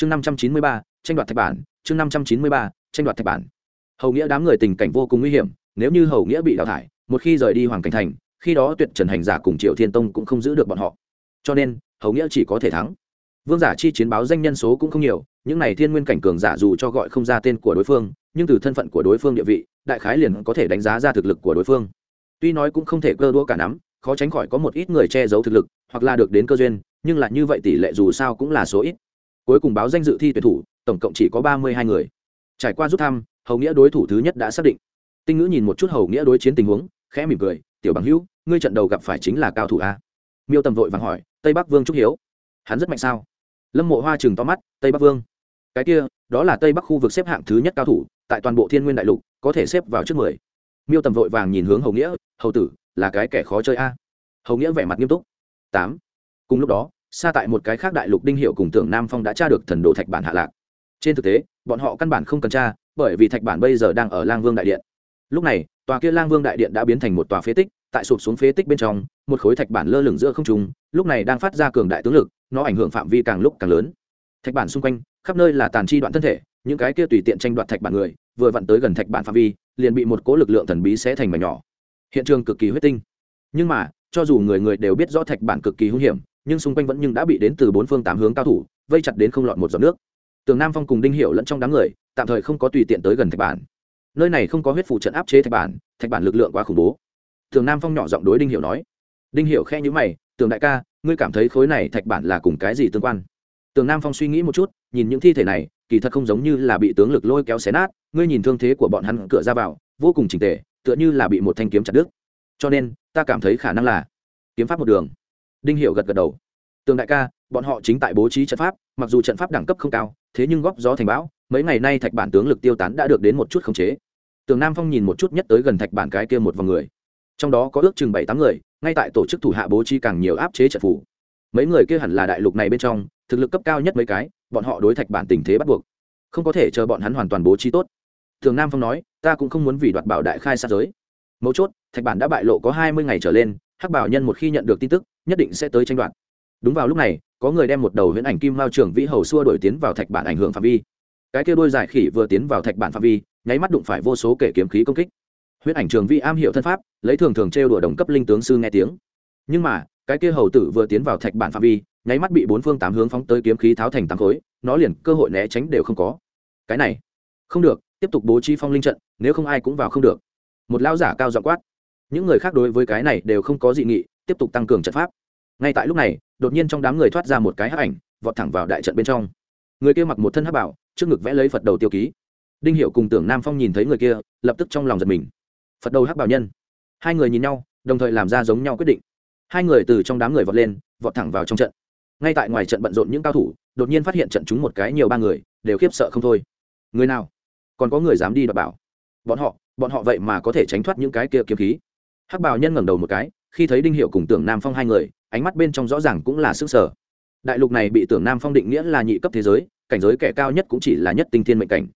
chương năm trăm chín mươi ba, tranh đoạt thạch bản, chương năm trăm chín mươi ba, tranh đoạt thạch bản. Hầu nghĩa đám người tình cảnh vô cùng nguy hiểm, nếu như hầu nghĩa bị đào thải, một khi rời đi hoàng cảnh thành, khi đó tuyệt trần hành giả cùng triệu thiên tông cũng không giữ được bọn họ. Cho nên, hầu nghĩa chỉ có thể thắng. Vương giả chi chiến báo danh nhân số cũng không nhiều, những này thiên nguyên cảnh cường giả dù cho gọi không ra tên của đối phương, nhưng từ thân phận của đối phương địa vị, đại khái liền có thể đánh giá ra thực lực của đối phương. Tuy nói cũng không thể cơ đũa cả nắm, khó tránh khỏi có một ít người che giấu thực lực, hoặc là được đến cơ duyên, nhưng là như vậy tỷ lệ dù sao cũng là số ít cuối cùng báo danh dự thi tuyển thủ, tổng cộng chỉ có ba mươi hai người. Trải qua rút thăm, hầu nghĩa đối thủ thứ nhất đã xác định. Tinh ngữ nhìn một chút hầu nghĩa đối chiến tình huống, khẽ mỉm cười, tiểu bằng hữu, ngươi trận đầu gặp phải chính là cao thủ a. Miêu tầm vội vàng hỏi, tây bắc vương trúc hiếu, hắn rất mạnh sao? Lâm mộ hoa chừng to mắt, tây bắc vương. Cái kia, đó là tây bắc khu vực xếp hạng thứ nhất cao thủ, tại toàn bộ thiên nguyên đại lục, có thể xếp vào trước mười. Miêu tầm vội vàng nhìn hướng hầu nghĩa, hầu tử, là cái kẻ khó chơi a. Hầu nghĩa vẻ mặt nghiêm túc, tám. Cùng lúc đó xa tại một cái khác đại lục đinh hiệu cùng tưởng nam phong đã tra được thần đồ thạch bản hạ lạc. Trên thực tế, bọn họ căn bản không cần tra, bởi vì thạch bản bây giờ đang ở lang vương đại điện. Lúc này, tòa kia lang vương đại điện đã biến thành một tòa phế tích, tại sụp xuống phế tích bên trong, một khối thạch bản lơ lửng giữa không trung, lúc này đang phát ra cường đại tướng lực, nó ảnh hưởng phạm vi càng lúc càng lớn. Thạch bản xung quanh, khắp nơi là tàn chi đoạn thân thể, những cái kia tùy tiện tranh đoạt thạch bản người, vừa vặn tới gần thạch bản phạm vi, liền bị một cố lực lượng thần bí sẽ thành mảnh nhỏ. Hiện trường cực kỳ huyết tinh. Nhưng mà, cho dù người người đều biết rõ thạch bản cực kỳ hung hiểm nhưng xung quanh vẫn nhưng đã bị đến từ bốn phương tám hướng cao thủ, vây chặt đến không lọt một giọt nước. Tường nam phong cùng đinh hiệu lẫn trong đám người, tạm thời không có tùy tiện tới gần thạch bản. Nơi này không có huyết phụ trận áp chế thạch bản thạch bản lực lượng quá khủng bố. Tường nam phong nhỏ giọng đối đinh hiệu nói. Đinh hiệu khe nhữ mày, tường đại ca, ngươi cảm thấy khối này thạch bản là cùng cái gì tương quan? Tường nam phong suy nghĩ một chút, nhìn những thi thể này, kỳ thật không giống như là bị tướng lực lôi kéo xé nát, ngươi nhìn thương thế của bọn hắn cửa ra vào, vô cùng trình tề, tựa như là bị một thanh kiếm chặt đứt. Cho nên, ta cảm thấy khả năng là kiếm pháp một đường đinh hiệu gật gật đầu. Tường đại ca, bọn họ chính tại bố trí trận pháp, mặc dù trận pháp đẳng cấp không cao, thế nhưng góp gió thành bão, mấy ngày nay thạch bản tướng lực tiêu tán đã được đến một chút khống chế. Tường nam phong nhìn một chút nhất tới gần thạch bản cái kia một vòng người. Trong đó có ước chừng bảy tám người, ngay tại tổ chức thủ hạ bố trí càng nhiều áp chế trận phủ mấy người kia hẳn là đại lục này bên trong, thực lực cấp cao nhất mấy cái, bọn họ đối thạch bản tình thế bắt buộc, không có thể chờ bọn hắn hoàn toàn bố trí tốt. Thường nam phong nói, ta cũng không muốn vì đoạt bảo đại khai sát giới. Mấu chốt, thạch bản đã bại lộ có hai mươi ngày trở lên, hắc bảo nhân một khi nhận được tin tức nhất định sẽ tới tranh đoạt. Đúng vào lúc này, có người đem một đầu huyễn ảnh kim mao trưởng vĩ hầu xua đổi tiến vào thạch bản ảnh hưởng phạm vi. Cái kia đôi dài khỉ vừa tiến vào thạch bản phạm vi, nháy mắt đụng phải vô số kể kiếm khí công kích. Huyễn ảnh trường vĩ am hiểu thân pháp, lấy thường thường trêu đùa đồng cấp linh tướng sư nghe tiếng. Nhưng mà, cái kia hầu tử vừa tiến vào thạch bản phạm vi, nháy mắt bị bốn phương tám hướng phóng tới kiếm khí tháo thành tám khối, nó liền cơ hội né tránh đều không có. Cái này, không được, tiếp tục bố trí phong linh trận, nếu không ai cũng vào không được. Một lão giả cao dọ quát. Những người khác đối với cái này đều không có dị nghị tiếp tục tăng cường trận pháp. Ngay tại lúc này, đột nhiên trong đám người thoát ra một cái hắc ảnh, vọt thẳng vào đại trận bên trong. Người kia mặc một thân hắc bảo, trước ngực vẽ lấy phật đầu tiêu ký. Đinh hiệu cùng tưởng nam phong nhìn thấy người kia, lập tức trong lòng giật mình. Phật đầu hắc bảo nhân. Hai người nhìn nhau, đồng thời làm ra giống nhau quyết định. Hai người từ trong đám người vọt lên, vọt thẳng vào trong trận. Ngay tại ngoài trận bận rộn những cao thủ, đột nhiên phát hiện trận chúng một cái nhiều ba người, đều khiếp sợ không thôi. Người nào? Còn có người dám đi đọc bảo. Bọn họ bọn họ vậy mà có thể tránh thoát những cái kia kiếm khí. Hắc bào nhân ngẩng đầu một cái khi thấy đinh hiệu cùng tưởng nam phong hai người, ánh mắt bên trong rõ ràng cũng là sức sở. Đại lục này bị tưởng nam phong định nghĩa là nhị cấp thế giới, cảnh giới kẻ cao nhất cũng chỉ là nhất tinh thiên mệnh cảnh.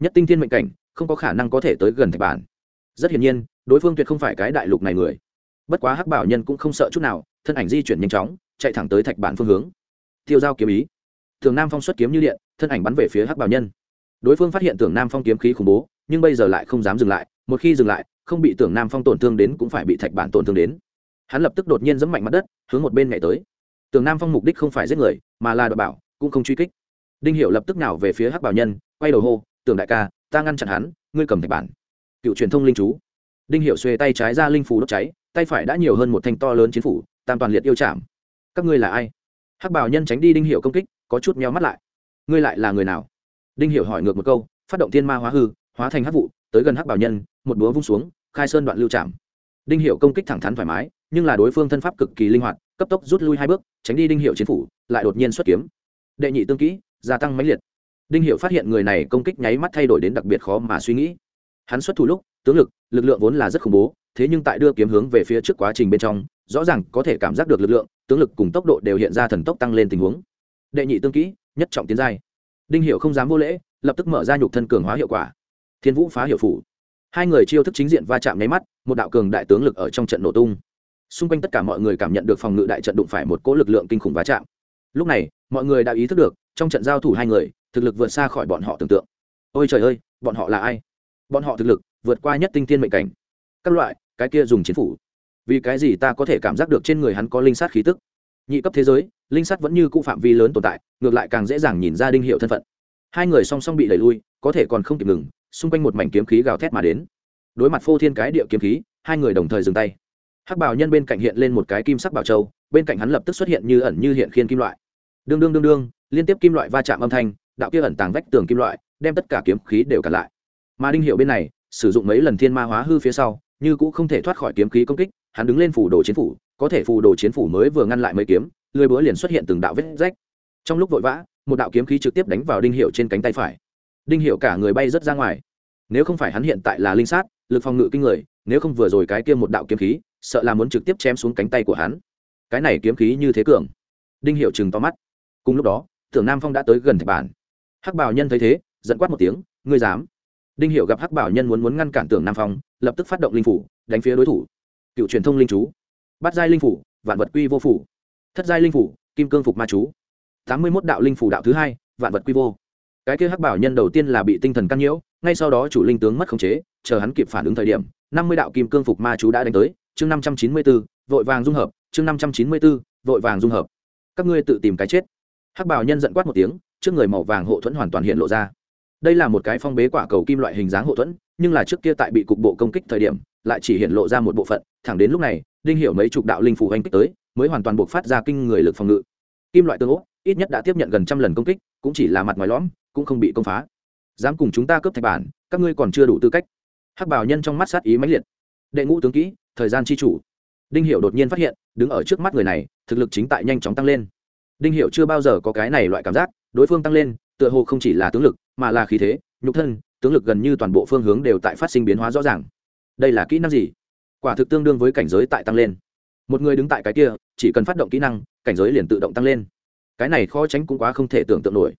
Nhất tinh thiên mệnh cảnh, không có khả năng có thể tới gần thạch bản. Rất hiển nhiên, đối phương tuyệt không phải cái đại lục này người. Bất quá hắc bảo nhân cũng không sợ chút nào, thân ảnh di chuyển nhanh chóng, chạy thẳng tới thạch bản phương hướng. Tiêu giao kiếm ý. Tưởng nam phong xuất kiếm như điện, thân ảnh bắn về phía hắc bảo nhân. Đối phương phát hiện tưởng nam phong kiếm khí khủng bố, nhưng bây giờ lại không dám dừng lại, một khi dừng lại, không bị tưởng nam phong tổn thương đến cũng phải bị thạch bản tổn thương đến hắn lập tức đột nhiên giẫm mạnh mặt đất, hướng một bên nhảy tới. Tường nam phong mục đích không phải giết người, mà là đ bảo, cũng không truy kích. Đinh hiểu lập tức nào về phía hắc bảo nhân, quay đầu hô tưởng đại ca, ta ngăn chặn hắn, ngươi cầm thạch bản. Cựu truyền thông linh chú. Đinh hiểu xuề tay trái ra linh phù đốt cháy, tay phải đã nhiều hơn một thanh to lớn chiến phủ, tam toàn liệt yêu chạm các ngươi là ai? Hắc bảo nhân tránh đi đinh hiệu công kích, có chút meo mắt lại. Ngươi lại là người nào? Đinh hiệu hỏi ngược một câu, phát động thiên ma hóa hư, hóa thành hắc vụ, tới gần hắc bảo nhân, một búa vung xuống, khai sơn đoạn lưu chạm đinh hiệu công kích thẳng thắn thoải mái nhưng là đối phương thân pháp cực kỳ linh hoạt, cấp tốc rút lui hai bước, tránh đi đinh hiệu chiến phủ, lại đột nhiên xuất kiếm. Đệ nhị tương kỹ, gia tăng mãnh liệt. Đinh hiệu phát hiện người này công kích nháy mắt thay đổi đến đặc biệt khó mà suy nghĩ. Hắn xuất thủ lúc, tướng lực lực lượng vốn là rất khủng bố, thế nhưng tại đưa kiếm hướng về phía trước quá trình bên trong, rõ ràng có thể cảm giác được lực lượng, tướng lực cùng tốc độ đều hiện ra thần tốc tăng lên tình huống. Đệ nhị tương kỹ, nhất trọng tiến giai. Đinh hiệu không dám vô lễ, lập tức mở ra nhục thân cường hóa hiệu quả. Thiên vũ phá hiệu phủ. Hai người chiêu thức chính diện va chạm nháy mắt, một đạo cường đại tướng lực ở trong trận nổ tung xung quanh tất cả mọi người cảm nhận được phòng ngự đại trận đụng phải một cỗ lực lượng kinh khủng va chạm. Lúc này, mọi người đã ý thức được, trong trận giao thủ hai người, thực lực vượt xa khỏi bọn họ tưởng tượng. Ôi trời ơi, bọn họ là ai? Bọn họ thực lực vượt qua nhất tinh tiên mệnh cảnh. Các loại, cái kia dùng chiến phủ. Vì cái gì ta có thể cảm giác được trên người hắn có linh sát khí tức? Nhị cấp thế giới, linh sát vẫn như cũ phạm vi lớn tồn tại, ngược lại càng dễ dàng nhìn ra đinh hiệu thân phận. Hai người song song bị đẩy lui, có thể còn không kịp ngừng, xung quanh một mảnh kiếm khí gào thét mà đến. Đối mặt phô thiên cái địa kiếm khí, hai người đồng thời dừng tay hắc bảo nhân bên cạnh hiện lên một cái kim sắc bảo châu, bên cạnh hắn lập tức xuất hiện như ẩn như hiện khiên kim loại. Đương đương đương đương, liên tiếp kim loại va chạm âm thanh, đạo kia ẩn tàng vách tường kim loại, đem tất cả kiếm khí đều cản lại. Mà đinh hiệu bên này, sử dụng mấy lần thiên ma hóa hư phía sau, như cũng không thể thoát khỏi kiếm khí công kích, hắn đứng lên phủ đồ chiến phủ, có thể phủ đồ chiến phủ mới vừa ngăn lại mấy kiếm, lưới búa liền xuất hiện từng đạo vết rách. Trong lúc vội vã, một đạo kiếm khí trực tiếp đánh vào đinh hiệu trên cánh tay phải. Đinh hiệu cả người bay rớt ra ngoài. Nếu không phải hắn hiện tại là linh sát, lực phòng ngự kinh người, nếu không vừa rồi cái kia một đạo kiếm khí sợ là muốn trực tiếp chém xuống cánh tay của hắn. Cái này kiếm khí như thế cường. Đinh hiệu chừng to mắt. Cùng lúc đó, tưởng nam phong đã tới gần thạch bản. Hắc bảo nhân thấy thế dẫn quát một tiếng, ngươi dám? Đinh hiệu gặp hắc bảo nhân muốn muốn ngăn cản tưởng nam phong, lập tức phát động linh phủ, đánh phía đối thủ. Cựu truyền thông linh chú. Bắt giai linh phủ, vạn vật quy vô phủ. Thất giai linh phủ, kim cương phục ma chú. Tám mươi mốt đạo linh phủ đạo thứ hai, vạn vật quy vô. Cái kia hắc bảo nhân đầu tiên là bị tinh thần căn nhiễu, ngay sau đó chủ linh tướng mất khống chế, chờ hắn kịp phản ứng thời điểm, năm mươi đạo kim cương phục ma chú đã đánh tới chương năm trăm chín mươi b ố vội vàng dung hợp, chương năm trăm chín mươi b ố vội vàng dung hợp. Các ngươi tự tìm cái chết. Hắc bảo nhân giận quát một tiếng, trước người màu vàng hộ thuẫn hoàn toàn hiện lộ ra. Đây là một cái phong bế quả cầu kim loại hình dáng hộ thuẫn, nhưng là trước kia tại bị cục bộ công kích thời điểm, lại chỉ hiện lộ ra một bộ phận, thẳng đến lúc này, đinh hiểu mấy chục đạo linh phù hành kích tới, mới hoàn toàn buộc phát ra kinh người lực phòng ngự. Kim loại tương ố, ít nhất đã tiếp nhận gần trăm lần công kích, cũng chỉ là mặt ngoài lõm, cũng không bị công phá. Dám cùng chúng ta cướp thạch bản, các ngươi còn chưa đủ tư cách. Hắc bảo nhân trong mắt sát ý mãnh liệt. Đệ ngũ tướng kỹ thời gian chi chủ. Đinh hiểu đột nhiên phát hiện, đứng ở trước mắt người này, thực lực chính tại nhanh chóng tăng lên. Đinh hiểu chưa bao giờ có cái này loại cảm giác, đối phương tăng lên, tựa hồ không chỉ là tướng lực, mà là khí thế, nhục thân, tướng lực gần như toàn bộ phương hướng đều tại phát sinh biến hóa rõ ràng. Đây là kỹ năng gì? Quả thực tương đương với cảnh giới tại tăng lên. Một người đứng tại cái kia, chỉ cần phát động kỹ năng, cảnh giới liền tự động tăng lên. Cái này khó tránh cũng quá không thể tưởng tượng nổi.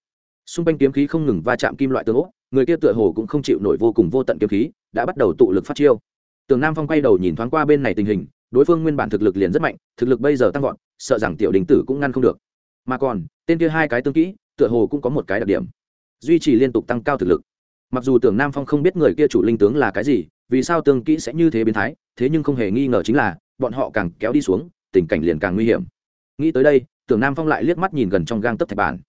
Xung quanh kiếm khí không ngừng va chạm kim loại tương ố, người kia tựa hồ cũng không chịu nổi vô cùng vô tận kiếm khí, đã bắt đầu tụ lực phát chiêu tường nam phong quay đầu nhìn thoáng qua bên này tình hình, đối phương nguyên bản thực lực liền rất mạnh, thực lực bây giờ tăng vọt, sợ rằng tiểu đình tử cũng ngăn không được. Mà còn, tên kia hai cái tương kỹ, tựa hồ cũng có một cái đặc điểm. Duy trì liên tục tăng cao thực lực. Mặc dù tưởng nam phong không biết người kia chủ linh tướng là cái gì, vì sao tương kỹ sẽ như thế biến thái, thế nhưng không hề nghi ngờ chính là, bọn họ càng kéo đi xuống, tình cảnh liền càng nguy hiểm. Nghĩ tới đây tưởng nam phong lại liếc mắt nhìn gần trong gang tấp thạch bản.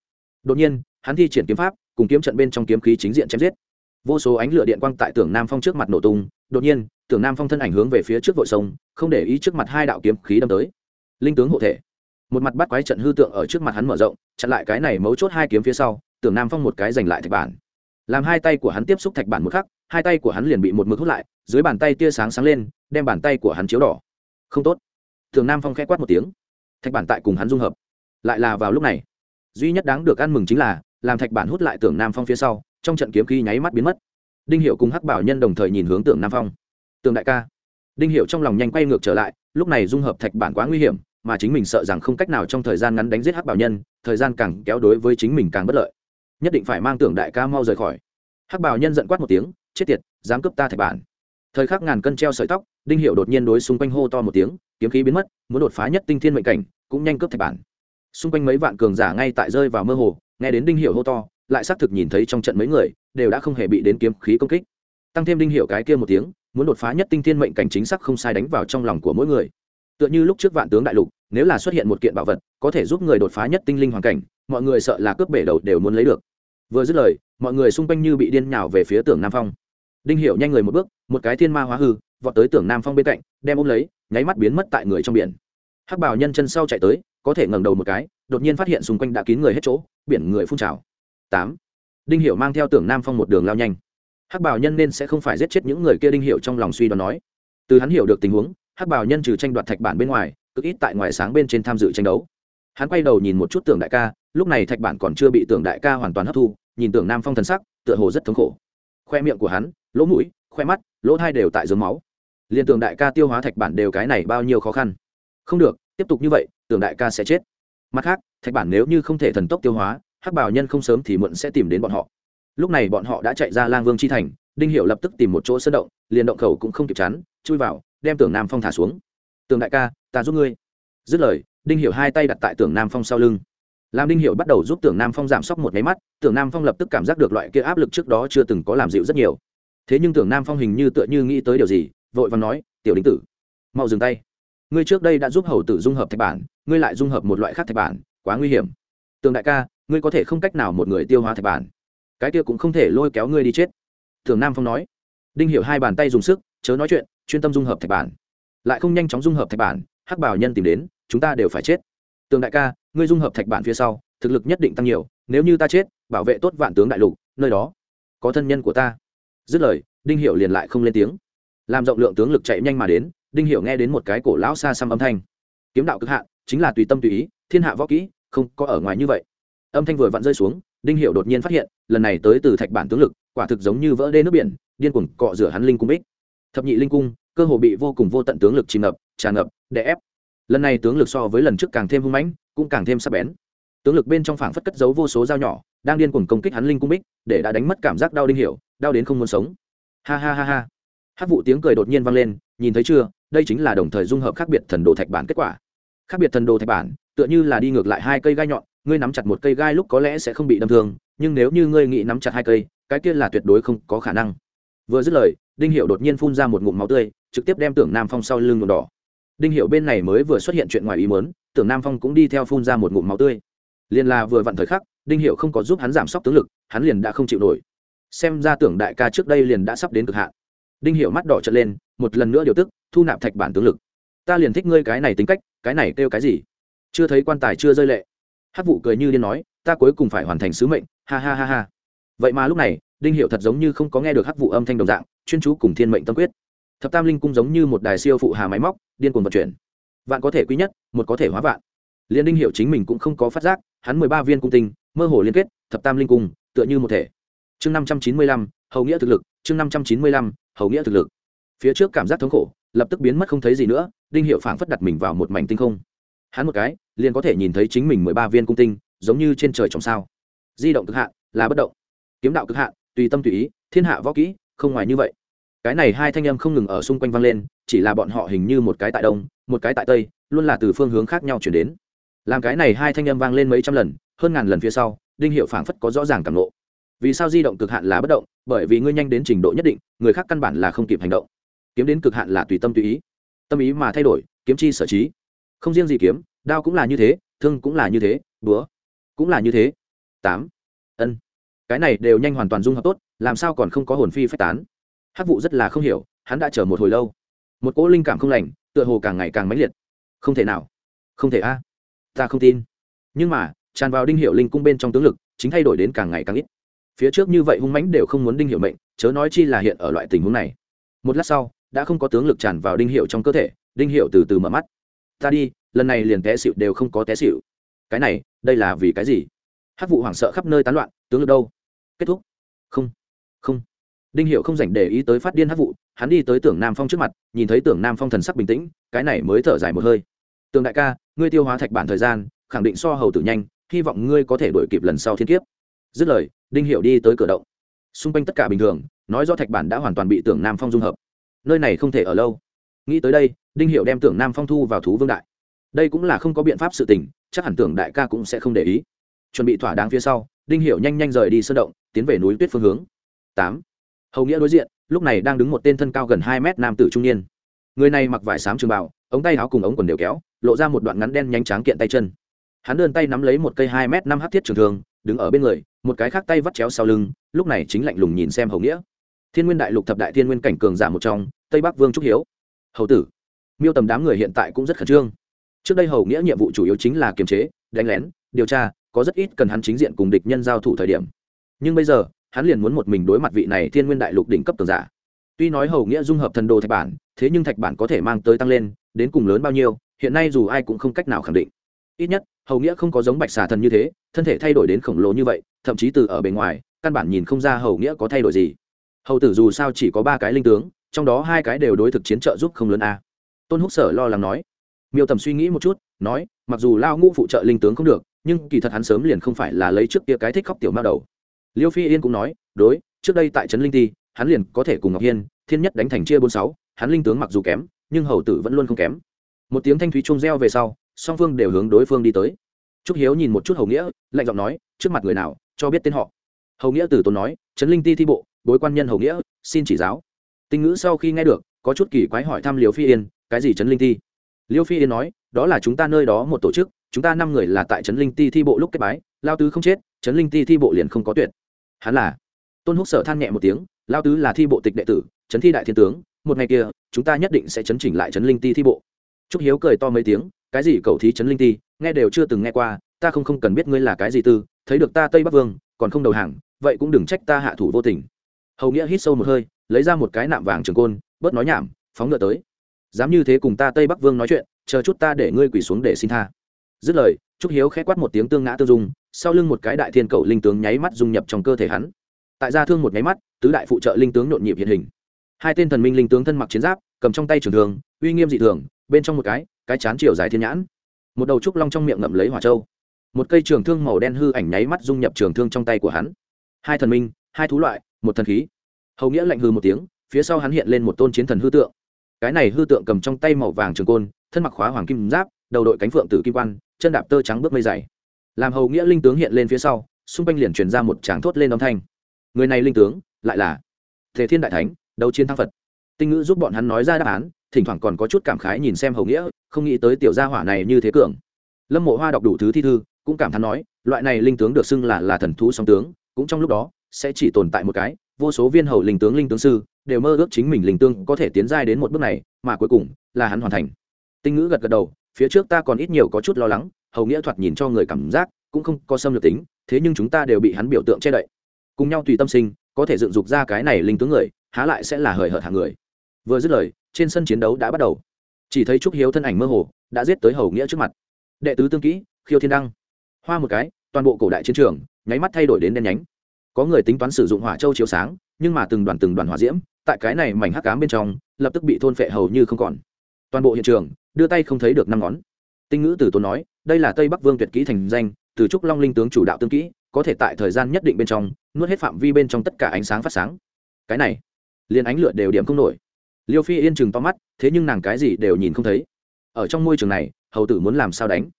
Đột nhiên, hắn thi triển kiếm pháp, cùng kiếm trận bên trong kiếm khí chính diện chém giết vô số ánh lửa điện quang tại tưởng nam phong trước mặt nổ tung, đột nhiên tưởng nam phong thân ảnh hướng về phía trước vội sông, không để ý trước mặt hai đạo kiếm khí đâm tới. Linh tướng hộ thể. Một mặt bắt quái trận hư tượng ở trước mặt hắn mở rộng, chặn lại cái này mấu chốt hai kiếm phía sau tưởng nam phong một cái giành lại thạch bản. Làm hai tay của hắn tiếp xúc thạch bản một khắc, hai tay của hắn liền bị một mực hút lại, dưới bàn tay tia sáng sáng lên, đem bàn tay của hắn chiếu đỏ. Không tốt. Tưởng nam phong khẽ quát một tiếng. Thạch bản tại cùng hắn dung hợp. Lại là vào lúc này. Duy nhất đáng được ăn mừng chính là, làm thạch bản hút lại tưởng nam phong phía sau trong trận kiếm khí nháy mắt biến mất. Đinh hiệu cùng hắc bảo nhân đồng thời nhìn hướng tưởng nam phong. Tường đại ca. Đinh hiệu trong lòng nhanh quay ngược trở lại, lúc này dung hợp thạch bản quá nguy hiểm, mà chính mình sợ rằng không cách nào trong thời gian ngắn đánh giết hắc bảo nhân, thời gian càng kéo đối với chính mình càng bất lợi. Nhất định phải mang tưởng đại ca mau rời khỏi. Hắc bảo nhân giận quát một tiếng, chết tiệt, dám cướp ta thạch bản. Thời khắc ngàn cân treo sợi tóc, đinh hiệu đột nhiên đối xung quanh hô to một tiếng, kiếm khí biến mất, muốn đột phá nhất tinh thiên mệnh cảnh, cũng nhanh cướp thạch bản. Xung quanh mấy vạn cường giả ngay tại rơi vào mơ hồ, nghe đến đinh hiệu hô to lại xác thực nhìn thấy trong trận mấy người, đều đã không hề bị đến kiếm khí công kích. Tăng thêm đinh hiệu cái kia một tiếng, muốn đột phá nhất tinh thiên mệnh cảnh chính xác không sai đánh vào trong lòng của mỗi người. Tựa như lúc trước vạn tướng đại lục, nếu là xuất hiện một kiện bảo vật, có thể giúp người đột phá nhất tinh linh hoàn cảnh, mọi người sợ là cướp bể đầu đều muốn lấy được. Vừa dứt lời, mọi người xung quanh như bị điên nhào về phía tưởng nam phong. Đinh hiệu nhanh người một bước, một cái thiên ma hóa hư, vọt tới tưởng nam phong bên cạnh, đem ôm lấy, nháy mắt biến mất tại người trong biển. Hắc bảo nhân chân sau chạy tới, có thể ngẩng đầu một cái, đột nhiên phát hiện xung quanh đã kín người hết chỗ, biển người phun trào tám. Đinh hiệu mang theo tưởng nam phong một đường lao nhanh. Hắc bảo nhân nên sẽ không phải giết chết những người kia, đinh hiệu trong lòng suy đoán nói. Từ hắn hiểu được tình huống, hắc bảo nhân trừ tranh đoạt thạch bản bên ngoài, cực ít tại ngoài sáng bên trên tham dự tranh đấu. Hắn quay đầu nhìn một chút tưởng đại ca, lúc này thạch bản còn chưa bị tưởng đại ca hoàn toàn hấp thu, nhìn tưởng nam phong thần sắc, tựa hồ rất thống khổ. Khoe miệng của hắn, lỗ mũi, khoe mắt, lỗ thai đều tại dưới máu. Liền tưởng đại ca tiêu hóa thạch bản đều cái này bao nhiêu khó khăn. Không được, tiếp tục như vậy, tưởng đại ca sẽ chết. Mặt khác, thạch bản nếu như không thể thần tốc tiêu hóa hắc bảo nhân không sớm thì muộn sẽ tìm đến bọn họ. Lúc này bọn họ đã chạy ra lang vương chi thành, đinh Hiểu lập tức tìm một chỗ sơn động, liền động khẩu cũng không kịp chắn, chui vào, đem tưởng nam phong thả xuống. Tường đại ca, ta giúp ngươi. Dứt lời, đinh Hiểu hai tay đặt tại tưởng nam phong sau lưng. Làm đinh Hiểu bắt đầu giúp tưởng nam phong giảm sốc một máy mắt tưởng nam phong lập tức cảm giác được loại kia áp lực trước đó chưa từng có làm dịu rất nhiều. Thế nhưng tưởng nam phong hình như tựa như nghĩ tới điều gì, vội vàng nói, tiểu đính tử, mau dừng tay. Ngươi trước đây đã giúp hầu tử dung hợp thạch bản, ngươi lại dung hợp một loại khác thạch bản, quá nguy hiểm. Tường đại ca ngươi có thể không cách nào một người tiêu hóa thạch bản. Cái kia cũng không thể lôi kéo ngươi đi chết. Thường nam phong nói. Đinh hiểu hai bàn tay dùng sức, chớ nói chuyện, chuyên tâm dung hợp thạch bản. Lại không nhanh chóng dung hợp thạch bản, hắc bảo nhân tìm đến, chúng ta đều phải chết. Tường đại ca, ngươi dung hợp thạch bản phía sau, thực lực nhất định tăng nhiều, nếu như ta chết, bảo vệ tốt vạn tướng đại lục, nơi đó có thân nhân của ta. Dứt lời, đinh hiểu liền lại không lên tiếng. Làm rộng lượng tướng lực chạy nhanh mà đến, đinh hiểu nghe đến một cái cổ lão xa xăm âm thanh. Kiếm đạo cực hạn, chính là tùy tâm tùy ý, thiên hạ võ kỹ, không có ở ngoài như vậy âm thanh vừa vặn rơi xuống, đinh hiểu đột nhiên phát hiện, lần này tới từ thạch bản tướng lực, quả thực giống như vỡ đê nước biển, điên cuồng cọ rửa hắn linh cung bích. Thập nhị linh cung, cơ hồ bị vô cùng vô tận tướng lực chìm ngập, tràn ngập, đè ép. Lần này tướng lực so với lần trước càng thêm hung mãnh, cũng càng thêm sắc bén. Tướng lực bên trong phảng phất cất giấu vô số dao nhỏ, đang điên cuồng công kích hắn linh cung bích, để đã đánh mất cảm giác đau đinh hiểu, đau đến không muốn sống. Ha ha ha ha. Hát vụ tiếng cười đột nhiên vang lên, nhìn thấy chưa, đây chính là đồng thời dung hợp khác biệt thần đồ thạch bản kết quả. Khác biệt thần đồ thạch bản, tựa như là đi ngược lại hai cây gai nhọn ngươi nắm chặt một cây gai lúc có lẽ sẽ không bị đâm thương, nhưng nếu như ngươi nghĩ nắm chặt hai cây, cái kia là tuyệt đối không có khả năng. Vừa dứt lời, đinh hiệu đột nhiên phun ra một ngụm máu tươi, trực tiếp đem tưởng nam phong sau lưng nhuộm đỏ. Đinh hiệu bên này mới vừa xuất hiện chuyện ngoài ý muốn, tưởng nam phong cũng đi theo phun ra một ngụm máu tươi. Liền là vừa vặn thời khắc, đinh hiệu không có giúp hắn giảm sốc tướng lực, hắn liền đã không chịu nổi. Xem ra tưởng đại ca trước đây liền đã sắp đến cực hạn. Đinh hiệu mắt đỏ trợn lên, một lần nữa điều tức, thu nạp thạch bản tướng lực. Ta liền thích ngươi cái này tính cách, cái này kêu cái gì? Chưa thấy quan tài chưa rơi lệ hát vụ cười như điên nói, ta cuối cùng phải hoàn thành sứ mệnh. Ha ha ha ha. Vậy mà lúc này, đinh hiệu thật giống như không có nghe được hát vụ âm thanh đồng dạng, chuyên chú cùng thiên mệnh tâm quyết. Thập tam linh cung giống như một đài siêu phụ hà máy móc, điên cuồng vận chuyển. Vạn có thể quý nhất, một có thể hóa vạn. Liên đinh hiệu chính mình cũng không có phát giác, hắn mười ba viên cung tinh, mơ hồ liên kết, thập tam linh cung, tựa như một thể. Chương năm trăm chín mươi lăm, hầu nghĩa thực lực, chương năm trăm chín mươi lăm, hầu nghĩa thực lực. Phía trước cảm giác thống khổ, lập tức biến mất không thấy gì nữa, đinh hiệu phảng phất đặt mình vào một mảnh tinh không. Hắn một cái liền có thể nhìn thấy chính mình mười ba viên cung tinh, giống như trên trời trồng sao. Di động cực hạn là bất động. Kiếm đạo cực hạn, tùy tâm tùy ý, thiên hạ võ kỹ, không ngoài như vậy. Cái này hai thanh âm không ngừng ở xung quanh vang lên, chỉ là bọn họ hình như một cái tại đông, một cái tại tây, luôn là từ phương hướng khác nhau chuyển đến. Làm cái này hai thanh âm vang lên mấy trăm lần, hơn ngàn lần phía sau, đinh hiệu phảng phất có rõ ràng cảm ngộ. vì sao di động cực hạn là bất động? Bởi vì ngươi nhanh đến trình độ nhất định, người khác căn bản là không kịp hành động. Kiếm đến cực hạn là tùy tâm tùy ý. Tâm ý mà thay đổi, kiếm chi sở trí. Không riêng gì kiếm đao cũng là như thế, thương cũng là như thế, búa cũng là như thế. Tám. Ân. Cái này đều nhanh hoàn toàn dung hợp tốt, làm sao còn không có hồn phi phách tán? Hát vụ rất là không hiểu, hắn đã chờ một hồi lâu. Một cỗ linh cảm không lành, tựa hồ càng ngày càng mãnh liệt. Không thể nào. Không thể a. Ta không tin. Nhưng mà, tràn vào đinh hiệu linh cung bên trong tướng lực, chính thay đổi đến càng ngày càng ít. Phía trước như vậy hung mãnh đều không muốn đinh hiệu mệnh, chớ nói chi là hiện ở loại tình huống này. Một lát sau, đã không có tướng lực tràn vào đinh hiệu trong cơ thể, đinh hiệu từ từ mở mắt. Ta đi lần này liền té xịu đều không có té xịu cái này, đây là vì cái gì? Hát vụ hoảng sợ khắp nơi tán loạn, tướng lực đâu? Kết thúc. Không không. Đinh hiệu không dành để ý tới phát điên hát vụ, hắn đi tới tưởng nam phong trước mặt, nhìn thấy tưởng nam phong thần sắc bình tĩnh, cái này mới thở dài một hơi. Tường đại ca, ngươi tiêu hóa thạch bản thời gian, khẳng định so hầu tử nhanh, hy vọng ngươi có thể đổi kịp lần sau thiên kiếp. Dứt lời, đinh hiệu đi tới cửa động. Xung quanh tất cả bình thường, nói do thạch bản đã hoàn toàn bị tưởng nam phong dung hợp. Nơi này không thể ở lâu. Nghĩ tới đây, đinh hiệu đem tưởng nam phong thu vào thú vương đại đây cũng là không có biện pháp sự tình, chắc hẳn tưởng đại ca cũng sẽ không để ý. Chuẩn bị thỏa đáng phía sau, đinh hiểu nhanh nhanh rời đi sơn động, tiến về núi tuyết phương hướng. Tám. Hầu nghĩa đối diện, lúc này đang đứng một tên thân cao gần hai mét nam tử trung niên. Người này mặc vải sám trường bào, ống tay áo cùng ống quần đều kéo, lộ ra một đoạn ngắn đen nhanh tráng kiện tay chân. Hắn đơn tay nắm lấy một cây hai m năm h thiết trường thường đứng ở bên người, một cái khác tay vắt chéo sau lưng, lúc này chính lạnh lùng nhìn xem hầu nghĩa. Thiên nguyên đại lục thập đại thiên nguyên cảnh cường giả một trong, tây bắc vương trúc hiếu. Hầu tử, miêu tầm đám người hiện tại cũng rất khẩn trương trước đây hầu nghĩa nhiệm vụ chủ yếu chính là kiềm chế, đánh lén, điều tra, có rất ít cần hắn chính diện cùng địch nhân giao thủ thời điểm. Nhưng bây giờ, hắn liền muốn một mình đối mặt vị này thiên nguyên đại lục đỉnh cấp cường giả. Tuy nói hầu nghĩa dung hợp thần đồ thạch bản, thế nhưng thạch bản có thể mang tới tăng lên, đến cùng lớn bao nhiêu, hiện nay dù ai cũng không cách nào khẳng định. Ít nhất, hầu nghĩa không có giống bạch xà thần như thế, thân thể thay đổi đến khổng lồ như vậy, thậm chí từ ở bề ngoài, căn bản nhìn không ra hầu nghĩa có thay đổi gì. Hầu tử dù sao chỉ có ba cái linh tướng, trong đó hai cái đều đối thực chiến trợ giúp không lớn a. Tôn húc sở lo lắng nói miêu tầm suy nghĩ một chút, nói, mặc dù lao ngũ phụ trợ linh tướng không được, nhưng kỳ thật hắn sớm liền không phải là lấy trước kia cái thích khóc tiểu mao đầu. Liêu phi yên cũng nói, đối, trước đây tại trấn linh ti, hắn liền có thể cùng ngọc hiên, thiên nhất đánh thành chia bốn sáu, hắn linh tướng mặc dù kém, nhưng hầu tử vẫn luôn không kém. Một tiếng thanh thúy trung reo về sau, song phương đều hướng đối phương đi tới. Trúc hiếu nhìn một chút hầu nghĩa, lạnh giọng nói, trước mặt người nào, cho biết tên họ. Hầu nghĩa từ tốn nói, trấn linh ti thi bộ, bối quan nhân hầu nghĩa, xin chỉ giáo. Tinh ngữ sau khi nghe được, có chút kỳ quái hỏi thăm liều phi yên, cái gì trấn linh ti? Liêu phi yên nói, đó là chúng ta nơi đó một tổ chức, chúng ta năm người là tại trấn linh ti thi bộ lúc kết bái, lao tứ không chết, trấn linh ti thi bộ liền không có tuyệt. Hắn là tôn húc sở than nhẹ một tiếng, lao tứ là thi bộ tịch đệ tử, trấn thi đại thiên tướng, một ngày kia, chúng ta nhất định sẽ chấn chỉnh lại trấn linh ti thi bộ. Trúc hiếu cười to mấy tiếng, cái gì cầu thí trấn linh ti, nghe đều chưa từng nghe qua, ta không không cần biết ngươi là cái gì tư, thấy được ta tây bắc vương, còn không đầu hàng, vậy cũng đừng trách ta hạ thủ vô tình. Hầu nghĩa hít sâu một hơi, lấy ra một cái nạm vàng trường côn, bớt nói nhảm, phóng ngựa tới dám như thế cùng ta tây bắc vương nói chuyện, chờ chút ta để ngươi quỳ xuống để xin tha. Dứt lời, trúc hiếu khẽ quát một tiếng tương ngã tương dung, sau lưng một cái đại thiên cầu linh tướng nháy mắt dung nhập trong cơ thể hắn. Tại gia thương một nháy mắt, tứ đại phụ trợ linh tướng nhộn nhịp hiện hình. Hai tên thần minh linh tướng thân mặc chiến giáp, cầm trong tay trường thường uy nghiêm dị thường, bên trong một cái cái chán chiều dài thiên nhãn. Một đầu trúc long trong miệng ngậm lấy hỏa châu. Một cây trường thương màu đen hư ảnh nháy mắt dung nhập trường thương trong tay của hắn. Hai thần minh, hai thú loại, một thần khí. Hầu nghĩa lạnh hư một tiếng, phía sau hắn hiện lên một tôn chiến thần hư tượng cái này hư tượng cầm trong tay màu vàng trường côn, thân mặc khóa hoàng kim giáp, đầu đội cánh phượng tử kim quan, chân đạp tơ trắng bước mây dày. Làm hầu nghĩa linh tướng hiện lên phía sau, xung quanh liền truyền ra một tràng thốt lên âm thanh. Người này linh tướng, lại là thể thiên đại thánh, đấu chiến thắng phật. Tinh ngữ giúp bọn hắn nói ra đáp án, thỉnh thoảng còn có chút cảm khái nhìn xem hầu nghĩa, không nghĩ tới tiểu gia hỏa này như thế cường. Lâm mộ hoa đọc đủ thứ thi thư, cũng cảm thán nói, loại này linh tướng được xưng là là thần thú song tướng, cũng trong lúc đó, sẽ chỉ tồn tại một cái, vô số viên hầu linh tướng linh tướng sư đều mơ ước chính mình linh tương có thể tiến giai đến một bước này, mà cuối cùng là hắn hoàn thành. Tinh ngữ gật gật đầu, phía trước ta còn ít nhiều có chút lo lắng, hầu nghĩa thoạt nhìn cho người cảm giác cũng không có xâm lược tính, thế nhưng chúng ta đều bị hắn biểu tượng che đậy. Cùng nhau tùy tâm sinh, có thể dựng dục ra cái này linh tướng người, há lại sẽ là hời hợt hàng người. Vừa dứt lời, trên sân chiến đấu đã bắt đầu. Chỉ thấy trúc hiếu thân ảnh mơ hồ, đã giết tới hầu nghĩa trước mặt. Đệ tứ tương kỹ, khiêu thiên đăng. Hoa một cái, toàn bộ cổ đại chiến trường, nháy mắt thay đổi đến đen nhánh. Có người tính toán sử dụng hỏa châu chiếu sáng nhưng mà từng đoàn từng đoàn hỏa diễm, tại cái này mảnh hắc cám bên trong, lập tức bị thôn phệ hầu như không còn. Toàn bộ hiện trường, đưa tay không thấy được năm ngón. Tinh ngữ từ tốn nói, đây là tây bắc vương tuyệt kỹ thành danh, từ trúc long linh tướng chủ đạo tương kỹ, có thể tại thời gian nhất định bên trong, nuốt hết phạm vi bên trong tất cả ánh sáng phát sáng. Cái này, liền ánh lửa đều điểm không nổi. Liêu phi yên chừng to mắt, thế nhưng nàng cái gì đều nhìn không thấy. Ở trong môi trường này, hầu tử muốn làm sao đánh?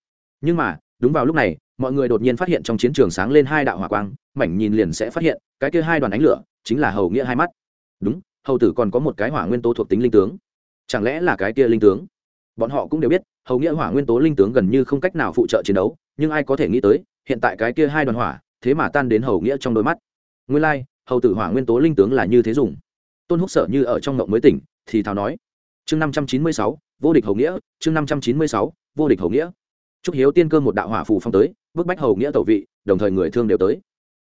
Nhưng mà, đúng vào lúc này mọi người đột nhiên phát hiện trong chiến trường sáng lên hai đạo hỏa quang mảnh nhìn liền sẽ phát hiện cái kia hai đoàn ánh lửa chính là hầu nghĩa hai mắt. Đúng hầu tử còn có một cái hỏa nguyên tố thuộc tính linh tướng. Chẳng lẽ là cái kia linh tướng? Bọn họ cũng đều biết hầu nghĩa hỏa nguyên tố linh tướng gần như không cách nào phụ trợ chiến đấu nhưng ai có thể nghĩ tới hiện tại cái kia hai đoàn hỏa thế mà tan đến hầu nghĩa trong đôi mắt. Nguyên lai、like, hầu tử hỏa nguyên tố linh tướng là như thế dùng. Tôn húc sợ như ở trong ngộng mới tỉnh thì thào nói. Chương năm trăm chín mươi sáu vô địch hầu nghĩa chương năm trăm chín mươi sáu vô địch hầu nghĩa trúc hiếu tiên cơ một đạo hỏa phù phong tới, bức bách hầu nghĩa tẩu vị, đồng thời người thương đều tới.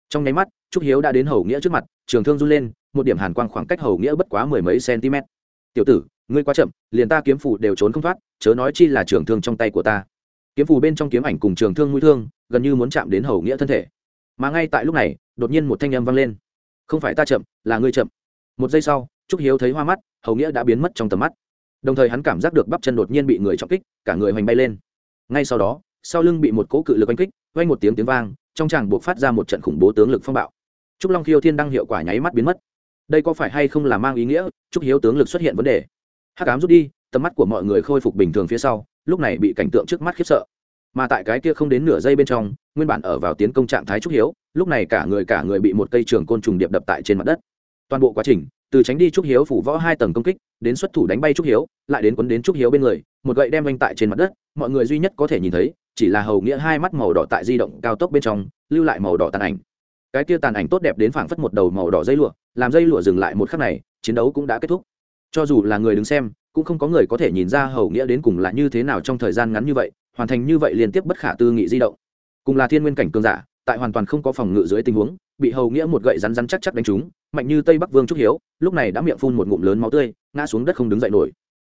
Trong nháy mắt, trúc hiếu đã đến hầu nghĩa trước mặt, trường thương run lên, một điểm hàn quang khoảng cách hầu nghĩa bất quá mười mấy cm. Tiểu tử, ngươi quá chậm, liền ta kiếm phù đều trốn không thoát, chớ nói chi là trường thương trong tay của ta. Kiếm phù bên trong kiếm ảnh cùng trường thương mũi thương, gần như muốn chạm đến hầu nghĩa thân thể. Mà ngay tại lúc này, đột nhiên một thanh âm vang lên. Không phải ta chậm, là ngươi chậm. Một giây sau, trúc hiếu thấy hoa mắt, hầu nghĩa đã biến mất trong tầm mắt. Đồng thời hắn cảm giác được bắp chân đột nhiên bị người trọng kích, cả người hoành bay lên ngay sau đó, sau lưng bị một cỗ cự lực oanh kích, vang một tiếng tiếng vang, trong tràng buộc phát ra một trận khủng bố tướng lực phong bạo. Trúc long khiêu thiên đăng hiệu quả nháy mắt biến mất. Đây có phải hay không là mang ý nghĩa, trúc hiếu tướng lực xuất hiện vấn đề? Hắc ám rút đi, tầm mắt của mọi người khôi phục bình thường phía sau, lúc này bị cảnh tượng trước mắt khiếp sợ. Mà tại cái kia không đến nửa giây bên trong, nguyên bản ở vào tiến công trạng thái trúc hiếu, lúc này cả người cả người bị một cây trường côn trùng điệp đập tại trên mặt đất. Toàn bộ quá trình, từ tránh đi trúc hiếu phủ võ hai tầng công kích, đến xuất thủ đánh bay trúc hiếu, lại đến quấn đến trúc hiếu bên người một gậy đem vanh tại trên mặt đất, mọi người duy nhất có thể nhìn thấy, chỉ là hầu nghĩa hai mắt màu đỏ tại di động cao tốc bên trong, lưu lại màu đỏ tàn ảnh. Cái kia tàn ảnh tốt đẹp đến phảng phất một đầu màu đỏ dây lụa, làm dây lụa dừng lại một khắc này, chiến đấu cũng đã kết thúc. Cho dù là người đứng xem, cũng không có người có thể nhìn ra hầu nghĩa đến cùng là như thế nào trong thời gian ngắn như vậy, hoàn thành như vậy liên tiếp bất khả tư nghị di động. Cùng là thiên nguyên cảnh cường giả, tại hoàn toàn không có phòng ngự dưới tình huống, bị hầu nghĩa một gậy rắn rắn chắc chắc đánh trúng, mạnh như tây bắc vương trúc hiếu, lúc này đã miệng phun một ngụm lớn máu tươi, ngã xuống đất không đứng dậy nổi.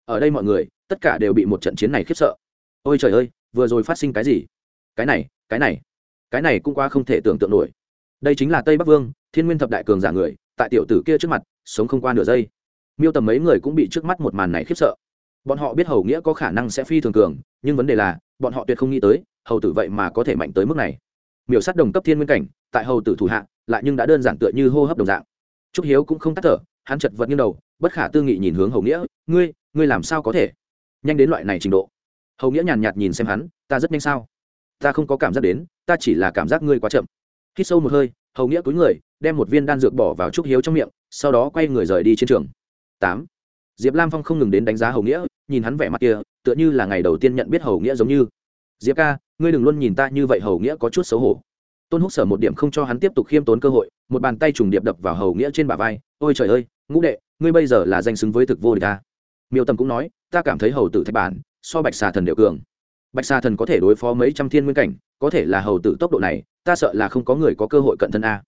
Ở đây mọi người tất cả đều bị một trận chiến này khiếp sợ. Ôi trời ơi, vừa rồi phát sinh cái gì? Cái này cái này cái này cũng qua không thể tưởng tượng nổi. Đây chính là tây bắc vương, thiên nguyên thập đại cường giả người, tại tiểu tử kia trước mặt, sống không qua nửa giây. Miêu tầm mấy người cũng bị trước mắt một màn này khiếp sợ. Bọn họ biết hầu nghĩa có khả năng sẽ phi thường cường, nhưng vấn đề là, bọn họ tuyệt không nghĩ tới, hầu tử vậy mà có thể mạnh tới mức này. Miểu sát đồng cấp thiên nguyên cảnh, tại hầu tử thủ hạ, lại nhưng đã đơn giản tựa như hô hấp đồng dạng. Trúc hiếu cũng không tắt thở, hắn chật vật như đầu, bất khả tư nghị nhìn hướng hầu nghĩa, ngươi ngươi làm sao có thể? Nhanh đến loại này trình độ. Hầu nghĩa nhàn nhạt nhìn xem hắn, ta rất nhanh sao? Ta không có cảm giác đến, ta chỉ là cảm giác ngươi quá chậm. Khi sâu một hơi, hầu nghĩa cúi người, đem một viên đan dược bỏ vào trúc hiếu trong miệng, sau đó quay người rời đi chiến trường. Tám. Diệp lam phong không ngừng đến đánh giá hầu nghĩa, nhìn hắn vẻ mặt kia, tựa như là ngày đầu tiên nhận biết hầu nghĩa giống như. Diệp ca, ngươi đừng luôn nhìn ta như vậy, hầu nghĩa có chút xấu hổ. Tôn húc sở một điểm không cho hắn tiếp tục khiêm tốn cơ hội, một bàn tay trùng điệp đập vào hầu nghĩa trên bả vai. Ôi trời ơi, ngũ đệ, ngươi bây giờ là danh xứng với thực vô địch ta miêu tầm cũng nói ta cảm thấy hầu tử thạch bản, so bạch xà thần đều cường. Bạch xà thần có thể đối phó mấy trăm thiên nguyên cảnh, có thể là hầu tử tốc độ này, ta sợ là không có người có cơ hội cận thân a.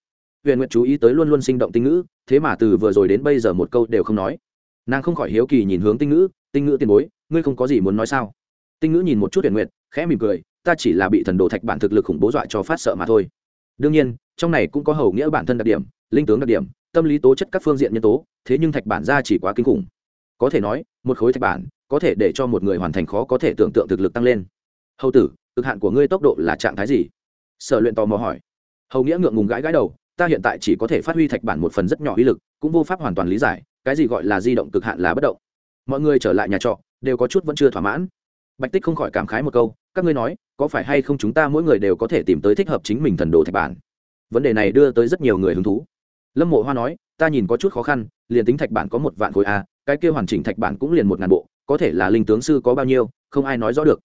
Huyền nguyệt chú ý tới luôn luôn sinh động tinh ngữ, thế mà từ vừa rồi đến bây giờ một câu đều không nói. Nàng không khỏi hiếu kỳ nhìn hướng tinh ngữ tinh ngữ tiền bối, ngươi không có gì muốn nói sao? Tinh ngữ nhìn một chút huyền nguyệt, khẽ mỉm cười, ta chỉ là bị thần đồ thạch bản thực lực khủng bố dọa cho phát sợ mà thôi. Đương nhiên, trong này cũng có hầu nghĩa bản thân đặc điểm, linh tướng đặc điểm, tâm lý tố chất các phương diện nhân tố, thế nhưng thạch bản ra chỉ quá kinh khủng. Có thể nói, một khối thạch bản có thể để cho một người hoàn thành khó có thể tưởng tượng thực lực tăng lên. Hầu tử, cực hạn của ngươi tốc độ là trạng thái gì? Sở luyện tò mò hỏi. Hầu nghĩa ngượng ngùng gãi gãi đầu, ta hiện tại chỉ có thể phát huy thạch bản một phần rất nhỏ uy lực, cũng vô pháp hoàn toàn lý giải, cái gì gọi là di động cực hạn là bất động. Mọi người trở lại nhà trọ, đều có chút vẫn chưa thỏa mãn. Bạch tích không khỏi cảm khái một câu, các ngươi nói, có phải hay không chúng ta mỗi người đều có thể tìm tới thích hợp chính mình thần đồ thạch bản? Vấn đề này đưa tới rất nhiều người hứng thú. Lâm mộ hoa nói, ta nhìn có chút khó khăn, liền tính thạch bản có một vạn khối a, cái kia hoàn chỉnh thạch bản cũng liền một ngàn bộ có thể là linh tướng sư có bao nhiêu, không ai nói rõ được.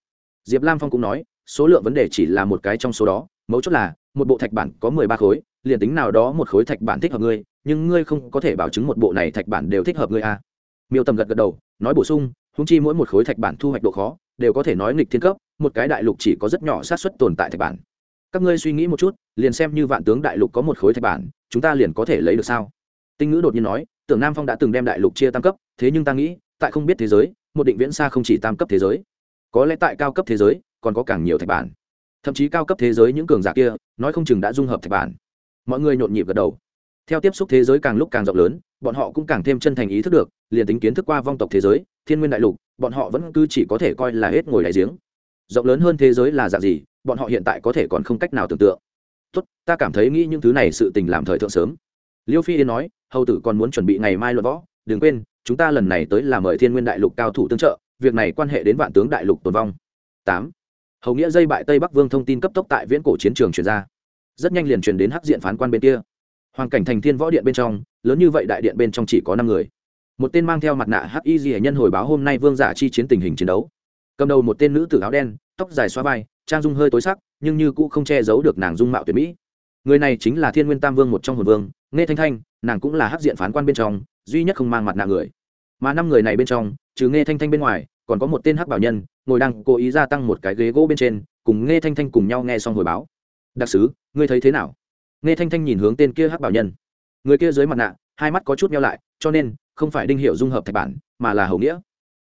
Diệp lam phong cũng nói, số lượng vấn đề chỉ là một cái trong số đó, mấu chốt là, một bộ thạch bản có mười ba khối, liền tính nào đó một khối thạch bản thích hợp ngươi, nhưng ngươi không có thể bảo chứng một bộ này thạch bản đều thích hợp ngươi a miêu tầm gật gật đầu, nói bổ sung húng chi mỗi một khối thạch bản thu hoạch độ khó, đều có thể nói nghịch thiên cấp, một cái đại lục chỉ có rất nhỏ xác suất tồn tại thạch bản. Các ngươi suy nghĩ một chút, liền xem như vạn tướng đại lục có một khối thạch bản, chúng ta liền có thể lấy được sao? Tinh ngữ đột nhiên nói, tưởng nam phong đã từng đem đại lục chia tam cấp, thế nhưng ta nghĩ, tại không biết thế giới một định viễn xa không chỉ tam cấp thế giới. Có lẽ tại cao cấp thế giới, còn có càng nhiều thạch bản. Thậm chí cao cấp thế giới những cường giả kia, nói không chừng đã dung hợp thạch bản. Mọi người nhộn nhịp gật đầu. Theo tiếp xúc thế giới càng lúc càng rộng lớn, bọn họ cũng càng thêm chân thành ý thức được, liền tính kiến thức qua vong tộc thế giới, thiên nguyên đại lục, bọn họ vẫn cứ chỉ có thể coi là hết ngồi đại giếng. Rộng lớn hơn thế giới là dạng gì, bọn họ hiện tại có thể còn không cách nào tưởng tượng. Tốt, ta cảm thấy nghĩ những thứ này sự tình làm thời thượng sớm. Liêu phi yên nói, hầu tử còn muốn chuẩn bị ngày mai luận võ, đừng quên chúng ta lần này tới là mời thiên nguyên đại lục cao thủ tương trợ, việc này quan hệ đến vạn tướng đại lục tồn vong. Tám. Hầu nghĩa dây bại tây bắc vương thông tin cấp tốc tại viễn cổ chiến trường truyền ra. Rất nhanh liền truyền đến hắc diện phán quan bên kia. Hoàn cảnh thành thiên võ điện bên trong, lớn như vậy đại điện bên trong chỉ có năm người. Một tên mang theo mặt nạ hắc y di nhân hồi báo hôm nay vương giả chi chiến tình hình chiến đấu. Cầm đầu một tên nữ tử áo đen, tóc dài xoa vai, trang dung hơi tối sắc, nhưng như cũ không che giấu được nàng dung mạo tuyệt mỹ. Người này chính là thiên nguyên tam vương một trong hồn vương nghe thanh thanh, nàng cũng là hắc diện phán quan bên trong, duy nhất không mang mặt nạ người mà năm người này bên trong, trừ nghe thanh thanh bên ngoài, còn có một tên hắc bảo nhân, ngồi đang cố ý gia tăng một cái ghế gỗ bên trên, cùng nghe thanh thanh cùng nhau nghe xong hồi báo. Đặc sứ, ngươi thấy thế nào? Nghe thanh thanh nhìn hướng tên kia hắc bảo nhân. Người kia dưới mặt nạ, hai mắt có chút nhau lại, cho nên, không phải đinh hiệu dung hợp thạch bản, mà là hầu nghĩa.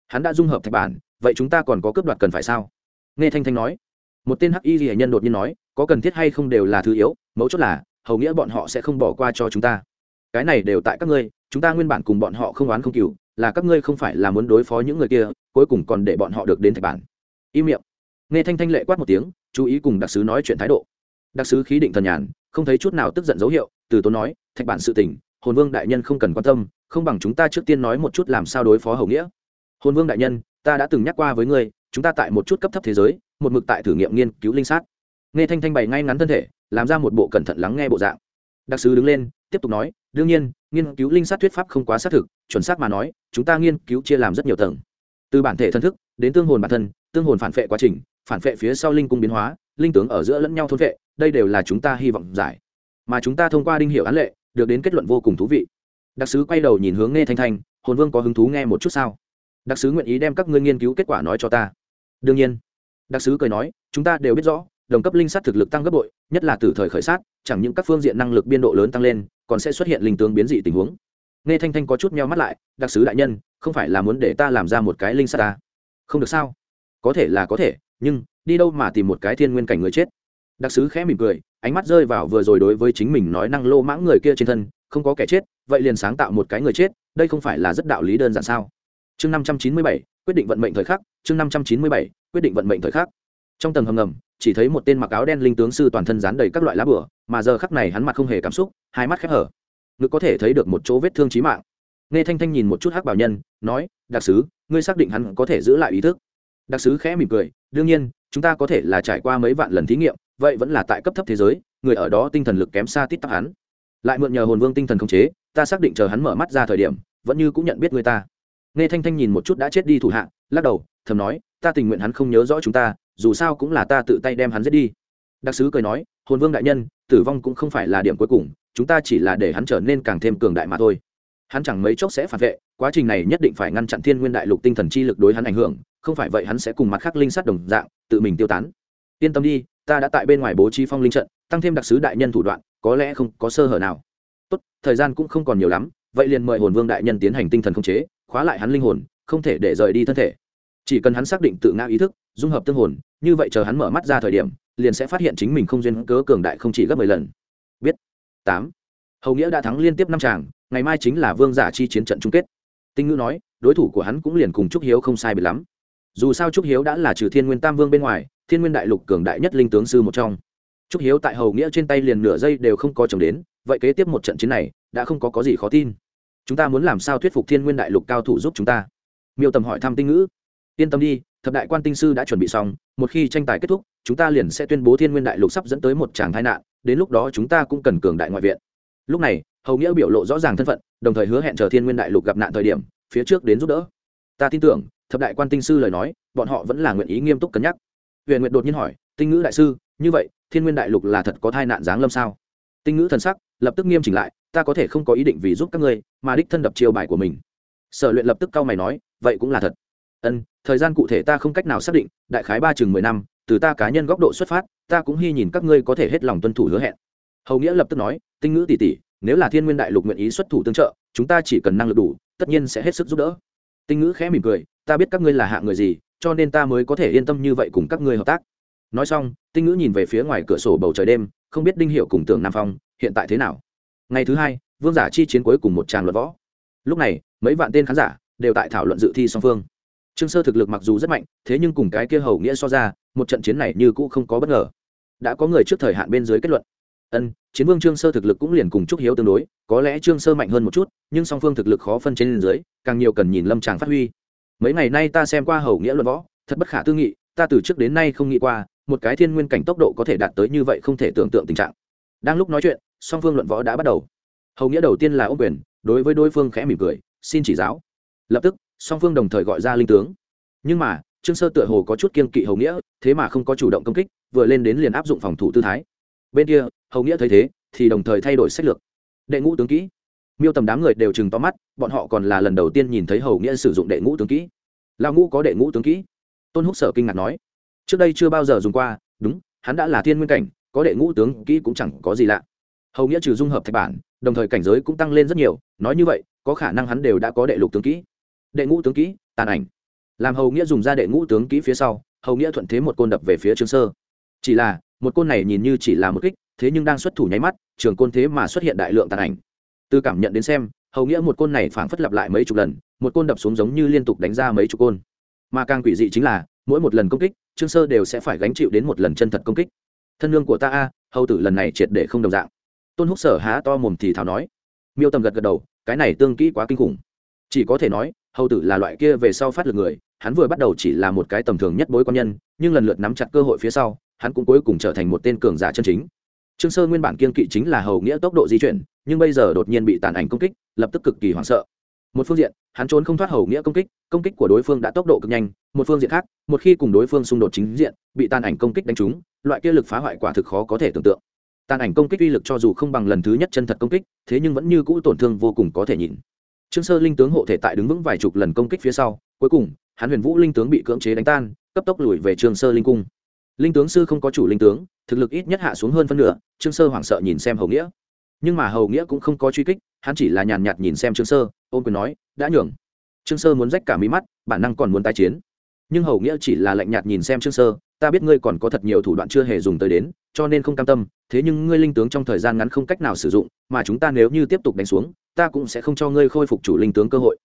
Hắn đã dung hợp thạch bản, vậy chúng ta còn có cướp đoạt cần phải sao? Nghe thanh thanh nói. Một tên hắc y ghi nhân đột nhiên nói, có cần thiết hay không đều là thứ yếu, mấu chốt là, hầu nghĩa bọn họ sẽ không bỏ qua cho chúng ta. Cái này đều tại các ngươi, chúng ta nguyên bản cùng bọn họ không oán không cừu là các ngươi không phải là muốn đối phó những người kia, cuối cùng còn để bọn họ được đến thạch bản. Im miệng. Nghe thanh thanh lệ quát một tiếng, chú ý cùng đặc sứ nói chuyện thái độ. Đặc sứ khí định thần nhàn, không thấy chút nào tức giận dấu hiệu, từ tốn nói, thạch bản sự tình, hồn vương đại nhân không cần quan tâm, không bằng chúng ta trước tiên nói một chút làm sao đối phó hầu nghĩa. Hồn vương đại nhân, ta đã từng nhắc qua với ngươi, chúng ta tại một chút cấp thấp thế giới, một mực tại thử nghiệm nghiên cứu linh sát. Nghe thanh thanh bày ngay ngắn thân thể, làm ra một bộ cẩn thận lắng nghe bộ dạng. Đặc sứ đứng lên, tiếp tục nói, đương nhiên nghiên cứu linh sát thuyết pháp không quá xác thực, chuẩn xác mà nói, chúng ta nghiên cứu chia làm rất nhiều tầng. Từ bản thể thân thức, đến tương hồn bản thân, tương hồn phản vệ quá trình, phản vệ phía sau linh cung biến hóa, linh tướng ở giữa lẫn nhau thôn vệ đây đều là chúng ta hy vọng giải. Mà chúng ta thông qua đinh hiệu án lệ, được đến kết luận vô cùng thú vị. Đặc sứ quay đầu nhìn hướng nghe thanh thanh, hồn vương có hứng thú nghe một chút sao? Đặc sứ nguyện ý đem các ngươi nghiên cứu kết quả nói cho ta. Đương nhiên. Đặc sứ cười nói, chúng ta đều biết rõ, đồng cấp linh sát thực lực tăng gấp bội, nhất là từ thời khởi sát, chẳng những các phương diện năng lực biên độ lớn tăng lên còn sẽ xuất hiện linh tướng biến dị tình huống. Nghe thanh thanh có chút meo mắt lại, đặc sứ đại nhân, không phải là muốn để ta làm ra một cái linh sát ta? Không được sao? Có thể là có thể, nhưng đi đâu mà tìm một cái thiên nguyên cảnh người chết? Đặc sứ khẽ mỉm cười, ánh mắt rơi vào vừa rồi đối với chính mình nói năng lô mãng người kia trên thân, không có kẻ chết, vậy liền sáng tạo một cái người chết, đây không phải là rất đạo lý đơn giản sao? Chương năm trăm chín mươi bảy, quyết định vận mệnh thời khắc, chương năm trăm chín mươi bảy, quyết định vận mệnh thời khắc trong tầng hầm ngầm, chỉ thấy một tên mặc áo đen linh tướng sư toàn thân dán đầy các loại lá bửa, mà giờ khắc này hắn mặt không hề cảm xúc, hai mắt khép hở. Ngực có thể thấy được một chỗ vết thương trí mạng. Nghe thanh thanh nhìn một chút hắc bảo nhân, nói, đặc sứ, ngươi xác định hắn có thể giữ lại ý thức? Đặc sứ khẽ mỉm cười, đương nhiên, chúng ta có thể là trải qua mấy vạn lần thí nghiệm, vậy vẫn là tại cấp thấp thế giới, người ở đó tinh thần lực kém xa tít tắc hắn. Lại mượn nhờ hồn vương tinh thần khống chế, ta xác định chờ hắn mở mắt ra thời điểm, vẫn như cũng nhận biết người ta. Nghe thanh thanh nhìn một chút đã chết đi thủ hạ, lắc đầu, thầm nói, ta tình nguyện hắn không nhớ rõ chúng ta dù sao cũng là ta tự tay đem hắn giết đi. Đặc sứ cười nói, hồn vương đại nhân, tử vong cũng không phải là điểm cuối cùng, chúng ta chỉ là để hắn trở nên càng thêm cường đại mà thôi. Hắn chẳng mấy chốc sẽ phản vệ, quá trình này nhất định phải ngăn chặn thiên nguyên đại lục tinh thần chi lực đối hắn ảnh hưởng, không phải vậy hắn sẽ cùng mặt khác linh sát đồng dạng, tự mình tiêu tán. Yên tâm đi, ta đã tại bên ngoài bố trí phong linh trận, tăng thêm đặc sứ đại nhân thủ đoạn, có lẽ không có sơ hở nào. Tốt, thời gian cũng không còn nhiều lắm, vậy liền mời hồn vương đại nhân tiến hành tinh thần khống chế, khóa lại hắn linh hồn, không thể để rời đi thân thể chỉ cần hắn xác định tự ngã ý thức, dung hợp tương hồn, như vậy chờ hắn mở mắt ra thời điểm, liền sẽ phát hiện chính mình không duyên cớ cường đại không chỉ gấp mười lần. Biết. Tám. Hầu nghĩa đã thắng liên tiếp năm tràng, ngày mai chính là vương giả chi chiến trận chung kết. Tinh ngữ nói, đối thủ của hắn cũng liền cùng trúc hiếu không sai bị lắm. Dù sao trúc hiếu đã là trừ thiên nguyên tam vương bên ngoài, thiên nguyên đại lục cường đại nhất linh tướng sư một trong. Trúc hiếu tại hầu nghĩa trên tay liền nửa giây đều không có chồng đến, vậy kế tiếp một trận chiến này, đã không có có gì khó tin. Chúng ta muốn làm sao thuyết phục thiên nguyên đại lục cao thủ giúp chúng ta? Miêu tầm hỏi thăm tinh ngữ yên tâm đi, thập đại quan tinh sư đã chuẩn bị xong, một khi tranh tài kết thúc, chúng ta liền sẽ tuyên bố thiên nguyên đại lục sắp dẫn tới một tràng tai nạn, đến lúc đó chúng ta cũng cần cường đại ngoại viện. Lúc này, hầu nghĩa biểu lộ rõ ràng thân phận, đồng thời hứa hẹn chờ thiên nguyên đại lục gặp nạn thời điểm, phía trước đến giúp đỡ. Ta tin tưởng, thập đại quan tinh sư lời nói, bọn họ vẫn là nguyện ý nghiêm túc cân nhắc. Huyền nguyện đột nhiên hỏi, tinh ngữ đại sư, như vậy, thiên nguyên đại lục là thật có tai nạn giáng lâm sao? Tinh ngữ thần sắc, lập tức nghiêm chỉnh lại, ta có thể không có ý định vì giúp các ngươi, mà đích thân đập chiêu bài của mình. Sở luyện lập tức cau mày nói, vậy cũng là thật ân, thời gian cụ thể ta không cách nào xác định, đại khái ba chừng mười năm, từ ta cá nhân góc độ xuất phát, ta cũng hy nhìn các ngươi có thể hết lòng tuân thủ hứa hẹn. Hầu nghĩa lập tức nói, tinh ngữ tỷ tỷ, nếu là thiên nguyên đại lục nguyện ý xuất thủ tương trợ, chúng ta chỉ cần năng lực đủ, tất nhiên sẽ hết sức giúp đỡ. Tinh ngữ khẽ mỉm cười, ta biết các ngươi là hạ người gì, cho nên ta mới có thể yên tâm như vậy cùng các ngươi hợp tác. Nói xong, tinh ngữ nhìn về phía ngoài cửa sổ bầu trời đêm, không biết đinh hiệu cùng tưởng nam phong, hiện tại thế nào? Ngày thứ hai, vương giả chi chiến cuối cùng một tràng luận võ. Lúc này, mấy vạn tên khán giả đều tại thảo luận dự thi song phương trương sơ thực lực mặc dù rất mạnh, thế nhưng cùng cái kia hầu nghĩa so ra, một trận chiến này như cũ không có bất ngờ. Đã có người trước thời hạn bên dưới kết luận. Ân, chiến vương trương sơ thực lực cũng liền cùng trúc hiếu tương đối, có lẽ trương sơ mạnh hơn một chút, nhưng song phương thực lực khó phân trên dưới, càng nhiều cần nhìn lâm tràng phát huy. Mấy ngày nay ta xem qua hầu nghĩa luận võ, thật bất khả tư nghị, ta từ trước đến nay không nghĩ qua, một cái thiên nguyên cảnh tốc độ có thể đạt tới như vậy không thể tưởng tượng tình trạng. Đang lúc nói chuyện, song phương luận võ đã bắt đầu. Hầu nghĩa đầu tiên là ô quyền, đối với đối phương khẽ mỉm cười, xin chỉ giáo. Lập tức song phương đồng thời gọi ra linh tướng. Nhưng mà, trương sơ tựa hồ có chút kiên kỵ hầu nghĩa, thế mà không có chủ động công kích, vừa lên đến liền áp dụng phòng thủ tư thái. Bên kia, hầu nghĩa thấy thế, thì đồng thời thay đổi sách lược. Đệ ngũ tướng kỹ. Miêu tầm đám người đều chừng to mắt, bọn họ còn là lần đầu tiên nhìn thấy hầu nghĩa sử dụng đệ ngũ tướng kỹ. Lao ngũ có đệ ngũ tướng kỹ. Tôn húc sở kinh ngạc nói, trước đây chưa bao giờ dùng qua, đúng, hắn đã là thiên nguyên cảnh, có đệ ngũ tướng kỹ cũng chẳng có gì lạ. Hầu nghĩa trừ dung hợp thạch bản, đồng thời cảnh giới cũng tăng lên rất nhiều, nói như vậy, có khả năng hắn đều đã có đệ lục tướng kỹ đệ ngũ tướng kỹ, tàn ảnh. Làm hầu nghĩa dùng ra đệ ngũ tướng kỹ phía sau, hầu nghĩa thuận thế một côn đập về phía trương sơ. Chỉ là, một côn này nhìn như chỉ là một kích, thế nhưng đang xuất thủ nháy mắt, trường côn thế mà xuất hiện đại lượng tàn ảnh. Từ cảm nhận đến xem, hầu nghĩa một côn này phảng phất lặp lại mấy chục lần, một côn đập xuống giống như liên tục đánh ra mấy chục côn. Mà càng quỷ dị chính là, mỗi một lần công kích, trương sơ đều sẽ phải gánh chịu đến một lần chân thật công kích. Thân lương của ta a, hầu tử lần này triệt để không đồng dạng. Tôn húc sở há to mồm thì thảo nói. Miêu tầm gật gật đầu, cái này tương kỹ quá kinh khủng. Chỉ có thể nói hầu tử là loại kia về sau phát lực người, hắn vừa bắt đầu chỉ là một cái tầm thường nhất bối quan nhân, nhưng lần lượt nắm chặt cơ hội phía sau, hắn cũng cuối cùng trở thành một tên cường giả chân chính. Trương sơ nguyên bản kiên kỵ chính là hầu nghĩa tốc độ di chuyển, nhưng bây giờ đột nhiên bị tàn ảnh công kích, lập tức cực kỳ hoảng sợ. Một phương diện, hắn trốn không thoát hầu nghĩa công kích công kích của đối phương đã tốc độ cực nhanh, một phương diện khác, một khi cùng đối phương xung đột chính diện, bị tàn ảnh công kích đánh trúng, loại kia lực phá hoại quả thực khó có thể tưởng tượng. Tàn ảnh công kích uy lực cho dù không bằng lần thứ nhất chân thật công kích, thế nhưng vẫn như cũ tổn thương vô cùng có thể nhìn trương sơ linh tướng hộ thể tại đứng vững vài chục lần công kích phía sau, cuối cùng, hắn huyền vũ linh tướng bị cưỡng chế đánh tan, cấp tốc lùi về trương sơ linh cung. Linh tướng sư không có chủ linh tướng, thực lực ít nhất hạ xuống hơn phân nửa, trương sơ hoảng sợ nhìn xem hầu nghĩa. Nhưng mà hầu nghĩa cũng không có truy kích, hắn chỉ là nhàn nhạt nhìn xem trương sơ ôm quyền nói, đã nhường. Trương sơ muốn rách cả mí mắt, bản năng còn muốn tái chiến. Nhưng hầu nghĩa chỉ là lạnh nhạt nhìn xem trương sơ, ta biết ngươi còn có thật nhiều thủ đoạn chưa hề dùng tới đến, cho nên không cam tâm thế nhưng ngươi linh tướng trong thời gian ngắn không cách nào sử dụng, mà chúng ta nếu như tiếp tục đánh xuống, ta cũng sẽ không cho ngươi khôi phục chủ linh tướng cơ hội.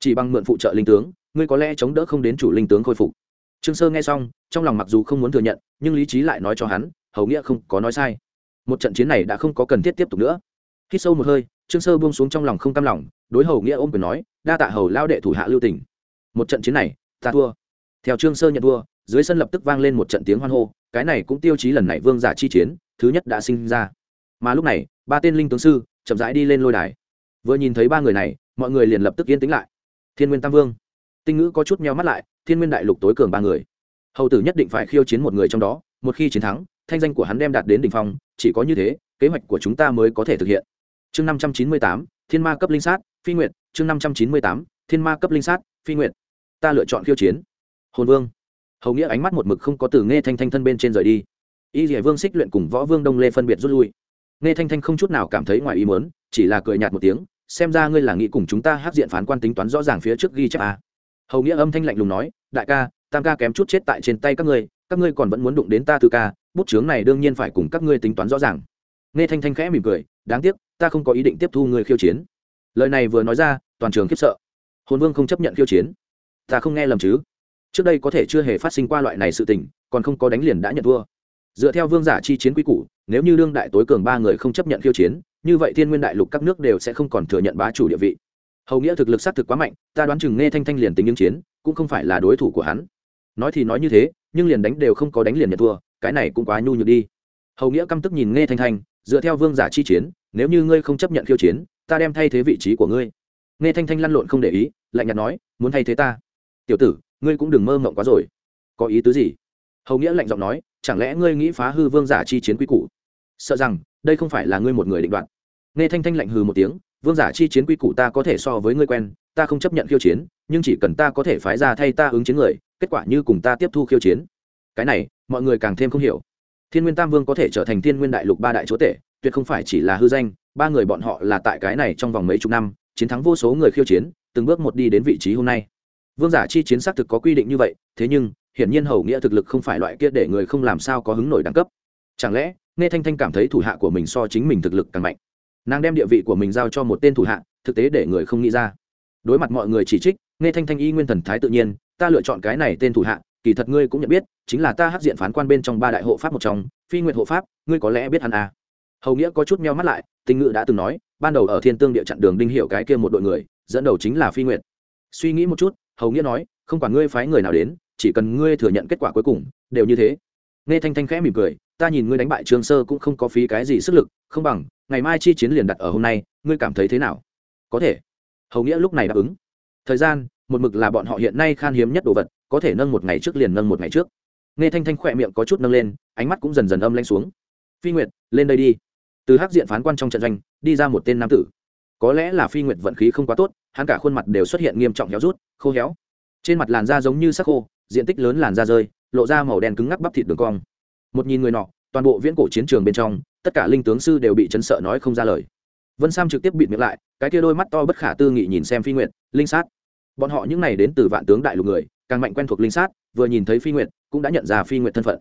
Chỉ bằng mượn phụ trợ linh tướng, ngươi có lẽ chống đỡ không đến chủ linh tướng khôi phục. Trương sơ nghe xong, trong lòng mặc dù không muốn thừa nhận, nhưng lý trí lại nói cho hắn, hầu nghĩa không có nói sai. Một trận chiến này đã không có cần thiết tiếp tục nữa. Khi sâu một hơi, trương sơ buông xuống trong lòng không cam lòng, đối hầu nghĩa ôm quyền nói, đa tạ hầu lao đệ thủ hạ lưu tỉnh một trận chiến này, ta thua. Theo trương sơ nhận thua, dưới sân lập tức vang lên một trận tiếng hoan hô, cái này cũng tiêu chí lần này vương giả chi chiến thứ nhất đã sinh ra. Mà lúc này, ba tên linh tướng sư chậm rãi đi lên lôi đài. Vừa nhìn thấy ba người này, mọi người liền lập tức yên tĩnh lại. Thiên nguyên tam vương. Tinh ngữ có chút meo mắt lại, thiên nguyên đại lục tối cường ba người. Hầu tử nhất định phải khiêu chiến một người trong đó, một khi chiến thắng, thanh danh của hắn đem đạt đến đ ỉ n h phong, chỉ có như thế, kế hoạch của chúng ta mới có thể thực hiện. Chương năm trăm chín mươi tám, thiên ma cấp linh sát, phi nguyện chương năm trăm chín mươi tám, thiên ma cấp linh sát, phi nguyện ta lựa chọn khiêu chiến. Hồn vương. Hầu nghĩa ánh mắt một mực không có từ nghe thanh thanh thân bên trên rời đi y dỉa vương xích luyện cùng võ vương đông lê phân biệt rút lui. Nghe thanh thanh không chút nào cảm thấy ngoài ý mớn chỉ là cười nhạt một tiếng, xem ra ngươi là nghĩ cùng chúng ta hát diện phán quan tính toán rõ ràng phía trước ghi chép a hầu nghĩa âm thanh lạnh lùng nói, đại ca, tam ca kém chút chết tại trên tay các ngươi các ngươi còn vẫn muốn đụng đến ta tư ca, bút chướng này đương nhiên phải cùng các ngươi tính toán rõ ràng. Nghe thanh thanh khẽ mỉm cười, đáng tiếc, ta không có ý định tiếp thu người khiêu chiến. Lời này vừa nói ra, toàn trường khiếp sợ. Hồn vương không chấp nhận khiêu chiến. Ta không nghe lầm chứ? Trước đây có thể chưa hề phát sinh qua loại này sự tình, còn không có đánh liền đã nhận thua dựa theo vương giả chi chiến quy củ, nếu như đương đại tối cường ba người không chấp nhận khiêu chiến, như vậy thiên nguyên đại lục các nước đều sẽ không còn thừa nhận bá chủ địa vị. Hầu nghĩa thực lực xác thực quá mạnh, ta đoán chừng nghe thanh thanh liền tính ứng chiến, cũng không phải là đối thủ của hắn. Nói thì nói như thế, nhưng liền đánh đều không có đánh liền nhận thua, cái này cũng quá nhu nhược đi. Hầu nghĩa căm tức nhìn nghe thanh thanh, dựa theo vương giả chi chiến, nếu như ngươi không chấp nhận khiêu chiến, ta đem thay thế vị trí của ngươi. Nghe thanh thanh lăn lộn không để ý, lạnh nhạt nói, muốn thay thế ta. Tiểu tử, ngươi cũng đừng mơ mộng quá rồi. Có ý tứ gì? Hầu nghĩa lạnh giọng nói chẳng lẽ ngươi nghĩ phá hư vương giả chi chiến quy củ? Sợ rằng, đây không phải là ngươi một người định đoạt. Nghe thanh thanh lạnh hừ một tiếng, vương giả chi chiến quy củ ta có thể so với ngươi quen, ta không chấp nhận khiêu chiến, nhưng chỉ cần ta có thể phái ra thay ta ứng chiến người, kết quả như cùng ta tiếp thu khiêu chiến. Cái này, mọi người càng thêm không hiểu. Thiên nguyên tam vương có thể trở thành thiên nguyên đại lục ba đại chúa tể, tuyệt không phải chỉ là hư danh, ba người bọn họ là tại cái này trong vòng mấy chục năm, chiến thắng vô số người khiêu chiến, từng bước một đi đến vị trí hôm nay. Vương giả chi chiến xác thực có quy định như vậy, thế nhưng hiển nhiên hầu nghĩa thực lực không phải loại kia để người không làm sao có hứng nổi đẳng cấp. Chẳng lẽ, nghe thanh thanh cảm thấy thủ hạ của mình so chính mình thực lực càng mạnh. Nàng đem địa vị của mình giao cho một tên thủ hạ, thực tế để người không nghĩ ra. Đối mặt mọi người chỉ trích, nghe thanh thanh y nguyên thần thái tự nhiên, ta lựa chọn cái này tên thủ hạ, kỳ thật ngươi cũng nhận biết, chính là ta hắc diện phán quan bên trong ba đại hộ pháp một trong, phi nguyện hộ pháp, ngươi có lẽ biết hắn à. hầu nghĩa có chút meo mắt lại tình ngự đã từng nói, ban đầu ở thiên tương địa chặn đường đinh hiệu cái kia một đội người, dẫn đầu chính là phi nguyện suy nghĩ một chút, hầu nghĩa nói, không quản ngươi phái người nào đến chỉ cần ngươi thừa nhận kết quả cuối cùng, đều như thế. Nghe thanh thanh khẽ mỉm cười, ta nhìn ngươi đánh bại trương sơ cũng không có phí cái gì sức lực, không bằng, ngày mai chi chiến liền đặt ở hôm nay, ngươi cảm thấy thế nào? Có thể. Hầu nghĩa lúc này đáp ứng. Thời gian, một mực là bọn họ hiện nay khan hiếm nhất đồ vật, có thể nâng một ngày trước liền nâng một ngày trước. Nghe thanh thanh khỏe miệng có chút nâng lên, ánh mắt cũng dần dần âm lanh xuống. Phi nguyệt, lên đây đi. Từ hắc diện phán quan trong trận doanh, đi ra một tên nam tử. Có lẽ là phi nguyệt vận khí không quá tốt, hắn cả khuôn mặt đều xuất hiện nghiêm trọng héo rút, khô héo trên mặt làn da giống như sắc khô, diện tích lớn làn da rơi, lộ ra màu đen cứng ngắc bắp thịt đường cong. Một nhìn người nọ, toàn bộ viễn cổ chiến trường bên trong, tất cả linh tướng sư đều bị chấn sợ nói không ra lời. Vân sam trực tiếp bịt miệng lại, cái kia đôi mắt to bất khả tư nghị nhìn xem phi nguyện linh sát. Bọn họ những n à y đến từ vạn tướng đại lục người, càng mạnh quen thuộc linh sát, vừa nhìn thấy phi nguyện cũng đã nhận ra phi nguyện thân phận.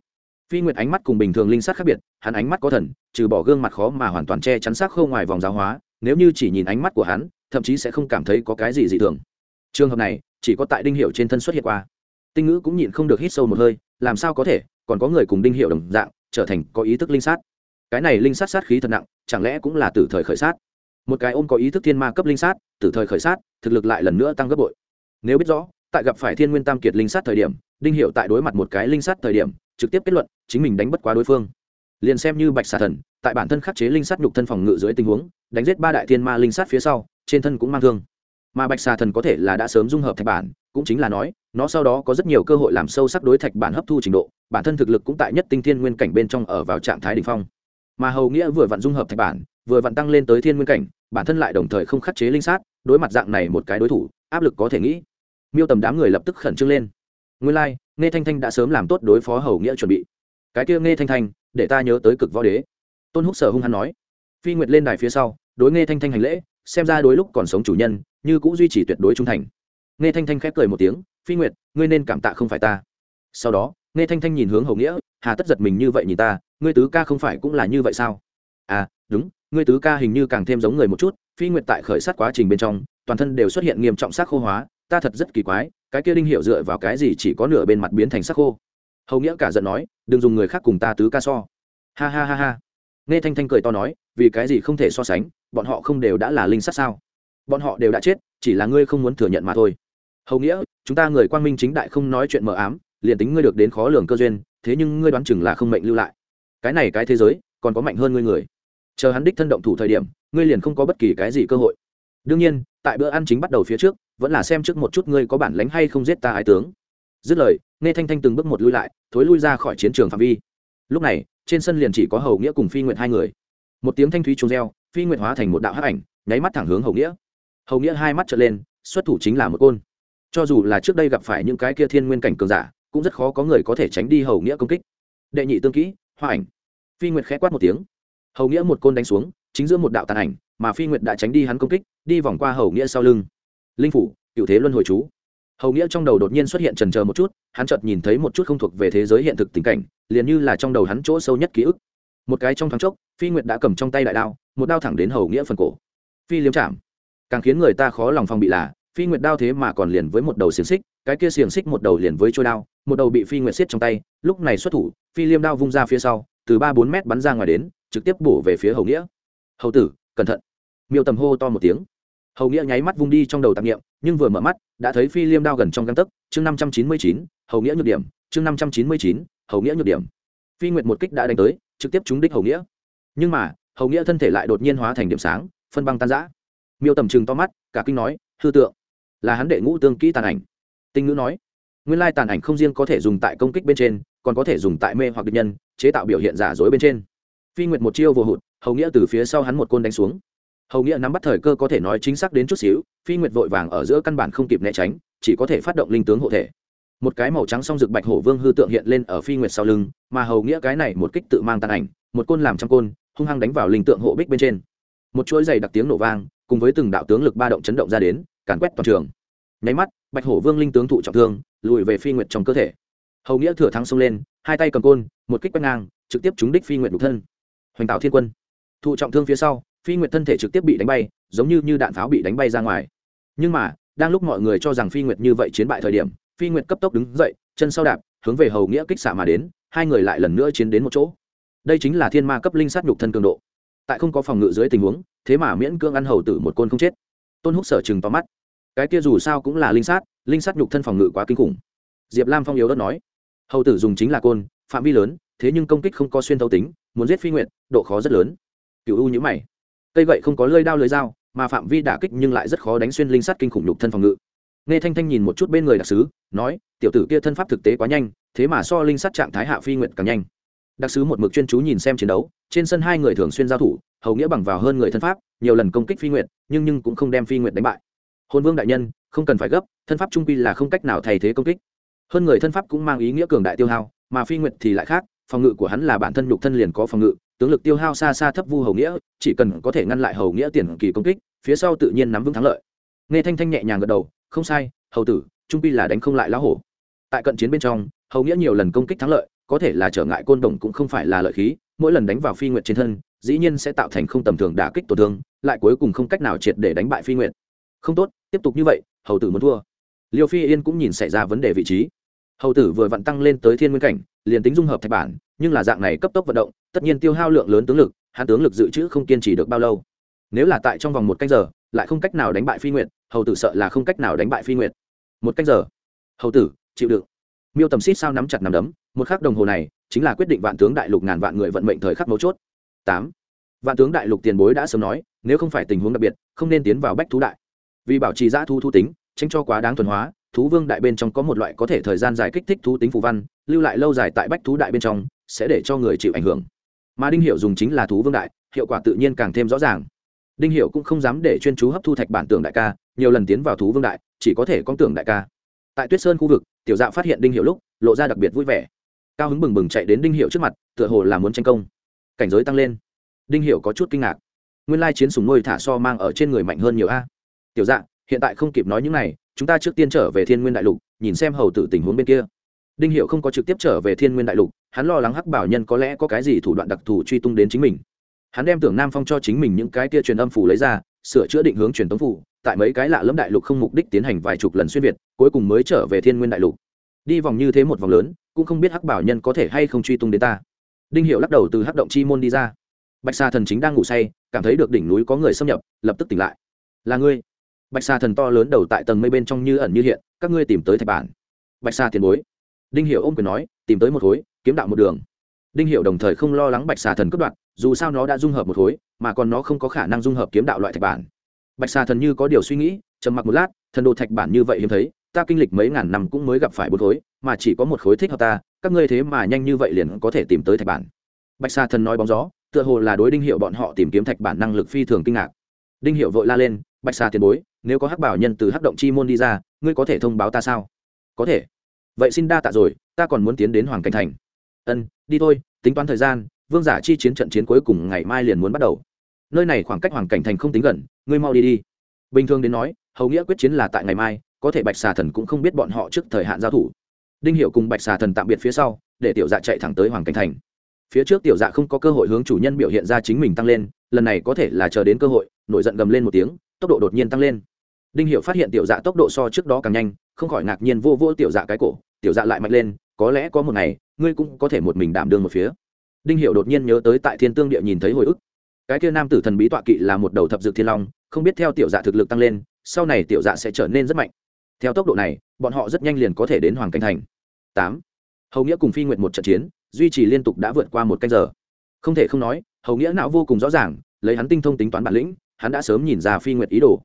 Phi nguyện ánh mắt cùng bình thường linh sát khác biệt, hắn ánh mắt có thần, trừ bỏ gương mặt khó mà hoàn toàn che chắn xác khâu ngoài vòng giáo hóa, nếu như chỉ nhìn ánh mắt của hắn, thậm chí sẽ không cảm thấy có cái gì dị thường. Trường hợp này chỉ có tại đinh hiệu trên thân xuất hiện qua. Tinh ngữ cũng nhịn không được hít sâu một hơi, làm sao có thể, còn có người cùng đinh hiệu đồng dạng, trở thành có ý thức linh sát. Cái này linh sát sát khí thật nặng, chẳng lẽ cũng là từ thời khởi sát? Một cái ôm có ý thức thiên ma cấp linh sát từ thời khởi sát, thực lực lại lần nữa tăng gấp bội. Nếu biết rõ, tại gặp phải thiên nguyên tam kiệt linh sát thời điểm, đinh hiệu tại đối mặt một cái linh sát thời điểm, trực tiếp kết luận, chính mình đánh bất quá đối phương. Liền xem như bạch xà thần, tại bản thân khắc chế linh sát nhục thân phòng ngự dưới tình huống, đánh giết ba đại thiên ma linh sát phía sau, trên thân cũng mang thương mà bạch xà thần có thể là đã sớm dung hợp thạch bản cũng chính là nói nó sau đó có rất nhiều cơ hội làm sâu sắc đối thạch bản hấp thu trình độ bản thân thực lực cũng tại nhất tinh thiên nguyên cảnh bên trong ở vào trạng thái đ ỉ n h phong. Mà hầu nghĩa vừa vặn dung hợp thạch bản vừa vặn tăng lên tới thiên nguyên cảnh bản thân lại đồng thời không khắc chế linh sát đối mặt dạng này một cái đối thủ áp lực có thể nghĩ. Miêu tầm đám người lập tức khẩn trương lên. Nguyên lai、like, nghe thanh thanh đã sớm làm tốt đối phó hầu nghĩa chuẩn bị. Cái kia nghe thanh thanh để ta nhớ tới cực võ đế. Tôn húc sở hung hăng nói. Phi nguyệt lên đài phía sau đối nghe thanh thanh hành lễ xem ra đối lúc còn sống chủ nhân như cũng duy trì tuyệt đối trung thành. Nghe thanh thanh khép cười một tiếng, phi nguyệt, ngươi nên cảm tạ không phải ta. Sau đó, nghe thanh thanh nhìn hướng hầu nghĩa, hà tất giật mình như vậy nhìn ta, ngươi tứ ca không phải cũng là như vậy sao? À đúng, ngươi tứ ca hình như càng thêm giống người một chút, phi nguyệt tại khởi sát quá trình bên trong, toàn thân đều xuất hiện nghiêm trọng sắc khô hóa, ta thật rất kỳ quái, cái kia đinh hiệu dựa vào cái gì chỉ có nửa bên mặt biến thành sắc khô? Hầu nghĩa cả giận nói, đừng dùng người khác cùng ta tứ ca so. Ha ha ha ha. Nghe thanh thanh cười to nói, vì cái gì không thể so sánh, bọn họ không đều đã là linh sát sao? Bọn họ đều đã chết, chỉ là ngươi không muốn thừa nhận mà thôi. Hầu nghĩa, chúng ta người quang minh chính đại không nói chuyện mờ ám, liền tính ngươi được đến khó lường cơ duyên, thế nhưng ngươi đoán chừng là không mệnh lưu lại. Cái này cái thế giới, còn có mạnh hơn ngươi người. Chờ hắn đích thân động thủ thời điểm, ngươi liền không có bất kỳ cái gì cơ hội. Đương nhiên, tại bữa ăn chính bắt đầu phía trước, vẫn là xem trước một chút ngươi có bản lánh hay không giết ta ái tướng. Dứt lời, nghe thanh thanh từng bước một lui lại, thối lui ra khỏi chiến trường phạm vi. Lúc này, trên sân liền chỉ có hầu nghĩa cùng phi nguyện hai người. Một tiếng thanh thúy trùng reo, phi nguyện hóa thành một đạo hắc ảnh, nháy mắt thẳng hướng hầu nghĩa hầu nghĩa hai mắt trở lên, xuất thủ chính là một côn. Cho dù là trước đây gặp phải những cái kia thiên nguyên cảnh cường giả, cũng rất khó có người có thể tránh đi hầu nghĩa công kích. Đệ nhị tương kỹ, hoa ảnh. Phi nguyệt khẽ quát một tiếng. Hầu nghĩa một côn đánh xuống, chính giữa một đạo tàn ảnh, mà phi nguyệt đã tránh đi hắn công kích, đi vòng qua hầu nghĩa sau lưng. Linh phủ, cựu thế luân hồi chú. Hầu nghĩa trong đầu đột nhiên xuất hiện trần chờ một chút, hắn chợt nhìn thấy một chút không thuộc về thế giới hiện thực tình cảnh, liền như là trong đầu hắn chỗ sâu nhất ký ức. Một cái trong thoáng chốc, phi nguyệt đã cầm trong tay đại đao, một đao thẳng đến hầu nghĩa phần cổ. Phi liếm chạm càng khiến người ta khó lòng phòng bị là, phi nguyệt đao thế mà còn liền với một đầu xiềng xích, cái kia xiềng xích một đầu liền với trôi đao, một đầu bị phi nguyệt xiết trong tay, lúc này xuất thủ, phi liêm đao vung ra phía sau, từ ba bốn mét bắn ra ngoài đến, trực tiếp bổ về phía hầu nghĩa. Hầu tử, cẩn thận. Miêu tầm hô to một tiếng. Hầu nghĩa nháy mắt vung đi trong đầu tạp nghiệm nhưng vừa mở mắt, đã thấy phi liêm đao gần trong găng tấc, chương năm trăm chín mươi chín, hầu nghĩa nhược điểm, chương năm trăm chín mươi chín, hầu nghĩa nhược điểm. Phi nguyệt một kích đã đánh tới, trực tiếp trúng đích hầu nghĩa. Nhưng mà, hầu nghĩa thân thể lại đột nhiên hóa thành điểm sáng, phân băng tan giã miêu tầm chừng to mắt, cả kinh nói, hư tượng, là hắn đệ ngũ tương kỹ tàn ảnh. Tinh ngữ nói, nguyên lai tàn ảnh không riêng có thể dùng tại công kích bên trên, còn có thể dùng tại mê hoặc địch nhân, chế tạo biểu hiện giả dối bên trên. Phi nguyệt một chiêu vô hụt, hầu nghĩa từ phía sau hắn một côn đánh xuống. Hầu nghĩa nắm bắt thời cơ có thể nói chính xác đến chút xíu, phi nguyệt vội vàng ở giữa căn bản không kịp né tránh, chỉ có thể phát động linh tướng hộ thể. Một cái màu trắng song rực bạch hổ vương hư tượng hiện lên ở phi nguyệt sau lưng, mà hầu nghĩa cái này một kích tự mang tàn ảnh, một côn làm trăm côn, hung hăng đánh vào linh tượng hộ bích bên trên. Một chuỗi dày đặc tiếng nổ vang cùng với từng đạo tướng lực ba động chấn động ra đến, càn quét toàn trường. Nháy mắt, bạch hổ vương linh tướng thụ trọng thương, lùi về phi nguyệt trong cơ thể. Hầu nghĩa thừa thắng xông lên, hai tay cầm côn, một kích quét ngang, trực tiếp trúng đích phi nguyệt đục thân. Hoành tạo thiên quân. Thụ trọng thương phía sau, phi nguyệt thân thể trực tiếp bị đánh bay, giống như như đạn pháo bị đánh bay ra ngoài. Nhưng mà, đang lúc mọi người cho rằng phi nguyệt như vậy chiến bại thời điểm, phi nguyệt cấp tốc đứng dậy, chân sau đạp, hướng về hầu nghĩa kích xạ mà đến, hai người lại lần nữa chiến đến một chỗ. Đây chính là thiên ma cấp linh sát nhục thân cường độ tại không có phòng ngự dưới tình huống, thế mà miễn cưỡng ăn hầu tử một côn không chết. Tôn húc sở chừng tóm mắt. Cái kia dù sao cũng là linh sát linh sát nhục thân phòng ngự quá kinh khủng. Diệp lam phong yếu đất nói, hầu tử dùng chính là côn, phạm vi lớn, thế nhưng công kích không có xuyên thấu tính, muốn giết phi nguyện độ khó rất lớn. Cựu u nhữ mày. Cây gậy không có lơi đao lưới dao, mà phạm vi đả kích nhưng lại rất khó đánh xuyên linh sát kinh khủng nhục thân phòng ngự. Nghe thanh thanh nhìn một chút bên người đặc sứ, nói, tiểu tử kia thân pháp thực tế quá nhanh, thế mà so linh sát trạng thái hạ phi nguyện càng nhanh đặc sứ một mực chuyên chú nhìn xem chiến đấu, trên sân hai người thường xuyên giao thủ, hầu nghĩa bằng vào hơn người thân pháp, nhiều lần công kích phi nguyệt, nhưng nhưng cũng không đem phi nguyệt đánh bại. Hôn vương đại nhân, không cần phải gấp, thân pháp trung quy là không cách nào thay thế công kích. Hơn người thân pháp cũng mang ý nghĩa cường đại tiêu hao, mà phi nguyệt thì lại khác, phòng ngự của hắn là bản thân nhục thân liền có phòng ngự, tướng lực tiêu hao xa xa thấp vu hầu nghĩa, chỉ cần có thể ngăn lại hầu nghĩa tiền kỳ công kích, phía sau tự nhiên nắm vững thắng lợi. Nghe thanh thanh nhẹ nhàng gật đầu, không sai, hầu tử, trung pi là đánh không lại lão hổ. Tại cận chiến bên trong, hầu nghĩa nhiều lần công kích thắng lợi có thể là trở ngại côn đồng cũng không phải là lợi khí, mỗi lần đánh vào phi nguyệt trên thân, dĩ nhiên sẽ tạo thành không tầm thường đả kích tổn thương, lại cuối cùng không cách nào triệt để đánh bại phi nguyệt. Không tốt, tiếp tục như vậy, hầu tử muốn thua. Liêu phi yên cũng nhìn xảy ra vấn đề vị trí. Hầu tử vừa vặn tăng lên tới thiên nguyên cảnh, liền tính dung hợp thạch bản, nhưng là dạng này cấp tốc vận động, tất nhiên tiêu hao lượng lớn tướng lực, hắn tướng lực dự trữ không kiên trì được bao lâu. Nếu là tại trong vòng một canh giờ, lại không cách nào đánh bại phi nguyệt, hầu tử sợ là không cách nào đánh bại phi nguyệt. Một canh giờ. Hầu tử, chịu đựng. Miêu tầm xít sao nắm chặt nắm đấm một khắc đồng hồ này, chính là quyết định vạn tướng đại lục ngàn vạn người vận mệnh thời khắc mấu chốt. Tám. Vạn tướng đại lục tiền bối đã sớm nói, nếu không phải tình huống đặc biệt, không nên tiến vào bách thú đại. Vì bảo trì giã thu thu tính, tránh cho quá đáng thuần hóa, thú vương đại bên trong có một loại có thể thời gian dài kích thích thú tính phù văn, lưu lại lâu dài tại bách thú đại bên trong, sẽ để cho người chịu ảnh hưởng. Mà đinh hiệu dùng chính là thú vương đại, hiệu quả tự nhiên càng thêm rõ ràng. Đinh hiệu cũng không dám để chuyên chú hấp thu thạch bản tưởng đại ca, nhiều lần tiến vào thú vương đại, chỉ có thể con tưởng đại ca. Tại tuyết sơn khu vực, tiểu dạ phát hiện đinh hiệu lúc, lộ ra đặc biệt vui vẻ cao hứng bừng bừng chạy đến đinh hiệu trước mặt tựa hồ là muốn tranh công. Cảnh giới tăng lên. Đinh hiệu có chút kinh ngạc. Nguyên lai chiến sùng nuôi thả so mang ở trên người mạnh hơn nhiều a. Tiểu Dạng, hiện tại không kịp nói những này chúng ta trước tiên trở về thiên nguyên đại lục nhìn xem hầu tử tình huống bên kia. Đinh hiệu không có trực tiếp trở về thiên nguyên đại lục hắn lo lắng hắc bảo nhân có lẽ có cái gì thủ đoạn đặc thù truy tung đến chính mình. Hắn đem tưởng nam phong cho chính mình những cái kia truyền âm phủ lấy ra sửa chữa định hướng truyền tống phủ tại mấy cái lạ lẫm đại lục không mục đích tiến hành vài chục lần xuyên việt cuối cùng mới trở về thiên nguyên đại lục. Đi vòng như thế một vòng lớn cũng không biết hắc bảo nhân có thể hay không truy tung đến ta. Đinh hiệu lắc đầu từ hắc động chi môn đi ra. Bạch sa thần chính đang ngủ say, cảm thấy được đỉnh núi có người xâm nhập, lập tức tỉnh lại. Là ngươi. Bạch sa thần to lớn đầu tại tầng mây bên trong như ẩn như hiện, các ngươi tìm tới thạch bản. Bạch sa tiền bối. Đinh hiệu ôm quyền nói, tìm tới một khối, kiếm đạo một đường. Đinh hiệu đồng thời không lo lắng bạch xà thần cướp đoạt, dù sao nó đã dung hợp một khối, mà còn nó không có khả năng dung hợp kiếm đạo loại thạch bản. Bạch xà thần như có điều suy nghĩ, trầm mặc một lát, thần đồ thạch bản như vậy hiếm thấy ta kinh lịch mấy ngàn năm cũng mới gặp phải bốn khối, mà chỉ có một khối thích hợp ta, các ngươi thế mà nhanh như vậy liền có thể tìm tới thạch bản. Bạch Sa thần nói bóng gió, tựa hồ là đối đinh hiệu bọn họ tìm kiếm thạch bản năng lực phi thường kinh ngạc. Đinh hiệu vội la lên, bạch Sa tiền bối, nếu có hắc bảo nhân từ hắc động chi môn đi ra, ngươi có thể thông báo ta sao? Có thể. Vậy xin đa tạ rồi, ta còn muốn tiến đến hoàng cảnh thành. Ân, đi thôi, tính toán thời gian, vương giả chi chiến trận chiến cuối cùng ngày mai liền muốn bắt đầu. Nơi này khoảng cách hoàng cảnh thành không tính gần, ngươi mau đi đi. Bình thường đến nói, hầu nghĩa quyết chiến là tại ngày mai có thể bạch xà thần cũng không biết bọn họ trước thời hạn giao thủ. Đinh hiệu cùng bạch xà thần tạm biệt phía sau, để tiểu dạ chạy thẳng tới hoàng cảnh thành. Phía trước tiểu dạ không có cơ hội hướng chủ nhân biểu hiện ra chính mình tăng lên, lần này có thể là chờ đến cơ hội, nổi giận gầm lên một tiếng, tốc độ đột nhiên tăng lên. Đinh hiệu phát hiện tiểu dạ tốc độ so trước đó càng nhanh, không khỏi ngạc nhiên vô vô tiểu dạ cái cổ, tiểu dạ lại mạnh lên, có lẽ có một ngày, ngươi cũng có thể một mình đảm đương một phía. Đinh hiệu đột nhiên nhớ tới tại thiên tương địa nhìn thấy hồi ức. Cái kia nam tử thần bí tọa kỵ là một đầu thập dược thiên long, không biết theo tiểu dạ thực lực tăng lên, sau này tiểu dạ sẽ trở nên rất mạnh theo tốc độ này, bọn họ rất nhanh liền có thể đến hoàng canh thành. Tám. Hầu nghĩa cùng phi nguyện một trận chiến, duy trì liên tục đã vượt qua một canh giờ. Không thể không nói, hầu nghĩa não vô cùng rõ ràng, lấy hắn tinh thông tính toán bản lĩnh, hắn đã sớm nhìn ra phi nguyện ý đồ.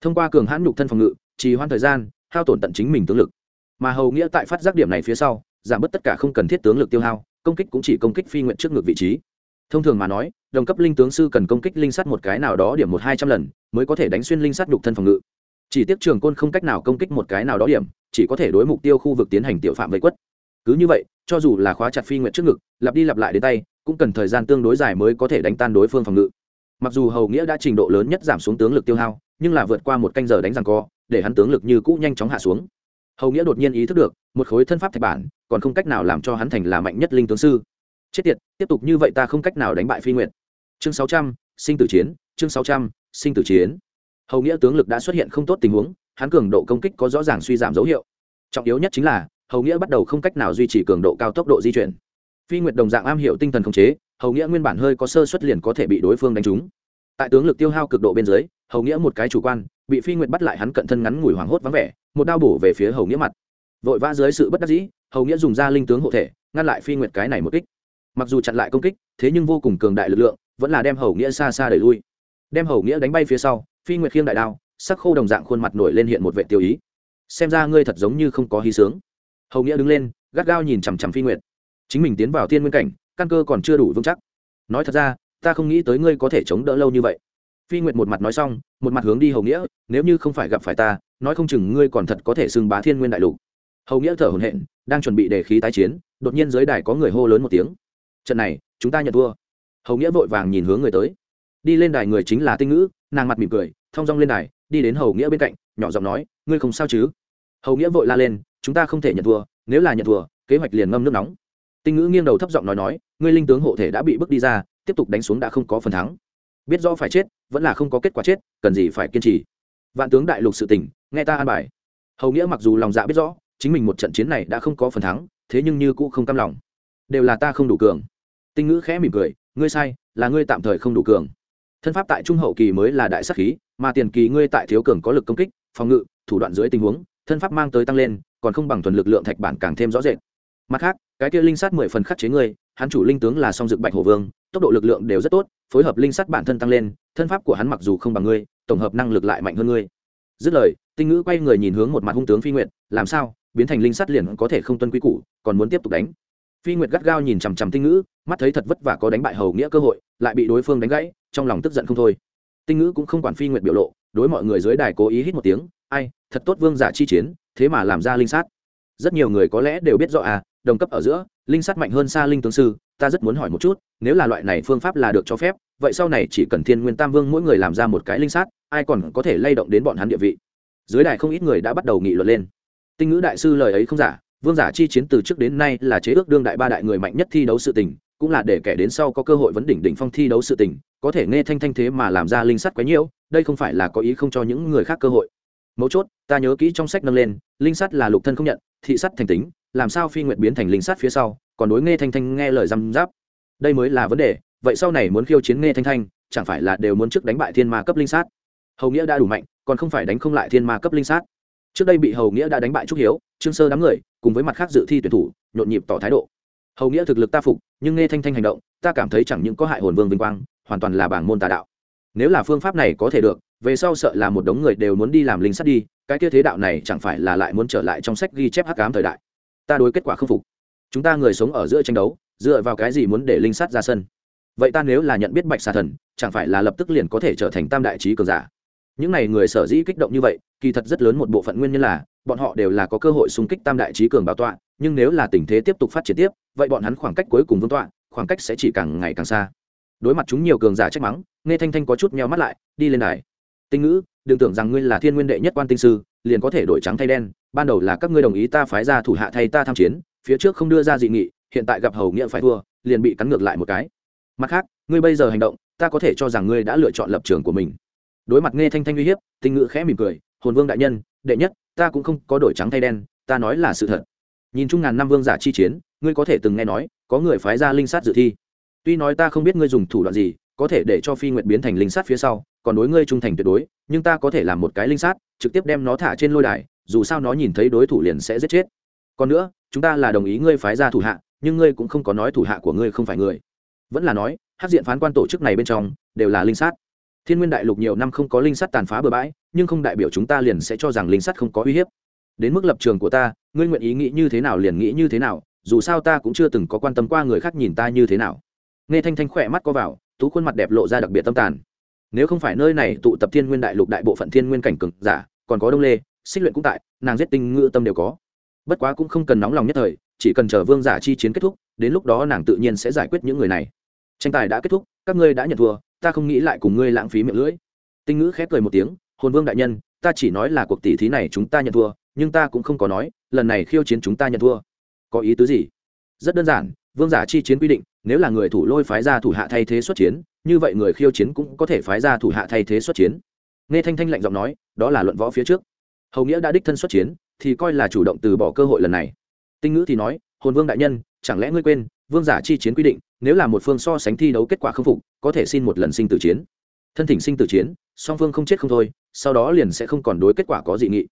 Thông qua cường hãn nhục thân phòng ngự, trì hoãn thời gian, hao tổn tận chính mình tướng lực. Mà hầu nghĩa tại phát giác điểm này phía sau, giảm bớt tất cả không cần thiết tướng lực tiêu hao, công kích cũng chỉ công kích phi nguyện trước ngược vị trí. Thông thường mà nói, đồng cấp linh tướng sư cần công kích linh sắt một cái nào đó điểm một hai trăm lần, mới có thể đánh xuyên linh sắt nhục thân phòng ngự chỉ tiếc trường côn không cách nào công kích một cái nào đó điểm, chỉ có thể đối mục tiêu khu vực tiến hành tiểu phạm vây quất. Cứ như vậy, cho dù là khóa chặt phi nguyện trước ngực, lặp đi lặp lại đến tay, cũng cần thời gian tương đối dài mới có thể đánh tan đối phương phòng ngự. Mặc dù hầu nghĩa đã trình độ lớn nhất giảm xuống tướng lực tiêu hao, nhưng là vượt qua một canh giờ đánh rằng co, để hắn tướng lực như cũ nhanh chóng hạ xuống. Hầu nghĩa đột nhiên ý thức được, một khối thân pháp thạch bản, còn không cách nào làm cho hắn thành là mạnh nhất linh tướng sư. Chết tiệt, tiếp tục như vậy ta không cách nào đánh bại phi nguyện chương sáu trăm, sinh tử chiến, chương sáu trăm, sinh tử chiến hầu nghĩa tướng lực đã xuất hiện không tốt tình huống, hắn cường độ công kích có rõ ràng suy giảm dấu hiệu. Trọng yếu nhất chính là, hầu nghĩa bắt đầu không cách nào duy trì cường độ cao tốc độ di chuyển. Phi nguyệt đồng dạng am hiểu tinh thần khống chế, hầu nghĩa nguyên bản hơi có sơ xuất liền có thể bị đối phương đánh trúng. Tại tướng lực tiêu hao cực độ bên dưới, hầu nghĩa một cái chủ quan, bị phi nguyệt bắt lại hắn cận thân ngắn ngủi hoảng hốt vắng vẻ, một đao bổ về phía hầu nghĩa mặt. Vội vã dưới sự bất đắc dĩ, hầu nghĩa dùng ra linh tướng hộ thể, ngăn lại phi nguyệt cái này một kích. Mặc dù chặn lại công kích, thế nhưng vô cùng cường đại lực lượng, vẫn là đem hầu nghĩa xa xa đẩy lui. Đem hầu nghĩa đánh bay phía sau phi nguyệt khiêng đại đao, sắc khô đồng dạng khuôn mặt nổi lên hiện một vệ tiêu ý. Xem ra ngươi thật giống như không có hy sướng. Hầu nghĩa đứng lên, gắt gao nhìn chằm chằm phi nguyệt. Chính mình tiến vào thiên nguyên cảnh, căn cơ còn chưa đủ vững chắc. Nói thật ra, ta không nghĩ tới ngươi có thể chống đỡ lâu như vậy. Phi nguyệt một mặt nói xong, một mặt hướng đi hầu nghĩa, nếu như không phải gặp phải ta, nói không chừng ngươi còn thật có thể xưng bá thiên nguyên đại lục. Hầu nghĩa thở hổn hển, đang chuẩn bị để khí tái chiến, đột nhiên dưới đài có người hô lớn một tiếng. Trận này, chúng ta nhận thua. Hầu nghĩa vội vàng nhìn hướng người tới. Đi lên đài người chính là tinh ngữ, nàng mặt mỉm cười thong dong lên đài, đi đến hầu nghĩa bên cạnh, nhỏ giọng nói, ngươi không sao chứ? Hầu nghĩa vội la lên, chúng ta không thể nhận thua, nếu là nhận thua, kế hoạch liền ngâm nước nóng. Tinh ngữ nghiêng đầu thấp giọng nói nói, ngươi linh tướng hộ thể đã bị bước đi ra, tiếp tục đánh xuống đã không có phần thắng. Biết rõ phải chết, vẫn là không có kết quả chết, cần gì phải kiên trì. Vạn tướng đại lục sự tỉnh nghe ta an bài. Hầu nghĩa mặc dù lòng dạ biết rõ, chính mình một trận chiến này đã không có phần thắng, thế nhưng như cũ không cam lòng. Đều là ta không đủ cường. Tinh ngữ khẽ mỉm cười, ngươi sai, là ngươi tạm thời không đủ cường. Thân pháp tại trung hậu kỳ mới là đại sắc khí mà tiền kỳ ngươi tại thiếu cường có lực công kích, phòng ngự, thủ đoạn dưới tình huống, thân pháp mang tới tăng lên, còn không bằng thuần lực lượng thạch bản càng thêm rõ rệt. Mặt khác, cái kia linh sát mười phần khắc chế ngươi, hắn chủ linh tướng là song dực bạch hổ vương, tốc độ lực lượng đều rất tốt, phối hợp linh sát bản thân tăng lên, thân pháp của hắn mặc dù không bằng ngươi, tổng hợp năng lực lại mạnh hơn ngươi. Dứt lời, tinh ngữ quay người nhìn hướng một mặt hung tướng phi nguyệt, làm sao, biến thành linh sát liền có thể không tuân quy củ, còn muốn tiếp tục đánh. Phi nguyệt gắt gao nhìn chằm chằm tinh ngữ, mắt thấy thật vất vả có đánh bại hầu nghĩa cơ hội, lại bị đối phương đánh gãy, trong lòng tức giận không thôi tinh ngữ cũng không quản phi nguyệt biểu lộ, đối mọi người dưới đài cố ý hít một tiếng, ai, thật tốt vương giả chi chiến, thế mà làm ra linh sát. Rất nhiều người có lẽ đều biết rõ à đồng cấp ở giữa, linh sát mạnh hơn xa linh tướng sư, ta rất muốn hỏi một chút, nếu là loại này phương pháp là được cho phép, vậy sau này chỉ cần thiên nguyên tam vương mỗi người làm ra một cái linh sát, ai còn có thể lay động đến bọn hắn địa vị? Dưới đài không ít người đã bắt đầu nghị luận lên. Tinh ngữ đại sư lời ấy không giả, vương giả chi chiến từ trước đến nay là chế ước đương đại ba đại người mạnh nhất thi đấu sự tình cũng là để kẻ đến sau có cơ hội vấn đỉnh đỉnh phong thi đấu sự tình, có thể nghe thanh thanh thế mà làm ra linh sắt quấy nhiễu, đây không phải là có ý không cho những người khác cơ hội. Mấu chốt, ta nhớ kỹ trong sách nâng lên, linh sắt là lục thân không nhận, thị sắt thành tính, làm sao phi nguyện biến thành linh sắt phía sau, còn đối nghe thanh thanh nghe lời răm giáp đây mới là vấn đề, vậy sau này muốn khiêu chiến nghe thanh thanh, chẳng phải là đều muốn trước đánh bại thiên ma cấp linh sát hầu nghĩa đã đủ mạnh, còn không phải đánh không lại thiên ma cấp linh sát trước đây bị hầu nghĩa đã đánh bại trúc hiếu, trương sơ đám người, cùng với mặt khác dự thi tuyển thủ, nhộn nhịp tỏ thái độ hầu nghĩa thực lực ta phục, nhưng nghe thanh thanh hành động, ta cảm thấy chẳng những có hại hồn vương vinh quang, hoàn toàn là bảng môn tà đạo. Nếu là phương pháp này có thể được, về sau sợ là một đống người đều muốn đi làm linh sắt đi, cái kia thế đạo này chẳng phải là lại muốn trở lại trong sách ghi chép hắc ám thời đại. Ta đối kết quả không phục. Chúng ta người sống ở giữa tranh đấu, dựa vào cái gì muốn để linh sắt ra sân? Vậy ta nếu là nhận biết bạch xà thần, chẳng phải là lập tức liền có thể trở thành tam đại trí cường giả? Những n à y người sở dĩ kích động như vậy, kỳ thật rất lớn một bộ phận nguyên nhân là, bọn họ đều là có cơ hội xung kích tam đại trí cường bảo tọa, nhưng nếu là tình thế tiếp tục phát triển tiếp, vậy bọn hắn khoảng cách cuối cùng vương tọa, khoảng cách sẽ chỉ càng ngày càng xa. Đối mặt chúng nhiều cường giả trách mắng nghe thanh thanh có chút meo mắt lại, đi lên đài. Tinh ngữ, đừng tưởng rằng ngươi là thiên nguyên đệ nhất quan tinh sư, liền có thể đổi trắng thay đen, ban đầu là các ngươi đồng ý ta phái ra thủ hạ thay ta tham chiến, phía trước không đưa ra dị nghị, hiện tại gặp hầu nghĩa phải thua, liền bị cắn ngược lại một cái. Mặt khác, ngươi bây giờ hành động, ta có thể cho rằng ngươi đã lựa chọn lập trường của mình đối mặt nghe thanh thanh uy hiếp, tinh ngữ khẽ mỉm cười, hồn vương đại nhân, đệ nhất, ta cũng không có đổi trắng thay đen, ta nói là sự thật. Nhìn chung ngàn năm vương giả chi chiến, ngươi có thể từng nghe nói, có người phái ra linh sát dự thi. Tuy nói ta không biết ngươi dùng thủ đoạn gì, có thể để cho phi nguyện biến thành linh sát phía sau, còn đối ngươi trung thành tuyệt đối, nhưng ta có thể làm một cái linh sát, trực tiếp đem nó thả trên lôi đài, dù sao nó nhìn thấy đối thủ liền sẽ giết chết. Còn nữa, chúng ta là đồng ý ngươi phái ra thủ hạ, nhưng ngươi cũng không có nói thủ hạ của ngươi không phải người. Vẫn là nói hát diện phán quan tổ chức này bên trong, đều là linh sát thiên nguyên đại lục nhiều năm không có linh sắt tàn phá bừa bãi, nhưng không đại biểu chúng ta liền sẽ cho rằng linh sắt không có uy hiếp. Đến mức lập trường của ta, ngươi nguyện ý nghĩ như thế nào liền nghĩ như thế nào, dù sao ta cũng chưa từng có quan tâm qua người khác nhìn ta như thế nào. Nghe thanh thanh khỏe mắt có vào, tú khuôn mặt đẹp lộ ra đặc biệt tâm tàn. Nếu không phải nơi này tụ tập thiên nguyên đại lục đại bộ phận thiên nguyên cảnh cực giả, còn có đông lê, xích luyện cũng tại, nàng giết tinh ngự tâm đều có. Bất quá cũng không cần nóng lòng nhất thời, chỉ cần chờ vương giả chi chiến kết thúc, đến lúc đó nàng tự nhiên sẽ giải quyết những người này. Tranh tài đã kết thúc, các ngươi đã nhận thua ta không nghĩ lại cùng ngươi lãng phí miệng lưỡi. Tinh ngữ khép cười một tiếng, hồn vương đại nhân, ta chỉ nói là cuộc tỷ thí này chúng ta nhận thua, nhưng ta cũng không có nói, lần này khiêu chiến chúng ta nhận thua. Có ý tứ gì? Rất đơn giản, vương giả chi chiến quy định, nếu là người thủ lôi phái ra thủ hạ thay thế xuất chiến, như vậy người khiêu chiến cũng có thể phái ra thủ hạ thay thế xuất chiến. Nghe thanh thanh lạnh giọng nói, đó là luận võ phía trước. Hầu nghĩa đã đích thân xuất chiến, thì coi là chủ động từ bỏ cơ hội lần này. Tinh ngữ thì nói, hồn vương đại nhân, chẳng lẽ ngươi quên, vương giả chi chiến quy định nếu là một phương so sánh thi đấu kết quả không phục, có thể xin một lần sinh tử chiến. Thân thỉnh sinh tử chiến, song phương không chết không thôi, sau đó liền sẽ không còn đối kết quả có dị nghị.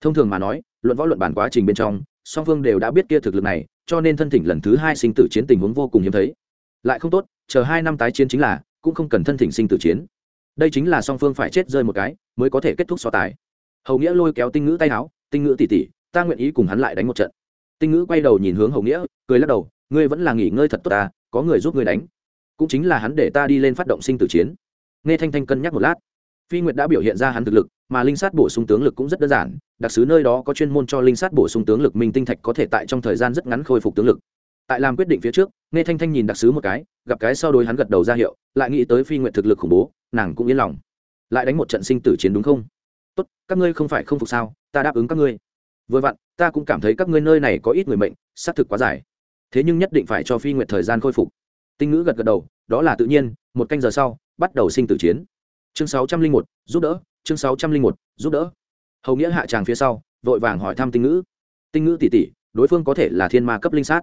Thông thường mà nói, luận võ luận bản quá trình bên trong, song phương đều đã biết kia thực lực này, cho nên thân thỉnh lần thứ hai sinh tử chiến tình huống vô cùng hiếm thấy. Lại không tốt, chờ hai năm tái chiến chính là, cũng không cần thân thỉnh sinh tử chiến. Đây chính là song phương phải chết rơi một cái, mới có thể kết thúc so tài. Hầu nghĩa lôi kéo tinh ngữ tay áo, tinh ngữ tỉ tỉ ta nguyện ý cùng hắn lại đánh một trận. Tinh ngữ quay đầu nhìn hướng hầu nghĩa, cười lắc đầu, ngươi vẫn là nghỉ ngơi thật tốt ta có người giúp ngươi đánh. Cũng chính là hắn để ta đi lên phát động sinh tử chiến. Nghe thanh thanh cân nhắc một lát, phi nguyệt đã biểu hiện ra hắn thực lực, mà linh sát bổ sung tướng lực cũng rất đơn giản, đặc sứ nơi đó có chuyên môn cho linh sát bổ sung tướng lực minh tinh thạch có thể tại trong thời gian rất ngắn khôi phục tướng lực. Tại làm quyết định phía trước, nghe thanh thanh nhìn đặc sứ một cái, gặp cái sau đối hắn gật đầu ra hiệu, lại nghĩ tới phi nguyệt thực lực khủng bố, nàng cũng yên lòng. Lại đánh một trận sinh tử chiến đúng không? Tốt, các ngươi không phải không phục sao, ta đáp ứng các ngươi. Vừa vặn, ta cũng cảm thấy các ngươi nơi này có ít người mệnh, xác thực quá dài thế nhưng nhất định phải cho phi nguyệt thời gian khôi phục. Tinh ngữ gật gật đầu, đó là tự nhiên, một canh giờ sau, bắt đầu sinh tử chiến. Chương sáu trăm linh một, giúp đỡ, chương sáu trăm linh một, giúp đỡ. Hầu nghĩa hạ tràng phía sau, vội vàng hỏi thăm tinh ngữ. Tinh ngữ tỉ tỉ, đối phương có thể là thiên ma cấp linh sát.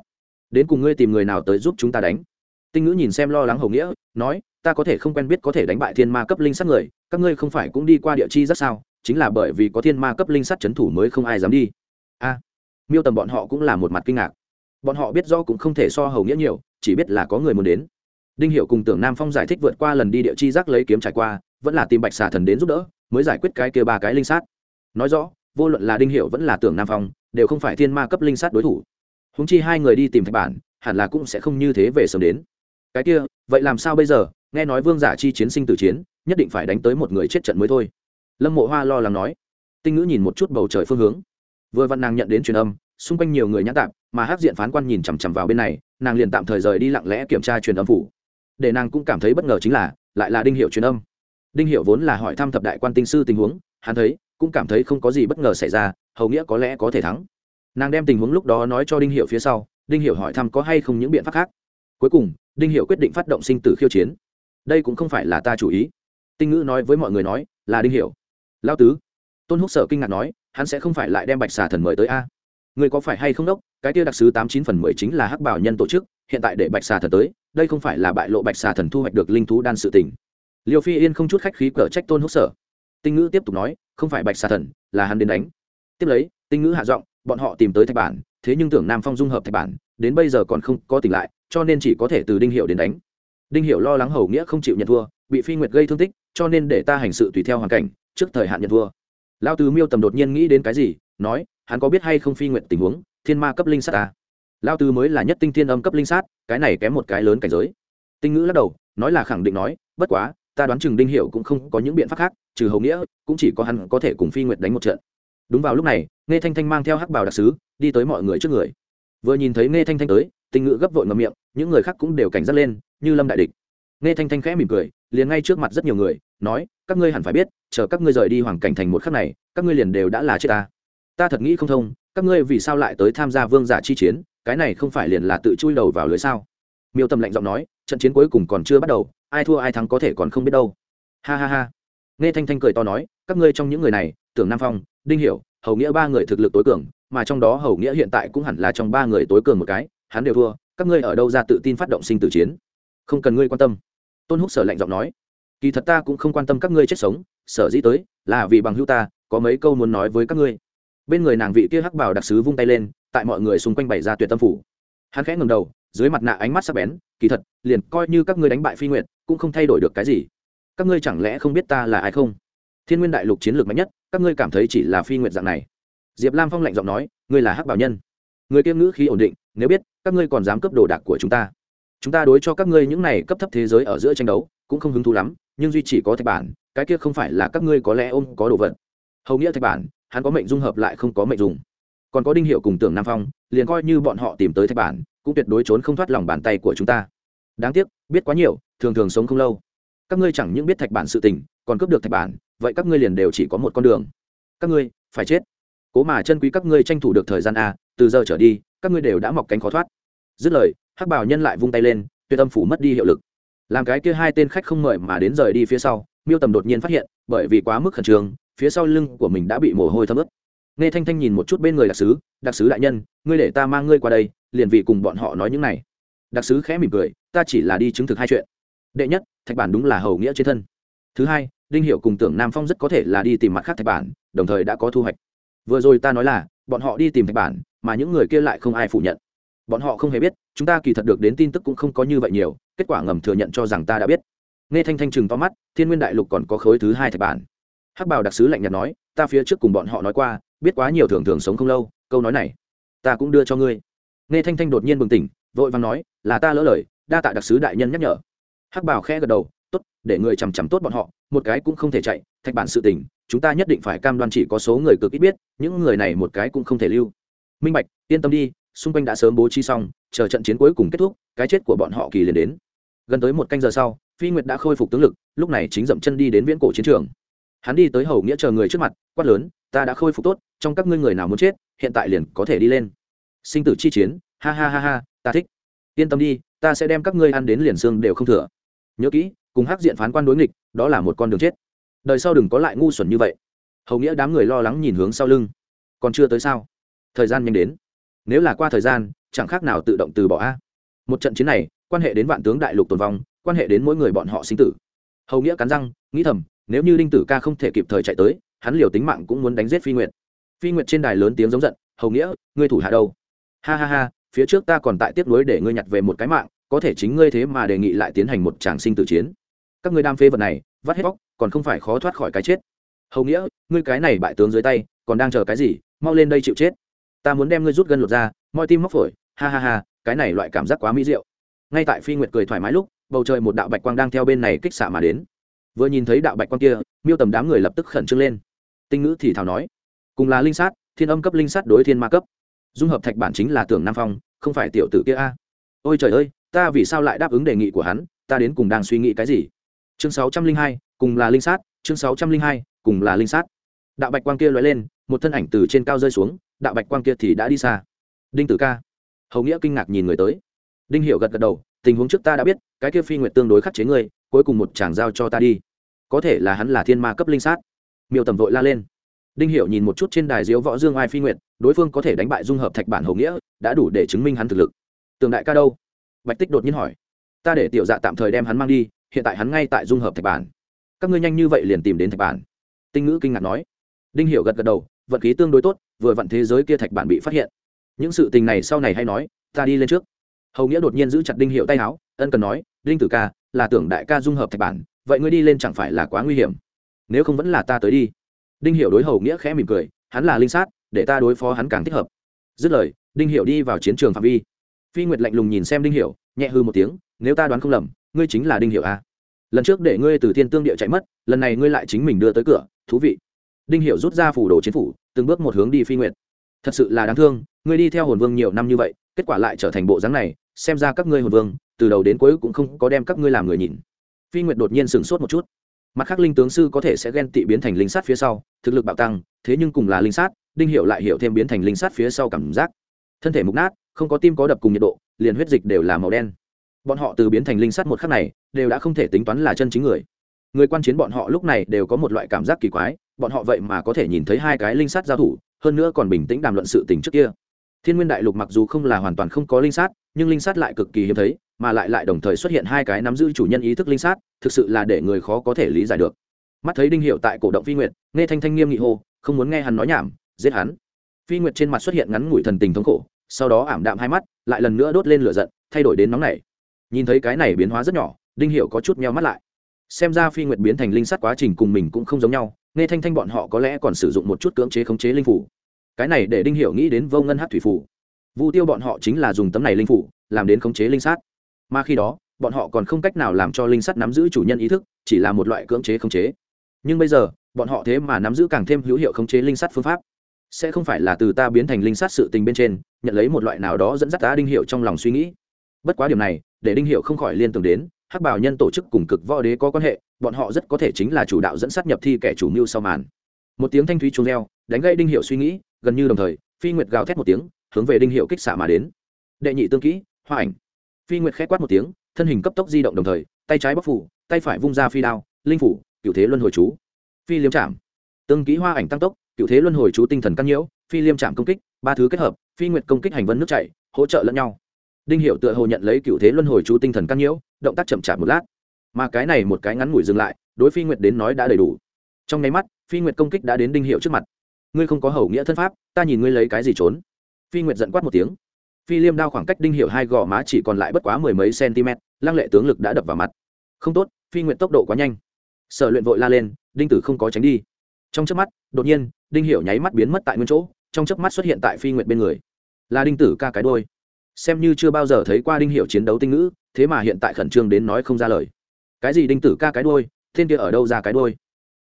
Đến cùng ngươi tìm người nào tới giúp chúng ta đánh? Tinh ngữ nhìn xem lo lắng hầu nghĩa, nói, ta có thể không quen biết có thể đánh bại thiên ma cấp linh sát người, các ngươi không phải cũng đi qua địa chi rất sao, chính là bởi vì có thiên ma cấp linh sát c h ấ n thủ mới không ai dám đi. A, miêu tầm bọn họ cũng là một mặt kinh ngạc bọn họ biết do cũng không thể so hầu nghĩa nhiều, chỉ biết là có người muốn đến. Đinh hiệu cùng tưởng nam phong giải thích vượt qua lần đi địa chi giác lấy kiếm trải qua, vẫn là tìm bạch xà thần đến giúp đỡ, mới giải quyết cái kia ba cái linh sát. Nói rõ, vô luận là đinh hiệu vẫn là tưởng nam phong, đều không phải thiên ma cấp linh sát đối thủ. Húng chi hai người đi tìm thạch bản, hẳn là cũng sẽ không như thế về sớm đến. Cái kia, vậy làm sao bây giờ? Nghe nói vương giả chi chiến sinh tử chiến, nhất định phải đánh tới một người chết trận mới thôi. Lâm mộ hoa lo lắng nói. Tinh ngữ nhìn một chút bầu trời phương hướng. Vừa văn nàng nhận đến truyền âm xung quanh nhiều người nhã tạm mà hát diện phán quan nhìn chằm chằm vào bên này, nàng liền tạm thời rời đi lặng lẽ kiểm tra truyền âm phủ. Để nàng cũng cảm thấy bất ngờ chính là, lại là đinh hiệu truyền âm. Đinh hiệu vốn là hỏi thăm thập đại quan tinh sư tình huống, hắn thấy, cũng cảm thấy không có gì bất ngờ xảy ra, hầu nghĩa có lẽ có thể thắng. Nàng đem tình huống lúc đó nói cho đinh hiệu phía sau, đinh hiệu hỏi thăm có hay không những biện pháp khác. Cuối cùng, đinh hiệu quyết định phát động sinh tử khiêu chiến. Đây cũng không phải là ta chủ ý. Tinh ngữ nói với mọi người nói, là đinh hiệu lao tứ. Tôn húc sở kinh ngạc nói, hắn sẽ không phải lại đem bạch xà thần mời tới a người có phải hay không đốc? Cái tiêu đặc sứ tám chín phần mười chính là hắc bảo nhân tổ chức, hiện tại để bạch xà thần tới, đây không phải là bại lộ bạch xà thần thu hoạch được linh thú đan sự tình. Liêu phi yên không chút khách khí cở trách tôn húc sở. Tinh ngữ tiếp tục nói, không phải bạch xà thần, là hắn đến đánh. Tiếp lấy, tinh ngữ hạ giọng, bọn họ tìm tới thạch bản, thế nhưng tưởng nam phong dung hợp thạch bản, đến bây giờ còn không có tỉnh lại, cho nên chỉ có thể từ đinh hiệu đến đánh. Đinh hiệu lo lắng hầu nghĩa không chịu nhận thua, bị phi nguyệt gây thương tích, cho nên để ta hành sự tùy theo hoàn cảnh, trước thời hạn nhận thua. Lao tứ miêu tầm đột nhiên nghĩ đến cái gì, nói hắn có biết hay không phi nguyện tình huống, thiên ma cấp linh sát ta? Lao tứ mới là nhất tinh thiên âm cấp linh sát, cái này kém một cái lớn cảnh giới. Tinh ngữ lắc đầu, nói là khẳng định nói, bất quá, ta đoán chừng đinh hiệu cũng không có những biện pháp khác, trừ hầu nghĩa, cũng chỉ có hắn có thể cùng phi nguyệt đánh một trận. Đúng vào lúc này, nghe thanh thanh mang theo hắc bào đặc sứ, đi tới mọi người trước người. Vừa nhìn thấy nghe thanh thanh tới, tinh ngữ gấp vội ngậm miệng, những người khác cũng đều cảnh giác lên, như lâm đại địch. Nghe thanh thanh khẽ mỉm cười, liền ngay trước mặt rất nhiều người, nói, các ngươi hẳn phải biết, chờ các ngươi rời đi hoàng cảnh thành một khắc này, các ngươi liền đều đã là chết ta ta thật nghĩ không thông, các ngươi vì sao lại tới tham gia vương giả chi chiến, cái này không phải liền là tự chui đầu vào lưới sao? Miêu Tầm lạnh giọng nói, trận chiến cuối cùng còn chưa bắt đầu, ai thua ai thắng có thể còn không biết đâu. Ha ha ha. Nghe thanh thanh cười to nói, các ngươi trong những người này, tưởng nam phong, đinh hiểu, hầu nghĩa ba người thực lực tối cường, mà trong đó hầu nghĩa hiện tại cũng hẳn là trong ba người tối cường một cái, hắn đều thua, các ngươi ở đâu ra tự tin phát động sinh tử chiến? Không cần ngươi quan tâm. Tôn húc sở lạnh giọng nói, kỳ thật ta cũng không quan tâm các ngươi chết sống, sở dĩ tới, là vì bằng hữu ta, có mấy câu muốn nói với các ngươi bên người nàng vị kia hắc bảo đặc sứ vung tay lên, tại mọi người xung quanh bày ra tuyệt tâm phủ. Hắn khẽ ngầm đầu, dưới mặt nạ ánh mắt sắc bén, kỳ thật, liền coi như các ngươi đánh bại phi nguyện cũng không thay đổi được cái gì. Các ngươi chẳng lẽ không biết ta là ai không? Thiên nguyên đại lục chiến lược mạnh nhất, các ngươi cảm thấy chỉ là phi nguyện dạng này. Diệp lam phong lạnh giọng nói, ngươi là hắc bảo nhân. Người kiêm ngữ khí ổn định, nếu biết, các ngươi còn dám cấp đồ đạc của chúng ta. Chúng ta đối cho các ngươi những này cấp thấp thế giới ở giữa tranh đấu, cũng không hứng thú lắm, nhưng duy chỉ có thạch bản, cái kia không phải là các ngươi có lẽ ôm có đồ vật. Hầu nghĩa thạch bản hắn có mệnh dung hợp lại không có mệnh dùng còn có đinh hiệu cùng tưởng nam phong, liền coi như bọn họ tìm tới thạch bản, cũng tuyệt đối trốn không thoát lòng bàn tay của chúng ta. Đáng tiếc, biết quá nhiều, thường thường sống không lâu. Các ngươi chẳng những biết thạch bản sự tình, còn cướp được thạch bản, vậy các ngươi liền đều chỉ có một con đường. Các ngươi, phải chết. Cố mà chân quý các ngươi tranh thủ được thời gian a, từ giờ trở đi, các ngươi đều đã mọc cánh khó thoát. Dứt lời, hắc bảo nhân lại vung tay lên, tuyệt âm phủ mất đi hiệu lực. Làm cái kia hai tên khách không mời mà đến rời đi phía sau, miêu tầm đột nhiên phát hiện, bởi vì quá mức khẩn trương phía sau lưng của mình đã bị mồ hôi thấm ướt. Nghe thanh thanh nhìn một chút bên người đặc sứ đặc sứ đại nhân, ngươi để ta mang ngươi qua đây, liền vì cùng bọn họ nói những này. Đặc sứ khẽ mỉm cười, ta chỉ là đi chứng thực hai chuyện. Đệ nhất, thạch bản đúng là hầu nghĩa trên thân. Thứ hai, đinh hiệu cùng tưởng nam phong rất có thể là đi tìm mặt khác thạch bản, đồng thời đã có thu hoạch. Vừa rồi ta nói là, bọn họ đi tìm thạch bản, mà những người kia lại không ai phủ nhận. Bọn họ không hề biết, chúng ta kỳ thật được đến tin tức cũng không có như vậy nhiều, kết quả ngầm thừa nhận cho rằng ta đã biết. Nghe thanh thanh chừng to mắt, thiên nguyên đại lục còn có khối thứ hai thạch bản hắc bảo đặc sứ lạnh nhạt nói, ta phía trước cùng bọn họ nói qua, biết quá nhiều thường thường sống không lâu, câu nói này, ta cũng đưa cho ngươi. Nghe thanh thanh đột nhiên bừng tỉnh, vội vàng nói, là ta lỡ lời, đa tạ đặc sứ đại nhân nhắc nhở. Hắc bảo khẽ gật đầu, tốt, để người chằm chằm tốt bọn họ, một cái cũng không thể chạy, thạch bản sự tình, chúng ta nhất định phải cam đoan chỉ có số người cực ít biết, những người này một cái cũng không thể lưu. Minh bạch, yên tâm đi, xung quanh đã sớm bố trí xong, chờ trận chiến cuối cùng kết thúc, cái chết của bọn họ kỳ liền đến. Gần tới một canh giờ sau, phi nguyệt đã khôi phục tướng lực, lúc này chính dậm chân đi đến viễn cổ chiến trường hắn đi tới hầu nghĩa chờ người trước mặt, quát lớn, ta đã khôi phục tốt, trong các ngươi người nào muốn chết, hiện tại liền có thể đi lên. Sinh tử chi chiến, ha ha ha ha, ta thích. Yên tâm đi, ta sẽ đem các ngươi ăn đến liền xương đều không thừa. Nhớ kỹ, cùng hắc diện phán quan đối nghịch, đó là một con đường chết. Đời sau đừng có lại ngu xuẩn như vậy. Hầu nghĩa đám người lo lắng nhìn hướng sau lưng. Còn chưa tới sao? Thời gian nhanh đến. Nếu là qua thời gian, chẳng khác nào tự động từ bỏ a. Một trận chiến này, quan hệ đến vạn tướng đại lục tồn vong, quan hệ đến mỗi người bọn họ sinh tử. Hầu nghĩa cắn răng, nghĩ thầm nếu như đinh tử ca không thể kịp thời chạy tới, hắn liều tính mạng cũng muốn đánh giết phi nguyệt. Phi nguyệt trên đài lớn tiếng giống giận, hầu nghĩa, ngươi thủ hạ đâu? Ha ha ha, phía trước ta còn tại tiếp nối để ngươi nhặt về một cái mạng, có thể chính ngươi thế mà đề nghị lại tiến hành một tràng sinh tử chiến. Các ngươi đam phê vật này, vắt hết vóc còn không phải khó thoát khỏi cái chết. Hầu nghĩa, ngươi cái này bại tướng dưới tay, còn đang chờ cái gì? Mau lên đây chịu chết. Ta muốn đem ngươi rút gân lột ra, moi tim móc phổi. Ha ha ha, cái này loại cảm giác quá mỹ diệu. Ngay tại phi nguyệt cười thoải mái lúc, bầu trời một đạo bạch quang đang theo bên này kích xạ mà đến vừa nhìn thấy đạo bạch quang kia, miêu tầm đám người lập tức khẩn trương lên. Tinh ngữ thì thảo nói, cùng là linh sát, thiên âm cấp linh sát đối thiên ma cấp. Dung hợp thạch bản chính là tưởng nam phong, không phải tiểu tử kia a. Ôi trời ơi, ta vì sao lại đáp ứng đề nghị của hắn? Ta đến cùng đang suy nghĩ cái gì? Chương sáu trăm linh hai, cùng là linh sát. Chương sáu trăm linh hai, cùng là linh sát. Đạo bạch quang kia lóe lên, một thân ảnh từ trên cao rơi xuống, đạo bạch quang kia thì đã đi xa. Đinh tử ca. Hầu nghĩa kinh ngạc nhìn người tới. Đinh hiểu gật gật đầu, tình huống trước ta đã biết, cái kia phi nguyệt tương đối khắc chế ngươi cuối cùng một chàng giao cho ta đi. Có thể là hắn là thiên ma cấp linh sát. Miêu tầm vội la lên. Đinh hiểu nhìn một chút trên đài diếu võ dương ai phi nguyệt, đối phương có thể đánh bại dung hợp thạch bản hầu nghĩa, đã đủ để chứng minh hắn thực lực. Tường đại ca đâu? Bạch tích đột nhiên hỏi. Ta để tiểu dạ tạm thời đem hắn mang đi, hiện tại hắn ngay tại dung hợp thạch bản. Các ngươi nhanh như vậy liền tìm đến thạch bản. Tinh ngữ kinh ngạc nói. Đinh hiểu gật gật đầu, vận khí tương đối tốt, vừa vặn thế giới kia thạch bản bị phát hiện. Những sự tình này sau này hay nói, ta đi lên trước. Hầu nghĩa đột nhiên giữ chặt đinh hiệu tay áo, ân cần nói đinh tử ca là tưởng đại ca dung hợp thạch bản vậy ngươi đi lên chẳng phải là quá nguy hiểm. Nếu không vẫn là ta tới đi. Đinh Hiểu đối hầu nghĩa khẽ mỉm cười hắn là linh sát để ta đối phó hắn càng thích hợp. Dứt lời đinh Hiểu đi vào chiến trường phạm vi. Phi nguyệt lạnh lùng nhìn xem đinh Hiểu, nhẹ hư một tiếng nếu ta đoán không lầm ngươi chính là đinh Hiểu a. Lần trước để ngươi từ thiên tương địa chạy mất lần này ngươi lại chính mình đưa tới cửa thú vị. Đinh Hiểu rút ra phủ đồ chiến phủ từng bước một hướng đi phi nguyệt. Thật sự là đáng thương ngươi đi theo hồn vương nhiều năm như vậy kết quả lại trở thành bộ dáng này xem ra các ngươi hồn vương, từ đầu đến cuối cũng không có đem các ngươi làm người nhìn. Phi nguyệt đột nhiên sửng sốt một chút. Mặt khác linh tướng sư có thể sẽ ghen tị biến thành linh sát phía sau, thực lực bạo tăng, thế nhưng cùng là linh sát, đinh hiệu lại hiểu thêm biến thành linh sát phía sau cảm giác. Thân thể mục nát, không có tim có đập cùng nhiệt độ, liền huyết dịch đều là màu đen. Bọn họ từ biến thành linh sát một khắc này, đều đã không thể tính toán là chân chính người. Người quan chiến bọn họ lúc này đều có một loại cảm giác kỳ quái, bọn họ vậy mà có thể nhìn thấy hai cái linh sát giao thủ, hơn nữa còn bình tĩnh đàm luận sự tình trước kia thiên nguyên đại lục mặc dù không là hoàn toàn không có linh sát, nhưng linh sát lại cực kỳ hiếm thấy, mà lại lại đồng thời xuất hiện hai cái nắm giữ chủ nhân ý thức linh sát, thực sự là để người khó có thể lý giải được. Mắt thấy đinh hiệu tại cổ động phi nguyệt, nghe thanh thanh nghiêm nghị hô, không muốn nghe hắn nói nhảm, giết hắn. Phi nguyệt trên mặt xuất hiện ngắn ngủi thần tình thống khổ, sau đó ảm đạm hai mắt, lại lần nữa đốt lên lửa giận, thay đổi đến nóng này nhìn thấy cái này biến hóa rất nhỏ, đinh hiệu có chút meo mắt lại. Xem ra phi nguyệt biến thành linh sát quá trình cùng mình cũng không giống nhau, nghe thanh thanh bọn họ có lẽ còn sử dụng một chút cưỡng chế khống chế linh phủ cái này để đinh hiệu nghĩ đến vô ngân hát thủy phủ. Vu tiêu bọn họ chính là dùng tấm này linh phủ, làm đến khống chế linh sát. Mà khi đó, bọn họ còn không cách nào làm cho linh sắt nắm giữ chủ nhân ý thức, chỉ là một loại cưỡng chế khống chế. Nhưng bây giờ, bọn họ thế mà nắm giữ càng thêm hữu hiệu khống chế linh sắt phương pháp. Sẽ không phải là từ ta biến thành linh sát sự tình bên trên, nhận lấy một loại nào đó dẫn dắt ta đinh hiệu trong lòng suy nghĩ. Bất quá điểm này, để đinh hiệu không khỏi liên tưởng đến, hắc bảo nhân tổ chức cùng cực võ đế có quan hệ, bọn họ rất có thể chính là chủ đạo dẫn sát nhập thi kẻ chủ mưu sau màn. Một tiếng thanh thúy trùng reo, đánh gây đinh hiệu suy nghĩ gần như đồng thời, phi nguyệt gào thét một tiếng, hướng về đinh hiệu kích xạ mà đến. Đệ nhị tương kỹ, hoa ảnh. Phi nguyệt khét quát một tiếng, thân hình cấp tốc di động đồng thời, tay trái bóc phủ, tay phải vung ra phi đao, linh phủ cựu thế luân hồi chú. Phi liêm chạm tương kỹ hoa ảnh tăng tốc cựu thế luân hồi chú tinh thần căn nhiễu, phi liêm chạm công kích, ba thứ kết hợp, phi nguyệt công kích hành vân nước chảy, hỗ trợ lẫn nhau. Đinh hiệu tựa hồ nhận lấy cựu thế luân hồi chú tinh thần căn nhiễu, động tác chậm chạp một lát. Mà cái này một cái ngắn ngủi dừng lại, đối phi nguyệt đến nói đã đầy đủ. Trong nháy mắt, phi nguyệt công kích đã đến đinh hiệu trước mặt ngươi không có hầu nghĩa thân pháp, ta nhìn ngươi lấy cái gì trốn? Phi nguyệt giận quát một tiếng. Phi liêm đao khoảng cách đinh hiệu hai gò má chỉ còn lại bất quá mười mấy cm lăng lệ tướng lực đã đập vào mặt. Không tốt, phi nguyệt tốc độ quá nhanh. Sở luyện vội la lên, đinh tử không có tránh đi. Trong chớp mắt, đột nhiên, đinh hiệu nháy mắt biến mất tại nguyên chỗ, trong chớp mắt xuất hiện tại phi nguyệt bên người. Là đinh tử ca cái đôi xem như chưa bao giờ thấy qua đinh hiệu chiến đấu tinh ngữ, thế mà hiện tại khẩn trương đến nói không ra lời. Cái gì đinh tử ca cái đôi thiên kia ở đâu ra cái đôi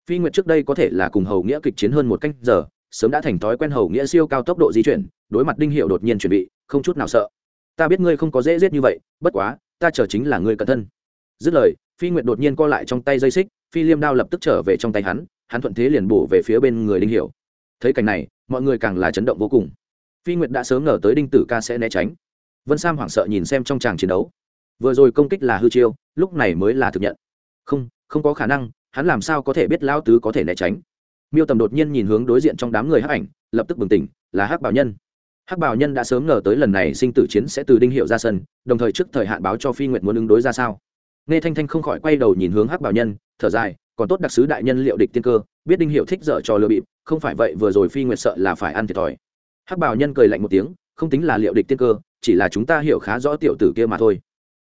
phi nguyệt trước đây có thể là cùng hầu nghĩa kịch chiến hơn một canh giờ sớm đã thành thói quen hầu nghĩa siêu cao tốc độ di chuyển, đối mặt đinh hiệu đột nhiên chuẩn bị, không chút nào sợ. Ta biết ngươi không có dễ giết như vậy, bất quá, ta chờ chính là ngươi cẩn thân. Dứt lời, phi nguyệt đột nhiên co lại trong tay dây xích, phi liêm đao lập tức trở về trong tay hắn hắn thuận thế liền bổ về phía bên người đinh hiệu. Thấy cảnh này, mọi người càng là chấn động vô cùng. Phi nguyệt đã sớm ngờ tới đinh tử ca sẽ né tránh. Vân sam hoảng sợ nhìn xem trong tràng chiến đấu. Vừa rồi công kích là hư chiêu, lúc này mới là thực nhận. Không không có khả năng, hắn làm sao có thể biết lao tứ có thể né tránh? Miêu tầm đột nhiên nhìn hướng đối diện trong đám người hắc ảnh, lập tức bừng tỉnh, là hắc bảo nhân. Hắc bảo nhân đã sớm ngờ tới lần này sinh tử chiến sẽ từ đinh hiệu ra sân, đồng thời trước thời hạn báo cho phi nguyện muốn ứng đối ra sao. Nghe thanh thanh không khỏi quay đầu nhìn hướng hắc bảo nhân, thở dài, còn tốt đặc sứ đại nhân liệu địch tiên cơ, biết đinh hiệu thích dở trò lừa bịp, không phải vậy vừa rồi phi nguyệt sợ là phải ăn thiệt thòi. Hắc bảo nhân cười lạnh một tiếng, không tính là liệu địch tiên cơ, chỉ là chúng ta hiểu khá rõ tiểu tử kia mà thôi.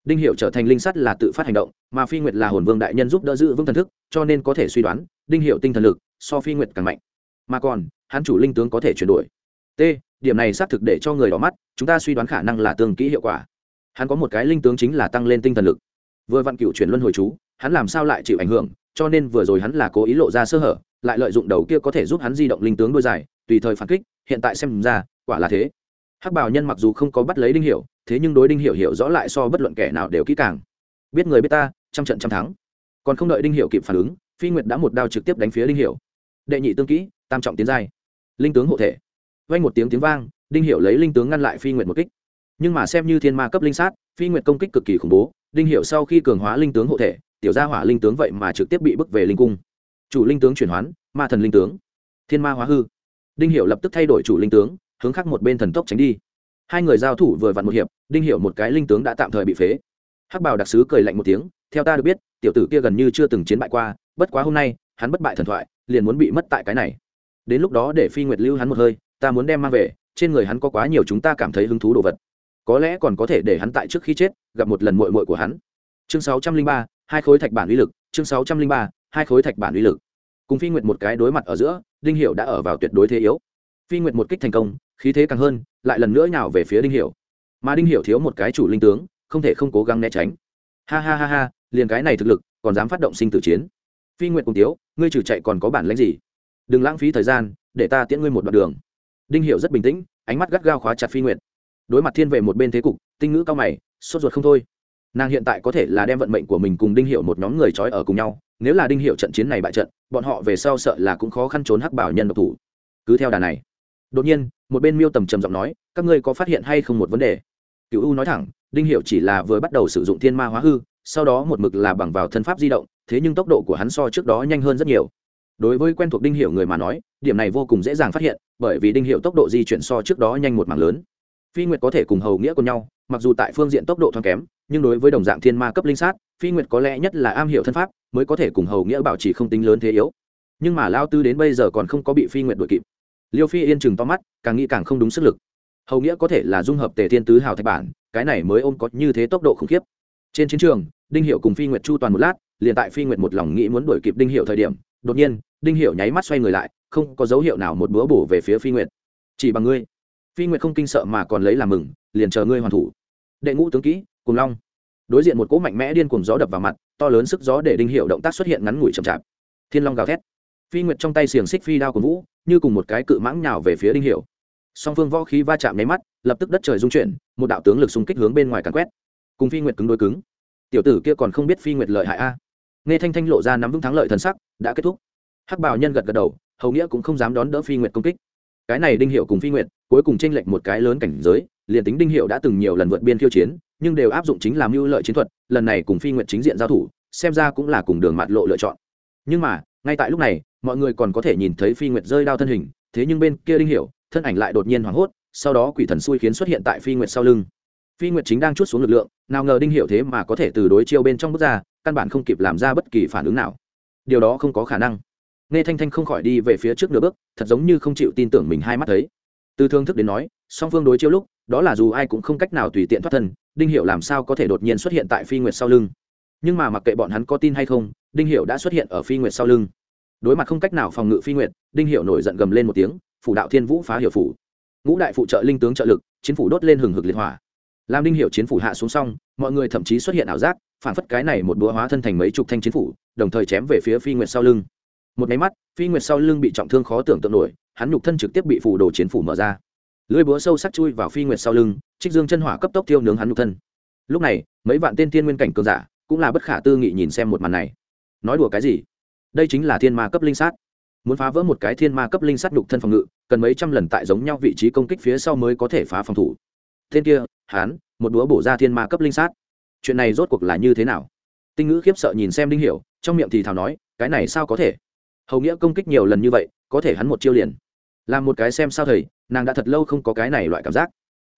Đinh hiệu trở thành linh sắt là tự phát hành động, mà phi nguyệt là hồn vương đại nhân giúp đỡ giữ vững thần thức, cho nên có thể suy đoán, đinh hiệu tinh thần lực so phi nguyệt càng mạnh. Mà còn, hắn chủ linh tướng có thể chuyển đổi. T, điểm này xác thực để cho người đỏ mắt, chúng ta suy đoán khả năng là tương kỹ hiệu quả. Hắn có một cái linh tướng chính là tăng lên tinh thần lực. Vừa vặn cựu chuyển luân hồi chú, hắn làm sao lại chịu ảnh hưởng, cho nên vừa rồi hắn là cố ý lộ ra sơ hở, lại lợi dụng đầu kia có thể giúp hắn di động linh tướng đôi dài, tùy thời phản kích, hiện tại xem ra, quả là thế. Hắc bảo nhân mặc dù không có bắt lấy đinh hiểu thế nhưng đối đinh hiểu hiểu rõ lại so bất luận kẻ nào đều kỹ càng. Biết người biết ta, trăm trận trăm thắng. Còn không đợi đinh hiểu kịp phản ứng, phi nguyệt đã một đao trực tiếp đánh phía đinh hiểu đệ nhị tương kỹ, tam trọng tiến giai. Linh tướng hộ thể. Vang một tiếng tiếng vang, đinh hiểu lấy linh tướng ngăn lại phi nguyệt một kích. Nhưng mà xem như thiên ma cấp linh sát, phi nguyệt công kích cực kỳ khủng bố, đinh hiểu sau khi cường hóa linh tướng hộ thể, tiểu gia hỏa linh tướng vậy mà trực tiếp bị bức về linh cung. Chủ linh tướng chuyển hoán, ma thần linh tướng. Thiên ma hóa hư. Đinh hiểu lập tức thay đổi chủ linh tướng, hướng khác một bên thần tốc tránh đi. Hai người giao thủ vừa vặn một hiệp, đinh hiểu một cái linh tướng đã tạm thời bị phế. Hắc bảo đặc sứ cười lạnh một tiếng, theo ta được biết, tiểu tử kia gần như chưa từng chiến bại qua, bất quá hôm nay, hắn bất bại thần thoại liền muốn bị mất tại cái này. Đến lúc đó để phi nguyệt lưu hắn một hơi, ta muốn đem mang về, trên người hắn có quá nhiều chúng ta cảm thấy hứng thú đồ vật. Có lẽ còn có thể để hắn tại trước khi chết, gặp một lần mội mội của hắn. Chương sáu trăm linh ba, hai khối thạch bản uy lực, chương sáu trăm linh ba, hai khối thạch bản uy lực. Cùng phi nguyệt một cái đối mặt ở giữa, đinh hiệu đã ở vào tuyệt đối thế yếu. Phi nguyệt một kích thành công, khí thế càng hơn, lại lần nữa nhào về phía đinh hiệu mà đinh hiệu thiếu một cái chủ linh tướng, không thể không cố gắng né tránh. Ha ha ha ha, liền cái này thực lực, còn dám phát động sinh tử chiến phi nguyệt cùng tiếu, ngươi trừ chạy còn có bản lãnh gì? Đừng lãng phí thời gian, để ta tiễn ngươi một đoạn đường. Đinh hiệu rất bình tĩnh, ánh mắt gắt gao khóa chặt phi nguyệt. Đối mặt thiên về một bên thế cục, tinh ngữ cao mày, sốt ruột không thôi. Nàng hiện tại có thể là đem vận mệnh của mình cùng đinh hiệu một nhóm người trói ở cùng nhau, nếu là đinh hiệu trận chiến này bại trận, bọn họ về sau sợ là cũng khó khăn trốn hắc bảo nhân độc thủ. Cứ theo đà này. Đột nhiên, một bên miêu tầm trầm giọng nói, các ngươi có phát hiện hay không một vấn đề? Cựu u nói thẳng, đinh hiệu chỉ là vừa bắt đầu sử dụng thiên ma hóa hư sau đó một mực là bằng vào thân pháp di động, thế nhưng tốc độ của hắn so trước đó nhanh hơn rất nhiều. Đối với quen thuộc đinh hiệu người mà nói, điểm này vô cùng dễ dàng phát hiện, bởi vì đinh hiệu tốc độ di chuyển so trước đó nhanh một mảng lớn. Phi nguyệt có thể cùng hầu nghĩa cùng nhau, mặc dù tại phương diện tốc độ thoáng kém, nhưng đối với đồng dạng thiên ma cấp linh sát, phi nguyệt có lẽ nhất là am hiểu thân pháp, mới có thể cùng hầu nghĩa bảo trì không tính lớn thế yếu. Nhưng mà lao tư đến bây giờ còn không có bị phi nguyệt đuổi kịp. Liêu phi yên chừng to mắt, càng nghĩ càng không đúng sức lực. Hầu nghĩa có thể là dung hợp tề thiên tứ hào thạch bản, cái này mới ôm có như thế tốc độ khủng khiếp trên chiến trường, đinh hiệu cùng phi nguyệt chu toàn một lát, liền tại phi nguyệt một lòng nghĩ muốn đuổi kịp đinh hiệu thời điểm, đột nhiên, đinh hiệu nháy mắt xoay người lại, không có dấu hiệu nào một búa bổ về phía phi nguyệt. Chỉ bằng ngươi. Phi nguyệt không kinh sợ mà còn lấy làm mừng, liền chờ ngươi hoàn thủ. Đệ ngũ tướng kỹ cùng long. Đối diện một cỗ mạnh mẽ điên cùng gió đập vào mặt, to lớn sức gió để đinh hiệu động tác xuất hiện ngắn ngủi chậm chạp. Thiên long gào thét. Phi nguyệt trong tay xiềng xích phi đao của vũ, như cùng một cái cự mãng nhào về phía đinh hiệu song phương võ khí va chạm nháy mắt, lập tức đất trời rung chuyển, một đạo tướng lực xung kích hướng bên ngoài càn quét cùng phi nguyệt cứng đối cứng. Tiểu tử kia còn không biết phi nguyệt lợi hại a. Nghe thanh thanh lộ ra nắm vững thắng lợi thần sắc, đã kết thúc. Hắc bảo nhân gật gật đầu, hầu nghĩa cũng không dám đón đỡ phi nguyệt công kích. Cái này đinh hiệu cùng phi nguyệt, cuối cùng tranh lệch một cái lớn cảnh giới, liền tính đinh hiệu đã từng nhiều lần vượt biên khiêu chiến, nhưng đều áp dụng chính làm mưu lợi chiến thuật, lần này cùng phi nguyệt chính diện giao thủ, xem ra cũng là cùng đường mạt lộ lựa chọn. Nhưng mà, ngay tại lúc này, mọi người còn có thể nhìn thấy phi nguyệt rơi đao thân hình, thế nhưng bên kia đinh hiệu, thân ảnh lại đột nhiên hoảng hốt, sau đó quỷ thần xui khiến xuất hiện tại phi nguyệt sau lưng. Phi nguyệt chính đang chút xuống lực lượng nào ngờ đinh hiệu thế mà có thể từ đối chiêu bên trong bước ra, căn bản không kịp làm ra bất kỳ phản ứng nào. Điều đó không có khả năng. Nghe thanh thanh không khỏi đi về phía trước nửa bước, thật giống như không chịu tin tưởng mình hai mắt thấy. Từ thương thức đến nói, song phương đối chiêu lúc, đó là dù ai cũng không cách nào tùy tiện thoát thân, đinh hiệu làm sao có thể đột nhiên xuất hiện tại phi nguyệt sau lưng? Nhưng mà mặc kệ bọn hắn có tin hay không, đinh hiệu đã xuất hiện ở phi nguyệt sau lưng. Đối mặt không cách nào phòng ngự phi nguyệt, đinh hiệu nổi giận gầm lên một tiếng, phủ đạo thiên vũ phá hiệu phủ. Ngũ đại phụ trợ linh tướng trợ lực, chiến phủ đốt lên hừng hực liệt hỏa làm đinh hiệu chiến phủ hạ xuống xong, mọi người thậm chí xuất hiện ảo giác phản phất cái này một búa hóa thân thành mấy chục thanh chiến phủ, đồng thời chém về phía phi nguyệt sau lưng. Một máy mắt, phi nguyệt sau lưng bị trọng thương khó tưởng tượng nổi, hắn nhục thân trực tiếp bị phủ đồ chiến phủ mở ra. Lưỡi búa sâu sắc chui vào phi nguyệt sau lưng, trích dương chân hỏa cấp tốc tiêu nướng hắn nhục thân. Lúc này, mấy vạn tên thiên nguyên cảnh cường giả cũng là bất khả tư nghị nhìn xem một màn này. Nói đùa cái gì? Đây chính là thiên ma cấp linh sát. Muốn phá vỡ một cái thiên ma cấp linh sát nhục thân phòng ngự, cần mấy trăm lần tại giống nhau vị trí công kích phía sau mới có thể phá phòng thủ. Tên kia hán, một đũa bổ ra thiên ma cấp linh sát. Chuyện này rốt cuộc là như thế nào? Tinh ngữ khiếp sợ nhìn xem đinh hiểu, trong miệng thì thào nói, cái này sao có thể? Hầu nghĩa công kích nhiều lần như vậy, có thể hắn một chiêu liền. Làm một cái xem sao thầy, nàng đã thật lâu không có cái này loại cảm giác.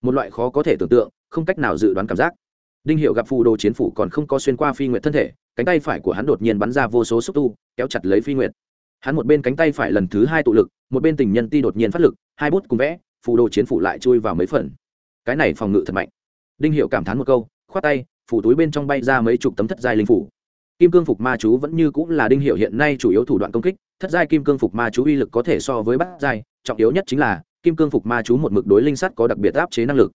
Một loại khó có thể tưởng tượng, không cách nào dự đoán cảm giác. Đinh hiệu gặp phù đồ chiến phủ còn không có xuyên qua phi nguyệt thân thể, cánh tay phải của hắn đột nhiên bắn ra vô số xúc tu, kéo chặt lấy phi nguyệt. Hắn một bên cánh tay phải lần thứ hai tụ lực, một bên tình nhân ti đột nhiên phát lực, hai bút cùng vẽ, phù đồ chiến phủ lại chui vào mấy phần cái này phòng ngự thật mạnh. Đinh hiệu cảm thán một câu, khoát tay, phủ túi bên trong bay ra mấy chục tấm thất giai linh phủ. Kim cương phục ma chú vẫn như cũng là đinh hiệu hiện nay chủ yếu thủ đoạn công kích, thất giai kim cương phục ma chú uy lực có thể so với bát giai, trọng yếu nhất chính là, kim cương phục ma chú một mực đối linh sắt có đặc biệt áp chế năng lực.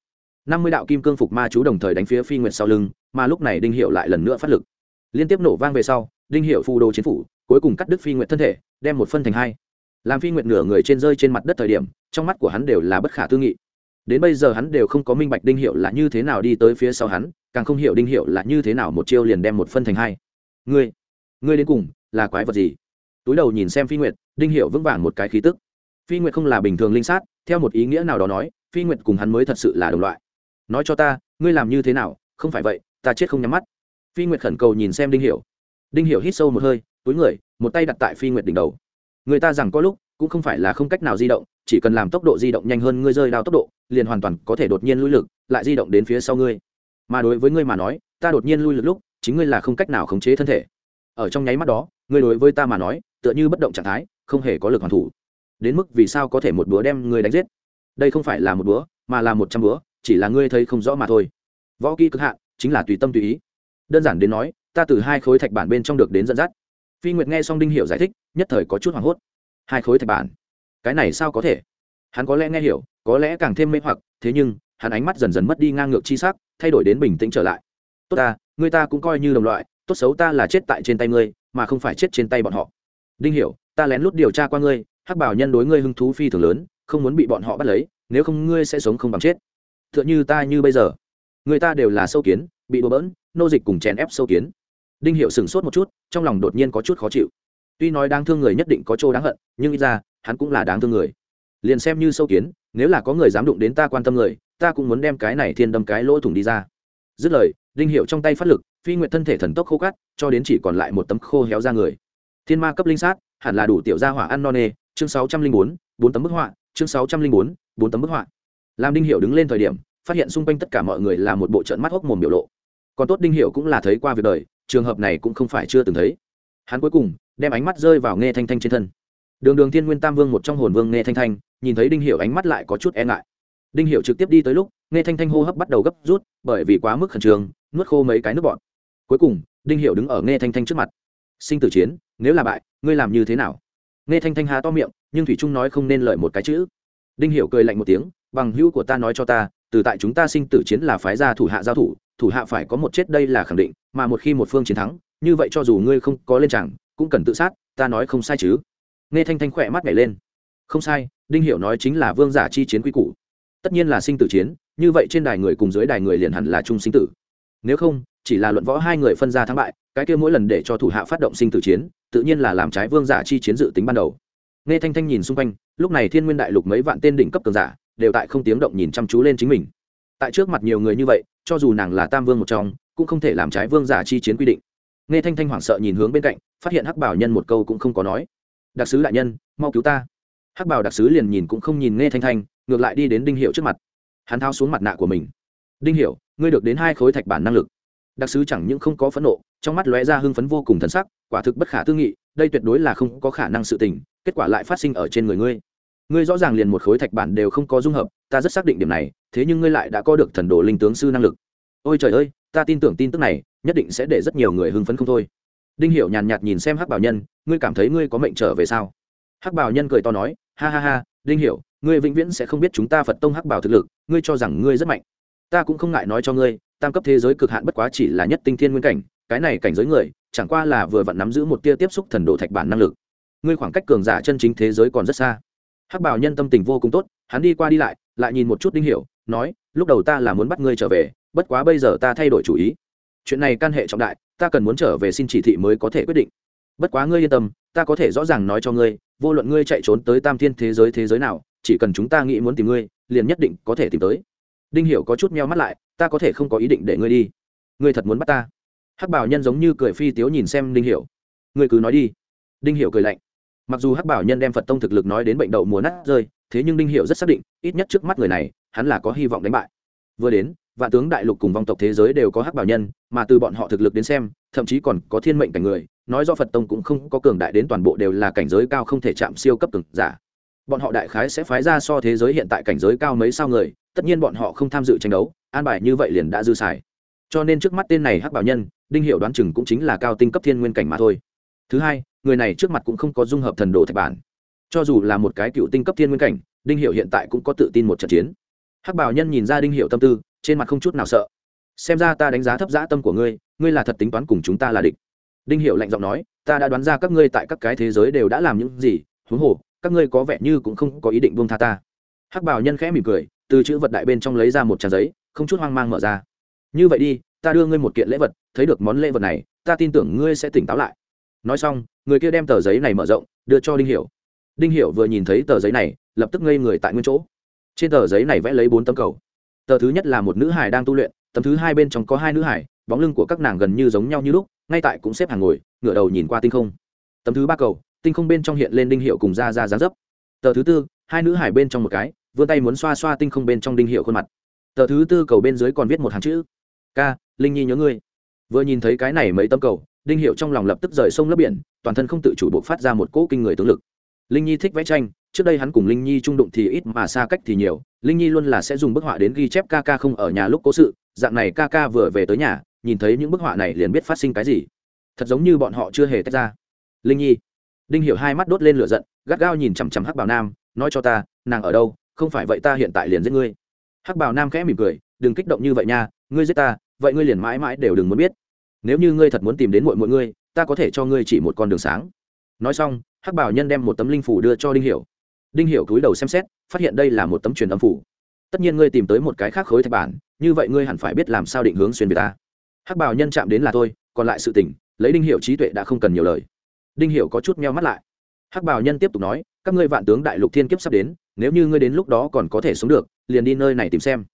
Năm mươi đạo kim cương phục ma chú đồng thời đánh phía phi nguyệt sau lưng, mà lúc này đinh hiệu lại lần nữa phát lực. Liên tiếp nổ vang về sau, đinh hiệu phù đồ chiến phủ, cuối cùng cắt đứt phi nguyệt thân thể, đem một phân thành hai. Làm phi nguyệt nửa người trên rơi trên mặt đất thời điểm, trong mắt của hắn đều là bất khả tư nghị đến bây giờ hắn đều không có minh bạch đinh hiệu là như thế nào đi tới phía sau hắn, càng không hiểu đinh hiệu là như thế nào một chiêu liền đem một phân thành hai. Ngươi ngươi đến cùng là quái vật gì? Túi đầu nhìn xem phi nguyệt, đinh hiệu vững vàng một cái khí tức. Phi nguyệt không là bình thường linh sát, theo một ý nghĩa nào đó nói, phi nguyệt cùng hắn mới thật sự là đồng loại. Nói cho ta, ngươi làm như thế nào, không phải vậy, ta chết không nhắm mắt. Phi nguyệt khẩn cầu nhìn xem đinh hiểu. Đinh hiểu hít sâu một hơi, túi người, một tay đặt tại phi nguyệt đỉnh đầu. Người ta rằng có lúc cũng không phải là không cách nào di động, chỉ cần làm tốc độ di động nhanh hơn ngươi rơi đao tốc độ, liền hoàn toàn có thể đột nhiên lui lực, lại di động đến phía sau ngươi. Mà đối với ngươi mà nói, ta đột nhiên lui lực lúc, chính ngươi là không cách nào khống chế thân thể. Ở trong nháy mắt đó, ngươi đối với ta mà nói, tựa như bất động trạng thái, không hề có lực hoàn thủ. Đến mức vì sao có thể một búa đem ngươi đánh giết? Đây không phải là một búa mà là một trăm búa chỉ là ngươi thấy không rõ mà thôi. Võ kỹ cực hạn, chính là tùy tâm tùy ý. Đơn giản đến nói, ta từ hai khối thạch bản bên trong được đến dẫn dắt. Phi nguyệt nghe xong đinh hiểu giải thích, nhất thời có chút hoảng hốt hai khối thạch bản. Cái này sao có thể? Hắn có lẽ nghe hiểu, có lẽ càng thêm mê hoặc, thế nhưng, hắn ánh mắt dần dần mất đi ngang ngược chi sắc, thay đổi đến bình tĩnh trở lại. Tốt ta, người ta cũng coi như đồng loại, tốt xấu ta là chết tại trên tay ngươi, mà không phải chết trên tay bọn họ. Đinh hiểu, ta lén lút điều tra qua ngươi, hắc bảo nhân đối ngươi hứng thú phi thường lớn, không muốn bị bọn họ bắt lấy, nếu không ngươi sẽ sống không bằng chết. Tựa như ta như bây giờ. Người ta đều là sâu kiến, bị bừa bỡn, nô dịch cùng chèn ép sâu kiến. Đinh hiệu sửng sốt một chút, trong lòng đột nhiên có chút khó chịu tuy nói đáng thương người nhất định có chỗ đáng hận, nhưng ít ra, hắn cũng là đáng thương người. Liền xem như sâu kiến, nếu là có người dám đụng đến ta quan tâm người, ta cũng muốn đem cái này thiên đâm cái lỗ thủng đi ra. Dứt lời, đinh hiệu trong tay phát lực, phi nguyện thân thể thần tốc khô cắt cho đến chỉ còn lại một tấm khô héo ra người. Thiên ma cấp linh sát, hẳn là đủ tiểu gia hỏa ăn no nê, chương sáu trăm linh bốn bốn tấm bức họa, chương sáu trăm linh bốn bốn tấm bức họa. Làm đinh hiệu đứng lên thời điểm, phát hiện xung quanh tất cả mọi người là một bộ trận mắt hốc mồm biểu lộ. Còn tốt đinh hiệu cũng là thấy qua việc đời, trường hợp này cũng không phải chưa từng thấy hắn cuối cùng đem ánh mắt rơi vào nghe thanh thanh trên thân. Đường đường thiên nguyên tam vương một trong hồn vương nghe thanh thanh, nhìn thấy đinh hiểu ánh mắt lại có chút e ngại. Đinh hiểu trực tiếp đi tới lúc, nghe thanh thanh hô hấp bắt đầu gấp rút, bởi vì quá mức khẩn trương, nuốt khô mấy cái nước bọt. Cuối cùng, đinh hiểu đứng ở nghe thanh thanh trước mặt. Sinh tử chiến, nếu là bại, ngươi làm như thế nào? Nghe thanh thanh há to miệng, nhưng thủy trung nói không nên lợi một cái chữ. Đinh hiểu cười lạnh một tiếng, bằng hữu của ta nói cho ta, từ tại chúng ta sinh tử chiến là phái gia thủ hạ giao thủ thủ hạ phải có một chết đây là khẳng định, mà một khi một phương chiến thắng như vậy cho dù ngươi không có lên chẳng, cũng cần tự sát, ta nói không sai chứ. Nghe thanh thanh khỏe mắt nhảy lên. Không sai, đinh hiểu nói chính là vương giả chi chiến quy củ. Tất nhiên là sinh tử chiến, như vậy trên đài người cùng dưới đài người liền hẳn là chung sinh tử. Nếu không, chỉ là luận võ hai người phân ra thắng bại, cái kia mỗi lần để cho thủ hạ phát động sinh tử chiến, tự nhiên là làm trái vương giả chi chiến dự tính ban đầu. Nghe thanh thanh nhìn xung quanh, lúc này thiên nguyên đại lục mấy vạn tên đỉnh cấp cường giả đều tại không tiếng động nhìn chăm chú lên chính mình. Tại trước mặt nhiều người như vậy, cho dù nàng là tam vương một trong, cũng không thể làm trái vương giả chi chiến quy định nghe thanh thanh hoảng sợ nhìn hướng bên cạnh, phát hiện hắc bảo nhân một câu cũng không có nói. Đặc sứ đại nhân, mau cứu ta. Hắc bảo đặc sứ liền nhìn cũng không nhìn nghe thanh thanh, ngược lại đi đến đinh hiệu trước mặt. Hắn thao xuống mặt nạ của mình. Đinh hiệu ngươi được đến hai khối thạch bản năng lực. Đặc sứ chẳng những không có phẫn nộ, trong mắt lóe ra hưng phấn vô cùng thân sắc, quả thực bất khả tư nghị, đây tuyệt đối là không có khả năng sự tình, kết quả lại phát sinh ở trên người ngươi. Ngươi rõ ràng liền một khối thạch bản đều không có dung hợp, ta rất xác định điểm này, thế nhưng ngươi lại đã có được thần đồ linh tướng sư năng lực. Ôi trời ơi ta tin tưởng tin tức này, nhất định sẽ để rất nhiều người hưng phấn không thôi. Đinh hiểu nhàn nhạt nhìn xem hắc bảo nhân, ngươi cảm thấy ngươi có mệnh trở về sao? Hắc bảo nhân cười to nói, ha ha ha, đinh hiểu, ngươi vĩnh viễn sẽ không biết chúng ta phật tông hắc bảo thực lực, ngươi cho rằng ngươi rất mạnh. Ta cũng không ngại nói cho ngươi, tam cấp thế giới cực hạn bất quá chỉ là nhất tinh thiên nguyên cảnh, cái này cảnh giới người, chẳng qua là vừa vặn nắm giữ một tia tiếp xúc thần độ thạch bản năng lực. Ngươi khoảng cách cường giả chân chính thế giới còn rất xa. Hắc bảo nhân tâm tình vô cùng tốt, hắn đi qua đi lại lại nhìn một chút đinh hiểu, nói, lúc đầu ta là muốn bắt ngươi trở về bất quá bây giờ ta thay đổi chủ ý. Chuyện này can hệ trọng đại, ta cần muốn trở về xin chỉ thị mới có thể quyết định. Bất quá ngươi yên tâm, ta có thể rõ ràng nói cho ngươi, vô luận ngươi chạy trốn tới tam thiên thế giới thế giới nào, chỉ cần chúng ta nghĩ muốn tìm ngươi, liền nhất định có thể tìm tới. Đinh hiểu có chút meo mắt lại, ta có thể không có ý định để ngươi đi. Ngươi thật muốn bắt ta? Hắc bảo nhân giống như cười phi tiếu nhìn xem đinh hiểu. Ngươi cứ nói đi. Đinh hiểu cười lạnh. Mặc dù hắc bảo nhân đem phật tông thực lực nói đến bệnh đậu mùa nát rơi, thế nhưng đinh Hiểu rất xác định, ít nhất trước mắt người này, hắn là có hy vọng đánh bại. Vừa đến vạn tướng đại lục cùng vong tộc thế giới đều có hắc bảo nhân, mà từ bọn họ thực lực đến xem, thậm chí còn có thiên mệnh cảnh người, nói do phật tông cũng không có cường đại đến toàn bộ đều là cảnh giới cao không thể chạm siêu cấp cường giả. Bọn họ đại khái sẽ phái ra so thế giới hiện tại cảnh giới cao mấy sao người, tất nhiên bọn họ không tham dự tranh đấu, an bài như vậy liền đã dư xài. Cho nên trước mắt tên này hắc bảo nhân, đinh hiệu đoán chừng cũng chính là cao tinh cấp thiên nguyên cảnh mà thôi. Thứ hai, người này trước mặt cũng không có dung hợp thần đồ thạch bản. Cho dù là một cái cựu tinh cấp thiên nguyên cảnh, đinh hiệu hiện tại cũng có tự tin một trận chiến hắc bảo nhân nhìn ra đinh hiệu tâm tư, trên mặt không chút nào sợ. Xem ra ta đánh giá thấp dã tâm của ngươi ngươi là thật tính toán cùng chúng ta là địch. Đinh hiệu lạnh giọng nói, ta đã đoán ra các ngươi tại các cái thế giới đều đã làm những gì, huống hồ, các ngươi có vẻ như cũng không có ý định buông tha ta. Hắc bảo nhân khẽ mỉm cười, từ chữ vật đại bên trong lấy ra một trang giấy, không chút hoang mang mở ra. Như vậy đi, ta đưa ngươi một kiện lễ vật, thấy được món lễ vật này, ta tin tưởng ngươi sẽ tỉnh táo lại. Nói xong, người kia đem tờ giấy này mở rộng, đưa cho đinh hiểu. Đinh hiểu vừa nhìn thấy tờ giấy này, lập tức ngây người tại nguyên chỗ trên tờ giấy này vẽ lấy bốn tấm cầu. Tờ thứ nhất là một nữ hải đang tu luyện, tấm thứ hai bên trong có hai nữ hải bóng lưng của các nàng gần như giống nhau như lúc, ngay tại cũng xếp hàng ngồi, ngửa đầu nhìn qua tinh không. Tấm thứ ba cầu, tinh không bên trong hiện lên đinh hiệu cùng ra ra dáng dấp. Tờ thứ tư, hai nữ hải bên trong một cái, vươn tay muốn xoa xoa tinh không bên trong đinh hiệu khuôn mặt. Tờ thứ tư cầu bên dưới còn viết một hàng chữ. Ca, linh nhi nhớ ngươi. Vừa nhìn thấy cái này mấy tấm cầu, đinh hiệu trong lòng lập tức rời sông lấp biển, toàn thân không tự chủ buộc phát ra một cỗ kinh người tướng lực. Linh nhi thích vẽ tranh trước đây hắn cùng linh nhi trung đụng thì ít mà xa cách thì nhiều, linh nhi luôn là sẽ dùng bức họa đến ghi chép ca ca không ở nhà lúc cố sự, dạng này ca ca vừa về tới nhà, nhìn thấy những bức họa này liền biết phát sinh cái gì. Thật giống như bọn họ chưa hề tách ra. Linh nhi, đinh hiểu hai mắt đốt lên lửa giận, gắt gao nhìn chằm chằm hắc bảo nam, nói cho ta, nàng ở đâu, không phải vậy ta hiện tại liền giết ngươi. Hắc bảo nam khẽ mỉm cười, đừng kích động như vậy nha, ngươi giết ta, vậy ngươi liền mãi mãi đều đừng muốn biết. Nếu như ngươi thật muốn tìm đến mọi mọi ngươi, ta có thể cho ngươi chỉ một con đường sáng. Nói xong, hắc bảo nhân đem một tấm linh phủ đưa cho đinh hiểu đinh hiểu cúi đầu xem xét, phát hiện đây là một tấm truyền âm phủ. Tất nhiên ngươi tìm tới một cái khác khối thạch bản, như vậy ngươi hẳn phải biết làm sao định hướng xuyên về ta. Hắc bảo nhân chạm đến là thôi, còn lại sự tình, lấy đinh hiểu trí tuệ đã không cần nhiều lời. Đinh hiểu có chút meo mắt lại. Hắc bảo nhân tiếp tục nói, các ngươi vạn tướng đại lục thiên kiếp sắp đến, nếu như ngươi đến lúc đó còn có thể sống được, liền đi nơi này tìm xem.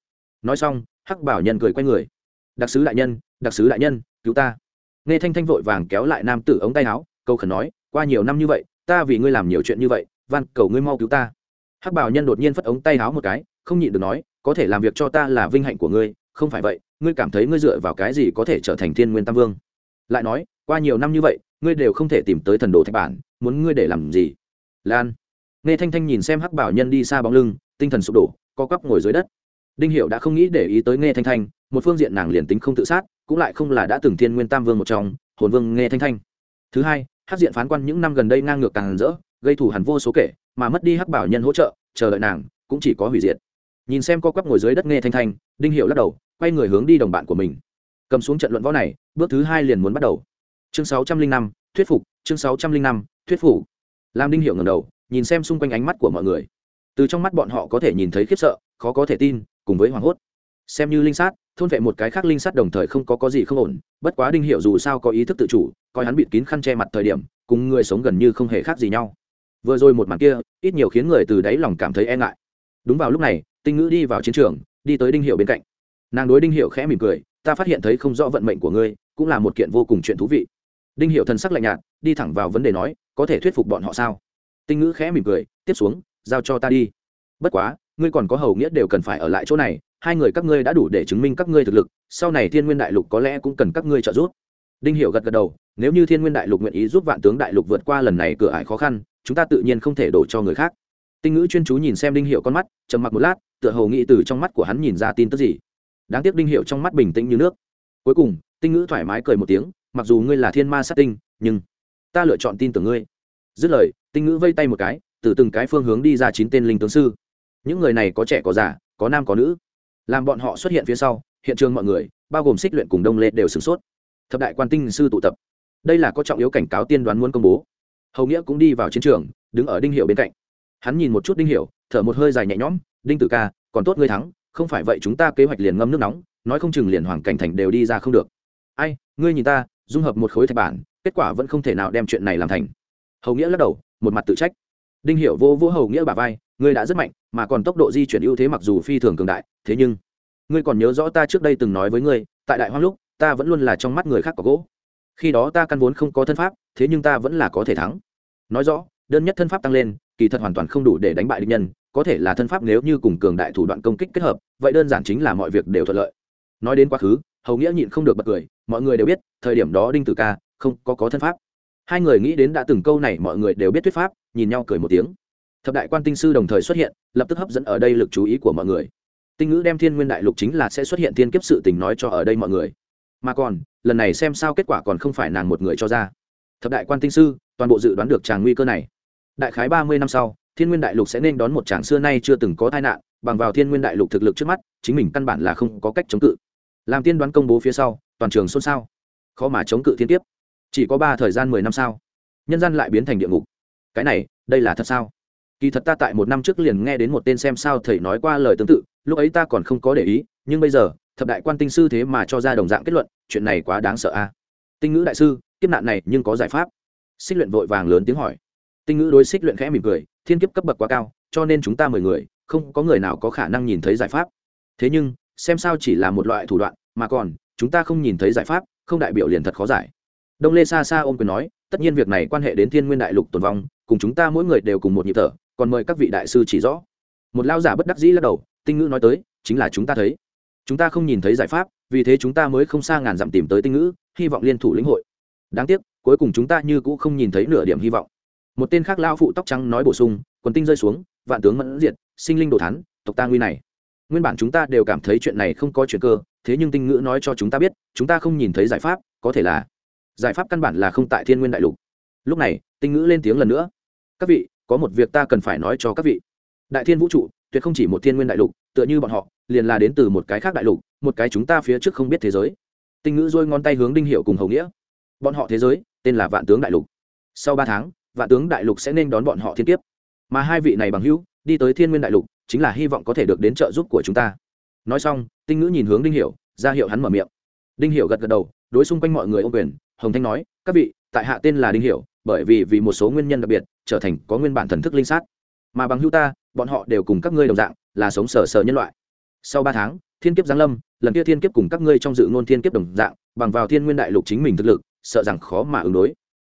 Nói xong, hắc bảo nhân cười quay người. Đặc sứ đại nhân, đặc sứ đại nhân, cứu ta. Nghe thanh thanh vội vàng kéo lại nam tử ống tay áo câu khẩn nói, qua nhiều năm như vậy, ta vì ngươi làm nhiều chuyện như vậy van, cầu ngươi mau cứu ta. Hắc bảo nhân đột nhiên phất ống tay áo một cái, không nhịn được nói, có thể làm việc cho ta là vinh hạnh của ngươi, không phải vậy, ngươi cảm thấy ngươi dựa vào cái gì có thể trở thành thiên nguyên tam vương? Lại nói, qua nhiều năm như vậy, ngươi đều không thể tìm tới thần đồ thạch bản, muốn ngươi để làm gì? Lan. Nghe thanh thanh nhìn xem hắc bảo nhân đi xa bóng lưng, tinh thần sụp đổ, co quắp ngồi dưới đất. Đinh hiệu đã không nghĩ để ý tới nghe thanh thanh, một phương diện nàng liền tính không tự sát, cũng lại không là đã từng thiên nguyên tam vương một trong, hồn vương nghe thanh thanh. Thứ hai hát diện phán quan những năm gần đây ngang ngược càng rỡ gây thủ hẳn vô số kể, mà mất đi hắc bảo nhân hỗ trợ, chờ đợi nàng, cũng chỉ có hủy diệt. Nhìn xem co quắp ngồi dưới đất nghe thanh thanh, đinh hiệu lắc đầu, quay người hướng đi đồng bạn của mình. Cầm xuống trận luận võ này, bước thứ hai liền muốn bắt đầu. Chương sáu trăm linh năm, thuyết phục, chương sáu trăm linh năm, thuyết phục. Làm đinh hiệu ngầm đầu, nhìn xem xung quanh ánh mắt của mọi người. Từ trong mắt bọn họ có thể nhìn thấy khiếp sợ, khó có thể tin, cùng với hoảng hốt. Xem như linh sát, thôn vệ một cái khác linh sát đồng thời không có có gì không ổn, bất quá đinh hiệu dù sao có ý thức tự chủ, coi hắn bịt kín khăn che mặt thời điểm, cùng người sống gần như không hề khác gì nhau vừa rồi một màn kia, ít nhiều khiến người từ đáy lòng cảm thấy e ngại. Đúng vào lúc này, tinh ngữ đi vào chiến trường, đi tới đinh hiệu bên cạnh. Nàng đối đinh hiệu khẽ mỉm cười, ta phát hiện thấy không rõ vận mệnh của ngươi, cũng là một kiện vô cùng chuyện thú vị. Đinh hiệu thần sắc lạnh nhạt, đi thẳng vào vấn đề nói, có thể thuyết phục bọn họ sao? Tinh ngữ khẽ mỉm cười, tiếp xuống, giao cho ta đi. Bất quá, ngươi còn có hầu nghĩa đều cần phải ở lại chỗ này, hai người các ngươi đã đủ để chứng minh các ngươi thực lực, sau này thiên nguyên đại lục có lẽ cũng cần các ngươi trợ giúp. Đinh hiệu gật gật đầu, nếu như thiên nguyên đại lục nguyện ý giúp vạn tướng đại lục vượt qua lần này cửa ải khó khăn chúng ta tự nhiên không thể đổ cho người khác. Tinh ngữ chuyên chú nhìn xem đinh hiệu con mắt, trầm mặc một lát, tựa hồ nghĩ từ trong mắt của hắn nhìn ra tin tức gì. Đáng tiếc đinh hiệu trong mắt bình tĩnh như nước. Cuối cùng, tinh ngữ thoải mái cười một tiếng, mặc dù ngươi là thiên ma sát tinh, nhưng ta lựa chọn tin tưởng ngươi. Dứt lời, tinh ngữ vây tay một cái, từ từng cái phương hướng đi ra chín tên linh tướng sư. Những người này có trẻ có già, có nam có nữ. Làm bọn họ xuất hiện phía sau, hiện trường mọi người, bao gồm xích luyện cùng đông lệ đều sửng sốt. Thập đại quan tinh sư tụ tập. Đây là có trọng yếu cảnh cáo tiên đoán muốn công bố hầu nghĩa cũng đi vào chiến trường, đứng ở đinh hiệu bên cạnh. Hắn nhìn một chút đinh hiệu thở một hơi dài nhẹ nhõm, đinh tử ca, còn tốt ngươi thắng, không phải vậy chúng ta kế hoạch liền ngâm nước nóng, nói không chừng liền hoàng cảnh thành đều đi ra không được. Ai, ngươi nhìn ta, dung hợp một khối thạch bản, kết quả vẫn không thể nào đem chuyện này làm thành. Hầu nghĩa lắc đầu, một mặt tự trách. Đinh hiểu vô vô hầu nghĩa bà vai, ngươi đã rất mạnh, mà còn tốc độ di chuyển ưu thế mặc dù phi thường cường đại, thế nhưng, ngươi còn nhớ rõ ta trước đây từng nói với ngươi, tại đại hoang lúc, ta vẫn luôn là trong mắt người khác có gỗ. Khi đó ta căn vốn không có thân pháp, thế nhưng ta vẫn là có thể thắng nói rõ, đơn nhất thân pháp tăng lên, kỳ thật hoàn toàn không đủ để đánh bại địch nhân, có thể là thân pháp nếu như cùng cường đại thủ đoạn công kích kết hợp, vậy đơn giản chính là mọi việc đều thuận lợi. Nói đến quá khứ, hầu nghĩa nhịn không được bật cười, mọi người đều biết, thời điểm đó đinh tử ca không có có thân pháp. Hai người nghĩ đến đã từng câu này mọi người đều biết thuyết pháp, nhìn nhau cười một tiếng. Thập đại quan tinh sư đồng thời xuất hiện, lập tức hấp dẫn ở đây lực chú ý của mọi người. Tinh ngữ đem thiên nguyên đại lục chính là sẽ xuất hiện thiên kiếp sự tình nói cho ở đây mọi người. Mà còn, lần này xem sao kết quả còn không phải nàng một người cho ra thập đại quan tinh sư, toàn bộ dự đoán được tràng nguy cơ này. Đại khái ba mươi năm sau, thiên nguyên đại lục sẽ nên đón một tràng xưa nay chưa từng có tai nạn, bằng vào thiên nguyên đại lục thực lực trước mắt, chính mình căn bản là không có cách chống cự. Làm tiên đoán công bố phía sau, toàn trường xôn xao. Khó mà chống cự thiên tiếp. chỉ có ba thời gian mười năm sao nhân dân lại biến thành địa ngục. Cái này, đây là thật sao? Kỳ thật ta tại một năm trước liền nghe đến một tên xem sao thầy nói qua lời tương tự, lúc ấy ta còn không có để ý, nhưng bây giờ, thập đại quan tinh sư thế mà cho ra đồng dạng kết luận, chuyện này quá đáng sợ a tinh ngữ đại sư, kiếp nạn này nhưng có giải pháp. Xích luyện vội vàng lớn tiếng hỏi. Tinh ngữ đối xích luyện khẽ mỉm cười, thiên kiếp cấp bậc quá cao, cho nên chúng ta mười người, không có người nào có khả năng nhìn thấy giải pháp. Thế nhưng, xem sao chỉ là một loại thủ đoạn, mà còn, chúng ta không nhìn thấy giải pháp, không đại biểu liền thật khó giải. Đông lê xa xa ôm quyền nói, tất nhiên việc này quan hệ đến thiên nguyên đại lục tồn vong, cùng chúng ta mỗi người đều cùng một nhịp thở, còn mời các vị đại sư chỉ rõ. Một lao giả bất đắc dĩ lắc đầu, tinh ngữ nói tới, chính là chúng ta thấy. Chúng ta không nhìn thấy giải pháp, vì thế chúng ta mới không xa ngàn dặm tìm tới tinh ngữ hy vọng liên thủ lĩnh hội. Đáng tiếc, cuối cùng chúng ta như cũ không nhìn thấy nửa điểm hy vọng. Một tên khác lao phụ tóc trắng nói bổ sung, quần tinh rơi xuống, vạn tướng mẫn diệt, sinh linh đồ thán, tộc ta nguy này. Nguyên bản chúng ta đều cảm thấy chuyện này không có chuyện cơ, thế nhưng tinh ngữ nói cho chúng ta biết, chúng ta không nhìn thấy giải pháp, có thể là giải pháp căn bản là không tại thiên nguyên đại lục. Lúc này, tinh ngữ lên tiếng lần nữa. Các vị, có một việc ta cần phải nói cho các vị. Đại thiên vũ trụ, tuyệt không chỉ một thiên nguyên đại lục, tựa như bọn họ, liền là đến từ một cái khác đại lục, một cái chúng ta phía trước không biết thế giới tinh ngữ dôi ngón tay hướng đinh hiệu cùng hầu nghĩa. Bọn họ thế giới, tên là vạn tướng đại lục. Sau ba tháng, vạn tướng đại lục sẽ nên đón bọn họ thiên tiếp mà hai vị này bằng hữu, đi tới thiên nguyên đại lục, chính là hy vọng có thể được đến trợ giúp của chúng ta. Nói xong, tinh ngữ nhìn hướng đinh hiệu, ra hiệu hắn mở miệng. Đinh hiệu gật gật đầu, đối xung quanh mọi người ô quyền, hồng thanh nói, các vị, tại hạ tên là đinh hiệu, bởi vì vì một số nguyên nhân đặc biệt, trở thành có nguyên bản thần thức linh sát. Mà bằng hữu ta, bọn họ đều cùng các ngươi đồng dạng, là sống sờ sờ nhân loại. Sau ba tháng thiên kiếp giáng lâm, lần kia thiên kiếp cùng các ngươi trong dự ngôn thiên kiếp đồng dạng, bằng vào thiên nguyên đại lục chính mình thực lực, sợ rằng khó mà ứng đối.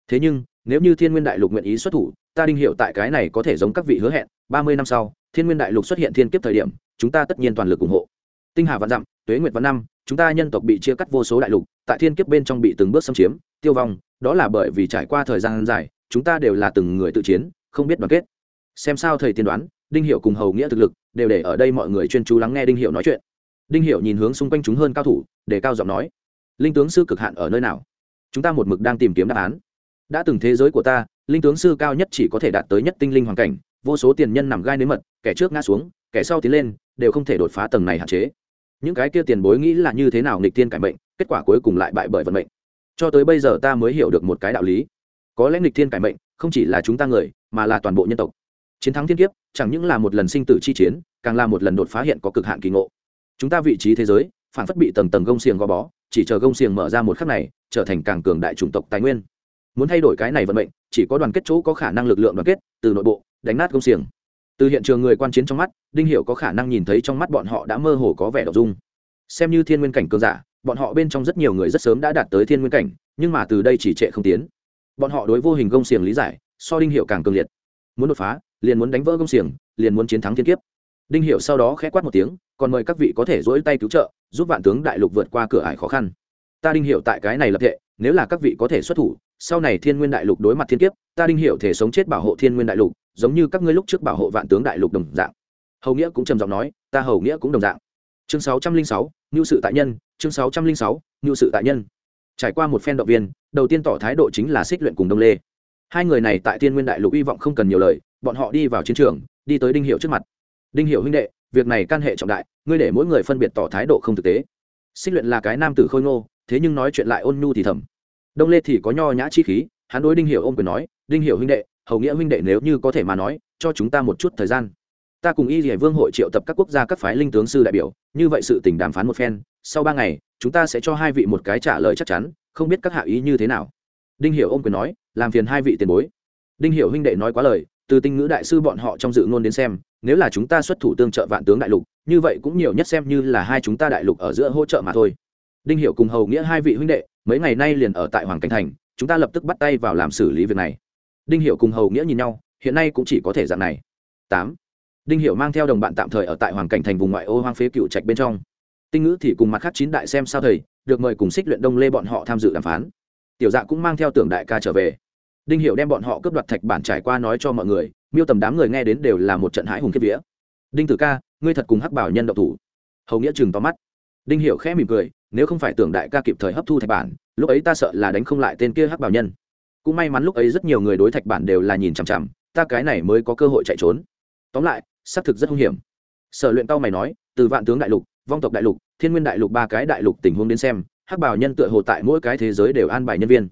Thế nhưng, nếu như thiên nguyên đại lục nguyện ý xuất thủ, ta đinh hiệu tại cái này có thể giống các vị hứa hẹn, ba mươi năm sau, thiên nguyên đại lục xuất hiện thiên kiếp thời điểm, chúng ta tất nhiên toàn lực ủng hộ. Tinh hà vạn dặm, tuế nguyệt Văn năm, chúng ta nhân tộc bị chia cắt vô số đại lục, tại thiên kiếp bên trong bị từng bước xâm chiếm, tiêu vong, đó là bởi vì trải qua thời gian dài, chúng ta đều là từng người tự chiến, không biết đoàn kết. Xem sao thầy tiên đoán, đinh hiệu cùng hầu nghĩa thực lực, đều để ở đây mọi người chuyên chú lắng nghe đinh hiệu nói chuyện đinh hiệu nhìn hướng xung quanh chúng hơn cao thủ, để cao giọng nói, linh tướng sư cực hạn ở nơi nào? Chúng ta một mực đang tìm kiếm đáp án. Đã từng thế giới của ta, linh tướng sư cao nhất chỉ có thể đạt tới nhất tinh linh hoàn cảnh, vô số tiền nhân nằm gai nếm mật, kẻ trước ngã xuống, kẻ sau tiến lên, đều không thể đột phá tầng này hạn chế. Những cái kia tiền bối nghĩ là như thế nào nghịch tiên cải mệnh, kết quả cuối cùng lại bại bởi vận mệnh. Cho tới bây giờ ta mới hiểu được một cái đạo lý. Có lẽ nghịch thiên cải mệnh không chỉ là chúng ta người, mà là toàn bộ nhân tộc. Chiến thắng thiên kiếp chẳng những là một lần sinh tử chi chiến, càng là một lần đột phá hiện có cực hạn kỳ ngộ chúng ta vị trí thế giới, phản phất bị tầng tầng gông xiềng gò bó, chỉ chờ gông xiềng mở ra một khắc này, trở thành càng cường đại chủng tộc tài nguyên. Muốn thay đổi cái này vận mệnh, chỉ có đoàn kết chỗ có khả năng lực lượng đoàn kết, từ nội bộ, đánh nát gông xiềng. Từ hiện trường người quan chiến trong mắt, đinh hiểu có khả năng nhìn thấy trong mắt bọn họ đã mơ hồ có vẻ đ dung. Xem như thiên nguyên cảnh cường giả, bọn họ bên trong rất nhiều người rất sớm đã đạt tới thiên nguyên cảnh, nhưng mà từ đây chỉ trệ không tiến. Bọn họ đối vô hình gông xiềng lý giải, so đinh hiệu càng cường liệt. Muốn đột phá, liền muốn đánh vỡ gông xiềng, liền muốn chiến thắng thiên kiếp đinh hiệu sau đó khẽ quát một tiếng, còn mời các vị có thể dỗi tay cứu trợ, giúp vạn tướng đại lục vượt qua cửa ải khó khăn. Ta đinh hiệu tại cái này lập thệ, nếu là các vị có thể xuất thủ, sau này thiên nguyên đại lục đối mặt thiên kiếp, ta đinh hiệu thể sống chết bảo hộ thiên nguyên đại lục, giống như các ngươi lúc trước bảo hộ vạn tướng đại lục đồng dạng. Hầu nghĩa cũng trầm giọng nói, ta hầu nghĩa cũng đồng dạng. Chương sáu trăm linh sáu ngưu sự tại nhân, chương sáu trăm linh sáu ngưu sự tại nhân. Trải qua một phen động viên, đầu tiên tỏ thái độ chính là xích luyện cùng đông lê. Hai người này tại thiên nguyên đại lục hy vọng không cần nhiều lời, bọn họ đi vào chiến trường, đi tới đinh hiệu trước mặt đinh hiệu huynh đệ, việc này can hệ trọng đại, ngươi để mỗi người phân biệt tỏ thái độ không thực tế. Xích luyện là cái nam tử khôi ngô, thế nhưng nói chuyện lại ôn nhu thì thầm. Đông lê thì có nho nhã chi khí, hắn đối đinh hiệu ôm quyền nói, đinh hiệu huynh đệ, hầu nghĩa huynh đệ nếu như có thể mà nói, cho chúng ta một chút thời gian. Ta cùng y dỉa vương hội triệu tập các quốc gia các phái linh tướng sư đại biểu, như vậy sự tình đàm phán một phen, sau ba ngày, chúng ta sẽ cho hai vị một cái trả lời chắc chắn, không biết các hạ ý như thế nào. Đinh hiểu ôm quyền nói, làm phiền hai vị tiền bối. Đinh hiểu huynh đệ nói quá lời từ tinh ngữ đại sư bọn họ trong dự ngôn đến xem, nếu là chúng ta xuất thủ tương trợ vạn tướng đại lục, như vậy cũng nhiều nhất xem như là hai chúng ta đại lục ở giữa hỗ trợ mà thôi. Đinh hiểu cùng hầu nghĩa hai vị huynh đệ, mấy ngày nay liền ở tại hoàng cảnh thành, chúng ta lập tức bắt tay vào làm xử lý việc này. Đinh hiểu cùng hầu nghĩa nhìn nhau, hiện nay cũng chỉ có thể dạng này. Tám. Đinh hiểu mang theo đồng bạn tạm thời ở tại hoàng cảnh thành vùng ngoại ô hoang phế cựu trạch bên trong. Tinh ngữ thì cùng mặt khác chín đại xem sao thầy, được mời cùng xích luyện đông lê bọn họ tham dự đàm phán. Tiểu dạ cũng mang theo tưởng đại ca trở về đinh hiểu đem bọn họ cướp đoạt thạch bản trải qua nói cho mọi người, miêu tầm đám người nghe đến đều là một trận hãi hùng kiếp vía. Đinh tử ca, ngươi thật cùng hắc bảo nhân độc thủ. Hầu nghĩa chừng to mắt. Đinh hiểu khẽ mỉm cười, nếu không phải tưởng đại ca kịp thời hấp thu thạch bản, lúc ấy ta sợ là đánh không lại tên kia hắc bảo nhân. Cũng may mắn lúc ấy rất nhiều người đối thạch bản đều là nhìn chằm chằm, ta cái này mới có cơ hội chạy trốn. Tóm lại, xác thực rất hung hiểm. Sở luyện tao mày nói, từ vạn tướng đại lục, vong tộc đại lục, thiên nguyên đại lục ba cái đại lục tình huống đến xem, hắc bảo nhân tựa hồ tại mỗi cái thế giới đều an bài nhân viên.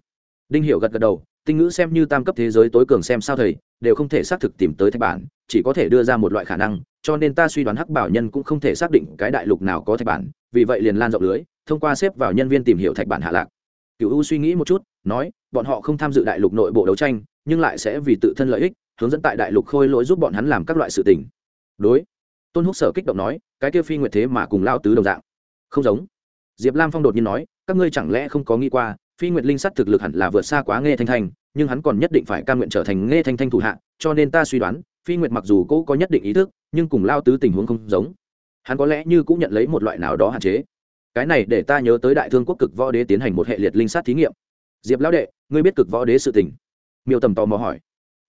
Đinh hiểu gật gật đầu tinh ngữ xem như tam cấp thế giới tối cường xem sao thầy, đều không thể xác thực tìm tới thạch bản, chỉ có thể đưa ra một loại khả năng, cho nên ta suy đoán hắc bảo nhân cũng không thể xác định cái đại lục nào có thạch bản, vì vậy liền lan rộng lưới, thông qua xếp vào nhân viên tìm hiểu thạch bản hạ lạc. Cựu u suy nghĩ một chút, nói, bọn họ không tham dự đại lục nội bộ đấu tranh, nhưng lại sẽ vì tự thân lợi ích, hướng dẫn tại đại lục khôi lỗi giúp bọn hắn làm các loại sự tình. Đối, tôn húc sở kích động nói, cái kia phi nguyệt thế mà cùng lao tứ đồng dạng. Không giống. Diệp lam phong đột nhiên nói, các ngươi chẳng lẽ không có nghĩ qua, phi nguyệt linh sắt thực lực hẳn là vượt xa quá nghe thanh thanh nhưng hắn còn nhất định phải ca nguyện trở thành nghe thanh thanh thủ hạ, cho nên ta suy đoán, phi nguyệt mặc dù cô có nhất định ý thức, nhưng cùng lao tứ tình huống không giống. Hắn có lẽ như cũng nhận lấy một loại nào đó hạn chế. Cái này để ta nhớ tới đại thương quốc cực võ đế tiến hành một hệ liệt linh sát thí nghiệm. Diệp lão đệ, ngươi biết cực võ đế sự tình? Miêu tầm tò mò hỏi.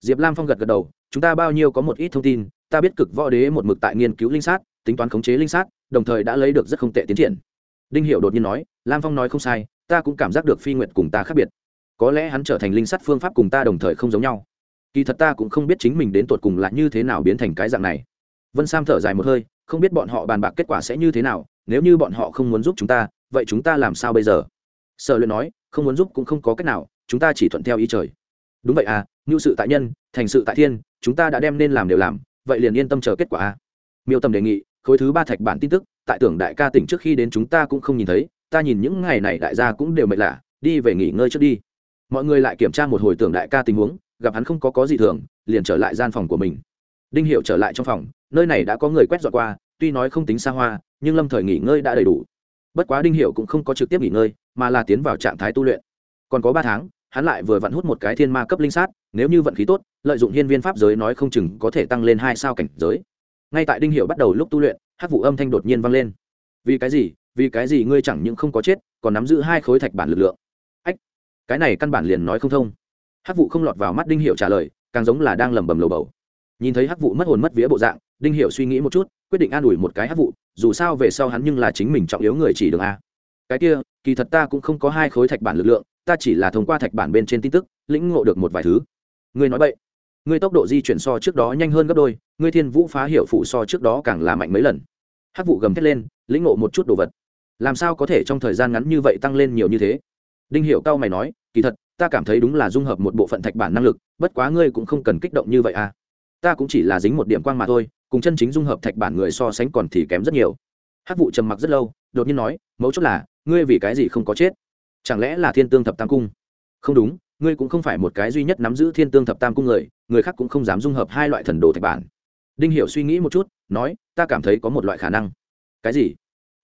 Diệp lam phong gật gật đầu, chúng ta bao nhiêu có một ít thông tin, ta biết cực võ đế một mực tại nghiên cứu linh sát, tính toán khống chế linh sát, đồng thời đã lấy được rất không tệ tiến triển. Đinh hiệu đột nhiên nói, lam phong nói không sai, ta cũng cảm giác được phi nguyện cùng ta khác biệt có lẽ hắn trở thành linh sắt phương pháp cùng ta đồng thời không giống nhau. Kỳ thật ta cũng không biết chính mình đến tột cùng là như thế nào biến thành cái dạng này. Vân sam thở dài một hơi, không biết bọn họ bàn bạc kết quả sẽ như thế nào, nếu như bọn họ không muốn giúp chúng ta, vậy chúng ta làm sao bây giờ? Sở luyện nói, không muốn giúp cũng không có cách nào, chúng ta chỉ thuận theo ý trời. Đúng vậy à ngưu sự tại nhân, thành sự tại thiên, chúng ta đã đem nên làm đều làm, vậy liền yên tâm chờ kết quả a miêu tâm đề nghị, khối thứ ba thạch bản tin tức, tại tưởng đại ca tỉnh trước khi đến chúng ta cũng không nhìn thấy, ta nhìn những ngày này đại gia cũng đều mệt lạ, đi về nghỉ ngơi trước đi mọi người lại kiểm tra một hồi tưởng đại ca tình huống, gặp hắn không có có gì thường, liền trở lại gian phòng của mình. Đinh hiệu trở lại trong phòng, nơi này đã có người quét dọn qua, tuy nói không tính xa hoa, nhưng lâm thời nghỉ ngơi đã đầy đủ. Bất quá đinh hiệu cũng không có trực tiếp nghỉ ngơi, mà là tiến vào trạng thái tu luyện. Còn có ba tháng, hắn lại vừa vặn hút một cái thiên ma cấp linh sát, nếu như vận khí tốt, lợi dụng hiên viên pháp giới nói không chừng có thể tăng lên hai sao cảnh giới. Ngay tại đinh hiệu bắt đầu lúc tu luyện hát vụ âm thanh đột nhiên vang lên. Vì cái gì? Vì cái gì ngươi chẳng những không có chết, còn nắm giữ hai khối thạch bản lực lượng? Cái này căn bản liền nói không thông. Hắc vụ không lọt vào mắt đinh hiệu trả lời, càng giống là đang lẩm bẩm lầu bầu. Nhìn thấy Hắc vụ mất hồn mất vía bộ dạng, đinh hiệu suy nghĩ một chút, quyết định an ủi một cái Hắc vụ dù sao về sau hắn nhưng là chính mình trọng yếu người chỉ đường a. Cái kia, kỳ thật ta cũng không có hai khối thạch bản lực lượng, ta chỉ là thông qua thạch bản bên trên tin tức, lĩnh ngộ được một vài thứ. Ngươi nói vậy ngươi tốc độ di chuyển so trước đó nhanh hơn gấp đôi, ngươi thiên vũ phá hiệu phụ so trước đó càng là mạnh mấy lần. Hắc vụ gầm thét lên, lĩnh ngộ một chút đồ vật. Làm sao có thể trong thời gian ngắn như vậy tăng lên nhiều như thế? Đinh hiệu cao mày nói, kỳ thật, ta cảm thấy đúng là dung hợp một bộ phận thạch bản năng lực, bất quá ngươi cũng không cần kích động như vậy à. Ta cũng chỉ là dính một điểm quang mà thôi, cùng chân chính dung hợp thạch bản người so sánh còn thì kém rất nhiều. Hát vụ trầm mặc rất lâu, đột nhiên nói, mấu chốt là, ngươi vì cái gì không có chết? Chẳng lẽ là thiên tương thập tam cung? Không đúng, ngươi cũng không phải một cái duy nhất nắm giữ thiên tương thập tam cung người người khác cũng không dám dung hợp hai loại thần đồ thạch bản. Đinh hiểu suy nghĩ một chút, nói, ta cảm thấy có một loại khả năng. Cái gì?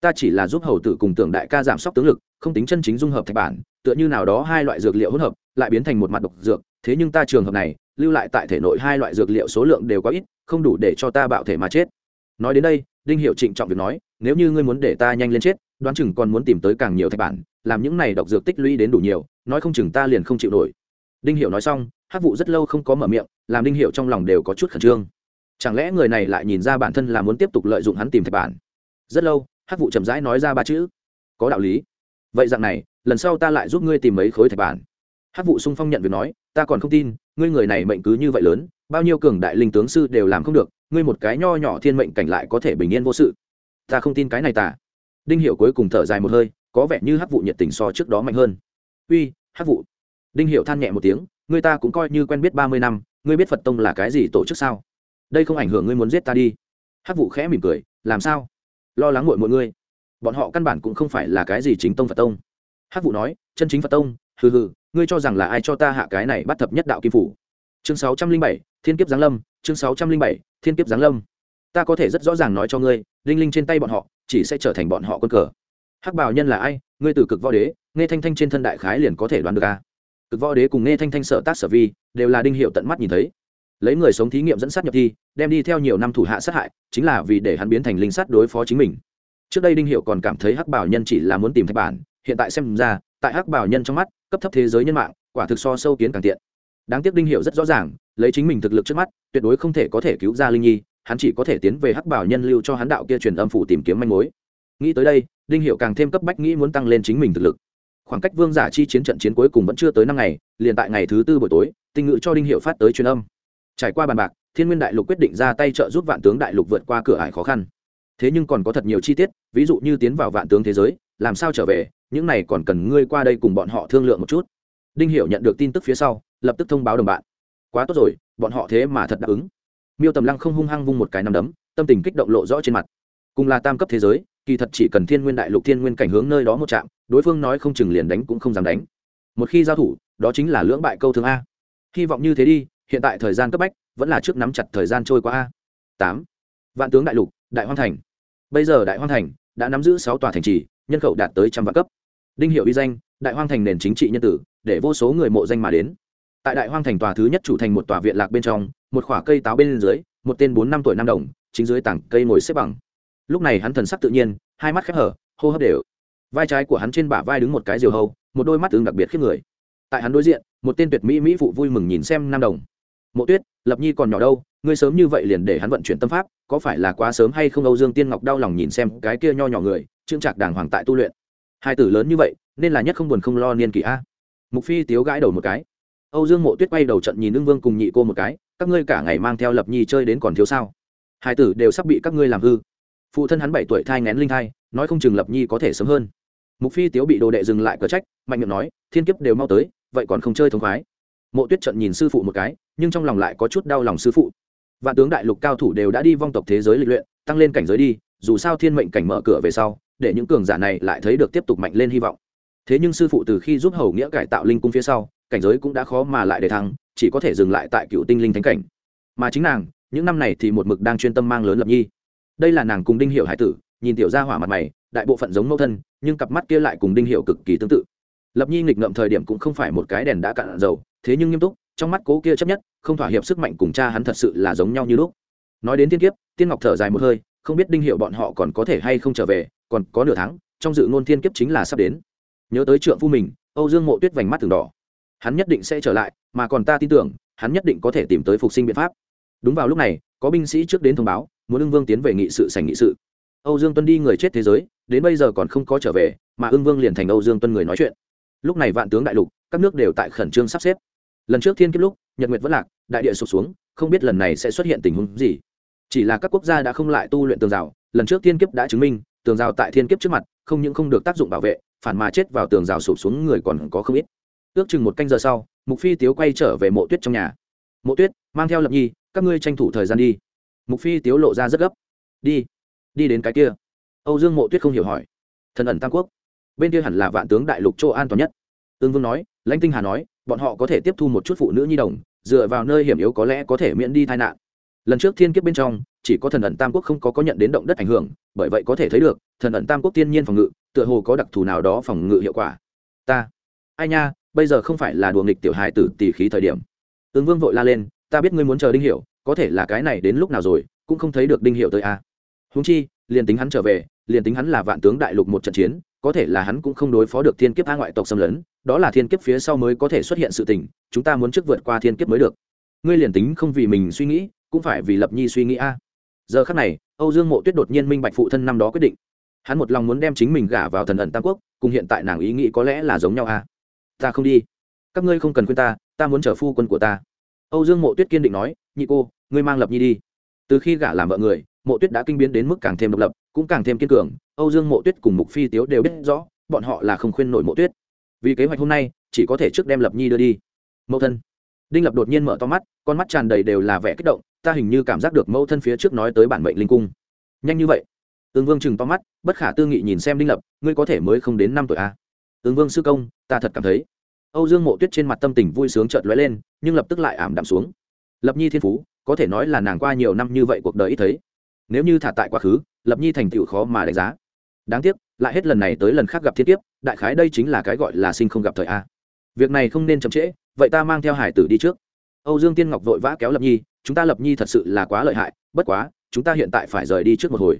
Ta chỉ là giúp hầu tử cùng tưởng đại ca giảm sốc tướng lực không tính chân chính dung hợp thạch bản, tựa như nào đó hai loại dược liệu hỗn hợp, lại biến thành một mặt độc dược. Thế nhưng ta trường hợp này, lưu lại tại thể nội hai loại dược liệu số lượng đều quá ít, không đủ để cho ta bạo thể mà chết. Nói đến đây, đinh hiệu trịnh trọng việc nói, nếu như ngươi muốn để ta nhanh lên chết, đoán chừng còn muốn tìm tới càng nhiều thạch bản, làm những này độc dược tích lũy đến đủ nhiều, nói không chừng ta liền không chịu nổi. Đinh hiệu nói xong hát vụ rất lâu không có mở miệng, làm đinh hiệu trong lòng đều có chút khẩn trương. Chẳng lẽ người này lại nhìn ra bản thân là muốn tiếp tục lợi dụng hắn tìm thạch bản? Rất lâu hát vụ chậm rãi nói ra ba chữ. Có đạo lý vậy dạng này, lần sau ta lại giúp ngươi tìm mấy khối thạch bản. Hát vụ sung phong nhận việc nói, ta còn không tin, ngươi người này mệnh cứ như vậy lớn, bao nhiêu cường đại linh tướng sư đều làm không được, ngươi một cái nho nhỏ thiên mệnh cảnh lại có thể bình yên vô sự. Ta không tin cái này tả đinh hiệu cuối cùng thở dài một hơi, có vẻ như hắc vụ nhiệt tình so trước đó mạnh hơn. Uy, hắc vụ. Đinh hiệu than nhẹ một tiếng, ngươi ta cũng coi như quen biết ba mươi năm, ngươi biết phật tông là cái gì tổ chức sao? Đây không ảnh hưởng ngươi muốn giết ta đi. Hắc vụ khẽ mỉm cười, làm sao? Lo lắng muội mọi ngươi bọn họ căn bản cũng không phải là cái gì chính tông phật tông. Hắc vụ nói, chân chính phật tông? Hừ hừ, ngươi cho rằng là ai cho ta hạ cái này bắt thập nhất đạo kim phủ? Chương sáu trăm linh bảy, thiên kiếp giáng lâm, chương sáu trăm linh bảy, thiên kiếp giáng lâm. Ta có thể rất rõ ràng nói cho ngươi, linh linh trên tay bọn họ, chỉ sẽ trở thành bọn họ quân cờ. Hắc bảo nhân là ai? Ngươi từ cực võ đế, nghe thanh thanh trên thân đại khái liền có thể đoán được a. Cực võ đế cùng nghe thanh thanh sợ tác sở vi, đều là đinh hiệu tận mắt nhìn thấy. Lấy người sống thí nghiệm dẫn sát nhập thi, đem đi theo nhiều năm thủ hạ sát hại, chính là vì để hắn biến thành linh sát đối phó chính mình trước đây đinh hiệu còn cảm thấy hắc bảo nhân chỉ là muốn tìm thạch bản, hiện tại xem ra, tại hắc bảo nhân trong mắt, cấp thấp thế giới nhân mạng, quả thực so sâu kiến càng tiện. Đáng tiếc đinh hiệu rất rõ ràng, lấy chính mình thực lực trước mắt, tuyệt đối không thể có thể cứu ra linh nhi, hắn chỉ có thể tiến về hắc bảo nhân lưu cho hắn đạo kia truyền âm phủ tìm kiếm manh mối. Nghĩ tới đây, đinh hiệu càng thêm cấp bách nghĩ muốn tăng lên chính mình thực lực. Khoảng cách vương giả chi chiến trận chiến cuối cùng vẫn chưa tới năm ngày, liền tại ngày thứ tư buổi tối, tinh ngự cho đinh hiệu phát tới truyền âm. Trải qua bàn bạc, thiên nguyên đại lục quyết định ra tay trợ giúp vạn tướng đại lục vượt qua cửa ải khó khăn thế nhưng còn có thật nhiều chi tiết, ví dụ như tiến vào vạn tướng thế giới, làm sao trở về, những này còn cần ngươi qua đây cùng bọn họ thương lượng một chút. Đinh hiểu nhận được tin tức phía sau, lập tức thông báo đồng bạn. Quá tốt rồi, bọn họ thế mà thật đáp ứng. Miêu tầm lăng không hung hăng vung một cái nằm đấm, tâm tình kích động lộ rõ trên mặt. Cùng là tam cấp thế giới, kỳ thật chỉ cần thiên nguyên đại lục, thiên nguyên cảnh hướng nơi đó một chạm đối phương nói không chừng liền đánh cũng không dám đánh. Một khi giao thủ, đó chính là lưỡng bại câu thương a. Hy vọng như thế đi, hiện tại thời gian cấp bách, vẫn là trước nắm chặt thời gian trôi qua a. Tám. Vạn tướng đại lục, đại hoan thành bây giờ đại hoang thành đã nắm giữ sáu tòa thành trì, nhân khẩu đạt tới trăm vạn cấp. Đinh hiệu uy danh, đại hoang thành nền chính trị nhân tử, để vô số người mộ danh mà đến. Tại đại hoang thành tòa thứ nhất chủ thành một tòa viện lạc bên trong, một khoả cây táo bên dưới, một tên bốn năm tuổi nam đồng, chính dưới tảng cây ngồi xếp bằng. Lúc này hắn thần sắc tự nhiên, hai mắt khép hở, hô hấp đều. Vai trái của hắn trên bả vai đứng một cái diều hâu, một đôi mắt tương đặc biệt khiếp người. Tại hắn đối diện, một tên tuyệt mỹ mỹ phụ vui mừng nhìn xem nam đồng. Mộ tuyết, lập nhi còn nhỏ đâu ngươi sớm như vậy liền để hắn vận chuyển tâm pháp, có phải là quá sớm hay không? Âu dương tiên ngọc đau lòng nhìn xem cái kia nho nhỏ người, trương trạc đàng hoàng tại tu luyện. Hai tử lớn như vậy, nên là nhất không buồn không lo niên kỷ a. Mục phi tiếu gãi đầu một cái. Âu dương mộ tuyết quay đầu trận nhìn ưng vương cùng nhị cô một cái, các ngươi cả ngày mang theo lập nhi chơi đến còn thiếu sao? Hai tử đều sắp bị các ngươi làm hư. Phụ thân hắn bảy tuổi thai ngén linh thai, nói không chừng lập nhi có thể sớm hơn. Mục phi tiếu bị đồ đệ dừng lại cờ trách, mạnh miệng nói, thiên kiếp đều mau tới, vậy còn không chơi thống khoái? Mộ tuyết trận nhìn sư phụ một cái, nhưng trong lòng lại có chút đau lòng sư phụ vạn tướng đại lục cao thủ đều đã đi vong tộc thế giới lịch luyện, tăng lên cảnh giới đi, dù sao thiên mệnh cảnh mở cửa về sau, để những cường giả này lại thấy được tiếp tục mạnh lên hy vọng. Thế nhưng sư phụ từ khi giúp hầu nghĩa cải tạo linh cung phía sau, cảnh giới cũng đã khó mà lại để thăng, chỉ có thể dừng lại tại cựu tinh linh thánh cảnh. Mà chính nàng, những năm này thì một mực đang chuyên tâm mang lớn lập nhi. Đây là nàng cùng đinh hiệu hải tử, nhìn tiểu gia hỏa mặt mày, đại bộ phận giống mẫu thân, nhưng cặp mắt kia lại cùng đinh hiệu cực kỳ tương tự. Lập nhi nghịch ngợm thời điểm cũng không phải một cái đèn đã cạn dầu, thế nhưng nghiêm túc trong mắt cố kia chấp nhất, không thỏa hiệp sức mạnh cùng cha hắn thật sự là giống nhau như lúc. Nói đến tiên kiếp, tiên ngọc thở dài một hơi, không biết đinh hiệu bọn họ còn có thể hay không trở về, còn có nửa tháng, trong dự ngôn thiên kiếp chính là sắp đến. Nhớ tới trượng phu mình, âu dương mộ tuyết vành mắt thường đỏ. Hắn nhất định sẽ trở lại, mà còn ta tin tưởng, hắn nhất định có thể tìm tới phục sinh biện pháp. Đúng vào lúc này, có binh sĩ trước đến thông báo, muốn ưng vương tiến về nghị sự sành nghị sự. Âu dương tuân đi người chết thế giới, đến bây giờ còn không có trở về, mà ưng vương liền thành âu dương tuân người nói chuyện. Lúc này vạn tướng đại lục, các nước đều tại khẩn trương sắp xếp lần trước thiên kiếp lúc, nhật nguyệt vẫn lạc, đại địa sụp xuống, không biết lần này sẽ xuất hiện tình huống gì. Chỉ là các quốc gia đã không lại tu luyện tường rào, lần trước thiên kiếp đã chứng minh, tường rào tại thiên kiếp trước mặt, không những không được tác dụng bảo vệ, phản mà chết vào tường rào sụp xuống người còn có không ít. Ước chừng một canh giờ sau, mục phi tiếu quay trở về mộ tuyết trong nhà. Mộ tuyết, mang theo lập nhi, các ngươi tranh thủ thời gian đi. Mục phi tiếu lộ ra rất gấp. Đi đi đến cái kia. Âu dương mộ tuyết không hiểu hỏi. Thần ẩn tam quốc, bên kia hẳn là vạn tướng đại lục châu an toàn nhất. Tương vương nói, lãnh tinh hà nói bọn họ có thể tiếp thu một chút phụ nữ nhi đồng, dựa vào nơi hiểm yếu có lẽ có thể miễn đi tai nạn. Lần trước thiên kiếp bên trong, chỉ có thần ẩn tam quốc không có có nhận đến động đất ảnh hưởng, bởi vậy có thể thấy được, thần ẩn tam quốc tiên nhiên phòng ngự, tựa hồ có đặc thù nào đó phòng ngự hiệu quả. Ta, ai nha, bây giờ không phải là đùa nghịch tiểu hài tử tỷ khí thời điểm. Ứng vương vội la lên, ta biết ngươi muốn chờ đinh hiểu, có thể là cái này đến lúc nào rồi, cũng không thấy được đinh hiểu tới a à. huống chi, liền tính hắn trở về, liền tính hắn là vạn tướng đại lục một trận chiến, có thể là hắn cũng không đối phó được thiên kiếp a ngoại tộc xâm lấn đó là thiên kiếp phía sau mới có thể xuất hiện sự tình, chúng ta muốn trước vượt qua thiên kiếp mới được. Ngươi liền tính không vì mình suy nghĩ, cũng phải vì lập nhi suy nghĩ a. À. Giờ khắc này, âu dương mộ tuyết đột nhiên minh bạch phụ thân năm đó quyết định. Hắn một lòng muốn đem chính mình gả vào thần ẩn tam quốc, cùng hiện tại nàng ý nghĩ có lẽ là giống nhau a. À. Ta không đi. Các ngươi không cần khuyên ta ta muốn chở phu quân của ta. Âu dương mộ tuyết kiên định nói, nhị cô, ngươi mang lập nhi đi. Từ khi gả làm vợ người, mộ tuyết đã kinh biến đến mức càng thêm độc lập, cũng càng thêm kiên cường. Âu dương mộ tuyết cùng mục phi tiếu đều biết rõ, bọn họ là không khuyên nổi mộ tuyết vì kế hoạch hôm nay, chỉ có thể trước đem lập nhi đưa đi. Mẫu thân. Đinh lập đột nhiên mở to mắt, con mắt tràn đầy đều là vẻ kích động, ta hình như cảm giác được mẫu thân phía trước nói tới bản mệnh linh cung. Nhanh như vậy? Tương vương chừng to mắt, bất khả tư nghị nhìn xem đinh lập, ngươi có thể mới không đến năm tuổi a à? tương vương sư công, ta thật cảm thấy. Âu dương mộ tuyết trên mặt tâm tình vui sướng chợt lóe lên, nhưng lập tức lại ảm đạm xuống. Lập nhi thiên phú, có thể nói là nàng qua nhiều năm như vậy cuộc đời ít thấy. Nếu như thả tại quá khứ, lập nhi thành tựu khó mà đánh giá. Đáng tiếc lại hết lần này tới lần khác gặp thiên kiếp, đại khái đây chính là cái gọi là sinh không gặp thời a. Việc này không nên chậm trễ vậy ta mang theo hải tử đi trước. Âu dương tiên ngọc vội vã kéo lập nhi chúng ta lập nhi thật sự là quá lợi hại bất quá chúng ta hiện tại phải rời đi trước một hồi.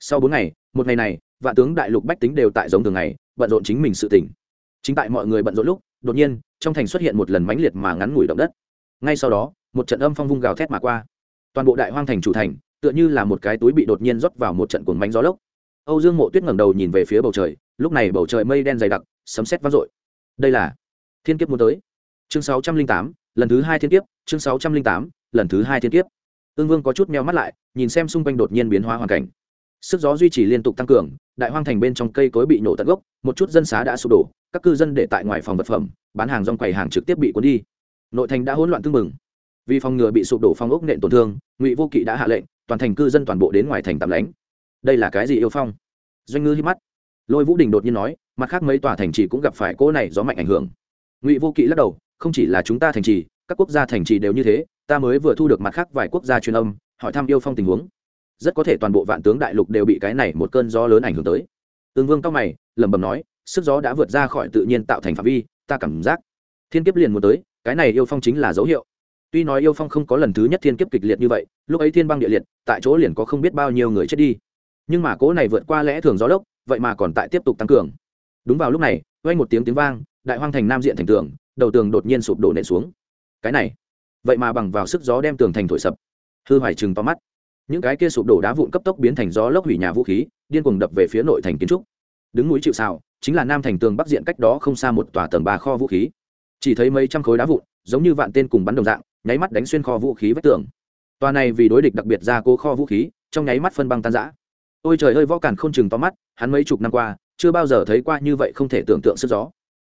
Sau bốn ngày một ngày này vạn tướng đại lục bách tính đều tại giống thường ngày bận rộn chính mình sự tỉnh chính tại mọi người bận rộn lúc đột nhiên trong thành xuất hiện một lần mãnh liệt mà ngắn ngủi động đất. Ngay sau đó một trận âm phong vung gào thét mà qua. Toàn bộ đại hoang thành chủ thành tựa như là một cái túi bị đột nhiên rót vào một trận cuồng bánh gió lốc âu dương mộ tuyết ngẩng đầu nhìn về phía bầu trời, lúc này bầu trời mây đen dày đặc, sấm sét vang dội. Đây là thiên kiếp muốn tới. Chương sáu trăm linh tám, lần thứ hai thiên kiếp, chương sáu trăm linh tám, lần thứ hai thiên kiếp. Ưng vương có chút nheo mắt lại, nhìn xem xung quanh đột nhiên biến hóa hoàn cảnh. Sức gió duy trì liên tục tăng cường, đại hoang thành bên trong cây cối bị nổ tận gốc, một chút dân xá đã sụp đổ, các cư dân để tại ngoài phòng vật phẩm, bán hàng rong quầy hàng trực tiếp bị cuốn đi. Nội thành đã hỗn loạn tương mừng. vì phòng ngừa bị sụp đổ phong ốc nện tổn thương, ngụy vô kỵ đã hạ lệnh, toàn thành cư dân toàn bộ đến ngoài thành tạm lánh đây là cái gì yêu phong? Doanh ngư hít mắt. Lôi vũ đình đột nhiên nói, mặt khác mấy tòa thành trì cũng gặp phải cỗ này gió mạnh ảnh hưởng. Ngụy vô kỵ lắc đầu, không chỉ là chúng ta thành trì, các quốc gia thành trì đều như thế, ta mới vừa thu được mặt khác vài quốc gia truyền âm, hỏi thăm yêu phong tình huống. Rất có thể toàn bộ vạn tướng đại lục đều bị cái này một cơn gió lớn ảnh hưởng tới. Tương vương cao mày, lẩm bẩm nói, sức gió đã vượt ra khỏi tự nhiên tạo thành phạm vi, ta cảm giác thiên kiếp liền muốn tới, cái này yêu phong chính là dấu hiệu. Tuy nói yêu phong không có lần thứ nhất thiên kiếp kịch liệt như vậy, lúc ấy thiên băng địa liệt, tại chỗ liền có không biết bao nhiêu người chết đi nhưng mà cỗ này vượt qua lẽ thường gió lốc, vậy mà còn tại tiếp tục tăng cường. Đúng vào lúc này, vang một tiếng tiếng vang, đại hoang thành nam diện thành tường, đầu tường đột nhiên sụp đổ nện xuống. Cái này, vậy mà bằng vào sức gió đem tường thành thổi sập. Hư hoài chừng to mắt. Những cái kia sụp đổ đá vụn cấp tốc biến thành gió lốc hủy nhà vũ khí, điên cuồng đập về phía nội thành kiến trúc. Đứng núi chịu xào chính là nam thành tường bắc diện cách đó không xa một tòa tầng ba kho vũ khí. Chỉ thấy mấy trăm khối đá vụn, giống như vạn tên cùng bắn đồng dạng, nháy mắt đánh xuyên kho vũ khí vách tường. Tòa này vì đối địch đặc biệt ra cố kho vũ khí, trong nháy mắt phân băng tan rã ôi trời ơi, võ càn không chừng to mắt, hắn mấy chục năm qua, chưa bao giờ thấy qua như vậy không thể tưởng tượng sức gió.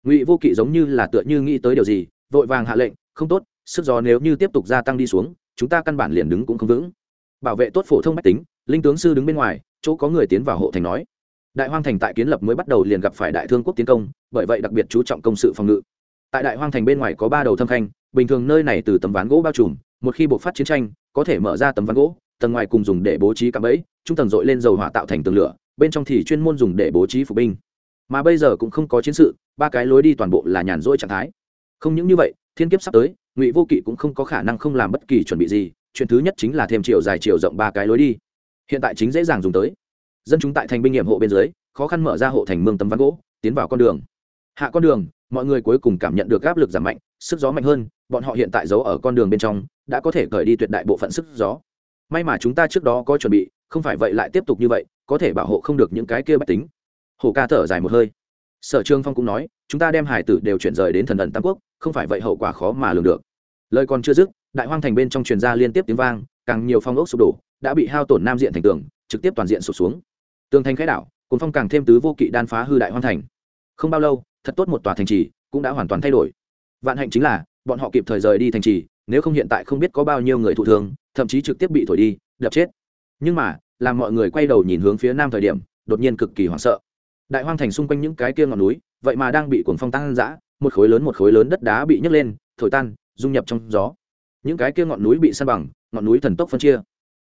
Ngụy vô kỵ giống như là tựa như nghĩ tới điều gì, vội vàng hạ lệnh, không tốt, sức gió nếu như tiếp tục gia tăng đi xuống, chúng ta căn bản liền đứng cũng không vững. Bảo vệ tốt phổ thông mách tính, linh tướng sư đứng bên ngoài, chỗ có người tiến vào hộ thành nói. Đại hoang thành tại kiến lập mới bắt đầu liền gặp phải đại thương quốc tiến công, bởi vậy đặc biệt chú trọng công sự phòng ngự. Tại đại hoang thành bên ngoài có ba đầu thâm khanh, bình thường nơi này từ tấm ván gỗ bao trùm, một khi buộc phát chiến tranh, có thể mở ra tấm ván gỗ tầng ngoài cùng dùng để bố trí cạm bẫy, trung tầng dội lên dầu hỏa tạo thành tường lửa, bên trong thì chuyên môn dùng để bố trí phục binh. Mà bây giờ cũng không có chiến sự, ba cái lối đi toàn bộ là nhàn rỗi trạng thái. Không những như vậy, thiên kiếp sắp tới, ngụy vô kỵ cũng không có khả năng không làm bất kỳ chuẩn bị gì, chuyện thứ nhất chính là thêm chiều dài chiều rộng ba cái lối đi. Hiện tại chính dễ dàng dùng tới. Dân chúng tại thành binh nghiệm hộ bên dưới, khó khăn mở ra hộ thành mương tấm ván gỗ, tiến vào con đường. Hạ con đường, mọi người cuối cùng cảm nhận được áp lực giảm mạnh, sức gió mạnh hơn, bọn họ hiện tại giấu ở con đường bên trong, đã có thể cởi đi tuyệt đại bộ phận sức gió may mà chúng ta trước đó có chuẩn bị, không phải vậy lại tiếp tục như vậy, có thể bảo hộ không được những cái kia bách tính. Hồ ca thở dài một hơi. Sở trương phong cũng nói, chúng ta đem hải tử đều chuyển rời đến thần ẩn tam quốc, không phải vậy hậu quả khó mà lường được. Lời còn chưa dứt, đại hoang thành bên trong truyền ra liên tiếp tiếng vang, càng nhiều phong ốc sụp đổ, đã bị hao tổn nam diện thành tường, trực tiếp toàn diện sụp xuống. Tường thành khái đảo, cuốn phong càng thêm tứ vô kỵ đan phá hư đại hoang thành. Không bao lâu, thật tốt một tòa thành trì cũng đã hoàn toàn thay đổi. Vạn hạnh chính là, bọn họ kịp thời rời đi thành trì, nếu không hiện tại không biết có bao nhiêu người thụ thương thậm chí trực tiếp bị thổi đi, đập chết. Nhưng mà, làm mọi người quay đầu nhìn hướng phía nam thời điểm, đột nhiên cực kỳ hoảng sợ. Đại hoang thành xung quanh những cái kia ngọn núi, vậy mà đang bị cuồng phong tăng giã một khối lớn một khối lớn đất đá bị nhấc lên, thổi tan, dung nhập trong gió. Những cái kia ngọn núi bị san bằng, ngọn núi thần tốc phân chia.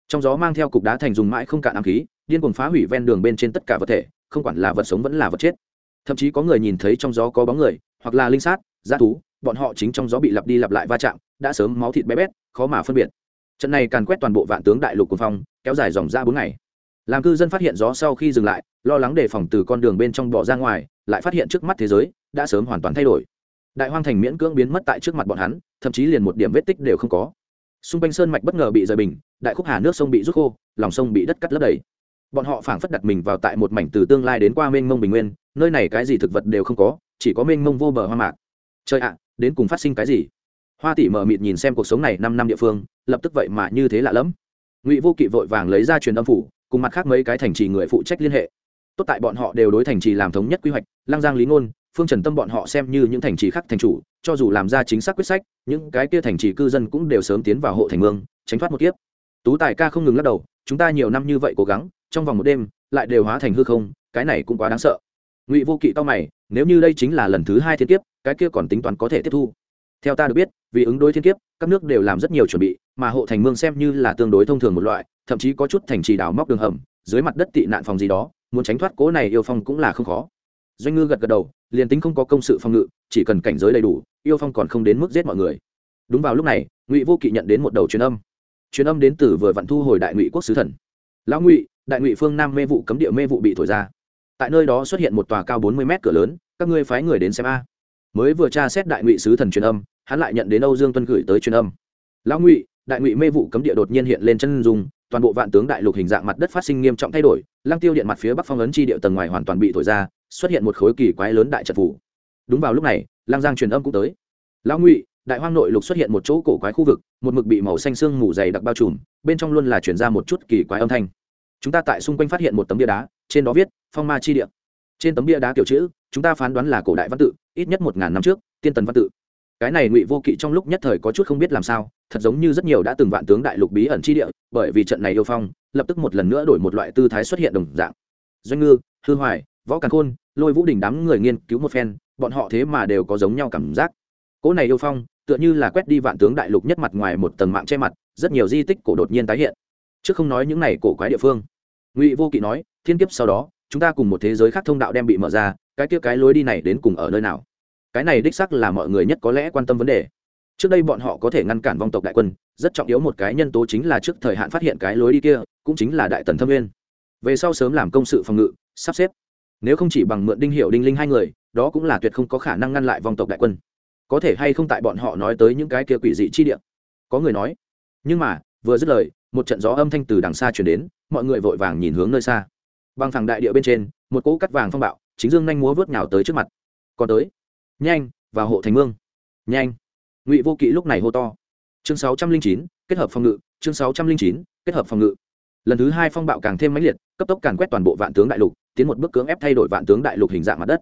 Trong gió mang theo cục đá thành dùng mãi không cạn ám khí, điên cuồng phá hủy ven đường bên trên tất cả vật thể, không quản là vật sống vẫn là vật chết. Thậm chí có người nhìn thấy trong gió có bóng người, hoặc là linh sát g thú, bọn họ chính trong gió bị lặp đi lặp lại va chạm, đã sớm máu thịt bé bét, khó mà phân biệt trận này càn quét toàn bộ vạn tướng đại lục quân phong, kéo dài dòng ra bốn ngày. Làm cư dân phát hiện gió sau khi dừng lại, lo lắng đề phòng từ con đường bên trong bỏ ra ngoài, lại phát hiện trước mắt thế giới đã sớm hoàn toàn thay đổi. Đại hoang thành miễn cưỡng biến mất tại trước mặt bọn hắn, thậm chí liền một điểm vết tích đều không có. Xung quanh sơn mạch bất ngờ bị rời bình, đại khúc hà nước sông bị rút khô, lòng sông bị đất cắt lấp đầy. Bọn họ phảng phất đặt mình vào tại một mảnh từ tương lai đến qua mênh mông bình nguyên, nơi này cái gì thực vật đều không có, chỉ có mênh mông vô bờ hoa mạc. Trời ạ, đến cùng phát sinh cái gì? Hoa tỷ mờ mịt nhìn xem cuộc sống này năm năm địa phương, lập tức vậy mà như thế lạ lẫm. Ngụy vô kỵ vội vàng lấy ra truyền âm phủ, cùng mặt khác mấy cái thành trì người phụ trách liên hệ. Tốt tại bọn họ đều đối thành trì làm thống nhất quy hoạch, lăng giang lý ngôn, phương trần tâm bọn họ xem như những thành trì khác thành chủ, cho dù làm ra chính xác quyết sách, những cái kia thành trì cư dân cũng đều sớm tiến vào hộ thành mương, tránh thoát một kiếp. Tú tài ca không ngừng lắc đầu, chúng ta nhiều năm như vậy cố gắng, trong vòng một đêm, lại đều hóa thành hư không, cái này cũng quá đáng sợ. Ngụy vô kỵ to mày, nếu như đây chính là lần thứ hai thiên kiếp, cái kia còn tính toán có thể tiếp thu theo ta được biết, vì ứng đối thiên kiếp, các nước đều làm rất nhiều chuẩn bị, mà hộ thành mương xem như là tương đối thông thường một loại, thậm chí có chút thành trì đào móc đường hầm, dưới mặt đất tị nạn phòng gì đó, muốn tránh thoát cố này yêu phong cũng là không khó. Doanh ngư gật gật đầu, liền tính không có công sự phòng ngự, chỉ cần cảnh giới đầy đủ, yêu phong còn không đến mức giết mọi người. Đúng vào lúc này, ngụy vô kỵ nhận đến một đầu truyền âm. Truyền âm đến từ vừa vặn thu hồi đại ngụy quốc sứ thần. Lão ngụy, đại ngụy phương nam mê vụ cấm địa mê vụ bị thổi ra. Tại nơi đó xuất hiện một tòa cao bốn mươi mét cửa lớn, các ngươi phái người đến xem a mới vừa tra xét đại ngụy sứ thần truyền âm, hắn lại nhận đến âu dương tuân gửi tới truyền âm. Lão ngụy, đại ngụy mê vụ cấm địa đột nhiên hiện lên chân dung, toàn bộ vạn tướng đại lục hình dạng mặt đất phát sinh nghiêm trọng thay đổi, lăng tiêu điện mặt phía bắc phong ấn chi địa tầng ngoài hoàn toàn bị thổi ra, xuất hiện một khối kỳ quái lớn đại trận phủ. Đúng vào lúc này, lăng giang truyền âm cũng tới. Lão ngụy, đại hoang nội lục xuất hiện một chỗ cổ quái khu vực, một mực bị màu xanh sương mù dày đặc bao trùm, bên trong luôn là chuyển ra một chút kỳ quái âm thanh. Chúng ta tại xung quanh phát hiện một tấm bia đá, trên đó viết, phong ma chi địa trên tấm bia đá kiểu chữ, chúng ta phán đoán là cổ đại văn tự, ít nhất một ngàn năm trước, tiên tần văn tự. Cái này ngụy vô kỵ trong lúc nhất thời có chút không biết làm sao, thật giống như rất nhiều đã từng vạn tướng đại lục bí ẩn chi địa, bởi vì trận này yêu phong, lập tức một lần nữa đổi một loại tư thái xuất hiện đồng dạng. Doanh ngư, hư hoài, võ càn khôn, lôi vũ đình đám người nghiên cứu một phen, bọn họ thế mà đều có giống nhau cảm giác. Cỗ này yêu phong, tựa như là quét đi vạn tướng đại lục nhất mặt ngoài một tầng mạng che mặt, rất nhiều di tích cổ đột nhiên tái hiện. Chứ không nói những này cổ quái địa phương. Ngụy vô kỵ nói, thiên kiếp sau đó chúng ta cùng một thế giới khác thông đạo đem bị mở ra, cái kia cái lối đi này đến cùng ở nơi nào? Cái này đích sắc là mọi người nhất có lẽ quan tâm vấn đề. Trước đây bọn họ có thể ngăn cản vong tộc đại quân, rất trọng yếu một cái nhân tố chính là trước thời hạn phát hiện cái lối đi kia, cũng chính là đại tần thâm nguyên. Về sau sớm làm công sự phòng ngự, sắp xếp. Nếu không chỉ bằng mượn đinh hiệu đinh linh hai người, đó cũng là tuyệt không có khả năng ngăn lại vong tộc đại quân. Có thể hay không tại bọn họ nói tới những cái kia quỷ dị chi địa? Có người nói. Nhưng mà, vừa dứt lời, một trận gió âm thanh từ đằng xa chuyển đến, mọi người vội vàng nhìn hướng nơi xa bằng thẳng đại địa bên trên, một cỗ cắt vàng phong bạo, chính dương nhanh múa vớt nhào tới trước mặt. Còn tới. Nhanh vào hộ thành mương nhanh. Ngụy vô kỵ lúc này hô to. Chương sáu trăm linh chín, kết hợp phòng ngự. Chương sáu trăm linh chín, kết hợp phòng ngự. Lần thứ hai phong bạo càng thêm mãnh liệt, cấp tốc càn quét toàn bộ vạn tướng đại lục, tiến một bước cưỡng ép thay đổi vạn tướng đại lục hình dạng mặt đất.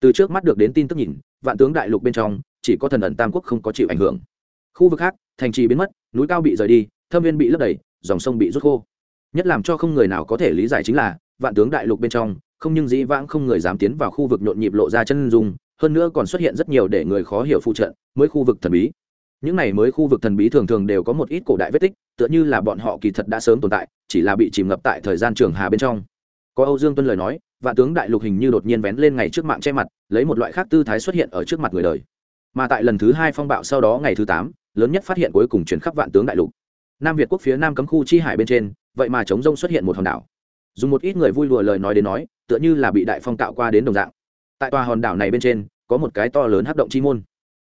Từ trước mắt được đến tin tức nhìn, vạn tướng đại lục bên trong, chỉ có thần ẩn tam quốc không có chịu ảnh hưởng. Khu vực khác, thành trì biến mất, núi cao bị rời đi, thâm viên bị lấp đầy, dòng sông bị rút khô. Nhất làm cho không người nào có thể lý giải chính là vạn tướng đại lục bên trong, không nhưng dĩ vãng không người dám tiến vào khu vực nhộn nhịp lộ ra chân dung, hơn nữa còn xuất hiện rất nhiều để người khó hiểu phụ trận, mới khu vực thần bí. Những này mới khu vực thần bí thường thường đều có một ít cổ đại vết tích, tựa như là bọn họ kỳ thật đã sớm tồn tại, chỉ là bị chìm ngập tại thời gian trường hà bên trong. Có âu dương tuân lời nói, vạn tướng đại lục hình như đột nhiên vén lên ngày trước mạng che mặt, lấy một loại khác tư thái xuất hiện ở trước mặt người đời. Mà tại lần thứ hai phong bạo sau đó ngày thứ tám, lớn nhất phát hiện cuối cùng chuyển khắp vạn tướng đại lục. Nam việt quốc phía nam cấm khu chi hải bên trên, vậy mà chống rông xuất hiện một hòn đảo dùng một ít người vui lùa lời nói đến nói, tựa như là bị đại phong tạo qua đến đồng dạng. Tại tòa hòn đảo này bên trên, có một cái to lớn hắc động chi môn.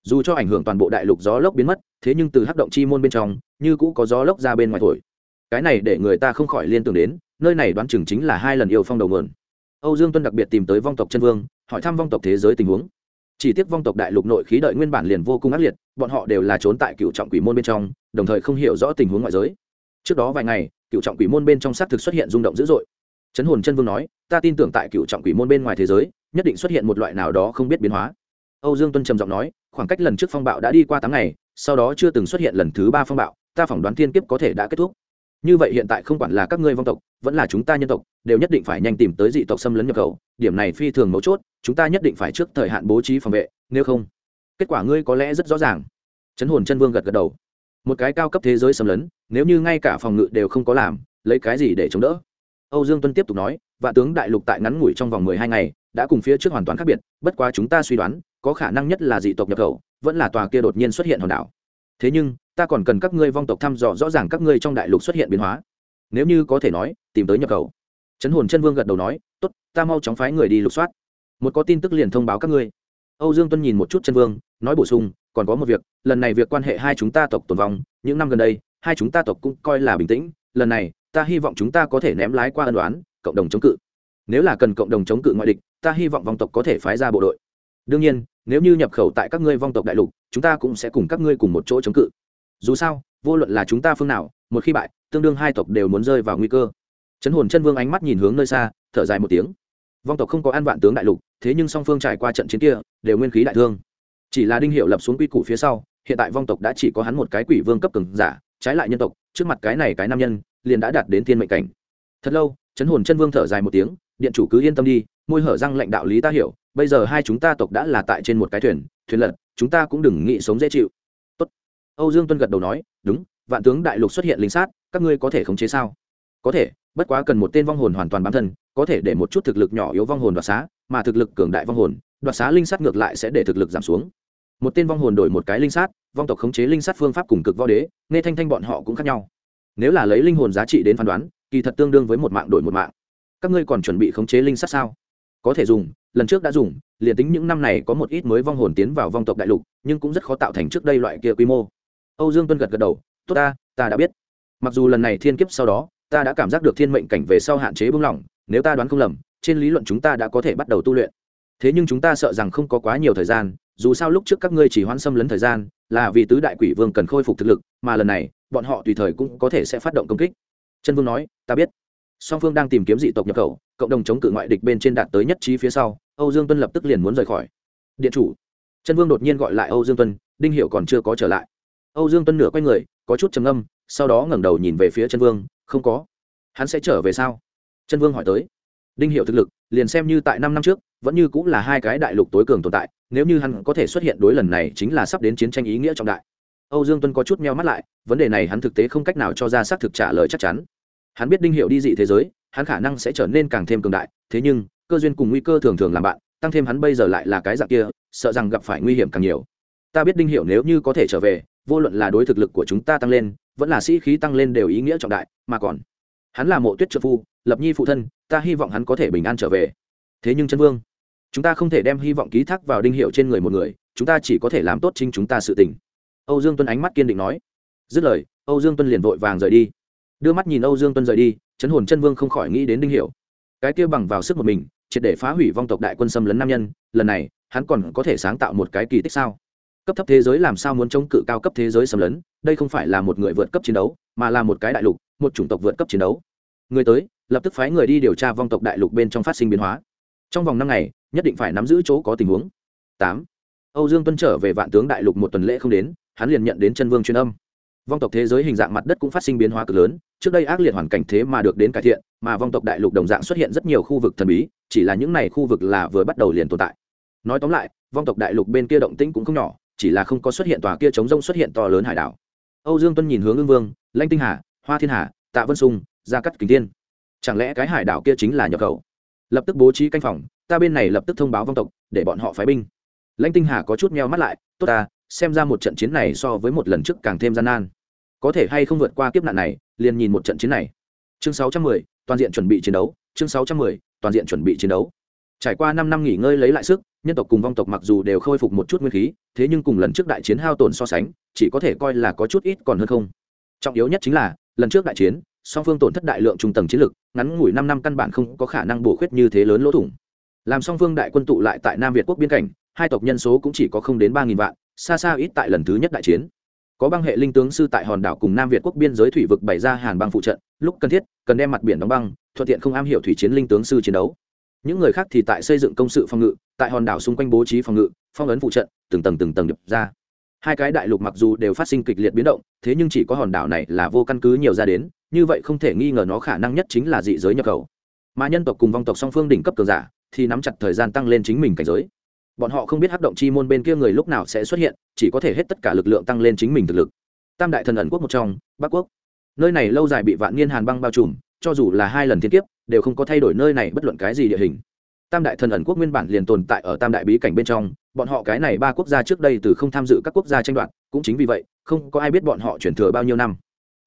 Dù cho ảnh hưởng toàn bộ đại lục gió lốc biến mất, thế nhưng từ hắc động chi môn bên trong, như cũ có gió lốc ra bên ngoài thổi. Cái này để người ta không khỏi liên tưởng đến, nơi này đoán chừng chính là hai lần yêu phong đầu nguồn. Âu dương tuân đặc biệt tìm tới vong tộc chân vương, hỏi thăm vong tộc thế giới tình huống. Chỉ tiếc vong tộc đại lục nội khí đợi nguyên bản liền vô cùng ác liệt, bọn họ đều là trốn tại cựu trọng quỷ môn bên trong, đồng thời không hiểu rõ tình huống ngoại giới. Trước đó vài ngày, cựu trọng quỷ môn bên trong xác thực xuất hiện rung động dữ dội chấn hồn chân vương nói, ta tin tưởng tại cựu trọng quỷ môn bên ngoài thế giới, nhất định xuất hiện một loại nào đó không biết biến hóa. Âu dương tuân trầm giọng nói, khoảng cách lần trước phong bạo đã đi qua 8 ngày, sau đó chưa từng xuất hiện lần thứ ba phong bạo, ta phỏng đoán thiên kiếp có thể đã kết thúc. Như vậy hiện tại không quản là các ngươi vong tộc, vẫn là chúng ta nhân tộc, đều nhất định phải nhanh tìm tới dị tộc xâm lấn nhập khẩu, điểm này phi thường mấu chốt, chúng ta nhất định phải trước thời hạn bố trí phòng vệ, nếu không, kết quả ngươi có lẽ rất rõ ràng. Chấn hồn chân vương gật gật đầu. Một cái cao cấp thế giới xâm lấn, nếu như ngay cả phòng ngự đều không có làm, lấy cái gì để chống đỡ? Âu dương tuân tiếp tục nói, vạn tướng đại lục tại ngắn ngủi trong vòng mười hai ngày, đã cùng phía trước hoàn toàn khác biệt, bất quá chúng ta suy đoán, có khả năng nhất là dị tộc nhập khẩu, vẫn là tòa kia đột nhiên xuất hiện hòn đảo. Thế nhưng, ta còn cần các ngươi vong tộc thăm dò rõ ràng các ngươi trong đại lục xuất hiện biến hóa. Nếu như có thể nói, tìm tới nhập khẩu. Chấn hồn chân vương gật đầu nói, tốt, ta mau chóng phái người đi lục soát. Một có tin tức liền thông báo các ngươi. Âu dương tuân nhìn một chút chân vương, nói bổ sung, còn có một việc, lần này việc quan hệ hai chúng ta tộc tồn vong, những năm gần đây, hai chúng ta tộc cũng coi là bình tĩnh, lần này ta hy vọng chúng ta có thể ném lái qua ân đoán cộng đồng chống cự. Nếu là cần cộng đồng chống cự ngoại địch, ta hy vọng vong tộc có thể phái ra bộ đội. Đương nhiên, nếu như nhập khẩu tại các ngươi vong tộc đại lục, chúng ta cũng sẽ cùng các ngươi cùng một chỗ chống cự. Dù sao, vô luận là chúng ta phương nào, một khi bại, tương đương hai tộc đều muốn rơi vào nguy cơ. Chấn hồn chân vương ánh mắt nhìn hướng nơi xa, thở dài một tiếng. Vong tộc không có an vạn tướng đại lục, thế nhưng song phương trải qua trận chiến kia, đều nguyên khí đại thương. Chỉ là đinh hiệu lập xuống quy củ phía sau, hiện tại vong tộc đã chỉ có hắn một cái quỷ vương cấp cường giả, trái lại nhân tộc, trước mặt cái này cái nam nhân liền đã đạt đến thiên mệnh cảnh. Thật lâu chấn hồn chân vương thở dài một tiếng, điện chủ cứ yên tâm đi, môi hở răng lệnh đạo lý ta hiểu, bây giờ hai chúng ta tộc đã là tại trên một cái thuyền thuyền lật, chúng ta cũng đừng nghĩ sống dễ chịu. Tốt. âu dương tuân gật đầu nói, đúng, vạn tướng đại lục xuất hiện linh sát, các ngươi có thể khống chế sao? Có thể, bất quá cần một tên vong hồn hoàn toàn bám thân, có thể để một chút thực lực nhỏ yếu vong hồn đoạt xá, mà thực lực cường đại vong hồn, đoạt xá linh sát ngược lại sẽ để thực lực giảm xuống. Một tên vong hồn đổi một cái linh sát, vong tộc khống chế linh sát phương pháp cùng cực võ đế, nghe thanh thanh bọn họ cũng khác nhau nếu là lấy linh hồn giá trị đến phán đoán, kỳ thật tương đương với một mạng đổi một mạng. Các ngươi còn chuẩn bị khống chế linh sát sao? Có thể dùng, lần trước đã dùng, liền tính những năm này có một ít mới vong hồn tiến vào vong tộc đại lục, nhưng cũng rất khó tạo thành trước đây loại kia quy mô. Âu dương tuân gật gật đầu, tốt ta ta đã biết. Mặc dù lần này thiên kiếp sau đó, ta đã cảm giác được thiên mệnh cảnh về sau hạn chế buông lỏng nếu ta đoán không lầm, trên lý luận chúng ta đã có thể bắt đầu tu luyện. Thế nhưng chúng ta sợ rằng không có quá nhiều thời gian dù sao lúc trước các ngươi chỉ hoãn xâm lấn thời gian, là vì tứ đại quỷ vương cần khôi phục thực lực, mà lần này, bọn họ tùy thời cũng có thể sẽ phát động công kích. Chân vương nói, ta biết. Song phương đang tìm kiếm dị tộc nhập khẩu, cộng đồng chống cự ngoại địch bên trên đạt tới nhất trí phía sau, âu dương tuân lập tức liền muốn rời khỏi. Điện chủ. Chân vương đột nhiên gọi lại âu dương tuân, đinh hiệu còn chưa có trở lại. Âu dương tuân nửa quay người, có chút trầm âm sau đó ngẩng đầu nhìn về phía chân vương, không có. Hắn sẽ trở về sao? Chân vương hỏi tới. Đinh hiệu thực lực, liền xem như tại năm năm trước, vẫn như cũng là hai cái đại lục tối cường tồn tại nếu như hắn có thể xuất hiện đối lần này chính là sắp đến chiến tranh ý nghĩa trọng đại. Âu dương tuân có chút meo mắt lại, vấn đề này hắn thực tế không cách nào cho ra xác thực trả lời chắc chắn. Hắn biết đinh hiệu đi dị thế giới, hắn khả năng sẽ trở nên càng thêm cường đại, thế nhưng, cơ duyên cùng nguy cơ thường thường làm bạn, tăng thêm hắn bây giờ lại là cái dạng kia, sợ rằng gặp phải nguy hiểm càng nhiều. Ta biết đinh hiệu nếu như có thể trở về, vô luận là đối thực lực của chúng ta tăng lên, vẫn là sĩ khí tăng lên đều ý nghĩa trọng đại, mà còn, hắn là mộ tuyết trợ phu, lập nhi phụ thân, ta hy vọng hắn có thể bình an trở về. Thế nhưng chân vương chúng ta không thể đem hy vọng ký thác vào đinh hiệu trên người một người, chúng ta chỉ có thể làm tốt chính chúng ta sự tình. Âu dương tuân ánh mắt kiên định nói. Dứt lời, âu dương tuân liền vội vàng rời đi. Đưa mắt nhìn âu dương tuân rời đi chấn hồn chân vương không khỏi nghĩ đến đinh hiểu cái kia bằng vào sức một mình, triệt để phá hủy vong tộc đại quân xâm lấn nam nhân, lần này, hắn còn có thể sáng tạo một cái kỳ tích sao? Cấp thấp thế giới làm sao muốn chống cự cao cấp thế giới xâm lấn, đây không phải là một người vượt cấp chiến đấu, mà là một cái đại lục, một chủng tộc vượt cấp chiến đấu. Người tới, lập tức phái người đi điều tra vong tộc đại lục bên trong phát sinh biến hóa. Trong vòng năm ngày nhất định phải nắm giữ chỗ có tình huống. Tám. Âu dương tuân trở về vạn tướng đại lục một tuần lễ không đến, hắn liền nhận đến chân vương truyền âm. Vong tộc thế giới hình dạng mặt đất cũng phát sinh biến hóa cực lớn, trước đây ác liệt hoàn cảnh thế mà được đến cải thiện, mà vong tộc đại lục đồng dạng xuất hiện rất nhiều khu vực thần bí, chỉ là những này khu vực là vừa bắt đầu liền tồn tại. Nói tóm lại, vong tộc đại lục bên kia động tĩnh cũng không nhỏ, chỉ là không có xuất hiện tòa kia chống rông xuất hiện to lớn hải đảo. Âu dương tuân nhìn hướng ương vương, lanh tinh hà, hoa thiên hà, tạ vân sung, gia cắt kính tiên chẳng lẽ cái hải đảo kia chính là nhập khẩu? Lập tức bố trí canh phòng ta bên này lập tức thông báo vong tộc để bọn họ phái binh. Lãnh tinh hà có chút meo mắt lại tốt ta xem ra một trận chiến này so với một lần trước càng thêm gian nan. Có thể hay không vượt qua kiếp nạn này liền nhìn một trận chiến này. Chương 610, toàn diện chuẩn bị chiến đấu chương 610, toàn diện chuẩn bị chiến đấu. Trải qua năm năm nghỉ ngơi lấy lại sức nhân tộc cùng vong tộc mặc dù đều khôi phục một chút nguyên khí thế nhưng cùng lần trước đại chiến hao tổn so sánh chỉ có thể coi là có chút ít còn hơn không. Trọng yếu nhất chính là lần trước đại chiến song phương tổn thất đại lượng trung tầng chiến lực, ngắn ngủi năm năm căn bản không có khả năng bổ khuyết như thế lớn lỗ thủng. Làm song phương đại quân tụ lại tại nam việt quốc biên cảnh, hai tộc nhân số cũng chỉ có không đến ba nghìn vạn, xa xa ít tại lần thứ nhất đại chiến. Có băng hệ linh tướng sư tại hòn đảo cùng nam việt quốc biên giới thủy vực bày ra hàn băng phụ trận, lúc cần thiết, cần đem mặt biển đóng băng, thuận tiện không am hiểu thủy chiến linh tướng sư chiến đấu. Những người khác thì tại xây dựng công sự phòng ngự, tại hòn đảo xung quanh bố trí phòng ngự, phong ấn phụ trận, từng tầng từng tầng đập ra. Hai cái đại lục mặc dù đều phát sinh kịch liệt biến động, thế nhưng chỉ có hòn đảo này là vô căn cứ nhiều ra đến như vậy không thể nghi ngờ nó khả năng nhất chính là dị giới nhập khẩu. Mà nhân tộc cùng vong tộc song phương đỉnh cấp cường giả thì nắm chặt thời gian tăng lên chính mình cảnh giới. Bọn họ không biết hắc động chi môn bên kia người lúc nào sẽ xuất hiện, chỉ có thể hết tất cả lực lượng tăng lên chính mình thực lực. Tam đại thần ẩn quốc một trong, bắc quốc. Nơi này lâu dài bị vạn niên hàn băng bao trùm, cho dù là hai lần thiên kiếp, đều không có thay đổi nơi này bất luận cái gì địa hình. Tam đại thần ẩn quốc nguyên bản liền tồn tại ở tam đại bí cảnh bên trong, bọn họ cái này ba quốc gia trước đây từ không tham dự các quốc gia tranh đoạt, cũng chính vì vậy, không có ai biết bọn họ chuyển thừa bao nhiêu năm.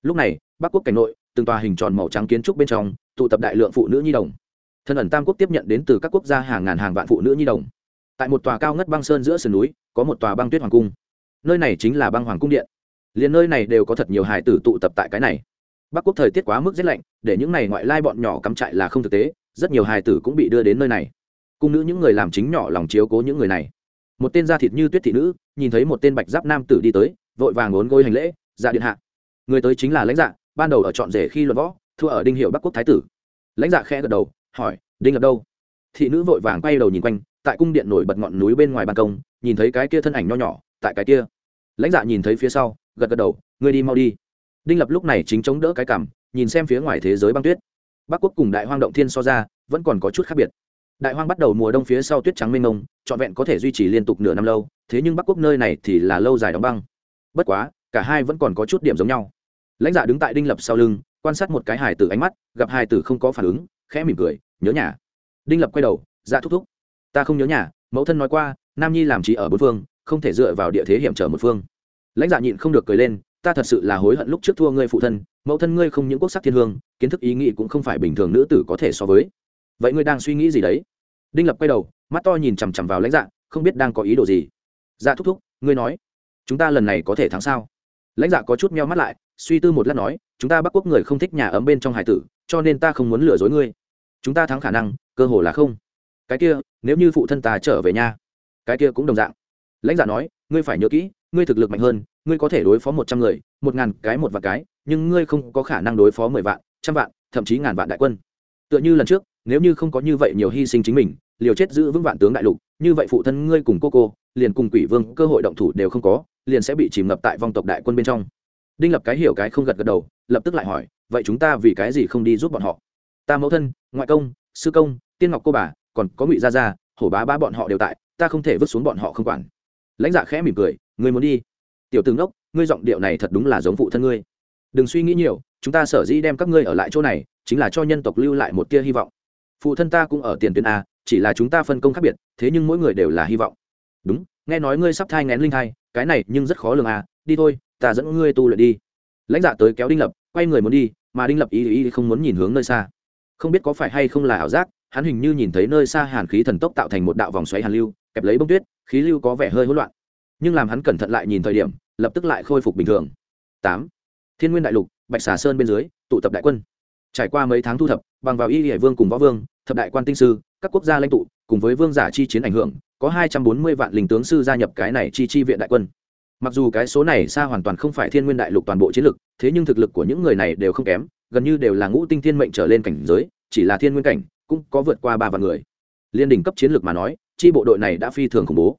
Lúc này, bắc quốc cảnh nội từng tòa hình tròn màu trắng kiến trúc bên trong, tụ tập đại lượng phụ nữ nhi đồng. Thần ẩn tam quốc tiếp nhận đến từ các quốc gia hàng ngàn hàng vạn phụ nữ nhi đồng. Tại một tòa cao ngất băng sơn giữa sườn núi, có một tòa băng tuyết hoàng cung. Nơi này chính là băng hoàng cung điện. Liền nơi này đều có thật nhiều hài tử tụ tập tại cái này. Bắc quốc thời tiết quá mức rét lạnh, để những này ngoại lai bọn nhỏ cắm trại là không thực tế, rất nhiều hài tử cũng bị đưa đến nơi này. Cung nữ những người làm chính nhỏ lòng chiếu cố những người này. Một tên da thịt như tuyết thị nữ, nhìn thấy một tên bạch giáp nam tử đi tới, vội vàng ngốn gối hành lễ dạ điện hạ. Người tới chính là lãnh dạ ban đầu ở trọn rể khi luận võ, thua ở đinh hiệu bắc quốc thái tử. Lãnh dạ khẽ gật đầu, hỏi, đinh lập đâu? Thị nữ vội vàng quay đầu nhìn quanh, tại cung điện nổi bật ngọn núi bên ngoài ban công, nhìn thấy cái kia thân ảnh nho nhỏ, tại cái kia. Lãnh dạ nhìn thấy phía sau, gật gật đầu, ngươi đi mau đi. Đinh lập lúc này chính chống đỡ cái cằm, nhìn xem phía ngoài thế giới băng tuyết. Bắc quốc cùng đại hoang động thiên so ra, vẫn còn có chút khác biệt. Đại hoang bắt đầu mùa đông phía sau tuyết trắng mênh mông, trọn vẹn có thể duy trì liên tục nửa năm lâu, thế nhưng bắc quốc nơi này thì là lâu dài đóng băng. Bất quá, cả hai vẫn còn có chút điểm giống nhau lãnh dạ đứng tại đinh lập sau lưng, quan sát một cái hài tử ánh mắt, gặp hài tử không có phản ứng, khẽ mỉm cười, nhớ nhà. Đinh lập quay đầu dạ thúc thúc. Ta không nhớ nhà, mẫu thân nói qua, nam nhi làm trí ở bốn phương, không thể dựa vào địa thế hiểm trở một phương. Lãnh dạ nhịn không được cười lên, ta thật sự là hối hận lúc trước thua ngươi phụ thân, mẫu thân ngươi không những quốc sắc thiên hương, kiến thức ý nghĩ cũng không phải bình thường nữ tử có thể so với. Vậy ngươi đang suy nghĩ gì đấy? Đinh lập quay đầu, mắt to nhìn chằm chằm vào lãnh dạ không biết đang có ý đồ gì. Dạ thúc thúc, ngươi nói, chúng ta lần này có thể thắng sao? Lãnh dạ có chút meo mắt lại, suy tư một lát nói, chúng ta bắc quốc người không thích nhà ấm bên trong hải tử, cho nên ta không muốn lừa dối ngươi. Chúng ta thắng khả năng, cơ hồ là không. Cái kia, nếu như phụ thân ta trở về nhà cái kia cũng đồng dạng. Lãnh dạ nói, ngươi phải nhớ kỹ, ngươi thực lực mạnh hơn, ngươi có thể đối phó một trăm người, một ngàn cái, một vạn cái, nhưng ngươi không có khả năng đối phó mười vạn, trăm vạn, thậm chí ngàn vạn đại quân. Tựa như lần trước, nếu như không có như vậy nhiều hy sinh chính mình, liều chết giữ vững vạn tướng đại lục, như vậy phụ thân ngươi cùng cô cô, liền cùng quỷ vương cơ hội động thủ đều không có liền sẽ bị chìm ngập tại vong tộc đại quân bên trong. Đinh lập cái hiểu cái không gật gật đầu, lập tức lại hỏi, vậy chúng ta vì cái gì không đi giúp bọn họ? Ta mẫu thân, ngoại công, sư công, tiên ngọc cô bà, còn có ngụy gia gia, hổ bá bá bọn họ đều tại, ta không thể vứt xuống bọn họ không quản. Lãnh dạ khẽ mỉm cười, ngươi muốn đi? Tiểu tướng đốc ngươi giọng điệu này thật đúng là giống phụ thân ngươi. Đừng suy nghĩ nhiều, chúng ta sở dĩ đem các ngươi ở lại chỗ này, chính là cho nhân tộc lưu lại một tia hy vọng. Phụ thân ta cũng ở tiền tuyến a, chỉ là chúng ta phân công khác biệt, thế nhưng mỗi người đều là hy vọng. Đúng, nghe nói ngươi sắp thai ngén linh thai cái này nhưng rất khó lường à đi thôi, ta dẫn ngươi tu luyện đi. Lãnh dạ tới kéo đinh lập, quay người muốn đi, mà đinh lập ý ý không muốn nhìn hướng nơi xa. Không biết có phải hay không là ảo giác, hắn hình như nhìn thấy nơi xa hàn khí thần tốc tạo thành một đạo vòng xoáy hàn lưu, kẹp lấy bông tuyết, khí lưu có vẻ hơi hỗn loạn. Nhưng làm hắn cẩn thận lại nhìn thời điểm, lập tức lại khôi phục bình thường. Tám. Thiên nguyên đại lục, bạch xà sơn bên dưới, tụ tập đại quân. Trải qua mấy tháng thu thập, bằng vào y hải vương cùng võ vương, thập đại quan tinh sư, các quốc gia lãnh tụ, cùng với vương giả chi chiến ảnh hưởng có hai trăm bốn mươi vạn linh tướng sư gia nhập cái này chi chi viện đại quân. Mặc dù cái số này xa hoàn toàn không phải thiên nguyên đại lục toàn bộ chiến lực, thế nhưng thực lực của những người này đều không kém, gần như đều là ngũ tinh thiên mệnh trở lên cảnh giới, chỉ là thiên nguyên cảnh, cũng có vượt qua ba vạn người. Liên đỉnh cấp chiến lược mà nói, chi bộ đội này đã phi thường khủng bố.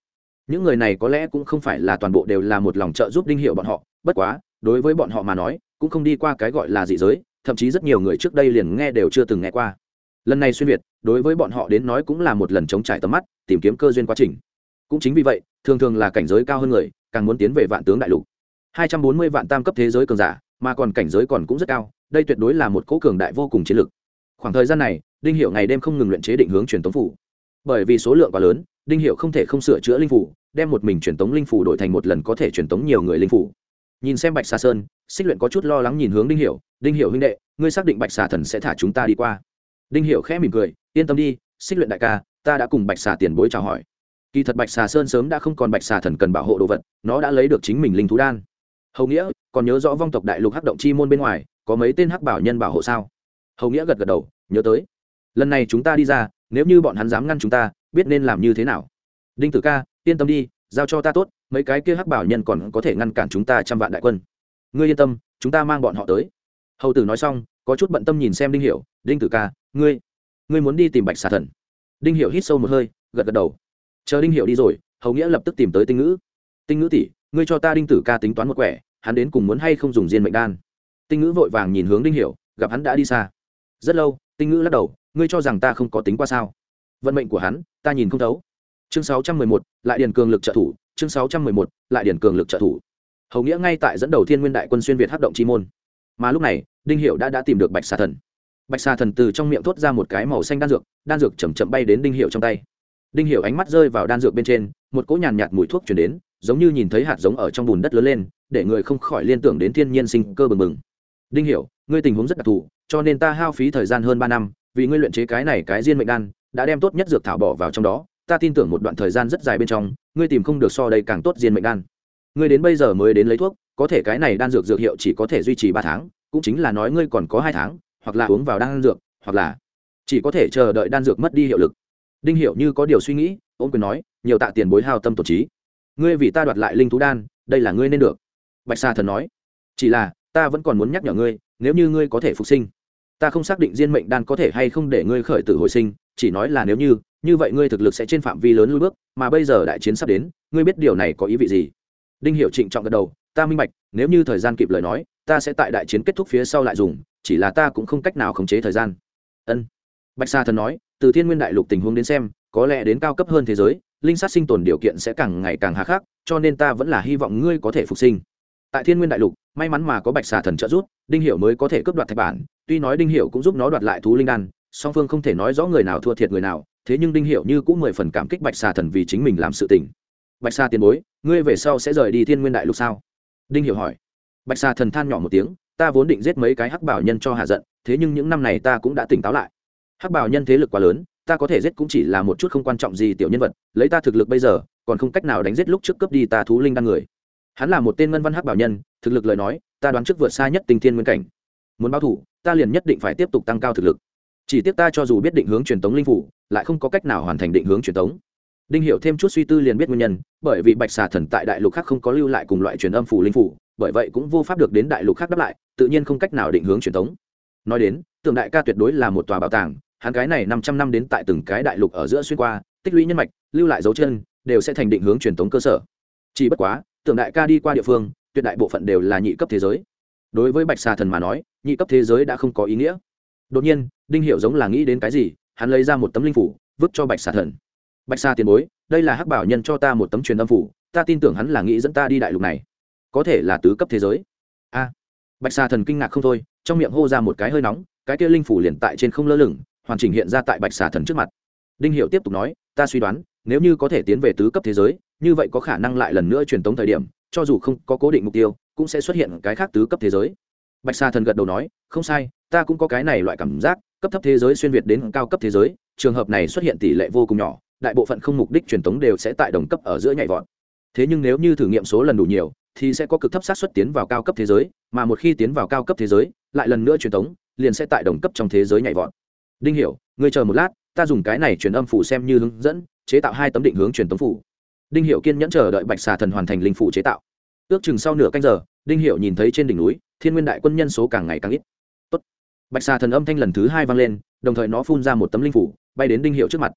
Những người này có lẽ cũng không phải là toàn bộ đều là một lòng trợ giúp đinh hiệu bọn họ, bất quá, đối với bọn họ mà nói, cũng không đi qua cái gọi là dị giới, thậm chí rất nhiều người trước đây liền nghe đều chưa từng nghe qua lần này xuyên việt, đối với bọn họ đến nói cũng là một lần chống trải tầm mắt, tìm kiếm cơ duyên quá trình. Cũng chính vì vậy, thường thường là cảnh giới cao hơn người, càng muốn tiến về vạn tướng đại lục. Hai trăm bốn mươi vạn tam cấp thế giới cường giả, mà còn cảnh giới còn cũng rất cao, đây tuyệt đối là một cỗ cường đại vô cùng chiến lực khoảng thời gian này, đinh hiệu ngày đêm không ngừng luyện chế định hướng truyền tống phủ. Bởi vì số lượng quá lớn, đinh hiệu không thể không sửa chữa linh phủ, đem một mình truyền tống linh phủ đổi thành một lần có thể truyền tống nhiều người linh phủ. Nhìn xem bạch xà sơn, xích luyện có chút lo lắng nhìn hướng đinh hiệu đinh hiệu huynh đệ, ngươi xác định bạch xà thần sẽ thả chúng ta đi qua đinh hiệu khẽ mỉm cười, yên tâm đi, xích luyện đại ca, ta đã cùng bạch xà tiền bối chào hỏi. Kỳ thật bạch xà sơn sớm đã không còn bạch xà thần cần bảo hộ đồ vật, nó đã lấy được chính mình linh thú đan. Hầu nghĩa, còn nhớ rõ vong tộc đại lục hắc động chi môn bên ngoài, có mấy tên hắc bảo nhân bảo hộ sao? Hầu nghĩa gật gật đầu, nhớ tới. Lần này chúng ta đi ra, nếu như bọn hắn dám ngăn chúng ta, biết nên làm như thế nào. Đinh tử ca, yên tâm đi, giao cho ta tốt, mấy cái kia hắc bảo nhân còn có thể ngăn cản chúng ta trăm vạn đại quân. Ngươi yên tâm, chúng ta mang bọn họ tới. Hầu tử nói xong, có chút bận tâm nhìn xem đinh hiểu đinh tử ca ngươi ngươi muốn đi tìm bạch xà thần. Đinh hiểu hít sâu một hơi gật gật đầu. Chờ đinh hiểu đi rồi hầu nghĩa lập tức tìm tới tinh ngữ. Tinh ngữ tỷ ngươi cho ta đinh tử ca tính toán một quẻ hắn đến cùng muốn hay không dùng diên mệnh đan. Tinh ngữ vội vàng nhìn hướng đinh hiểu gặp hắn đã đi xa. Rất lâu tinh ngữ lắc đầu ngươi cho rằng ta không có tính qua sao? Vận mệnh của hắn ta nhìn không thấu. Chương 611, lại điền cường lực trợ thủ chương 611, lại điền cường lực trợ thủ. Hầu nghĩa ngay tại dẫn đầu thiên nguyên đại quân xuyên việt hát động chi môn. Mà lúc này đinh hiệu đã đã tìm được bạch xà thần bạch xà thần từ trong miệng thốt ra một cái màu xanh đan dược đan dược chầm chậm bay đến đinh hiệu trong tay. Đinh hiệu ánh mắt rơi vào đan dược bên trên một cỗ nhàn nhạt, mùi thuốc chuyển đến giống như nhìn thấy hạt giống ở trong bùn đất lớn lên để người không khỏi liên tưởng đến thiên nhiên sinh cơ bừng bừng. Đinh hiểu ngươi tình huống rất đặc thù cho nên ta hao phí thời gian hơn ba năm vì ngươi luyện chế cái này cái diên mệnh đan đã đem tốt nhất dược thảo bỏ vào trong đó ta tin tưởng một đoạn thời gian rất dài bên trong ngươi tìm không được so đây càng tốt diên mệnh đan. Ngươi đến bây giờ mới đến lấy thuốc có thể cái này đan dược dược hiệu chỉ có thể duy trì ba tháng cũng chính là nói ngươi còn có hai tháng hoặc là uống vào đan dược, hoặc là chỉ có thể chờ đợi đan dược mất đi hiệu lực. Đinh Hiểu như có điều suy nghĩ ôm quyền nói, nhiều tạ tiền bối hao tâm tổ trí. Ngươi vì ta đoạt lại linh thú đan, đây là ngươi nên được. Bạch sa thần nói, chỉ là, ta vẫn còn muốn nhắc nhở ngươi, nếu như ngươi có thể phục sinh, ta không xác định diên mệnh đan có thể hay không để ngươi khởi tử hồi sinh, chỉ nói là nếu như như vậy ngươi thực lực sẽ trên phạm vi lớn lui bước, mà bây giờ đại chiến sắp đến, ngươi biết điều này có ý vị gì? Đinh Hiểu trịnh trọng gật đầu, ta minh bạch, nếu như thời gian kịp lời nói, ta sẽ tại đại chiến kết thúc phía sau lại dùng chỉ là ta cũng không cách nào khống chế thời gian. Ân. Bạch sa thần nói, từ thiên nguyên đại lục tình huống đến xem, có lẽ đến cao cấp hơn thế giới, linh sát sinh tồn điều kiện sẽ càng ngày càng hà khắc, cho nên ta vẫn là hy vọng ngươi có thể phục sinh. Tại thiên nguyên đại lục, may mắn mà có bạch xà thần trợ giúp, đinh hiểu mới có thể cướp đoạt thạch bản, tuy nói đinh hiểu cũng giúp nó đoạt lại thú linh đan, song phương không thể nói rõ người nào thua thiệt người nào, thế nhưng đinh hiểu như cũng mười phần cảm kích bạch xà thần vì chính mình làm sự tình. Bạch xà tiền bối, ngươi về sau sẽ rời đi thiên nguyên đại lục sao? Đinh hiểu hỏi. Bạch xà thần than nhỏ một tiếng ta vốn định giết mấy cái hắc bảo nhân cho hạ giận, thế nhưng những năm này ta cũng đã tỉnh táo lại. Hắc bảo nhân thế lực quá lớn, ta có thể giết cũng chỉ là một chút không quan trọng gì tiểu nhân vật, lấy ta thực lực bây giờ, còn không cách nào đánh giết lúc trước cướp đi ta thú linh đan người. Hắn là một tên ngân văn hắc bảo nhân, thực lực lời nói, ta đoán trước vượt xa nhất tình thiên nguyên cảnh. Muốn báo thủ, ta liền nhất định phải tiếp tục tăng cao thực lực. Chỉ tiếc ta cho dù biết định hướng truyền tống linh phủ, lại không có cách nào hoàn thành định hướng truyền tống. Đinh hiểu thêm chút suy tư liền biết nguyên nhân, bởi vì bạch xà thần tại đại lục khác không có lưu lại cùng loại truyền âm phủ linh phủ bởi vậy cũng vô pháp được đến đại lục khác đáp lại, tự nhiên không cách nào định hướng truyền thống. nói đến tượng đại ca tuyệt đối là một tòa bảo tàng, hắn cái này năm trăm năm đến tại từng cái đại lục ở giữa xuyên qua, tích lũy nhân mạch, lưu lại dấu chân, đều sẽ thành định hướng truyền thống cơ sở. Chỉ bất quá, tưởng đại ca đi qua địa phương, tuyệt đại bộ phận đều là nhị cấp thế giới. Đối với bạch Sa thần mà nói, nhị cấp thế giới đã không có ý nghĩa. Đột nhiên, đinh hiểu giống là nghĩ đến cái gì, hắn lấy ra một tấm linh phủ, vứt cho bạch Sa thần. Bạch Sa tiền bối, đây là hắc bảo nhân cho ta một tấm truyền âm phủ, ta tin tưởng hắn là nghĩ dẫn ta đi đại lục này có thể là tứ cấp thế giới. A, bạch xà thần kinh ngạc không thôi, trong miệng hô ra một cái hơi nóng, cái kia linh phủ liền tại trên không lơ lửng, hoàn chỉnh hiện ra tại bạch xà thần trước mặt. Đinh hiệu tiếp tục nói, ta suy đoán, nếu như có thể tiến về tứ cấp thế giới, như vậy có khả năng lại lần nữa truyền tống thời điểm, cho dù không có cố định mục tiêu, cũng sẽ xuất hiện cái khác tứ cấp thế giới. Bạch xà thần gật đầu nói, không sai, ta cũng có cái này loại cảm giác, cấp thấp thế giới xuyên việt đến cao cấp thế giới, trường hợp này xuất hiện tỷ lệ vô cùng nhỏ, đại bộ phận không mục đích truyền tống đều sẽ tại đồng cấp ở giữa nhảy vọt. Thế nhưng nếu như thử nghiệm số lần đủ nhiều thì sẽ có cực thấp xác suất tiến vào cao cấp thế giới, mà một khi tiến vào cao cấp thế giới, lại lần nữa truyền tống, liền sẽ tại đồng cấp trong thế giới nhảy vọt. Đinh hiểu, ngươi chờ một lát, ta dùng cái này truyền âm phủ xem như hướng dẫn, chế tạo hai tấm định hướng truyền tống phủ. Đinh hiểu kiên nhẫn chờ đợi bạch xà thần hoàn thành linh phủ chế tạo. Ước chừng sau nửa canh giờ, đinh hiểu nhìn thấy trên đỉnh núi, thiên nguyên đại quân nhân số càng ngày càng ít. Tốt. bạch xà thần âm thanh lần thứ hai vang lên, đồng thời nó phun ra một tấm linh phủ, bay đến đinh hiệu trước mặt.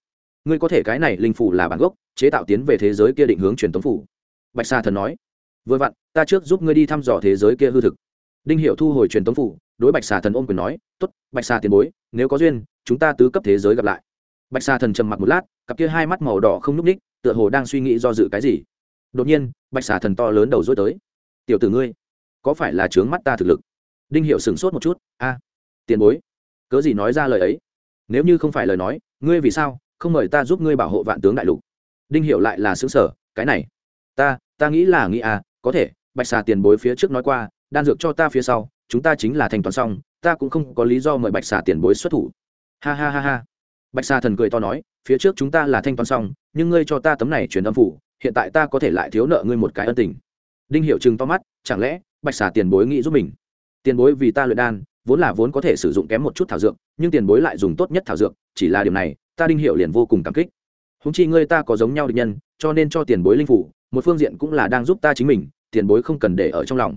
Ngươi có thể cái này linh phủ là bản gốc, chế tạo tiến về thế giới kia định hướng truyền tống phủ. Bạch xà thần nói vừa vặn, ta trước giúp ngươi đi thăm dò thế giới kia hư thực. Đinh hiệu thu hồi truyền tống phủ, đối bạch xà thần ôm quyền nói t ố t bạch xà tiền bối, nếu có duyên, chúng ta tứ cấp thế giới gặp lại. Bạch xà thần trầm mặc một lát, cặp kia hai mắt màu đỏ không n ú c ních, tựa hồ đang suy nghĩ do dự cái gì. Đột nhiên, bạch xà thần to lớn đầu dối tới. Tiểu tử ngươi, có phải là trướng mắt ta thực lực? Đinh hiệu sửng sốt một chút, a, tiền bối, cớ gì nói ra lời ấy? Nếu như không phải lời nói, ngươi vì sao không mời ta giúp ngươi bảo hộ vạn tướng đại lục? Đinh hiệu lại là xứng sở cái này, ta ta nghĩ là nghĩ à có thể, bạch xà tiền bối phía trước nói qua, đan dược cho ta phía sau, chúng ta chính là thanh toán xong, ta cũng không có lý do mời bạch xà tiền bối xuất thủ. Ha ha ha ha. Bạch xà thần cười to nói, phía trước chúng ta là thanh toán xong, nhưng ngươi cho ta tấm này truyền âm phủ, hiện tại ta có thể lại thiếu nợ ngươi một cái ân tình. Đinh hiệu chừng to mắt, chẳng lẽ bạch xà tiền bối nghĩ giúp mình? Tiền bối vì ta luyện đan, vốn là vốn có thể sử dụng kém một chút thảo dược, nhưng tiền bối lại dùng tốt nhất thảo dược, chỉ là điều này, ta đinh hiệu liền vô cùng cảm kích. Húng chi ngươi ta có giống nhau định nhân, cho nên cho tiền bối linh phủ một phương diện cũng là đang giúp ta chính mình, tiền bối không cần để ở trong lòng.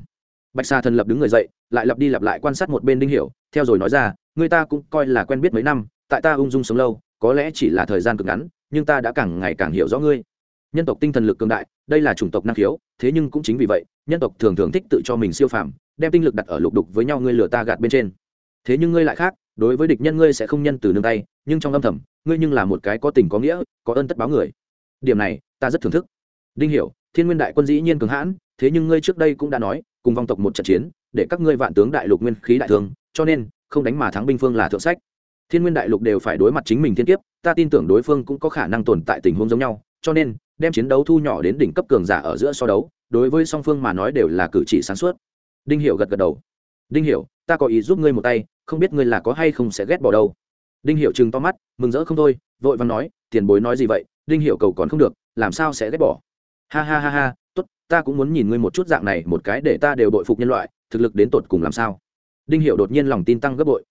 Bạch xà thần lập đứng người dậy, lại lặp đi lặp lại quan sát một bên đinh hiểu, theo rồi nói ra, người ta cũng coi là quen biết mấy năm, tại ta ung dung sống lâu, có lẽ chỉ là thời gian cực ngắn, nhưng ta đã càng ngày càng hiểu rõ ngươi. Nhân tộc tinh thần lực cường đại, đây là chủng tộc năng khiếu, thế nhưng cũng chính vì vậy, nhân tộc thường thường thích tự cho mình siêu phàm, đem tinh lực đặt ở lục đục với nhau ngươi lừa ta gạt bên trên. Thế nhưng ngươi lại khác, đối với địch nhân ngươi sẽ không nhân từ nương tay, nhưng trong âm thầm, ngươi nhưng là một cái có tình có nghĩa, có ơn tất báo người. Điểm này, ta rất thưởng thức đinh hiểu, thiên nguyên đại quân dĩ nhiên cường hãn, thế nhưng ngươi trước đây cũng đã nói, cùng vong tộc một trận chiến, để các ngươi vạn tướng đại lục nguyên khí đại thương, cho nên, không đánh mà thắng binh phương là thượng sách. Thiên nguyên đại lục đều phải đối mặt chính mình thiên kiếp, ta tin tưởng đối phương cũng có khả năng tồn tại tình huống giống nhau, cho nên, đem chiến đấu thu nhỏ đến đỉnh cấp cường giả ở giữa so đấu, đối với song phương mà nói đều là cử chỉ sáng suốt. Đinh hiểu gật gật đầu. Đinh hiểu, ta có ý giúp ngươi một tay, không biết ngươi là có hay không sẽ ghét bỏ đâu. Đinh hiểu trừng to mắt, mừng rỡ không thôi, vội vàng nói, tiền bối nói gì vậy? Đinh hiểu cầu còn không được, làm sao sẽ ghét bỏ? Ha ha ha ha, tốt, ta cũng muốn nhìn ngươi một chút dạng này, một cái để ta đều đội phục nhân loại, thực lực đến tột cùng làm sao? Đinh hiệu đột nhiên lòng tin tăng gấp bội.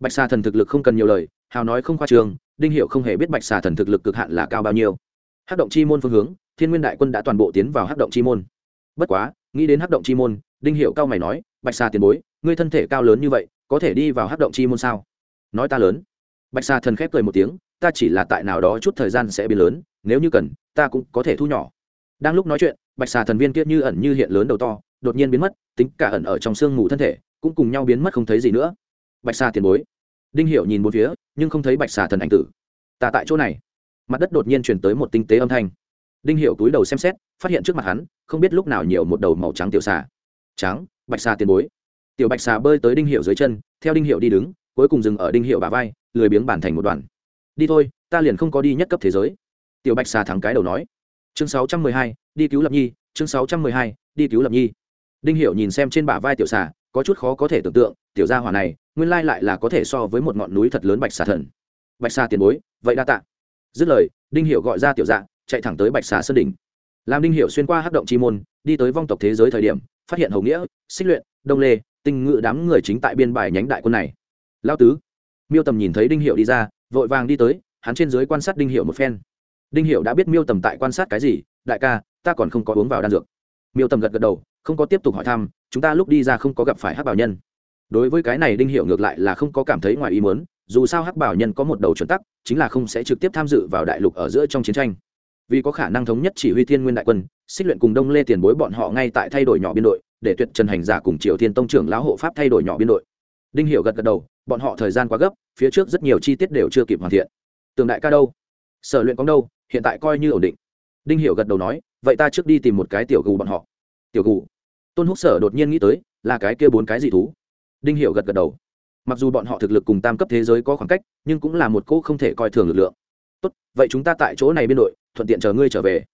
Bạch xà thần thực lực không cần nhiều lời, hào nói không khoa trường, đinh hiệu không hề biết bạch xà thần thực lực cực hạn là cao bao nhiêu. Hát động chi môn phương hướng, thiên nguyên đại quân đã toàn bộ tiến vào hát động chi môn. Bất quá, nghĩ đến hát động chi môn, đinh hiệu cao mày nói, bạch xà tiền bối, ngươi thân thể cao lớn như vậy, có thể đi vào hát động chi môn sao? Nói ta lớn. Bạch xà thần khép cười một tiếng, ta chỉ là tại nào đó chút thời gian sẽ biến lớn, nếu như cần, ta cũng có thể thu nhỏ đang lúc nói chuyện, bạch xà thần viên kia như ẩn như hiện lớn đầu to, đột nhiên biến mất, tính cả ẩn ở trong sương mù thân thể, cũng cùng nhau biến mất không thấy gì nữa. Bạch xà tiền bối. Đinh hiệu nhìn một phía, nhưng không thấy bạch xà thần ảnh tử. Ta tại chỗ này. Mặt đất đột nhiên chuyển tới một tinh tế âm thanh. Đinh hiệu túi đầu xem xét, phát hiện trước mặt hắn, không biết lúc nào nhiều một đầu màu trắng tiểu xà. Trắng, bạch xà tiền bối. Tiểu bạch xà bơi tới đinh hiệu dưới chân, theo đinh hiệu đi đứng, cuối cùng dừng ở đinh hiệu bà vai, lười biếng bản thành một đoàn. Đi thôi, ta liền không có đi nhất cấp thế giới. Tiểu bạch xà thắng cái đầu nói chương sáu trăm mười hai, đi cứu lập nhi, chương sáu trăm mười hai, đi cứu lập nhi. Đinh hiểu nhìn xem trên bả vai tiểu xà, có chút khó có thể tưởng tượng, tiểu gia hỏa này, nguyên lai lại là có thể so với một ngọn núi thật lớn bạch xà thần. Bạch xà tiền bối, vậy đa tạ. Dứt lời, đinh hiểu gọi ra tiểu dạ chạy thẳng tới bạch xà sơn đỉnh. Làm đinh hiểu xuyên qua hắc động chi môn, đi tới vong tộc thế giới thời điểm, phát hiện hầu nghĩa, xích luyện, đông lê, tinh ngự đám người chính tại biên bài nhánh đại quân này. Lao tứ. Miêu tầm nhìn thấy đinh hiệu đi ra, vội vàng đi tới, hắn trên dưới quan sát đinh hiệu một phen đinh hiệu đã biết miêu tầm tại quan sát cái gì, đại ca, ta còn không có uống vào đan dược. Miêu tầm gật gật đầu, không có tiếp tục hỏi thăm, chúng ta lúc đi ra không có gặp phải hắc bảo nhân. Đối với cái này đinh hiệu ngược lại là không có cảm thấy ngoài ý muốn, dù sao hắc bảo nhân có một đầu chuẩn tắc, chính là không sẽ trực tiếp tham dự vào đại lục ở giữa trong chiến tranh. Vì có khả năng thống nhất chỉ huy thiên nguyên đại quân, xích luyện cùng đông lê tiền bối bọn họ ngay tại thay đổi nhỏ biên đội, để tuyệt trần hành giả cùng triều thiên tông trưởng lão hộ pháp thay đổi nhỏ biên đội. Đinh hiệu gật gật đầu, bọn họ thời gian quá gấp, phía trước rất nhiều chi tiết đều chưa kịp hoàn thiện. Tường đại ca đâu? Sở luyện có đâu? Hiện tại coi như ổn định. Đinh Hiểu gật đầu nói, vậy ta trước đi tìm một cái tiểu gù bọn họ. Tiểu gù? Tôn húc sở đột nhiên nghĩ tới, là cái kia bốn cái gì thú. Đinh Hiểu gật gật đầu. Mặc dù bọn họ thực lực cùng tam cấp thế giới có khoảng cách, nhưng cũng là một cỗ không thể coi thường lực lượng. Tốt, vậy chúng ta tại chỗ này biên đội, thuận tiện chờ ngươi trở về.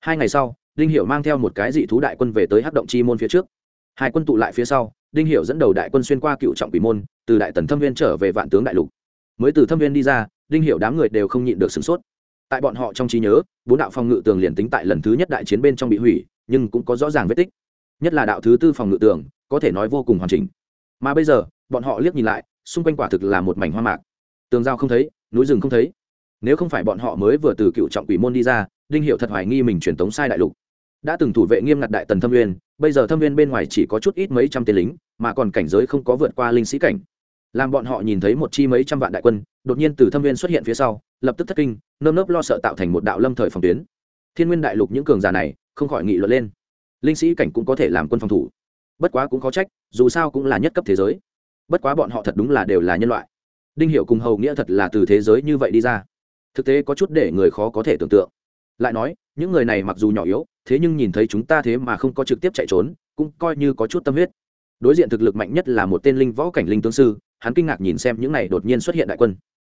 Hai ngày sau, đinh Hiểu mang theo một cái dị thú đại quân về tới hắc động chi môn phía trước. Hai quân tụ lại phía sau, đinh Hiểu dẫn đầu đại quân xuyên qua cựu trọng quỷ môn, từ đại tần thâm viên trở về vạn tướng đại lục. Mới từ thâm viên đi ra, đinh Hiểu đám người đều không nhịn được sửng sốt tại bọn họ trong trí nhớ, bốn đạo phòng ngự tường liền tính tại lần thứ nhất đại chiến bên trong bị hủy, nhưng cũng có rõ ràng vết tích. Nhất là đạo thứ tư phòng ngự tường, có thể nói vô cùng hoàn chỉnh. Mà bây giờ, bọn họ liếc nhìn lại, xung quanh quả thực là một mảnh hoa mạc. Tường giao không thấy, núi rừng không thấy. Nếu không phải bọn họ mới vừa từ cựu trọng quỷ môn đi ra, đinh hiệu thật hoài nghi mình truyền tống sai đại lục. Đã từng thủ vệ nghiêm ngặt đại tần thâm viên bây giờ thâm viên bên ngoài chỉ có chút ít mấy trăm tên lính, mà còn cảnh giới không có vượt qua linh sĩ cảnh làm bọn họ nhìn thấy một chi mấy trăm vạn đại quân, đột nhiên từ thâm viên xuất hiện phía sau, lập tức thất kinh, nơm nớp lo sợ tạo thành một đạo lâm thời phòng tuyến. Thiên nguyên đại lục những cường giả này, không khỏi nghị luận lên. Linh sĩ cảnh cũng có thể làm quân phòng thủ. Bất quá cũng có trách, dù sao cũng là nhất cấp thế giới. Bất quá bọn họ thật đúng là đều là nhân loại. Đinh hiệu cùng hầu nghĩa thật là từ thế giới như vậy đi ra. Thực tế có chút để người khó có thể tưởng tượng. Lại nói, những người này mặc dù nhỏ yếu, thế nhưng nhìn thấy chúng ta thế mà không có trực tiếp chạy trốn, cũng coi như có chút tâm huyết. Đối diện thực lực mạnh nhất là một tên linh võ cảnh linh tướng sư hắn kinh ngạc nhìn xem những này đột nhiên xuất hiện đại quân.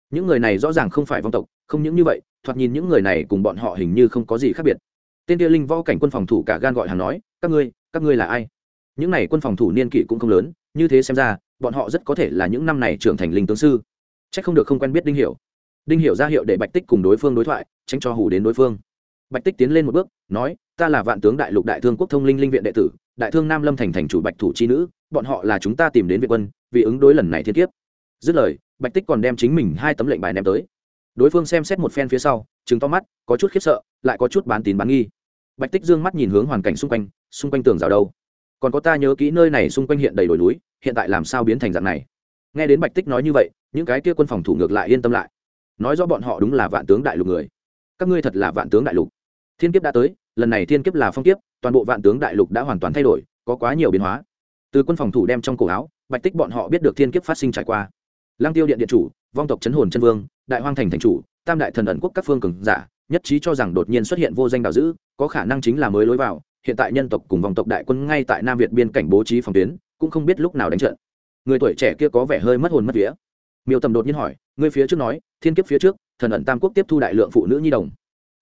Những người này rõ ràng không phải vong tộc, không những như vậy, thoạt nhìn những người này cùng bọn họ hình như không có gì khác biệt. Tên kia linh võ cảnh quân phòng thủ cả gan gọi hắn nói, các ngươi các ngươi là ai? Những này quân phòng thủ niên kỷ cũng không lớn, như thế xem ra, bọn họ rất có thể là những năm này trưởng thành linh tướng sư. C h ắ c không được không quen biết đinh hiểu. Đinh hiểu ra hiệu để bạch tích cùng đối phương đối thoại, tránh cho hủ đến đối phương. Bạch tích tiến lên một bước, nói, ta là vạn tướng đại lục đại thương quốc thông linh linh viện đệ tử đại thương nam lâm thành thành chủ bạch thủ chi nữ, bọn họ là chúng ta tìm đến việt quân, vì ứng đối lần này thiên kiếp. Dứt lời, bạch tích còn đem chính mình hai tấm lệnh bài ném tới. Đối phương xem xét một phen phía sau chứng to mắt, có chút khiếp sợ, lại có chút bán tín bán nghi. Bạch tích dương mắt nhìn hướng hoàn cảnh xung quanh xung quanh tường rào đâu? Còn có ta nhớ kỹ nơi này xung quanh hiện đầy đồi núi, hiện tại làm sao biến thành dạng này? Nghe đến bạch tích nói như vậy, những cái kia quân phòng thủ ngược lại yên tâm lại. Nói rõ bọn họ đúng là vạn tướng đại lục người. Các ngươi thật là vạn tướng đại lục. Thiên kiếp đã tới lần này thiên kiếp là phong kiếp, toàn bộ vạn tướng đại lục đã hoàn toàn thay đổi, có quá nhiều biến hóa. Từ quân phòng thủ đem trong cổ áo, bạch tích bọn họ biết được thiên kiếp phát sinh trải qua. Lang tiêu điện điện chủ, vong tộc chấn hồn chân vương, đại hoang thành thành chủ, tam đại thần ẩn quốc các phương cường giả, nhất trí cho rằng đột nhiên xuất hiện vô danh đạo dữ, có khả năng chính là mới lối vào, hiện tại nhân tộc cùng vòng tộc đại quân ngay tại nam việt biên cảnh bố trí phòng tuyến, cũng không biết lúc nào đánh trận. Người tuổi trẻ kia có vẻ hơi mất hồn mất vía. Miêu tầm đột nhiên hỏi người phía trước nói, thiên kiếp phía trước, thần ẩn tam quốc tiếp thu đại lượng phụ nữ nhi đồng.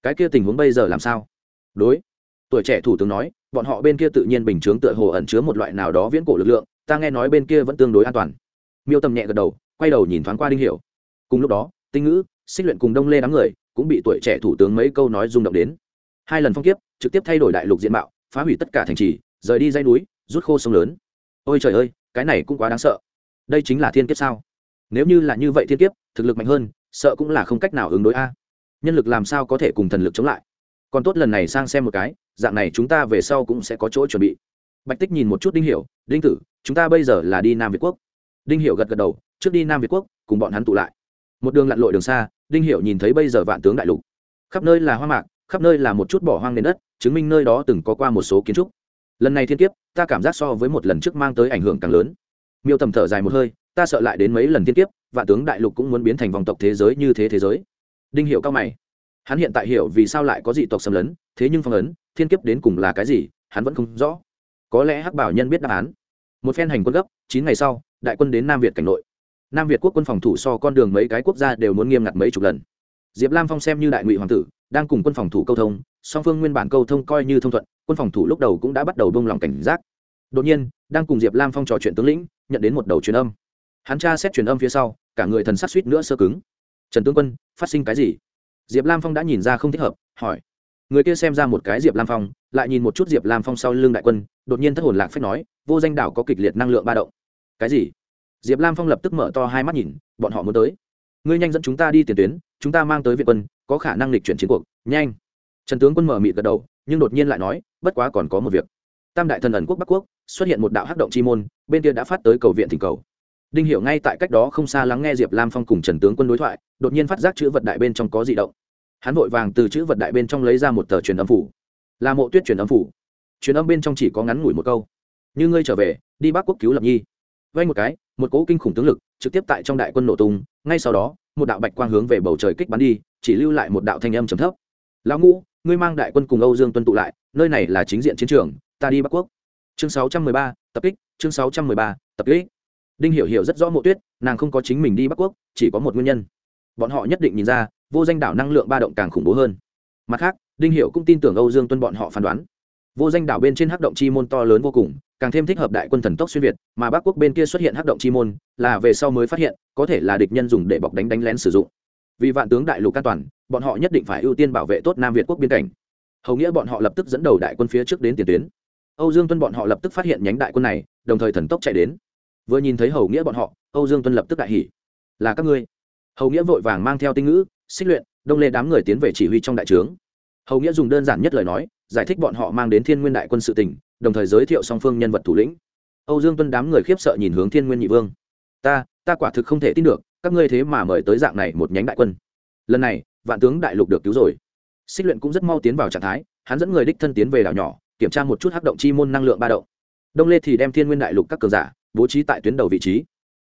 Cái kia tình huống bây giờ làm sao? Đối. Tuổi trẻ thủ tướng nói, bọn họ bên kia tự nhiên bình chướng tựa hồ ẩn chứa một loại nào đó viễn cổ lực lượng, ta nghe nói bên kia vẫn tương đối an toàn. Miêu tầm nhẹ gật đầu, quay đầu nhìn thoáng qua đinh hiểu. Cùng lúc đó, tinh ngữ, xích luyện cùng đông lê đám người cũng bị tuổi trẻ thủ tướng mấy câu nói rung động đến. Hai lần phong kiếp, trực tiếp thay đổi đại lục diện mạo, phá hủy tất cả thành trì, rời đi dây núi, rút khô sông lớn. Ôi trời ơi, cái này cũng quá đáng sợ. Đây chính là thiên kiếp sao? Nếu như là như vậy thiên kiếp, thực lực mạnh hơn, sợ cũng là không cách nào ứng đối a. Nhân lực làm sao có thể cùng thần lực chống lại? Còn tốt lần này sang xem một cái, dạng này chúng ta về sau cũng sẽ có chỗ chuẩn bị. Bạch tích nhìn một chút đinh hiểu, đinh tử, chúng ta bây giờ là đi nam việt quốc. Đinh hiểu gật gật đầu, trước đi nam việt quốc, cùng bọn hắn tụ lại. Một đường lặn lội đường xa, đinh hiểu nhìn thấy bây giờ vạn tướng đại lục. Khắp nơi là hoa mạc, khắp nơi là một chút bỏ hoang nền đất, chứng minh nơi đó từng có qua một số kiến trúc. Lần này thiên kiếp, ta cảm giác so với một lần trước mang tới ảnh hưởng càng lớn. Miêu tầm thở dài một hơi, ta sợ lại đến mấy lần thiên kiếp, vạn tướng đại lục cũng muốn biến thành vòng tộc thế giới như thế thế giới. Đinh hiểu cao mày hắn hiện tại hiểu vì sao lại có dị tộc xâm lấn, thế nhưng phong ấn, thiên kiếp đến cùng là cái gì, hắn vẫn không rõ. Có lẽ hắc bảo nhân biết đáp án. Một phen hành quân gấp, chín ngày sau, đại quân đến nam việt cảnh nội. Nam việt quốc quân phòng thủ so con đường mấy cái quốc gia đều muốn nghiêm ngặt mấy chục lần. Diệp lam phong xem như đại ngụy hoàng tử, đang cùng quân phòng thủ câu thông, song phương nguyên bản câu thông coi như thông thuận, quân phòng thủ lúc đầu cũng đã bắt đầu bông lòng cảnh giác. Đột nhiên, đang cùng diệp lam phong trò chuyện tướng lĩnh, nhận đến một đầu truyền âm. Hắn tra xét truyền âm phía sau, cả người thần sắc suýt nữa sơ cứng. Trần tướng quân, phát sinh cái gì? Diệp lam phong đã nhìn ra không thích hợp, hỏi. Người kia xem ra một cái diệp lam phong, lại nhìn một chút diệp lam phong sau lưng đại quân, đột nhiên thất hồn lạc phép nói, vô danh đảo có kịch liệt năng lượng ba động. Cái gì? Diệp lam phong lập tức mở to hai mắt nhìn, bọn họ muốn tới. Ngươi nhanh dẫn chúng ta đi tiền tuyến, chúng ta mang tới việt quân, có khả năng lịch chuyển chiến cuộc, nhanh. Trần tướng quân mở mịt gật đầu, nhưng đột nhiên lại nói, bất quá còn có một việc. Tam đại thần ẩn quốc bắc quốc, xuất hiện một đạo hắc động chi môn, bên kia đã phát tới cầu viện thỉnh cầu. Đinh hiểu ngay tại cách đó không xa lắng nghe diệp lam phong cùng trần tướng quân đối thoại, đột nhiên phát giác chữ vật đại bên trong có dị động hắn vội vàng từ chữ vật đại bên trong lấy ra một tờ truyền âm phủ. Là mộ tuyết truyền âm phủ. Truyền âm bên trong chỉ có ngắn ngủi một câu. Như ngươi trở về đi bắc quốc cứu lập nhi. Vay một cái một cỗ kinh khủng tướng lực trực tiếp tại trong đại quân nổ tung ngay sau đó một đạo bạch quang hướng về bầu trời kích bắn đi chỉ lưu lại một đạo thanh âm trầm thấp. Lão ngũ ngươi mang đại quân cùng âu dương tuân tụ lại nơi này là chính diện chiến trường ta đi bắc quốc. Chương 613, tập kích chương 613, tập kích. Đinh hiểu hiểu rất rõ mộ tuyết nàng không có chính mình đi bắc quốc chỉ có một nguyên nhân. Bọn họ nhất định nhìn ra vô danh đảo năng lượng ba động càng khủng bố hơn. Mặt khác, đinh Hiệu cũng tin tưởng âu dương tuân bọn họ phán đoán. Vô danh đảo bên trên hắc động chi môn to lớn vô cùng, càng thêm thích hợp đại quân thần tốc xuyên việt, mà bắc quốc bên kia xuất hiện hắc động chi môn, là về sau mới phát hiện, có thể là địch nhân dùng để bọc đánh đánh lén sử dụng. Vì vạn tướng đại lục an toàn, bọn họ nhất định phải ưu tiên bảo vệ tốt nam việt quốc biên cảnh. Hầu nghĩa bọn họ lập tức dẫn đầu đại quân phía trước đến tiền tuyến. Âu dương tuân bọn họ lập tức phát hiện nhánh đại quân này, đồng thời thần tốc chạy đến. Vừa nhìn thấy hầu nghĩa bọn họ, âu dương tuân lập tức đại hỉ. Là các ngươi. Hầu nghĩa vội vàng mang theo tinh ngữ xích luyện, đông lê đám người tiến về chỉ huy trong đại trướng. Hầu nghĩa dùng đơn giản nhất lời nói, giải thích bọn họ mang đến thiên nguyên đại quân sự tỉnh đồng thời giới thiệu song phương nhân vật thủ lĩnh. Âu dương tuân đám người khiếp sợ nhìn hướng thiên nguyên nhị vương. Ta ta quả thực không thể tin được, các ngươi thế mà mời tới dạng này một nhánh đại quân. Lần này, vạn tướng đại lục được cứu rồi. Xích luyện cũng rất mau tiến vào trạng thái, hắn dẫn người đích thân tiến về đảo nhỏ, kiểm tra một chút hắc động chi môn năng lượng ba động. Đông lê thì đem thiên nguyên đại lục các cường giả bố trí tại tuyến đầu vị trí.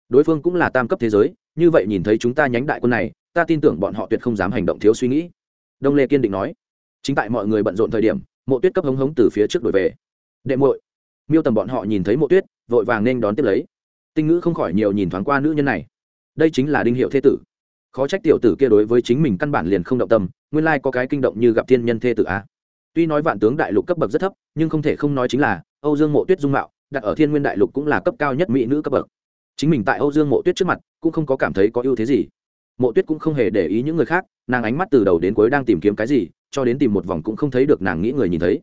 Đối phương cũng là tam cấp thế giới, như vậy nhìn thấy chúng ta nhánh đại quân này ta tin tưởng bọn họ tuyệt không dám hành động thiếu suy nghĩ. Đông lê kiên định nói. Chính tại mọi người bận rộn thời điểm, mộ tuyết cấp hống hống từ phía trước đổi về. Đệ muội. Miêu tầm bọn họ nhìn thấy mộ tuyết, vội vàng nên đón tiếp lấy. Tinh ngữ không khỏi nhiều nhìn thoáng qua nữ nhân này. Đây chính là đinh hiệu thế tử. Khó trách tiểu tử kia đối với chính mình căn bản liền không động tâm, nguyên lai có cái kinh động như gặp thiên nhân thê tử a tuy nói vạn tướng đại lục cấp bậc rất thấp, nhưng không thể không nói chính là, âu dương mộ tuyết dung mạo, đặt ở thiên nguyên đại lục cũng là cấp cao nhất mỹ nữ cấp bậc. Chính mình tại âu dương mộ tuyết trước mặt, cũng không có cảm thấy có ưu thế gì mộ tuyết cũng không hề để ý những người khác, nàng ánh mắt từ đầu đến cuối đang tìm kiếm cái gì, cho đến tìm một vòng cũng không thấy được nàng nghĩ người nhìn thấy.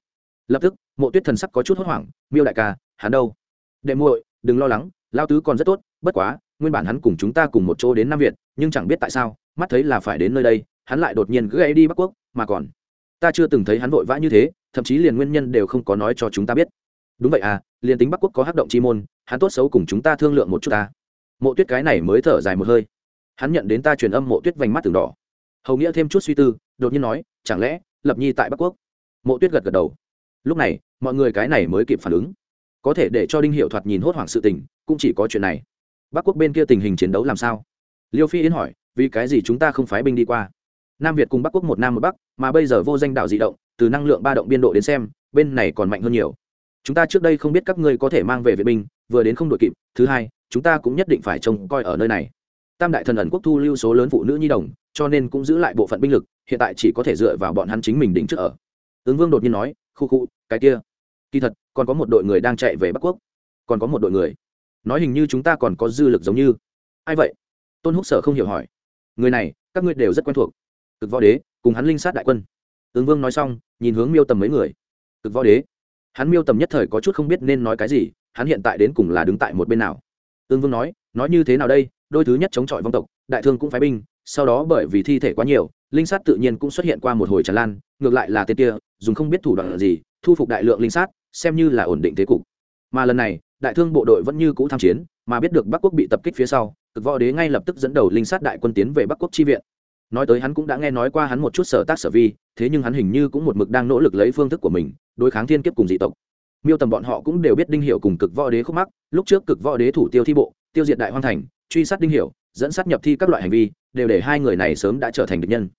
Lập tức, mộ tuyết thần sắc có chút hốt hoảng, miêu đại ca, hắn đâu? Đệ muội, đừng lo lắng lao tứ còn rất tốt, bất quá, nguyên bản hắn cùng chúng ta cùng một chỗ đến nam việt, nhưng chẳng biết tại sao, mắt thấy là phải đến nơi đây, hắn lại đột nhiên gãy đi bắc quốc, mà còn, ta chưa từng thấy hắn vội vã như thế, thậm chí liền nguyên nhân đều không có nói cho chúng ta biết. Đúng vậy à liền tính bắc quốc có hắc động chi môn, hắn tốt xấu cùng chúng ta thương lượng một chút ta. Mộ tuyết cái này mới thở dài một hơi hắn nhận đến ta truyền âm mộ tuyết vành mắt từng đỏ. Hầu nghĩa thêm chút suy tư, đột nhiên nói, chẳng lẽ, lập nhi tại bắc quốc? Mộ tuyết gật gật đầu. Lúc này, mọi người cái này mới kịp phản ứng. Có thể để cho đinh hiệu thoạt nhìn hốt hoảng sự tình, cũng chỉ có chuyện này. Bắc quốc bên kia tình hình chiến đấu làm sao? Liêu phi yến hỏi, vì cái gì chúng ta không phái binh đi qua? Nam việt cùng bắc quốc một nam một bắc, mà bây giờ vô danh đạo di động, từ năng lượng ba động biên độ đến xem, bên này còn mạnh hơn nhiều. Chúng ta trước đây không biết các ngươi có thể mang về vệ binh, vừa đến không đội kịp, thứ hai, chúng ta cũng nhất định phải trông coi ở nơi này tam đại thần ẩn quốc thu lưu số lớn phụ nữ nhi đồng, cho nên cũng giữ lại bộ phận binh lực, hiện tại chỉ có thể dựa vào bọn hắn chính mình đỉnh trước ở. Ứng vương đột nhiên nói, khu khu, cái kia. Kỳ thật, còn có một đội người đang chạy về bắc quốc. Còn có một đội người. Nói hình như chúng ta còn có dư lực giống như. Ai vậy? Tôn húc sở không hiểu hỏi. Người này, các ngươi đều rất quen thuộc. Cực võ đế, cùng hắn linh sát đại quân. Ứng vương nói xong, nhìn hướng miêu tầm mấy người. Cực võ đế. Hắn miêu tầm nhất thời có chút không biết nên nói cái gì, hắn hiện tại đến cùng là đứng tại một bên nào? Ứng vương nói nói như thế nào đây? Đôi thứ nhất chống chọi vong tộc, đại thương cũng phái binh, sau đó bởi vì thi thể quá nhiều, linh sát tự nhiên cũng xuất hiện qua một hồi tràn lan, ngược lại là tên kia, dùng không biết thủ đoạn gì, thu phục đại lượng linh sát, xem như là ổn định thế cục. Mà lần này, đại thương bộ đội vẫn như cũ tham chiến, mà biết được bắc quốc bị tập kích phía sau, cực võ đế ngay lập tức dẫn đầu linh sát đại quân tiến về bắc quốc chi viện. Nói tới hắn cũng đã nghe nói qua hắn một chút sở tác sở vi, thế nhưng hắn hình như cũng một mực đang nỗ lực lấy phương thức của mình, đối kháng thiên kiếp cùng dị tộc. Miêu tầm bọn họ cũng đều biết đinh hiệu cùng cực võ đế khúc mắc, lúc trước cực võ đế thủ tiêu thi bộ, tiêu diệt đại hoan thành truy sát đinh hiệu dẫn sát nhập thi các loại hành vi, đều để hai người này sớm đã trở thành địch nhân.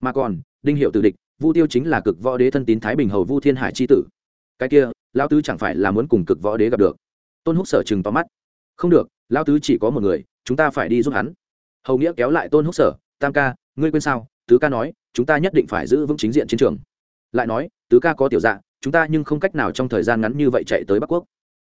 Mà còn, đinh hiệu từ địch, vu tiêu chính là cực võ đế thân tín thái bình hầu vu thiên hải c h i tử. Cái kia lao tứ chẳng phải là muốn cùng cực võ đế gặp được? Tôn húc sở chừng tóm mắt. Không được lao tứ chỉ có một người, chúng ta phải đi giúp hắn. Hầu nghĩa kéo lại tôn húc sở, tam ca, ngươi quên sao? Tứ ca nói, chúng ta nhất định phải giữ vững chính diện chiến trường. Lại nói, tứ ca có tiểu dạ chúng ta nhưng không cách nào trong thời gian ngắn như vậy chạy tới bắc quốc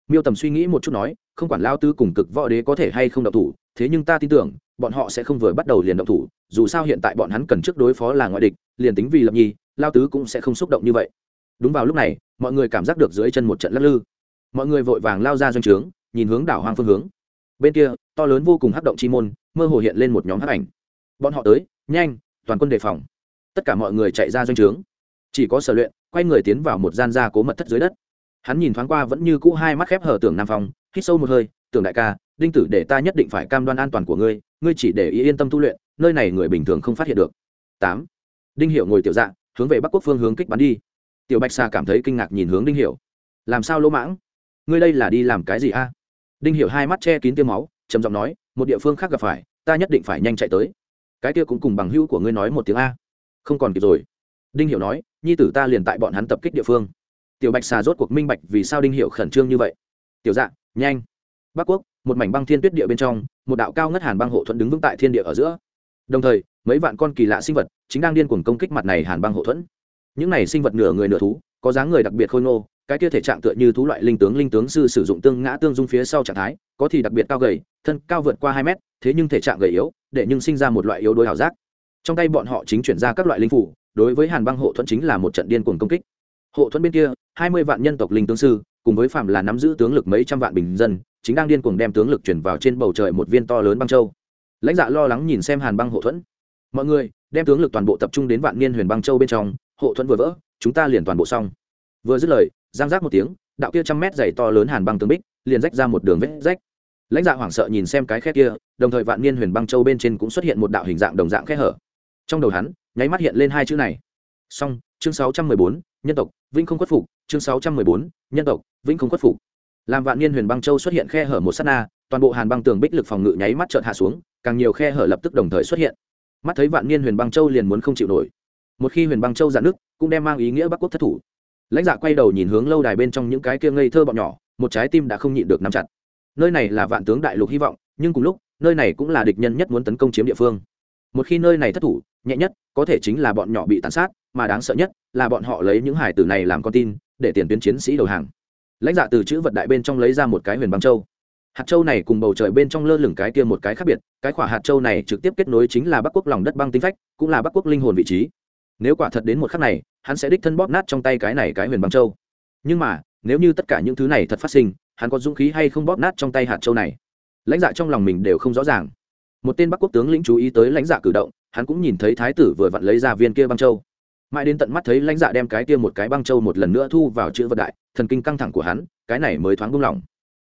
miêu tầm suy nghĩ một chút nói, không quản lao tứ cùng cực võ đế có thể hay không động thủ, thế nhưng ta tin tưởng, bọn họ sẽ không vừa bắt đầu liền động thủ, dù sao hiện tại bọn hắn cần trước đối phó là ngoại địch, liền tính vì lập nhi, lao tứ cũng sẽ không xúc động như vậy. Đúng vào lúc này, mọi người cảm giác được dưới chân một trận lắc lư. Mọi người vội vàng lao ra doanh trướng, nhìn hướng đảo hoang phương hướng. Bên kia, to lớn vô cùng hắc động chi môn, mơ hồ hiện lên một nhóm hắc ảnh. Bọn họ tới, nhanh, toàn quân đề phòng. Tất cả mọi người chạy ra doanh trướng. Chỉ có sở luyện, quay người tiến vào một gian gia cố mật thất dưới đất hắn nhìn thoáng qua vẫn như cũ hai mắt khép hở tưởng nam phong, hít sâu một hơi, tưởng đại ca, đinh tử để ta nhất định phải cam đoan an toàn của ngươi ngươi chỉ để ý yên tâm tu luyện, nơi này người bình thường không phát hiện được. Tám. Đinh hiệu ngồi tiểu dạ hướng về bắc quốc phương hướng kích bắn đi. Tiểu bạch xà cảm thấy kinh ngạc nhìn hướng đinh hiệu làm sao lỗ mãng? Ngươi đây là đi làm cái gì a? Đinh hiệu hai mắt che kín tiêu máu, trầm giọng nói, một địa phương khác gặp phải, ta nhất định phải nhanh chạy tới. Cái kia cũng cùng bằng hữu của ngươi nói một tiếng a. Không còn kịp rồi. Đinh hiệu nói, nhi tử ta liền tại bọn hắn tập kích địa phương tiểu bạch xà rốt cuộc minh bạch vì sao đinh hiệu khẩn trương như vậy. Tiểu dạ nhanh. Bắc quốc, một mảnh băng thiên tuyết địa bên trong, một đạo cao ngất hàn băng hộ thuẫn đứng vững tại thiên địa ở giữa. Đồng thời, mấy vạn con kỳ lạ sinh vật chính đang điên cuồng công kích mặt này hàn băng hộ thuẫn. Những này sinh vật nửa người nửa thú, có dáng người đặc biệt khôi ngô, cái kia thể trạng tựa như thú loại linh tướng linh tướng sư sử dụng tương ngã tương dung phía sau trạng thái, có thì đặc biệt cao gầy, thân cao vượt qua hai mét, thế nhưng thể trạng gầy yếu, để nhưng sinh ra một loại yếu đuối ảo giác. Trong tay bọn họ chính chuyển ra các loại linh phủ đối với hàn băng hộ thuẫn chính là một trận điên cuồng công kích. Hộ thuẫn bên kia hai mươi vạn nhân tộc linh tướng sư, cùng với phạm là nắm giữ tướng lực mấy trăm vạn bình dân, chính đang điên cuồng đem tướng lực chuyển vào trên bầu trời một viên to lớn băng châu. Lãnh dạ lo lắng nhìn xem hàn băng hộ thuẫn. Mọi người, đem tướng lực toàn bộ tập trung đến vạn niên huyền băng châu bên trong, hộ thuẫn vừa vỡ, chúng ta liền toàn bộ xong. Vừa dứt lời, giang giác một tiếng, đạo kia trăm mét dày to lớn hàn băng tướng bích, liền rách ra một đường vết rách. Lãnh dạ hoảng sợ nhìn xem cái khe kia, đồng thời vạn niên huyền băng châu bên trên cũng xuất hiện một đạo hình dạng đồng dạng khe hở. Trong đầu hắn, nháy mắt hiện lên hai chữ này. Xong, chương sáu trăm mười bốn nhân tộc, vĩnh không khuất phục, chương sáu trăm mười bốn, nhân tộc, vĩnh không khuất phục. Làm vạn niên huyền băng châu xuất hiện khe hở một s á t na, toàn bộ hàn băng tường bích lực phòng ngự nháy mắt trợn hạ xuống, càng nhiều khe hở lập tức đồng thời xuất hiện. Mắt thấy vạn niên huyền băng châu liền muốn không chịu nổi. Một khi huyền băng châu dạn nước cũng đem mang ý nghĩa bắc quốc thất thủ. Lãnh dạ quay đầu nhìn hướng lâu đài bên trong những cái kia ngây thơ bọn nhỏ, một trái tim đã không nhịn được nắm chặt. Nơi này là vạn tướng đại lục hy vọng, nhưng cùng lúc, nơi này cũng là địch nhân nhất muốn tấn công chiếm địa phương một khi nơi này thất thủ, nhẹ nhất có thể chính là bọn nhỏ bị tàn sát, mà đáng sợ nhất là bọn họ lấy những hải tử này làm con tin, để tiền tuyến chiến sĩ đầu hàng. Lãnh dạ từ chữ vật đại bên trong lấy ra một cái huyền băng châu. Hạt châu này cùng bầu trời bên trong lơ lửng cái kia một cái khác biệt, cái khỏa hạt châu này trực tiếp kết nối chính là bắc quốc lòng đất băng tinh phách, cũng là bắc quốc linh hồn vị trí. Nếu quả thật đến một khắc này, hắn sẽ đích thân bóp nát trong tay cái này cái huyền băng châu. Nhưng mà, nếu như tất cả những thứ này thật phát sinh, hắn có dũng khí hay không bóp nát trong tay hạt châu này? Lãnh dạ trong lòng mình đều không rõ ràng một tên bắc quốc tướng lĩnh chú ý tới lãnh dạ cử động, hắn cũng nhìn thấy thái tử vừa vặn lấy ra viên kia băng châu. Mãi đến tận mắt thấy lãnh dạ đem cái kia một cái băng châu một lần nữa thu vào chữ vật đại, thần kinh căng thẳng của hắn, cái này mới thoáng buông lỏng.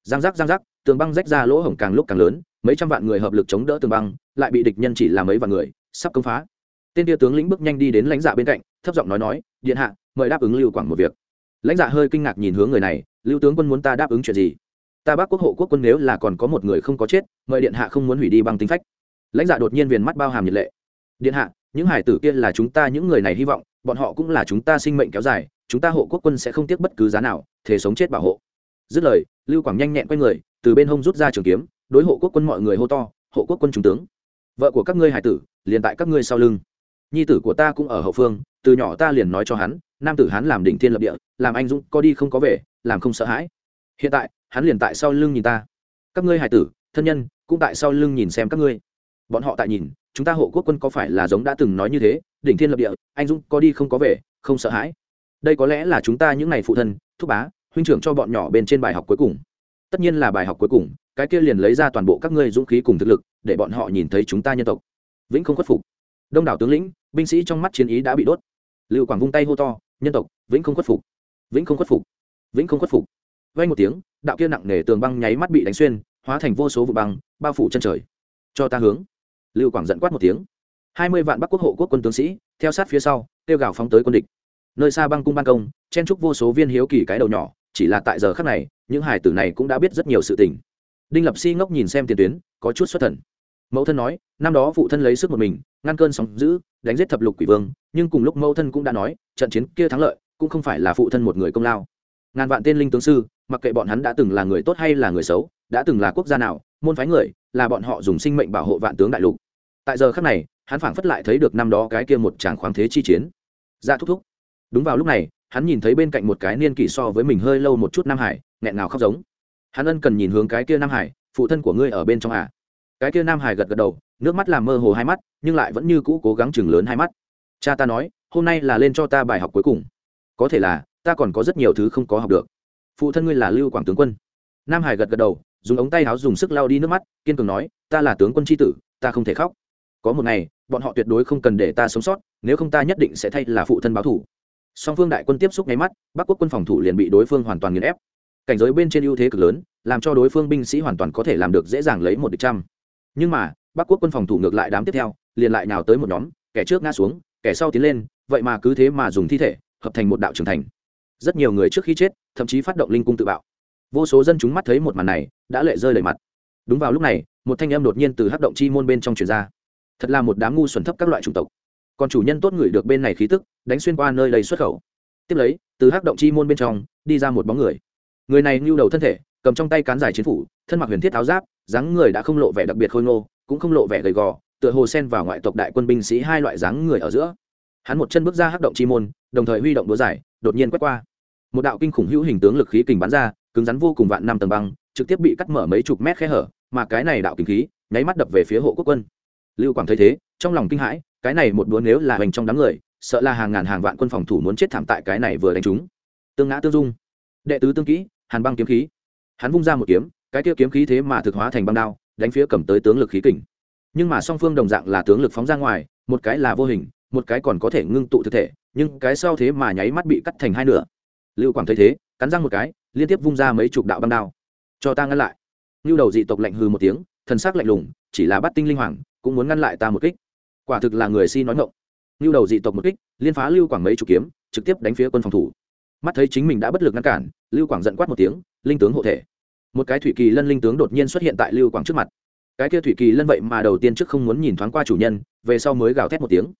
Giang giác giang giác, tường băng rách ra lỗ hổng càng lúc càng lớn, mấy trăm vạn người hợp lực chống đỡ tường băng, lại bị địch nhân chỉ là mấy vạn người, sắp công phá. Tên tia tướng lĩnh bước nhanh đi đến lãnh dạ bên cạnh, thấp giọng nói nói, điện hạ, mời đáp ứng lưu quảng một việc. Lãnh dạ hơi kinh ngạc nhìn hướng người này, lưu tướng quân muốn ta đáp ứng chuyện gì? Ta bác quốc hộ quốc quân nếu là còn có một người không có chết, mời điện hạ không muốn hủy đi bằng tính phách. Lãnh dạ đột nhiên viền mắt bao hàm nhiệt lệ. Điện hạ, những hải tử kia là chúng ta những người này hy vọng, bọn họ cũng là chúng ta sinh mệnh kéo dài, chúng ta hộ quốc quân sẽ không tiếc bất cứ giá nào thể sống chết bảo hộ. Dứt lời, lưu quảng nhanh nhẹn quay người, từ bên hông rút ra trường kiếm, đối hộ quốc quân mọi người hô to, hộ quốc quân trung tướng, vợ của các ngươi hải tử, liền tại các ngươi sau lưng. Nhi tử của ta cũng ở hậu phương, từ nhỏ ta liền nói cho hắn, nam tử hắn làm đỉnh thiên lập địa, làm anh dũng, có đi không có về, làm không sợ hãi. Hiện tại hắn liền tại sau lưng nhìn ta. Các ngươi hải tử, thân nhân, cũng tại sau lưng nhìn xem các ngươi. Bọn họ tại nhìn, chúng ta hộ quốc quân có phải là giống đã từng nói như thế, đỉnh thiên lập địa, anh dũng có đi không có về, không sợ hãi. Đây có lẽ là chúng ta những ngày phụ thân, thúc bá, huynh trưởng cho bọn nhỏ bên trên bài học cuối cùng. Tất nhiên là bài học cuối cùng, cái kia liền lấy ra toàn bộ các ngươi dũng khí cùng thực lực, để bọn họ nhìn thấy chúng ta nhân tộc. Vĩnh không khuất phục. Đông đảo tướng lĩnh, binh sĩ trong mắt chiến ý đã bị đốt. Lưu quảng vung tay hô to, nhân tộc, vĩnh không khuất phục. Vĩnh không khuất phục. Vĩnh không khuất phục vay một tiếng, đạo kia nặng nề tường băng nháy mắt bị đánh xuyên, hóa thành vô số vụ băng, bao phủ chân trời. Cho ta hướng. Lưu quảng giận quát một tiếng. Hai mươi vạn bắc quốc hộ quốc quân tướng sĩ, theo sát phía sau tiêu gào phóng tới quân địch. Nơi xa băng cung ban công, chen trúc vô số viên hiếu kỳ cái đầu nhỏ, chỉ là tại giờ khắc này, những hải tử này cũng đã biết rất nhiều sự tình. Đinh lập si ngốc nhìn xem tiền tuyến, có chút xuất thần. Mẫu thân nói, năm đó phụ thân lấy sức một mình, ngăn cơn sóng giữ đánh giết thập lục quỷ vương, nhưng cùng lúc mẫu thân cũng đã nói, trận chiến kia thắng lợi, cũng không phải là phụ thân một người công lao. Ngàn vạn tên linh tướng sư mặc kệ bọn hắn đã từng là người tốt hay là người xấu, đã từng là quốc gia nào, môn phái người, là bọn họ dùng sinh mệnh bảo hộ vạn tướng đại lục. Tại giờ khắc này, hắn phảng phất lại thấy được năm đó cái kia một tràng khoáng thế chi chiến. Ra thúc thúc. Đúng vào lúc này, hắn nhìn thấy bên cạnh một cái niên kỷ so với mình hơi lâu một chút nam hải, nghẹn ngào khóc giống. Hắn ân cần nhìn hướng cái kia nam hải, phụ thân của ngươi ở bên trong à? Cái kia nam hải gật gật đầu, nước mắt làm mơ hồ hai mắt, nhưng lại vẫn như cũ cố gắng chừng lớn hai mắt. Cha ta nói, hôm nay là lên cho ta bài học cuối cùng. Có thể là, ta còn có rất nhiều thứ không có học được phụ thân ngươi là lưu quảng tướng quân nam hải gật gật đầu dùng ống tay áo dùng sức lao đi nước mắt kiên cường nói ta là tướng quân tri tử ta không thể khóc có một ngày bọn họ tuyệt đối không cần để ta sống sót nếu không ta nhất định sẽ thay là phụ thân báo thủ song phương đại quân tiếp xúc nháy mắt bắc quốc quân phòng thủ liền bị đối phương hoàn toàn nghiền ép cảnh giới bên trên ưu thế cực lớn làm cho đối phương binh sĩ hoàn toàn có thể làm được dễ dàng lấy một địch trăm nhưng mà bắc quốc quân phòng thủ ngược lại đám tiếp theo liền lại nào tới một nhóm kẻ trước ngã xuống kẻ sau tiến lên vậy mà cứ thế mà dùng thi thể hợp thành một đạo trưởng thành rất nhiều người trước khi chết, thậm chí phát động linh cung tự bạo. Vô số dân chúng mắt thấy một màn này, đã lệ rơi đầy mặt. Đúng vào lúc này, một thanh em đột nhiên từ hắc động chi môn bên trong truyền ra. Thật là một đám ngu xuẩn thấp các loại chủng tộc. Còn chủ nhân tốt người được bên này khí tức, đánh xuyên qua nơi đầy xuất khẩu. Tiếp lấy, từ hắc động chi môn bên trong, đi ra một bóng người. Người này nhu đầu thân thể, cầm trong tay cán dài chiến phủ, thân mặc huyền thiết áo giáp, dáng người đã không lộ vẻ đặc biệt khôi ngô, cũng không lộ vẻ gầy gò, tựa hồ sen vào ngoại tộc đại quân binh sĩ hai loại dáng người ở giữa hắn một chân bước ra hắc động chi môn, đồng thời huy động đũa giải, đột nhiên quét qua. Một đạo kinh khủng hữu hình tướng lực khí kình bắn ra, cứng rắn vô cùng vạn năm tầng băng, trực tiếp bị cắt mở mấy chục mét khe hở, mà cái này đạo kinh khí, nháy mắt đập về phía hộ quốc quân. Lưu quảng thấy thế, trong lòng kinh hãi, cái này một đũa nếu là hoành trong đám người, sợ là hàng ngàn hàng vạn quân phòng thủ muốn chết thảm tại cái này vừa đánh chúng. Tương ngã tương dung. Đệ tứ tương kỹ, hàn băng kiếm khí. Hắn vung ra một kiếm, cái kia kiếm khí thế mà thực hóa thành băng đao, đánh phía cầm tới tướng lực khí kình. Nhưng mà song phương đồng dạng là tướng lực phóng ra ngoài, một cái là vô hình một cái còn có thể ngưng tụ thực thể, nhưng cái sau thế mà nháy mắt bị cắt thành hai nửa. Lưu quảng thấy thế, cắn răng một cái, liên tiếp vung ra mấy chục đạo băng đao. Cho ta ngăn lại. Lưu đầu dị tộc lạnh hư một tiếng, thần sắc lạnh lùng, chỉ là bắt tinh linh hoàng, cũng muốn ngăn lại ta một kích. Quả thực là người si nói ngộng. Lưu đầu dị tộc một kích, liên phá lưu quảng mấy chục kiếm, trực tiếp đánh phía quân phòng thủ. Mắt thấy chính mình đã bất lực ngăn cản, lưu quảng giận quát một tiếng, linh tướng hộ thể. Một cái thủy kỳ lân linh tướng đột nhiên xuất hiện tại lưu quảng trước mặt. Cái kia thủy kỳ lân vậy mà đầu tiên trước không muốn nhìn thoáng qua chủ nhân, về sau mới gào thét một tiếng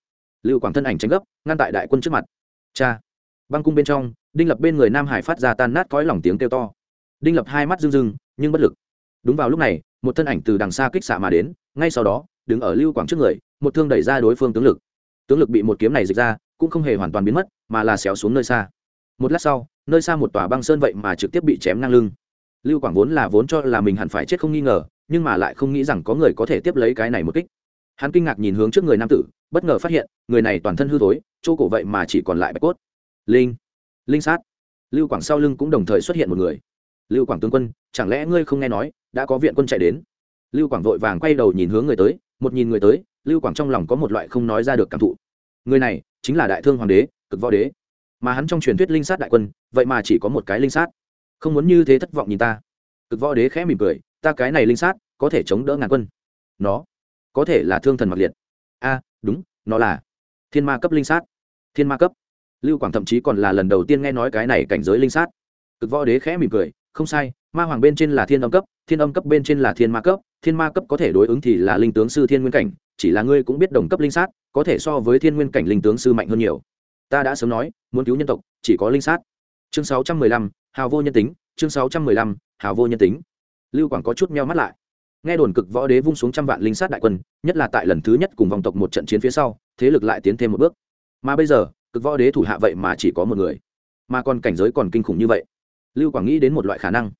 lưu quảng thân ảnh tránh gấp, ngăn tại đại quân trước mặt. Cha! Băng cung bên trong, đinh lập bên người nam hải phát ra tan nát cõi lòng tiếng kêu to. Đinh lập hai mắt rưng rưng, nhưng bất lực. Đúng vào lúc này, một thân ảnh từ đằng xa kích xạ mà đến, ngay sau đó, đứng ở lưu quảng trước người, một thương đẩy ra đối phương tướng lực. Tướng lực bị một kiếm này dịch ra, cũng không hề hoàn toàn biến mất, mà là xéo xuống nơi xa. Một lát sau, nơi xa một tòa băng sơn vậy mà trực tiếp bị chém ngang lưng. Lưu quảng vốn là vốn cho là mình hẳn phải chết không nghi ngờ, nhưng mà lại không nghĩ rằng có người có thể tiếp lấy cái này một kích hắn kinh ngạc nhìn hướng trước người nam tử, bất ngờ phát hiện, người này toàn thân hư thối, chỗ cổ vậy mà chỉ còn lại bạch cốt. Linh linh sát. Lưu quảng sau lưng cũng đồng thời xuất hiện một người. Lưu quảng tướng quân, chẳng lẽ ngươi không nghe nói, đã có viện quân chạy đến? Lưu quảng vội vàng quay đầu nhìn hướng người tới, một nhìn người tới, lưu quảng trong lòng có một loại không nói ra được cảm thụ. Người này chính là đại thương hoàng đế, cực võ đế. Mà hắn trong truyền thuyết linh sát đại quân, vậy mà chỉ có một cái linh sát. Không muốn như thế thất vọng nhìn ta. Cực võ đế khẽ mỉm cười, ta cái này linh sát có thể chống đỡ ngàn quân. Nó có thể là thương thần mặc liệt. A, đúng, nó là thiên ma cấp linh sát. Thiên ma cấp. Lưu quảng thậm chí còn là lần đầu tiên nghe nói cái này cảnh giới linh sát. Cực võ đế khẽ mỉm cười, không sai, ma hoàng bên trên là thiên âm cấp, thiên âm cấp bên trên là thiên ma cấp, thiên ma cấp có thể đối ứng thì là linh tướng sư thiên nguyên cảnh, chỉ là ngươi cũng biết đồng cấp linh sát, có thể so với thiên nguyên cảnh linh tướng sư mạnh hơn nhiều. Ta đã sớm nói, muốn cứu nhân tộc, chỉ có linh sát. Chương sáu trăm mười lăm, hào vô nhân tính, chương sáu trăm mười lăm, hào vô nhân tính. Lưu quảng có chút meo mắt lại nghe đồn cực võ đế vung xuống trăm vạn linh sát đại quân, nhất là tại lần thứ nhất cùng vòng tộc một trận chiến phía sau, thế lực lại tiến thêm một bước. Mà bây giờ, cực võ đế thủ hạ vậy mà chỉ có một người. Mà còn cảnh giới còn kinh khủng như vậy. Lưu quảng nghĩ đến một loại khả năng.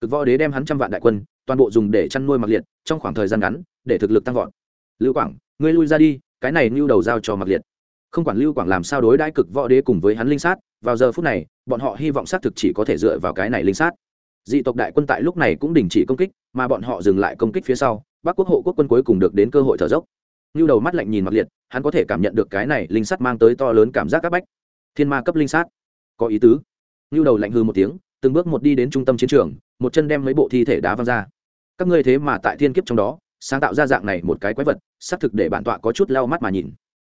Cực võ đế đem hắn trăm vạn đại quân, toàn bộ dùng để chăn nuôi mặc liệt, trong khoảng thời gian ngắn, để thực lực tăng vọt. Lưu quảng, ngươi lui ra đi, cái này lưu đầu giao cho mặc liệt. Không quản lưu quảng làm sao đối đãi cực võ đế cùng với hắn linh sát, vào giờ phút này, bọn họ hy vọng xác thực chỉ có thể dựa vào cái này linh sát dị tộc đại quân tại lúc này cũng đình chỉ công kích, mà bọn họ dừng lại công kích phía sau, bắc quốc hộ quốc quân cuối cùng được đến cơ hội thở dốc. Như đầu mắt lạnh nhìn mặc liệt, hắn có thể cảm nhận được cái này linh sắt mang tới to lớn cảm giác áp bách. Thiên ma cấp linh sát có ý tứ. Như đầu lạnh hư một tiếng, từng bước một đi đến trung tâm chiến trường, một chân đem mấy bộ thi thể đá văng ra. Các ngươi thế mà tại thiên kiếp trong đó, sáng tạo ra dạng này một cái quái vật, xác thực để bản tọa có chút lau mắt mà nhìn.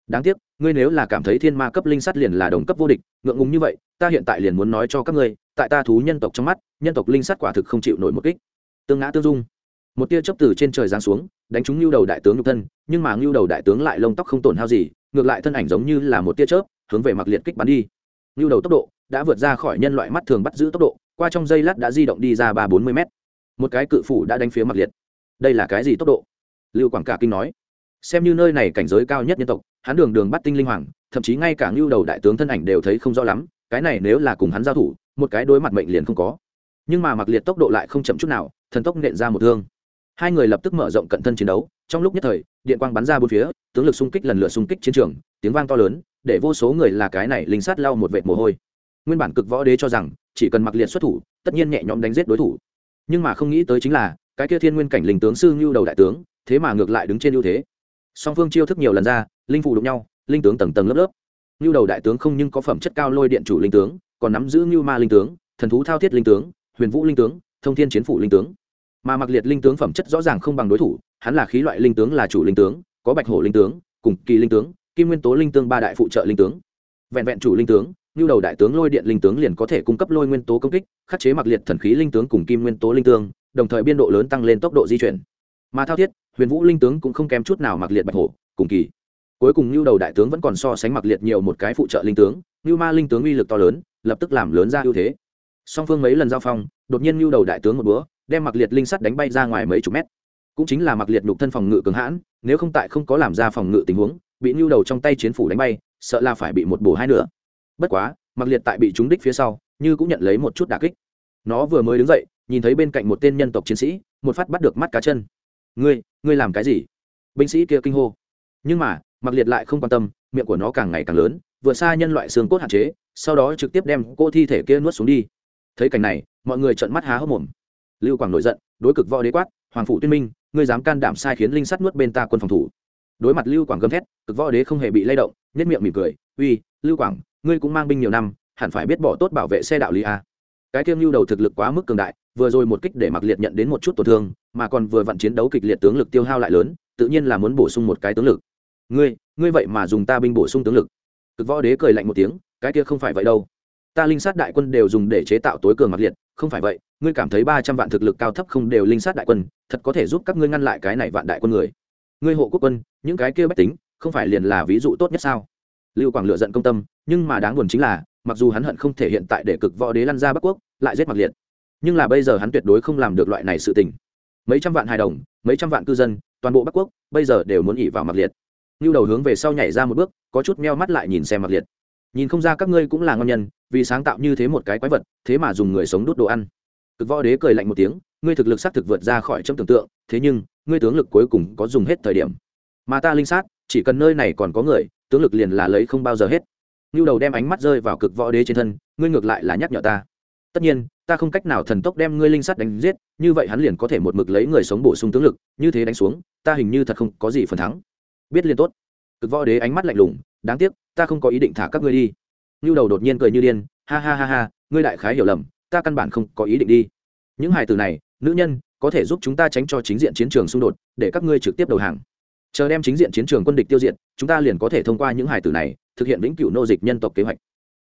Đáng tiếc, ngươi nếu là cảm thấy thiên ma cấp linh sắt liền là đồng cấp vô địch, ngượng ngùng như vậy, ta hiện tại liền muốn nói cho các ngươi tại ta thú nhân tộc trong mắt, nhân tộc linh sắt quả thực không chịu nổi một kích. Tương ngã tương dung. Một tia chớp từ trên trời giáng xuống, đánh trúng lưu đầu đại tướng nhục thân, nhưng mà lưu đầu đại tướng lại lông tóc không tổn hao gì, ngược lại thân ảnh giống như là một tia chớp, hướng về mặc liệt kích bắn đi. Lưu đầu tốc độ đã vượt ra khỏi nhân loại mắt thường bắt giữ tốc độ, qua trong giây lát đã di động đi ra ba bốn mươi mét. Một cái cự phủ đã đánh phía mặc liệt. Đây là cái gì tốc độ? Lưu quảng cả kinh nói. Xem như nơi này cảnh giới cao nhất nhân tộc, hắn đường đường bắt tinh linh hoàng, thậm chí ngay cả ngưu đầu đại tướng thân ảnh đều thấy không rõ lắm, cái này nếu là cùng hắn giao thủ một cái đối mặt mệnh liền không có. Nhưng mà mặc liệt tốc độ lại không chậm chút nào, thần tốc nện ra một thương. Hai người lập tức mở rộng cận thân chiến đấu, trong lúc nhất thời, điện quang bắn ra bốn phía, tướng lực xung kích lần lượt xung kích chiến trường, tiếng vang to lớn, để vô số người là cái này linh sát lau một vệt mồ hôi. Nguyên bản cực võ đế cho rằng, chỉ cần mặc liệt xuất thủ, tất nhiên nhẹ nhõm đánh giết đối thủ. Nhưng mà không nghĩ tới chính là, cái kia thiên nguyên cảnh linh tướng sư ngưu đầu đại tướng, thế mà ngược lại đứng trên ưu thế. Song phương chiêu thức nhiều lần ra, linh phụ đụng nhau, linh tướng tầng tầng lớp lớp. Ngưu đầu đại tướng không nhưng có phẩm chất cao lôi điện chủ linh tướng còn nắm giữ như ma linh tướng thần thú thao thiết linh tướng huyền vũ linh tướng thông thiên chiến phủ linh tướng mà mặc liệt linh tướng phẩm chất rõ ràng không bằng đối thủ hắn là khí loại linh tướng là chủ linh tướng có bạch hổ linh tướng cùng kỳ linh tướng kim nguyên tố linh tướng ba đại phụ trợ linh tướng vẹn vẹn chủ linh tướng như đầu đại tướng lôi điện linh tướng liền có thể cung cấp lôi nguyên tố công kích khắc chế mặc liệt thần khí linh tướng cùng kim nguyên tố linh tướng đồng thời biên độ lớn tăng lên tốc độ di chuyển mà thao thiết huyền vũ linh tướng cũng không kém chút nào mặc liệt bạch hổ cùng kỳ cuối cùng như đầu đại tướng vẫn còn so sánh mặc liệt nhiều một cái phụ trợ linh tướng như ma linh tướng uy lực to lớn lập tức làm lớn ra ưu thế. Song phương mấy lần giao phong, đột nhiên nhu đầu đại tướng một búa đem mặc liệt linh sắt đánh bay ra ngoài mấy chục mét. Cũng chính là mặc liệt nhục thân phòng ngự cường hãn, nếu không tại không có làm ra phòng ngự tình huống, bị nhu đầu trong tay chiến phủ đánh bay, sợ là phải bị một bổ hai nữa bất quá mặc liệt tại bị trúng đích phía sau, như cũng nhận lấy một chút đà kích. Nó vừa mới đứng dậy, nhìn thấy bên cạnh một tên nhân tộc chiến sĩ, một phát bắt được mắt cá chân. Ngươi ngươi làm cái gì? Binh sĩ kia kinh hô. Nhưng mà mặc liệt lại không quan tâm, miệng của nó càng ngày càng lớn, vượt xa nhân loại xương cốt hạn chế sau đó trực tiếp đem cô thi thể kia nuốt xuống đi. Thấy cảnh này, mọi người trợn mắt há hốc mồm. Lưu quảng nổi giận, đối cực võ đế quát, hoàng phủ tuyên minh, ngươi dám can đảm sai khiến linh sắt nuốt bên ta quân phòng thủ. Đối mặt lưu quảng gầm thét, cực võ đế không hề bị lay động nhất miệng mỉm cười, uy, lưu quảng, ngươi cũng mang binh nhiều năm, hẳn phải biết bỏ tốt bảo vệ xe đạo lý a cái kiêm lưu đầu thực lực quá mức cường đại, vừa rồi một kích để mặc liệt nhận đến một chút tổn thương, mà còn vừa vặn chiến đấu kịch liệt tướng lực tiêu hao lại lớn, tự nhiên là muốn bổ sung một cái tướng lực. Ngươi ngươi vậy mà dùng ta binh bổ sung tướng lực. Cực võ đế cười lạnh một tiếng cái kia không phải vậy đâu. Ta linh sát đại quân đều dùng để chế tạo tối cường mặc liệt, không phải vậy, ngươi cảm thấy ba trăm vạn thực lực cao thấp không đều linh sát đại quân, thật có thể giúp các ngươi ngăn lại cái này vạn đại quân người. Ngươi hộ quốc quân, những cái kia bách tính, không phải liền là ví dụ tốt nhất sao? Lưu quảng lựa giận công tâm, nhưng mà đáng buồn chính là, mặc dù hắn hận không thể hiện tại để cực võ đế lăn ra bắc quốc, lại giết mặc liệt. Nhưng là bây giờ hắn tuyệt đối không làm được loại này sự tình. Mấy trăm vạn hài đồng, mấy trăm vạn cư dân, toàn bộ bắc quốc, bây giờ đều muốn ỉ vào mặc liệt. Như đầu hướng về sau nhảy ra một bước, có chút meo mắt lại nhìn xem mặc liệt nhìn không ra các ngươi cũng là ngon nhân, vì sáng tạo như thế một cái quái vật, thế mà dùng người sống đốt đồ ăn. Cực võ đế cười lạnh một tiếng, ngươi thực lực xác thực vượt ra khỏi trong tưởng tượng, thế nhưng, ngươi tướng lực cuối cùng có dùng hết thời điểm. Mà ta linh sát, chỉ cần nơi này còn có người, tướng lực liền là lấy không bao giờ hết. Ngưu đầu đem ánh mắt rơi vào cực võ đế trên thân, ngươi ngược lại là nhắc nhở ta. Tất nhiên, ta không cách nào thần tốc đem ngươi linh sát đánh giết, như vậy hắn liền có thể một mực lấy người sống bổ sung tướng lực, như thế đánh xuống, ta hình như thật không có gì phần thắng. Biết liền tốt. Cực võ đế ánh mắt lạnh lùng đáng tiếc, ta không có ý định thả các ngươi đi. Ngưu đầu đột nhiên cười như điên, ha ha ha ha, ngươi đại khái hiểu lầm, ta căn bản không có ý định đi. Những hài từ này, nữ nhân, có thể giúp chúng ta tránh cho chính diện chiến trường xung đột, để các ngươi trực tiếp đầu hàng. Chờ đem chính diện chiến trường quân địch tiêu diệt, chúng ta liền có thể thông qua những hài từ này, thực hiện vĩnh cửu nô dịch nhân tộc kế hoạch.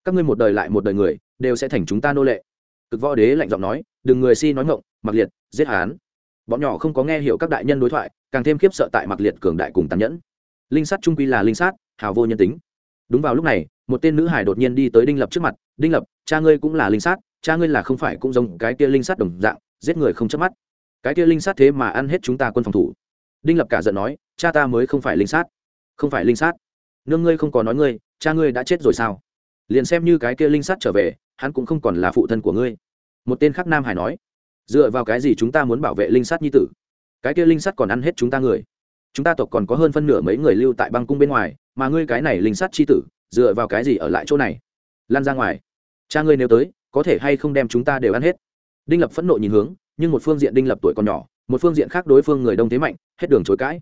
Các ngươi một đời lại một đời người, đều sẽ thành chúng ta nô lệ. Cực võ đế lạnh giọng nói, đừng người si nói ngộng mặc liệt, giết hán. Bọn nhỏ không có nghe hiểu các đại nhân đối thoại, càng thêm khiếp sợ tại mặc liệt cường đại cùng tàn nhẫn. Linh sát trung quy là linh sát hào vô nhân tính. Đúng vào lúc này, một tên nữ hải đột nhiên đi tới đinh lập trước mặt, đinh lập, cha ngươi cũng là linh sát, cha ngươi là không phải cũng giống cái kia linh sát đồng dạng, giết người không chớp mắt. Cái kia linh sát thế mà ăn hết chúng ta quân phòng thủ. Đinh lập cả giận nói, cha ta mới không phải linh sát. Không phải linh sát. Nương ngươi không có nói ngươi, cha ngươi đã chết rồi sao? Liền xem như cái kia linh sát trở về, hắn cũng không còn là phụ thân của ngươi. Một tên khác nam hải nói, dựa vào cái gì chúng ta muốn bảo vệ linh sát nhi tử? Cái kia linh sát còn ăn hết chúng ta người. Chúng ta tộc còn có hơn phân nửa mấy người lưu tại băng cung bên ngoài mà ngươi cái này linh sát chi tử, dựa vào cái gì ở lại chỗ này? Lan ra ngoài. Cha ngươi nếu tới, có thể hay không đem chúng ta đều ăn hết? Đinh lập phẫn nộ nhìn hướng, nhưng một phương diện đinh lập tuổi còn nhỏ, một phương diện khác đối phương người đông thế mạnh, hết đường chối cãi.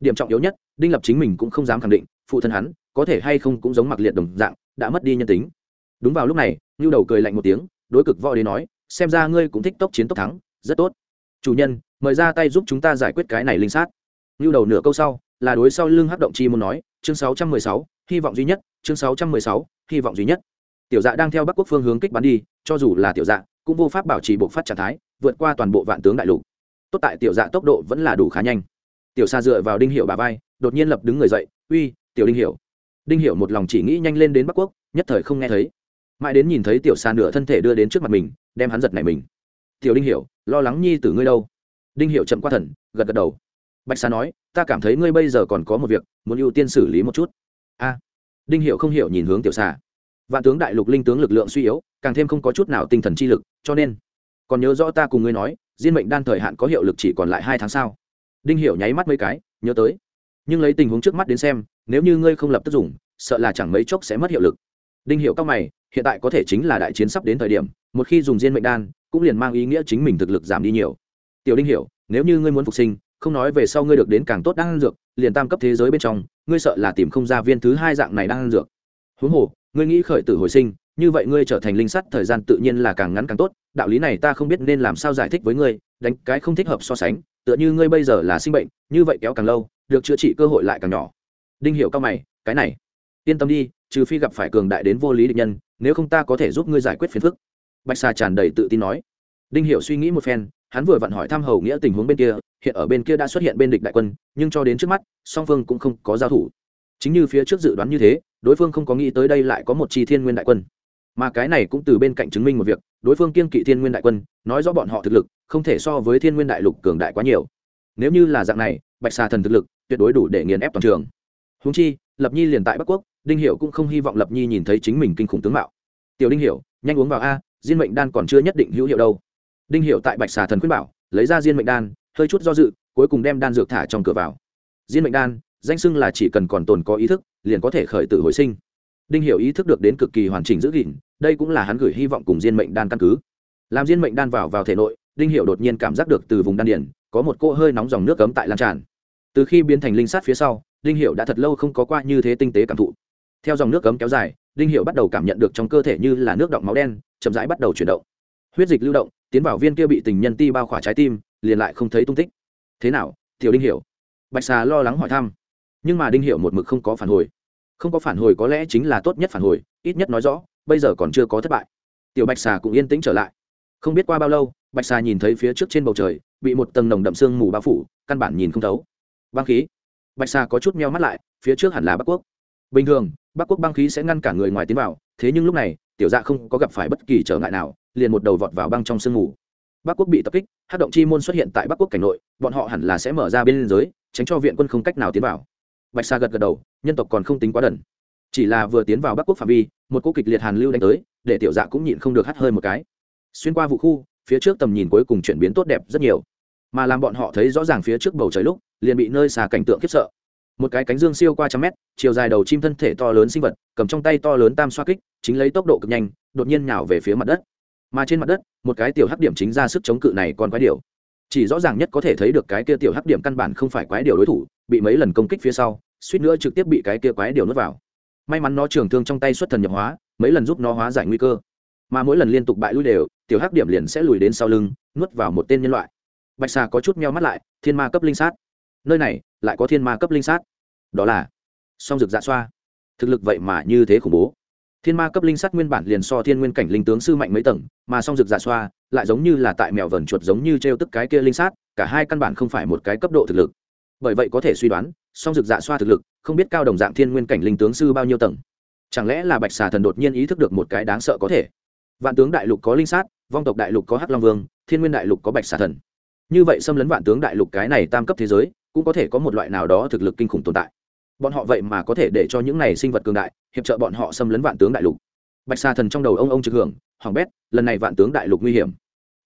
Điểm trọng yếu nhất, đinh lập chính mình cũng không dám khẳng định, phụ thân hắn, có thể hay không cũng giống mặc liệt đồng dạng, đã mất đi nhân tính. Đúng vào lúc này ngưu đầu cười lạnh một tiếng, đối cực võ đế nói, xem ra ngươi cũng thích tốc chiến tốc thắng, rất tốt. Chủ nhân, mời ra tay giúp chúng ta giải quyết cái này linh sát ngưu đầu nửa câu sau là đối sau lưng hắc động chi muốn nói chương 616, hy vọng duy nhất chương 616, hy vọng duy nhất. Tiểu dạ đang theo bắc quốc phương hướng kích bắn đi cho dù là tiểu dạ cũng vô pháp bảo trì bộ phát trạng thái vượt qua toàn bộ vạn tướng đại lục. Tốt tại tiểu dạ tốc độ vẫn là đủ khá nhanh. Tiểu xa dựa vào đinh hiệu bà vai đột nhiên lập đứng người dậy uy tiểu đinh hiệu đinh hiệu một lòng chỉ nghĩ nhanh lên đến bắc quốc nhất thời không nghe thấy. Mãi đến nhìn thấy tiểu xa nửa thân thể đưa đến trước mặt mình đem hắn giật này mình. Tiểu đinh hiệu lo lắng nhi tử ngươi đâu? Đinh hiệu chậm qua thần gật gật đầu bạch xà nói, ta cảm thấy ngươi bây giờ còn có một việc, muốn ưu tiên xử lý một chút. A. Đinh hiệu không hiểu nhìn hướng tiểu xà. Vạn tướng đại lục linh tướng lực lượng suy yếu, càng thêm không có chút nào tinh thần chi lực, cho nên còn nhớ rõ ta cùng ngươi nói diên mệnh đan thời hạn có hiệu lực chỉ còn lại hai tháng sau. Đinh hiểu nháy mắt mấy cái, nhớ tới. Nhưng lấy tình huống trước mắt đến xem, nếu như ngươi không lập tức dùng, sợ là chẳng mấy chốc sẽ mất hiệu lực. Đinh hiểu cao mày, hiện tại có thể chính là đại chiến sắp đến thời điểm, một khi dùng diên mệnh đan, cũng liền mang ý nghĩa chính mình thực lực giảm đi nhiều. Tiểu đinh hiểu, nếu như ngươi muốn phục sinh không nói về sau ngươi được đến càng tốt đan dược, liền tam cấp thế giới bên trong, ngươi sợ là tìm không ra viên thứ hai dạng này đan dược. Huống hồ, ngươi nghĩ khởi tử hồi sinh, như vậy ngươi trở thành linh sắt thời gian tự nhiên là càng ngắn càng tốt, đạo lý này ta không biết nên làm sao giải thích với ngươi, đánh cái không thích hợp so sánh, tựa như ngươi bây giờ là sinh bệnh, như vậy kéo càng lâu, được chữa trị cơ hội lại càng nhỏ. Đinh hiểu cao mày, cái này, yên tâm đi, trừ phi gặp phải cường đại đến vô lý địch nhân, nếu không ta có thể giúp ngươi giải quyết phiền phức. Bạch xà tràn đầy tự tin nói. Đinh hiểu suy nghĩ một phen hắn vừa vặn hỏi thăm hầu nghĩa tình huống bên kia, hiện ở bên kia đã xuất hiện bên địch đại quân, nhưng cho đến trước mắt, song phương cũng không có giao thủ. Chính như phía trước dự đoán như thế, đối phương không có nghĩ tới đây lại có một chi thiên nguyên đại quân. Mà cái này cũng từ bên cạnh chứng minh một việc, đối phương kiên kỵ thiên nguyên đại quân, nói rõ bọn họ thực lực, không thể so với thiên nguyên đại lục cường đại quá nhiều. Nếu như là dạng này, bạch xà thần thực lực, tuyệt đối đủ để nghiền ép toàn trường. Húng chi, lập nhi liền tại bắc quốc, đinh hiệu cũng không hy vọng lập nhi nhìn thấy chính mình kinh khủng tướng mạo. Tiểu đinh hiệu nhanh uống vào a, diên mệnh đan còn chưa nhất định hữu hiệu đâu đinh hiệu tại bạch xà thần khuyên bảo, lấy ra diên mệnh đan, hơi chút do dự, cuối cùng đem đan dược thả trong cửa vào. Diên mệnh đan, danh xưng là chỉ cần còn tồn có ý thức, liền có thể khởi tử hồi sinh. Đinh hiểu ý thức được đến cực kỳ hoàn chỉnh giữ gìn, đây cũng là hắn gửi hy vọng cùng diên mệnh đan căn cứ. Làm diên mệnh đan vào vào thể nội, đinh hiểu đột nhiên cảm giác được từ vùng đan điển có một cỗ hơi nóng dòng nước cấm tại lan tràn. Từ khi biến thành linh sát phía sau, đinh hiểu đã thật lâu không có qua như thế tinh tế cảm thụ. Theo dòng nước cấm kéo dài, đinh hiểu bắt đầu cảm nhận được trong cơ thể như là nước động máu đen, chậm rãi bắt đầu chuyển động. Huyết dịch lưu động tiến vào viên kia bị tình nhân ti bao khỏa trái tim, liền lại không thấy tung tích. Thế nào, tiểu đinh hiểu? Bạch xà lo lắng hỏi thăm. Nhưng mà đinh hiểu một mực không có phản hồi. Không có phản hồi có lẽ chính là tốt nhất phản hồi, ít nhất nói rõ, bây giờ còn chưa có thất bại. Tiểu bạch xà cũng yên tĩnh trở lại. Không biết qua bao lâu, bạch xà nhìn thấy phía trước trên bầu trời, bị một tầng nồng đậm sương mù bao phủ, căn bản nhìn không thấu. Băng khí. Bạch xà có chút meo mắt lại, phía trước hẳn là bắc quốc. Bình thường, bắc quốc băng khí sẽ ngăn cả người ngoài tiến vào, thế nhưng lúc này tiểu dạ không có gặp phải bất kỳ trở ngại nào, liền một đầu vọt vào băng trong sương mù. Bắc quốc bị tập kích, hát động chi môn xuất hiện tại bắc quốc cảnh nội, bọn họ hẳn là sẽ mở ra bên liên giới, tránh cho viện quân không cách nào tiến vào. Bạch sa gật gật đầu, nhân tộc còn không tính quá đần. Chỉ là vừa tiến vào bắc quốc phạm vi, một cô kịch liệt hàn lưu đánh tới, để tiểu dạ cũng nhịn không được hắt hơi một cái. Xuyên qua vụ khu, phía trước tầm nhìn cuối cùng chuyển biến tốt đẹp rất nhiều. Mà làm bọn họ thấy rõ ràng phía trước bầu trời lúc, liền bị nơi xà cảnh tượng khiếp sợ một cái cánh dương siêu qua trăm mét, chiều dài đầu chim thân thể to lớn sinh vật, cầm trong tay to lớn tam xoa kích, chính lấy tốc độ cực nhanh, đột nhiên nhào về phía mặt đất. Mà trên mặt đất, một cái tiểu hắc điểm chính ra sức chống cự này còn quái điều. Chỉ rõ ràng nhất có thể thấy được cái kia tiểu hắc điểm căn bản không phải quái điều đối thủ, bị mấy lần công kích phía sau, suýt nữa trực tiếp bị cái kia quái điều nuốt vào. May mắn nó trường thương trong tay xuất thần nhập hóa, mấy lần giúp nó hóa giải nguy cơ. Mà mỗi lần liên tục bại lui đều, tiểu hắc điểm liền sẽ lùi đến sau lưng, nuốt vào một tên nhân loại. Bạch xà có chút meo mắt lại, thiên ma cấp linh sát. Nơi này, lại có thiên ma cấp linh sát đó là song rực dạ xoa. Thực lực vậy mà như thế khủng bố. Thiên ma cấp linh sắt nguyên bản liền so thiên nguyên cảnh linh tướng sư mạnh mấy tầng, mà song rực dạ xoa lại giống như là tại mèo vờn chuột giống như t r e o tức cái kia linh sát cả hai căn bản không phải một cái cấp độ thực lực. Bởi vậy có thể suy đoán, song rực dạ xoa thực lực không biết cao đồng dạng thiên nguyên cảnh linh tướng sư bao nhiêu tầng. Chẳng lẽ là bạch xà thần đột nhiên ý thức được một cái đáng sợ có thể? Vạn tướng đại lục có linh sát vong tộc đại lục có hắc long vương, thiên nguyên đại lục có bạch xà thần. Như vậy xâm lấn vạn tướng đại lục cái này tam cấp thế giới, cũng có thể có một loại nào đó thực lực kinh khủng tồn tại bọn họ vậy mà có thể để cho những này sinh vật cường đại, hiệp trợ bọn họ xâm lấn vạn tướng đại lục. Bạch sa thần trong đầu ông ông trực hưởng, hoàng bét, lần này vạn tướng đại lục nguy hiểm.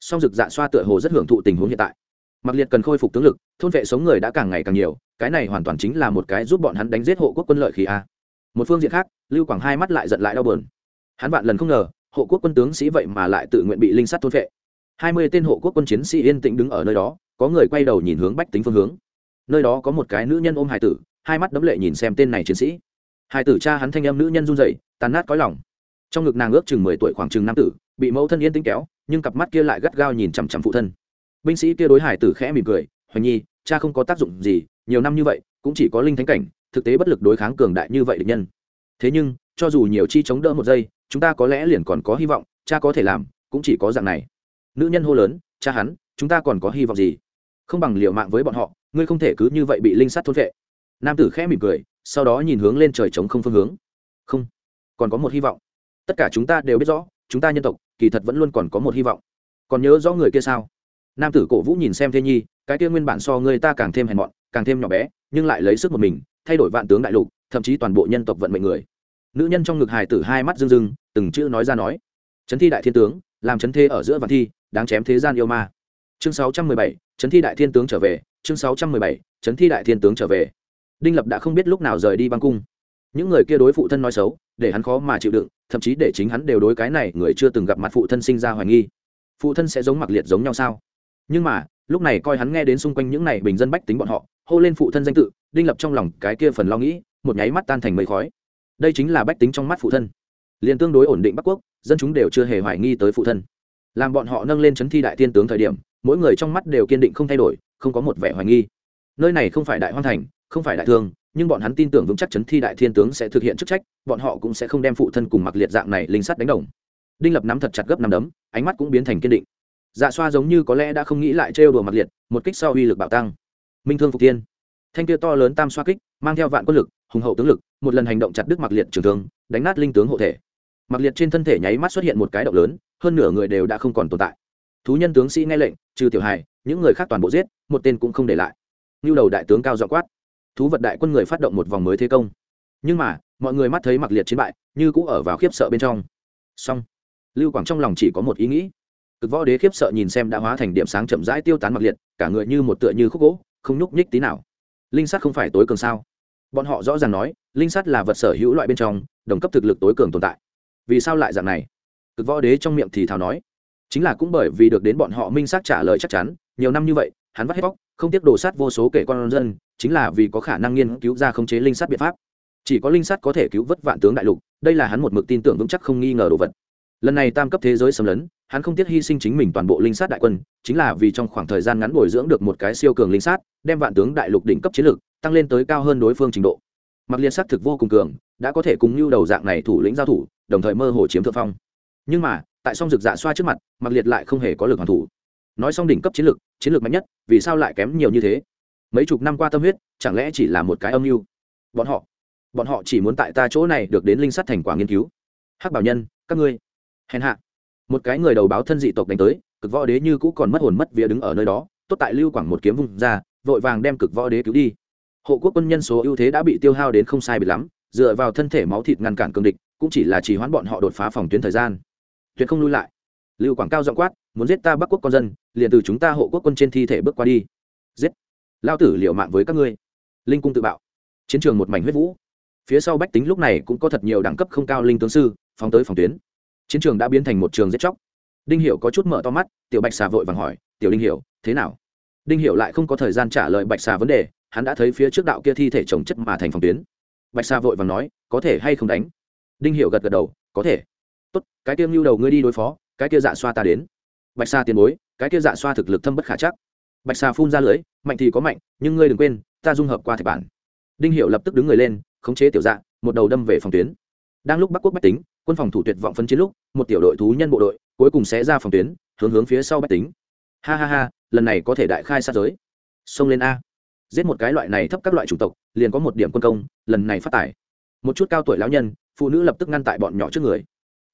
Song dực dạ xoa tựa hồ rất hưởng thụ tình huống hiện tại. Mặc liệt cần khôi phục tướng lực, thôn vệ sống người đã càng ngày càng nhiều, cái này hoàn toàn chính là một cái giúp bọn hắn đánh giết hộ quốc quân lợi khí a. Một phương diện khác, lưu quảng hai mắt lại giận lại đau bờn hắn vạn lần không ngờ, hộ quốc quân tướng sĩ vậy mà lại tự nguyện bị linh sắt thôn vệ. Hai mươi tên hộ quốc quân chiến sĩ yên tĩnh đứng ở nơi đó, có người quay đầu nhìn hướng bách tính phương hướng. Nơi đó có một cái nữ nhân ôm hải tử hai mắt đấm lệ nhìn xem tên này chiến sĩ. Hai tử cha hắn thanh em nữ nhân run rẩy, tàn nát có lòng. Trong ngực nàng ước chừng mười tuổi khoảng chừng năm tử, bị mẫu thân yên tĩnh kéo, nhưng cặp mắt kia lại gắt gao nhìn chằm chằm phụ thân. Binh sĩ kia đối hải tử khẽ mỉm cười hoài nhi, cha không có tác dụng gì, nhiều năm như vậy, cũng chỉ có linh thánh cảnh, thực tế bất lực đối kháng cường đại như vậy địch nhân. Thế nhưng, cho dù nhiều chi chống đỡ một giây, chúng ta có lẽ liền còn có hy vọng, cha có thể làm, cũng chỉ có dạng này. Nữ nhân hô lớn, cha hắn, chúng ta còn có hy vọng gì? Không bằng liệu mạng với bọn họ, ngươi không thể cứ như vậy bị linh sát thôn vệ nam tử khẽ mỉm cười, sau đó nhìn hướng lên trời trống không phương hướng. Không, còn có một hy vọng. Tất cả chúng ta đều biết rõ, chúng ta nhân tộc, kỳ thật vẫn luôn còn có một hy vọng. Còn nhớ rõ người kia sao? Nam tử cổ vũ nhìn xem thế nhi, cái kia nguyên bản so người ta càng thêm hèn mọn, càng thêm nhỏ bé, nhưng lại lấy sức một mình, thay đổi vạn tướng đại lục, thậm chí toàn bộ nhân tộc vận mệnh người. Nữ nhân trong ngực hài tử hai mắt rưng rưng, từng chữ nói ra nói. Chấn thi đại thiên tướng, làm chấn thế ở giữa vạn thi, đáng chém thế gian yêu ma. Chương sáu trăm mười bảy, chấn thi đại thiên tướng trở về, chương sáu trăm mười bảy, chấn thi đại thiên tướng trở về đinh lập đã không biết lúc nào rời đi băng cung. Những người kia đối phụ thân nói xấu, để hắn khó mà chịu đựng, thậm chí để chính hắn đều đối cái này người chưa từng gặp mặt phụ thân sinh ra hoài nghi. Phụ thân sẽ giống mặc liệt giống nhau sao? Nhưng mà, lúc này coi hắn nghe đến xung quanh những này bình dân bách tính bọn họ, hô lên phụ thân danh tự, đinh lập trong lòng cái kia phần lo nghĩ, một nháy mắt tan thành mây khói. Đây chính là bách tính trong mắt phụ thân. Liền tương đối ổn định bắc quốc, dân chúng đều chưa hề hoài nghi tới phụ thân. Làm bọn họ nâng lên chấn thi đại tiên tướng thời điểm, mỗi người trong mắt đều kiên định không thay đổi, không có một vẻ hoài nghi. Nơi này không phải đại hoang thành không phải đại thương, nhưng bọn hắn tin tưởng vững chắc chấn thi đại thiên tướng sẽ thực hiện chức trách, bọn họ cũng sẽ không đem phụ thân cùng mặc liệt dạng này linh sắt đánh đồng. Đinh lập nắm thật chặt gấp nằm đấm, ánh mắt cũng biến thành kiên định. Dạ xoa giống như có lẽ đã không nghĩ lại trêu đùa mặc liệt, một kích sau uy lực bạo tăng. Minh thương phục tiên thanh kia to lớn tam xoa kích, mang theo vạn quân lực, hùng hậu tướng lực, một lần hành động chặt đứt mặc liệt trường thương, đánh nát linh tướng hộ thể. Mặc liệt trên thân thể nháy mắt xuất hiện một cái động lớn, hơn nửa người đều đã không còn tồn tại. Thú nhân tướng sĩ nghe lệnh, trừ tiểu hài, những người khác toàn bộ giết, một tên cũng không để lại. Như đầu đại tướng cao dọ quát thú vật đại quân người phát động một vòng mới thế công. Nhưng mà, mọi người mắt thấy mặc liệt chiến bại, như cũng ở vào khiếp sợ bên trong. Song lưu quảng trong lòng chỉ có một ý nghĩ. Cực võ đế khiếp sợ nhìn xem đã hóa thành điểm sáng chậm rãi tiêu tán mặc liệt, cả người như một tựa như khúc gỗ, không nhúc nhích tí nào. Linh sắt không phải tối cường sao? Bọn họ rõ ràng nói, linh sắt là vật sở hữu loại bên trong, đồng cấp thực lực tối cường tồn tại. Vì sao lại dạng này? Cực võ đế trong miệng thì thào nói, chính là cũng bởi vì được đến bọn họ minh xác trả lời chắc chắn, nhiều năm như vậy hắn vắt hết bóc, không tiếc đổ sát vô số kể con dân, chính là vì có khả năng nghiên cứu ra khống chế linh sát biện pháp. Chỉ có linh sát có thể cứu vớt vạn tướng đại lục, đây là hắn một mực tin tưởng vững chắc không nghi ngờ đồ vật. Lần này tam cấp thế giới xâm lấn, hắn không tiếc hy sinh chính mình toàn bộ linh sát đại quân, chính là vì trong khoảng thời gian ngắn bồi dưỡng được một cái siêu cường linh sát, đem vạn tướng đại lục đỉnh cấp chiến lược tăng lên tới cao hơn đối phương trình độ. Mặc liên sát thực vô cùng cường, đã có thể cùng lưu đầu dạng này thủ lĩnh giao thủ, đồng thời mơ hồ chiếm thượng phong. Nhưng mà, tại song rực dạ xoa trước mặt, mặc liệt lại không hề có lực hoàn thủ nói xong đỉnh cấp chiến lược chiến lược mạnh nhất, vì sao lại kém nhiều như thế? Mấy chục năm qua tâm huyết, chẳng lẽ chỉ là một cái âm mưu? Bọn họ bọn họ chỉ muốn tại ta chỗ này được đến linh sắt thành quả nghiên cứu. Hắc bảo nhân, các ngươi, hèn hạ. Một cái người đầu báo thân dị tộc đánh tới, cực võ đế như cũ còn mất hồn mất vía đứng ở nơi đó, tốt tại lưu quảng một kiếm vùng ra, vội vàng đem cực võ đế cứu đi. Hộ quốc quân nhân số ưu thế đã bị tiêu hao đến không sai bị lắm, dựa vào thân thể máu thịt ngăn cản cương địch, cũng chỉ là chỉ hoãn bọn họ đột phá phòng tuyến thời gian. Tuyệt không lui lại. Lưu quảng cao giọng quát muốn giết ta bắc quốc con dân, liền từ chúng ta hộ quốc quân trên thi thể bước qua đi. Giết. Lao tử liệu mạng với các ngươi. Linh cung tự bạo. Chiến trường một mảnh huyết vũ. Phía sau bách tính lúc này cũng có thật nhiều đẳng cấp không cao linh tướng sư, phóng tới phòng tuyến. Chiến trường đã biến thành một trường giết chóc. Đinh hiểu có chút mở to mắt, tiểu bạch xà vội vàng hỏi, tiểu đinh hiểu, thế nào? Đinh hiểu lại không có thời gian trả lời bạch xà vấn đề, hắn đã thấy phía trước đạo kia thi thể chồng chất mà thành phòng tuyến. Bạch xà vội vàng nói, có thể hay không đánh? Đinh hiểu gật gật đầu, có thể. Tốt, cái kia lưu đầu ngươi đi đối phó, cái kia dạ xoa ta đến bạch Sa tiền bối, cái kia dạ xoa thực lực thâm bất khả chắc. Bạch Sa phun ra lưới mạnh thì có mạnh, nhưng ngươi đừng quên, ta dung hợp qua thạch bản. Đinh hiệu lập tức đứng người lên, khống chế tiểu dạ một đầu đâm về phòng tuyến. Đang lúc bắc quốc bách tính, quân phòng thủ tuyệt vọng phân chiến lúc, một tiểu đội thú nhân bộ đội, cuối cùng sẽ ra phòng tuyến, hướng hướng phía sau bách tính. Ha ha ha, lần này có thể đại khai sát giới. Xông lên a. Giết một cái loại này thấp các loại chủng tộc, liền có một điểm quân công, lần này phát tải một chút cao tuổi lão nhân, phụ nữ lập tức ngăn tại bọn nhỏ trước người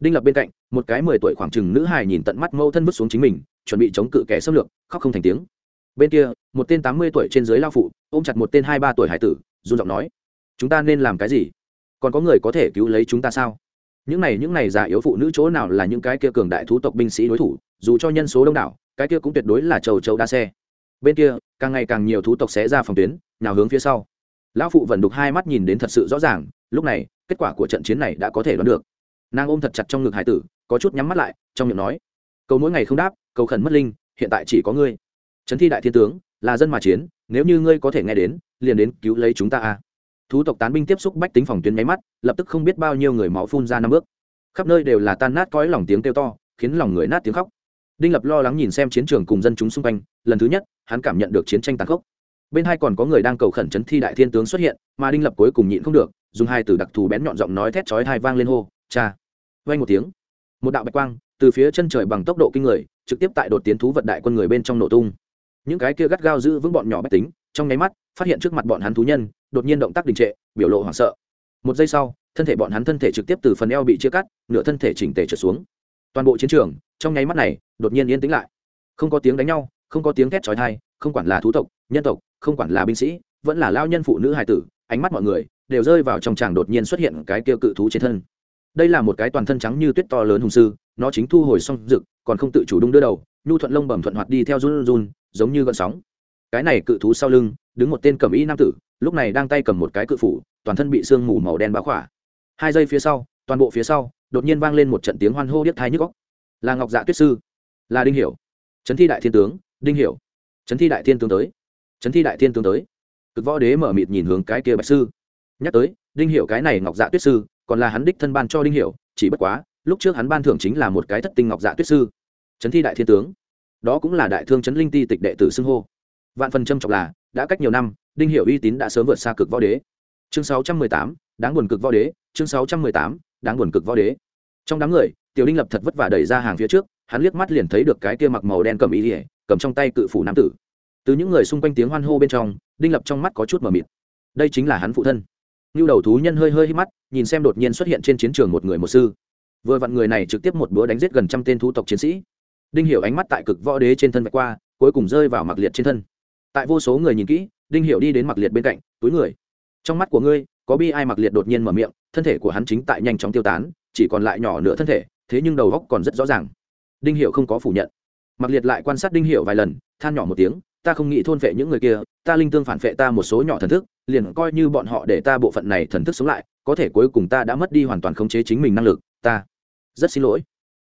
đinh lập bên cạnh, một cái mười tuổi khoảng chừng nữ hài nhìn tận mắt mâu thân vứt xuống chính mình, chuẩn bị chống cự kẻ xâm lược, khóc không thành tiếng. Bên kia, một tên tám mươi tuổi trên dưới lao phụ, ôm chặt một tên hai ba tuổi hải tử, run giọng nói, chúng ta nên làm cái gì? Còn có người có thể cứu lấy chúng ta sao? Những này những này già yếu phụ nữ chỗ nào là những cái kia cường đại thú tộc binh sĩ đối thủ, dù cho nhân số đông đảo, cái kia cũng tuyệt đối là châu châu đa xe. Bên kia, càng ngày càng nhiều thú tộc sẽ ra phòng tuyến nào hướng phía sau. Lão phụ vẫn đục hai mắt nhìn đến thật sự rõ ràng, lúc này, kết quả của trận chiến này đã có thể đoán được nàng ôm thật chặt trong ngực hải tử, có chút nhắm mắt lại, trong miệng nói, cầu mỗi ngày không đáp, cầu khẩn mất linh, hiện tại chỉ có ngươi. Trấn thi đại thiên tướng, là dân mà chiến, nếu như ngươi có thể nghe đến, liền đến cứu lấy chúng ta a. Thú tộc tán binh tiếp xúc bách tính phòng tuyến máy mắt, lập tức không biết bao nhiêu người máu phun ra năm bước. Khắp nơi đều là tan nát cõi lòng tiếng kêu to, khiến lòng người nát tiếng khóc. Đinh lập lo lắng nhìn xem chiến trường cùng dân chúng xung quanh, lần thứ nhất, hắn cảm nhận được chiến tranh tàn khốc. Bên hai còn có người đang cầu khẩn trấn thi đại thiên tướng xuất hiện, mà đinh lập cuối cùng nhịn không được, dùng hai từ đặc thù bén nhọn giọng nói thét chói hai vang lên hô cha. Vay một tiếng. Một đạo bạch quang từ phía chân trời bằng tốc độ kinh người, trực tiếp tại đột tiến thú vật đại quân người bên trong nổ tung. Những cái kia gắt gao giữ vững bọn nhỏ bách tính, trong nháy mắt, phát hiện trước mặt bọn hắn thú nhân, đột nhiên động tác đình trệ, biểu lộ hoảng sợ. Một giây sau, thân thể bọn hắn thân thể trực tiếp từ phần eo bị chia cắt, nửa thân thể chỉnh tề trở xuống. Toàn bộ chiến trường, trong nháy mắt này, đột nhiên yên tĩnh lại. Không có tiếng đánh nhau, không có tiếng thét trói thai không quản là thú tộc, nhân tộc, không quản là binh sĩ, vẫn là lao nhân phụ nữ hài tử, ánh mắt mọi người đều rơi vào trong tràng đột nhiên xuất hiện cái kia cự thú trên thân đây là một cái toàn thân trắng như tuyết to lớn hùng sư, nó chính thu hồi xong rực, còn không tự chủ đung đưa đầu, nhu thuận lông bẩm thuận hoạt đi theo run run, giống như gợn sóng. Cái này cự thú sau lưng, đứng một tên cầm y nam tử, lúc này đang tay cầm một cái cự phủ, toàn thân bị sương mù màu đen bá khỏa. Hai giây phía sau, toàn bộ phía sau, đột nhiên vang lên một trận tiếng hoan hô điếc thai nhức góc là ngọc dạ tuyết sư, là đinh hiểu. Trấn thi đại thiên tướng, đinh hiểu. Trấn thi đại thiên tướng tới. Trấn thi đại thiên tướng tới. Cực võ đế mở mịt nhìn hướng cái kia bạch sư. Nhắc tới, đinh hiểu cái này ngọc dạ tuyết sư còn là hắn đích thân ban cho đinh hiểu chỉ bất quá lúc trước hắn ban thưởng chính là một cái thất tinh ngọc dạ tuyết sư trấn thi đại thiên tướng. Đó cũng là đại thương trấn linh ti tịch đệ tử xưng hô. Vạn phần trâm trọng là đã cách nhiều năm đinh hiểu uy tín đã sớm vượt xa cực võ đế. Chương 618, đáng buồn cực võ đế chương 618, đáng buồn cực võ đế. Trong đám người tiểu đinh lập thật vất vả đẩy ra hàng phía trước hắn liếc mắt liền thấy được cái kia mặc màu đen cầm ý ỉa cầm trong tay cự phủ nam tử. Từ những người xung quanh tiếng hoan hô bên trong đinh lập trong mắt có chút mờ mịt. Đây chính là hắn phụ thân. Nưu đầu thú nhân hơi hơi hít mắt, nhìn xem đột nhiên xuất hiện trên chiến trường một người một sư. Vừa vặn người này trực tiếp một bữa đánh giết gần trăm tên thú tộc chiến sĩ. Đinh hiểu ánh mắt tại cực võ đế trên thân vạch qua, cuối cùng rơi vào mặc liệt trên thân. Tại vô số người nhìn kỹ, đinh hiểu đi đến mặc liệt bên cạnh, túi người. Trong mắt của ngươi, có bi ai mặc liệt đột nhiên mở miệng, thân thể của hắn chính tại nhanh chóng tiêu tán, chỉ còn lại nhỏ nửa thân thể, thế nhưng đầu óc còn rất rõ ràng. Đinh hiểu không có phủ nhận. Mặc liệt lại quan sát đinh hiểu vài lần, than nhỏ một tiếng ta không nghĩ thôn vệ những người kia, ta linh tương phản vệ ta một số nhỏ thần thức, liền coi như bọn họ để ta bộ phận này thần thức sống lại, có thể cuối cùng ta đã mất đi hoàn toàn khống chế chính mình năng lực, ta rất xin lỗi.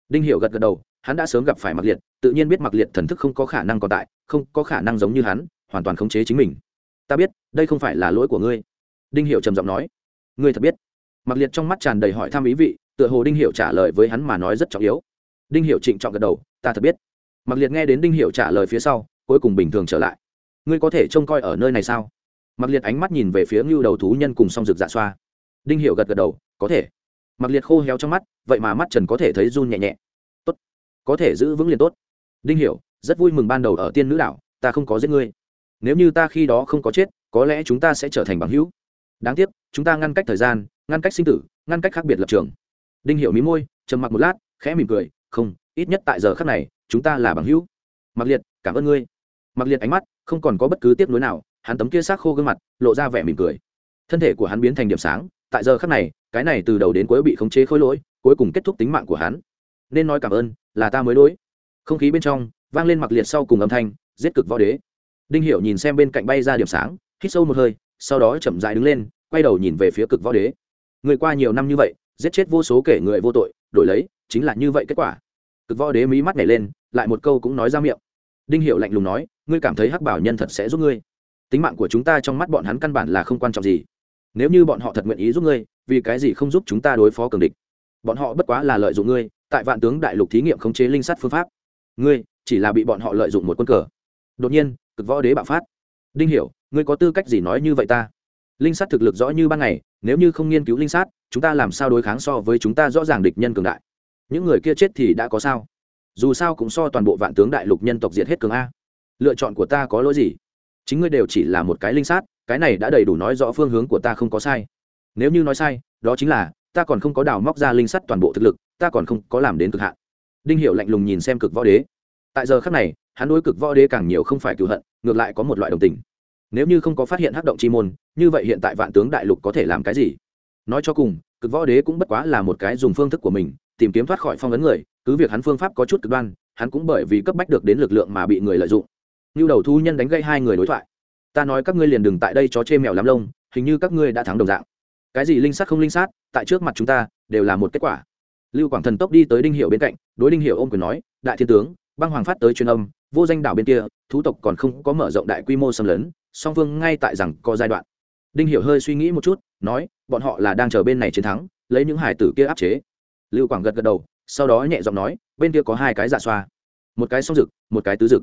Đinh hiểu gật gật đầu, hắn đã sớm gặp phải mặc liệt, tự nhiên biết mặc liệt thần thức không có khả năng còn tại, không có khả năng giống như hắn, hoàn toàn khống chế chính mình. Ta biết, đây không phải là lỗi của ngươi. Đinh hiểu trầm giọng nói. Ngươi thật biết. Mặc liệt trong mắt tràn đầy hỏi thăm ý vị, tựa hồ đinh hiểu trả lời với hắn mà nói rất trọng yếu. Đinh hiểu trịnh trọng gật đầu, ta thật biết. Mặc liệt nghe đến đinh hiểu trả lời phía sau cuối cùng bình thường trở lại. Ngươi có thể trông coi ở nơi này sao? Mặc liệt ánh mắt nhìn về phía ngưu đầu thú nhân cùng song rực dạ xoa. Đinh hiểu gật gật đầu, có thể. Mặc liệt khô héo trong mắt, vậy mà mắt trần có thể thấy run nhẹ nhẹ. Tốt, có thể giữ vững liền tốt. Đinh hiểu, rất vui mừng ban đầu ở tiên nữ đảo, ta không có giết ngươi. Nếu như ta khi đó không có chết, có lẽ chúng ta sẽ trở thành bằng hữu. Đáng tiếc, chúng ta ngăn cách thời gian, ngăn cách sinh tử, ngăn cách khác biệt lập trường. Đinh hiểu mí môi, trầm mặc một lát, khẽ mỉm cười, không, ít nhất tại giờ khắc này, chúng ta là bằng hữu. Mặc liệt, cảm ơn ngươi mặc liệt ánh mắt, không còn có bất cứ tiếc nuối nào, hắn tấm kia xác khô gương mặt, lộ ra vẻ mỉm cười. Thân thể của hắn biến thành điểm sáng, tại giờ khắc này, cái này từ đầu đến cuối bị khống chế khối lỗi, cuối cùng kết thúc tính mạng của hắn. Nên nói cảm ơn, là ta mới đối. Không khí bên trong, vang lên mặc liệt sau cùng âm thanh, giết cực võ đế. Đinh hiểu nhìn xem bên cạnh bay ra điểm sáng, hít sâu một hơi, sau đó chậm rãi đứng lên, quay đầu nhìn về phía cực võ đế. Người qua nhiều năm như vậy, giết chết vô số kể người vô tội, đổi lấy, chính là như vậy kết quả. Cực võ đế mí mắt nhảy lên, lại một câu cũng nói ra miệng đinh hiệu lạnh lùng nói, ngươi cảm thấy hắc bảo nhân thật sẽ giúp ngươi. Tính mạng của chúng ta trong mắt bọn hắn căn bản là không quan trọng gì. Nếu như bọn họ thật nguyện ý giúp ngươi, vì cái gì không giúp chúng ta đối phó cường địch? Bọn họ bất quá là lợi dụng ngươi, tại vạn tướng đại lục thí nghiệm khống chế linh sát phương pháp. Ngươi chỉ là bị bọn họ lợi dụng một quân cờ. Đột nhiên, cực võ đế bạo phát. Đinh hiểu, ngươi có tư cách gì nói như vậy ta? Linh sát thực lực rõ như ban ngày, nếu như không nghiên cứu linh sát, chúng ta làm sao đối kháng so với chúng ta rõ ràng địch nhân cường đại? Những người kia chết thì đã có sao? Dù sao cũng so toàn bộ vạn tướng đại lục nhân tộc diệt hết cường a. Lựa chọn của ta có lỗi gì? Chính ngươi đều chỉ là một cái linh sát, cái này đã đầy đủ nói rõ phương hướng của ta không có sai. Nếu như nói sai, đó chính là, ta còn không có đào móc ra linh sắt toàn bộ thực lực, ta còn không có làm đến cực hạn. Đinh hiệu lạnh lùng nhìn xem cực võ đế. Tại giờ khác này, hắn đối cực võ đế càng nhiều không phải cựu hận, ngược lại có một loại đồng tình. Nếu như không có phát hiện hắc động chi môn, như vậy hiện tại vạn tướng đại lục có thể làm cái gì? Nói cho cùng, cực võ đế cũng bất quá là một cái dùng phương thức của mình tìm kiếm thoát khỏi phong ấn người, cứ việc hắn phương pháp có chút cực đoan, hắn cũng bởi vì cấp bách được đến lực lượng mà bị người lợi dụng. Như đầu thu nhân đánh gây hai người đối thoại. Ta nói các ngươi liền đừng tại đây chó chê mèo lắm lông, hình như các ngươi đã thắng đồng dạng. Cái gì linh sát không linh sát, tại trước mặt chúng ta, đều là một kết quả. Lưu quảng thần tốc đi tới đinh hiệu bên cạnh, đối đinh hiệu ôm quyền nói, đại thiên tướng, băng hoàng phát tới truyền âm, vô danh đảo bên kia, thú tộc còn không có mở rộng đại quy mô xâm lấn, song phương ngay tại rằng có giai đoạn. Đinh hiệu hơi suy nghĩ một chút, nói, bọn họ là đang chờ bên này chiến thắng, lấy những hải tử kia áp chế lưu quảng gật gật đầu, sau đó nhẹ giọng nói, bên kia có hai cái dạ xoa. Một cái song rực một cái tứ rực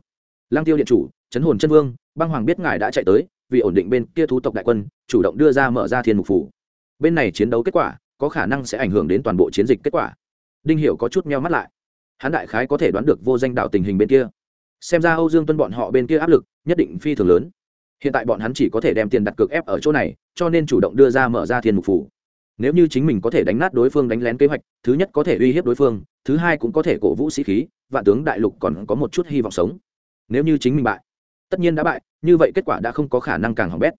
lang tiêu điện chủ chấn hồn chân vương, băng hoàng biết ngài đã chạy tới, vì ổn định bên kia thú tộc đại quân, chủ động đưa ra mở ra thiên mục phủ. Bên này chiến đấu kết quả, có khả năng sẽ ảnh hưởng đến toàn bộ chiến dịch kết quả. Đinh hiểu có chút meo mắt lại. Hắn đại khái có thể đoán được vô danh đạo tình hình bên kia. Xem ra âu dương tuân bọn họ bên kia áp lực, nhất định phi thường lớn. Hiện tại bọn hắn chỉ có thể đem tiền đặt cược ép ở chỗ này, cho nên chủ động đưa ra mở ra thiên mục phủ nếu như chính mình có thể đánh nát đối phương đánh lén kế hoạch, thứ nhất có thể uy hiếp đối phương, thứ hai cũng có thể cổ vũ sĩ khí, vạn tướng đại lục còn có một chút hy vọng sống. Nếu như chính mình bại, tất nhiên đã bại, như vậy kết quả đã không có khả năng càng hỏng bét.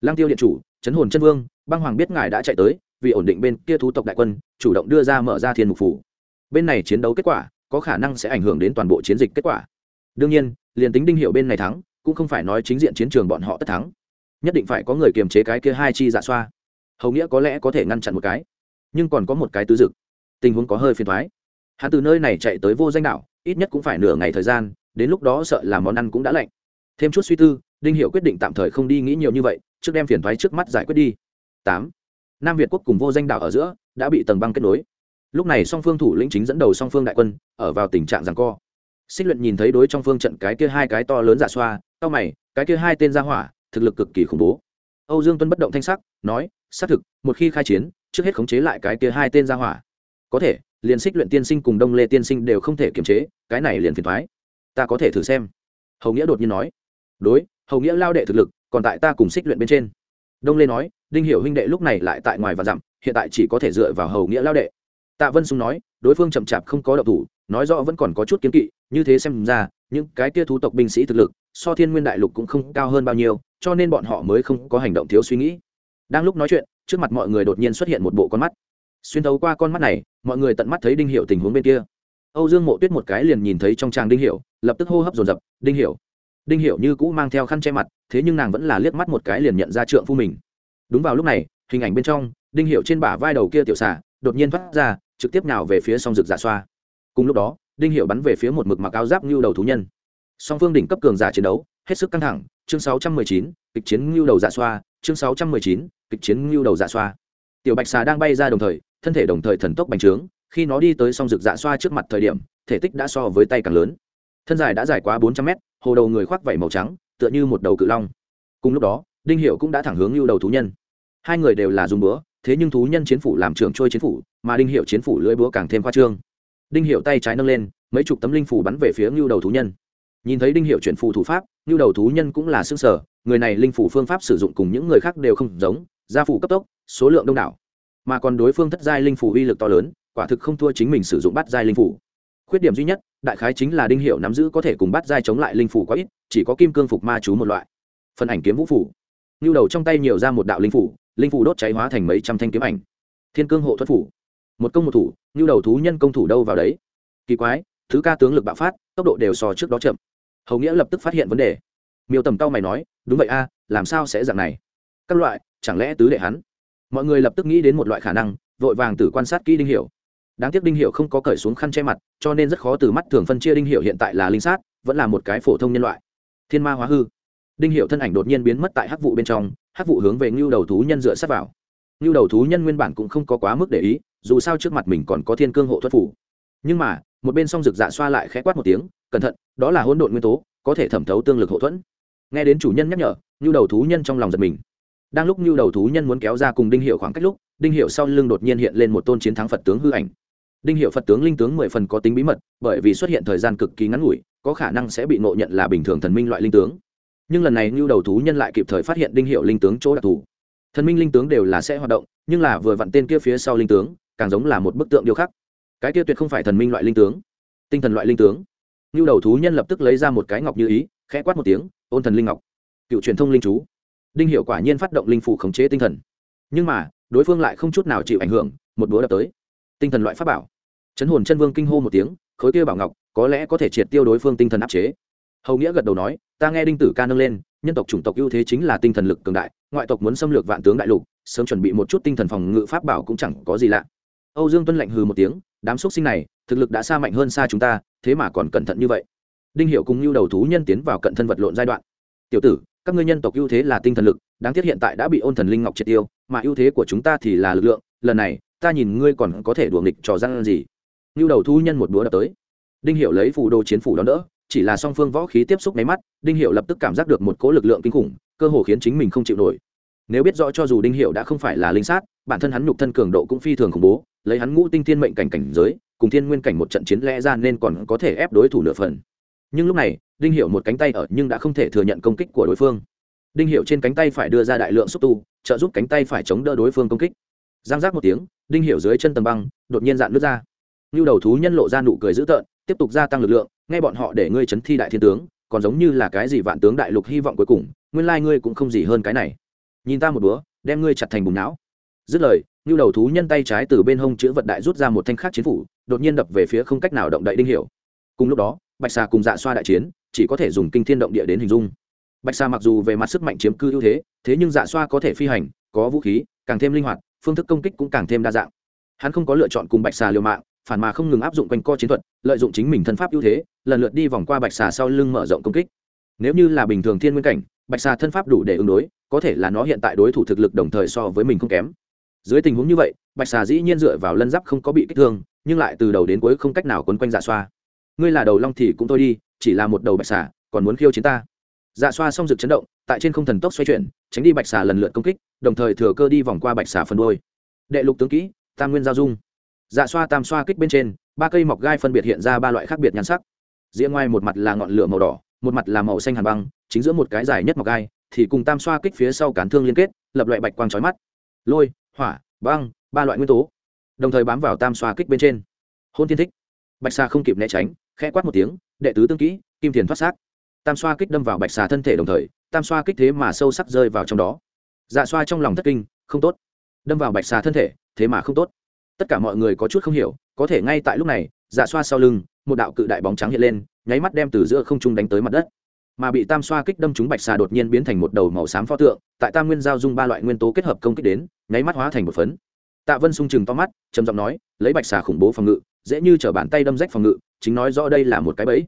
Lang tiêu điện chủ, chấn hồn chân vương, băng hoàng biết ngài đã chạy tới, vì ổn định bên kia thú tộc đại quân, chủ động đưa ra mở ra thiên mục phủ. Bên này chiến đấu kết quả, có khả năng sẽ ảnh hưởng đến toàn bộ chiến dịch kết quả. Đương nhiên, liền tính đinh hiệu bên này thắng, cũng không phải nói chính diện chiến trường bọn họ tất thắng. Nhất định phải có người kiềm chế cái kia hai chi dạ xoa hầu nghĩa có lẽ có thể ngăn chặn một cái, nhưng còn có một cái tứ dực. Tình huống có hơi phiền thoái hắn từ nơi này chạy tới vô danh đảo, ít nhất cũng phải nửa ngày thời gian, đến lúc đó sợ là món ăn cũng đã lạnh. Thêm chút suy tư, đinh hiệu quyết định tạm thời không đi nghĩ nhiều như vậy, trước đem phiền thoái trước mắt giải quyết đi. Tám. Nam việt quốc cùng vô danh đảo ở giữa, đã bị tầng băng kết nối. Lúc này song phương thủ lĩnh chính dẫn đầu song phương đại quân, ở vào tình trạng rằng co. Xích luyện nhìn thấy đối trong phương trận cái kia hai cái to lớn giả xoa cao mày, cái kia hai tên ra hỏa, thực lực cực kỳ khủng bố. Âu dương tuân bất động thanh sắc, nói xác thực, một khi khai chiến, trước hết khống chế lại cái kia hai tên ra hỏa. Có thể, liền xích luyện tiên sinh cùng đông lê tiên sinh đều không thể kiềm chế, cái này liền phiền thoái ta có thể thử xem. Hầu nghĩa đột nhiên nói. Đối, hầu nghĩa lao đệ thực lực, còn tại ta cùng xích luyện bên trên. Đông lê nói, đinh hiểu huynh đệ lúc này lại tại ngoài và dặm, hiện tại chỉ có thể dựa vào hầu nghĩa lao đệ. Tạ vân sung nói, đối phương chậm chạp không có động thủ, nói rõ vẫn còn có chút kiến kỵ, như thế xem ra, những cái kia thú tộc binh sĩ thực lực, so thiên nguyên đại lục cũng không cao hơn bao nhiêu, cho nên bọn họ mới không có hành động thiếu suy nghĩ đang lúc nói chuyện trước mặt mọi người đột nhiên xuất hiện một bộ con mắt. Xuyên thấu qua con mắt này mọi người tận mắt thấy đinh hiệu tình huống bên kia. Âu dương mộ tuyết một cái liền nhìn thấy trong tràng đinh hiệu lập tức hô hấp dồn dập đinh hiệu đinh hiểu như cũ mang theo khăn che mặt thế nhưng nàng vẫn là liếc mắt một cái liền nhận ra trượng phu mình. Đúng vào lúc này hình ảnh bên trong đinh hiểu trên bả vai đầu kia tiểu xà đột nhiên thoát ra trực tiếp nào về phía song rực giả xoa. Cùng lúc đó đinh hiểu bắn về phía một mực mặc áo giáp như đầu thú nhân. Song phương đỉnh cấp cường giả chiến đấu hết sức căng thẳng chương 619, kịch chiến ngưu đầu dạ xoa chương 619, kịch chiến lưu đầu dạ xoa. Tiểu bạch xà đang bay ra đồng thời thân thể đồng thời thần tốc bành trướng khi nó đi tới song rực dạ xoa trước mặt thời điểm thể tích đã so với tay càng lớn. Thân dài đã dài quá bốn trăm mét hồ đầu người khoác vảy màu trắng tựa như một đầu cự long. Cùng lúc đó đinh hiệu cũng đã thẳng hướng lưu đầu thú nhân. Hai người đều là dùng búa thế nhưng thú nhân chiến phủ làm trưởng trôi chiến phủ mà đinh hiệu chiến phủ lưỡi búa càng thêm khoa trương. Đinh hiệu tay trái nâng lên mấy chục tấm linh phủ bắn về phía lưu đầu thú nhân. Nhìn thấy đinh hiệu chuyển phù thủ pháp lưu đầu thú nhân cũng là xương sở người này linh phủ phương pháp sử dụng cùng những người khác đều không giống, gia phủ cấp tốc, số lượng đông đảo. Mà còn đối phương thất giai linh phủ uy lực to lớn, quả thực không thua chính mình sử dụng bắt giai linh phủ. Khuyết điểm duy nhất, đại khái chính là đinh hiệu nắm giữ có thể cùng bắt giai chống lại linh phủ quá ít, chỉ có kim cương phục ma chú một loại. Phần ảnh kiếm vũ phủ. Nhu đầu trong tay nhiều ra một đạo linh phủ linh phủ đốt cháy hóa thành mấy trăm thanh kiếm ảnh. Thiên cương hộ thuật phủ. Một công một thủ nhu đầu thú nhân công thủ đâu vào đấy. Kỳ quái, thứ ca tướng lực bạo phát, tốc độ đều so trước đó chậm. Hầu nghĩa lập tức phát hiện vấn đề miêu tầm cao mày nói, đúng vậy a, làm sao sẽ dạng này? Các loại, chẳng lẽ tứ đệ hắn? Mọi người lập tức nghĩ đến một loại khả năng, vội vàng từ quan sát kỹ đinh hiệu đáng tiếc đinh hiệu không có cởi xuống khăn che mặt, cho nên rất khó từ mắt thường phân chia đinh hiệu hiện tại là linh sát, vẫn là một cái phổ thông nhân loại. Thiên ma hóa hư. Đinh hiệu thân ảnh đột nhiên biến mất tại hắc vụ bên trong, hắc vụ hướng về ngưu đầu thú nhân dựa sát vào. Ngưu đầu thú nhân nguyên bản cũng không có quá mức để ý, dù sao trước mặt mình còn có thiên cương hộ thuật phủ. Nhưng mà, một bên song rực dạ xoa lại khẽ quát một tiếng, cẩn thận, đó là hỗn độn nguyên tố, có thể thẩm thấu tương lực hậu thuẫn nghe đến chủ nhân nhắc nhở nhu đầu thú nhân trong lòng giật mình. Đang lúc nhu đầu thú nhân muốn kéo ra cùng đinh hiệu khoảng cách lúc, đinh hiệu sau lưng đột nhiên hiện lên một tôn chiến thắng phật tướng hư ảnh. Đinh hiệu phật tướng linh tướng mười phần có tính bí mật, bởi vì xuất hiện thời gian cực kỳ ngắn ngủi, có khả năng sẽ bị nộ nhận là bình thường thần minh loại linh tướng. Nhưng lần này nhu đầu thú nhân lại kịp thời phát hiện đinh hiệu linh tướng chỗ đặc thù. Thần minh linh tướng đều là sẽ hoạt động, nhưng là vừa vặn tên kia phía sau linh tướng, càng giống là một bức tượng điêu khắc. Cái kia tuyệt không phải thần minh loại linh tướng, tinh thần loại linh tướng. Nhu đầu thú nhân lập tức lấy ra một cái ngọc như ý, khẽ quát một tiếng ôn thần linh ngọc, cựu truyền thông linh chú. Đinh hiệu quả nhiên phát động linh phủ khống chế tinh thần. Nhưng mà, đối phương lại không chút nào chịu ảnh hưởng, một búa đập tới. Tinh thần loại pháp bảo. Chấn hồn chân vương kinh hô một tiếng, khối kia bảo ngọc, có lẽ có thể triệt tiêu đối phương tinh thần áp chế. Hầu nghĩa gật đầu nói, ta nghe đinh tử ca nâng lên, nhân tộc chủng tộc ưu thế chính là tinh thần lực cường đại, ngoại tộc muốn xâm lược vạn tướng đại lục, sớm chuẩn bị một chút tinh thần phòng ngự pháp bảo cũng chẳng có gì lạ. Âu dương tuân lạnh hừ một tiếng, đám xúc sinh này, thực lực đã xa mạnh hơn xa chúng ta, thế mà còn cẩn thận như vậy đinh hiệu cùng như đầu thú nhân tiến vào cận thân vật lộn giai đoạn. Tiểu tử, các ngươi nhân tộc ưu thế là tinh thần lực, đáng tiếc hiện tại đã bị ôn thần linh ngọc triệt tiêu, mà ưu thế của chúng ta thì là lực lượng, lần này, ta nhìn ngươi còn có thể đùa nghịch trò răn gì? Như đầu thú nhân một búa đập tới. Đinh hiệu lấy phù đồ chiến phủ đón đỡ, chỉ là song phương võ khí tiếp xúc máy mắt, đinh hiệu lập tức cảm giác được một cỗ lực lượng kinh khủng, cơ hồ khiến chính mình không chịu nổi. Nếu biết rõ cho dù đinh hiệu đã không phải là linh sát, bản thân hắn nhục thân cường độ cũng phi thường khủng bố, lấy hắn ngũ tinh thiên mệnh cảnh cảnh giới, cùng thiên nguyên cảnh một trận chiến lẽ ra nên còn có thể ép đối thủ nửa phần nhưng lúc này, đinh hiệu một cánh tay ở nhưng đã không thể thừa nhận công kích của đối phương. Đinh hiệu trên cánh tay phải đưa ra đại lượng xúc tu, trợ giúp cánh tay phải chống đỡ đối phương công kích. Giang giác một tiếng, đinh hiệu dưới chân tầng băng, đột nhiên dạn nước ra. Như đầu thú nhân lộ ra nụ cười dữ tợn, tiếp tục gia tăng lực lượng, nghe bọn họ để ngươi chấn thi đại thiên tướng, còn giống như là cái gì vạn tướng đại lục hy vọng cuối cùng, nguyên lai ngươi cũng không gì hơn cái này. Nhìn ta một búa đem ngươi chặt thành bùng não. Dứt lời như đầu thú nhân tay trái từ bên hông chữ vật đại rút ra một thanh khắc chiến phủ, đột nhiên đập về phía không cách nào động đậy đinh hiểu. Cùng lúc đó bạch xà cùng dạ xoa đại chiến, chỉ có thể dùng kinh thiên động địa đến hình dung. Bạch xà mặc dù về mặt sức mạnh chiếm cư ưu thế thế nhưng dạ xoa có thể phi hành, có vũ khí, càng thêm linh hoạt, phương thức công kích cũng càng thêm đa dạng. Hắn không có lựa chọn cùng bạch xà liều mạng, phản mà không ngừng áp dụng quanh co chiến thuật, lợi dụng chính mình thân pháp ưu thế, lần lượt đi vòng qua bạch xà sau lưng mở rộng công kích. Nếu như là bình thường thiên nguyên cảnh, bạch xà thân pháp đủ để ứng đối, có thể là nó hiện tại đối thủ thực lực đồng thời so với mình không kém. Dưới tình huống như vậy, bạch xà dĩ nhiên dựa vào lân giáp không có bị kích thương, nhưng lại từ đầu đến cuối không cách nào quấn quanh dạ xoa ngươi là đầu long thì cũng thôi đi, chỉ là một đầu bạch xà, còn muốn khiêu chiến ta. Dạ xoa xong rực chấn động, tại trên không thần tốc xoay chuyển, tránh đi bạch xà lần lượt công kích, đồng thời thừa cơ đi vòng qua bạch xà phần đôi đệ lục tướng kỹ, tam nguyên giao dung. Dạ xoa tam xoa kích bên trên, ba cây mọc gai phân biệt hiện ra ba loại khác biệt nhan sắc. Diện ngoài một mặt là ngọn lửa màu đỏ, một mặt là màu xanh hàn băng, chính giữa một cái dài nhất mọc gai, thì cùng tam xoa kích phía sau cán thương liên kết, lập loại bạch quang trói mắt. Lôi, hỏa, băng, ba loại nguyên tố. Đồng thời bám vào tam xoa kích bên trên. Hôn thiên thích. Bạch xà không kịp né tránh khẽ quát một tiếng, đệ tứ tương kỹ, kim thiền thoát xác. Tam xoa kích đâm vào bạch xà thân thể đồng thời, tam xoa kích thế mà sâu sắc rơi vào trong đó. Dạ xoa trong lòng thất kinh, không tốt. Đâm vào bạch xà thân thể, thế mà không tốt. Tất cả mọi người có chút không hiểu, có thể ngay tại lúc này dạ xoa sau lưng, một đạo cự đại bóng trắng hiện lên, nháy mắt đem từ giữa không trung đánh tới mặt đất. Mà bị tam xoa kích đâm trúng bạch xà đột nhiên biến thành một đầu màu xám pho tượng, tại tam nguyên giao dung ba loại nguyên tố kết hợp công kích đến, nháy mắt hóa thành một phấn. Tạ vân sung chừng to mắt, trầm giọng nói, lấy bạch xà khủng bố phòng ngự, dễ như t bàn tay đâm rách phòng ngự chính nói rõ đây là một cái bẫy.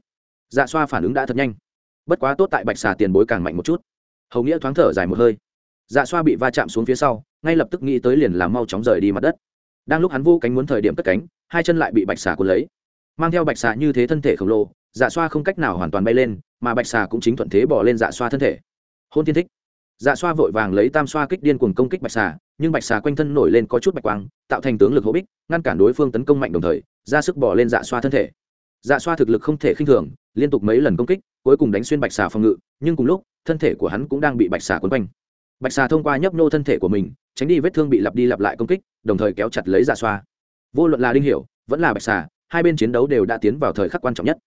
Dạ xoa phản ứng đã thật nhanh. Bất quá tốt tại bạch xà tiền bối càng mạnh một chút. Hầu nghĩa thoáng thở dài một hơi. Dạ xoa bị va chạm xuống phía sau, ngay lập tức nghĩ tới liền làm mau chóng rời đi mặt đất. Đang lúc hắn vô cánh muốn thời điểm cất cánh, hai chân lại bị bạch xà cuốn lấy. Mang theo bạch xà như thế thân thể khổng lồ dạ xoa không cách nào hoàn toàn bay lên, mà bạch xà cũng chính thuận thế bỏ lên dạ xoa thân thể. Hôn thiên thích. Dạ xoa vội vàng lấy tam xoa kích điên cuồng công kích bạch xà, nhưng bạch xà quanh thân nổi lên có chút bạch quang, tạo thành tướng lực hố bích, ngăn cản đối phương tấn công mạnh đồng thời, ra sức bỏ lên dạ xoa thân thể dạ xoa thực lực không thể khinh thường liên tục mấy lần công kích cuối cùng đánh xuyên bạch xà phòng ngự nhưng cùng lúc thân thể của hắn cũng đang bị bạch xà quấn quanh. Bạch xà thông qua nhấp nô thân thể của mình tránh đi vết thương bị lặp đi lặp lại công kích đồng thời kéo chặt lấy dạ xoa. Vô luận là đinh hiểu vẫn là bạch xà hai bên chiến đấu đều đã tiến vào thời khắc quan trọng nhất.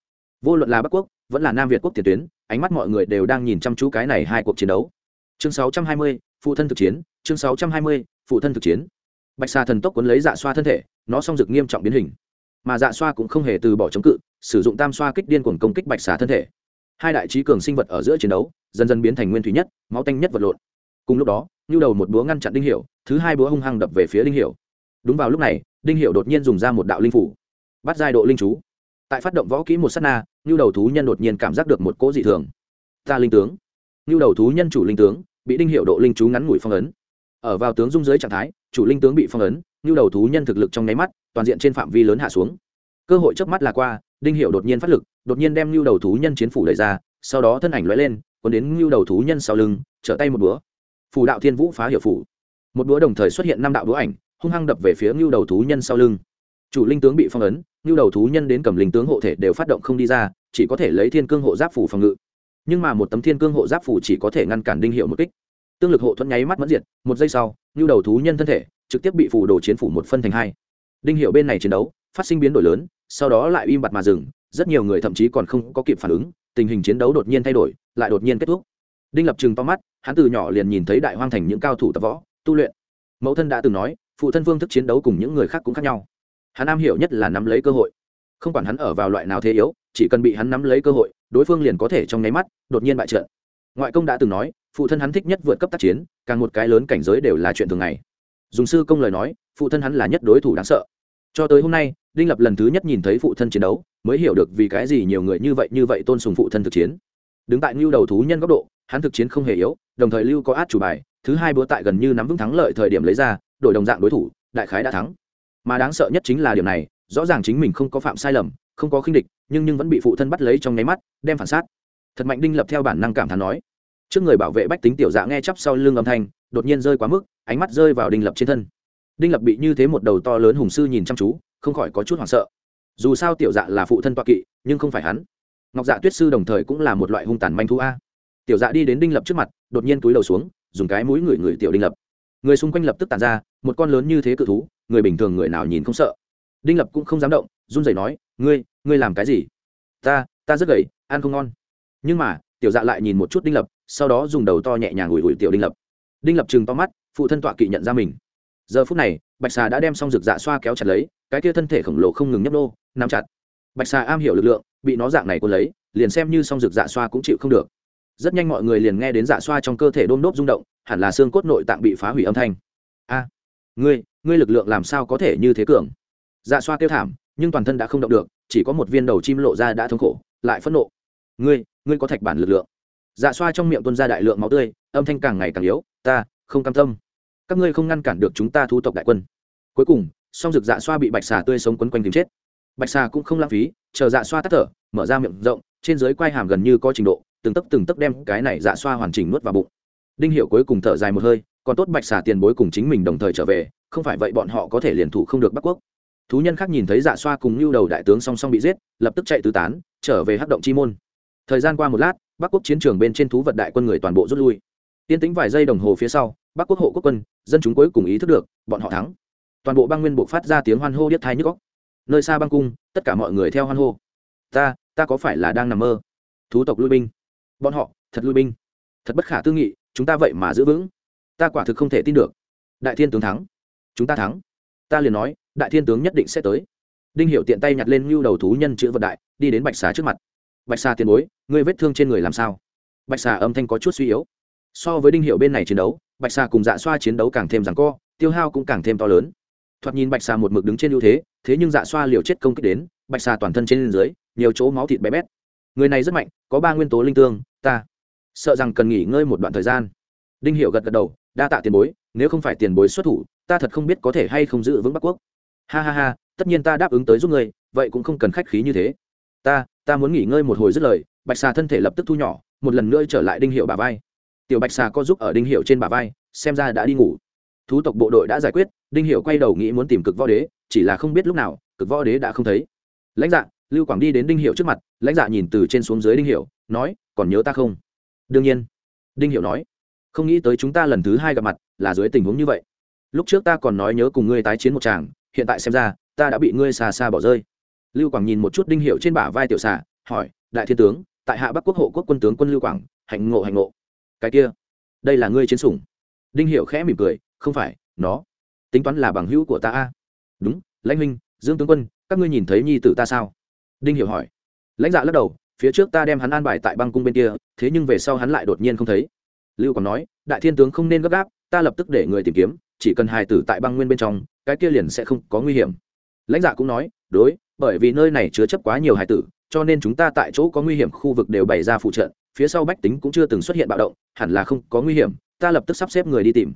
Vô luận là bắc quốc vẫn là nam việt quốc tiền tuyến ánh mắt mọi người đều đang nhìn chăm chú cái này hai cuộc chiến đấu. Chương 620, phụ thân thực chiến chương 620, phụ thân thực chiến. Bạch xà thần tốc cuốn lấy dạ xoa thân thể nó song dực nghiêm trọng biến hình mà dạ xoa cũng không hề từ bỏ chống cự, sử dụng tam xoa kích điên cuồng công kích bạch xà thân thể. Hai đại trí cường sinh vật ở giữa chiến đấu, dần dần biến thành nguyên thủy nhất, máu tanh nhất vật lộn. Cùng lúc đó, nhu đầu một búa ngăn chặn đinh hiểu, thứ hai búa hung hăng đập về phía đinh hiểu. Đúng vào lúc này, đinh hiểu đột nhiên dùng ra một đạo linh phủ, bắt giai độ linh chú. Tại phát động võ kỹ một sát na, nhu đầu thú nhân đột nhiên cảm giác được một cỗ dị thường. Ta linh tướng. Nhu đầu thú nhân chủ linh tướng, bị đinh hiệu độ linh chú ngắn ngủi phong ấn. Ở vào tướng dung dưới trạng thái, chủ linh tướng bị phong ấn như đầu thú nhân thực lực trong nháy mắt, toàn diện trên phạm vi lớn hạ xuống. Cơ hội trước mắt là qua, đinh hiệu đột nhiên phát lực, đột nhiên đem như đầu thú nhân chiến phủ đẩy ra, sau đó thân ảnh lóe lên còn đến như đầu thú nhân sau lưng, trở tay một búa. Phù đạo thiên vũ phá hiệu phủ. Một búa đồng thời xuất hiện năm đạo búa ảnh, hung hăng đập về phía nhu đầu thú nhân sau lưng. Chủ linh tướng bị phong ấn nhu đầu thú nhân đến cầm linh tướng hộ thể đều phát động không đi ra, chỉ có thể lấy thiên cương hộ giáp phủ phòng ngự. Nhưng mà một tấm thiên cương hộ giáp phủ chỉ có thể ngăn cản đinh hiệu một kích. Tương lực hộ thuẫn nháy mắt mất diệt, một giây sau nhu đầu thú nhân thân thể trực tiếp bị phủ đồ chiến phủ một phân thành hai. Đinh hiệu bên này chiến đấu, phát sinh biến đổi lớn, sau đó lại im bặt mà dừng, rất nhiều người thậm chí còn không có kịp phản ứng, tình hình chiến đấu đột nhiên thay đổi, lại đột nhiên kết thúc. Đinh lập trừng to mắt, hắn từ nhỏ liền nhìn thấy đại hoang thành những cao thủ tập võ, tu luyện. Mẫu thân đã từng nói, phụ thân phương thức chiến đấu cùng những người khác cũng khác nhau. Hắn am hiểu nhất là nắm lấy cơ hội. Không quản hắn ở vào loại nào thế yếu, chỉ cần bị hắn nắm lấy cơ hội, đối phương liền có thể trong nháy mắt, đột nhiên bại trận. Ngoại công đã từng nói, phụ thân hắn thích nhất vượt cấp tác chiến, càng một cái lớn cảnh giới đều là chuyện thường ngày dùng sư công lời nói, phụ thân hắn là nhất đối thủ đáng sợ. Cho tới hôm nay, đinh lập lần thứ nhất nhìn thấy phụ thân chiến đấu, mới hiểu được vì cái gì nhiều người như vậy như vậy tôn sùng phụ thân thực chiến. Đứng tại ngưu đầu thú nhân góc độ, hắn thực chiến không hề yếu, đồng thời lưu có át chủ bài, thứ hai búa tại gần như nắm vững thắng lợi thời điểm lấy ra, đổi đồng dạng đối thủ, đại khái đã thắng. Mà đáng sợ nhất chính là điều này, rõ ràng chính mình không có phạm sai lầm, không có khinh địch, nhưng nhưng vẫn bị phụ thân bắt lấy trong nháy mắt, đem phản sát. Thật mạnh đinh lập theo bản năng cảm thán nói. Trước người bảo vệ bách tính tiểu dạ nghe chắp sau lưng âm thanh đột nhiên rơi quá mức, ánh mắt rơi vào đinh lập trên thân. Đinh lập bị như thế một đầu to lớn hùng sư nhìn chăm chú, không khỏi có chút hoảng sợ. Dù sao tiểu dạ là phụ thân toa kỵ, nhưng không phải hắn. Ngọc dạ tuyết sư đồng thời cũng là một loại hung tàn manh thú a. Tiểu dạ đi đến đinh lập trước mặt, đột nhiên túi đầu xuống, dùng cái mũi người người tiểu đinh lập. Người xung quanh lập tức tàn ra, một con lớn như thế cự thú, người bình thường người nào nhìn không sợ. Đinh lập cũng không dám động, run rẩy nói, ngươi ngươi làm cái gì? Ta ta rất gầy, ăn không ngon. Nhưng mà, tiểu dạ lại nhìn một chút đinh lập, sau đó dùng đầu to nhẹ nhàng ủi ủi tiểu đinh lập đinh lập chừng to mắt, phụ thân tọa kỵ nhận ra mình. Giờ phút này, bạch xà đã đem xong rực dạ xoa kéo chặt lấy, cái kia thân thể khổng lồ không ngừng nhấp nô, nắm chặt. Bạch xà am hiểu lực lượng, bị nó dạng này cuốn lấy, liền xem như xong rực dạ xoa cũng chịu không được. Rất nhanh mọi người liền nghe đến dạ xoa trong cơ thể đôm nốt rung động, hẳn là xương cốt nội tạng bị phá hủy âm thanh. A, ngươi ngươi lực lượng làm sao có thể như thế cường? Dạ xoa kêu thảm, nhưng toàn thân đã không động được, chỉ có một viên đầu chim lộ ra đã thống khổ, lại phẫn nộ. Ngươi ngươi có thạch bản lực lượng. Dạ xoa trong miệng tuôn ra đại lượng máu tươi, âm thanh càng ngày càng yếu ta, không cam tâm. Các ngươi không ngăn cản được chúng ta thu tộc đại quân. Cuối cùng, song rực dạ xoa bị bạch xà tươi sống quấn quanh tìm chết. Bạch xà cũng không lãng phí, chờ dạ xoa tắt thở, mở ra miệng rộng, trên dưới quai hàm gần như có trình độ, từng tấc từng tấc đem cái này dạ xoa hoàn chỉnh nuốt vào bụng. Đinh hiệu cuối cùng thở dài một hơi, còn tốt bạch xà tiền bối cùng chính mình đồng thời trở về, không phải vậy bọn họ có thể liền thủ không được bắc quốc. Thú nhân khác nhìn thấy dạ xoa cùng lưu đầu đại tướng song song bị giết, lập tức chạy tứ tán, trở về hắc động chi môn. Thời gian qua một lát, bắc quốc chiến trường bên trên thú vật đại quân người toàn bộ rút lui tiên tính vài giây đồng hồ phía sau, bắc quốc hộ quốc quân, dân chúng cuối cùng ý thức được, bọn họ thắng. Toàn bộ băng nguyên bộ phát ra tiếng hoan hô điếc tai nhức óc. nơi xa băng cung, tất cả mọi người theo hoan hô. Ta ta có phải là đang nằm mơ? Thú tộc lui binh. Bọn họ, thật lui binh. Thật bất khả tư nghị, chúng ta vậy mà giữ vững. Ta quả thực không thể tin được. Đại thiên tướng thắng. Chúng ta thắng. Ta liền nói, đại thiên tướng nhất định sẽ tới. Đinh hiệu tiện tay nhặt lên nhu đầu thú nhân chữ vật đại, đi đến bạch xà trước mặt. Bạch xà tiền bối, ngươi vết thương trên người làm sao? Bạch xà âm thanh có chút suy yếu so với đinh hiệu bên này chiến đấu, bạch xà cùng dạ xoa chiến đấu càng thêm rằng co, tiêu hao cũng càng thêm to lớn. Thoạt nhìn bạch xà một mực đứng trên ưu thế thế nhưng dạ xoa liều chết công kích đến, bạch xà toàn thân trên dưới, nhiều chỗ máu thịt bé bét. Người này rất mạnh, có ba nguyên tố linh tương, ta sợ rằng cần nghỉ ngơi một đoạn thời gian. Đinh hiệu gật gật đầu, đa tạ tiền bối, nếu không phải tiền bối xuất thủ, ta thật không biết có thể hay không giữ vững bắc quốc. Ha ha ha, tất nhiên ta đáp ứng tới giúp người vậy cũng không cần khách khí như thế. Ta ta muốn nghỉ ngơi một hồi dứt lời, bạch xà thân thể lập tức thu nhỏ, một lần nữa trở lại đinh hiệu bà vai tiểu bạch xà có giúp ở đinh hiệu trên bà vai, xem ra đã đi ngủ. Thú tộc bộ đội đã giải quyết, đinh hiệu quay đầu nghĩ muốn tìm cực võ đế, chỉ là không biết lúc nào, cực võ đế đã không thấy. Lãnh dạ lưu quảng đi đến đinh hiệu trước mặt, lãnh dạ nhìn từ trên xuống dưới đinh hiệu nói, còn nhớ ta không? Đương nhiên. Đinh hiệu nói, không nghĩ tới chúng ta lần thứ hai gặp mặt, là dưới tình huống như vậy. Lúc trước ta còn nói nhớ cùng ngươi tái chiến một chàng hiện tại xem ra, ta đã bị ngươi xa xa bỏ rơi. Lưu quảng nhìn một chút đinh hiệu trên bả vai tiểu xà, hỏi, đại thiên tướng, tại hạ bắc quốc hộ quốc quân tướng quân lưu quảng, hạnh ngộ hạnh ngộ cái kia, đây là ngươi chiến sủng. Đinh hiệu khẽ mỉm cười, không phải, nó, tính toán là bằng hữu của ta a. Đúng, lãnh huynh, dương tướng quân, các ngươi nhìn thấy nhi tử ta sao? Đinh hiểu hỏi. Lãnh dạ lắc đầu, phía trước ta đem hắn an bài tại băng cung bên kia, thế nhưng về sau hắn lại đột nhiên không thấy. Lưu còn nói, đại thiên tướng không nên gấp gáp, ta lập tức để người tìm kiếm, chỉ cần hài tử tại băng nguyên bên trong, cái kia liền sẽ không có nguy hiểm. Lãnh dạ cũng nói, đối, bởi vì nơi này chứa chấp quá nhiều hài tử, cho nên chúng ta tại chỗ có nguy hiểm khu vực đều bày ra phụ trợ phía sau bách tính cũng chưa từng xuất hiện bạo động hẳn là không có nguy hiểm ta lập tức sắp xếp người đi tìm.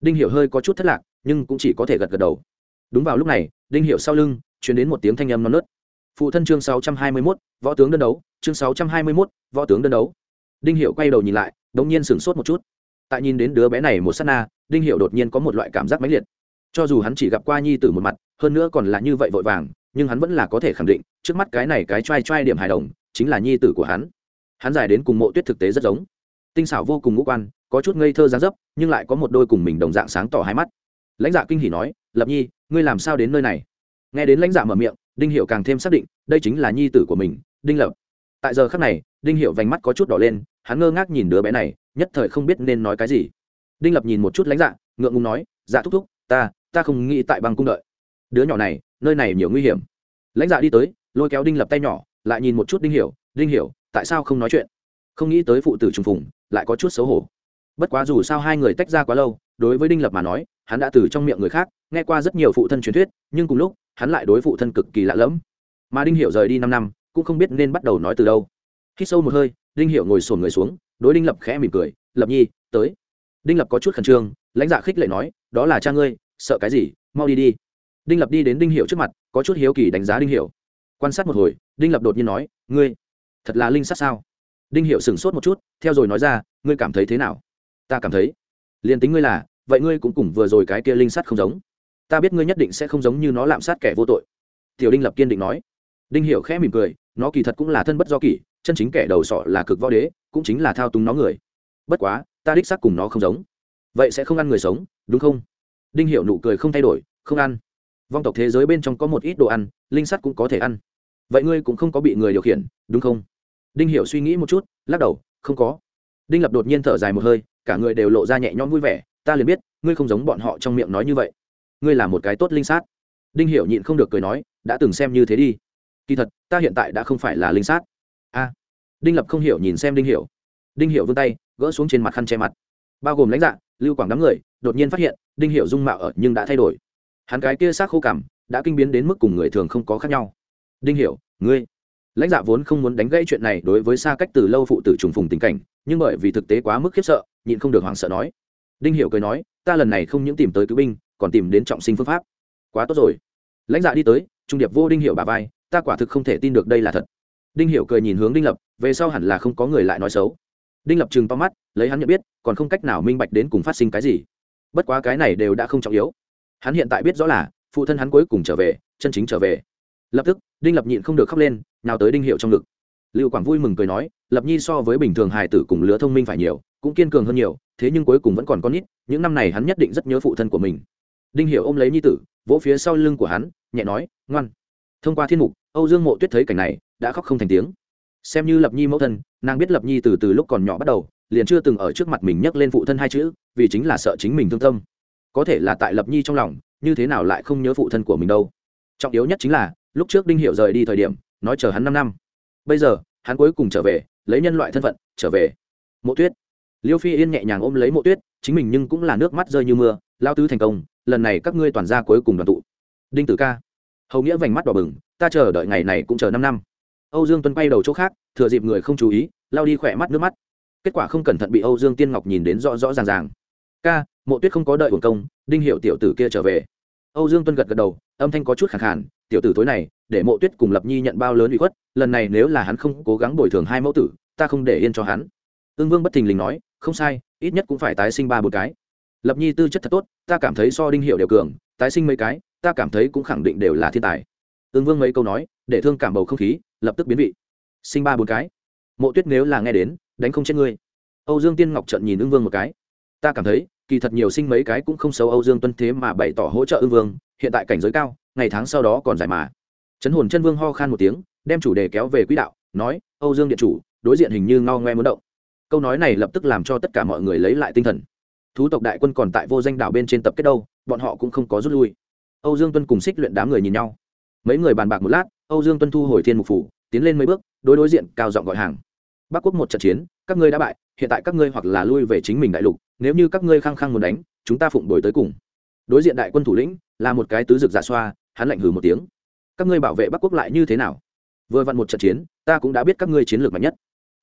Đinh hiểu hơi có chút thất lạc nhưng cũng chỉ có thể gật gật đầu. Đúng vào lúc này đinh hiểu sau lưng truyền đến một tiếng thanh âm non nớt. Phụ thân chương 621, võ tướng đơn đấu chương 621, võ tướng đơn đấu. Đinh hiểu quay đầu nhìn lại đống nhiên sửng sốt một chút. Tại nhìn đến đứa bé này một sát na đinh hiểu đột nhiên có một loại cảm giác mãnh liệt. Cho dù hắn chỉ gặp qua nhi tử một mặt hơn nữa còn là như vậy vội vàng nhưng hắn vẫn là có thể khẳng định trước mắt cái này cái trai trai điểm hài đồng chính là nhi tử của hắn hắn dài đến cùng mộ tuyết thực tế rất giống. Tinh xảo vô cùng ngũ quan, có chút ngây thơ dáng dấp, nhưng lại có một đôi cùng mình đồng dạng sáng tỏ hai mắt. Lãnh dạ kinh hỉ nói, lập nhi, ngươi làm sao đến nơi này? Nghe đến lãnh dạ mở miệng, đinh hiệu càng thêm xác định, đây chính là nhi tử của mình, đinh lập. Tại giờ khắc này, đinh hiệu vành mắt có chút đỏ lên, hắn ngơ ngác nhìn đứa bé này, nhất thời không biết nên nói cái gì. Đinh lập nhìn một chút lãnh dạ ngượng ngùng nói dạ thúc thúc, ta ta không nghĩ tại băng cung đợi. Đứa nhỏ này, nơi này nhiều nguy hiểm. Lãnh dạ đi tới, lôi kéo đinh lập tay nhỏ, lại nhìn một chút đinh hiểu đinh hiểu tại sao không nói chuyện? Không nghĩ tới phụ tử trùng phùng, lại có chút xấu hổ. Bất quá dù sao hai người tách ra quá lâu, đối với đinh lập mà nói, hắn đã từ trong miệng người khác, nghe qua rất nhiều phụ thân truyền thuyết, nhưng cùng lúc, hắn lại đối phụ thân cực kỳ lạ lẫm. Mà đinh hiểu rời đi năm năm, cũng không biết nên bắt đầu nói từ đâu. Khi sâu một hơi, đinh hiểu ngồi sồn người xuống, đối đinh lập khẽ mỉm cười, lập nhi, tới. Đinh lập có chút khẩn trương, lãnh dạ khích lệ nói, đó là cha ngươi, sợ cái gì, mau đi đi. Đinh lập đi đến đinh hiểu trước mặt, có chút hiếu kỳ đánh giá đinh hiểu. Quan sát một hồi, đinh lập đột nhiên nói, ngươi thật là linh sát sao? Đinh hiểu sửng sốt một chút, theo rồi nói ra, ngươi cảm thấy thế nào? Ta cảm thấy, liền tính ngươi là, vậy ngươi cũng cùng vừa rồi cái kia linh sát không giống. Ta biết ngươi nhất định sẽ không giống như nó lạm sát kẻ vô tội. Tiểu đinh lập kiên định nói. Đinh hiểu khẽ mỉm cười, nó kỳ thật cũng là thân bất do kỷ, chân chính kẻ đầu sọ là cực võ đế, cũng chính là thao túng nó người. Bất quá, ta đích xác cùng nó không giống. Vậy sẽ không ăn người sống, đúng không? Đinh hiểu nụ cười không thay đổi, không ăn. Vong tộc thế giới bên trong có một ít đồ ăn, linh sắt cũng có thể ăn. Vậy ngươi cũng không có bị người điều khiển, đúng không? Đinh hiểu suy nghĩ một chút, lắc đầu, không có. Đinh lập đột nhiên thở dài một hơi, cả người đều lộ ra nhẹ nhõm vui vẻ, ta liền biết, ngươi không giống bọn họ trong miệng nói như vậy. Ngươi là một cái tốt linh sát. Đinh hiểu nhịn không được cười nói, đã từng xem như thế đi. Kỳ thật, ta hiện tại đã không phải là linh sát. A. Đinh lập không hiểu nhìn xem đinh hiểu. Đinh hiểu vươn tay, gỡ xuống trên mặt khăn che mặt. Bao gồm lãnh dạ lưu quảng đám người, đột nhiên phát hiện, đinh hiểu dung mạo ở nhưng đã thay đổi. Hắn cái kia xác khô cằm đã kinh biến đến mức cùng người thường không có khác nhau. Đinh hiểu, ngươi lãnh dạ vốn không muốn đánh gãy chuyện này đối với xa cách từ lâu phụ tử trùng phùng tình cảnh, nhưng bởi vì thực tế quá mức khiếp sợ, nhịn không được hoảng sợ nói. Đinh hiểu cười nói, ta lần này không những tìm tới cứu binh, còn tìm đến trọng sinh phương pháp. Quá tốt rồi. Lãnh dạ đi tới, trung điệp vô đinh hiểu bà vai, ta quả thực không thể tin được đây là thật. Đinh hiểu cười nhìn hướng đinh lập, về sau hẳn là không có người lại nói xấu. Đinh lập trừng to mắt, lấy hắn nhận biết, còn không cách nào minh bạch đến cùng phát sinh cái gì. Bất quá cái này đều đã không trọng yếu. Hắn hiện tại biết rõ là, phụ thân hắn cuối cùng trở về, chân chính trở về. Lập tức đinh lập nhịn không được khóc lên nào tới đinh hiệu trong ngực. Lưu quảng vui mừng cười nói, lập nhi so với bình thường hài tử cùng lứa thông minh phải nhiều, cũng kiên cường hơn nhiều, thế nhưng cuối cùng vẫn còn con nít, những năm này hắn nhất định rất nhớ phụ thân của mình. Đinh hiệu ôm lấy nhi tử, vỗ phía sau lưng của hắn, nhẹ nói, ngoan. Thông qua thiên mục, âu dương mộ tuyết thấy cảnh này, đã khóc không thành tiếng. Xem như lập nhi mẫu thân, nàng biết lập nhi từ từ lúc còn nhỏ bắt đầu, liền chưa từng ở trước mặt mình nhắc lên phụ thân hai chữ, vì chính là sợ chính mình thương tâm. Có thể là tại lập nhi trong lòng, như thế nào lại không nhớ phụ thân của mình đâu. Trọng yếu nhất chính là lúc trước đinh hiệu rời đi thời điểm, nói chờ hắn năm năm. Bây giờ, hắn cuối cùng trở về, lấy nhân loại thân phận, trở về. Mộ tuyết. Liêu phi yên nhẹ nhàng ôm lấy mộ tuyết, chính mình nhưng cũng là nước mắt rơi như mưa, lao tứ thành công, lần này các ngươi toàn ra cuối cùng đoàn tụ. Đinh tử ca. Hầu nghĩa vành mắt đỏ bừng, ta chờ đợi ngày này cũng chờ năm năm. Âu dương tuân quay đầu chỗ khác, thừa dịp người không chú ý, lao đi khỏe mắt nước mắt. Kết quả không cẩn thận bị âu dương tiên ngọc nhìn đến rõ rõ ràng ràng. Ca, mộ tuyết không có đợi hồn công, đinh hiệu tiểu tử kia trở về. Âu dương tuân gật gật đầu, âm thanh có chút khẳng khản tiểu tử tối này, để mộ tuyết cùng lập nhi nhận bao lớn uy khuất, lần này nếu là hắn không cố gắng bồi thường hai mẫu tử, ta không để yên cho hắn. Ương vương bất thình lình nói, không sai, ít nhất cũng phải tái sinh ba một cái. Lập nhi tư chất thật tốt, ta cảm thấy so đinh hiệu đều cường, tái sinh mấy cái, ta cảm thấy cũng khẳng định đều là thiên tài. Ương vương mấy câu nói, để thương cảm bầu không khí, lập tức biến vị. Sinh ba bốn cái. Mộ tuyết nếu là nghe đến, đánh không chết ngươi. Âu dương tiên ngọc trận nhìn ương vương một cái. Ta cảm thấy, kỳ thật nhiều sinh mấy cái cũng không xấu âu dương tuân thế mà bày tỏ hỗ trợ ương vương, hiện tại cảnh giới cao ngày tháng sau đó còn dài mà. Chấn hồn chân vương ho khan một tiếng, đem chủ đề kéo về quỹ đạo, nói, âu dương điện chủ, đối diện hình như ngao ngoe muốn động. Câu nói này lập tức làm cho tất cả mọi người lấy lại tinh thần. Thú tộc đại quân còn tại vô danh đảo bên trên tập kết đâu, bọn họ cũng không có rút lui. Âu dương tuân cùng xích luyện đám người nhìn nhau. Mấy người bàn bạc một lát, âu dương tuân thu hồi thiên mục phủ, tiến lên mấy bước, đối đối diện cao giọng gọi hàng. Bắc quốc một trận chiến, các ngươi đã bại, hiện tại các ngươi hoặc là lui về chính mình đại lục, nếu như các ngươi khăng khăng muốn đánh, chúng ta phụng đổi tới cùng. Đối diện đại quân thủ lĩnh là một cái tứ dực giả xoa, hắn lạnh hừ một tiếng. Các ngươi bảo vệ bắc quốc lại như thế nào? Vừa vặn một trận chiến, ta cũng đã biết các ngươi chiến lược mạnh nhất.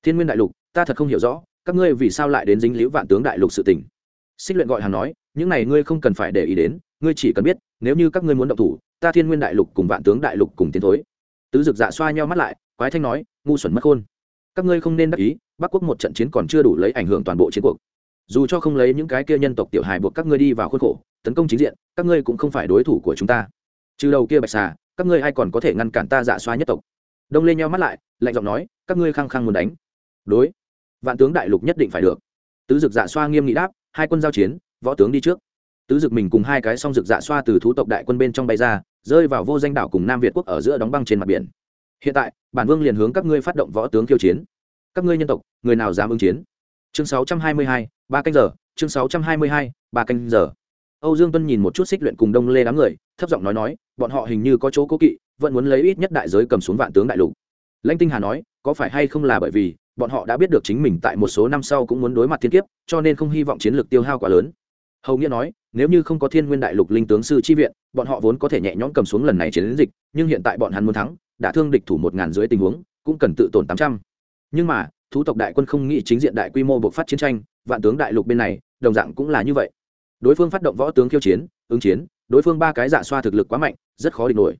Thiên nguyên đại lục, ta thật không hiểu rõ, các ngươi vì sao lại đến dính liễu vạn tướng đại lục sự tình? Xích luyện gọi hàng nói, những này ngươi không cần phải để ý đến, ngươi chỉ cần biết, nếu như các ngươi muốn động thủ, ta thiên nguyên đại lục cùng vạn tướng đại lục cùng tiến thối. Tứ dực dạ xoa nhau mắt lại, quái thanh nói, ngu xuẩn mất khôn. Các ngươi không nên đắc ý, bắc quốc một trận chiến còn chưa đủ lấy ảnh hưởng toàn bộ chiến cuộc. Dù cho không lấy những cái kia nhân tộc tiểu hài buộc các ngươi đi vào khuôn khổ tấn công chính diện các ngươi cũng không phải đối thủ của chúng ta. Trừ đầu kia bạch xà các ngươi ai còn có thể ngăn cản ta dạ xoa nhất tộc? Đông lên nhau mắt lại lạnh giọng nói các ngươi khăng khăng muốn đánh. Đối. Vạn tướng đại lục nhất định phải được. Tứ dực dạ xoa nghiêm nghị đáp hai quân giao chiến võ tướng đi trước. Tứ dực mình cùng hai cái song dực dạ xoa từ thú tộc đại quân bên trong bay ra rơi vào vô danh đảo cùng nam việt quốc ở giữa đóng băng trên mặt biển. Hiện tại bản vương liền hướng các ngươi phát động võ tướng khiêu chiến. Các ngươi nhân tộc người nào dám ứng chiến? Chương 622, ba canh giờ chương 622, ba canh giờ âu dương tuân nhìn một chút xích luyện cùng đông lê đám người, thấp giọng nói nói, bọn họ hình như có chỗ cố kỵ, vẫn muốn lấy ít nhất đại giới cầm xuống vạn tướng đại lục. Lãnh tinh hà nói, có phải hay không là bởi vì, bọn họ đã biết được chính mình tại một số năm sau cũng muốn đối mặt thiên kiếp, cho nên không hy vọng chiến lược tiêu hao quá lớn. Hầu nghĩa nói, nếu như không có thiên nguyên đại lục linh tướng sư chi viện, bọn họ vốn có thể nhẹ nhõm cầm xuống lần này chiến dịch, nhưng hiện tại bọn hắn muốn thắng, đã thương địch thủ một ngàn dưới tình huống, cũng cần tự tổn tám trăm. Nhưng mà, thú tộc đại quân không nghĩ chính diện đại quy mô buộc phát chiến tranh, vạn tướng đại lục bên này, đồng dạng cũng là như vậy đối phương phát động võ tướng khiêu chiến, ứng chiến, đối phương ba cái dạ xoa thực lực quá mạnh, rất khó địch nổi.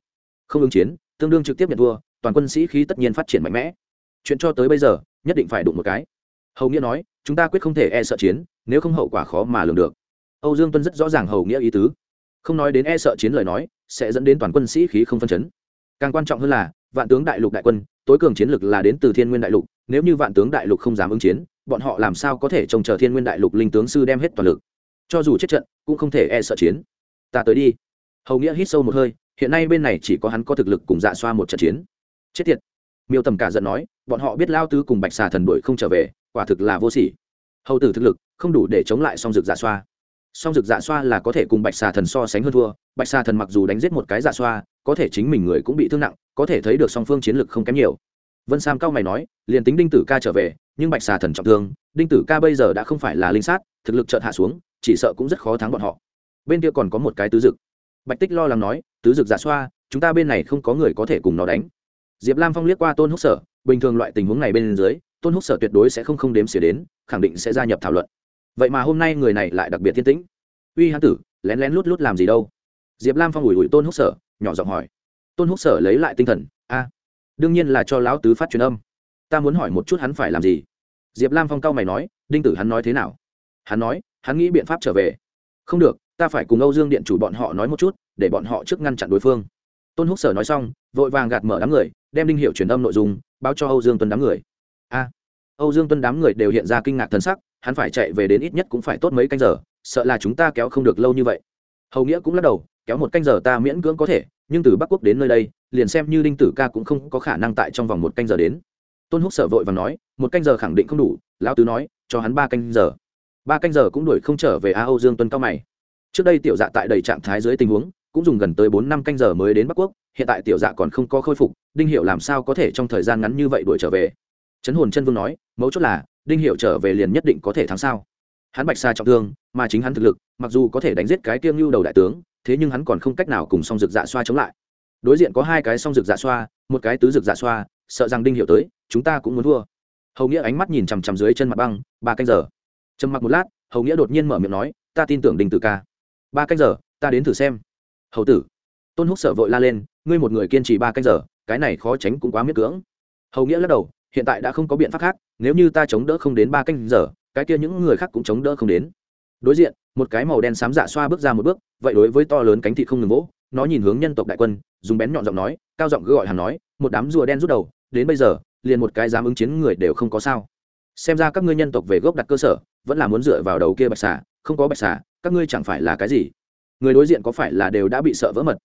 Không ứng chiến, tương đương trực tiếp nhận thua, toàn quân sĩ khí tất nhiên phát triển mạnh mẽ. Chuyện cho tới bây giờ, nhất định phải đụng một cái. Hầu nghĩa nói, chúng ta quyết không thể e sợ chiến, nếu không hậu quả khó mà lường được. Âu dương tuân rất rõ ràng hầu nghĩa ý tứ. Không nói đến e sợ chiến lời nói, sẽ dẫn đến toàn quân sĩ khí không phân chấn. Càng quan trọng hơn là, vạn tướng đại lục đại quân, tối cường chiến lực là đến từ thiên nguyên đại lục, nếu như vạn tướng đại lục không dám ứng chiến, bọn họ làm sao có thể trông chờ thiên nguyên đại lục linh tướng sư đem hết toàn lực? Cho dù chết trận, cũng không thể e sợ chiến. Ta tới đi. Hầu nghĩa hít sâu một hơi, hiện nay bên này chỉ có hắn có thực lực cùng dạ xoa một trận chiến. Chết tiệt. Miêu tầm cả giận nói, bọn họ biết lao tứ cùng bạch xà thần đuổi không trở về, quả thực là vô sỉ. Hầu tử thực lực, không đủ để chống lại song dược dạ xoa. Song dược dạ xoa là có thể cùng bạch xà thần so sánh hơn thua. Bạch xà thần mặc dù đánh giết một cái dạ xoa, có thể chính mình người cũng bị thương nặng, có thể thấy được song phương chiến lực không kém nhiều. Vân sam cao mày nói, liền tính đinh tử ca trở về, nhưng bạch xà thần trọng thương, đinh tử ca bây giờ đã không phải là linh sát, thực lực chợt hạ xuống chỉ sợ cũng rất khó thắng bọn họ. Bên kia còn có một cái tứ dực. Bạch tích lo lắng nói, tứ dực giả xoa, chúng ta bên này không có người có thể cùng nó đánh. Diệp lam phong liếc qua tôn húc sở, bình thường loại tình huống này bên dưới, tôn húc sở tuyệt đối sẽ không không đếm xỉa đến, khẳng định sẽ gia nhập thảo luận. Vậy mà hôm nay người này lại đặc biệt thiên tĩnh. Uy hán tử, lén lén lút lút làm gì đâu? Diệp lam phong ủi ủi tôn húc sở, nhỏ giọng hỏi. Tôn húc sở lấy lại tinh thần, a, đương nhiên là cho lão tứ phát truyền âm. Ta muốn hỏi một chút hắn phải làm gì. Diệp lam phong cao mày nói, đinh tử hắn nói thế nào? Hắn nói, hắn nghĩ biện pháp trở về. Không được, ta phải cùng âu dương điện chủ bọn họ nói một chút, để bọn họ trước ngăn chặn đối phương. Tôn húc sở nói xong, vội vàng gạt mở đám người, đem đinh hiệu truyền âm nội dung, báo cho âu dương tuân đám người. A, âu dương tuân đám người đều hiện ra kinh ngạc thân sắc, hắn phải chạy về đến ít nhất cũng phải tốt mấy canh giờ, sợ là chúng ta kéo không được lâu như vậy. Hầu nghĩa cũng lắc đầu, kéo một canh giờ ta miễn cưỡng có thể, nhưng từ bắc quốc đến nơi đây, liền xem như đinh tử ca cũng không có khả năng tại trong vòng một canh giờ đến. Tôn húc sở vội và nói, một canh giờ khẳng định không đủ, lão tứ nói, cho hắn ba canh giờ ba canh giờ cũng đuổi không trở về a âu dương tuân cao mày. Trước đây tiểu dạ tại đầy trạng thái dưới tình huống, cũng dùng gần tới bốn năm canh giờ mới đến bắc quốc, hiện tại tiểu dạ còn không có khôi phục, đinh hiệu làm sao có thể trong thời gian ngắn như vậy đuổi trở về? Trấn hồn chân vương nói, mấu chốt là, đinh hiệu trở về liền nhất định có thể thắng sao? Hắn bạch xa trọng thương, mà chính hắn thực lực, mặc dù có thể đánh giết cái kiêng lưu đầu đại tướng, thế nhưng hắn còn không cách nào cùng song rực dạ xoa chống lại. Đối diện có hai cái song rực dạ xoa, một cái tứ rực dạ xoa, sợ rằng đinh hiệu tới, chúng ta cũng muốn thua. Hầu nghĩa ánh mắt nhìn chằm chằm dưới chân mặt băng, ba canh giờ trầm mặc một lát, hầu nghĩa đột nhiên mở miệng nói, ta tin tưởng đình tử ca. Ba canh giờ, ta đến thử xem. Hầu tử. Tôn húc sợ vội la lên, ngươi một người kiên trì ba canh giờ, cái này khó tránh cũng quá miết cưỡng. Hầu nghĩa lắc đầu, hiện tại đã không có biện pháp khác, nếu như ta chống đỡ không đến ba canh giờ, cái kia những người khác cũng chống đỡ không đến. Đối diện, một cái màu đen xám dạ xoa bước ra một bước, vậy đối với to lớn cánh thị không ngừng vỗ, nó nhìn hướng nhân tộc đại quân, dùng bén nhọn giọng nói, cao giọng cứ gọi hắn nói, một đám rùa đen rút đầu, đến bây giờ, liền một cái dám ứng chiến người đều không có sao xem ra các ngươi nhân tộc về gốc đặt cơ sở, vẫn là muốn dựa vào đầu kia bạch xà, không có bạch xà, các ngươi chẳng phải là cái gì? Người đối diện có phải là đều đã bị sợ vỡ mật?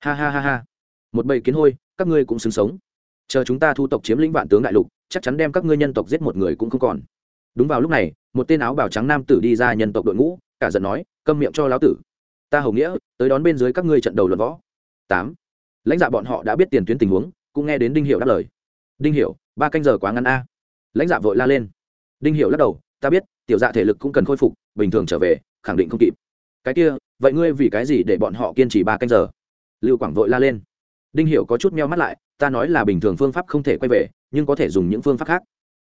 Ha ha ha ha. Một bầy kiến hôi, các ngươi cũng xứng sống. Chờ chúng ta thu tộc chiếm lĩnh vạn tướng đại lục, chắc chắn đem các ngươi nhân tộc giết một người cũng không còn. Đúng vào lúc này, một tên áo bào trắng nam tử đi ra nhân tộc đội ngũ, cả giận nói, câm miệng cho lão tử. Ta hầu nghĩa, tới đón bên dưới các ngươi trận đầu luận võ. Tám. Lãnh dạ bọn họ đã biết tiền tuyến tình huống, cũng nghe đến đinh hiệu đáp lời. Đinh hiệu ba canh giờ quá ngắn a. Lãnh dạ vội la lên đinh hiệu lắc đầu, ta biết, tiểu dạ thể lực cũng cần khôi phục, bình thường trở về, khẳng định không kịp. Cái kia, vậy ngươi vì cái gì để bọn họ kiên trì ba canh giờ? Lưu quảng vội la lên. Đinh hiệu có chút meo mắt lại, ta nói là bình thường phương pháp không thể quay về, nhưng có thể dùng những phương pháp khác.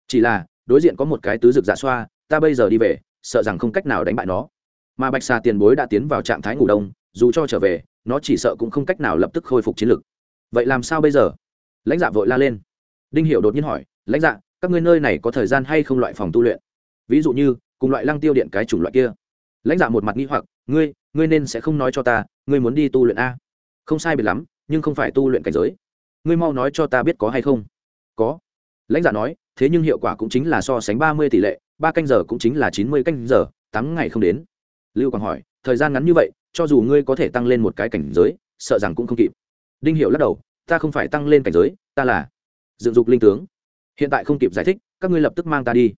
Chỉ là, đối diện có một cái tứ rực dạ xoa, ta bây giờ đi về, sợ rằng không cách nào đánh bại nó. Mà bạch xà tiền bối đã tiến vào trạng thái ngủ đông, dù cho trở về, nó chỉ sợ cũng không cách nào lập tức khôi phục chiến lực. Vậy làm sao bây giờ? Lãnh dạ vội la lên. Đinh hiểu đột nhiên hỏi, lãnh dạ các ngươi nơi này có thời gian hay không loại phòng tu luyện? Ví dụ như, cùng loại lăng tiêu điện cái chủng loại kia. Lãnh dạ một mặt nghi hoặc, ngươi ngươi nên sẽ không nói cho ta, ngươi muốn đi tu luyện a. Không sai biệt lắm, nhưng không phải tu luyện cảnh giới. Ngươi mau nói cho ta biết có hay không. Có. Lãnh dạ nói, thế nhưng hiệu quả cũng chính là so sánh ba mươi tỷ lệ, ba canh giờ cũng chính là chín mươi canh giờ, tám ngày không đến. Lưu quang hỏi, thời gian ngắn như vậy, cho dù ngươi có thể tăng lên một cái cảnh giới, sợ rằng cũng không kịp. Đinh hiệu lắc đầu, ta không phải tăng lên cảnh giới, ta là dựng dục linh tướng hiện tại không kịp giải thích, các ngươi lập tức mang ta đi.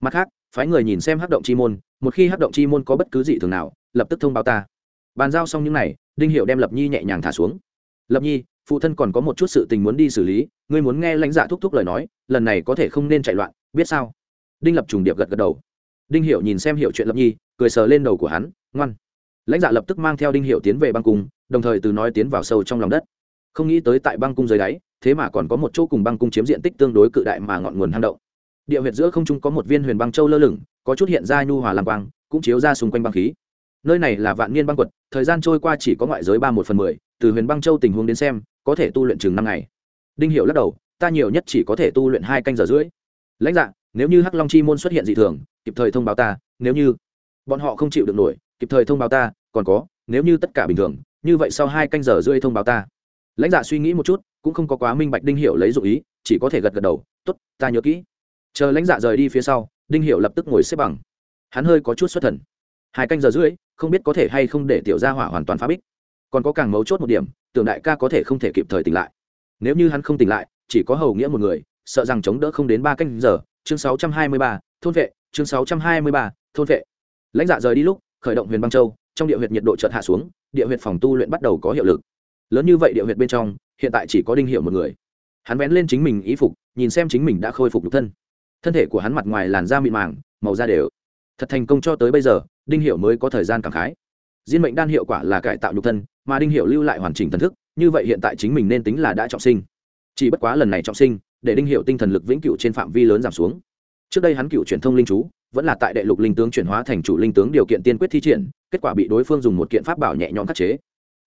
Mặt khác, phái người nhìn xem hát động chi môn, một khi hát động chi môn có bất cứ gì thường nào, lập tức thông báo ta. Bàn giao xong những n à y đinh hiệu đem lập nhi nhẹ nhàng thả xuống. Lập nhi, phụ thân còn có một chút sự tình muốn đi xử lý, ngươi muốn nghe lãnh dạ thúc thúc lời nói, lần này có thể không nên chạy loạn, biết sao? Đinh lập trùng điệp gật gật đầu. Đinh hiệu nhìn xem hiệu chuyện lập nhi, cười sờ lên đầu của hắn, ngoan. Lãnh dạ lập tức mang theo đinh hiệu tiến về băng cung, đồng thời từ nói tiến vào sâu trong lòng đất. Không nghĩ tới tại băng cung dưới đáy thế mà còn có một chỗ cùng băng cung chiếm diện tích tương đối cự đại mà ngọn nguồn hang động. Địa huyệt giữa không trung có một viên huyền băng châu lơ lửng, có chút hiện ra nhu hòa làm quang, cũng chiếu ra xung quanh băng khí. Nơi này là vạn niên băng quật, thời gian trôi qua chỉ có ngoại giới ba một phần mười, từ huyền băng châu tình huống đến xem, có thể tu luyện chừng năm ngày. Đinh hiệu lắc đầu, ta nhiều nhất chỉ có thể tu luyện hai canh giờ rưỡi. Lãnh dạng nếu như hắc long chi môn xuất hiện dị thường, kịp thời thông báo ta, nếu như bọn họ không chịu được nổi, kịp thời thông báo ta, còn có, nếu như tất cả bình thường, như vậy sau hai canh giờ rưỡi thông báo ta lãnh dạ suy nghĩ một chút, cũng không có quá minh bạch đinh hiệu lấy dụ ý, chỉ có thể gật gật đầu t ố t ta nhớ kỹ. Chờ lãnh dạ rời đi phía sau, đinh hiệu lập tức ngồi xếp bằng. Hắn hơi có chút xuất thần. Hai canh giờ rưỡi, không biết có thể hay không để tiểu gia hỏa hoàn toàn phá bích. Còn có càng mấu chốt một điểm, tưởng đại ca có thể không thể kịp thời tỉnh lại. Nếu như hắn không tỉnh lại, chỉ có hầu nghĩa một người, sợ rằng chống đỡ không đến ba canh giờ. Chương sáu trăm hai mươi ba, thôn vệ, chương sáu trăm hai mươi ba, thôn vệ. Lãnh dạ rời đi lúc, khởi động huyền băng châu, trong địa huyệt nhiệt độ chợt hạ xuống, địa huyệt phòng tu luyện bắt đầu có hiệu lực lớn như vậy địa huyệt bên trong, hiện tại chỉ có đinh hiệu một người. Hắn vén lên chính mình ý phục, nhìn xem chính mình đã khôi phục nhục thân. Thân thể của hắn mặt ngoài làn da mịn màng, màu da đều. Thật thành công cho tới bây giờ, đinh hiệu mới có thời gian cảm khái. Diên mệnh đan hiệu quả là cải tạo nhục thân, mà đinh hiệu lưu lại hoàn chỉnh thần thức, như vậy hiện tại chính mình nên tính là đã trọng sinh. Chỉ bất quá lần này trọng sinh, để đinh hiệu tinh thần lực vĩnh cửu trên phạm vi lớn giảm xuống. Trước đây hắn cựu truyền thông linh chú, vẫn là tại đệ lục linh tướng chuyển hóa thành chủ linh tướng điều kiện tiên quyết thi triển, kết quả bị đối phương dùng một kiện pháp bảo nhẹ nhõm khắc chế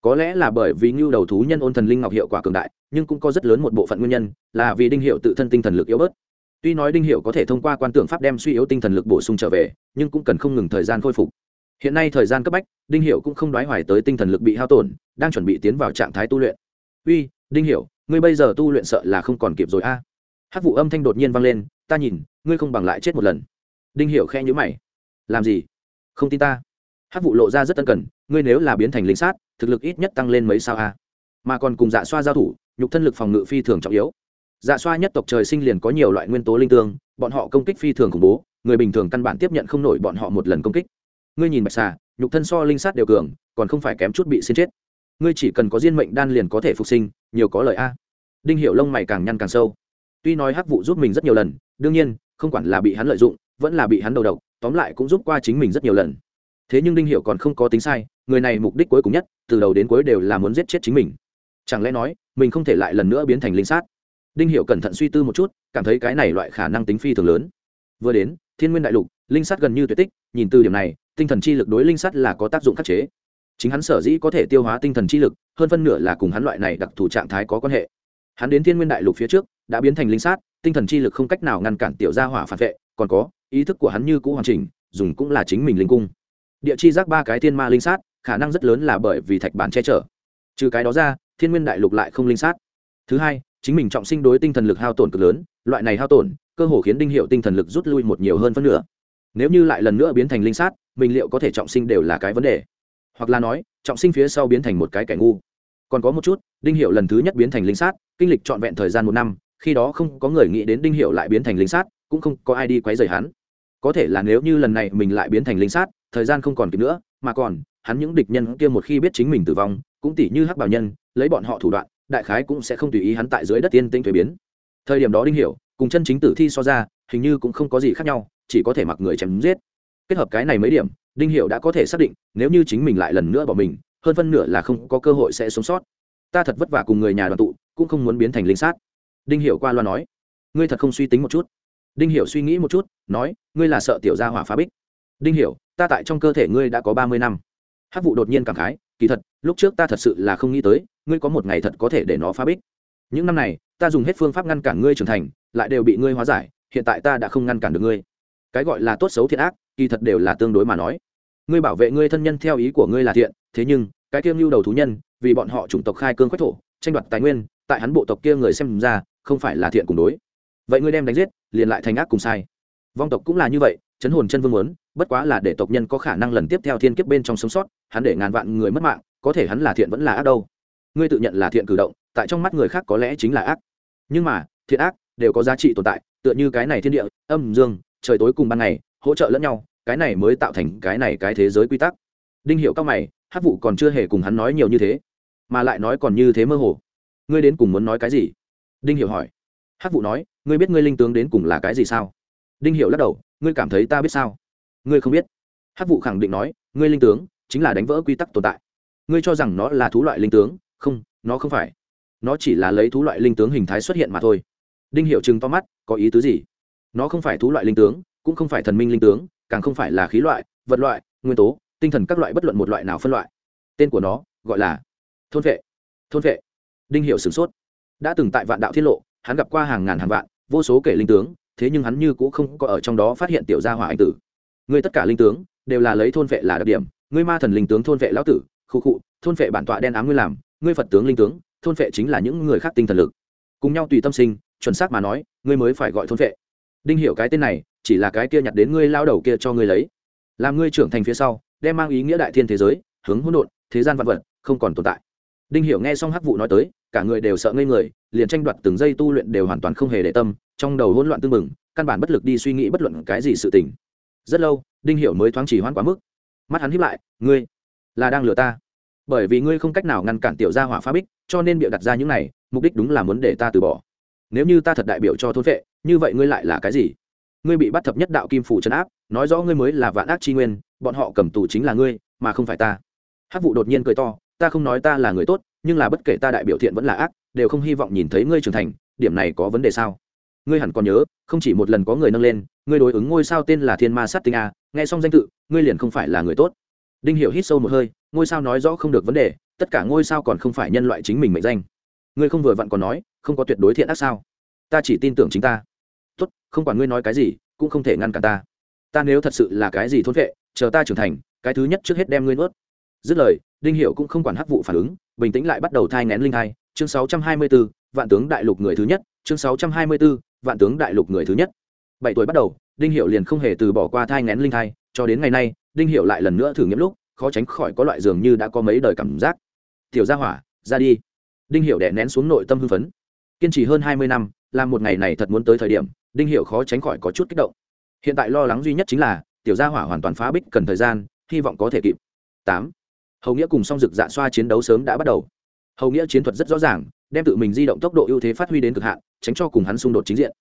có lẽ là bởi vì ngưu đầu thú nhân ôn thần linh ngọc hiệu quả cường đại, nhưng cũng có rất lớn một bộ phận nguyên nhân, là vì đinh hiệu tự thân tinh thần lực yếu bớt. Tuy nói đinh hiệu có thể thông qua quan tưởng pháp đem suy yếu tinh thần lực bổ sung trở về, nhưng cũng cần không ngừng thời gian khôi phục. Hiện nay thời gian cấp bách, đinh hiệu cũng không đoái hoài tới tinh thần lực bị hao tổn, đang chuẩn bị tiến vào trạng thái tu luyện. Uy, đinh hiệu, ngươi bây giờ tu luyện sợ là không còn kịp rồi a. À. hát vụ âm thanh đột nhiên vang lên, ta nhìn, ngươi không bằng lại chết một lần. Đinh hiệu khe nhữ mày. Làm gì? Không tin ta hát vụ lộ ra rất tân cần, ngươi nếu là biến thành lính sát, thực lực ít nhất tăng lên mấy sao a? Mà còn cùng dạ xoa giao thủ, nhục thân lực phòng ngự phi thường trọng yếu. Dạ xoa nhất tộc trời sinh liền có nhiều loại nguyên tố linh tương, bọn họ công kích phi thường khủng bố, người bình thường căn bản tiếp nhận không nổi bọn họ một lần công kích. Ngươi nhìn bạch xà, nhục thân so linh sát đều cường, còn không phải kém chút bị xin chết. Ngươi chỉ cần có diên mệnh đan liền có thể phục sinh, nhiều có lời a. Đinh Hiểu lông mày càng nhăn càng sâu. Tuy nói hắc vụ giúp mình rất nhiều lần, đương nhiên, không quản là bị hắn lợi dụng, vẫn là bị hắn đầu độc, tóm lại cũng giúp qua chính mình rất nhiều lần thế nhưng đinh hiệu còn không có tính sai, người này mục đích cuối cùng nhất, từ đầu đến cuối đều là muốn giết chết chính mình. Chẳng lẽ nói, mình không thể lại lần nữa biến thành linh sát? Đinh hiệu cẩn thận suy tư một chút, cảm thấy cái này loại khả năng tính phi thường lớn. Vừa đến, thiên nguyên đại lục, linh sát gần như tuyệt tích, nhìn từ điểm này, tinh thần chi lực đối linh sát là có tác dụng khắc chế. Chính hắn sở dĩ có thể tiêu hóa tinh thần chi lực, hơn phân nửa là cùng hắn loại này đặc thù trạng thái có quan hệ. Hắn đến thiên nguyên đại lục phía trước, đã biến thành linh sát, tinh thần chi lực không cách nào ngăn cản tiểu gia hỏa phản vệ, còn có, ý thức của hắn như cũ hoàn chỉnh, dùng cũng là chính mình linh cung địa chi giác ba cái thiên ma linh sát, khả năng rất lớn là bởi vì thạch bản che chở. Trừ cái đó ra, thiên nguyên đại lục lại không linh sát. Thứ hai, chính mình trọng sinh đối tinh thần lực hao tổn cực lớn, loại này hao tổn, cơ hồ khiến đinh hiệu tinh thần lực rút lui một nhiều hơn phân nửa. Nếu như lại lần nữa biến thành linh sát, mình liệu có thể trọng sinh đều là cái vấn đề. Hoặc là nói, trọng sinh phía sau biến thành một cái kẻ ngu. Còn có một chút, đinh hiệu lần thứ nhất biến thành linh sát, kinh lịch trọn vẹn thời gian một năm, khi đó không có người nghĩ đến đinh hiệu lại biến thành linh sát, cũng không có ai đi quấy rầy hắn. Có thể là nếu như lần này mình lại biến thành linh sát thời gian không còn kịp nữa, mà còn, hắn những địch nhân kia một khi biết chính mình tử vong, cũng tỉ như hắc bảo nhân, lấy bọn họ thủ đoạn, đại khái cũng sẽ không tùy ý hắn tại dưới đất tiên tinh thuế biến. Thời điểm đó đinh hiểu, cùng chân chính tử thi so ra, hình như cũng không có gì khác nhau, chỉ có thể mặc người chém giết. Kết hợp cái này mấy điểm, đinh hiểu đã có thể xác định, nếu như chính mình lại lần nữa bỏ mình, hơn phân nửa là không có cơ hội sẽ sống sót. Ta thật vất vả cùng người nhà đoàn tụ, cũng không muốn biến thành linh sát. Đinh hiểu qua loa nói, ngươi thật không suy tính một chút. Đinh hiểu suy nghĩ một chút, nói, ngươi là sợ tiểu gia hỏa phá bích. Đinh hiểu ta tại trong cơ thể ngươi đã có ba mươi năm. Hắc vụ đột nhiên cảm khái, kỳ thật, lúc trước ta thật sự là không nghĩ tới, ngươi có một ngày thật có thể để nó phá bích. Những năm này, ta dùng hết phương pháp ngăn cản ngươi trưởng thành, lại đều bị ngươi hóa giải, hiện tại ta đã không ngăn cản được ngươi. Cái gọi là tốt xấu thiện ác, kỳ thật đều là tương đối mà nói. Ngươi bảo vệ ngươi thân nhân theo ý của ngươi là thiện, thế nhưng, cái kiêng lưu đầu thú nhân, vì bọn họ chủng tộc khai cương quách thổ, tranh đoạt tài nguyên, tại hắn bộ tộc kia người xem ra, không phải là thiện cùng đối. Vậy ngươi đem đánh giết, liền lại thành ác cùng sai. Vong tộc cũng là như vậy, chấn hồn chân vương muốn bất quá là để tộc nhân có khả năng lần tiếp theo thiên kiếp bên trong sống sót, hắn để ngàn vạn người mất mạng, có thể hắn là thiện vẫn là ác đâu. Ngươi tự nhận là thiện cử động, tại trong mắt người khác có lẽ chính là ác. Nhưng mà, thiện ác đều có giá trị tồn tại, tựa như cái này thiên địa, âm, dương, trời tối cùng ban ngày, hỗ trợ lẫn nhau, cái này mới tạo thành cái này cái thế giới quy tắc. Đinh hiệu cao mày hát vụ còn chưa hề cùng hắn nói nhiều như thế, mà lại nói còn như thế mơ hồ. Ngươi đến cùng muốn nói cái gì? Đinh hiệu hỏi. Hát vụ nói, ngươi biết ngươi linh tướng đến cùng là cái gì sao? Đinh hiệu lắc đầu, ngươi cảm thấy ta biết sao? Ngươi không biết. Hát vụ khẳng định nói, ngươi linh tướng chính là đánh vỡ quy tắc tồn tại. Ngươi cho rằng nó là thú loại linh tướng? Không, nó không phải. Nó chỉ là lấy thú loại linh tướng hình thái xuất hiện mà thôi. Đinh hiệu chừng to mắt, có ý tứ gì? Nó không phải thú loại linh tướng, cũng không phải thần minh linh tướng, càng không phải là khí loại, vật loại, nguyên tố, tinh thần các loại bất luận một loại nào phân loại. Tên của nó gọi là thôn vệ. Thôn vệ. Đinh hiệu sửng sốt. Đã từng tại vạn đạo thiết lộ, hắn gặp qua hàng ngàn hàng vạn, vô số kể linh tướng, thế nhưng hắn như cũng không có ở trong đó phát hiện tiểu gia hỏa anh tử ngươi tất cả linh tướng đều là lấy thôn vệ là đặc điểm. Ngươi ma thần linh tướng thôn vệ lão tử, khu khụ thôn vệ bản tọa đen ám ngươi làm. Ngươi phật tướng linh tướng, thôn vệ chính là những người khác tinh thần lực. Cùng nhau tùy tâm sinh, chuẩn xác mà nói, ngươi mới phải gọi thôn vệ. Đinh hiểu cái tên này, chỉ là cái kia nhặt đến ngươi lao đầu kia cho ngươi lấy. Làm ngươi trưởng thành phía sau, đem mang ý nghĩa đại thiên thế giới, hướng hỗn độn, thế gian vạn vật, không còn tồn tại. Đinh hiểu nghe xong hắc vụ nói tới, cả người đều sợ ngây người, liền tranh đoạt từng giây tu luyện đều hoàn toàn không hề để tâm, trong đầu hỗn loạn tương mừng căn bản bất lực đi suy nghĩ bất luận cái gì sự tình rất lâu, đinh hiểu mới thoáng chỉ hoãn quá mức. Mắt hắn híp lại, ngươi là đang lừa ta. Bởi vì ngươi không cách nào ngăn cản tiểu gia hỏa phá bích, cho nên bịa đặt ra những này, mục đích đúng là muốn để ta từ bỏ. Nếu như ta thật đại biểu cho thôn vệ, như vậy ngươi lại là cái gì? Ngươi bị bắt thập nhất đạo kim phủ trấn áp, nói rõ ngươi mới là vạn ác chi nguyên, bọn họ cầm tù chính là ngươi, mà không phải ta. Hát vụ đột nhiên cười to, ta không nói ta là người tốt, nhưng là bất kể ta đại biểu thiện vẫn là ác, đều không hy vọng nhìn thấy ngươi trưởng thành, điểm này có vấn đề sao? Ngươi hẳn còn nhớ không chỉ một lần có người nâng lên ngươi đối ứng ngôi sao tên là thiên ma sát tinh a nghe xong danh tự ngươi liền không phải là người tốt. Đinh hiểu hít sâu một hơi ngôi sao nói rõ không được vấn đề tất cả ngôi sao còn không phải nhân loại chính mình mệnh danh. Ngươi không vừa vặn còn nói không có tuyệt đối thiện ác sao? Ta chỉ tin tưởng chính ta. Tốt không quản ngươi nói cái gì cũng không thể ngăn cản ta. Ta nếu thật sự là cái gì thôn vệ chờ ta trưởng thành cái thứ nhất trước hết đem ngươi nuốt. Dứt lời đinh Hiểu cũng không quản hắc vụ phản ứng bình tĩnh lại bắt đầu thai ngén linh hai. chương 624, vạn tướng đại lục người thứ nhất. Chương 624, vạn tướng đại lục người thứ nhất. Bảy tuổi bắt đầu, đinh Hiểu liền không hề từ bỏ qua thai ngén linh thai, cho đến ngày nay, đinh Hiểu lại lần nữa thử nghiệm lúc, khó tránh khỏi có loại dường như đã có mấy đời cảm giác. Tiểu gia hỏa, ra đi. Đinh Hiểu đè nén xuống nội tâm hưng phấn. Kiên trì hơn hai mươi năm làm một ngày này thật muốn tới thời điểm, đinh Hiểu khó tránh khỏi có chút kích động. Hiện tại lo lắng duy nhất chính là, tiểu gia hỏa hoàn toàn phá bích cần thời gian, hy vọng có thể kịp. Tám. Hầu nghĩa cùng song dực dạ xoa chiến đấu sớm đã bắt đầu. Hầu nghĩa chiến thuật rất rõ ràng đem tự mình di động tốc độ ưu thế phát huy đến cực hạn, tránh cho cùng hắn xung đột chính diện.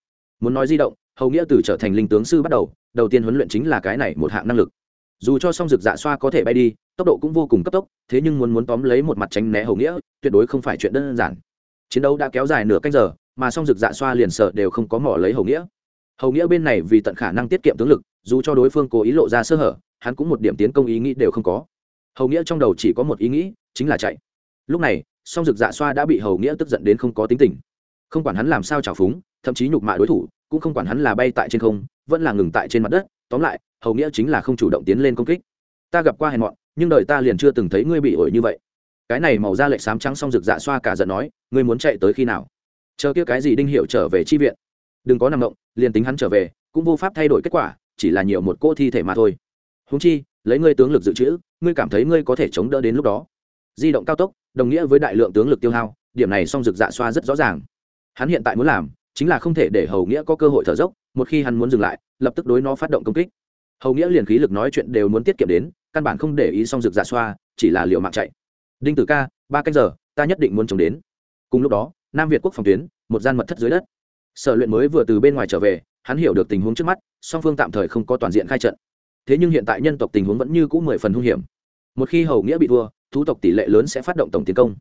Muốn nói di động, hầu nghĩa từ trở thành linh tướng sư bắt đầu đầu tiên huấn luyện chính là cái này một hạng năng lực. Dù cho song rực dạ xoa có thể bay đi, tốc độ cũng vô cùng cấp tốc, thế nhưng muốn muốn tóm lấy một mặt tránh né hầu nghĩa, tuyệt đối không phải chuyện đơn giản. Chiến đấu đã kéo dài nửa canh giờ, mà song rực dạ xoa liền sợ đều không có mỏ lấy hầu nghĩa. Hầu nghĩa bên này vì tận khả năng tiết kiệm tướng lực, dù cho đối phương cố ý lộ ra sơ hở, hắn cũng một điểm tiến công ý nghĩ đều không có. Hầu nghĩa trong đầu chỉ có một ý nghĩ, chính là chạy. Lúc này song rực dạ xoa đã bị hầu nghĩa tức giận đến không có tính tình. Không quản hắn làm sao trào phúng, thậm chí nhục mạ đối thủ, cũng không quản hắn là bay tại trên không, vẫn là ngừng tại trên mặt đất. Tóm lại, hầu nghĩa chính là không chủ động tiến lên công kích. Ta gặp qua hèn mọn, nhưng đời ta liền chưa từng thấy ngươi bị ổi như vậy. Cái này màu da lệch xám trắng song rực dạ xoa cả giận nói, ngươi muốn chạy tới khi nào? Chờ kia cái gì đinh hiệu trở về chi viện? Đừng có nằm động, liền tính hắn trở về, cũng vô pháp thay đổi kết quả, chỉ là nhiều một cô thi thể mà thôi. Húng chi, lấy ngươi tướng lực dự trữ, ngươi cảm thấy ngươi có thể chống đỡ đến lúc đó di động cao tốc, đồng nghĩa với đại lượng tướng lực tiêu hao, điểm này song rực dạ xoa rất rõ ràng. Hắn hiện tại muốn làm chính là không thể để hầu nghĩa có cơ hội thở dốc, một khi hắn muốn dừng lại, lập tức đối nó phát động công kích. Hầu nghĩa liền khí lực nói chuyện đều muốn tiết kiệm đến, căn bản không để ý song rực dạ xoa, chỉ là liệu mạng chạy. Đinh tử ca, ba canh giờ, ta nhất định muốn chống đến. Cùng lúc đó, nam việt quốc phòng tuyến, một gian mật thất dưới đất. Sở luyện mới vừa từ bên ngoài trở về, hắn hiểu được tình huống trước mắt, song phương tạm thời không có toàn diện khai trận. Thế nhưng hiện tại nhân tộc tình huống vẫn như c ũ mười phần hung hiểm. Một khi hầu nghĩa bị thua thú tộc tỷ lệ lớn sẽ phát động tổng tiến công.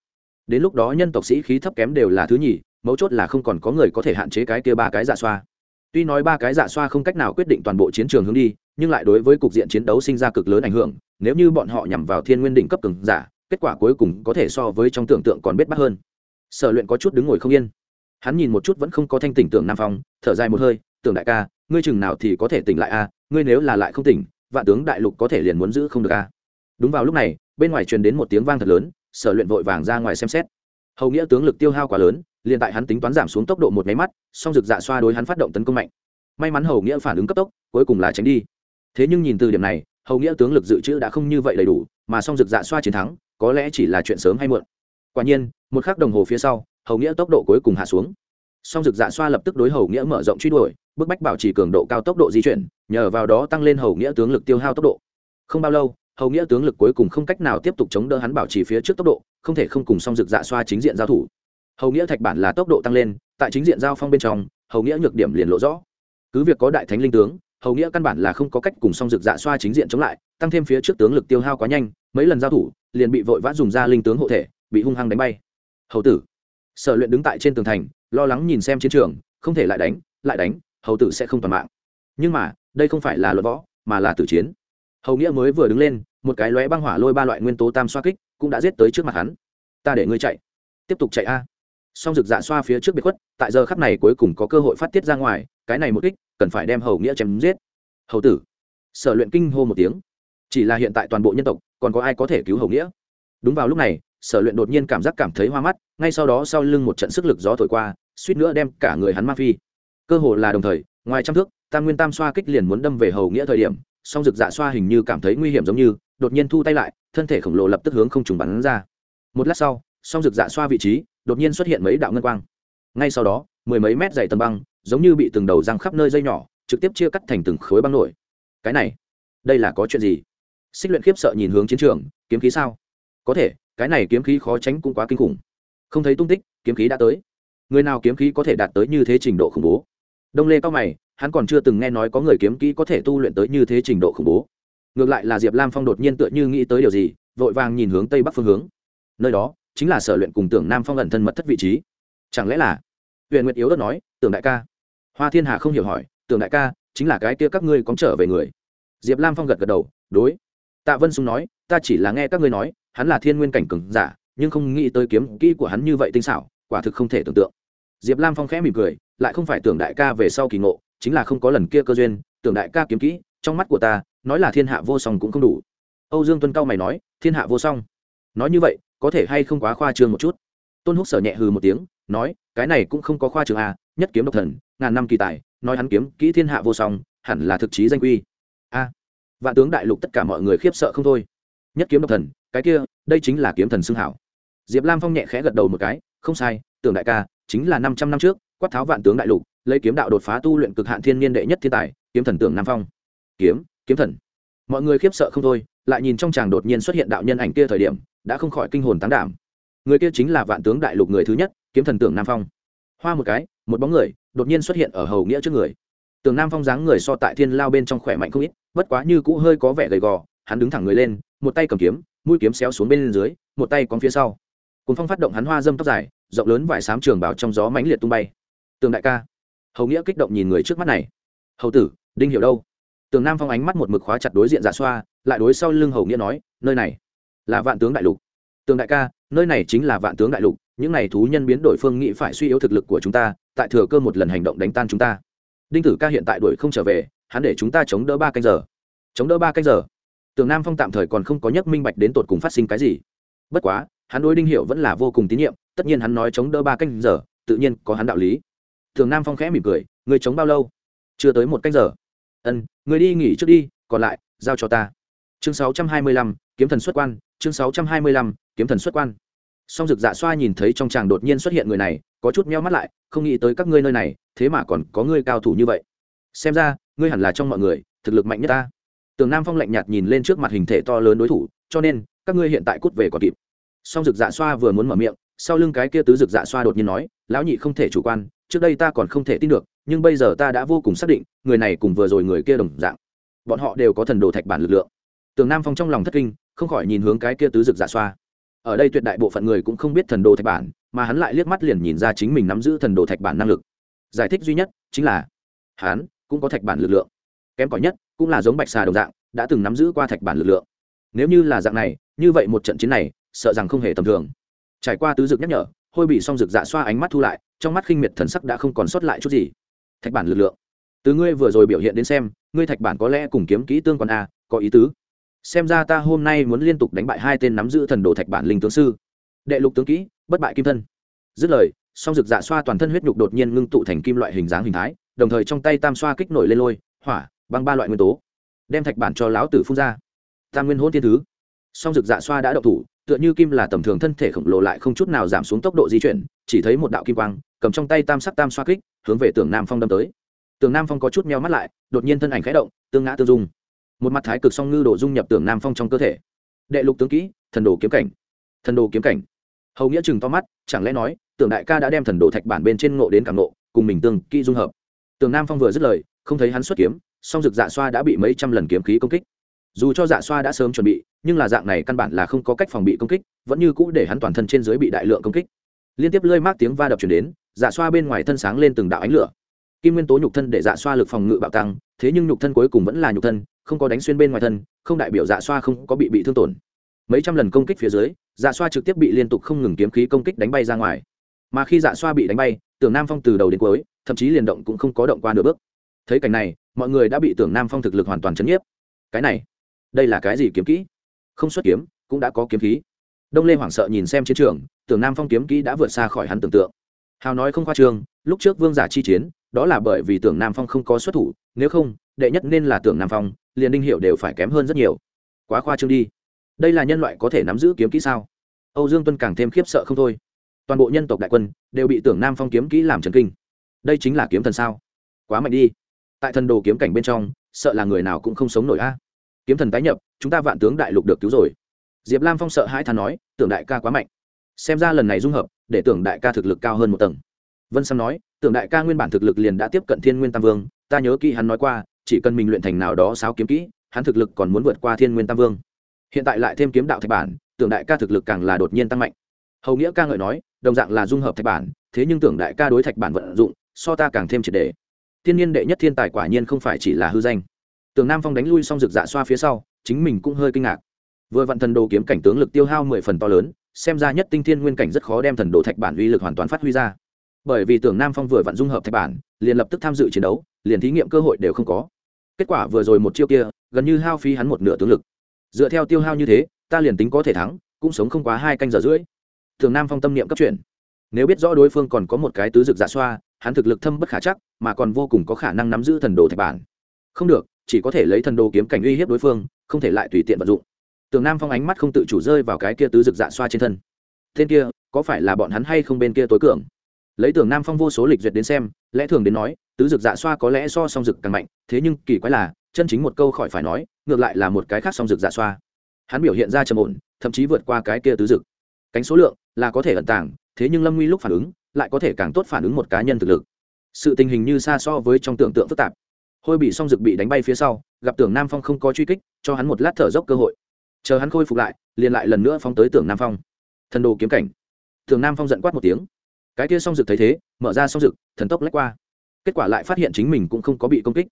Đến lúc đó nhân tộc sĩ khí thấp kém đều là thứ nhì, mấu chốt là không còn có người có thể hạn chế cái kia ba cái dạ xoa. Tuy nói ba cái dạ xoa không cách nào quyết định toàn bộ chiến trường hướng đi, nhưng lại đối với cục diện chiến đấu sinh ra cực lớn ảnh hưởng, nếu như bọn họ nhằm vào thiên nguyên đỉnh cấp cường giả, kết quả cuối cùng có thể so với trong tưởng tượng còn biết bắt hơn. Sở luyện có chút đứng ngồi không yên. Hắn nhìn một chút vẫn không có thanh tỉnh tưởng nam phong, thở dài một hơi, tưởng đại ca, ngươi chừng nào thì có thể tỉnh lại a, ngươi nếu là lại không tỉnh, vạn tướng đại lục có thể liền muốn giữ không được a. Đúng vào lúc này bên ngoài truyền đến một tiếng vang thật lớn, sở luyện vội vàng ra ngoài xem xét. Hầu nghĩa tướng lực tiêu hao quá lớn, liền tại hắn tính toán giảm xuống tốc độ một máy mắt, song rực dạ xoa đối hắn phát động tấn công mạnh. May mắn hầu nghĩa phản ứng cấp tốc, cuối cùng là tránh đi. Thế nhưng nhìn từ điểm này, hầu nghĩa tướng lực dự trữ đã không như vậy đầy đủ, mà song rực dạ xoa chiến thắng, có lẽ chỉ là chuyện sớm hay muộn. Quả nhiên, một khắc đồng hồ phía sau, hầu nghĩa tốc độ cuối cùng hạ xuống. Song rực dạ xoa lập tức đối hầu nghĩa mở rộng truy đuổi, bức bách bảo trì cường độ cao tốc độ di chuyển, nhờ vào đó tăng lên hầu nghĩa tướng lực tiêu hao tốc độ. Không bao lâu hầu nghĩa tướng lực cuối cùng không cách nào tiếp tục chống đỡ hắn bảo trì phía trước tốc độ, không thể không cùng song rực dạ xoa chính diện giao thủ. Hầu nghĩa thạch bản là tốc độ tăng lên, tại chính diện giao phong bên trong, hầu nghĩa nhược điểm liền lộ rõ. Cứ việc có đại thánh linh tướng, hầu nghĩa căn bản là không có cách cùng song rực dạ xoa chính diện chống lại, tăng thêm phía trước tướng lực tiêu hao quá nhanh, mấy lần giao thủ, liền bị vội vã dùng ra linh tướng hộ thể, bị hung hăng đánh bay. Hầu tử, sở luyện đứng tại trên tường thành, lo lắng nhìn xem chiến trường, không thể lại đánh lại đánh, hầu tử sẽ không toàn mạng. Nhưng mà, đây không phải là luật võ, mà là tử chiến hầu nghĩa mới vừa đứng lên, một cái lóe băng hỏa lôi ba loại nguyên tố tam xoa kích cũng đã giết tới trước mặt hắn. Ta để ngươi chạy. Tiếp tục chạy a. Song rực dạ xoa phía trước biệt khuất, tại giờ khắp này cuối cùng có cơ hội phát tiết ra ngoài, cái này một kích cần phải đem hầu nghĩa chém giết. Hầu tử. Sở luyện kinh hô một tiếng. Chỉ là hiện tại toàn bộ nhân tộc, còn có ai có thể cứu hầu nghĩa? Đúng vào lúc này, sở luyện đột nhiên cảm giác cảm thấy hoa mắt, ngay sau đó sau lưng một trận sức lực gió thổi qua, suýt nữa đem cả người hắn ma phi. Cơ hồ là đồng thời, ngoài trăm thước, tam nguyên tam xoa kích liền muốn đâm về hầu nghĩa thời điểm song rực dạ xoa hình như cảm thấy nguy hiểm giống như, đột nhiên thu tay lại, thân thể khổng lồ lập tức hướng không trùng bắn ra. Một lát sau, song rực dạ xoa vị trí, đột nhiên xuất hiện mấy đạo ngân quang. Ngay sau đó, mười mấy mét dày tầm băng, giống như bị từng đầu răng khắp nơi dây nhỏ, trực tiếp chia cắt thành từng khối băng nổi. Cái này, đây là có chuyện gì? Xích luyện khiếp sợ nhìn hướng chiến trường, kiếm khí sao? Có thể, cái này kiếm khí khó tránh cũng quá kinh khủng. Không thấy tung tích, kiếm khí đã tới. Người nào kiếm khí có thể đạt tới như thế trình độ khủng bố? Đông lê cao mày hắn còn chưa từng nghe nói có người kiếm kỹ có thể tu luyện tới như thế trình độ khủng bố. Ngược lại là diệp lam phong đột nhiên tựa như nghĩ tới điều gì, vội vàng nhìn hướng tây bắc phương hướng. Nơi đó chính là sở luyện cùng tưởng nam phong ẩn thân mật thất vị trí. Chẳng lẽ là? Huyện nguyệt yếu đất nói, tưởng đại ca. Hoa thiên hà không hiểu hỏi, tưởng đại ca, chính là cái kia các ngươi cóng trở về người? Diệp lam phong gật gật đầu, đối. Tạ vân sung nói, ta chỉ là nghe các ngươi nói, hắn là thiên nguyên cảnh cừng giả, nhưng không nghĩ tới kiếm kỹ của hắn như vậy tinh xảo, quả thực không thể tưởng tượng. Diệp lam phong khẽ mỉm cười, lại không phải tưởng đại ca về sau kỳ ngộ chính là không có lần kia cơ duyên, tưởng đại ca kiếm kỹ, trong mắt của ta, nói là thiên hạ vô song cũng không đủ. Âu dương tuân cao mày nói, thiên hạ vô song. Nói như vậy, có thể hay không quá khoa trương một chút? Tôn húc sở nhẹ hừ một tiếng, nói, cái này cũng không có khoa trương à nhất kiếm độc thần, ngàn năm kỳ tài, nói hắn kiếm kỹ thiên hạ vô song, hẳn là thực chí danh quy. A, vạn tướng đại lục tất cả mọi người khiếp sợ không thôi. Nhất kiếm độc thần, cái kia, đây chính là kiếm thần xưng hảo. Diệp lam phong nhẹ khẽ gật đầu một cái, không sai, tưởng đại ca, chính là năm trăm năm trước, quát tháo vạn tướng đại lục lấy kiếm đạo đột phá tu luyện cực hạn thiên niên đệ nhất thiên tài, kiếm thần tưởng nam phong. Kiếm kiếm thần. Mọi người khiếp sợ không thôi, lại nhìn trong chàng đột nhiên xuất hiện đạo nhân ảnh kia thời điểm, đã không khỏi kinh hồn tán đảm. Người kia chính là vạn tướng đại lục người thứ nhất, kiếm thần tưởng nam phong. Hoa một cái, một bóng người, đột nhiên xuất hiện ở hầu nghĩa trước người. Tường nam phong dáng người so tại thiên lao bên trong khỏe mạnh không ít, bất quá như cũ hơi có vẻ gầy gò, hắn đứng thẳng người lên, một tay cầm kiếm, mũi kiếm xéo xuống bên dưới, một tay còn phía sau. Cùng phong phát động hắn hoa dâm tóc dài, rộng lớn vải sám trường bảo trong gió mãnh liệt tung bay. Tường đại ca hầu nghĩa kích động nhìn người trước mắt này. Hầu tử, đinh hiểu đâu? Tường nam phong ánh mắt một mực khóa chặt đối diện giả xoa, lại đối sau lưng hầu nghĩa nói, nơi này là vạn tướng đại lục. Tường đại ca, nơi này chính là vạn tướng đại lục, những này thú nhân biến đổi phương nghĩ phải suy yếu thực lực của chúng ta, tại thừa cơ một lần hành động đánh tan chúng ta. Đinh tử ca hiện tại đuổi không trở về, hắn để chúng ta chống đỡ ba canh giờ. Chống đỡ ba canh giờ? Tường nam phong tạm thời còn không có nhắc minh bạch đến tột cùng phát sinh cái gì. Bất quá, hắn đối đinh hiệu vẫn là vô cùng tín nhiệm, tất nhiên hắn nói chống đỡ ba canh giờ, tự nhiên có hắn đạo lý thường nam phong khẽ mỉm cười người chống bao lâu? Chưa tới một canh giờ. Ân người đi nghỉ trước đi, còn lại, giao cho ta. Chương sáu trăm hai mươi lăm, kiếm thần xuất quan, chương sáu trăm hai mươi lăm, kiếm thần xuất quan. Song rực dạ xoa nhìn thấy trong tràng đột nhiên xuất hiện người này, có chút meo mắt lại, không nghĩ tới các ngươi nơi này, thế mà còn có ngươi cao thủ như vậy. Xem ra, ngươi hẳn là trong mọi người, thực lực mạnh nhất ta. Tường nam phong lạnh nhạt nhìn lên trước mặt hình thể to lớn đối thủ, cho nên, các ngươi hiện tại cút về còn kịp. Song rực dạ xoa vừa muốn mở miệng, sau lưng cái kia tứ rực dạ xoa đột nhiên nói, lão nhị không thể chủ quan trước đây ta còn không thể tin được, nhưng bây giờ ta đã vô cùng xác định, người này cùng vừa rồi người kia đồng dạng. Bọn họ đều có thần đồ thạch bản lực lượng. Tường nam phong trong lòng thất kinh, không khỏi nhìn hướng cái kia tứ rực dạ xoa. Ở đây tuyệt đại bộ phận người cũng không biết thần đồ thạch bản, mà hắn lại liếc mắt liền nhìn ra chính mình nắm giữ thần đồ thạch bản năng lực. Giải thích duy nhất chính là, hắn cũng có thạch bản lực lượng. Kém cỏi nhất cũng là giống bạch xà đồng dạng, đã từng nắm giữ qua thạch bản lực lượng. Nếu như là dạng này, như vậy một trận chiến này, sợ rằng không hề tầm thường. Trải qua tứ dực nhắc nhở hôi bị song rực dạ xoa ánh mắt thu lại, trong mắt khinh miệt thần sắc đã không còn sót lại chút gì. Thạch bản lực lượng. Từ ngươi vừa rồi biểu hiện đến xem, ngươi thạch bản có lẽ cùng kiếm kỹ tương quan a có ý tứ. Xem ra ta hôm nay muốn liên tục đánh bại hai tên nắm giữ thần đồ thạch bản linh tướng sư. Đệ lục tướng kỹ, bất bại kim thân. Dứt lời, song rực dạ xoa toàn thân huyết nhục đột nhiên ngưng tụ thành kim loại hình dáng hình thái, đồng thời trong tay tam xoa kích nổi lên lôi, hỏa, băng ba loại nguyên tố, đem thạch bản cho lão tử phun ra. Tam nguyên hôn tiên thứ. Song rực dạ xoa đã đậu thủ tựa như kim là tầm thường thân thể khổng lồ lại không chút nào giảm xuống tốc độ di chuyển, chỉ thấy một đạo kim quang, cầm trong tay tam sắc tam xoa kích, hướng về tường nam phong đâm tới. Tường nam phong có chút meo mắt lại, đột nhiên thân ảnh khẽ động, tương ngã tương dung. Một mặt thái cực song ngư đổ dung nhập tường nam phong trong cơ thể. Đệ lục tướng kỹ, thần đồ kiếm cảnh. Thần đồ kiếm cảnh. Hầu nghĩa chừng to mắt, chẳng lẽ nói tưởng đại ca đã đem thần đồ thạch bản bên trên ngộ đến càng ngộ, cùng mình tương kỹ dung hợp. Tường nam phong vừa dứt lời, không thấy hắn xuất kiếm, song rực dạ xoa đã bị mấy trăm lần kiếm khí công kích dù cho dạ xoa đã sớm chuẩn bị, nhưng là dạng này căn bản là không có cách phòng bị công kích, vẫn như cũ để hắn toàn thân trên dưới bị đại lượng công kích. Liên tiếp lơi mát tiếng va đập chuyển đến dạ xoa bên ngoài thân sáng lên từng đạo ánh lửa. Kim nguyên tố nhục thân để dạ xoa lực phòng ngự bạo tăng, thế nhưng nhục thân cuối cùng vẫn là nhục thân, không có đánh xuyên bên ngoài thân, không đại biểu dạ xoa không có bị bị thương tổn. Mấy trăm lần công kích phía dưới dạ xoa trực tiếp bị liên tục không ngừng kiếm khí công kích đánh bay ra ngoài. Mà khi dạ xoa bị đánh bay, tưởng nam phong từ đầu đến cuối, thậm chí liền động cũng không có động qua nửa bước. Thấy cảnh này, mọi người đã bị tưởng nam phong thực lực hoàn toàn chấn nhiếp. Cái này đây là cái gì kiếm kỹ? Không xuất kiếm, cũng đã có kiếm khí. Đông lê hoảng sợ nhìn xem chiến trường, tưởng nam phong kiếm kỹ đã vượt xa khỏi hắn tưởng tượng. Hào nói không khoa trương, lúc trước vương giả chi chiến, đó là bởi vì tưởng nam phong không có xuất thủ, nếu không, đệ nhất nên là tưởng nam phong, liền đinh hiệu đều phải kém hơn rất nhiều. Quá khoa trương đi. Đây là nhân loại có thể nắm giữ kiếm kỹ sao? Âu dương tuân càng thêm khiếp sợ không thôi. Toàn bộ nhân tộc đại quân đều bị tưởng nam phong kiếm kỹ làm trần kinh. Đây chính là kiếm thần sao? Quá mạnh đi. Tại thần đồ kiếm cảnh bên trong, sợ là người nào cũng không sống nổi a kiếm thần tái nhập, chúng ta vạn tướng đại lục được cứu rồi. Diệp lam phong sợ hãi thà nói, tưởng đại ca quá mạnh. Xem ra lần này dung hợp, để tưởng đại ca thực lực cao hơn một tầng. Vân sam nói, tưởng đại ca nguyên bản thực lực liền đã tiếp cận thiên nguyên tam vương, ta nhớ kỹ hắn nói qua, chỉ cần mình luyện thành nào đó sáo kiếm kỹ, hắn thực lực còn muốn vượt qua thiên nguyên tam vương. Hiện tại lại thêm kiếm đạo thạch bản, tưởng đại ca thực lực càng là đột nhiên tăng mạnh. Hầu nghĩa ca ngợi nói, đồng dạng là dung hợp thạch bản, thế nhưng tưởng đại ca đối thạch bản vận dụng, so ta càng thêm triệt đề thiên nhiên đệ nhất thiên tài quả nhiên không phải chỉ là hư danh tường nam phong đánh lui xong rực dạ xoa phía sau, chính mình cũng hơi kinh ngạc. Vừa vặn thần đồ kiếm cảnh tướng lực tiêu hao mười phần to lớn, xem ra nhất tinh thiên nguyên cảnh rất khó đem thần đồ thạch bản uy lực hoàn toàn phát huy ra. Bởi vì tưởng nam phong vừa vặn dung hợp thạch bản, liền lập tức tham dự chiến đấu, liền thí nghiệm cơ hội đều không có. Kết quả vừa rồi một chiêu kia, gần như hao phí hắn một nửa tướng lực. Dựa theo tiêu hao như thế, ta liền tính có thể thắng, cũng sống không quá hai canh giờ rưỡi. Thường nam phong tâm niệm cấp chuyển. Nếu biết rõ đối phương còn có một cái tứ dực giả xoa, hắn thực lực thâm bất khả chắc, mà còn vô cùng có khả năng nắm giữ thần đồ thạch bản. Không được chỉ có thể lấy thần đồ kiếm cảnh uy hiếp đối phương, không thể lại tùy tiện vận dụng. Tường nam phong ánh mắt không tự chủ rơi vào cái kia tứ rực dạ xoa trên thân. Tên kia, có phải là bọn hắn hay không bên kia tối cường? Lấy tường nam phong vô số lịch duyệt đến xem, lẽ thường đến nói, tứ rực dạ xoa có lẽ so song rực càng mạnh, thế nhưng kỳ quái là, chân chính một câu khỏi phải nói, ngược lại là một cái khác song rực dạ xoa. Hắn biểu hiện ra trầm ổn, thậm chí vượt qua cái kia tứ rực cánh số lượng là có thể ẩn tàng, thế nhưng lâm nguy lúc phản ứng lại có thể càng tốt phản ứng một cá nhân thực lực. Sự tình hình như xa so với trong tưởng tượng phức tạp hôi bị song dực bị đánh bay phía sau, gặp tưởng nam phong không có truy kích, cho hắn một lát thở dốc cơ hội. Chờ hắn khôi phục lại, liền lại lần nữa phóng tới tưởng nam phong. Thần đồ kiếm cảnh. Tưởng nam phong giận quát một tiếng. Cái kia song dực thấy thế, mở ra song dực thần tốc lách qua. Kết quả lại phát hiện chính mình cũng không có bị công kích.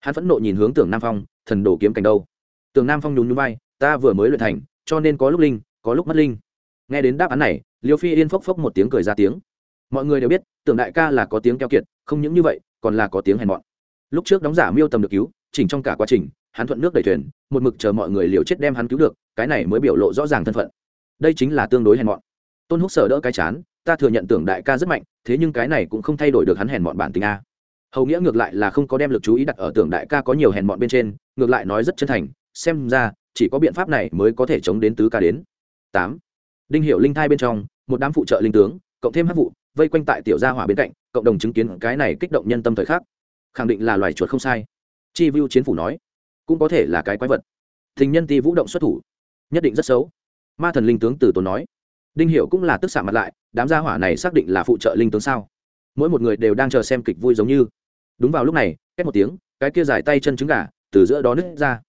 Hắn phẫn nộ nhìn hướng tưởng nam phong, thần đồ kiếm cảnh đâu? Tưởng nam phong nhún nhún vai, ta vừa mới luyện thành, cho nên có lúc linh, có lúc mất linh. Nghe đến đáp án này, liêu phi yên phốc phốc một tiếng cười ra tiếng. Mọi người đều biết, tưởng đại ca là có tiếng keo kiệt, không những như vậy, còn là có tiếng hèn mọn lúc trước đóng giả miêu tầm được cứu, chỉnh trong cả quá trình, hắn thuận nước đẩy thuyền, một mực chờ mọi người liều chết đem hắn cứu được, cái này mới biểu lộ rõ ràng thân phận. Đây chính là tương đối hèn mọn. Tôn húc sở đỡ cái chán, ta thừa nhận tưởng đại ca rất mạnh, thế nhưng cái này cũng không thay đổi được hắn hèn mọn bản tình a. Hầu nghĩa ngược lại là không có đem lực chú ý đặt ở tưởng đại ca có nhiều hèn mọn bên trên, ngược lại nói rất chân thành, xem ra, chỉ có biện pháp này mới có thể chống đến tứ ca đến. Tám. Đinh hiệu linh thai bên trong, một đám phụ trợ linh tướng, cộng thêm hát vụ, vây quanh tại tiểu gia hỏa bên cạnh, cộng đồng chứng kiến cái này kích động nhân tâm thời khắc khẳng định là loài chuột không sai. Chi vu chiến phủ nói, cũng có thể là cái quái vật. Thình nhân ti vũ động xuất thủ, nhất định rất xấu. Ma thần linh tướng từ tốn nói, đinh hiệu cũng là tức xạ mặt lại, đám gia hỏa này xác định là phụ trợ linh tướng sao? Mỗi một người đều đang chờ xem kịch vui giống như. Đúng vào lúc này cách một tiếng, cái kia dài tay chân trứng gà từ giữa đó nứt ra.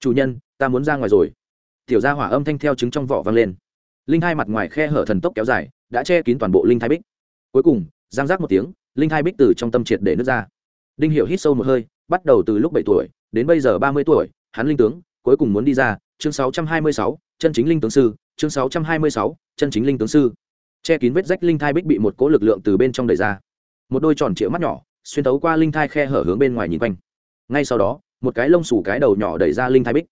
Chủ nhân, ta muốn ra ngoài rồi. Tiểu gia hỏa âm thanh theo trứng trong vỏ vang lên. Linh hai mặt ngoài khe hở thần tốc kéo dài, đã che kín toàn bộ linh thai bích. Cuối cùng, giang giác một tiếng, linh hai bích từ trong tâm triệt để nứt ra đinh hiểu hít sâu một hơi, bắt đầu từ lúc bảy tuổi, đến bây giờ ba mươi tuổi, hắn linh tướng, cuối cùng muốn đi ra, chương sáu trăm hai mươi sáu, chân chính linh tướng sư, chương sáu trăm hai mươi sáu, chân chính linh tướng sư. Che kín vết rách linh thai bích bị một cỗ lực lượng từ bên trong đẩy ra. Một đôi tròn trịa mắt nhỏ, xuyên tấu qua linh thai khe hở hướng bên ngoài nhìn quanh. Ngay sau đó, một cái lông xù cái đầu nhỏ đẩy ra linh thai bích.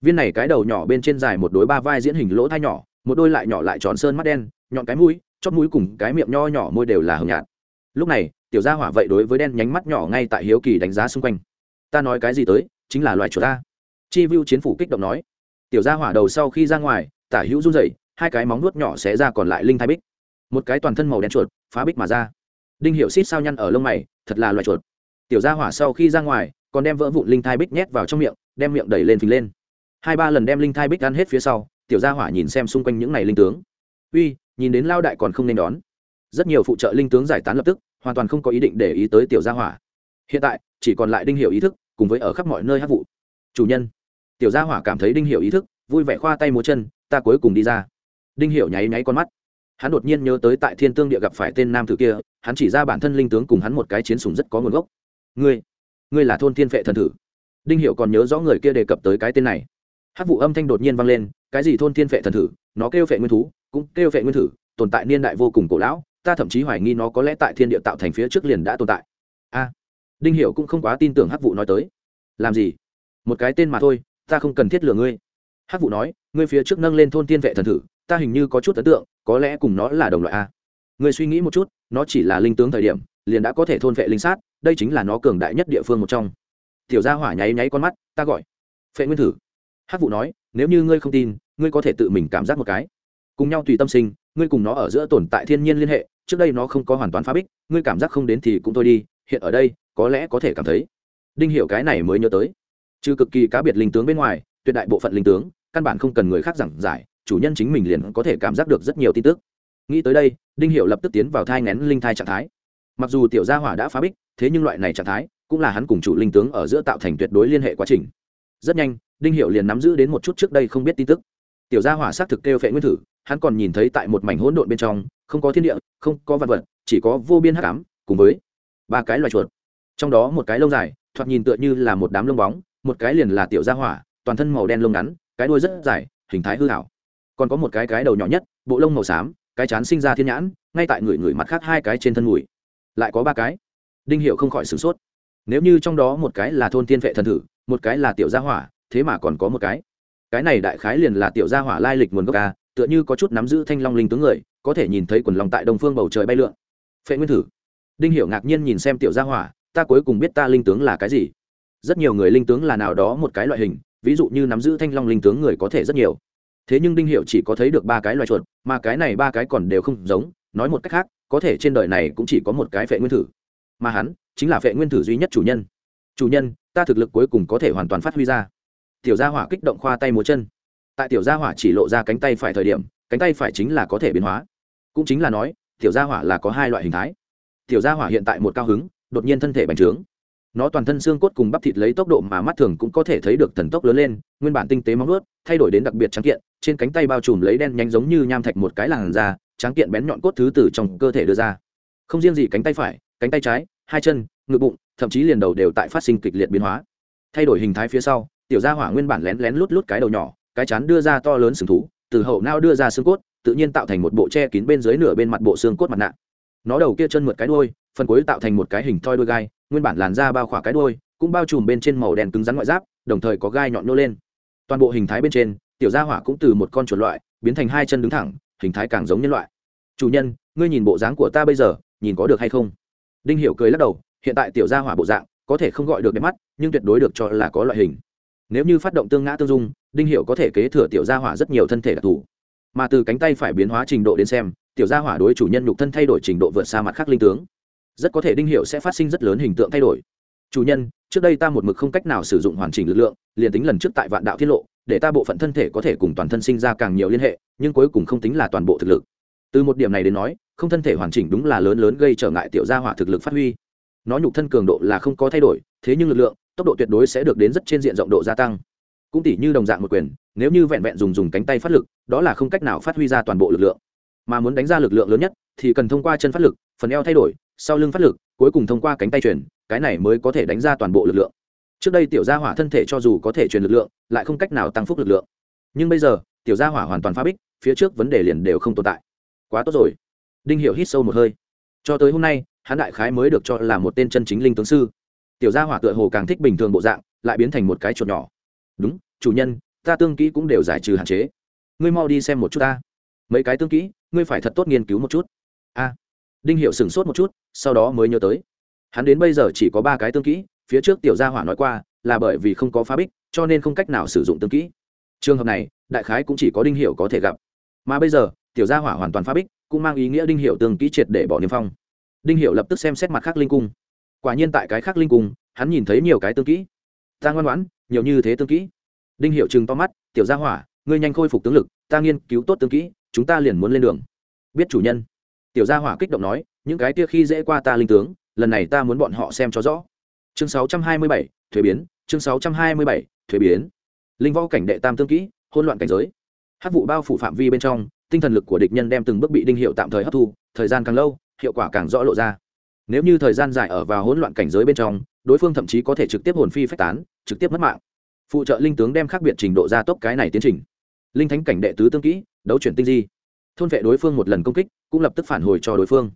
Viên này cái đầu nhỏ bên trên dài một đôi ba vai diễn hình lỗ thai nhỏ, một đôi lại nhỏ lại tròn sơn mắt đen, nhọn cái mũi chót mũi cùng cái miệng nho nhỏ môi đều là hồng nhạt. Lúc này tiểu gia hỏa vậy đối với đen nhánh mắt nhỏ ngay tại hiếu kỳ đánh giá xung quanh. Ta nói cái gì tới, chính là loài chuột ta. Chi vu chiến phủ kích động nói. Tiểu gia hỏa đầu sau khi ra ngoài, tả hữu run rẩy, hai cái móng nuốt nhỏ xé ra còn lại linh thai bích. Một cái toàn thân màu đen chuột, phá bích mà ra. Đinh hiệu xít sao nhăn ở lông mày, thật là loài chuột. Tiểu gia hỏa sau khi ra ngoài, còn đem vỡ vụn linh thai bích nhét vào trong miệng, đem miệng đẩy lên phình lên. Hai ba lần đem linh thai bích ăn hết phía sau, tiểu gia hỏa nhìn xem xung quanh những này linh tướng. Uy, nhìn đến lao đại còn không nên đón. Rất nhiều phụ trợ linh tướng giải tán lập tức hoàn toàn không có ý định để ý tới tiểu gia hỏa. Hiện tại, chỉ còn lại đinh hiểu ý thức, cùng với ở khắp mọi nơi hát vụ. Chủ nhân, tiểu gia hỏa cảm thấy đinh hiểu ý thức, vui vẻ khoa tay múa chân, ta cuối cùng đi ra. Đinh hiểu nháy nháy con mắt. Hắn đột nhiên nhớ tới tại thiên tương địa gặp phải tên nam tử kia, hắn chỉ ra bản thân linh tướng cùng hắn một cái chiến sùng rất có nguồn gốc. Ngươi ngươi là thôn thiên phệ thần thử đinh hiểu còn nhớ rõ người kia đề cập tới cái tên này. Hát vụ âm thanh đột nhiên vang lên, cái gì thôn thiên phệ thần thử nó kêu phệ nguyên thú, cũng kêu phệ nguyên thử, tồn tại niên đại vô cùng cổ lão ta thậm chí hoài nghi nó có lẽ tại thiên địa tạo thành phía trước liền đã tồn tại. A, đinh hiểu cũng không quá tin tưởng hắc vụ nói tới. Làm gì? Một cái tên mà thôi, ta không cần thiết lừa ngươi. Hắc vụ nói, ngươi phía trước nâng lên thôn tiên vệ thần thử, ta hình như có chút ấn tượng, có lẽ cùng nó là đồng loại a. Ngươi suy nghĩ một chút, nó chỉ là linh tướng thời điểm, liền đã có thể thôn vệ linh sát, đây chính là nó cường đại nhất địa phương một trong. Tiểu gia hỏa nháy nháy con mắt, ta gọi. Phệ nguyên thử. Hắc vụ nói, nếu như ngươi không tin, ngươi có thể tự mình cảm giác một cái cùng nhau tùy tâm sinh, ngươi cùng nó ở giữa tồn tại thiên nhiên liên hệ, trước đây nó không có hoàn toàn phá bích, ngươi cảm giác không đến thì cũng thôi đi, hiện ở đây, có lẽ có thể cảm thấy. Đinh hiểu cái này mới nhớ tới. Trừ cực kỳ cá biệt linh tướng bên ngoài, tuyệt đại bộ phận linh tướng, căn bản không cần người khác giảng giải, chủ nhân chính mình liền có thể cảm giác được rất nhiều tin tức. Nghĩ tới đây, đinh hiểu lập tức tiến vào thai nén linh thai trạng thái. Mặc dù tiểu gia hỏa đã phá bích, thế nhưng loại này trạng thái cũng là hắn cùng chủ linh tướng ở giữa tạo thành tuyệt đối liên hệ quá trình. Rất nhanh, đinh hiểu liền nắm giữ đến một chút trước đây không biết tin tức. Tiểu gia hỏa xác thực kêu phệ nguyên thử hắn còn nhìn thấy tại một mảnh hỗn độn bên trong, không có thiên địa, không có vật vật, chỉ có vô biên hắc ám, cùng với ba cái loài chuột. Trong đó một cái lông dài, thoạt nhìn tựa như là một đám lông bóng, một cái liền là tiểu gia hỏa, toàn thân màu đen lông ngắn, cái đuôi rất dài, hình thái hư hảo còn có một cái cái đầu nhỏ nhất, bộ lông màu xám, cái chán sinh ra thiên nhãn, ngay tại người người mặt khác hai cái trên thân mùi. Lại có ba cái. Đinh hiệu không khỏi sửng sốt. Nếu như trong đó một cái là thôn tiên vệ thần thử, một cái là tiểu gia hỏa, thế mà còn có một cái. Cái này đại khái liền là tiểu gia hỏa lai lịch nguồn gốc ca tựa như có chút nắm giữ thanh long linh tướng người, có thể nhìn thấy quần lòng tại đông phương bầu trời bay lượn. Phệ nguyên thử. Đinh hiểu ngạc nhiên nhìn xem tiểu gia hỏa, ta cuối cùng biết ta linh tướng là cái gì. Rất nhiều người linh tướng là nào đó một cái loại hình, ví dụ như nắm giữ thanh long linh tướng người có thể rất nhiều. Thế nhưng đinh hiểu chỉ có thấy được ba cái loài chuột, mà cái này ba cái còn đều không giống, nói một cách khác, có thể trên đời này cũng chỉ có một cái phệ nguyên thử. Mà hắn, chính là phệ nguyên thử duy nhất chủ nhân. Chủ nhân, ta thực lực cuối cùng có thể hoàn toàn phát huy ra. Tiểu gia hỏa kích động khoa tay múa chân tại tiểu gia hỏa chỉ lộ ra cánh tay phải thời điểm, cánh tay phải chính là có thể biến hóa. Cũng chính là nói, tiểu gia hỏa là có hai loại hình thái. Tiểu gia hỏa hiện tại một cao hứng, đột nhiên thân thể bành trướng. Nó toàn thân xương cốt cùng bắp thịt lấy tốc độ mà mắt thường cũng có thể thấy được thần tốc lớn lên, nguyên bản tinh tế móng ướt thay đổi đến đặc biệt trắng kiện, trên cánh tay bao trùm lấy đen nhánh giống như nham thạch một cái làn da, trắng kiện bén nhọn cốt thứ từ trong cơ thể đưa ra. Không riêng gì cánh tay phải, cánh tay trái, hai chân, ngực bụng, thậm chí liền đầu đều tại phát sinh kịch liệt biến hóa. Thay đổi hình thái phía sau, tiểu gia hỏa nguyên bản lén lén lút lút cái đầu nhỏ cái chán đưa ra to lớn sừng thú, từ hậu nao đưa ra xương cốt, tự nhiên tạo thành một bộ che kín bên dưới nửa bên mặt bộ xương cốt mặt nạ. Nó đầu kia chân mượt cái đuôi, phần cuối tạo thành một cái hình thoi đôi gai, nguyên bản làn da bao khỏa cái đuôi, cũng bao trùm bên trên màu đen cứng rắn ngoại giáp, đồng thời có gai nhọn nhô lên. Toàn bộ hình thái bên trên, tiểu gia hỏa cũng từ một con chuột loại, biến thành hai chân đứng thẳng, hình thái càng giống nhân loại. Chủ nhân, ngươi nhìn bộ dáng của ta bây giờ, nhìn có được hay không? Đinh hiểu cười lắc đầu, hiện tại tiểu gia hỏa bộ dạng, có thể không gọi được đẹp mắt, nhưng tuyệt đối được cho là có loại hình. Nếu như phát động tương ngã tương dung đinh hiệu có thể kế thừa tiểu gia hỏa rất nhiều thân thể đặc thù. Mà từ cánh tay phải biến hóa trình độ đến xem, tiểu gia hỏa đối chủ nhân nhục thân thay đổi trình độ vượt xa mặt khác linh tướng. Rất có thể đinh hiệu sẽ phát sinh rất lớn hình tượng thay đổi. Chủ nhân, trước đây ta một mực không cách nào sử dụng hoàn chỉnh lực lượng, liền tính lần trước tại vạn đạo tiết lộ, để ta bộ phận thân thể có thể cùng toàn thân sinh ra càng nhiều liên hệ, nhưng cuối cùng không tính là toàn bộ thực lực. Từ một điểm này đến nói, không thân thể hoàn chỉnh đúng là lớn lớn gây trở ngại tiểu gia hỏa thực lực phát huy. Nó nhục thân cường độ là không có thay đổi, thế nhưng lực lượng, tốc độ tuyệt đối sẽ được đến rất trên diện rộng độ gia tăng cũng tỉ như đồng dạng một quyền, nếu như vẹn vẹn dùng dùng cánh tay phát lực, đó là không cách nào phát huy ra toàn bộ lực lượng. Mà muốn đánh ra lực lượng lớn nhất, thì cần thông qua chân phát lực, phần eo thay đổi, sau lưng phát lực, cuối cùng thông qua cánh tay truyền cái này mới có thể đánh ra toàn bộ lực lượng. Trước đây tiểu gia hỏa thân thể cho dù có thể truyền lực lượng, lại không cách nào tăng phúc lực lượng. Nhưng bây giờ, tiểu gia hỏa hoàn toàn phá bích, phía trước vấn đề liền đều không tồn tại. Quá tốt rồi. Đinh hiểu hít sâu một hơi. Cho tới hôm nay, hắn đại khái mới được cho là một tên chân chính linh tướng sư. Tiểu gia hỏa tựa hồ càng thích bình thường bộ dạng, lại biến thành một cái chuột nhỏ đúng, chủ nhân, ta tương kỹ cũng đều giải trừ hạn chế. Ngươi mau đi xem một chút ta. Mấy cái tương kỹ, ngươi phải thật tốt nghiên cứu một chút. A. Đinh hiệu sửng sốt một chút, sau đó mới nhớ tới. Hắn đến bây giờ chỉ có ba cái tương kỹ, phía trước tiểu gia hỏa nói qua là bởi vì không có phá bích, cho nên không cách nào sử dụng tương kỹ. Trường hợp này, đại khái cũng chỉ có đinh hiệu có thể gặp. Mà bây giờ, tiểu gia hỏa hoàn toàn phá bích, cũng mang ý nghĩa đinh hiệu tương kỹ triệt để bỏ niêm phong. Đinh hiệu lập tức xem xét mặt khác linh cung. Quả nhiên tại cái khác linh cung, hắn nhìn thấy nhiều cái tương kỹ ta ngoan ngoãn nhiều như thế tương kỹ. Đinh hiệu chừng to mắt tiểu gia hỏa ngươi nhanh khôi phục tướng lực ta nghiên cứu tốt tương kỹ chúng ta liền muốn lên đường. Biết chủ nhân. Tiểu gia hỏa kích động nói những cái kia khi dễ qua ta linh tướng lần này ta muốn bọn họ xem cho rõ. Chương 627, thuế biến. Chương 627, thuế biến. Linh võ cảnh đệ tam tương kỹ hôn loạn cảnh giới. Hát vụ bao phủ phạm vi bên trong tinh thần lực của địch nhân đem từng bước bị đinh hiệu tạm thời hấp thu thời gian càng lâu hiệu quả càng rõ lộ ra nếu như thời gian dài ở vào hỗn loạn cảnh giới bên trong, đối phương thậm chí có thể trực tiếp hồn phi phách tán, trực tiếp mất mạng. Phụ trợ linh tướng đem khác biệt trình độ gia tốc cái này tiến trình. Linh thánh cảnh đệ tứ tương kỹ, đấu chuyển tinh di. Thôn vệ đối phương một lần công kích, cũng lập tức phản hồi cho đối phương.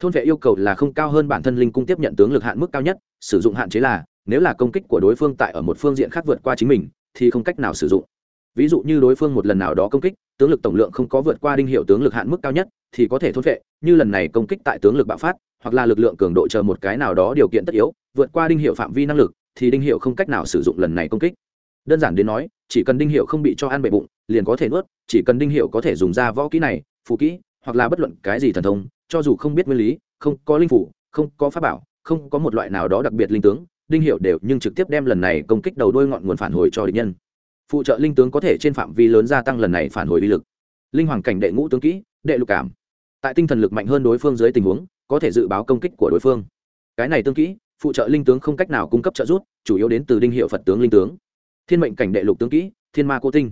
Thôn vệ yêu cầu là không cao hơn bản thân linh cung tiếp nhận tướng lực hạn mức cao nhất, sử dụng hạn chế là, nếu là công kích của đối phương tại ở một phương diện khác vượt qua chính mình, thì không cách nào sử dụng. Ví dụ như đối phương một lần nào đó công kích, tướng lực tổng lượng không có vượt qua đinh hiệu tướng lực hạn mức cao nhất thì có thể thôn vệ, như lần này công kích tại tướng lực bạo phát, hoặc là lực lượng cường độ chờ một cái nào đó điều kiện tất yếu, vượt qua đinh hiệu phạm vi năng lực, thì đinh hiệu không cách nào sử dụng lần này công kích. Đơn giản đến nói, chỉ cần đinh hiệu không bị cho ăn bệ bụng, liền có thể nuốt, chỉ cần đinh hiệu có thể dùng ra võ kỹ này, phù kỹ, hoặc là bất luận cái gì thần thông, cho dù không biết nguyên lý, không có linh phủ, không có pháp bảo, không có một loại nào đó đặc biệt linh tướng, đinh hiệu đều nhưng trực tiếp đem lần này công kích đầu đôi ngọn nguồn phản hồi cho địch nhân. Phụ trợ linh tướng có thể trên phạm vi lớn gia tăng lần này phản hồi uy lực. Linh hoàng cảnh đệ ngũ tướng kỹ, đệ lục cảm tại tinh thần lực mạnh hơn đối phương dưới tình huống, có thể dự báo công kích của đối phương. Cái này tương kỹ, phụ trợ linh tướng không cách nào cung cấp trợ giúp, chủ yếu đến từ đinh hiệu phật tướng linh tướng. Thiên mệnh cảnh đệ lục tướng kỹ, thiên ma cô tinh.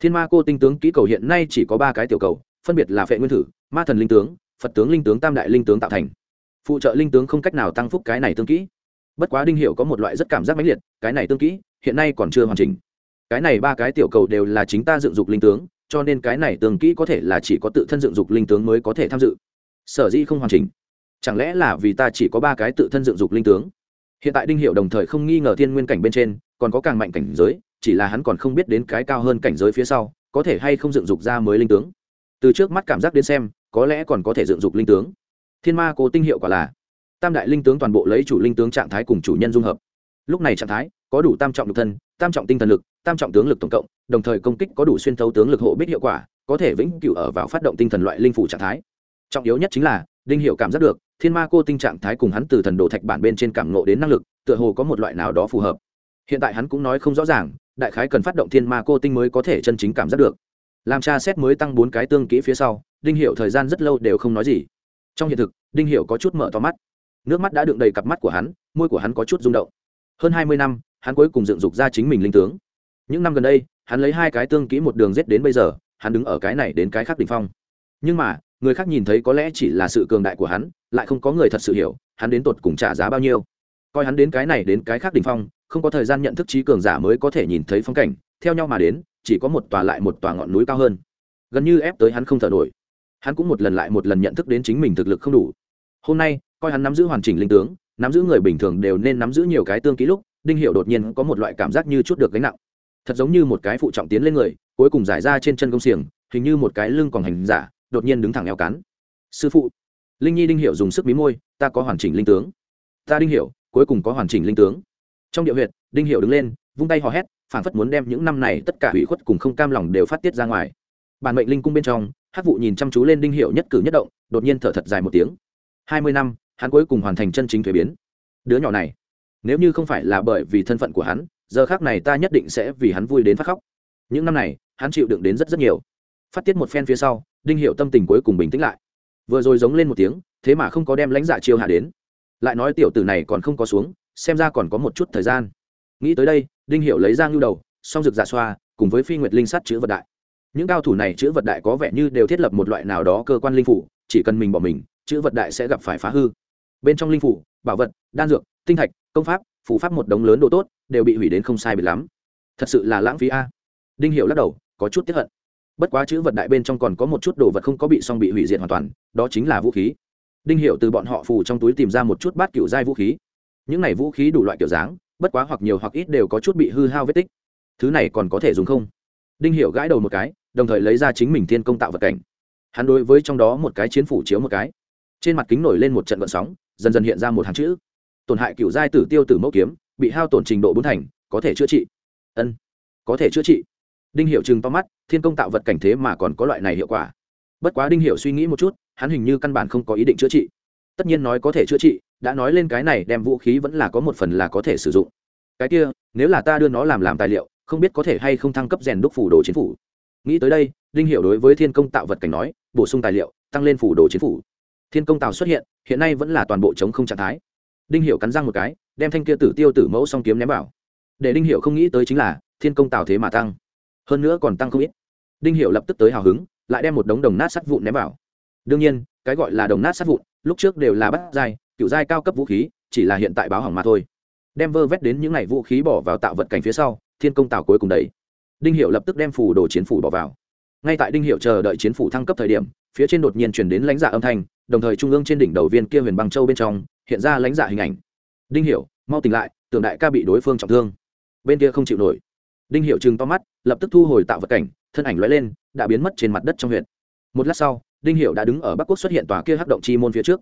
Thiên ma cô tinh tướng kỹ cầu hiện nay chỉ có ba cái tiểu cầu, phân biệt là phệ nguyên thử, ma thần linh tướng, phật tướng linh tướng tam đại linh tướng tạo thành. Phụ trợ linh tướng không cách nào tăng phúc cái này tương kỹ. Bất quá đinh hiệu có một loại rất cảm giác mãnh liệt, cái này tương kỹ hiện nay còn chưa hoàn chỉnh. Cái này ba cái tiểu cầu đều là chính ta dựng dục linh tướng cho nên cái này tương kỹ có thể là chỉ có tự thân dựng dục linh tướng mới có thể tham dự. Sở dĩ không hoàn chỉnh. Chẳng lẽ là vì ta chỉ có ba cái tự thân dựng dục linh tướng? Hiện tại đinh hiệu đồng thời không nghi ngờ thiên nguyên cảnh bên trên, còn có càng mạnh cảnh giới, chỉ là hắn còn không biết đến cái cao hơn cảnh giới phía sau, có thể hay không dựng dục ra mới linh tướng. Từ trước mắt cảm giác đến xem, có lẽ còn có thể dựng dục linh tướng. Thiên ma cố tinh hiệu quả là, tam đại linh tướng toàn bộ lấy chủ linh tướng trạng thái cùng chủ nhân dung hợp. Lúc này trạng thái, có đủ tam trọng nhục thân, tam trọng tinh thần lực, tam trọng tướng lực tổng cộng đồng thời công kích có đủ xuyên thấu tướng lực hộ bích hiệu quả, có thể vĩnh cửu ở vào phát động tinh thần loại linh phủ trạng thái. Trọng yếu nhất chính là, đinh hiệu cảm giác được, thiên ma cô tinh trạng thái cùng hắn từ thần đồ thạch bản bên trên cảm nộ đến năng lực, tựa hồ có một loại nào đó phù hợp. Hiện tại hắn cũng nói không rõ ràng, đại khái cần phát động thiên ma cô tinh mới có thể chân chính cảm giác được. Làm cha xét mới tăng bốn cái tương kỹ phía sau, đinh hiệu thời gian rất lâu đều không nói gì. Trong hiện thực, đinh hiệu có chút mở to mắt. Nước mắt đã đựng đầy cặp mắt của hắn, môi của hắn có chút rung động. Hơn hai mươi năm, hắn cuối cùng dựng dục ra chính mình linh tướng. Những năm gần đây hắn lấy hai cái tương kỹ một đường giết đến bây giờ, hắn đứng ở cái này đến cái khác đỉnh phong. Nhưng mà, người khác nhìn thấy có lẽ chỉ là sự cường đại của hắn, lại không có người thật sự hiểu, hắn đến tột cùng trả giá bao nhiêu. Coi hắn đến cái này đến cái khác đỉnh phong, không có thời gian nhận thức trí cường giả mới có thể nhìn thấy phong cảnh, theo nhau mà đến, chỉ có một tòa lại một tòa ngọn núi cao hơn. Gần như ép tới hắn không thở nổi. Hắn cũng một lần lại một lần nhận thức đến chính mình thực lực không đủ. Hôm nay, coi hắn nắm giữ hoàn chỉnh linh tướng, nắm giữ người bình thường đều nên nắm giữ nhiều cái tương ký lúc, đinh hiệu đột nhiên có một loại cảm giác như chút được gánh nặng thật giống như một cái phụ trọng tiến lên người, cuối cùng giải ra trên chân công xiềng, hình như một cái lưng còn hành giả, đột nhiên đứng thẳng eo cắn sư phụ, linh nhi đinh hiệu dùng sức mí môi, ta có hoàn chỉnh linh tướng. Ta đinh hiệu cuối cùng có hoàn chỉnh linh tướng. Trong địa huyệt, đinh hiệu đứng lên, vung tay hò hét phản phất muốn đem những năm này tất cả hủy khuất cùng không cam lòng đều phát tiết ra ngoài. Bản mệnh linh cung bên trong hát vụ nhìn chăm chú lên đinh hiệu nhất cử nhất động, đột nhiên thở thật dài một tiếng. Hai mươi năm, hắn cuối cùng hoàn thành chân chính thuế biến. Đứa nhỏ này, nếu như không phải là bởi vì thân phận của hắn giờ khác này ta nhất định sẽ vì hắn vui đến phát khóc. Những năm này, hắn chịu đựng đến rất rất nhiều. Phát tiết một phen phía sau, đinh hiệu tâm tình cuối cùng bình tĩnh lại. Vừa rồi giống lên một tiếng, thế mà không có đem lãnh dạ chiêu hạ đến. Lại nói tiểu tử này còn không có xuống, xem ra còn có một chút thời gian. Nghĩ tới đây, đinh hiệu lấy ra ngưu đầu, song rực dạ xoa, cùng với phi nguyệt linh sắt chữ vật đại. Những cao thủ này chữ vật đại có vẻ như đều thiết lập một loại nào đó cơ quan linh phủ, chỉ cần mình bỏ mình, chữ vật đại sẽ gặp phải phá hư. Bên trong linh phủ, bảo vật, đan dược, tinh thạch, công pháp phù pháp một đống lớn đồ tốt, đều bị hủy đến không sai biệt lắm. Thật sự là lãng phí a. Đinh hiệu lắc đầu, có chút tiếp hận. Bất quá chữ vật đại bên trong còn có một chút đồ vật không có bị xong bị hủy diệt hoàn toàn, đó chính là vũ khí. Đinh hiệu từ bọn họ phù trong túi tìm ra một chút bát kiểu giai vũ khí. Những này vũ khí đủ loại kiểu dáng, bất quá hoặc nhiều hoặc ít đều có chút bị hư hao vết tích. Thứ này còn có thể dùng không? Đinh hiệu gãi đầu một cái, đồng thời lấy ra chính mình thiên công tạo vật cảnh. Hắn đối với trong đó một cái chiến phủ chiếu một cái. Trên mặt kính nổi lên một trận vận sóng, dần dần hiện ra một hàng chữ tổn hại cựu giai tử tiêu tử mẫu kiếm, bị hao tổn trình độ bốn thành, có thể chữa trị. Ân, có thể chữa trị. Đinh hiệu chừng to mắt, thiên công tạo vật cảnh thế mà còn có loại này hiệu quả. Bất quá đinh hiệu suy nghĩ một chút, hắn hình như căn bản không có ý định chữa trị. Tất nhiên nói có thể chữa trị, đã nói lên cái này đem vũ khí vẫn là có một phần là có thể sử dụng. Cái kia, nếu là ta đưa nó làm làm tài liệu, không biết có thể hay không thăng cấp rèn đúc phủ đồ chiến phủ. Nghĩ tới đây, đinh hiệu đối với thiên công tạo vật cảnh nói, bổ sung tài liệu, tăng lên phủ đồ chiến phủ. Thiên công tạo xuất hiện hiện nay vẫn là toàn bộ chống không trạng thái đinh hiệu cắn răng một cái, đem thanh kia tử tiêu tử mẫu song kiếm ném vào. Để đinh hiệu không nghĩ tới chính là, thiên công tạo thế mà tăng. Hơn nữa còn tăng không ít. Đinh hiệu lập tức tới hào hứng, lại đem một đống đồng nát sắt vụn ném vào. Đương nhiên, cái gọi là đồng nát sắt vụn, lúc trước đều là bắt dai cựu dai cao cấp vũ khí, chỉ là hiện tại báo hỏng mà thôi. Đem vơ vét đến những ngày vũ khí bỏ vào tạo vật cảnh phía sau, thiên công tạo cuối cùng đấy đinh hiệu lập tức đem phủ đồ chiến phủ bỏ vào. Ngay tại đinh hiệu chờ đợi chiến phủ thăng cấp thời điểm, phía trên đột nhiên chuyển đến lãnh dạ âm thanh, đồng thời trung ương trên đỉnh đầu viên kia huyền băng châu bên trong hiện ra lãnh dạ hình ảnh. Đinh Hiểu, mau tỉnh lại tưởng đại ca bị đối phương trọng thương. Bên kia không chịu nổi. Đinh Hiểu chừng to mắt lập tức thu hồi tạo vật cảnh thân ảnh lóe lên đã biến mất trên mặt đất trong huyện một lát sau đinh Hiểu đã đứng ở bắc quốc xuất hiện tòa kia hắc động chi môn phía trước.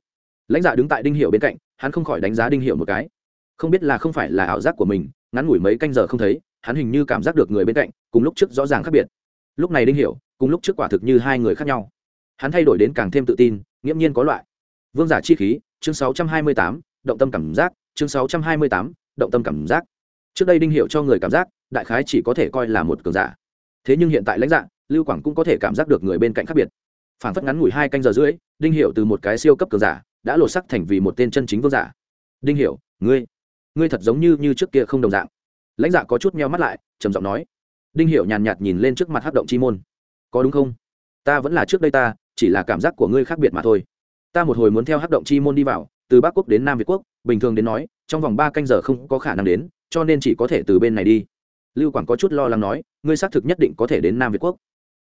Lãnh dạ đứng tại đinh Hiểu bên cạnh hắn không khỏi đánh giá đinh Hiểu một cái. Không biết là không phải là ảo giác của mình ngắn ngủi mấy canh giờ không thấy hắn hình như cảm giác được người bên cạnh cùng lúc trước rõ ràng khác biệt. Lúc này đinh hiểu cùng lúc trước quả thực như hai người khác nhau. Hắn thay đổi đến càng thêm tự tin nghiễm nhiên có loại vương giả chi khí chương 628, động tâm cảm giác chương 628, động tâm cảm giác. Trước đây đinh hiệu cho người cảm giác đại khái chỉ có thể coi là một cường giả. Thế nhưng hiện tại lãnh dạng lưu quảng cũng có thể cảm giác được người bên cạnh khác biệt. Phản phất ngắn ngủi hai canh giờ rưỡi đinh hiệu từ một cái siêu cấp cường giả đã lột sắc thành vì một tên chân chính vương giả. Đinh hiệu, ngươi ngươi thật giống như như trước kia không đồng dạng. Lãnh dạ có chút meo mắt lại trầm giọng nói. Đinh hiệu nhàn nhạt nhìn lên trước mặt hắc động chi môn. Có đúng không? Ta vẫn là trước đây ta chỉ là cảm giác của ngươi khác biệt mà thôi ta một hồi muốn theo hắc động chi môn đi vào, từ bắc quốc đến nam việt quốc, bình thường đến nói, trong vòng ba canh giờ không có khả năng đến, cho nên chỉ có thể từ bên này đi. Lưu quảng có chút lo lắng nói, ngươi xác thực nhất định có thể đến nam việt quốc.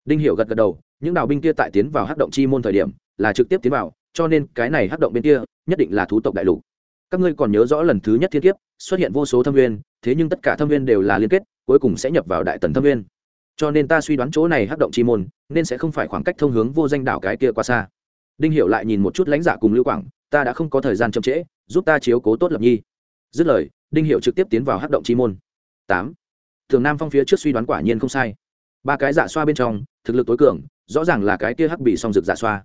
Đinh hiểu gật gật đầu, những đào binh kia tại tiến vào hắc động chi môn thời điểm, là trực tiếp tiến vào, cho nên cái này hắc động bên kia, nhất định là thú tộc đại lục. Các ngươi còn nhớ rõ lần thứ nhất thiên kiếp, xuất hiện vô số thâm viên thế nhưng tất cả thâm viên đều là liên kết, cuối cùng sẽ nhập vào đại tần thâm viên cho nên ta suy đoán chỗ này hắc động chi môn, nên sẽ không phải khoảng cách thông hướng vô danh đảo cái kia quá xa đinh hiểu lại nhìn một chút lãnh dạ cùng lưu quảng, ta đã không có thời gian chậm trễ, giúp ta chiếu cố tốt lập nhi. Dứt lời, đinh hiểu trực tiếp tiến vào hắc động chi môn. Tám. Thường nam phong phía trước suy đoán quả nhiên không sai. Ba cái dạ xoa bên trong, thực lực tối cường, rõ ràng là cái kia hắc bị song dược dạ xoa.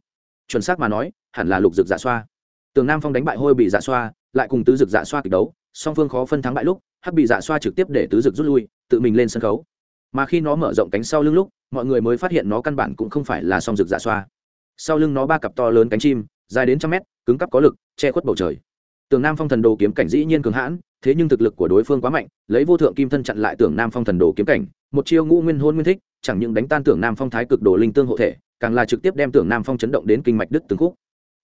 Chuẩn xác mà nói, hẳn là lục dược dạ xoa. Tường nam phong đánh bại hôi bị dạ xoa, lại cùng tứ dược dạ xoa kịch đấu, song phương khó phân thắng bại lúc, hắc bị dạ xoa trực tiếp để tứ dược rút lui, tự mình lên sân khấu. Mà khi nó mở rộng cánh sau lưng lúc, mọi người mới phát hiện nó căn bản cũng không phải là song dược dạ xoa sau lưng nó ba cặp to lớn cánh chim, dài đến trăm mét, cứng cắp có lực, che khuất bầu trời. Tường nam phong thần đồ kiếm cảnh dĩ nhiên cường hãn, thế nhưng thực lực của đối phương quá mạnh, lấy vô thượng kim thân chặn lại tưởng nam phong thần đồ kiếm cảnh, một chiêu ngũ nguyên hôn nguyên thích, chẳng những đánh tan tưởng nam phong thái cực đồ linh tương hộ thể, càng là trực tiếp đem tưởng nam phong chấn động đến kinh mạch đức từng khúc.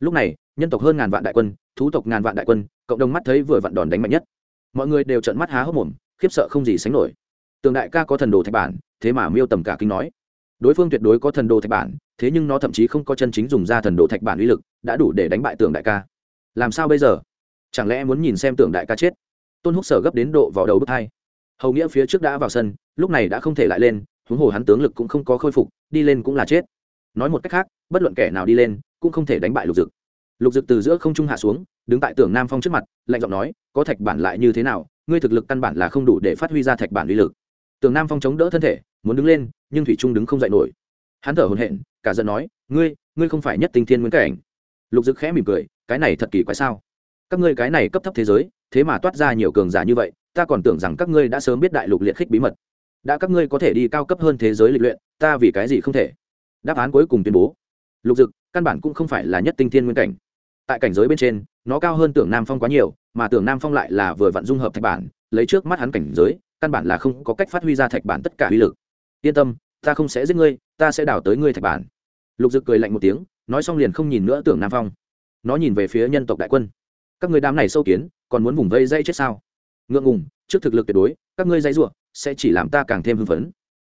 Lúc này, nhân tộc hơn ngàn vạn đại quân, thú tộc ngàn vạn đại quân, cộng đồng mắt thấy vừa vặn đòn đánh mạnh nhất. Mọi người đều trợn mắt há hốc mồm, khiếp sợ không gì sánh nổi. Tường đại ca có thần đồ thạch bản, thế mà miêu tầm cả kinh nói. Đối phương tuyệt đối có thần đồ thạch bản thế nhưng nó thậm chí không có chân chính dùng ra thần đồ thạch bản uy lực, đã đủ để đánh bại tưởng đại ca. Làm sao bây giờ? Chẳng lẽ muốn nhìn xem tưởng đại ca chết? Tôn húc sở gấp đến độ vào đầu bước hai. Hầu nghĩa phía trước đã vào sân, lúc này đã không thể lại lên, huống hồ hắn tướng lực cũng không có khôi phục, đi lên cũng là chết. Nói một cách khác, bất luận kẻ nào đi lên, cũng không thể đánh bại lục dực. Lục dực từ giữa không trung hạ xuống, đứng tại tưởng nam phong trước mặt, lạnh giọng nói, có thạch bản lại như thế nào? Ngươi thực lực căn bản là không đủ để phát huy ra thạch bản uy lực. Tưởng nam phong chống đỡ thân thể, muốn đứng lên, nhưng thủy trung đứng không dậy nổi. Hắn thở hồn hện cả giận nói, ngươi ngươi không phải nhất tinh thiên nguyên cảnh. Lục dực khẽ mỉm cười, cái này thật kỳ quái sao? Các ngươi cái này cấp thấp thế giới, thế mà toát ra nhiều cường giả như vậy, ta còn tưởng rằng các ngươi đã sớm biết đại lục liệt khích bí mật. Đã các ngươi có thể đi cao cấp hơn thế giới lịch luyện, ta vì cái gì không thể? Đáp án cuối cùng tuyên bố. Lục dực, căn bản cũng không phải là nhất tinh thiên nguyên cảnh. Tại cảnh giới bên trên, nó cao hơn tưởng nam phong quá nhiều, mà tưởng nam phong lại là vừa vặn dung hợp thạch bản, lấy trước mắt hắn cảnh giới, căn bản là không có cách phát huy ra thạch bản tất cả uy lực. Yên tâm ta không sẽ giết ngươi, ta sẽ đào tới ngươi thạch bản. Lục dực cười lạnh một tiếng, nói xong liền không nhìn nữa tưởng nam phong. Nó nhìn về phía nhân tộc đại quân. Các người đám này sâu kiến, còn muốn vùng vây dây chết sao? Ngượng ngùng, trước thực lực tuyệt đối, các ngươi dây ruộng sẽ chỉ làm ta càng thêm hưng phấn.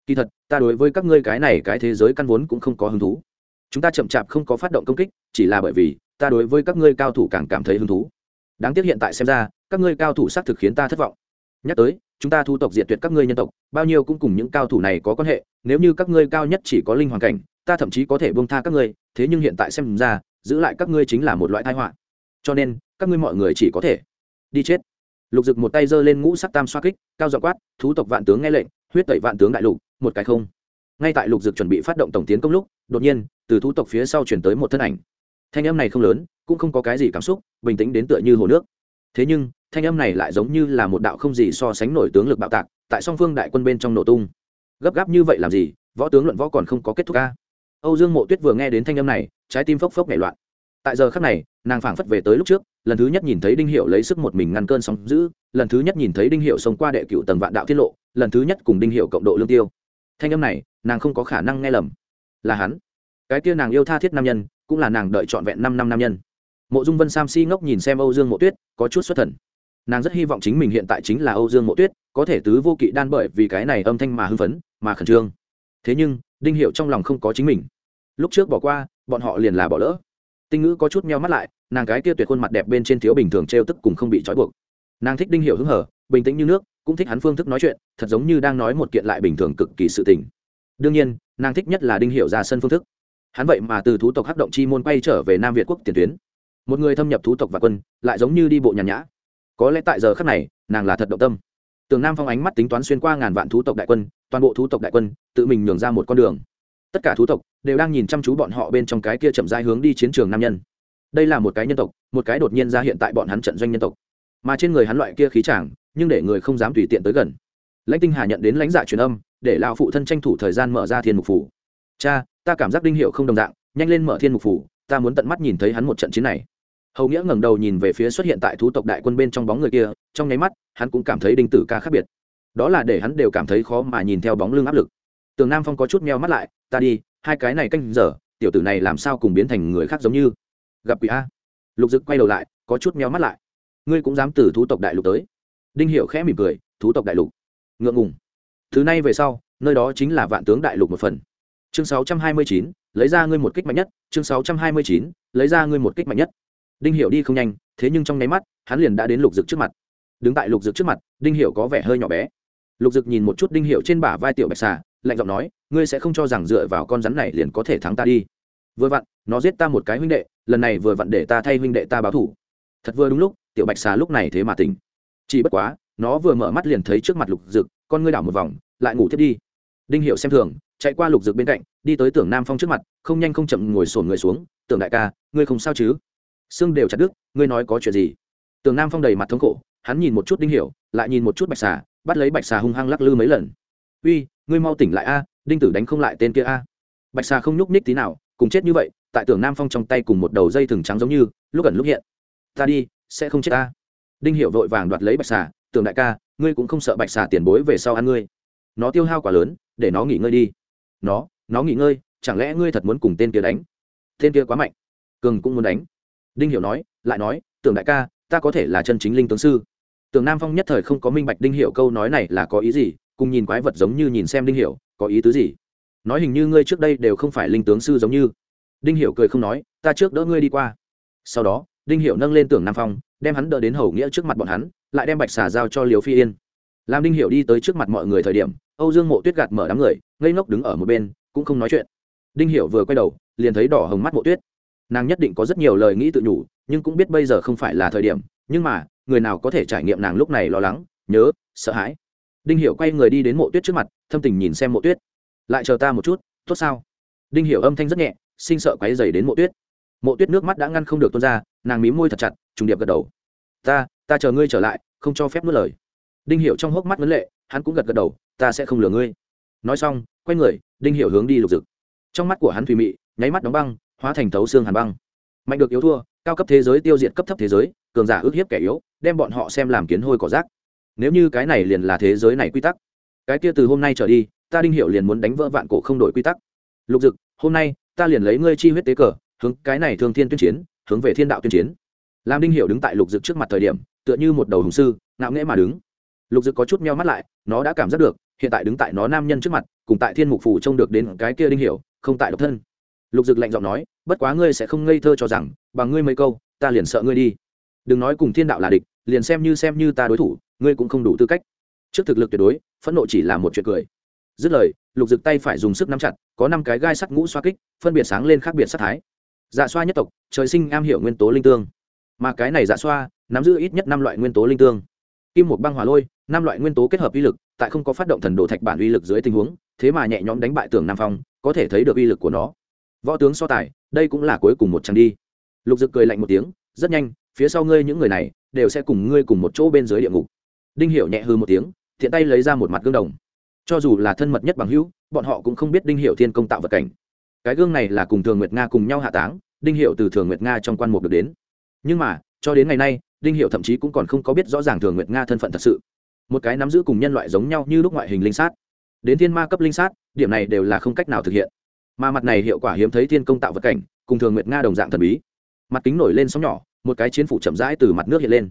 Kỳ thật, ta đối với các ngươi cái này cái thế giới căn vốn cũng không có hứng thú. Chúng ta chậm chạp không có phát động công kích, chỉ là bởi vì, ta đối với các ngươi cao thủ càng cảm thấy hứng thú. Đáng tiếc hiện tại xem ra, các ngươi cao thủ xác thực khiến ta thất vọng. Nhắc tới chúng ta thu tộc diệt tuyệt các ngươi nhân tộc, bao nhiêu cũng cùng những cao thủ này có quan hệ, nếu như các ngươi cao nhất chỉ có linh hoàn cảnh, ta thậm chí có thể buông tha các ngươi, thế nhưng hiện tại xem ra, giữ lại các ngươi chính là một loại tai họa. Cho nên, các ngươi mọi người chỉ có thể đi chết. Lục dực một tay giơ lên ngũ sắc tam xoa kích, cao dọ quát, thú tộc vạn tướng nghe lệnh, huyết tẩy vạn tướng đại lục, một cái không. Ngay tại lục dực chuẩn bị phát động tổng tiến công lúc, đột nhiên, từ thú tộc phía sau chuyển tới một thân ảnh. Thanh âm này không lớn, cũng không có cái gì cảm xúc, bình tĩnh đến tựa như hồ nước. Thế nhưng thanh âm này lại giống như là một đạo không gì so sánh nổi tướng lực bạo tạc, tại song phương đại quân bên trong nổ tung. Gấp gáp như vậy làm gì? Võ tướng luận võ còn không có kết thúc ca âu dương mộ tuyết vừa nghe đến thanh âm này, trái tim phốc phốc nảy loạn. Tại giờ khắc này, nàng phảng phất về tới lúc trước, lần thứ nhất nhìn thấy đinh hiệu lấy sức một mình ngăn cơn sóng giữ lần thứ nhất nhìn thấy đinh hiệu sống qua đệ cựu tầng vạn đạo tiết lộ, lần thứ nhất cùng đinh hiệu cộng độ lương tiêu. Thanh âm này, nàng không có khả năng nghe lầm. Là hắn. Cái kia nàng yêu tha thiết nam nhân, cũng là nàng đợi trọn vẹn năm năm nam nhân. Mộ dung vân sam si ngốc nhìn xem âu dương mộ tuyết, có chút xuất thần nàng rất hy vọng chính mình hiện tại chính là âu dương mộ tuyết, có thể tứ vô kỵ đan bởi vì cái này âm thanh mà hưng phấn, mà khẩn trương. Thế nhưng, đinh hiệu trong lòng không có chính mình. Lúc trước bỏ qua, bọn họ liền là bỏ lỡ. Tinh ngữ có chút meo mắt lại, nàng cái kia tuyệt khuôn mặt đẹp bên trên thiếu bình thường t r e o tức cùng không bị trói buộc. Nàng thích đinh hiệu hứng hở, bình tĩnh như nước, cũng thích hắn phương thức nói chuyện, thật giống như đang nói một kiện lại bình thường cực kỳ sự tình. Đương nhiên, nàng thích nhất là đinh hiệu ra sân phương thức. Hắn vậy mà từ thú tộc hắc động chi môn quay trở về nam việt quốc tiền tuyến. Một người thâm nhập thú tộc và quân, lại giống như đi bộ nhàn nhã có lẽ tại giờ khắc này, nàng là thật động tâm. Tường nam phong ánh mắt tính toán xuyên qua ngàn vạn thú tộc đại quân, toàn bộ thú tộc đại quân, tự mình nhường ra một con đường. Tất cả thú tộc đều đang nhìn chăm chú bọn họ bên trong cái kia chậm rãi hướng đi chiến trường nam nhân. Đây là một cái nhân tộc, một cái đột nhiên ra hiện tại bọn hắn trận doanh nhân tộc. Mà trên người hắn loại kia khí chàng, nhưng để người không dám tùy tiện tới gần. Lãnh tinh hà nhận đến lãnh dạ truyền âm, để lão phụ thân tranh thủ thời gian mở ra thiên mục phủ. Cha, ta cảm giác đinh hiệu không đồng dạng, nhanh lên mở thiên mục phủ, ta muốn tận mắt nhìn thấy hắn một trận chiến này hầu nghĩa ngẩng đầu nhìn về phía xuất hiện tại thú tộc đại quân bên trong bóng người kia trong nháy mắt hắn cũng cảm thấy đinh tử ca khác biệt. Đó là để hắn đều cảm thấy khó mà nhìn theo bóng lưng áp lực. Tường nam phong có chút meo mắt lại ta đi hai cái này canh giờ tiểu tử này làm sao cùng biến thành người khác giống như? Gặp quỷ a. Lục dực quay đầu lại có chút meo mắt lại. Ngươi cũng dám từ thú tộc đại lục tới? Đinh hiệu khẽ mỉm cười thú tộc đại lục. Ngượng ngùng. Thứ này về sau nơi đó chính là vạn tướng đại lục một phần. Chương 629, lấy ra ngươi một kích mạnh nhất chương 629, lấy ra ngươi một kích mạnh nhất đinh Hiểu đi không nhanh, thế nhưng trong nháy mắt, hắn liền đã đến lục dực trước mặt. Đứng tại lục dực trước mặt, đinh Hiểu có vẻ hơi nhỏ bé. Lục dực nhìn một chút đinh Hiểu trên bả vai tiểu bạch xà, lạnh giọng nói, ngươi sẽ không cho rằng dựa vào con rắn này liền có thể thắng ta đi. Vừa vặn, nó giết ta một cái huynh đệ, lần này vừa vặn để ta thay huynh đệ ta báo thù. thật vừa đúng lúc, tiểu bạch xà lúc này thế mà tỉnh. Chỉ bất quá, nó vừa mở mắt liền thấy trước mặt lục dực, con ngươi đảo một vòng, lại ngủ thiết đi. Đinh Hiểu xem thường, chạy qua lục dực bên cạnh, đi tới tưởng nam phong trước mặt, không nhanh không chậm ngồi sồn người xuống, tưởng đại ca, ngươi không sao chứ? Xương đều chặt đứt, ngươi nói có chuyện gì? Tưởng nam phong đầy mặt thống khổ, hắn nhìn một chút đinh hiểu, lại nhìn một chút bạch xà, bắt lấy bạch xà hung hăng lắc lư mấy lần. Uy, ngươi mau tỉnh lại a, đinh tử đánh không lại tên kia a. Bạch xà không nhúc ních tí nào, cùng chết như vậy, tại tưởng nam phong trong tay cùng một đầu dây thừng trắng giống như, lúc ẩn lúc hiện. Ta đi, sẽ không chết ta đinh hiệu vội vàng đoạt lấy bạch xà tưởng đại ca, ngươi cũng không sợ bạch xà tiền bối về sau ăn ngươi. Nó tiêu hao quá lớn, để nó nghỉ ngơi đi. Nó nó nghỉ ngơi, chẳng lẽ ngươi thật muốn cùng tên kia đánh? Tên kia quá mạnh, cường cũng muốn đánh đinh hiểu nói, lại nói, tưởng đại ca, ta có thể là chân chính linh tướng sư. Tưởng nam phong nhất thời không có minh bạch đinh hiểu câu nói này là có ý gì, cùng nhìn quái vật giống như nhìn xem đinh hiểu, có ý tứ gì? Nói hình như ngươi trước đây đều không phải linh tướng sư giống như. Đinh hiểu cười không nói, ta trước đỡ ngươi đi qua. Sau đó, đinh hiểu nâng lên tưởng nam phong, đem hắn đỡ đến hầu nghĩa trước mặt bọn hắn, lại đem bạch xà giao cho liều phi yên. Làm đinh hiểu đi tới trước mặt mọi người thời điểm, âu dương mộ tuyết gạt mở đám người, ngây ngốc đứng ở một bên, cũng không nói chuyện. Đinh hiểu vừa quay đầu, liền thấy đỏ hồng mắt mộ tuyết nàng nhất định có rất nhiều lời nghĩ tự nhủ, nhưng cũng biết bây giờ không phải là thời điểm, nhưng mà, người nào có thể trải nghiệm nàng lúc này lo lắng, nhớ, sợ hãi. Đinh hiểu quay người đi đến mộ tuyết trước mặt, thâm tình nhìn xem mộ tuyết. Lại chờ ta một chút, tốt sao? Đinh hiểu âm thanh rất nhẹ, sinh sợ quấy dày đến mộ tuyết. Mộ tuyết nước mắt đã ngăn không được tuôn ra, nàng mím môi thật chặt, trùng điệp gật đầu. Ta ta chờ ngươi trở lại, không cho phép nuốt lời. Đinh hiểu trong hốc mắt vấn lệ, hắn cũng gật gật đầu, ta sẽ không lừa ngươi. Nói xong, quay người, đinh hiểu hướng đi lục dực. Trong mắt của hắn thùy mị, nháy mắt đóng băng hóa thành thấu xương hàn băng. Mạnh được yếu thua, cao cấp thế giới tiêu diệt cấp thấp thế giới, cường giả ước hiếp kẻ yếu, đem bọn họ xem làm kiến hôi cỏ rác. Nếu như cái này liền là thế giới này quy tắc. Cái kia từ hôm nay trở đi, ta đinh hiểu liền muốn đánh vỡ vạn cổ không đổi quy tắc. Lục dực, hôm nay, ta liền lấy ngươi chi huyết tế cờ, hướng cái này thương thiên tuyên chiến, hướng về thiên đạo tuyên chiến. Làm đinh hiểu đứng tại lục dực trước mặt thời điểm, tựa như một đầu hùng sư, ngạo nghễ mà đứng. Lục dực có chút meo mắt lại, nó đã cảm giác được, hiện tại đứng tại nó nam nhân trước mặt, cùng tại thiên mục phủ trông được đến cái kia đinh hiểu, không tại độc thân lục dực lạnh giọng nói, bất quá ngươi sẽ không ngây thơ cho rằng, bằng ngươi mấy câu, ta liền sợ ngươi đi. Đừng nói cùng thiên đạo là địch, liền xem như xem như ta đối thủ, ngươi cũng không đủ tư cách. Trước thực lực tuyệt đối, phẫn nộ chỉ là một chuyện cười. Dứt lời, lục dực tay phải dùng sức nắm chặt, có năm cái gai sắt ngũ xoa kích, phân biệt sáng lên khác biệt sắc thái. Dạ xoa nhất tộc, trời sinh am hiểu nguyên tố linh tương. Mà cái này dạ xoa, nắm giữ ít nhất năm loại nguyên tố linh tương. Kim một băng hỏa lôi, năm loại nguyên tố kết hợp uy lực, tại không có phát động thần đồ thạch bản uy lực dưới tình huống, thế mà nhẹ nhõm đánh bại tưởng nam phong, có thể thấy được uy lực của nó võ tướng so tài, đây cũng là cuối cùng một trang đi. Lục dực cười lạnh một tiếng, rất nhanh, phía sau ngươi những người này đều sẽ cùng ngươi cùng một chỗ bên dưới địa ngục. Đinh hiểu nhẹ hư một tiếng, thiện tay lấy ra một mặt gương đồng. Cho dù là thân mật nhất bằng hữu, bọn họ cũng không biết đinh hiểu thiên công tạo vật cảnh. Cái gương này là cùng thường nguyệt nga cùng nhau hạ táng, đinh hiểu từ thường nguyệt nga trong quan mục được đến. Nhưng mà, cho đến ngày nay, đinh hiểu thậm chí cũng còn không có biết rõ ràng thường nguyệt nga thân phận thật sự. Một cái nắm giữ cùng nhân loại giống nhau như lúc ngoại hình linh sát. Đến thiên ma cấp linh sát, điểm này đều là không cách nào thực hiện mà mặt này hiệu quả hiếm thấy thiên công tạo vật cảnh, cùng thường nguyệt nga đồng dạng thần bí. Mặt kính nổi lên sóng nhỏ, một cái chiến phủ chậm rãi từ mặt nước hiện lên.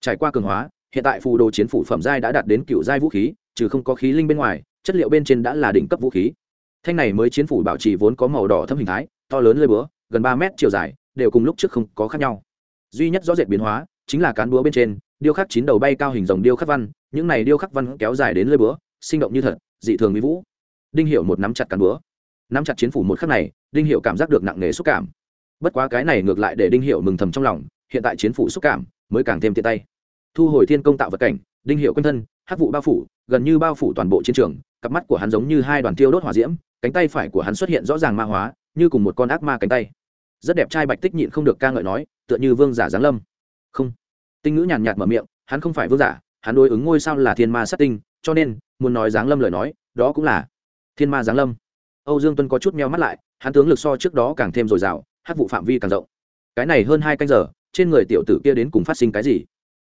Trải qua cường hóa, hiện tại phù đồ chiến phủ phẩm giai đã đạt đến cựu giai vũ khí, trừ không có khí linh bên ngoài, chất liệu bên trên đã là đỉnh cấp vũ khí. Thanh này mới chiến phủ bảo trì vốn có màu đỏ thâm hình thái, to lớn lơi búa, gần ba mét chiều dài, đều cùng lúc trước không có khác nhau. Duy nhất rõ rệt biến hóa, chính là cán búa bên trên, điêu khắc chín đầu bay cao hình dòng điêu khắc văn, những này điêu khắc văn kéo dài đến lơi búa, sinh động như thật, dị thường mỹ vũ. Đinh hiệu một nắm chặt cán búa nắm chặt chiến phủ một khắc này, đinh hiệu cảm giác được nặng nề xúc cảm. Bất quá cái này ngược lại để đinh hiệu mừng thầm trong lòng, hiện tại chiến phủ xúc cảm mới càng thêm tiện tay. Thu hồi thiên công tạo vật cảnh, đinh hiệu quanh thân, hắc vụ bao phủ, gần như bao phủ toàn bộ chiến trường, cặp mắt của hắn giống như hai đoàn tiêu đốt hỏa diễm, cánh tay phải của hắn xuất hiện rõ ràng ma hóa, như cùng một con ác ma cánh tay. Rất đẹp trai bạch tích nhịn không được ca ngợi nói, tựa như vương giả giáng lâm. Không. Tinh ngữ nhàn nhạt mở miệng, hắn không phải vương giả, hắn đối ứng ngôi sao là thiên ma sát tinh, cho nên, muốn nói giáng lâm lời nói, đó cũng là thiên ma giáng lâm âu dương tuân có chút meo mắt lại, hắn tướng lực so trước đó càng thêm dồi dào hát vụ phạm vi càng rộng. Cái này hơn hai canh giờ, trên người tiểu tử kia đến cùng phát sinh cái gì?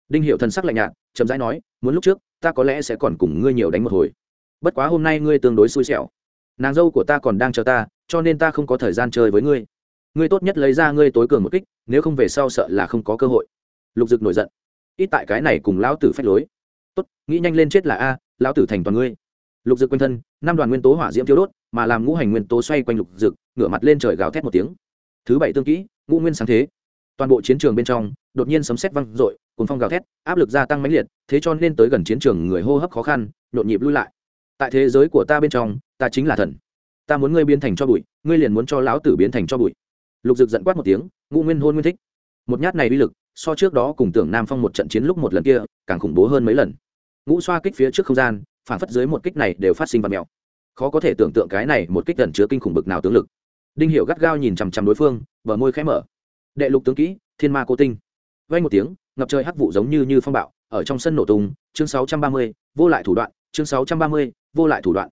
Đinh hiệu thần sắc lạnh nhạt, chậm rãi nói, muốn lúc trước, ta có lẽ sẽ còn cùng ngươi nhiều đánh một hồi. Bất quá hôm nay ngươi tương đối xui xẻo. Nàng dâu của ta còn đang chờ ta, cho nên ta không có thời gian chơi với ngươi. Ngươi tốt nhất lấy ra ngươi tối cường một kích, nếu không về sau sợ là không có cơ hội. Lục dực nổi giận. Ít tại cái này cùng lão tử phách lối. Tốt, nghĩ nhanh lên chết là a, lão tử thành toàn ngươi lục dực quanh thân, năm đoàn nguyên tố hỏa diễm thiếu đốt, mà làm ngũ hành nguyên tố xoay quanh lục dực, ngửa mặt lên trời gào thét một tiếng. Thứ bảy tương kỹ, ngũ nguyên sáng thế. Toàn bộ chiến trường bên trong, đột nhiên sấm sét văng r ộ i cùng phong gào thét, áp lực gia tăng mãnh liệt, thế cho nên tới gần chiến trường người hô hấp khó khăn, nhộn nhịp lui lại. Tại thế giới của ta bên trong, ta chính là thần. Ta muốn ngươi biến thành cho bụi, ngươi liền muốn cho lão tử biến thành cho bụi. Lục dực giận quát một tiếng, ngũ nguyên hôn nguyên thích. Một nhát này uy lực, so trước đó cùng tưởng nam phong một trận chiến lúc một lần kia, càng khủng bố hơn mấy lần. Ngũ xoa kích phía trước không gian phản phất dưới một kích này đều phát sinh vật mèo. Khó có thể tưởng tượng cái này một kích gần chứa kinh khủng bực nào tướng lực. Đinh hiệu gắt gao nhìn chằm chằm đối phương bờ môi khẽ mở. Đệ lục tướng kỹ thiên ma cô tinh. Vay một tiếng ngập trời hắc vụ giống như như phong bạo ở trong sân nổ tung chương 630, vô lại thủ đoạn chương 630, vô lại thủ đoạn.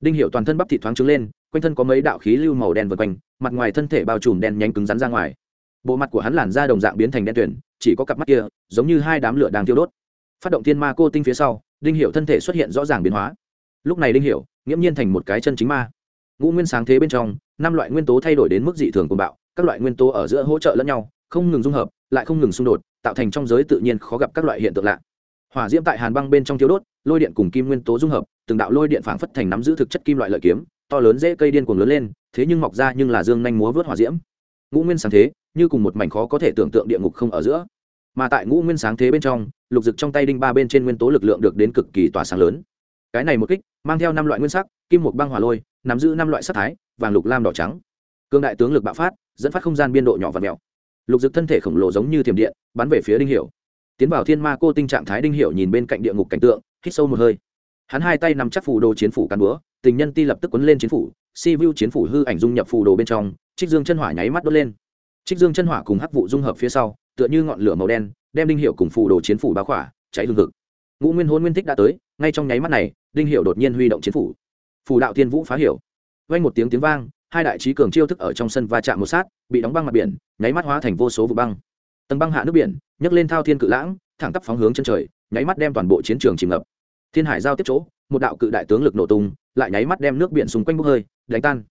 Đinh hiệu toàn thân bắp thị thoáng trứng lên quanh thân có mấy đạo khí lưu màu đen vượt quanh mặt ngoài thân thể bao trùm đen nhánh cứng rắn ra ngoài. Bộ mặt của hắn làn da đồng dạng biến thành đen tuyển chỉ có cặp mắt kia giống như hai đám lửa đang tiêu đốt. Phát động thiên ma cô tinh phía sau đinh hiệu thân thể xuất hiện rõ ràng biến hóa. Lúc này đinh hiệu nghiễm nhiên thành một cái chân chính ma. Ngũ nguyên sáng thế bên trong, năm loại nguyên tố thay đổi đến mức dị thường của bạo, các loại nguyên tố ở giữa hỗ trợ lẫn nhau, không ngừng dung hợp, lại không ngừng xung đột, tạo thành trong giới tự nhiên khó gặp các loại hiện tượng lạ. Hỏa diễm tại hàn băng bên trong thiếu đốt, lôi điện cùng kim nguyên tố dung hợp, từng đạo lôi điện phảng phất thành nắm giữ thực chất kim loại lợi kiếm, to lớn dễ cây điên cuồng lớn lên, thế nhưng mọc ra nhưng là dương nhanh múa vớt hỏa diễm. Ngũ nguyên sáng thế, như cùng một mảnh khó có thể tưởng tượng địa ngục không ở giữa. Mà tại ngũ nguyên sáng thế bên trong lục dực trong tay đinh ba bên trên nguyên tố lực lượng được đến cực kỳ tỏa sáng lớn. Cái này một kích, mang theo năm loại nguyên sắc, kim một băng hỏa lôi, nắm giữ năm loại sắc thái, vàng lục lam đỏ trắng. Cương đại tướng lực bạo phát, dẫn phát không gian biên độ nhỏ và mèo lục dực thân thể khổng lồ giống như thiểm điện, bắn về phía đinh hiểu tiến vào thiên ma cô tinh trạng thái đinh hiểu nhìn bên cạnh địa ngục cảnh tượng, hít sâu một hơi. Hắn hai tay nắm chắc phù đồ chiến phủ cán búa, tình nhân ti lập tức quấn lên chiến phủ, si vu chiến phủ hư ảnh dung nhập phù đồ bên trong, trích dương chân hỏa nháy mắt đốt lên. Trích dương chân hỏa cùng hắc vụ dung hợp phía sau, tựa như ngọn lửa màu đen đem đinh hiệu cùng phù đồ chiến phủ bá khỏa, cháy hương thực ngũ nguyên hôn nguyên thích đã tới, ngay trong nháy mắt này, đinh hiệu đột nhiên huy động chiến phủ. Phù đạo thiên vũ phá hiểu. Vang một tiếng tiếng vang, hai đại trí cường chiêu thức ở trong sân va chạm một sát, bị đóng băng mặt biển, nháy mắt hóa thành vô số vụ băng. Tầng băng hạ nước biển, nhấc lên thao thiên cự lãng, thẳng tắp phóng hướng chân trời, nháy mắt đem toàn bộ chiến trường chìm ngập. Thiên hải giao tiếp chỗ, một đạo cự đại tướng lực nổ tung, lại nháy mắt đem nước biển xung quanh bốc hơi, đánh tan.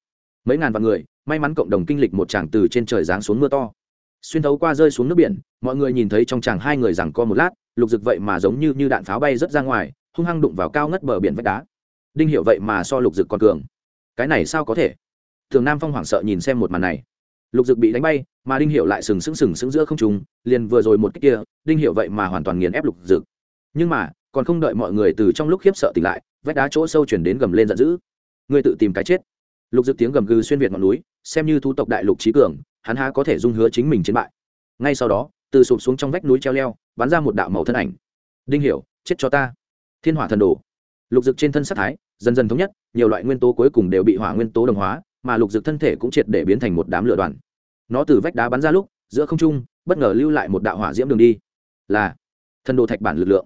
Mấy ngàn vạn người, may mắn cộng đồng kinh lịch một tràng từ trên trời giáng xuống mưa to xuyên thấu qua rơi xuống nước biển mọi người nhìn thấy trong chàng hai người rằng co một lát lục rực vậy mà giống như như đạn pháo bay rất ra ngoài hung hăng đụng vào cao ngất bờ biển vách đá. Đinh hiệu vậy mà so lục rực còn cường. Cái này sao có thể? Thường nam phong hoảng sợ nhìn xem một màn này. Lục rực bị đánh bay mà đinh hiệu lại sừng sững sừng sững giữa không trung, liền vừa rồi một cách kia đinh hiệu vậy mà hoàn toàn nghiền ép lục rực nhưng mà còn không đợi mọi người từ trong lúc khiếp sợ tỉnh lại vách đá chỗ sâu chuyển đến gầm lên giận dữ. Ngươi tự tìm cái chết. Lục dực tiếng gầm gừ xuyên việt ngọn núi xem như thu tộc đại lục trí cường, hắn há có thể dung hứa chính mình chiến bại. Ngay sau đó, từ sụp xuống trong vách núi treo leo, bắn ra một đạo màu thân ảnh. Đinh hiểu, chết cho ta. Thiên hỏa thần đồ. Lục dực trên thân sát thái, dần dần thống nhất, nhiều loại nguyên tố cuối cùng đều bị hỏa nguyên tố đồng hóa, mà lục dực thân thể cũng triệt để biến thành một đám lửa đoàn. Nó từ vách đá bắn ra lúc, giữa không trung, bất ngờ lưu lại một đạo hỏa diễm đường đi. Là, thần đồ thạch bản lực lượng.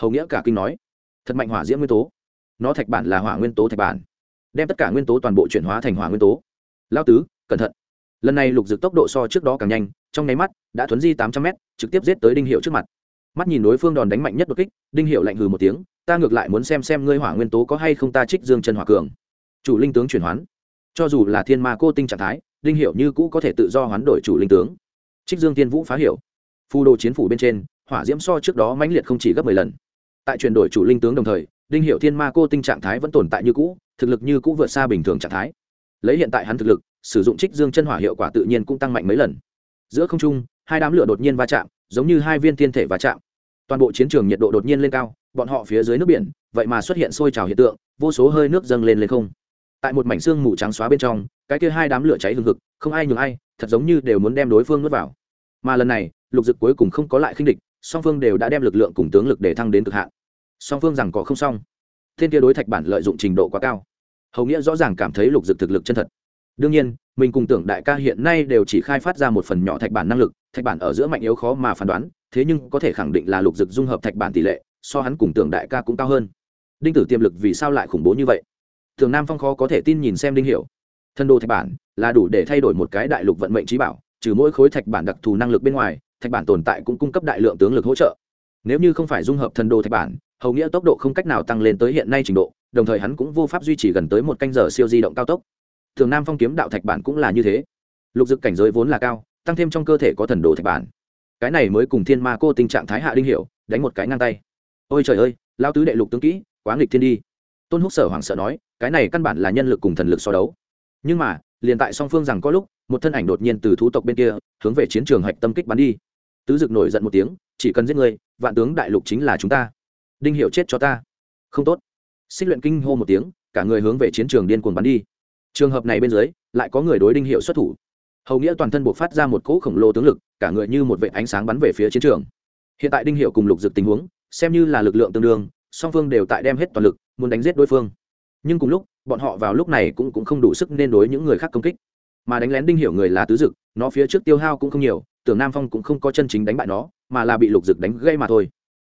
Hầu nghĩa cả kinh nói, thật mạnh hỏa diễm nguyên tố. Nó thạch bản là hỏa nguyên tố thạch bản. Đem tất cả nguyên tố toàn bộ chuyển hóa thành hỏa nguyên tố lao tứ, cẩn thận. Lần này lục dực tốc độ so trước đó càng nhanh, trong nháy mắt, đã thuấn di tám trăm mét, trực tiếp giết tới đinh hiệu trước mặt. Mắt nhìn đối phương đòn đánh mạnh nhất đột kích, đinh hiệu lạnh hừ một tiếng, ta ngược lại muốn xem xem ngươi hỏa nguyên tố có hay không ta trích dương chân hỏa cường. Chủ linh tướng chuyển hoán. Cho dù là thiên ma cô tinh trạng thái, đinh hiệu như cũ có thể tự do hoán đổi chủ linh tướng. Trích dương tiên vũ phá hiệu. Phù đồ chiến phủ bên trên, hỏa diễm so trước đó mãnh liệt không chỉ gấp mười lần. Tại chuyển đổi chủ linh tướng đồng thời, đinh hiệu thiên ma cô tinh trạng thái vẫn tồn tại như cũ, thực lực như cũ vượt xa bình thường trạng thái lấy hiện tại hắn thực lực, sử dụng trích dương chân hỏa hiệu quả tự nhiên cũng tăng mạnh mấy lần. Giữa không trung, hai đám lửa đột nhiên va chạm, giống như hai viên thiên thể va chạm. Toàn bộ chiến trường nhiệt độ đột nhiên lên cao, bọn họ phía dưới nước biển, vậy mà xuất hiện sôi trào hiện tượng, vô số hơi nước dâng lên lên không. Tại một mảnh xương mù trắng xóa bên trong, cái kia hai đám lửa cháy hừng hực, không ai nhường ai, thật giống như đều muốn đem đối phương nuốt vào. Mà lần này, lục dực cuối cùng không có lại khinh địch, song phương đều đã đem lực lượng cùng tướng lực để thăng đến cực hạn. Song phương rằng có không xong. Thiên kia đối thạch bản lợi dụng trình độ quá cao hầu nghĩa rõ ràng cảm thấy lục dực thực lực chân thật. Đương nhiên, mình cùng tưởng đại ca hiện nay đều chỉ khai phát ra một phần nhỏ thạch bản năng lực, thạch bản ở giữa mạnh yếu khó mà phán đoán, thế nhưng có thể khẳng định là lục dực dung hợp thạch bản tỷ lệ, so hắn cùng tưởng đại ca cũng cao hơn. Đinh tử tiềm lực vì sao lại khủng bố như vậy? Thường nam phong khó có thể tin nhìn xem đinh hiểu. Thân đồ thạch bản là đủ để thay đổi một cái đại lục vận mệnh trí bảo, trừ mỗi khối thạch bản đặc thù năng lực bên ngoài, thạch bản tồn tại cũng cung cấp đại lượng tướng lực hỗ trợ. Nếu như không phải dung hợp thần đồ thạch bản, hầu nghĩa tốc độ không cách nào tăng lên tới hiện nay trình độ đồng thời hắn cũng vô pháp duy trì gần tới một canh giờ siêu di động cao tốc. Thường nam phong kiếm đạo thạch bản cũng là như thế. Lục dực cảnh giới vốn là cao, tăng thêm trong cơ thể có thần đồ thạch bản. Cái này mới cùng thiên ma cô tình trạng thái hạ đinh hiểu, đánh một cái ngang tay. Ôi trời ơi lao tứ đệ lục tướng kỹ, quá nghịch thiên đi. Tôn húc sở hoảng sợ nói, cái này căn bản là nhân lực cùng thần lực so đấu. Nhưng mà, liền tại song phương rằng có lúc, một thân ảnh đột nhiên từ thú tộc bên kia, hướng về chiến trường hạch tâm kích bắn đi. Tứ dực nổi giận một tiếng, chỉ cần giết người, vạn tướng đại lục chính là chúng ta. Đinh hiệu chết cho ta. Không tốt xích luyện kinh hô một tiếng cả người hướng về chiến trường điên cuồng bắn đi. Trường hợp này bên dưới lại có người đối đinh hiệu xuất thủ. Hầu nghĩa toàn thân buộc phát ra một cỗ khổng lồ tướng lực cả người như một vệ ánh sáng bắn về phía chiến trường. Hiện tại đinh hiệu cùng lục dực tình huống xem như là lực lượng tương đương song phương đều tại đem hết toàn lực muốn đánh giết đối phương. Nhưng cùng lúc bọn họ vào lúc này cũng, cũng không đủ sức nên đối những người khác công kích. Mà đánh lén đinh hiệu người là tứ dực nó phía trước tiêu hao cũng không nhiều tưởng nam phong cũng không có chân chính đánh bại nó mà là bị lục dực đánh gây mà thôi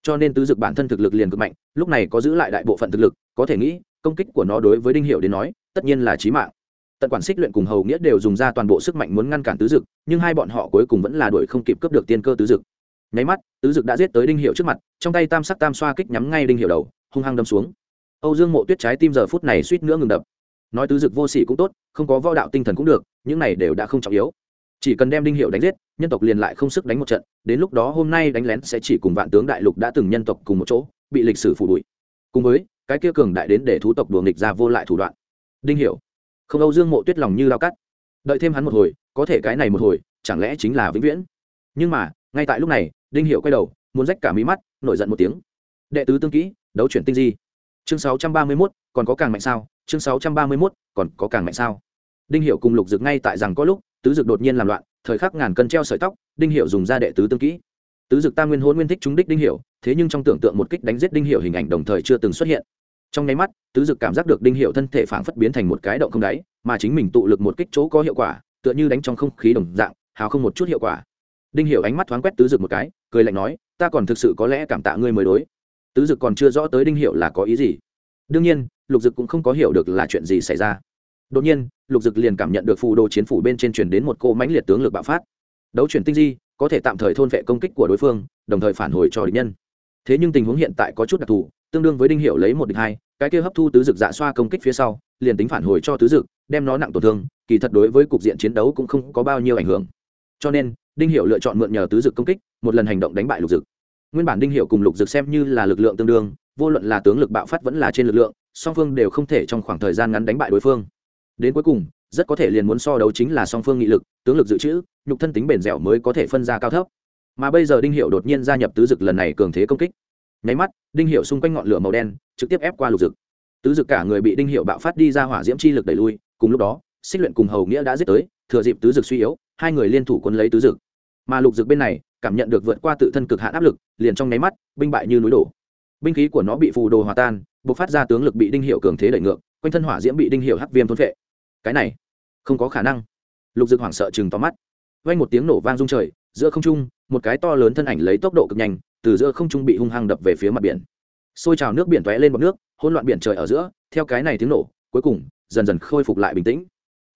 cho nên tứ dực bản thân thực lực liền cực mạnh, lúc này có giữ lại đại bộ phận thực lực, có thể nghĩ, công kích của nó đối với đinh hiệu đến nói, tất nhiên là trí mạng. Tận quản xích luyện cùng hầu nghĩa đều dùng ra toàn bộ sức mạnh muốn ngăn cản tứ dực, nhưng hai bọn họ cuối cùng vẫn là đuổi không kịp cướp được tiên cơ tứ dực. Nháy mắt, tứ dực đã giết tới đinh hiệu trước mặt, trong tay tam sắc tam xoa kích nhắm ngay đinh hiệu đầu, hung hăng đâm xuống. Âu dương mộ tuyết trái tim giờ phút này suýt nữa ngừng đập. Nói tứ dực vô sỉ cũng tốt, không có võ đạo tinh thần cũng được, những này đều đã không trọng yếu chỉ cần đem đinh hiệu đánh giết nhân tộc liền lại không sức đánh một trận đến lúc đó hôm nay đánh lén sẽ chỉ cùng vạn tướng đại lục đã từng nhân tộc cùng một chỗ bị lịch sử phủ đuổi cùng với cái kia cường đại đến để thú tộc đùa nghịch ra vô lại thủ đoạn. Đinh hiệu không âu dương mộ tuyết lòng như lao cắt. Đợi thêm hắn một hồi có thể cái này một hồi chẳng lẽ chính là vĩnh viễn? Nhưng mà ngay tại lúc này đinh hiệu quay đầu muốn rách cả mí mắt nổi giận một tiếng. Đệ tứ tương kỹ đấu chuyển tinh di. Chương 631, còn có càng mạnh sao? Chương 631, còn có càng mạnh sao? Đinh hiệu cùng lục dực ngay tại rằng có lúc tứ dực đột nhiên làm loạn, thời khắc ngàn cân treo sợi tóc, đinh hiểu dùng ra đệ tứ tương kỹ. Tứ dực tam nguyên hôn nguyên thích chúng đích đinh hiểu, thế nhưng trong tưởng tượng một kích đánh giết đinh hiểu hình ảnh đồng thời chưa từng xuất hiện. Trong nháy mắt, tứ dực cảm giác được đinh hiệu thân thể phảng phất biến thành một cái động không đáy, mà chính mình tụ lực một kích chỗ có hiệu quả, tựa như đánh trong không khí đồng dạng, hào không một chút hiệu quả. Đinh hiệu ánh mắt thoáng quét tứ dực một cái, cười lạnh nói, ta còn thực sự có lẽ cảm tạ ngươi mới đối. Tứ dực còn chưa rõ tới đinh hiệu là có ý gì. Đương nhiên, lục dực cũng không có hiểu được là chuyện gì xảy ra đột nhiên, lục dực liền cảm nhận được phù đồ chiến phủ bên trên truyền đến một cô mãnh liệt tướng lực bạo phát. Đấu chuyển tinh di, có thể tạm thời thôn vệ công kích của đối phương, đồng thời phản hồi cho địch nhân. Thế nhưng tình huống hiện tại có chút đặc thù, tương đương với đinh hiệu lấy một địch hai, cái kia hấp thu tứ dực dạ xoa công kích phía sau, liền tính phản hồi cho tứ dực, đem nó nặng tổn thương, kỳ thật đối với cục diện chiến đấu cũng không có bao nhiêu ảnh hưởng. Cho nên, đinh hiệu lựa chọn mượn nhờ tứ dực công kích, một lần hành động đánh bại lục dực. Nguyên bản đinh hiệu cùng lục dực xem như là lực lượng tương đương, vô luận là tướng lực bạo phát vẫn là trên lực lượng, song phương đều không thể trong khoảng thời gian ngắn đánh bại đối phương đến cuối cùng, rất có thể liền muốn so đấu chính là song phương nghị lực, tướng lực dự trữ, nhục thân tính bền dẻo mới có thể phân ra cao thấp. Mà bây giờ đinh hiệu đột nhiên gia nhập tứ dực lần này cường thế công kích. Nháy mắt, đinh hiệu xung quanh ngọn lửa màu đen, trực tiếp ép qua lục dực. Tứ dực cả người bị đinh hiệu bạo phát đi ra hỏa diễm chi lực đẩy lui, cùng lúc đó, xích luyện cùng hầu nghĩa đã giết tới, thừa dịp tứ dực suy yếu, hai người liên thủ quân lấy tứ dực. Mà lục dực bên này, cảm nhận được vượt qua tự thân cực hạn áp lực, liền trong nháy mắt, binh bại như núi đổ. Binh khí của nó bị phù đồ hòa tan b ộ c phát ra tướng lực bị đinh hiệu cường thế đẩy ngược, quanh thân hỏa diễm bị đinh hiệu hắc viêm thôn vệ cái này. Không có khả năng. Lục dực hoảng sợ chừng tóm mắt. Vang một tiếng nổ vang rung trời, giữa không trung, một cái to lớn thân ảnh lấy tốc độ cực nhanh, từ giữa không trung bị hung hăng đập về phía mặt biển. Xôi trào nước biển tóe lên bọc nước, hỗn loạn biển trời ở giữa, theo cái này tiếng nổ, cuối cùng, dần dần khôi phục lại bình tĩnh.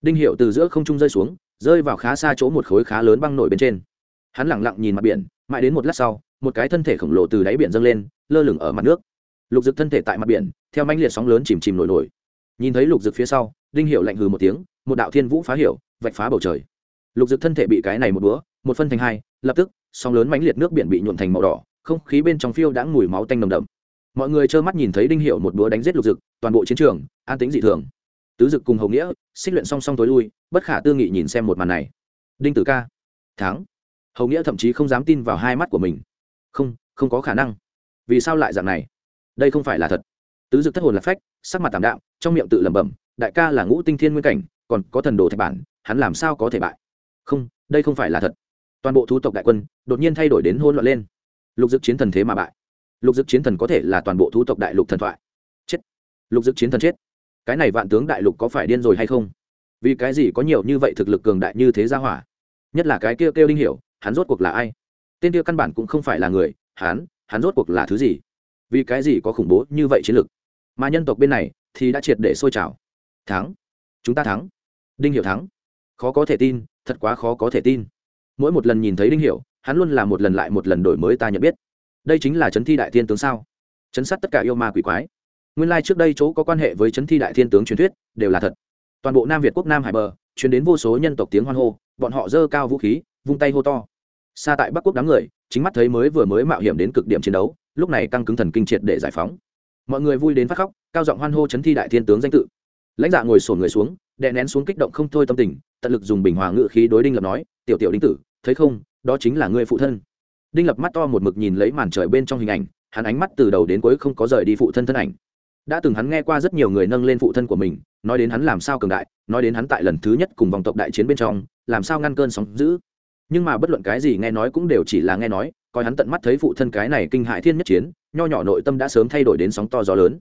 Đinh hiệu từ giữa không trung rơi xuống, rơi vào khá xa chỗ một khối khá lớn băng nổi bên trên. Hắn lẳng lặng nhìn mặt biển, mãi đến một lát sau, một cái thân thể khổng lồ từ đáy biển dâng lên, lơ lửng ở mặt nước. Lục dực thân thể tại mặt biển, theo manh liệt sóng lớn chìm chìm nổi nổi. Nhìn thấy lục dực phía sau đinh hiệu lạnh hừ một tiếng, một đạo thiên vũ phá hiểu, vạch phá bầu trời. Lục dực thân thể bị cái này một búa, một phân thành hai, lập tức, sóng lớn mãnh liệt nước biển bị nhuộn thành màu đỏ, không khí bên trong phiêu đã mùi máu tanh nồng đậm. Mọi người trơ mắt nhìn thấy đinh hiệu một búa đánh giết lục dực, toàn bộ chiến trường, an tính dị thường. Tứ dực cùng hầu nghĩa, xích luyện song song tối lui, bất khả tư nghị nhìn xem một màn này. Đinh tử ca, thắng. Hầu nghĩa thậm chí không dám tin vào hai mắt của mình. Không không có khả năng. Vì sao lại dạng này? Đây không phải là thật. Tứ dực thất hồn là phách, sắc mặt tảm đạm, trong miệng tự lẩm bẩm đại ca là ngũ tinh thiên nguyên cảnh còn có thần đồ thạch bản hắn làm sao có thể bại? Không đây không phải là thật. Toàn bộ thú tộc đại quân đột nhiên thay đổi đến hôn loạn lên. Lục dực chiến thần thế mà bại. Lục dực chiến thần có thể là toàn bộ thú tộc đại lục thần thoại. Chết. Lục dực chiến thần chết. Cái này vạn tướng đại lục có phải điên rồi hay không? Vì cái gì có nhiều như vậy thực lực cường đại như thế ra hỏa? Nhất là cái kia kêu, kêu đinh hiểu hắn rốt cuộc là ai? Tên kia căn bản cũng không phải là người hắn hắn rốt cuộc là thứ gì? Vì cái gì có khủng bố như vậy chiến lực? Mà nhân tộc bên này thì đã triệt để sôi trào thắng. Chúng ta thắng. Đinh hiểu thắng. Khó có thể tin, thật quá khó có thể tin. Mỗi một lần nhìn thấy đinh hiểu, hắn luôn là một lần lại một lần đổi mới ta nhận biết. Đây chính là chấn thi đại thiên tướng sao? Chấn sát tất cả yêu ma quỷ quái. Nguyên lai trước đây chỗ có quan hệ với chấn thi đại thiên tướng truyền thuyết, đều là thật. Toàn bộ nam việt quốc nam hải bờ chuyển đến vô số nhân tộc tiếng hoan hô, bọn họ dơ cao vũ khí, vung tay hô to. Xa tại bắc quốc đám người, chính mắt thấy mới vừa mới mạo hiểm đến cực điểm chiến đấu, lúc này căng cứng thần kinh triệt để giải phóng. Mọi người vui đến phát khóc, cao giọng hoan hô chấn thi đại thiên tướng danh tự lãnh dạ ngồi sổn người xuống, đè nén xuống kích động không thôi tâm tình, tận lực dùng bình hòa ngự khí đối đinh lập nói, tiểu tiểu đinh tử, thấy không, đó chính là người phụ thân. Đinh lập mắt to một mực nhìn lấy màn trời bên trong hình ảnh, hắn ánh mắt từ đầu đến cuối không có rời đi phụ thân thân ảnh. Đã từng hắn nghe qua rất nhiều người nâng lên phụ thân của mình, nói đến hắn làm sao cường đại, nói đến hắn tại lần thứ nhất cùng vòng tộc đại chiến bên trong, làm sao ngăn cơn sóng giữ nhưng mà bất luận cái gì nghe nói cũng đều chỉ là nghe nói, coi hắn tận mắt thấy phụ thân cái này kinh hại thiên nhất chiến, nho nhỏ nội tâm đã sớm thay đổi đến sóng to gió lớn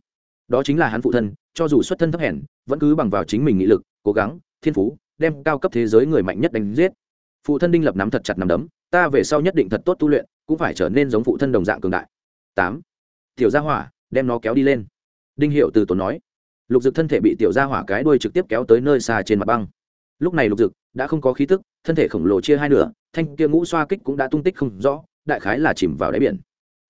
đó chính là hắn phụ thân, cho dù xuất thân thấp hèn, vẫn cứ bằng vào chính mình nghị lực, cố gắng, thiên phú, đem cao cấp thế giới người mạnh nhất đánh giết. Phụ thân đinh lập nắm thật chặt nắm đấm, ta về sau nhất định thật tốt tu luyện, cũng phải trở nên giống phụ thân đồng dạng cường đại. Tám. Tiểu gia hỏa, đem nó kéo đi lên. Đinh hiệu từ tốn nói, lục dực thân thể bị tiểu gia hỏa cái đuôi trực tiếp kéo tới nơi xa trên mặt băng. Lúc này lục dực đã không có khí tức, thân thể khổng lồ chia hai nửa, thanh kia ngũ xoa kích cũng đã tung tích không rõ, đại khái là chìm vào đáy biển.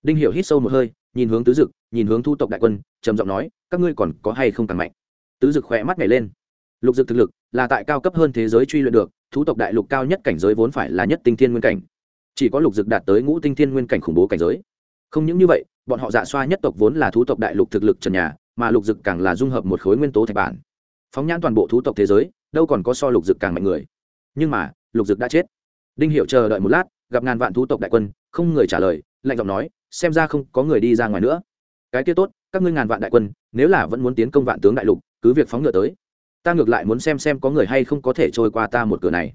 Đinh hiệu hít sâu một hơi nhìn hướng tứ dực, nhìn hướng thu tộc đại quân, trầm giọng nói, các ngươi còn có hay không càng mạnh? Tứ dực khỏe mắt nhảy lên. Lục dực thực lực là tại cao cấp hơn thế giới truy luyện được thú tộc đại lục cao nhất cảnh giới vốn phải là nhất tinh thiên nguyên cảnh. Chỉ có lục dực đạt tới ngũ tinh thiên nguyên cảnh khủng bố cảnh giới. Không những như vậy, bọn họ dạ xoa nhất tộc vốn là thú tộc đại lục thực lực trần nhà, mà lục dực càng là dung hợp một khối nguyên tố thạch bản. Phóng nhãn toàn bộ thú tộc thế giới, đâu còn có so lục dực càng mạnh người. Nhưng mà, lục dực đã chết. Đinh hiệu chờ đợi một lát, gặp ngàn vạn thú tộc đại quân, không người trả lời lạnh giọng nói, xem ra không có người đi ra ngoài nữa. Cái kia tốt, các ngươi ngàn vạn đại quân, nếu là vẫn muốn tiến công vạn tướng đại lục, cứ việc phóng ngựa tới. Ta ngược lại muốn xem xem có người hay không có thể trôi qua ta một cửa này.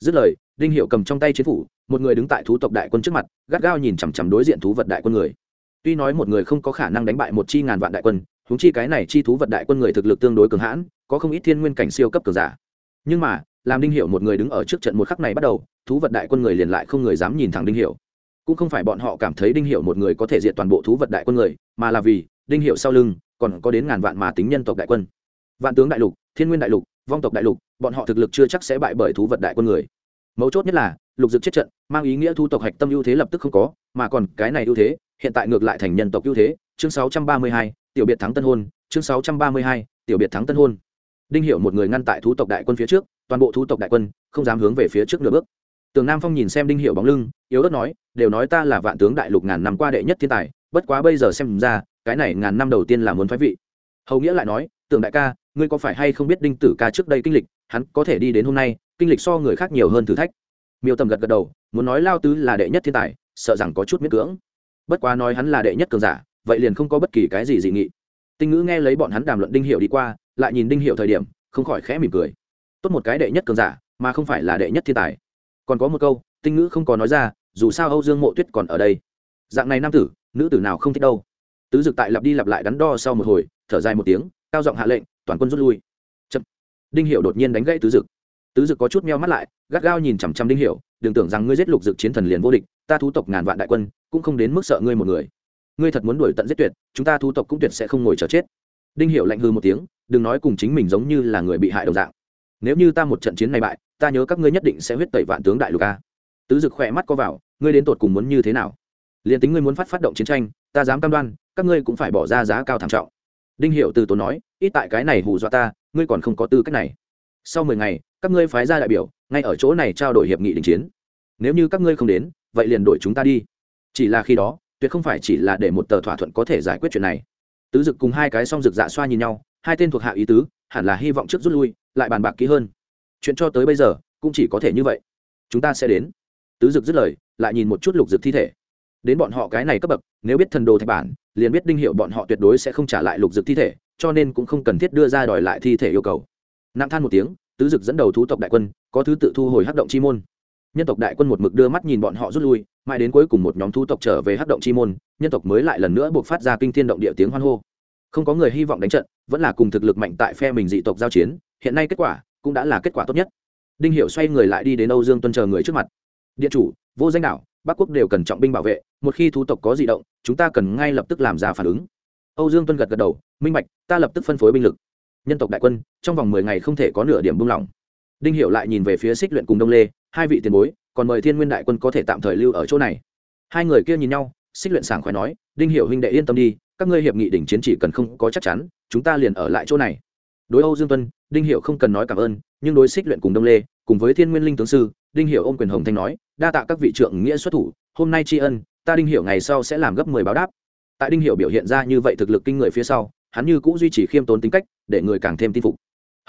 Dứt lời, đinh hiệu cầm trong tay chiến phủ, một người đứng tại thú tộc đại quân trước mặt, gắt gao nhìn chằm chằm đối diện thú vật đại quân người. Tuy nói một người không có khả năng đánh bại một chi ngàn vạn đại quân húng chi cái này chi thú vật đại quân người thực lực tương đối cường hãn, có không ít thiên nguyên cảnh siêu cấp cường giả. Nhưng mà, làm đinh hiệu một người đứng ở trước trận một khắc này bắt đầu, thú vật đại quân người liền lại không người dám nhìn thẳng đinh hiệu cũng không phải bọn họ cảm thấy đinh hiệu một người có thể diệt toàn bộ thú vật đại quân người mà là vì đinh hiệu sau lưng còn có đến ngàn vạn mà tính nhân tộc đại quân. Vạn tướng đại lục thiên nguyên đại lục vong tộc đại lục bọn họ thực lực chưa chắc sẽ bại bởi thú vật đại quân người. Mấu chốt nhất là lục dực chết trận mang ý nghĩa thu tộc hạch tâm ưu thế lập tức không có mà còn cái này ưu thế hiện tại ngược lại thành nhân tộc ưu thế. Chương 632, tiểu biệt thắng tân hôn. Chương 632, tiểu biệt thắng tân hôn. Đinh hiệu một người ngăn tại thú tộc đại quân phía trước toàn bộ thú tộc đại quân không dám hướng về phía trước nửa bước tường nam phong nhìn xem đinh hiệu bóng lưng, yếu ớt nói, đều nói ta là vạn tướng đại lục ngàn năm qua đệ nhất thiên tài, bất quá bây giờ xem ra, cái này ngàn năm đầu tiên là muốn phái vị. Hầu nghĩa lại nói, tưởng đại ca, ngươi có phải hay không biết đinh tử ca trước đây kinh lịch, hắn có thể đi đến hôm nay, kinh lịch so người khác nhiều hơn thử thách. Miêu tầm gật gật đầu, muốn nói lao tứ là đệ nhất thiên tài, sợ rằng có chút miễn cưỡng. Bất quá nói hắn là đệ nhất cường giả, vậy liền không có bất kỳ cái gì dị nghị. Tinh ngữ nghe lấy bọn hắn đàm luận đinh hiệu đi qua, lại nhìn đinh hiệu thời điểm, không khỏi khẽ mỉm cười. Tốt một cái đệ nhất cường giả, mà không phải là đệ nhất thiên tài còn có một câu, tinh ngữ không có nói ra, dù sao âu dương mộ tuyết còn ở đây. Dạng này nam tử, nữ tử nào không thích đâu. Tứ dực tại lặp đi lặp lại đắn đo sau một hồi, thở dài một tiếng, cao giọng hạ lệnh, toàn quân rút lui. Chậm. đinh hiệu đột nhiên đánh gãy tứ dực. Tứ dực có chút meo mắt lại, gắt gao nhìn chằm chằm đinh hiệu đừng tưởng rằng ngươi giết lục dực chiến thần liền vô địch, ta thú tộc ngàn vạn đại quân, cũng không đến mức sợ ngươi một người. Ngươi thật muốn đuổi tận giết tuyệt, chúng ta thú tộc cũng tuyệt sẽ không ngồi chờ chết. Đinh hiệu lạnh hư một tiếng, đừng nói cùng chính mình giống như là người bị hại đồng dạng. Nếu như ta một trận chiến này bại ta nhớ các ngươi nhất định sẽ huyết tẩy vạn tướng đại lục a. Tứ dực khỏe mắt co vào, ngươi đến tột cùng muốn như thế nào? Liền tính ngươi muốn phát phát động chiến tranh, ta dám cam đoan, các ngươi cũng phải bỏ ra giá cao thảm trọng. Đinh hiệu từ tốn nói, ít tại cái này hù dọa ta, ngươi còn không có tư cách này. Sau mười ngày, các ngươi phái ra đại biểu, ngay ở chỗ này trao đổi hiệp nghị đình chiến. Nếu như các ngươi không đến, vậy liền đổi chúng ta đi. Chỉ là khi đó, tuyệt không phải chỉ là để một tờ thỏa thuận có thể giải quyết chuyện này. Tứ dực cùng hai cái song dực dạ xoa nhìn nhau, hai tên thuộc hạ ý tứ, hẳn là hy vọng trước rút lui, lại bàn bạc kỹ hơn chuyện cho tới bây giờ cũng chỉ có thể như vậy. Chúng ta sẽ đến. Tứ dực dứt lời, lại nhìn một chút lục dực thi thể. Đến bọn họ cái này cấp bậc, nếu biết thần đồ thạch bản, liền biết đinh hiệu bọn họ tuyệt đối sẽ không trả lại lục dực thi thể, cho nên cũng không cần thiết đưa ra đòi lại thi thể yêu cầu. Nặng than một tiếng, tứ dực dẫn đầu thú tộc đại quân, có thứ tự thu hồi hắc động chi môn. Nhân tộc đại quân một mực đưa mắt nhìn bọn họ rút lui, mãi đến cuối cùng một nhóm thú tộc trở về hắc động chi môn, nhân tộc mới lại lần nữa buộc phát ra kinh thiên động địa tiếng hoan hô. Không có người hy vọng đánh trận, vẫn là cùng thực lực mạnh tại phe mình dị tộc giao chiến, hiện nay kết quả cũng đã là kết quả tốt nhất. Đinh hiệu xoay người lại đi đến âu dương tuân chờ người trước mặt. Điện chủ, vô danh đảo, bắc quốc đều cần trọng binh bảo vệ, một khi thú tộc có di động, chúng ta cần ngay lập tức làm ra phản ứng. Âu dương tuân gật gật đầu, minh bạch, ta lập tức phân phối binh lực. Nhân tộc đại quân, trong vòng mười ngày không thể có nửa điểm buông lỏng. Đinh hiệu lại nhìn về phía xích luyện cùng đông lê, hai vị tiền bối, còn mời thiên nguyên đại quân có thể tạm thời lưu ở chỗ này. Hai người kia nhìn nhau xích luyện sảng khỏe nói, đinh hiệu huynh đệ yên tâm đi, các ngươi hiệp nghị đỉnh chiến chỉ cần không có chắc chắn, chúng ta liền ở lại chỗ này đối âu dương tuân, đinh hiệu không cần nói cảm ơn, nhưng đối xích luyện cùng đông lê, cùng với thiên nguyên linh tướng sư, đinh hiệu ôm quyền hồng thanh nói, đa tạ các vị trượng nghĩa xuất thủ, hôm nay tri ân, ta đinh hiệu ngày sau sẽ làm gấp mười báo đáp. Tại đinh hiệu biểu hiện ra như vậy thực lực kinh người phía sau, hắn như cũng duy trì khiêm tốn tính cách, để người càng thêm tin phục.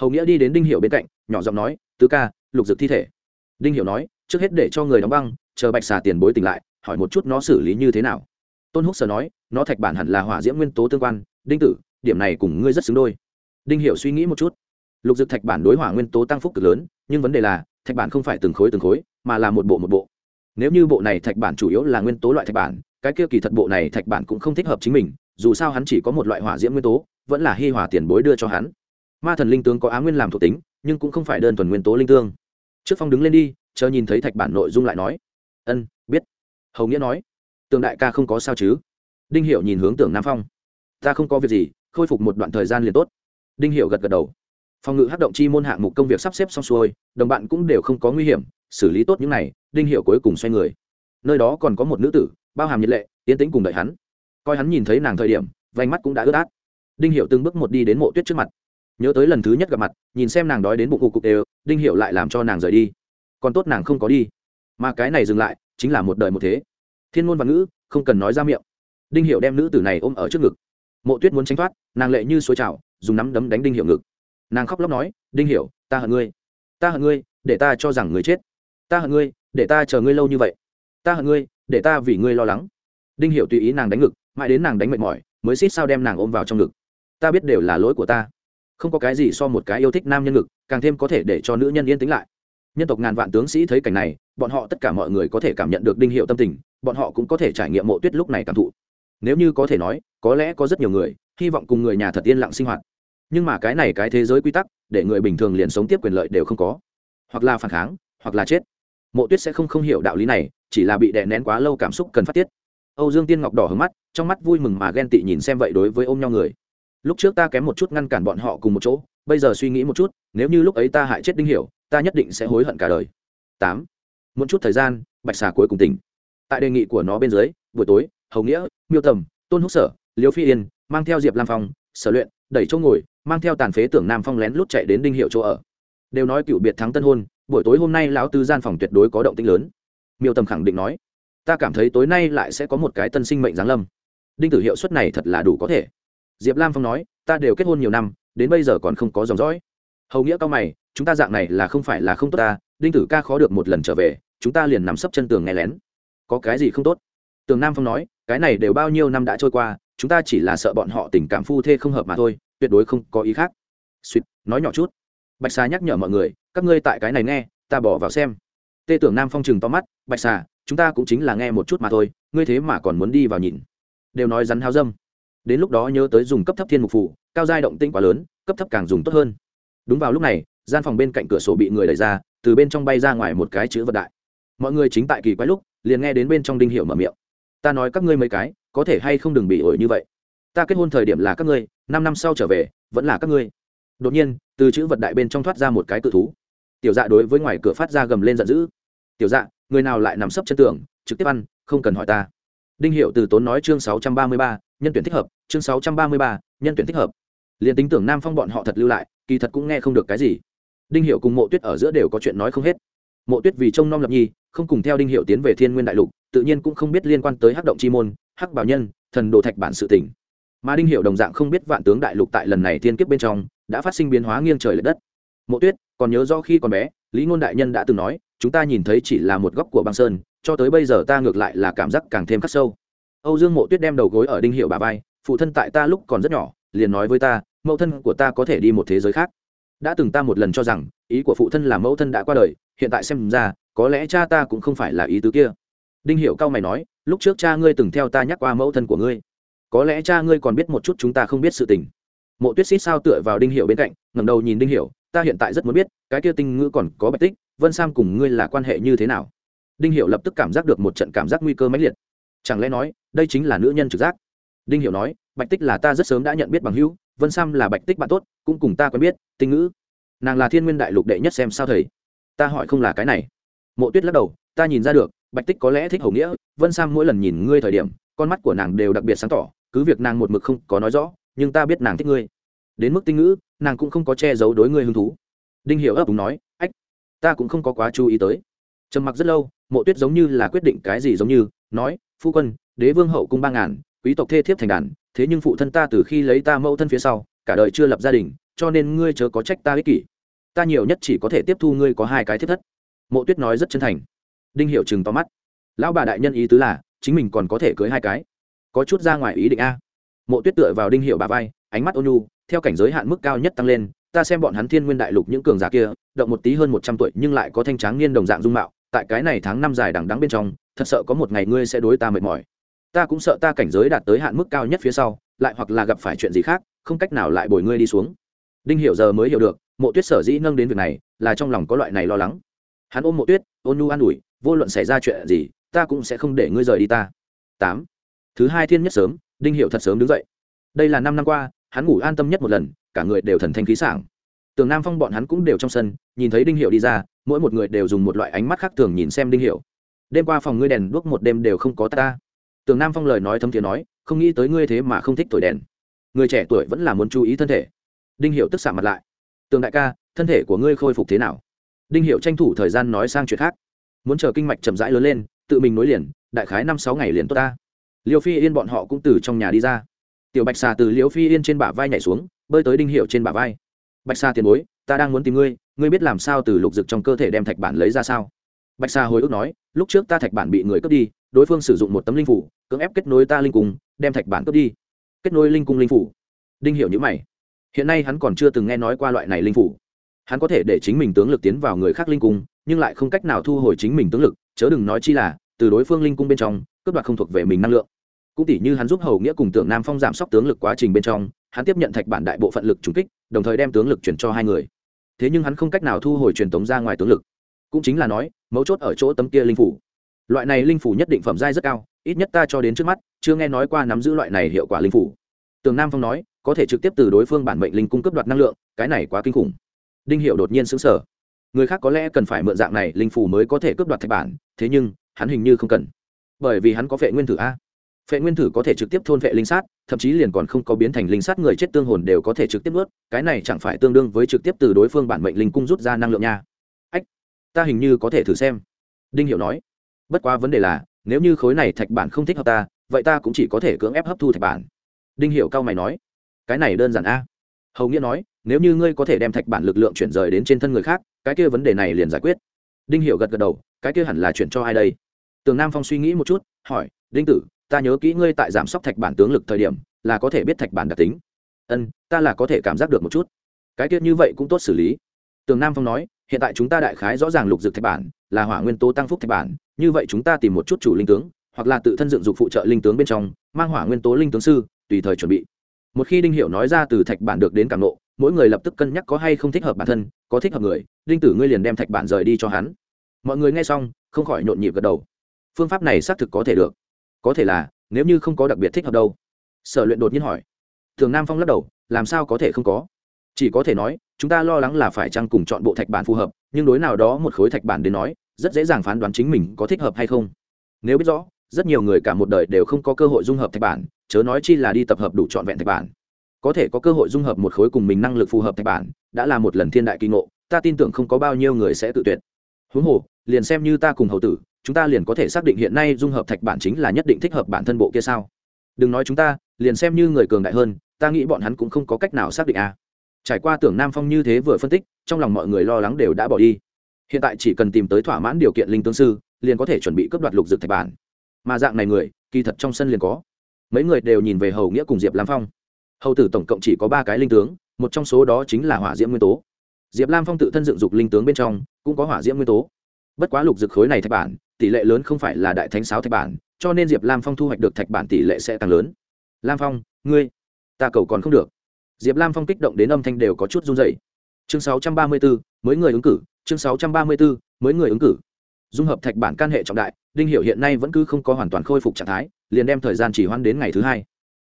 Hầu nghĩa đi đến đinh hiệu bên cạnh, nhỏ giọng nói, tứ ca, lục dực thi thể. Đinh hiệu nói, trước hết để cho người đóng băng, chờ bạch xà tiền bối tỉnh lại, hỏi một chút nó xử lý như thế nào. Tôn húc sở nói, nó thạch bản hẳn là hỏa diễm nguyên tố tương quan, đinh tử, điểm này cùng ngươi rất xứng đôi đinh hiệu suy nghĩ một chút. Lục dực thạch bản đối hỏa nguyên tố tăng phúc cực lớn, nhưng vấn đề là, thạch bản không phải từng khối từng khối, mà là một bộ một bộ. Nếu như bộ này thạch bản chủ yếu là nguyên tố loại thạch bản, cái kia kỳ thật bộ này thạch bản cũng không thích hợp chính mình, dù sao hắn chỉ có một loại hỏa diễm nguyên tố, vẫn là hi hòa tiền bối đưa cho hắn. Ma thần linh tướng có á nguyên làm thuộc tính, nhưng cũng không phải đơn thuần nguyên tố linh tương. Trước phong đứng lên đi chờ nhìn thấy thạch bản nội dung lại nói. Ân, biết. Hầu nghĩa nói. Tường đại ca không có sao chứ? Đinh hiệu nhìn hướng tưởng nam phong. Ta không có việc gì, khôi phục một đoạn thời gian liền tốt đinh hiệu gật gật đầu. Phòng ngự hát động chi môn hạng mục công việc sắp xếp xong xuôi, đồng bạn cũng đều không có nguy hiểm, xử lý tốt những này, đinh hiệu cuối cùng xoay người. Nơi đó còn có một nữ tử, bao hàm nhiệt lệ tiến tĩnh cùng đợi hắn. Coi hắn nhìn thấy nàng thời điểm, vành mắt cũng đã ướt át. Đinh hiệu từng bước một đi đến mộ tuyết trước mặt. Nhớ tới lần thứ nhất gặp mặt, nhìn xem nàng đói đến bụng cục cục đều, đinh hiệu lại làm cho nàng rời đi. Còn tốt nàng không có đi. Mà cái này dừng lại, chính là một đời một thế. Thiên ngôn và ngữ, không cần nói ra miệng. Đinh hiệu đem nữ tử này ôm ở trước ngực. Mộ tuyết muốn tránh thoát, nàng lệ như suối trào dùng nắm đấm đánh đinh hiệu ngực. Nàng khóc lóc nói, đinh hiểu, ta hận ngươi. Ta hận ngươi, để ta cho rằng ngươi chết. Ta hận ngươi, để ta chờ ngươi lâu như vậy. Ta hận ngươi, để ta vì ngươi lo lắng. Đinh hiểu tùy ý nàng đánh ngực, mãi đến nàng đánh mệt mỏi, mới xít sao đem nàng ôm vào trong ngực. Ta biết đều là lỗi của ta. Không có cái gì so một cái yêu thích nam nhân ngực, càng thêm có thể để cho nữ nhân yên tĩnh lại. Nhân tộc ngàn vạn tướng sĩ thấy cảnh này, bọn họ tất cả mọi người có thể cảm nhận được đinh hiệu tâm tình, bọn họ cũng có thể trải nghiệm mộ tuyết lúc này cảm thụ. Nếu như có thể nói, có lẽ có rất nhiều người hy vọng cùng người nhà thật yên lặng sinh hoạt. Nhưng mà cái này cái thế giới quy tắc, để người bình thường liền sống tiếp quyền lợi đều không có. Hoặc là phản kháng, hoặc là chết. Mộ tuyết sẽ không không hiểu đạo lý này, chỉ là bị đè nén quá lâu cảm xúc cần phát tiết. Âu dương tiên ngọc đỏ hướng mắt, trong mắt vui mừng mà ghen tị nhìn xem vậy đối với ôm nhau người. Lúc trước ta kém một chút ngăn cản bọn họ cùng một chỗ, bây giờ suy nghĩ một chút, nếu như lúc ấy ta hại chết đinh hiểu, ta nhất định sẽ hối hận cả đời. Tám. Một chút thời gian, bạch xà cuối cùng tỉnh. Tại đề nghị của nó bên dưới, buổi tối, hầu nghĩa, miêu tầm, tôn húc sở, liêu phi yên mang theo diệp lam phong, sở luyện, đẩy chỗ ngồi, mang theo tàn phế tưởng nam phong lén lút chạy đến đinh hiệu chỗ ở. Đều nói cựu biệt thắng tân hôn, buổi tối hôm nay lão tư gian phòng tuyệt đối có động tĩnh lớn. Miêu tầm khẳng định nói, ta cảm thấy tối nay lại sẽ có một cái tân sinh mệnh giáng lâm. Đinh tử hiệu suất này thật là đủ có thể. Diệp lam phong nói, ta đều kết hôn nhiều năm, đến bây giờ còn không có dòng dõi. Hầu nghĩa cao mày, chúng ta dạng này là không phải là không tốt ta, đinh tử ca khó được một lần trở về, chúng ta liền nằm sấp chân tường nghe lén. Có cái gì không tốt? Tường nam phong nói, cái này đều bao nhiêu năm đã trôi qua chúng ta chỉ là sợ bọn họ tình cảm phu thê không hợp mà thôi, tuyệt đối không có ý khác. Suýt nói nhỏ chút. Bạch xà nhắc nhở mọi người, các ngươi tại cái này nghe, ta bỏ vào xem. Tê tưởng nam phong chừng to mắt, bạch xà, chúng ta cũng chính là nghe một chút mà thôi, ngươi thế mà còn muốn đi vào nhìn. Đều nói rắn hao dâm. Đến lúc đó nhớ tới dùng cấp thấp thiên mục phủ cao giai động tinh quá lớn, cấp thấp càng dùng tốt hơn. Đúng vào lúc này, gian phòng bên cạnh cửa sổ bị người đẩy ra, từ bên trong bay ra ngoài một cái chữ vật đại. Mọi người chính tại kỳ quái lúc, liền nghe đến bên trong đinh hiệu mở miệng. Ta nói các ngươi mấy cái có thể hay không đừng bị ổi như vậy. Ta kết hôn thời điểm là các ngươi, năm năm sau trở về, vẫn là các ngươi. Đột nhiên, từ chữ vật đại bên trong thoát ra một cái cự thú. Tiểu dạ đối với ngoài cửa phát ra gầm lên giận dữ. Tiểu dạ người nào lại nằm sấp chân tường, trực tiếp ăn, không cần hỏi ta. Đinh hiệu từ tốn nói chương sáu trăm ba mươi ba, nhân tuyển thích hợp, chương sáu trăm ba mươi ba, nhân tuyển thích hợp. Liền tính tưởng nam phong bọn họ thật lưu lại, kỳ thật cũng nghe không được cái gì. Đinh hiệu cùng mộ tuyết ở giữa đều có chuyện nói không hết. Mộ tuyết vì trông nom lập nhi, không cùng theo đinh hiệu tiến về thiên nguyên đại lục, tự nhiên cũng không biết liên quan tới hắc động chi môn hắc bảo nhân, thần đồ thạch bản sự tỉnh mà đinh hiệu đồng dạng không biết vạn tướng đại lục tại lần này thiên kiếp bên trong đã phát sinh biến hóa nghiêng trời l ệ đất. Mộ tuyết, còn nhớ do khi còn bé, lý ngôn đại nhân đã từng nói, chúng ta nhìn thấy chỉ là một góc của băng sơn, cho tới bây giờ ta ngược lại là cảm giác càng thêm khắc sâu. Âu dương mộ tuyết đem đầu gối ở đinh hiệu bà vai, phụ thân tại ta lúc còn rất nhỏ, liền nói với ta, mẫu thân của ta có thể đi một thế giới khác. Đã từng ta một lần cho rằng, ý của phụ thân là mẫu thân đã qua đời, hiện tại xem ra, có lẽ cha ta cũng không phải là ý tứ kia đinh hiệu cao mày nói, lúc trước cha ngươi từng theo ta nhắc qua mẫu thân của ngươi. Có lẽ cha ngươi còn biết một chút chúng ta không biết sự tình. Mộ tuyết xít sao tựa vào đinh hiệu bên cạnh ngầm đầu nhìn đinh hiệu ta hiện tại rất muốn biết, cái kia tinh ngữ còn có bạch tích, vân sam cùng ngươi là quan hệ như thế nào? Đinh hiệu lập tức cảm giác được một trận cảm giác nguy cơ mãnh liệt. Chẳng lẽ nói, đây chính là nữ nhân trực giác? Đinh hiệu nói, bạch tích là ta rất sớm đã nhận biết bằng hữu, vân sam là bạch tích bạn tốt, cũng cùng ta quen biết, tinh ngữ. Nàng là thiên nguyên đại lục đệ nhất xem sao thầy. Ta hỏi không là cái này. Mộ tuyết lắc đầu, ta nhìn ra được bạch tích có lẽ thích hầu nghĩa, vân sam mỗi lần nhìn ngươi thời điểm, con mắt của nàng đều đặc biệt sáng tỏ, cứ việc nàng một mực không có nói rõ, nhưng ta biết nàng thích ngươi. Đến mức tinh ngữ, nàng cũng không có che giấu đối ngươi hứng thú. Đinh hiểu ấp đúng nói, ách, ta cũng không có quá chú ý tới. Trầm mặc rất lâu, mộ tuyết giống như là quyết định cái gì giống như, nói, phu quân, đế vương hậu cung ba ngàn, quý tộc thê thiếp thành đàn, thế nhưng phụ thân ta từ khi lấy ta mẫu thân phía sau, cả đời chưa lập gia đình, cho nên ngươi chớ có trách ta ích kỷ. Ta nhiều nhất chỉ có thể tiếp thu ngươi có hai cái thiết thất. Mộ tuyết nói rất chân thành đinh hiệu chừng to mắt. Lão bà đại nhân ý tứ là, chính mình còn có thể cưới hai cái. Có chút ra ngoài ý định a. Mộ tuyết tựa vào đinh hiệu bà vai, ánh mắt ônu theo cảnh giới hạn mức cao nhất tăng lên, ta xem bọn hắn thiên nguyên đại lục những cường giả kia, động một tí hơn một trăm tuổi nhưng lại có thanh tráng niên đồng dạng dung mạo, tại cái này tháng năm dài đằng đắng bên trong, thật sợ có một ngày ngươi sẽ đối ta mệt mỏi. Ta cũng sợ ta cảnh giới đạt tới hạn mức cao nhất phía sau, lại hoặc là gặp phải chuyện gì khác, không cách nào lại bồi ngươi đi xuống. Đinh hiểu giờ mới hiểu được, mộ tuyết sở dĩ nâng đến việc này, là trong lòng có loại này lo lắng. Hắn ôm mộ tuyết, ôn nu an ủi vô luận xảy ra chuyện gì, ta cũng sẽ không để ngươi rời đi ta. Tám. Thứ hai thiên nhất sớm, đinh hiệu thật sớm đứng dậy. Đây là năm năm qua, hắn ngủ an tâm nhất một lần, cả người đều thần thanh khí sảng. Tường nam phong bọn hắn cũng đều trong sân, nhìn thấy đinh hiệu đi ra, mỗi một người đều dùng một loại ánh mắt khác thường nhìn xem đinh hiệu đêm qua phòng ngươi đèn đuốc một đêm đều không có ta. Tường nam phong lời nói thấm thiế nói, không nghĩ tới ngươi thế mà không thích thổi đèn. Người trẻ tuổi vẫn là muốn chú ý thân thể. Đinh hiệu tức xạ mặt lại. Tường đại ca, thân thể của ngươi khôi phục thế nào? Đinh hiệu tranh thủ thời gian nói sang chuyện khác muốn chờ kinh mạch chậm rãi lớn lên, tự mình nối liền, đại khái năm sáu ngày liền tốt ta. Liêu phi yên bọn họ cũng từ trong nhà đi ra. Tiểu bạch xà từ liêu phi yên trên bả vai nhảy xuống, bơi tới đinh hiệu trên bả vai. Bạch xà tiền bối, ta đang muốn tìm ngươi ngươi biết làm sao từ lục dực trong cơ thể đem thạch bản lấy ra sao? Bạch xà hồi ức nói, lúc trước ta thạch bản bị người cướp đi, đối phương sử dụng một tấm linh phủ, cưỡng ép kết nối ta linh cung, đem thạch bản cướp đi. Kết nối linh cung linh phủ? Đinh hiểu như mày. Hiện nay hắn còn chưa từng nghe nói qua loại này linh phủ hắn có thể để chính mình tướng lực tiến vào người khác linh cung, nhưng lại không cách nào thu hồi chính mình tướng lực, chớ đừng nói chi là, từ đối phương linh cung bên trong, cướp đoạt không thuộc về mình năng lượng. Cũng tỷ như hắn giúp hầu nghĩa cùng tưởng nam phong giảm sốc tướng lực quá trình bên trong, hắn tiếp nhận thạch bản đại bộ phận lực trùng kích, đồng thời đem tướng lực chuyển cho hai người. Thế nhưng hắn không cách nào thu hồi truyền tống ra ngoài tướng lực. Cũng chính là nói, mấu chốt ở chỗ tấm kia linh phủ. Loại này linh phủ nhất định phẩm giai rất cao, ít nhất ta cho đến trước mắt, chưa nghe nói qua nắm giữ loại này hiệu quả linh phủ. Tường nam phong nói, có thể trực tiếp từ đối phương bản mệnh linh cung cấp đoạt năng lượng, cái này quá kinh khủng đinh hiệu đột nhiên xứng sở người khác có lẽ cần phải mượn dạng này, linh phủ mới có thể cướp đoạt thạch bản, thế nhưng, hắn hình như không cần. Bởi vì hắn có vệ nguyên tử a. Phệ nguyên thử có thể trực tiếp thôn vệ linh sát, thậm chí liền còn không có biến thành linh sát người chết tương hồn đều có thể trực tiếp ướt cái này chẳng phải tương đương với trực tiếp từ đối phương bản mệnh linh cung rút ra năng lượng nha. Ách, ta hình như có thể thử xem. Đinh hiệu nói. Bất quá vấn đề là, nếu như khối này thạch bản không thích hợp ta, vậy ta cũng chỉ có thể cưỡng ép hấp thu thạch bản. Đinh hiệu cao mày nói. Cái này đơn giản a. Hầu nghĩa nói nếu như ngươi có thể đem thạch bản lực lượng chuyển rời đến trên thân người khác, cái kia vấn đề này liền giải quyết. Đinh Hiểu gật gật đầu, cái kia hẳn là chuyển cho ai đây? Tường nam phong suy nghĩ một chút, hỏi, đinh tử, ta nhớ kỹ ngươi tại giảm sóc thạch bản tướng lực thời điểm, là có thể biết thạch bản đặc tính. Ân ta là có thể cảm giác được một chút. Cái kia như vậy cũng tốt xử lý. Tường nam phong nói, hiện tại chúng ta đại khái rõ ràng lục dược thạch bản, là hỏa nguyên tố tăng phúc thạch bản, như vậy chúng ta tìm một chút chủ linh tướng, hoặc là tự thân dựng dục phụ trợ linh tướng bên trong, mang hỏa nguyên tố linh tướng sư, tùy thời chuẩn bị. Một khi đinh Hiểu nói ra từ thạch bản được đến cảm nộ mỗi người lập tức cân nhắc có hay không thích hợp bản thân, có thích hợp người, đinh tử ngươi liền đem thạch bản rời đi cho hắn. Mọi người nghe xong, không khỏi nhộn nhịp gật đầu. Phương pháp này xác thực có thể được. Có thể là, nếu như không có đặc biệt thích hợp đâu. Sở luyện đột nhiên hỏi. Thường nam phong lắc đầu, làm sao có thể không có? Chỉ có thể nói, chúng ta lo lắng là phải chăng cùng chọn bộ thạch bản phù hợp, nhưng đối nào đó một khối thạch bản đến nói, rất dễ dàng phán đoán chính mình có thích hợp hay không. Nếu biết rõ, rất nhiều người cả một đời đều không có cơ hội dung hợp thạch bản, chớ nói chi là đi tập hợp đủ trọn vẹn thạch bản có thể có cơ hội dung hợp một khối cùng mình năng lực phù hợp thạch bản, đã là một lần thiên đại kỳ ngộ, ta tin tưởng không có bao nhiêu người sẽ tự tuyệt. Huống hồ, liền xem như ta cùng hầu tử, chúng ta liền có thể xác định hiện nay dung hợp thạch bản chính là nhất định thích hợp bản thân bộ kia sao? Đừng nói chúng ta, liền xem như người cường đại hơn, ta nghĩ bọn hắn cũng không có cách nào xác định à. trải qua tưởng nam phong như thế vừa phân tích, trong lòng mọi người lo lắng đều đã bỏ đi. Hiện tại chỉ cần tìm tới thỏa mãn điều kiện linh tương sư, liền có thể chuẩn bị cấp đoạt lục dược thạch bản. Mà dạng này người, kỳ thật trong sân liền có. Mấy người đều nhìn về hầu nghĩa cùng diệp lam phong hầu tử tổng cộng chỉ có ba cái linh tướng, một trong số đó chính là hỏa diễm nguyên tố. Diệp lam phong tự thân dựng dục linh tướng bên trong, cũng có hỏa diễm nguyên tố. Bất quá lục dược khối này thạch bản, tỷ lệ lớn không phải là đại thánh sáo thạch bản, cho nên diệp lam phong thu hoạch được thạch bản tỷ lệ sẽ tăng lớn. Lam phong, ngươi, ta cầu còn không được. Diệp lam phong kích động đến âm thanh đều có chút run dày chương sáu trăm ba mươi bốn mới người ứng cử, chương sáu trăm ba mươi bốn mới người ứng cử. Dung hợp thạch bản can hệ trọng đại, đinh hiệu hiện nay vẫn cứ không có hoàn toàn khôi phục trạng thái, liền đem thời gian chỉ hoãn đến ngày thứ hai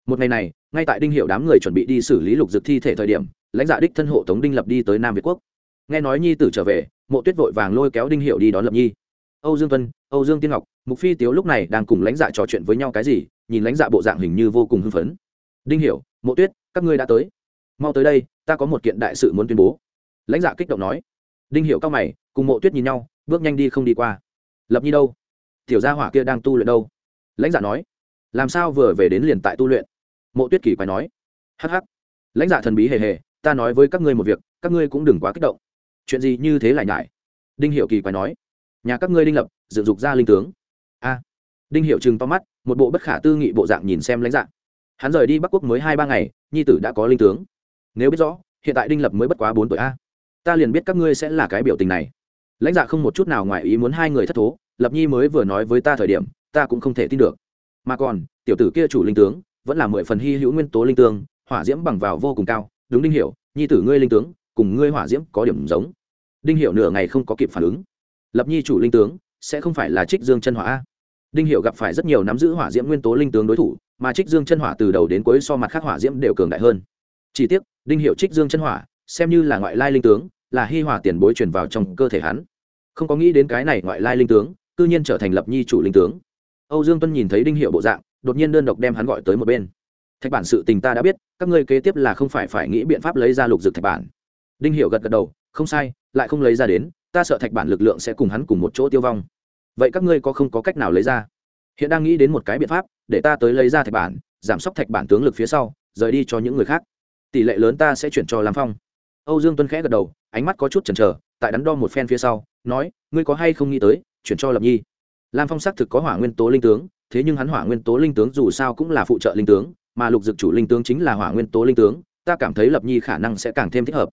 một ngày này ngay tại đinh hiệu đám người chuẩn bị đi xử lý lục dược thi thể thời điểm lãnh dạ đích thân hộ tống đinh lập đi tới nam việt quốc. Nghe nói nhi tử trở về mộ tuyết vội vàng lôi kéo đinh hiệu đi đón lập nhi. Âu dương tuân âu dương tiên ngọc mục phi tiếu lúc này đang cùng lãnh dạ trò chuyện với nhau cái gì nhìn lãnh dạ bộ dạng hình như vô cùng hưng phấn. Đinh Hiệu, mộ tuyết các ngươi đã tới. Mau tới đây ta có một kiện đại sự muốn tuyên bố. Lãnh dạ kích động nói. Đinh Hiệu cao mày cùng mộ tuyết nhìn nhau bước nhanh đi không đi qua. Lập nhi đâu? Tiểu gia hỏa kia đang tu luyện đâu? Lãnh dạ nói. Làm sao vừa về đến liền tại tu luyện? Mộ tuyết kỳ quái nói, hắc hắc, lãnh dạ thần bí hề hề, ta nói với các ngươi một việc, các ngươi cũng đừng quá kích động. Chuyện gì như thế lại nhải? Đinh Hiệu kỳ quái nói, nhà các ngươi đinh lập, dựng dục ra linh tướng. A. Đinh hiệu chừng to mắt, một bộ bất khả tư nghị bộ dạng nhìn xem lãnh dạ. Hắn rời đi bắc quốc mới hai ba ngày, nhi tử đã có linh tướng. Nếu biết rõ, hiện tại đinh lập mới bất quá bốn tuổi a. Ta liền biết các ngươi sẽ là cái biểu tình này. Lãnh dạ không một chút nào ngoài ý muốn hai người thất thố, lập nhi mới vừa nói với ta thời điểm, ta cũng không thể tin được. Mà còn, tiểu tử kia chủ linh tướng vẫn là mười phần hy hữu nguyên tố linh tướng hỏa diễm bằng vào vô cùng cao. Đúng đinh hiểu, nhi tử ngươi linh tướng, cùng ngươi hỏa diễm có điểm giống. Đinh hiểu nửa ngày không có kịp phản ứng. Lập nhi chủ linh tướng, sẽ không phải là trích dương chân hỏa a. Đinh hiệu gặp phải rất nhiều nắm giữ hỏa diễm nguyên tố linh tướng đối thủ, mà trích dương chân hỏa từ đầu đến cuối so mặt khác hỏa diễm đều cường đại hơn. Chỉ tiếc, đinh hiệu trích dương chân hỏa, xem như là ngoại lai linh tướng, là hi hỏa tiền bối truyền vào trong cơ thể hắn. Không có nghĩ đến cái này ngoại lai linh tướng, cư nhiên trở thành lập nhi chủ linh tướng. Âu dương tuân nhìn thấy đinh hiệu bộ dạng đột nhiên đơn độc đem hắn gọi tới một bên. Thạch bản sự tình ta đã biết, các ngươi kế tiếp là không phải phải nghĩ biện pháp lấy ra lục dược thạch bản. Đinh hiệu gật gật đầu, không sai, lại không lấy ra đến, ta sợ thạch bản lực lượng sẽ cùng hắn cùng một chỗ tiêu vong. Vậy các ngươi có không có cách nào lấy ra? Hiện đang nghĩ đến một cái biện pháp, để ta tới lấy ra thạch bản, giảm sốc thạch bản tướng lực phía sau, rời đi cho những người khác. Tỷ lệ lớn ta sẽ chuyển cho lam phong. Âu dương tuân khẽ gật đầu, ánh mắt có chút chần chờ, tại đắn đo một phen phía sau, nói, ngươi có hay không nghĩ tới, chuyển cho lập nhi. Lam phong xác thực có hỏa nguyên tố linh tướng thế nhưng hắn hỏa nguyên tố linh tướng dù sao cũng là phụ trợ linh tướng, mà lục dực chủ linh tướng chính là hỏa nguyên tố linh tướng, ta cảm thấy lập nhi khả năng sẽ càng thêm thích hợp.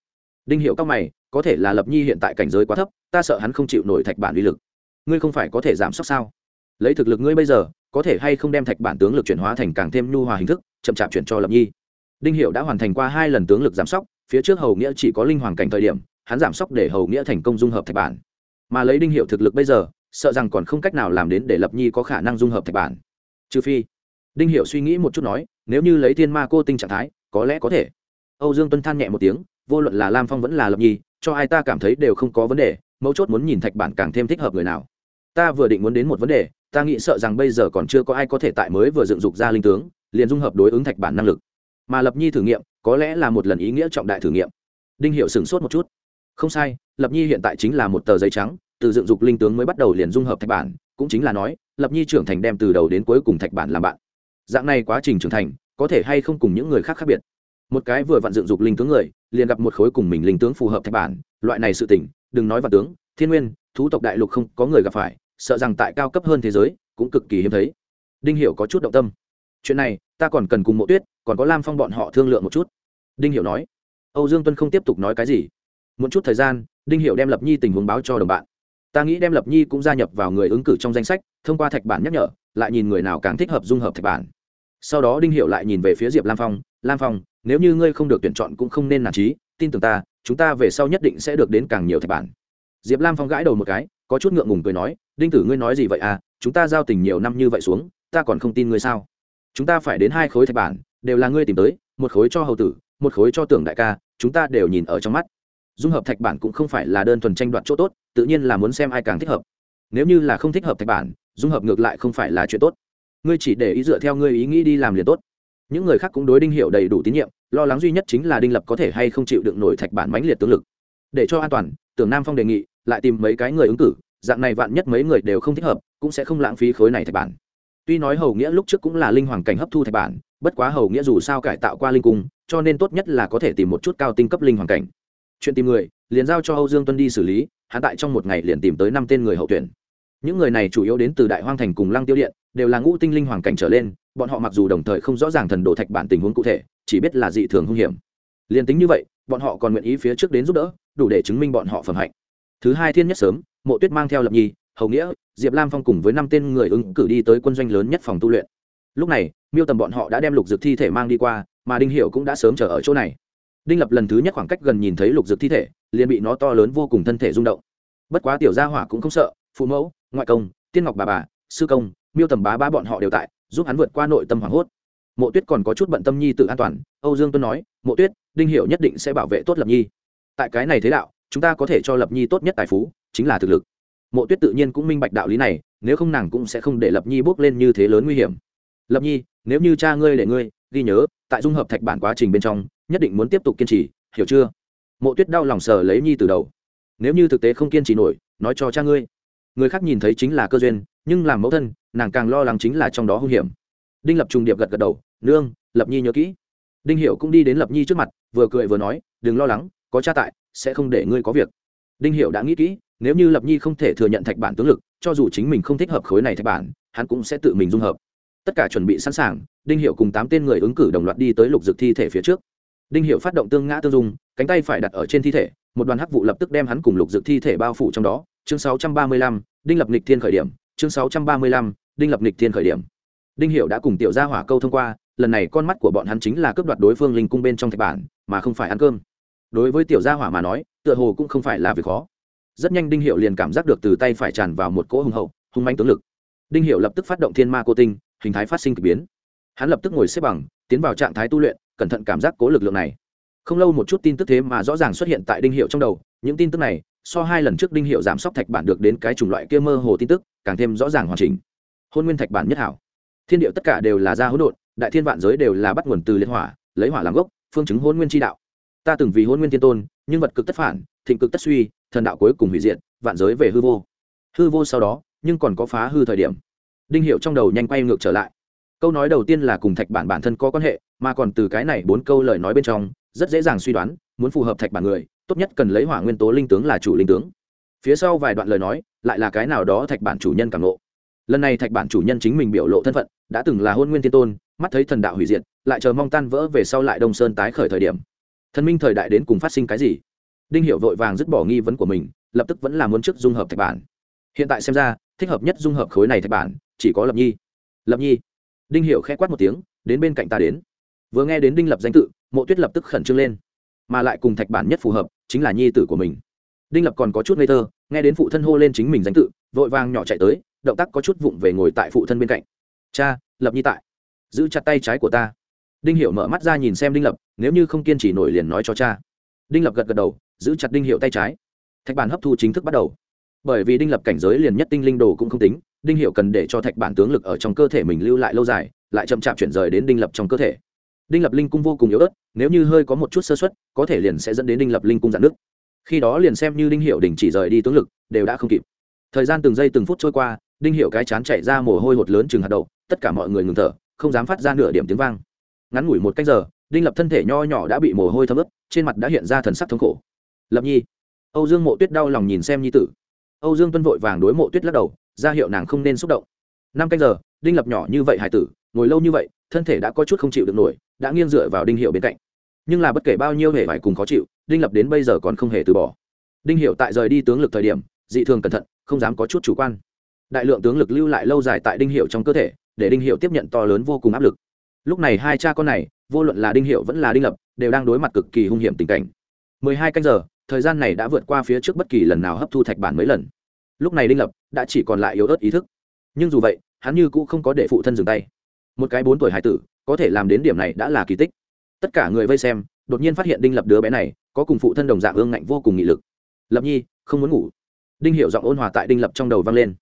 Đinh hiệu các mày, có thể là lập nhi hiện tại cảnh giới quá thấp, ta sợ hắn không chịu nổi thạch bản uy lực. Ngươi không phải có thể giảm sốc sao? Lấy thực lực ngươi bây giờ, có thể hay không đem thạch bản tướng lực chuyển hóa thành càng thêm nhu hòa hình thức, chậm chạp chuyển cho lập nhi. Đinh hiệu đã hoàn thành qua hai lần tướng lực giảm sốc, phía trước hầu nghĩa chỉ có linh hoàng cảnh thời điểm, hắn giảm sốc để hầu nghĩa thành công dung hợp thạch bản. Mà lấy đinh hiệu thực lực bây giờ sợ rằng còn không cách nào làm đến để lập nhi có khả năng dung hợp thạch bản. Trừ phi, đinh hiệu suy nghĩ một chút nói, nếu như lấy thiên ma cô tinh trạng thái, có lẽ có thể. Âu dương tuân than nhẹ một tiếng, vô luận là lam phong vẫn là lập nhi, cho ai ta cảm thấy đều không có vấn đề, mấu chốt muốn nhìn thạch bản càng thêm thích hợp người nào. Ta vừa định muốn đến một vấn đề, ta nghĩ sợ rằng bây giờ còn chưa có ai có thể tại mới vừa dựng dục ra linh tướng, liền dung hợp đối ứng thạch bản năng lực. Mà lập nhi thử nghiệm, có lẽ là một lần ý nghĩa trọng đại thử nghiệm. Đinh hiệu sửng sốt một chút. Không sai, lập nhi hiện tại chính là một tờ giấy trắng từ dựng dục linh tướng mới bắt đầu liền dung hợp thạch bản, cũng chính là nói, lập nhi trưởng thành đem từ đầu đến cuối cùng thạch bản làm bạn. Dạng này quá trình trưởng thành, có thể hay không cùng những người khác khác biệt. Một cái vừa vặn dựng dục linh tướng người, liền gặp một khối cùng mình linh tướng phù hợp thạch bản, loại này sự tỉnh đừng nói vào tướng, thiên nguyên, thú tộc đại lục không có người gặp phải, sợ rằng tại cao cấp hơn thế giới, cũng cực kỳ hiếm thấy. Đinh hiểu có chút động tâm. Chuyện này, ta còn cần cùng mộ tuyết, còn có lam phong bọn họ thương lượng một chút. Đinh hiểu nói. Âu dương tuân không tiếp tục nói cái gì. Một chút thời gian, đinh hiểu đem lập nhi tình huống báo cho đồng bạn ta nghĩ đem lập nhi cũng gia nhập vào người ứng cử trong danh sách, thông qua thạch bản nhắc nhở, lại nhìn người nào càng thích hợp dung hợp thạch bản. Sau đó đinh Hiệu lại nhìn về phía diệp lam phong lam phong, nếu như ngươi không được tuyển chọn cũng không nên nản trí, tin tưởng ta, chúng ta về sau nhất định sẽ được đến càng nhiều thạch bản. Diệp lam phong gãi đầu một cái, có chút ngượng ngùng cười nói, đinh tử ngươi nói gì vậy à? Chúng ta giao tình nhiều năm như vậy xuống, ta còn không tin ngươi sao? Chúng ta phải đến hai khối thạch bản, đều là ngươi tìm tới, một khối cho hầu tử, một khối cho tưởng đại ca, chúng ta đều nhìn ở trong mắt dung hợp thạch bản cũng không phải là đơn thuần tranh đoạt chỗ tốt, tự nhiên là muốn xem ai càng thích hợp. Nếu như là không thích hợp thạch bản, dung hợp ngược lại không phải là chuyện tốt. Ngươi chỉ để ý dựa theo ngươi ý nghĩ đi làm liền tốt. Những người khác cũng đối đinh hiệu đầy đủ tín nhiệm, lo lắng duy nhất chính là đinh lập có thể hay không chịu đựng nổi thạch bản mãnh liệt tướng lực. Để cho an toàn, tưởng nam phong đề nghị, lại tìm mấy cái người ứng cử, dạng này vạn nhất mấy người đều không thích hợp, cũng sẽ không lãng phí khối này thạch bản. Tuy nói hầu nghĩa lúc trước cũng là linh hoàng cảnh hấp thu thạch bản, bất quá hầu nghĩa dù sao cải tạo qua linh cung, cho nên tốt nhất là có thể tìm một chút cao tinh cấp linh hoàng cảnh chuyện tìm người, liền giao cho âu dương tuân đi xử lý hạ tại trong một ngày liền tìm tới năm tên người hậu tuyển. Những người này chủ yếu đến từ đại hoang thành cùng lăng tiêu điện, đều là ngũ tinh linh hoàng cảnh trở lên, bọn họ mặc dù đồng thời không rõ ràng thần đồ thạch bản tình huống cụ thể, chỉ biết là dị thường hung hiểm. Liền tính như vậy, bọn họ còn nguyện ý phía trước đến giúp đỡ, đủ để chứng minh bọn họ phẩm hạnh. Thứ hai thiên nhất sớm, mộ tuyết mang theo lập nhi, hầu nghĩa, diệp lam phong cùng với năm tên người ứng cử đi tới quân doanh lớn nhất phòng tu luyện. Lúc này, miêu tầm bọn họ đã đem lục dược thi thể mang đi qua, mà đinh hiệu cũng đã sớm chờ ở chỗ này đinh lập lần thứ nhất khoảng cách gần nhìn thấy lục dược thi thể, liền bị nó to lớn vô cùng thân thể rung động. Bất quá tiểu gia hỏa cũng không sợ, phụ mẫu, ngoại công, tiên ngọc bà bà, sư công, miêu tầm bá ba bọn họ đều tại, giúp hắn vượt qua nội tâm hoảng hốt. Mộ tuyết còn có chút bận tâm nhi tự an toàn, âu dương tuân nói, mộ tuyết, đinh hiệu nhất định sẽ bảo vệ tốt lập nhi. Tại cái này thế đạo, chúng ta có thể cho lập nhi tốt nhất tài phú, chính là thực lực. Mộ tuyết tự nhiên cũng minh bạch đạo lý này, nếu không nàng cũng sẽ không để lập nhi bước lên như thế lớn nguy hiểm. Lập nhi, nếu như cha ngươi để ngươi, ghi nhớ tại dung hợp thạch bản quá trình bên trong, nhất định muốn tiếp tục kiên trì, hiểu chưa? Mộ tuyết đau lòng sờ lấy nhi từ đầu. Nếu như thực tế không kiên trì nổi, nói cho cha ngươi. Người khác nhìn thấy chính là cơ duyên, nhưng làm mẫu thân, nàng càng lo lắng chính là trong đó hung hiểm. Đinh lập trùng điệp gật gật đầu, nương, lập nhi nhớ kỹ. Đinh hiệu cũng đi đến lập nhi trước mặt, vừa cười vừa nói, đừng lo lắng, có cha tại, sẽ không để ngươi có việc. Đinh hiệu đã nghĩ kỹ, nếu như lập nhi không thể thừa nhận thạch bản tướng lực, cho dù chính mình không thích hợp khối này thạch bản, hắn cũng sẽ tự mình dung hợp. Tất cả chuẩn bị sẵn sàng đinh hiệu cùng tám tên người ứng cử đồng loạt đi tới lục dực thi thể phía trước. Đinh hiệu phát động tương ngã tương dung cánh tay phải đặt ở trên thi thể một đoàn hắc vụ lập tức đem hắn cùng lục dực thi thể bao phủ trong đó. Chương 635, đinh lập nịch thiên khởi điểm. Chương 635, đinh lập nịch thiên khởi điểm. Đinh hiệu đã cùng tiểu gia hỏa câu thông qua lần này con mắt của bọn hắn chính là cướp đoạt đối phương linh cung bên trong thạch bản mà không phải ăn cơm. Đối với tiểu gia hỏa mà nói tựa hồ cũng không phải là việc khó. Rất nhanh đinh hiệu liền cảm giác được từ tay phải tràn vào một cỗ hùng hậu hung manh tướng lực. Đinh hiệu lập tức phát động thiên ma cô tinh hình thái phát sinh k ỳ biến hắn lập tức ngồi xếp bằng, tiến vào trạng thái tu luyện, cẩn thận cảm giác cố lực lượng này. Không lâu một chút tin tức thế mà rõ ràng xuất hiện tại đinh hiệu trong đầu, những tin tức này, so hai lần trước đinh hiệu giảm sóc thạch bản được đến cái chủng loại kia mơ hồ tin tức, càng thêm rõ ràng hoàn chỉnh. Hôn nguyên thạch bản nhất hảo. Thiên điệu tất cả đều là ra hỗn độn, đại thiên vạn giới đều là bắt nguồn từ liên hỏa, lấy hỏa làm gốc, phương chứng hôn nguyên tri đạo. Ta từng vì hôn nguyên thiên tôn, nhưng vật cực tất phản, thịnh cực tất suy, thần đạo cuối cùng hủy diệt, vạn giới về hư vô. Hư vô sau đó, nhưng còn có phá hư thời điểm. Đinh hiệu trong đầu nhanh quay ngược trở lại câu nói đầu tiên là cùng thạch bản bản thân có quan hệ, mà còn từ cái này bốn câu lời nói bên trong, rất dễ dàng suy đoán, muốn phù hợp thạch bản người, tốt nhất cần lấy hỏa nguyên tố linh tướng là chủ linh tướng. Phía sau vài đoạn lời nói, lại là cái nào đó thạch bản chủ nhân cảm lộ lần này thạch bản chủ nhân chính mình biểu lộ thân phận, đã từng là hôn nguyên thiên tôn, mắt thấy thần đạo hủy diệt, lại chờ mong tan vỡ về sau lại đông sơn tái khởi thời điểm. Thần minh thời đại đến cùng phát sinh cái gì? Đinh hiệu vội vàng dứt bỏ nghi vấn của mình, lập tức vẫn là muốn trước dung hợp thạch bản. Hiện tại xem ra, thích hợp nhất dung hợp khối này thạch bản, chỉ có lập nhi. Lập nhi đinh hiệu khẽ quát một tiếng, đến bên cạnh ta đến. Vừa nghe đến đinh lập danh tự, mộ tuyết lập tức khẩn trương lên. Mà lại cùng thạch bản nhất phù hợp, chính là nhi tử của mình. Đinh lập còn có chút ngây thơ, nghe đến phụ thân hô lên chính mình danh tự, vội vàng nhỏ chạy tới, động tác có chút vụng về ngồi tại phụ thân bên cạnh. Cha, lập nhi tại. Giữ chặt tay trái của ta. Đinh hiệu mở mắt ra nhìn xem đinh lập, nếu như không kiên trì nổi liền nói cho cha. Đinh lập gật gật đầu, giữ chặt đinh hiệu tay trái. Thạch bản hấp thu chính thức bắt đầu. Bởi vì đinh lập cảnh giới liền nhất tinh linh đồ cũng không tính đinh hiệu cần để cho thạch bản tướng lực ở trong cơ thể mình lưu lại lâu dài, lại chậm chạp chuyển rời đến đinh lập trong cơ thể. Đinh lập linh cung vô cùng yếu ớt, nếu như hơi có một chút sơ xuất có thể liền sẽ dẫn đến đinh lập linh cung giãn nước khi đó liền xem như đinh hiệu đình chỉ rời đi tướng lực, đều đã không kịp. Thời gian từng giây từng phút trôi qua, đinh hiệu cái chán chạy ra mồ hôi hột lớn chừng hạt đậu, tất cả mọi người ngừng thở, không dám phát ra nửa điểm tiếng vang. Ngắn ngủi một cách giờ, đinh lập thân thể nho nhỏ đã bị mồ hôi thấm ướt, trên mặt đã hiện ra thần sắc thống khổ. Lập nhi. Âu dương mộ tuyết đau lòng nhìn xem nhi tử. Âu dương tuân vội vàng đối mộ tuyết lắc đầu ra hiệu nàng không nên xúc động. Năm canh giờ, đinh lập nhỏ như vậy hải tử, ngồi lâu như vậy, thân thể đã có chút không chịu được nổi, đã nghiêng dựa vào đinh hiệu bên cạnh. Nhưng là bất kể bao nhiêu hề phải cùng khó chịu, đinh lập đến bây giờ còn không hề từ bỏ. Đinh hiệu tại rời đi tướng lực thời điểm, dị thường cẩn thận, không dám có chút chủ quan. Đại lượng tướng lực lưu lại lâu dài tại đinh hiệu trong cơ thể, để đinh hiệu tiếp nhận to lớn vô cùng áp lực. Lúc này hai cha con này, vô luận là đinh hiệu vẫn là đinh lập, đều đang đối mặt cực kỳ hung hiểm tình cảnh. Mười hai canh giờ, thời gian này đã vượt qua phía trước bất kỳ lần nào hấp thu thạch bản mấy lần lúc này đinh lập đã chỉ còn lại yếu ớt ý thức. Nhưng dù vậy, hắn như cũng không có để phụ thân dừng tay. Một cái bốn tuổi hải tử, có thể làm đến điểm này đã là kỳ tích. Tất cả người vây xem, đột nhiên phát hiện đinh lập đứa bé này có cùng phụ thân đồng dạng ương ngạnh vô cùng nghị lực. Lập nhi, không muốn ngủ. Đinh hiểu giọng ôn hòa tại đinh lập trong đầu vang lên.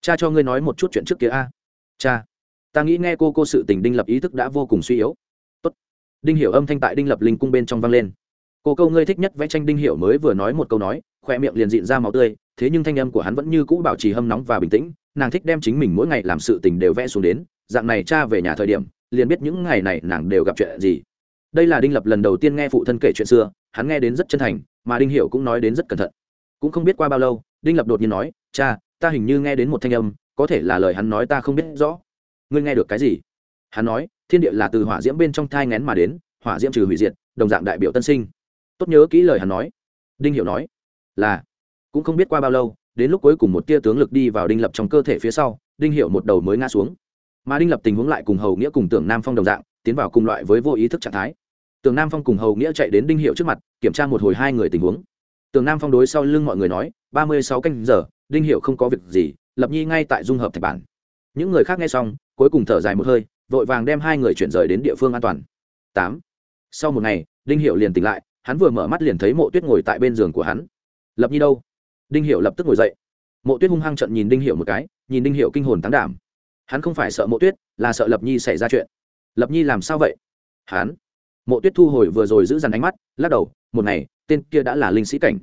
Cha cho ngươi nói một chút chuyện trước kia a. Cha, ta nghĩ nghe cô cô sự tình đinh lập ý thức đã vô cùng suy yếu. Tốt. đinh hiểu âm thanh tại đinh lập linh cung bên trong vang lên. Cô câu ngươi thích nhất vẽ tranh đinh hiểu mới vừa nói một câu nói khoe miệng liền dịn ra máu tươi, thế nhưng thanh âm của hắn vẫn như cũ bảo trì hâm nóng và bình tĩnh, nàng thích đem chính mình mỗi ngày làm sự tình đều vẽ xuống đến, dạng này cha về nhà thời điểm, liền biết những ngày này nàng đều gặp chuyện gì. Đây là đinh lập lần đầu tiên nghe phụ thân kể chuyện xưa, hắn nghe đến rất chân thành, mà đinh hiểu cũng nói đến rất cẩn thận. Cũng không biết qua bao lâu, đinh lập đột nhiên nói, cha, ta hình như nghe đến một thanh âm, có thể là lời hắn nói ta không biết rõ. Ngươi nghe được cái gì? Hắn nói, thiên địa là từ hỏa diễm bên trong thai ngén mà đến, hỏa diễm trừ hủy diệt, đồng dạng đại biểu tân sinh. Tốt nhớ kỹ lời hắn nói. Đinh hiểu nói là cũng không biết qua bao lâu, đến lúc cuối cùng một tia tướng lực đi vào đinh lập trong cơ thể phía sau, đinh hiệu một đầu mới ngã xuống. Mà đinh lập tình huống lại cùng hầu nghĩa cùng tưởng nam phong đồng dạng, tiến vào cùng loại với vô ý thức trạng thái. Tưởng nam phong cùng hầu nghĩa chạy đến đinh hiệu trước mặt, kiểm tra một hồi hai người tình huống. Tưởng nam phong đối sau lưng mọi người nói, ba mươi sáu canh giờ, đinh hiệu không có việc gì, lập nhi ngay tại dung hợp thạch bản. Những người khác nghe xong, cuối cùng thở dài một hơi, vội vàng đem hai người chuyển rời đến địa phương an toàn. Tám. Sau một ngày, đinh hiệu liền tỉnh lại, hắn vừa mở mắt liền thấy mộ tuyết ngồi tại bên giường của hắn lập nhi đâu? Đinh hiệu lập tức ngồi dậy. Mộ tuyết hung hăng trận nhìn đinh hiệu một cái, nhìn đinh hiệu kinh hồn tán đảm. Hắn không phải sợ mộ tuyết, là sợ lập nhi xảy ra chuyện. Lập nhi làm sao vậy? Hắn. Mộ tuyết thu hồi vừa rồi giữ dằn ánh mắt, lắc đầu, một ngày, tên kia đã là linh sĩ cảnh.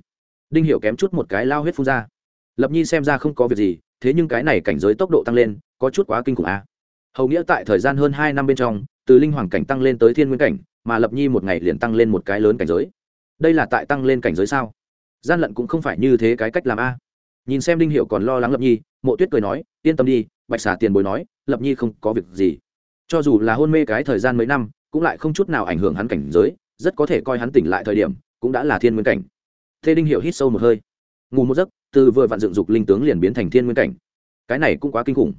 Đinh hiểu kém chút một cái lao huyết phun ra. Lập nhi xem ra không có việc gì, thế nhưng cái này cảnh giới tốc độ tăng lên, có chút quá kinh khủng a. Hầu nghĩa tại thời gian hơn hai năm bên trong, từ linh hoàng cảnh tăng lên tới thiên nguyên cảnh, mà lập nhi một ngày liền tăng lên một cái lớn cảnh giới. Đây là tại tăng lên cảnh giới sao? Gian lận cũng không phải như thế cái cách làm a. Nhìn xem đinh hiệu còn lo lắng lập nhi, mộ tuyết cười nói, yên tâm đi, bạch xả tiền bối nói, lập nhi không có việc gì. Cho dù là hôn mê cái thời gian mấy năm, cũng lại không chút nào ảnh hưởng hắn cảnh giới, rất có thể coi hắn tỉnh lại thời điểm, cũng đã là thiên nguyên cảnh. Thế đinh hiệu hít sâu một hơi. Ngủ một giấc, từ vừa vạn dựng dục linh tướng liền biến thành thiên nguyên cảnh. Cái này cũng quá kinh khủng.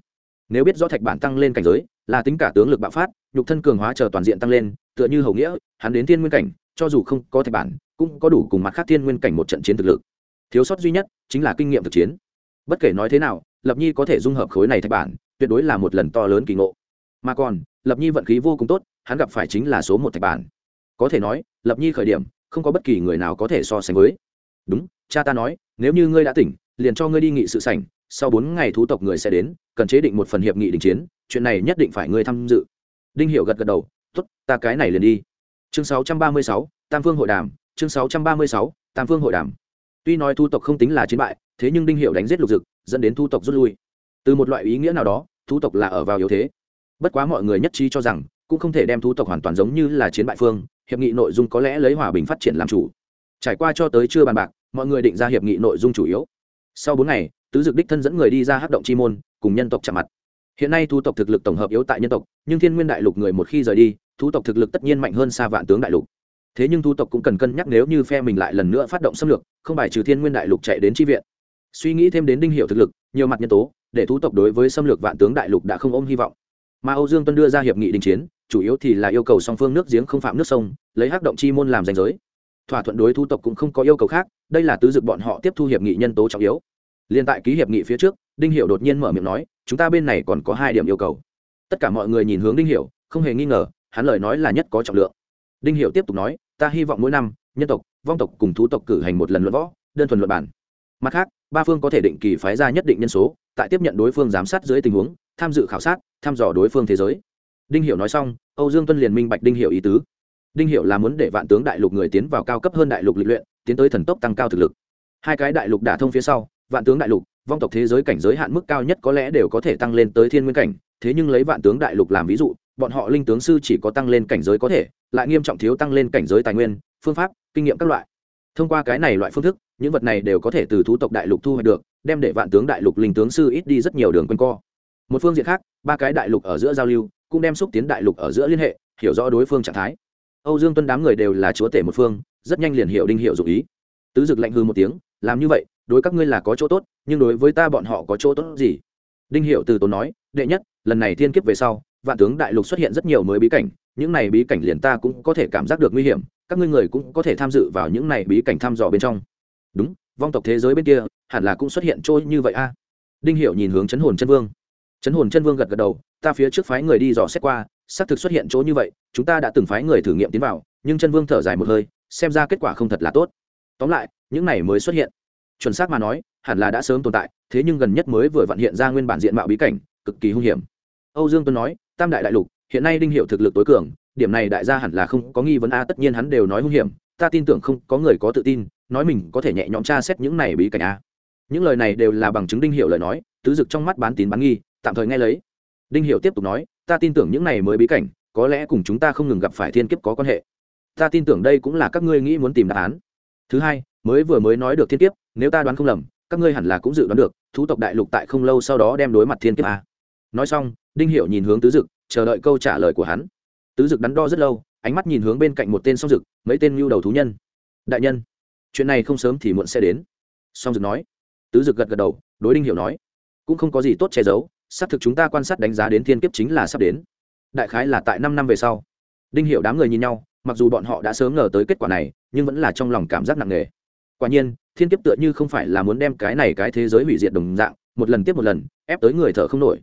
Nếu biết rõ thạch bản tăng lên cảnh giới, là tính cả tướng lực bạo phát, nhục thân cường hóa chờ toàn diện tăng lên, tựa như hầu nghĩa, hắn đến thiên nguyên cảnh cho dù không có thạch bản, cũng có đủ cùng mặt khác thiên nguyên cảnh một trận chiến thực lực. Thiếu sót duy nhất chính là kinh nghiệm thực chiến. Bất kể nói thế nào, lập nhi có thể dung hợp khối này thạch bản, tuyệt đối là một lần to lớn kỳ ngộ. Mà còn, lập nhi vận khí vô cùng tốt, hắn gặp phải chính là số một thạch bản. Có thể nói, lập nhi khởi điểm, không có bất kỳ người nào có thể so sánh với. Đúng, cha ta nói, nếu như ngươi đã tỉnh, liền cho ngươi đi nghị sự sảnh, sau bốn ngày thú tộc người sẽ đến, cần chế định một phần hiệp nghị đình chiến, chuyện này nhất định phải ngươi tham dự. Đinh hiểu gật gật đầu, tốt, ta cái này liền đi chương 636, tam phương hội đàm chương 636, tam phương hội đàm. Tuy nói thu tộc không tính là chiến bại thế nhưng đinh hiệu đánh giết lục dực dẫn đến thu tộc rút lui. Từ một loại ý nghĩa nào đó thu tộc là ở vào yếu thế. Bất quá mọi người nhất trí cho rằng cũng không thể đem thu tộc hoàn toàn giống như là chiến bại phương hiệp nghị nội dung có lẽ lấy hòa bình phát triển làm chủ. Trải qua cho tới chưa bàn bạc mọi người định ra hiệp nghị nội dung chủ yếu. Sau bốn ngày tứ dực đích thân dẫn người đi ra hát động chi môn cùng nhân tộc chạm mặt. Hiện nay thu tộc thực lực tổng hợp yếu tại nhân tộc nhưng thiên nguyên đại lục người một khi rời đi thu tộc thực lực tất nhiên mạnh hơn xa vạn tướng đại lục. Thế nhưng thu tộc cũng cần cân nhắc nếu như phe mình lại lần nữa phát động xâm lược, không bài trừ thiên nguyên đại lục chạy đến tri viện. Suy nghĩ thêm đến đinh hiệu thực lực, nhiều mặt nhân tố, để thu tộc đối với xâm lược vạn tướng đại lục đã không ôm hy vọng. Mà âu dương tuân đưa ra hiệp nghị đình chiến, chủ yếu thì là yêu cầu song phương nước giếng không phạm nước sông, lấy hắc động chi môn làm danh giới. Thỏa thuận đối thu tộc cũng không có yêu cầu khác, đây là tứ dực bọn họ tiếp thu hiệp nghị nhân tố trọng yếu. Liên tại ký hiệp nghị phía trước, đinh hiệu đột nhiên mở miệng nói, chúng ta bên này còn có hai điểm yêu cầu. Tất cả mọi người nhìn hướng đinh hiệu, không hề nghi ngờ hắn lời nói là nhất có trọng lượng. Đinh hiệu tiếp tục nói, ta hy vọng mỗi năm, nhân tộc, vong tộc cùng thú tộc cử hành một lần luận võ, đơn thuần luận bản mặt khác, ba phương có thể định kỳ phái ra nhất định nhân số, tại tiếp nhận đối phương giám sát dưới tình huống, tham dự khảo sát, thăm dò đối phương thế giới. Đinh hiệu nói xong, âu dương tuân liền minh bạch đinh hiệu ý tứ. Đinh hiệu là muốn để vạn tướng đại lục người tiến vào cao cấp hơn đại lục lịch luyện, tiến tới thần tốc tăng cao thực lực. Hai cái đại lục đả thông phía sau, vạn tướng đại lục, vong tộc thế giới cảnh giới hạn mức cao nhất có lẽ đều có thể tăng lên tới thiên nguyên cảnh, thế nhưng lấy vạn tướng đại lục làm ví dụ bọn họ linh tướng sư chỉ có tăng lên cảnh giới có thể, lại nghiêm trọng thiếu tăng lên cảnh giới tài nguyên, phương pháp, kinh nghiệm các loại. Thông qua cái này loại phương thức, những vật này đều có thể từ thú tộc đại lục thu hoạch được, đem để vạn tướng đại lục linh tướng sư ít đi rất nhiều đường quanh co. Một phương diện khác, ba cái đại lục ở giữa giao lưu, cũng đem xúc tiến đại lục ở giữa liên hệ, hiểu rõ đối phương trạng thái. Âu dương tuân đám người đều là chúa tể một phương, rất nhanh liền hiểu đinh hiệu dụ ý. Tứ dực lạnh hư một tiếng, làm như vậy, đối các ngươi là có chỗ tốt, nhưng đối với ta bọn họ có chỗ tốt gì? Đinh hiệu từ tốn nói, đệ nhất, lần này thiên kiếp về sau vạn tướng đại lục xuất hiện rất nhiều mới bí cảnh, những này bí cảnh liền ta cũng có thể cảm giác được nguy hiểm, các ngươi người cũng có thể tham dự vào những này bí cảnh thăm dò bên trong. Đúng, vong tộc thế giới bên kia, hẳn là cũng xuất hiện trôi như vậy a. Đinh Hiểu nhìn hướng chấn hồn chân vương. Chấn hồn chân vương gật gật đầu, ta phía trước phái người đi dò xét qua, xác thực xuất hiện chỗ như vậy, chúng ta đã từng phái người thử nghiệm tiến vào, nhưng chân vương thở dài một hơi, xem ra kết quả không thật là tốt. Tóm lại, những này mới xuất hiện. Chuẩn xác mà nói, hẳn là đã sớm tồn tại, thế nhưng gần nhất mới vừa vận hiện ra nguyên bản diện mạo bí cảnh, cực kỳ hung hiểm. Âu dương tuấn nói tam đại đại lục, hiện nay đinh hiệu thực lực tối cường, điểm này đại gia hẳn là không có nghi vấn a, tất nhiên hắn đều nói hung hiểm, ta tin tưởng không có người có tự tin, nói mình có thể nhẹ nhõm tra xét những này bí cảnh a. Những lời này đều là bằng chứng đinh hiệu lời nói, tứ dực trong mắt bán tín bán nghi, tạm thời nghe lấy. Đinh hiệu tiếp tục nói, ta tin tưởng những này mới bí cảnh, có lẽ cùng chúng ta không ngừng gặp phải thiên kiếp có quan hệ. Ta tin tưởng đây cũng là các ngươi nghĩ muốn tìm đáp án. Thứ hai, mới vừa mới nói được thiên kiếp, nếu ta đoán không lầm, các ngươi hẳn là cũng dự đoán được, thú tộc đại lục tại không lâu sau đó đem đối mặt thiên kiếp a. Nói xong đinh hiểu nhìn hướng tứ dực, chờ đợi câu trả lời của hắn. Tứ dực đắn đo rất lâu, ánh mắt nhìn hướng bên cạnh một tên song dực, mấy tên lưu đầu thú nhân. Đại nhân, chuyện này không sớm thì muộn sẽ đến. Song dực nói. Tứ dực gật gật đầu, đối đinh hiểu nói. Cũng không có gì tốt che giấu, xác thực chúng ta quan sát đánh giá đến thiên kiếp chính là sắp đến. Đại khái là tại năm năm về sau. Đinh hiểu đám người nhìn nhau, mặc dù bọn họ đã sớm ngờ tới kết quả này, nhưng vẫn là trong lòng cảm giác nặng nề. Quả nhiên, thiên kiếp tựa như không phải là muốn đem cái này cái thế giới hủy diệt đồng dạng, một lần tiếp một lần, ép tới người thở không nổi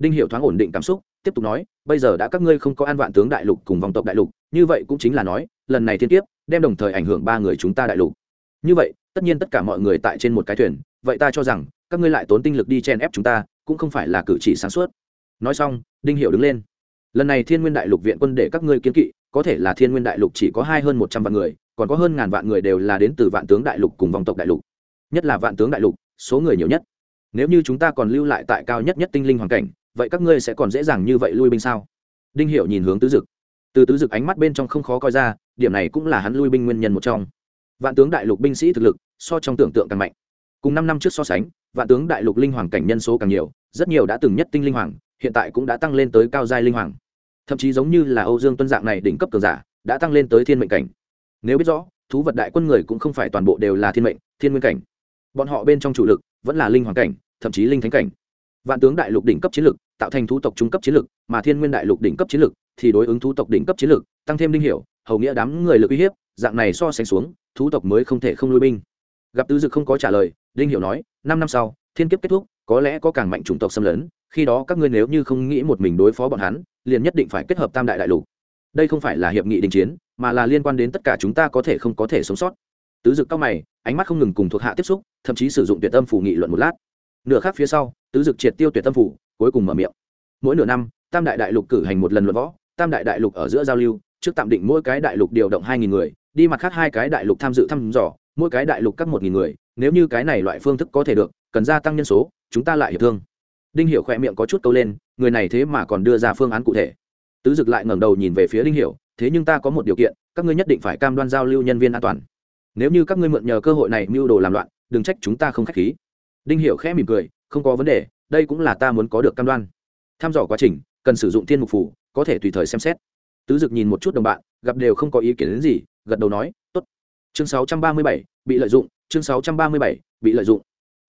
đinh hiệu thoáng ổn định cảm xúc, tiếp tục nói, bây giờ đã các ngươi không có an vạn tướng đại lục cùng vòng tộc đại lục, như vậy cũng chính là nói, lần này thiên kiếp đem đồng thời ảnh hưởng ba người chúng ta đại lục. Như vậy, tất nhiên tất cả mọi người tại trên một cái thuyền, vậy ta cho rằng, các ngươi lại tốn tinh lực đi chen ép chúng ta, cũng không phải là cử chỉ sáng suốt. Nói xong, đinh hiệu đứng lên. Lần này thiên nguyên đại lục viện quân để các ngươi kiến kỵ, có thể là thiên nguyên đại lục chỉ có hai hơn một trăm vạn người, còn có hơn ngàn vạn người đều là đến từ vạn tướng đại lục cùng vòng tộc đại lục. Nhất là vạn tướng đại lục, số người nhiều nhất. Nếu như chúng ta còn lưu lại tại cao nhất nhất tinh linh hoàn cảnh vậy các ngươi sẽ còn dễ dàng như vậy lui binh sao? Đinh hiệu nhìn hướng tứ dực. Từ tứ dực ánh mắt bên trong không khó coi ra, điểm này cũng là hắn lui binh nguyên nhân một trong. Vạn tướng đại lục binh sĩ thực lực, so trong tưởng tượng càng mạnh. Cùng năm năm trước so sánh, vạn tướng đại lục linh hoàng cảnh nhân số càng nhiều, rất nhiều đã từng nhất tinh linh hoàng, hiện tại cũng đã tăng lên tới cao giai linh hoàng. Thậm chí giống như là âu dương tuân dạng này đỉnh cấp cường giả, đã tăng lên tới thiên mệnh cảnh. Nếu biết rõ, thú vật đại quân người cũng không phải toàn bộ đều là thiên mệnh, thiên nguyên cảnh. Bọn họ bên trong chủ lực vẫn là linh hoàng cảnh, thậm chí linh thánh cảnh vạn tướng đại lục đỉnh cấp chiến lực, tạo thành thú tộc trung cấp chiến lực, mà thiên nguyên đại lục đỉnh cấp chiến lực thì đối ứng thú tộc đỉnh cấp chiến lực, tăng thêm linh hiểu, hầu nghĩa đám người lực uy hiếp, dạng này so sánh xuống, thú tộc mới không thể không lui binh. Gặp tứ dực không có trả lời linh hiểu nói, năm năm sau, thiên kiếp kết thúc, có lẽ có càng mạnh chủng tộc xâm lấn, khi đó các ngươi nếu như không nghĩ một mình đối phó bọn hắn, liền nhất định phải kết hợp tam đại đại lục. Đây không phải là hiệp nghị đình chiến, mà là liên quan đến tất cả chúng ta có thể không có thể sống sót. Tứ dực cao mày, ánh mắt không ngừng cùng thuộc hạ tiếp xúc, thậm chí sử dụng tuyệt tâm phủ nghị luận một lát nửa khác phía sau, tứ dực triệt tiêu tuyệt tâm phủ, cuối cùng mở miệng. Mỗi nửa năm, tam đại đại lục cử hành một lần luận võ, tam đại đại lục ở giữa giao lưu, trước tạm định mỗi cái đại lục điều động hai nghìn người, đi mặt khác hai cái đại lục tham dự thăm dò, mỗi cái đại lục các một nghìn người, nếu như cái này loại phương thức có thể được, cần gia tăng nhân số, chúng ta lại hiệp thương. Đinh hiểu khỏe miệng có chút câu lên, người này thế mà còn đưa ra phương án cụ thể. Tứ dực lại ngẩng đầu nhìn về phía đinh hiểu, thế nhưng ta có một điều kiện, các ngươi nhất định phải cam đoan giao lưu nhân viên an toàn. Nếu như các ngươi mượn nhờ cơ hội này mưu đồ làm loạn, đừng trách chúng ta không khách khí đinh hiểu khẽ mỉm cười không có vấn đề đây cũng là ta muốn có được cam đoan. Tham dò quá trình cần sử dụng thiên mục phủ có thể tùy thời xem xét. Tứ dực nhìn một chút đồng bạn gặp đều không có ý kiến đến gì gật đầu nói tốt. Chương 637, bị lợi dụng chương 637, bị lợi dụng.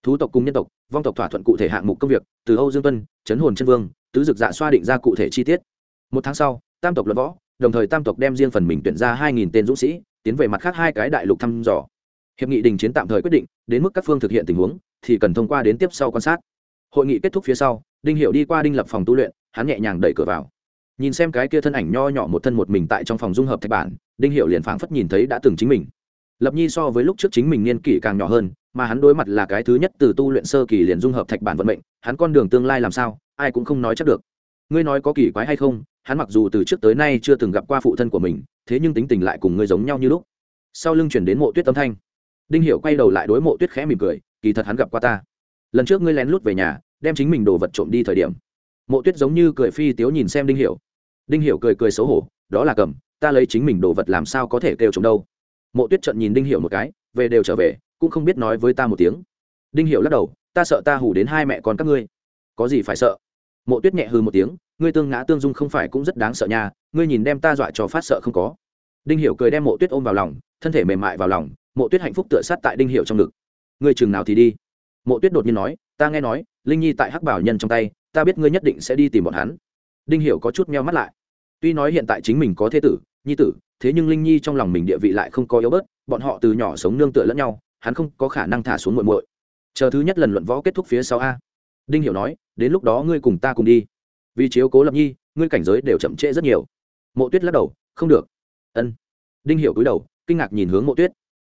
Thú tộc cùng nhân tộc vong tộc thỏa thuận cụ thể hạng mục công việc từ âu dương tuân chấn hồn chân vương tứ dực dạ xoa định ra cụ thể chi tiết. Một tháng sau tam tộc luận võ đồng thời tam tộc đem riêng phần mình tuyển ra hai nghìn tên dũng sĩ tiến về mặt khác hai cái đại lục thăm dò. Hiệp nghị đình chiến tạm thời quyết định đến mức các phương thực hiện tình huống thì cần thông qua đến tiếp sau quan sát. Hội nghị kết thúc phía sau, đinh hiệu đi qua đinh lập phòng tu luyện, hắn nhẹ nhàng đẩy cửa vào. Nhìn xem cái kia thân ảnh nho nhỏ một thân một mình tại trong phòng dung hợp thạch bản, đinh hiệu liền phảng phất nhìn thấy đã từng chính mình. Lập nhi so với lúc trước chính mình niên kỷ càng nhỏ hơn, mà hắn đối mặt là cái thứ nhất từ tu luyện sơ kỳ liền dung hợp thạch bản vận mệnh, hắn con đường tương lai làm sao, ai cũng không nói chắc được. Ngươi nói có kỳ quái hay không, hắn mặc dù từ trước tới nay chưa từng gặp qua phụ thân của mình, thế nhưng tính tình lại cùng ngươi giống nhau như lúc. Sau lưng chuyển đến mộ tuyết âm thanh. Đinh hiểu quay đầu lại đối mộ tuyết khẽ mỉm cười kỳ thật hắn gặp qua ta. Lần trước ngươi lén lút về nhà, đem chính mình đồ vật trộm đi thời điểm. Mộ tuyết giống như cười phi tiếu nhìn xem đinh hiểu. Đinh hiểu cười cười xấu hổ, đó là cầm, ta lấy chính mình đồ vật làm sao có thể kêu trộm đâu. Mộ tuyết trận nhìn đinh hiểu một cái, về đều trở về, cũng không biết nói với ta một tiếng. Đinh hiểu lắc đầu, ta sợ ta hủ đến hai mẹ con các ngươi. Có gì phải sợ? Mộ tuyết nhẹ hư một tiếng, ngươi tương ngã tương dung không phải cũng rất đáng sợ nha, ngươi nhìn đem ta dọa cho phát sợ không có. Đinh hiểu cười đem mộ tuyết ôm vào lòng, thân thể mềm mại vào lòng, mộ tuyết hạnh phúc tựa sát tại đinh hiểu trong ngực ngươi chừng nào thì đi. Mộ tuyết đột nhiên nói, ta nghe nói, linh nhi tại hắc bảo nhân trong tay, ta biết ngươi nhất định sẽ đi tìm bọn hắn. Đinh hiểu có chút meo mắt lại. Tuy nói hiện tại chính mình có thế tử, nhi tử, thế nhưng linh nhi trong lòng mình địa vị lại không có yếu bớt, bọn họ từ nhỏ sống nương tựa lẫn nhau, hắn không có khả năng thả xuống muội muội. Chờ thứ nhất lần luận võ kết thúc phía sau a. Đinh hiểu nói, đến lúc đó ngươi cùng ta cùng đi. Vì chiếu cố lập nhi, ngươi cảnh giới đều chậm trễ rất nhiều. Mộ tuyết lắc đầu, không được. Ân. Đinh hiểu cúi đầu, kinh ngạc nhìn hướng mộ tuyết.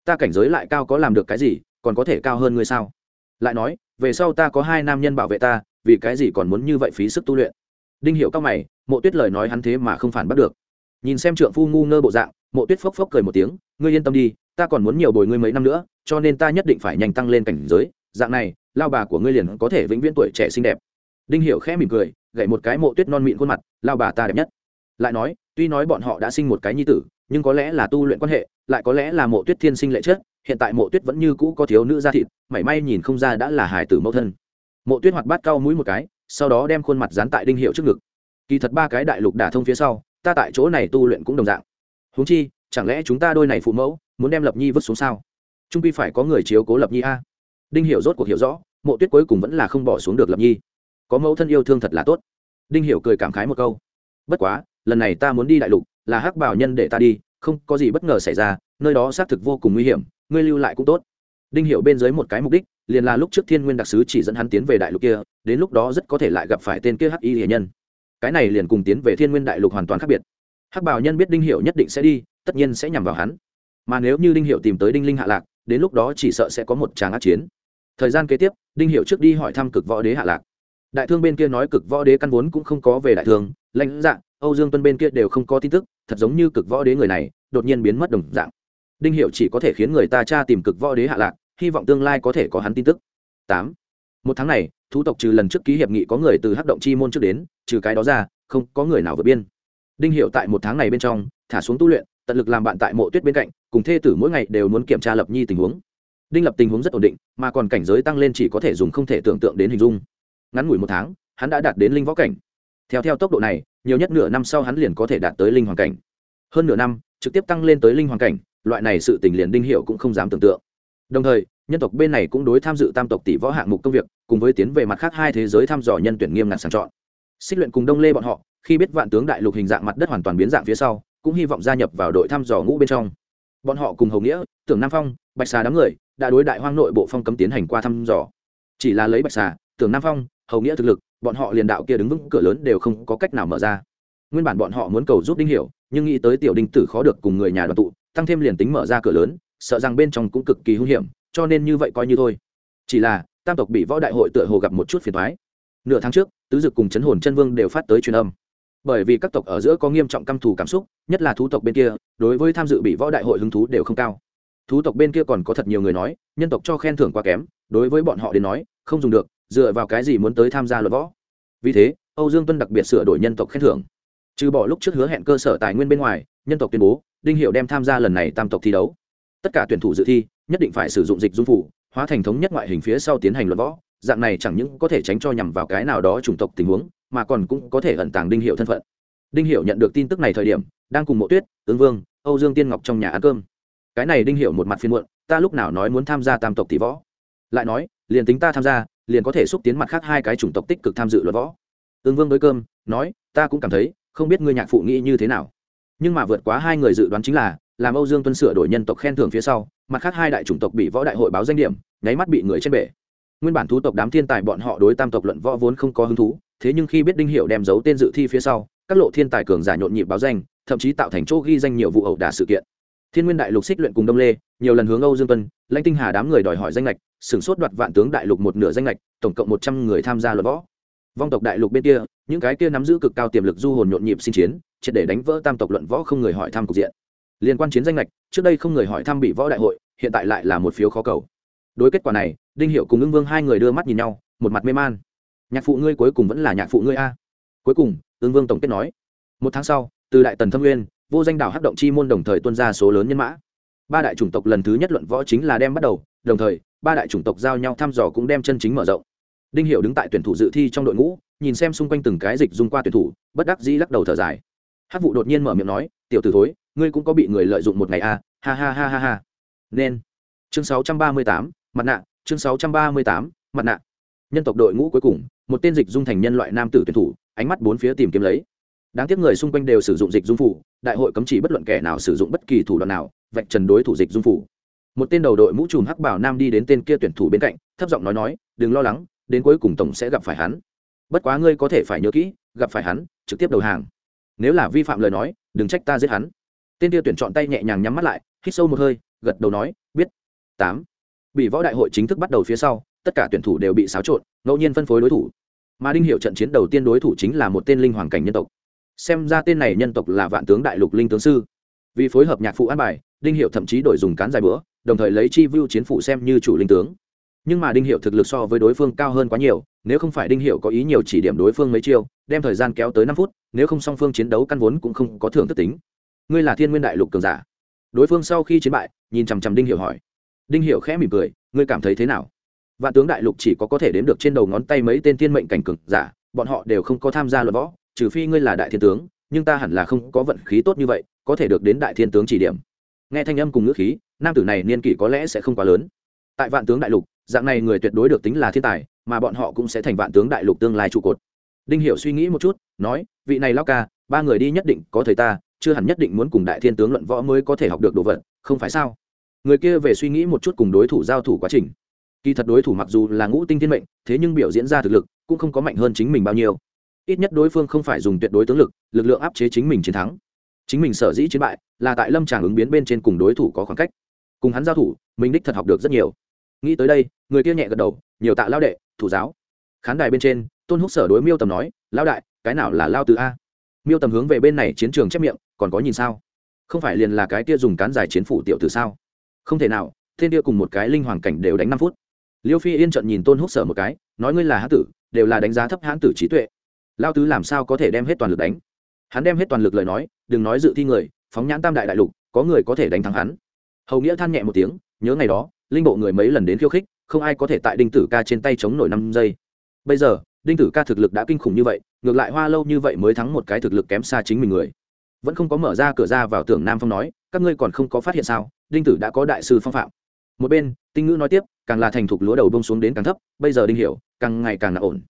Ta cảnh giới lại cao có làm được cái gì còn có thể cao hơn ngươi sao? Lại nói, về sau ta có hai nam nhân bảo vệ ta, vì cái gì còn muốn như vậy phí sức tu luyện? Đinh hiểu cao mày, mộ tuyết lời nói hắn thế mà không phản bắt được. Nhìn xem trượng phu ngu ngơ bộ dạng, mộ tuyết phốc phốc cười một tiếng, ngươi yên tâm đi, ta còn muốn nhiều bồi ngươi mấy năm nữa, cho nên ta nhất định phải nhanh tăng lên cảnh giới. Dạng này, lao bà của ngươi liền có thể vĩnh viễn tuổi trẻ xinh đẹp. Đinh hiểu khẽ mỉm cười gậy một cái mộ tuyết non mịn khuôn mặt, lao bà ta đẹp nhất. Lại nói, tuy nói bọn họ đã sinh một cái nhi tử, nhưng có lẽ là tu luyện quan hệ lại có lẽ là mộ tuyết thiên sinh lệ chết hiện tại mộ tuyết vẫn như cũ có thiếu nữ da thịt, mảy may nhìn không ra đã là hải tử mẫu thân. Mộ tuyết hoạt bát cau mũi một cái, sau đó đem khuôn mặt dán tại đinh hiệu trước ngực. Kỳ thật ba cái đại lục đả thông phía sau, ta tại chỗ này tu luyện cũng đồng dạng. Huống chi, chẳng lẽ chúng ta đôi này phụ mẫu muốn đem lập nhi vứt xuống sao? Trung pi phải có người chiếu cố lập nhi a. Đinh hiểu rốt cuộc hiểu rõ, mộ tuyết cuối cùng vẫn là không bỏ xuống được lập nhi. Có mẫu thân yêu thương thật là tốt. Đinh hiểu cười cảm khái một câu. Bất quá, lần này ta muốn đi đại lục, là hắc bảo nhân để ta đi không có gì bất ngờ xảy ra, nơi đó xác thực vô cùng nguy hiểm, ngươi lưu lại cũng tốt. Đinh hiểu bên dưới một cái mục đích, liền là lúc trước thiên nguyên đặc sứ chỉ dẫn hắn tiến về đại lục kia, đến lúc đó rất có thể lại gặp phải tên kia hắc y hiền nhân. Cái này liền cùng tiến về thiên nguyên đại lục hoàn toàn khác biệt. Hắc bảo nhân biết đinh hiểu nhất định sẽ đi, tất nhiên sẽ nhằm vào hắn. Mà nếu như đinh hiểu tìm tới đinh linh hạ lạc, đến lúc đó chỉ sợ sẽ có một tràng ác chiến. Thời gian kế tiếp, đinh hiểu trước đi hỏi thăm cực võ đế hạ lạc. Đại thương bên kia nói cực võ đế căn vốn cũng không có về đại thương, lãnh dạng âu dương tuân bên kia đều không có tin tức, thật giống như cực võ đế người này, đột nhiên biến mất đồng dạng. Đinh Hiểu chỉ có thể khiến người ta tra tìm cực võ đế hạ lạc, hy vọng tương lai có thể có hắn tin tức. Tám. Một tháng này, thú tộc trừ lần trước ký hiệp nghị có người từ hắc động chi môn trước đến, trừ cái đó ra, không có người nào vượt biên. Đinh Hiểu tại một tháng này bên trong, thả xuống tu luyện, tận lực làm bạn tại mộ tuyết bên cạnh, cùng thê tử mỗi ngày đều muốn kiểm tra lập nhi tình huống. Đinh lập tình huống rất ổn định, mà còn cảnh giới tăng lên chỉ có thể dùng không thể tưởng tượng đến hình dung. Ngắn ngủi một tháng, hắn đã đạt đến linh võ cảnh theo theo tốc độ này, nhiều nhất nửa năm sau hắn liền có thể đạt tới linh hoàng cảnh. Hơn nửa năm, trực tiếp tăng lên tới linh hoàng cảnh, loại này sự tình liền đinh hiệu cũng không dám tưởng tượng. Đồng thời, nhân tộc bên này cũng đối tham dự tam tộc tỷ võ hạng mục công việc, cùng với tiến về mặt khác hai thế giới thăm dò nhân tuyển nghiêm ngặt sàng chọn. Xích luyện cùng đông lê bọn họ, khi biết vạn tướng đại lục hình dạng mặt đất hoàn toàn biến dạng phía sau, cũng hy vọng gia nhập vào đội thăm dò ngũ bên trong. Bọn họ cùng hầu nghĩa, tưởng nam phong, bạch xà đám người, đã đối đại hoang nội bộ phong cấm tiến hành qua thăm dò. Chỉ là lấy bạch xà, tưởng nam phong, hầu nghĩa thực lực bọn họ liền đạo kia đứng vững cửa lớn đều không có cách nào mở ra. Nguyên bản bọn họ muốn cầu giúp đinh hiểu, nhưng nghĩ tới tiểu đinh tử khó được cùng người nhà đoàn tụ, tăng thêm liền tính mở ra cửa lớn, sợ rằng bên trong cũng cực kỳ hung hiểm, cho nên như vậy coi như thôi. Chỉ là, tam tộc bị võ đại hội tựa hồ gặp một chút phiền toái. Nửa tháng trước, tứ dực cùng chấn hồn chân vương đều phát tới truyền âm. Bởi vì các tộc ở giữa có nghiêm trọng căm thù cảm xúc, nhất là thú tộc bên kia, đối với tham dự bị võ đại hội hứng thú đều không cao. Thú tộc bên kia còn có thật nhiều người nói, nhân tộc cho khen thưởng quá kém, đối với bọn họ đến nói, không dùng được, dựa vào cái gì muốn tới tham gia luật võ? Vì thế, âu dương tuân đặc biệt sửa đổi nhân tộc khen thưởng. Trừ bỏ lúc trước hứa hẹn cơ sở tài nguyên bên ngoài, nhân tộc tuyên bố, đinh hiệu đem tham gia lần này tam tộc thi đấu. Tất cả tuyển thủ dự thi, nhất định phải sử dụng dịch dung phủ, hóa thành thống nhất ngoại hình phía sau tiến hành luận võ. Dạng này chẳng những có thể tránh cho nhằm vào cái nào đó chủng tộc tình huống, mà còn cũng có thể ẩn tàng đinh hiệu thân phận. Đinh hiệu nhận được tin tức này thời điểm, đang cùng mộ tuyết, Tướng vương, âu dương tiên ngọc trong nhà ăn cơm. Cái này đinh hiệu một mặt phiên muộn, ta lúc nào nói muốn tham gia tam tộc tỷ võ. Lại nói, liền tính ta tham gia liền có thể xúc tiến mặt khác hai cái chủng tộc tích cực tham dự luận võ. Ương vương với cơm, nói, ta cũng cảm thấy, không biết ngươi nhạc phụ nghĩ như thế nào. Nhưng mà vượt quá hai người dự đoán chính là, làm âu dương tuân sửa đổi nhân tộc khen thưởng phía sau, mặt khác hai đại chủng tộc bị võ đại hội báo danh điểm, nháy mắt bị người trên bể. Nguyên bản thú tộc đám thiên tài bọn họ đối tam tộc luận võ vốn không có hứng thú, thế nhưng khi biết đinh hiệu đem giấu tên dự thi phía sau, các lộ thiên tài cường giả nhộn nhịp báo danh, thậm chí tạo thành chỗ ghi danh nhiều vụ ẩu đả sự kiện thiên nguyên đại lục xích luyện cùng đông lê, nhiều lần hướng âu dương tuân, lãnh tinh hà đám người đòi hỏi danh lệch sửng sốt đoạt vạn tướng đại lục một nửa danh lệch tổng cộng một trăm người tham gia luận võ. Vong tộc đại lục bên kia, những cái kia nắm giữ cực cao tiềm lực du hồn nhộn nhịp xin chiến, triệt để đánh vỡ tam tộc luận võ không người hỏi thăm cục diện. Liên quan chiến danh lệch trước đây không người hỏi thăm bị võ đại hội, hiện tại lại là một phiếu khó cầu. Đối kết quả này, đinh hiệu cùng ưng vương hai người đưa mắt nhìn nhau, một mặt mê man. Nhạc phụ ngươi cuối cùng vẫn là nhạc phụ ngươi a. Cuối cùng, ưng vương tổng kết nói, một tháng sau, từ đại tần thâm nguyên vô danh đảo hắc động chi môn đồng thời tuân ra số lớn nhân mã. Ba đại chủng tộc lần thứ nhất luận võ chính là đem bắt đầu đồng thời ba đại chủng tộc giao nhau thăm dò cũng đem chân chính mở rộng. Đinh Hiểu đứng tại tuyển thủ dự thi trong đội ngũ nhìn xem xung quanh từng cái dịch dung qua tuyển thủ bất đắc dĩ lắc đầu thở dài. Hát vụ đột nhiên mở miệng nói tiểu tử thối ngươi cũng có bị người lợi dụng một ngày à, ha ha ha ha ha. Nên. Chương 638, mặt nạ chương 638, mặt nạ. Nhân tộc đội ngũ cuối cùng một tên dịch dung thành nhân loại nam tử tuyển thủ ánh mắt bốn phía tìm kiếm lấy đáng tiếc người xung quanh đều sử dụng dịch dung phủ, đại hội cấm chỉ bất luận kẻ nào sử dụng bất kỳ thủ đoạn nào, vạch trần đối thủ dịch dung phủ. Một tên đầu đội mũ trùm hắc bảo nam đi đến tên kia tuyển thủ bên cạnh, thấp giọng nói nói, đừng lo lắng, đến cuối cùng tổng sẽ gặp phải hắn. Bất quá ngươi có thể phải nhớ kỹ, gặp phải hắn, trực tiếp đầu hàng. Nếu là vi phạm lời nói, đừng trách ta giết hắn. Tên kia tuyển chọn tay nhẹ nhàng nhắm mắt lại, hít sâu một hơi, gật đầu nói, biết. Tám. Bị võ đại hội chính thức bắt đầu phía sau, tất cả tuyển thủ đều bị xáo trộn, ngẫu nhiên phân phối đối thủ. Mà đinh hiệu trận chiến đầu tiên đối thủ chính là một tên linh hoàng cảnh nhân tộc xem ra tên này nhân tộc là vạn tướng đại lục linh tướng sư. Vì phối hợp nhạc phụ an bài, đinh hiệu thậm chí đổi dùng cán dài bữa, đồng thời lấy chi vưu chiến phụ xem như chủ linh tướng. Nhưng mà đinh hiệu thực lực so với đối phương cao hơn quá nhiều, nếu không phải đinh hiệu có ý nhiều chỉ điểm đối phương mấy chiêu, đem thời gian kéo tới năm phút, nếu không song phương chiến đấu căn vốn cũng không có thưởng thức tính. Ngươi là thiên nguyên đại lục cường giả. Đối phương sau khi chiến bại, nhìn chằm chằm đinh hiệu hỏi. Đinh hiệu khẽ mỉm cười, ngươi cảm thấy thế nào? Vạn tướng đại lục chỉ có có thể đếm được trên đầu ngón tay mấy tên thiên mệnh cảnh cường giả, bọn họ đều không có tham gia luận võ trừ phi ngươi là đại thiên tướng, nhưng ta hẳn là không có vận khí tốt như vậy, có thể được đến đại thiên tướng chỉ điểm. Nghe thanh âm cùng ngữ khí, nam tử này niên kỷ có lẽ sẽ không quá lớn. Tại vạn tướng đại lục, dạng này người tuyệt đối được tính là thiên tài, mà bọn họ cũng sẽ thành vạn tướng đại lục tương lai trụ cột. Đinh hiểu suy nghĩ một chút, nói, vị này lao ca, ba người đi nhất định có thời ta, chưa hẳn nhất định muốn cùng đại thiên tướng luận võ mới có thể học được đồ vật, không phải sao? Người kia về suy nghĩ một chút cùng đối thủ giao thủ quá trình. Kỳ thật đối thủ mặc dù là ngũ tinh thiên mệnh, thế nhưng biểu diễn ra thực lực, cũng không có mạnh hơn chính mình bao nhiêu ít nhất đối phương không phải dùng tuyệt đối tướng lực lực lượng áp chế chính mình chiến thắng. Chính mình sở dĩ chiến bại là tại lâm tràng ứng biến bên trên cùng đối thủ có khoảng cách. Cùng hắn giao thủ, mình đích thật học được rất nhiều. Nghĩ tới đây, người kia nhẹ gật đầu, nhiều tạ lao đệ, thủ giáo. Khán đài bên trên, tôn húc sở đối miêu tầm nói lao đại, cái nào là lao từ a? Miêu tầm hướng về bên này chiến trường chép miệng, còn có nhìn sao? Không phải liền là cái kia dùng cán dài chiến phủ tiểu từ sao? Không thể nào, thiên kia cùng một cái linh hoàng cảnh đều đánh năm phút. Liêu phi yên trận nhìn tôn húc sở một cái, nói, ngươi là hãn tử, đều là đánh giá thấp hán tử trí tuệ lao tứ làm sao có thể đem hết toàn lực đánh? Hắn đem hết toàn lực lời nói, đừng nói dự thi người, phóng nhãn tam đại đại lục, có người có thể đánh thắng hắn. Hầu nghĩa than nhẹ một tiếng, nhớ ngày đó, linh bộ người mấy lần đến khiêu khích, không ai có thể tại đinh tử ca trên tay chống nổi năm giây. Bây giờ, đinh tử ca thực lực đã kinh khủng như vậy, ngược lại hoa lâu như vậy mới thắng một cái thực lực kém xa chính mình người. Vẫn không có mở ra cửa ra vào tưởng nam phong nói, các ngươi còn không có phát hiện sao, đinh tử đã có đại sư phong phạm. Một bên, tinh ngữ nói tiếp, càng là thành thục lúa đầu bông xuống đến càng thấp, bây giờ đinh hiểu, càng ngày càng là ổn.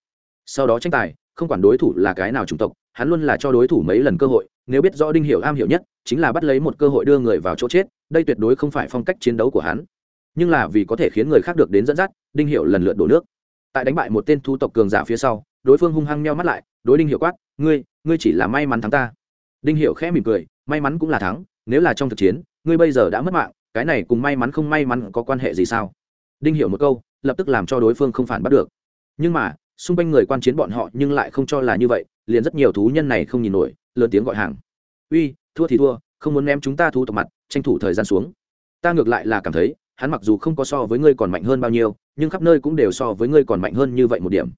Sau đó tranh tài không quản đối thủ là cái nào chủng tộc, hắn luôn là cho đối thủ mấy lần cơ hội, nếu biết rõ đinh hiểu am hiểu nhất, chính là bắt lấy một cơ hội đưa người vào chỗ chết, đây tuyệt đối không phải phong cách chiến đấu của hắn. Nhưng là vì có thể khiến người khác được đến dẫn dắt, đinh hiểu lần lượt đổ nước. Tại đánh bại một tên thu tộc cường giả phía sau, đối phương hung hăng meo mắt lại, đối đinh hiểu quát, ngươi ngươi chỉ là may mắn thắng ta. Đinh hiểu khẽ mỉm cười, may mắn cũng là thắng, nếu là trong thực chiến, ngươi bây giờ đã mất mạng, cái này cùng may mắn không may mắn có quan hệ gì sao? Đinh hiểu một câu, lập tức làm cho đối phương không phản bắt được. Nhưng mà xung quanh người quan chiến bọn họ nhưng lại không cho là như vậy, liền rất nhiều thú nhân này không nhìn nổi, lớn tiếng gọi hàng. Uy, thua thì thua, không muốn ném chúng ta thú tộc mặt, tranh thủ thời gian xuống. Ta ngược lại là cảm thấy, hắn mặc dù không có so với ngươi còn mạnh hơn bao nhiêu, nhưng khắp nơi cũng đều so với ngươi còn mạnh hơn như vậy một điểm.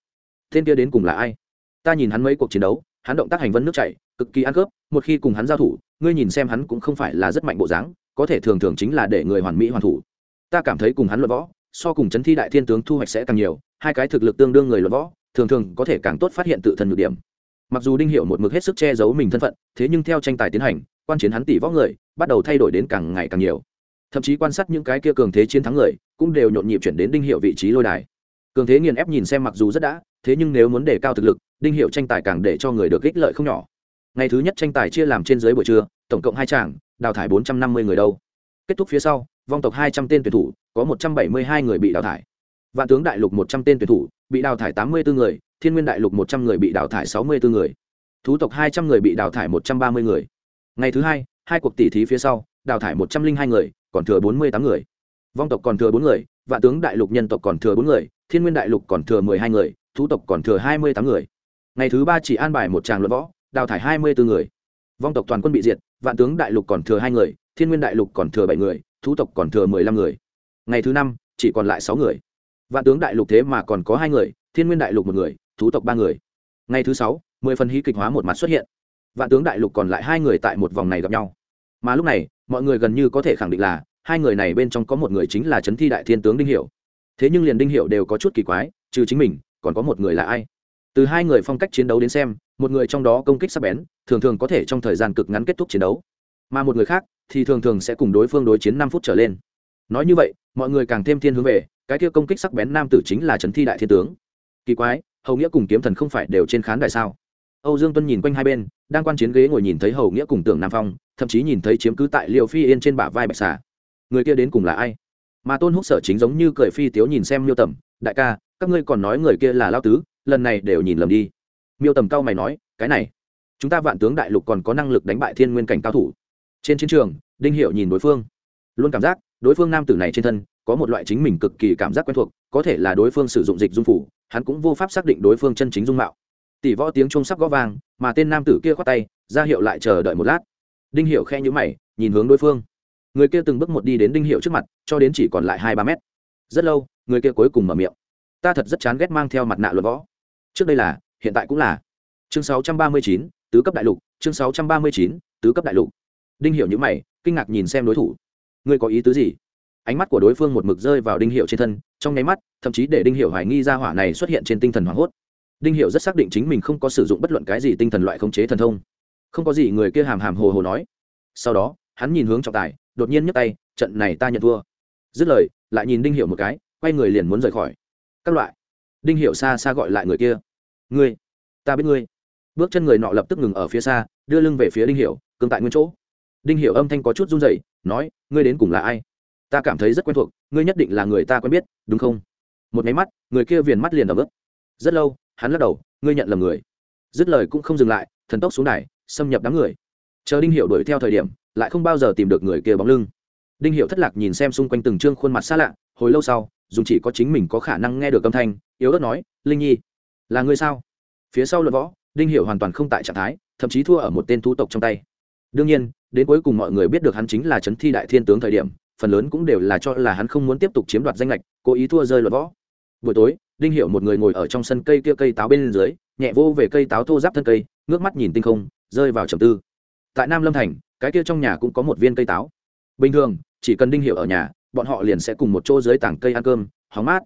Tên kia đến cùng là ai? Ta nhìn hắn mấy cuộc chiến đấu, hắn động tác hành vân nước chảy, cực kỳ ăn cướp một khi cùng hắn giao thủ, ngươi nhìn xem hắn cũng không phải là rất mạnh bộ dáng, có thể thường thường chính là để người hoàn mỹ hoàn thủ. Ta cảm thấy cùng hắn luận võ so cùng chấn thi đại thiên tướng thu hoạch sẽ càng nhiều, hai cái thực lực tương đương người luận võ, thường thường có thể càng tốt phát hiện tự thân nhược điểm. Mặc dù đinh hiệu một mực hết sức che giấu mình thân phận, thế nhưng theo tranh tài tiến hành, quan chiến hắn tỷ võ người, bắt đầu thay đổi đến càng ngày càng nhiều. Thậm chí quan sát những cái kia cường thế chiến thắng người, cũng đều nhộn nhịp chuyển đến đinh hiệu vị trí lôi đài. Cường thế nghiền ép nhìn xem mặc dù rất đã, thế nhưng nếu muốn đề cao thực lực, đinh hiệu tranh tài càng để cho người được ích lợi không nhỏ. Ngày thứ nhất tranh tài chia làm trên dưới buổi trưa, tổng cộng hai tràng, đào thải bốn trăm năm mươi người đâu kết thúc phía sau, vong tộc hai trăm tên tuyển thủ, có một trăm bảy mươi hai người bị đào thải. Vạn tướng đại lục một trăm tên tuyển thủ, bị đào thải tám mươi bốn người, thiên nguyên đại lục một trăm người bị đào thải sáu mươi bốn người. Thú tộc hai trăm người bị đào thải một trăm ba mươi người. Ngày thứ hai hai cuộc tỷ thí phía sau, đào thải một trăm linh hai người, còn thừa bốn mươi tám người. Vong tộc còn thừa bốn người, vạn tướng đại lục nhân tộc còn thừa bốn người, thiên nguyên đại lục còn thừa mười hai người, thú tộc còn thừa hai mươi tám người. Ngày thứ ba chỉ an bài một tràng luận võ, đào thải hai mươi bốn người. Vong tộc toàn quân bị diệt, vạn tướng đại lục còn thừa hai người thiên nguyên đại lục còn thừa bảy người, thú tộc còn thừa mười lăm người. Ngày thứ năm, chỉ còn lại sáu người. Vạn tướng đại lục thế mà còn có hai người, thiên nguyên đại lục một người, thú tộc ba người. Ngày thứ sáu, mười phần hí kịch hóa một mặt xuất hiện. Vạn tướng đại lục còn lại hai người tại một vòng này gặp nhau. Mà lúc này, mọi người gần như có thể khẳng định là, hai người này bên trong có một người chính là trấn thi đại thiên tướng đinh hiểu. Thế nhưng liền đinh hiểu đều có chút kỳ quái, trừ chính mình, còn có một người là ai? Từ hai người phong cách chiến đấu đến xem, một người trong đó công kích sắc bén, thường thường có thể trong thời gian cực ngắn kết thúc chiến đấu. Mà một người khác thì thường thường sẽ cùng đối phương đối chiến năm phút trở lên. Nói như vậy, mọi người càng thêm thiên hướng về, cái kia công kích sắc bén nam tử chính là trấn thi đại thiên tướng. Kỳ quái, hầu nghĩa cùng kiếm thần không phải đều trên khán đài sao? Âu dương tuân nhìn quanh hai bên, đang quan chiến ghế ngồi nhìn thấy hầu nghĩa cùng tưởng nam phong, thậm chí nhìn thấy chiếm cứ tại liệu phi yên trên bả vai bạch xà. Người kia đến cùng là ai? Mà tôn húc sở chính giống như cười phi tiếu nhìn xem miêu tầm, đại ca, các ngươi còn nói người kia là lao tứ, lần này đều nhìn lầm đi. Miêu tầm cao mày nói, cái này, chúng ta vạn tướng đại lục còn có năng lực đánh bại thiên nguyên cảnh cao thủ trên chiến trường đinh hiệu nhìn đối phương luôn cảm giác đối phương nam tử này trên thân có một loại chính mình cực kỳ cảm giác quen thuộc có thể là đối phương sử dụng dịch dung phủ hắn cũng vô pháp xác định đối phương chân chính dung mạo. Tỷ võ tiếng trung sắp gó vang mà tên nam tử kia khoát tay ra hiệu lại chờ đợi một lát. Đinh hiệu khe nhữ mày nhìn hướng đối phương. Người kia từng bước một đi đến đinh hiệu trước mặt cho đến chỉ còn lại hai ba mét. Rất lâu người kia cuối cùng mở miệng. Ta thật rất chán ghét mang theo mặt nạ luật võ. Trước đây là hiện tại cũng là. Chương 639, tứ cấp đại lục chương 639, tứ cấp đại lục đinh hiệu nhữ mày, kinh ngạc nhìn xem đối thủ. Ngươi có ý tứ gì? Ánh mắt của đối phương một mực rơi vào đinh hiệu trên thân, trong nháy mắt, thậm chí để đinh hiệu hoài nghi ra hỏa này xuất hiện trên tinh thần hoảng hốt. Đinh hiệu rất xác định chính mình không có sử dụng bất luận cái gì tinh thần loại khống chế thần thông. Không có gì người kia hàm hàm hồ hồ nói. Sau đó, hắn nhìn hướng trọng tài, đột nhiên nhấc tay, trận này ta nhận thua. Dứt lời, lại nhìn đinh hiệu một cái, quay người liền muốn rời khỏi. Các loại. Đinh hiệu xa xa gọi lại người kia. Ngươi, ta biết ngươi. Bước chân người nọ lập tức ngừng ở phía xa, đưa lưng về phía đinh hiệu cương tại nguyên chỗ đinh Hiểu âm thanh có chút run rẩy, nói, ngươi đến cùng là ai? Ta cảm thấy rất quen thuộc, ngươi nhất định là người ta quen biết, đúng không? Một máy mắt, người kia viền mắt liền ẩm ướt. Rất lâu, hắn lắc đầu, ngươi nhận lầm người. Dứt lời cũng không dừng lại, thần tốc xuống đài, xâm nhập đám người. Chờ đinh hiệu đuổi theo thời điểm, lại không bao giờ tìm được người kia bóng lưng. Đinh hiệu thất lạc nhìn xem xung quanh từng trương khuôn mặt xa lạ, hồi lâu sau dùng chỉ có chính mình có khả năng nghe được âm thanh, yếu ớt nói, linh nhi, là ngươi sao? Phía sau luận võ, đinh hiệu hoàn toàn không tại trạng thái, thậm chí thua ở một tên thú tộc trong tay. Đương nhiên đến cuối cùng mọi người biết được hắn chính là trấn thi đại thiên tướng thời điểm, phần lớn cũng đều là cho là hắn không muốn tiếp tục chiếm đoạt danh lệch, cố ý thua rơi luật võ. Buổi tối, đinh hiệu một người ngồi ở trong sân cây kia cây táo bên dưới, nhẹ vô về cây táo thô giáp thân cây, ngước mắt nhìn tinh không, rơi vào trầm tư. Tại nam lâm thành, cái kia trong nhà cũng có một viên cây táo. Bình thường, chỉ cần đinh hiệu ở nhà, bọn họ liền sẽ cùng một chỗ dưới tảng cây ăn cơm, hóng mát.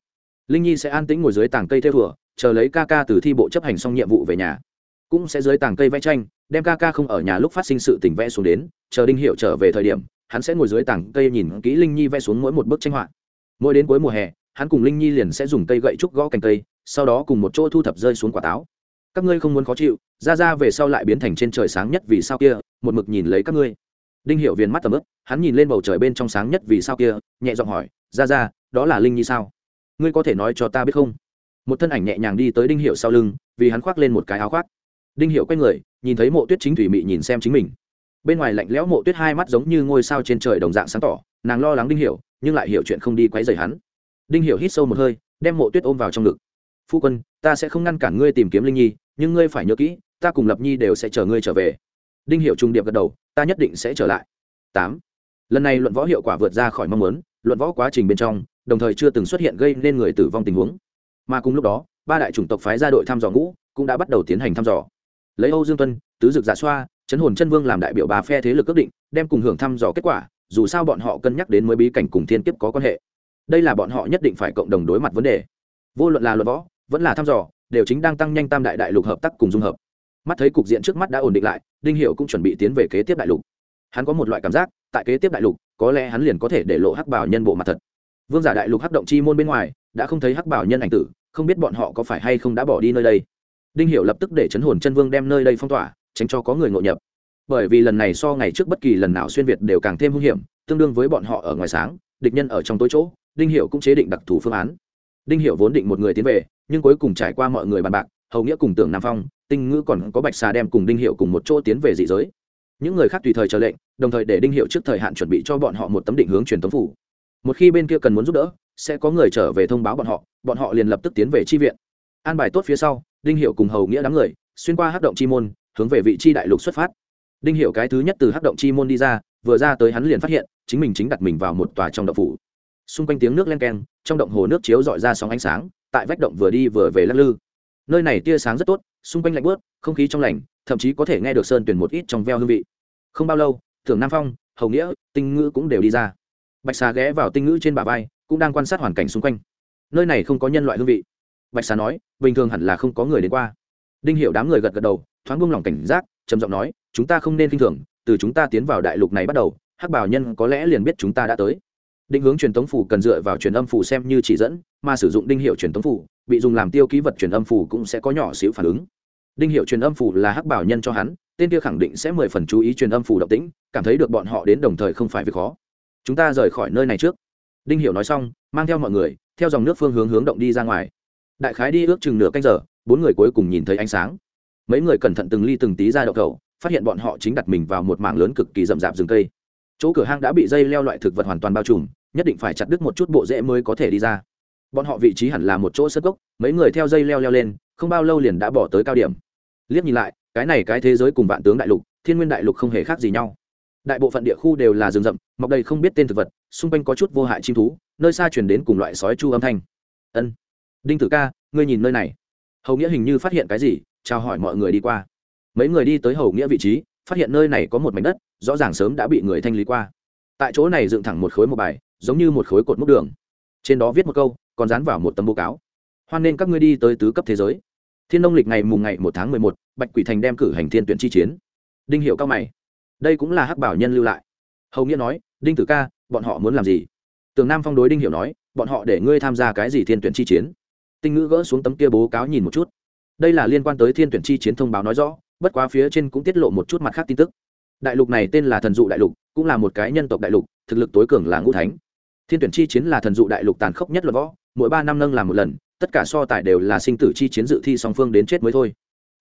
Linh nhi sẽ an tĩnh ngồi dưới tảng cây theo thùa chờ lấy ca ca từ thi bộ chấp hành xong nhiệm vụ về nhà cũng sẽ dưới tảng cây vẽ tranh, đem ca ca không ở nhà lúc phát sinh sự tình vẽ xuống đến, chờ đinh hiệu trở về thời điểm, hắn sẽ ngồi dưới tảng cây nhìn kỹ linh nhi vẽ xuống mỗi một bức tranh họa. Mỗi đến cuối mùa hè, hắn cùng linh nhi liền sẽ dùng cây gậy trúc gõ cành cây, sau đó cùng một chỗ thu thập rơi xuống quả táo. Các ngươi không muốn khó chịu, ra ra về sau lại biến thành trên trời sáng nhất vì sao kia, một mực nhìn lấy các ngươi. Đinh hiệu viền mắt tầm ướp, hắn nhìn lên bầu trời bên trong sáng nhất vì sao kia, nhẹ giọng hỏi, ra ra, đó là linh nhi sao? Ngươi có thể nói cho ta biết không? Một thân ảnh nhẹ nhàng đi tới đinh hiệu sau lưng, vì hắn khoác lên một cái áo khoác đinh hiệu quay người, nhìn thấy mộ tuyết chính thủy mị nhìn xem chính mình. Bên ngoài lạnh lẽo mộ tuyết hai mắt giống như ngôi sao trên trời đồng dạng sáng tỏ, nàng lo lắng đinh hiểu nhưng lại hiểu chuyện không đi quấy rầy hắn. Đinh hiểu hít sâu một hơi, đem mộ tuyết ôm vào trong ngực. Phu quân, ta sẽ không ngăn cản ngươi tìm kiếm linh nhi, nhưng ngươi phải nhớ kỹ, ta cùng lập nhi đều sẽ chờ ngươi trở về. Đinh hiểu trung điệp gật đầu, ta nhất định sẽ trở lại. Tám. Lần này luận võ hiệu quả vượt ra khỏi mong muốn, luận võ quá trình bên trong, đồng thời chưa từng xuất hiện gây nên người tử vong tình huống. Mà cùng lúc đó, ba đại chủng tộc phái ra đội thăm dò ngũ cũng đã bắt đầu tiến hành thăm dò lấy âu dương tuân, tứ dực giả xoa, chấn hồn chân vương làm đại biểu bà phe thế lực ước định, đem cùng hưởng thăm dò kết quả, dù sao bọn họ cân nhắc đến mới bí cảnh cùng thiên kiếp có quan hệ. Đây là bọn họ nhất định phải cộng đồng đối mặt vấn đề. Vô luận là luận võ, vẫn là thăm dò, đều chính đang tăng nhanh tam đại đại lục hợp tác cùng dung hợp. Mắt thấy cục diện trước mắt đã ổn định lại, đinh hiệu cũng chuẩn bị tiến về kế tiếp đại lục. Hắn có một loại cảm giác, tại kế tiếp đại lục, có lẽ hắn liền có thể để lộ hắc bảo nhân bộ mặt thật. Vương giả đại lục hắc động chi môn bên ngoài, đã không thấy hắc bảo nhân ảnh tử, không biết bọn họ có phải hay không đã bỏ đi nơi đây đinh hiệu lập tức để chấn hồn chân vương đem nơi đây phong tỏa, tránh cho có người ngộ nhập. Bởi vì lần này so ngày trước bất kỳ lần nào xuyên việt đều càng thêm hung hiểm, tương đương với bọn họ ở ngoài sáng, địch nhân ở trong tối chỗ, đinh hiệu cũng chế định đặc thù phương án. Đinh hiệu vốn định một người tiến về, nhưng cuối cùng trải qua mọi người bàn bạc, hầu nghĩa cùng tưởng nam phong, tinh ngữ còn có bạch xà đem cùng đinh hiệu cùng một chỗ tiến về dị giới. Những người khác tùy thời chờ lệnh, đồng thời để đinh hiệu trước thời hạn chuẩn bị cho bọn họ một tấm định hướng truyền tống phủ. Một khi bên kia cần muốn giúp đỡ, sẽ có người trở về thông báo bọn họ bọn họ liền lập tức tiến về tri viện. An bài tốt phía sau đinh hiệu cùng hầu nghĩa đám người, xuyên qua hát động chi môn, hướng về vị trí đại lục xuất phát. Đinh hiệu cái thứ nhất từ hát động chi môn đi ra, vừa ra tới hắn liền phát hiện, chính mình chính đặt mình vào một tòa trong động phủ. Xung quanh tiếng nước len keng, trong động hồ nước chiếu dọi ra sóng ánh sáng, tại vách động vừa đi vừa về lắc lư. Nơi này tia sáng rất tốt, xung quanh lạnh bớt không khí trong lành, thậm chí có thể nghe được sơn tuyển một ít trong veo hương vị. Không bao lâu tưởng nam phong, hầu nghĩa, tinh ngữ cũng đều đi ra. Bạch xà ghé vào tinh ngữ trên bả vai, cũng đang quan sát hoàn cảnh xung quanh. Nơi này không có nhân loại hương vị bạch xà nói, bình thường hẳn là không có người đến qua. Đinh hiểu đám người gật gật đầu, thoáng buông lòng cảnh giác, trầm giọng nói, chúng ta không nên kinh thường, từ chúng ta tiến vào đại lục này bắt đầu, hắc bảo nhân có lẽ liền biết chúng ta đã tới. Định hướng truyền tống phủ cần dựa vào truyền âm phủ xem như chỉ dẫn, mà sử dụng đinh hiệu truyền tống phủ, bị dùng làm tiêu ký vật truyền âm phủ cũng sẽ có nhỏ xíu phản ứng. Đinh hiệu truyền âm phủ là hắc bảo nhân cho hắn, tên kia khẳng định sẽ mười phần chú ý truyền âm phủ động tĩnh, cảm thấy được bọn họ đến đồng thời không phải việc khó. Chúng ta rời khỏi nơi này trước. Đinh hiệu nói xong, mang theo mọi người, theo dòng nước phương hướng hướng động đi ra ngoài đại khái đi ước chừng nửa canh giờ, bốn người cuối cùng nhìn thấy ánh sáng. Mấy người cẩn thận từng ly từng tí ra đậu cầu, phát hiện bọn họ chính đặt mình vào một mảng lớn cực kỳ rậm rạp rừng cây. Chỗ cửa hang đã bị dây leo loại thực vật hoàn toàn bao trùm, nhất định phải chặt đứt một chút bộ rễ mới có thể đi ra. Bọn họ vị trí hẳn là một chỗ sơ gốc mấy người theo dây leo leo lên, không bao lâu liền đã bỏ tới cao điểm. Liếc nhìn lại, cái này cái thế giới cùng vạn tướng đại lục, thiên nguyên đại lục không hề khác gì nhau. Đại bộ phận địa khu đều là rừng rậm, mọc đầy không biết tên thực vật, xung quanh có chút vô hại chim thú, nơi xa chuyển đến cùng loại sói chu âm thanh. Ân đinh tử ca, ngươi nhìn nơi này. Hầu nghĩa hình như phát hiện cái gì, chào hỏi mọi người đi qua. Mấy người đi tới hầu nghĩa vị trí, phát hiện nơi này có một mảnh đất, rõ ràng sớm đã bị người thanh lý qua. Tại chỗ này dựng thẳng một khối một bài, giống như một khối cột mốc đường. Trên đó viết một câu, còn dán vào một tấm bố cáo. Hoan nên các ngươi đi tới tứ cấp thế giới. Thiên nông lịch ngày mùng ngày một tháng mười một, bạch quỷ thành đem cử hành thiên tuyển chi chiến. Đinh hiệu cao mày. Đây cũng là hắc bảo nhân lưu lại. Hầu nghĩa nói, đinh tử ca, bọn họ muốn làm gì? Tường nam phong đối đinh hiệu nói, bọn họ để ngươi tham gia cái gì thiên tuyển chi chiến? Tinh ngữ gỡ xuống tấm kia bố cáo nhìn một chút. Đây là liên quan tới thiên tuyển chi chiến thông báo nói rõ, bất quá phía trên cũng tiết lộ một chút mặt khác tin tức. Đại lục này tên là thần dụ đại lục, cũng là một cái nhân tộc đại lục, thực lực tối cường là ngũ thánh. Thiên tuyển chi chiến là thần dụ đại lục tàn khốc nhất luật võ, mỗi ba năm nâng làm một lần, tất cả so tài đều là sinh tử chi chiến dự thi song phương đến chết mới thôi.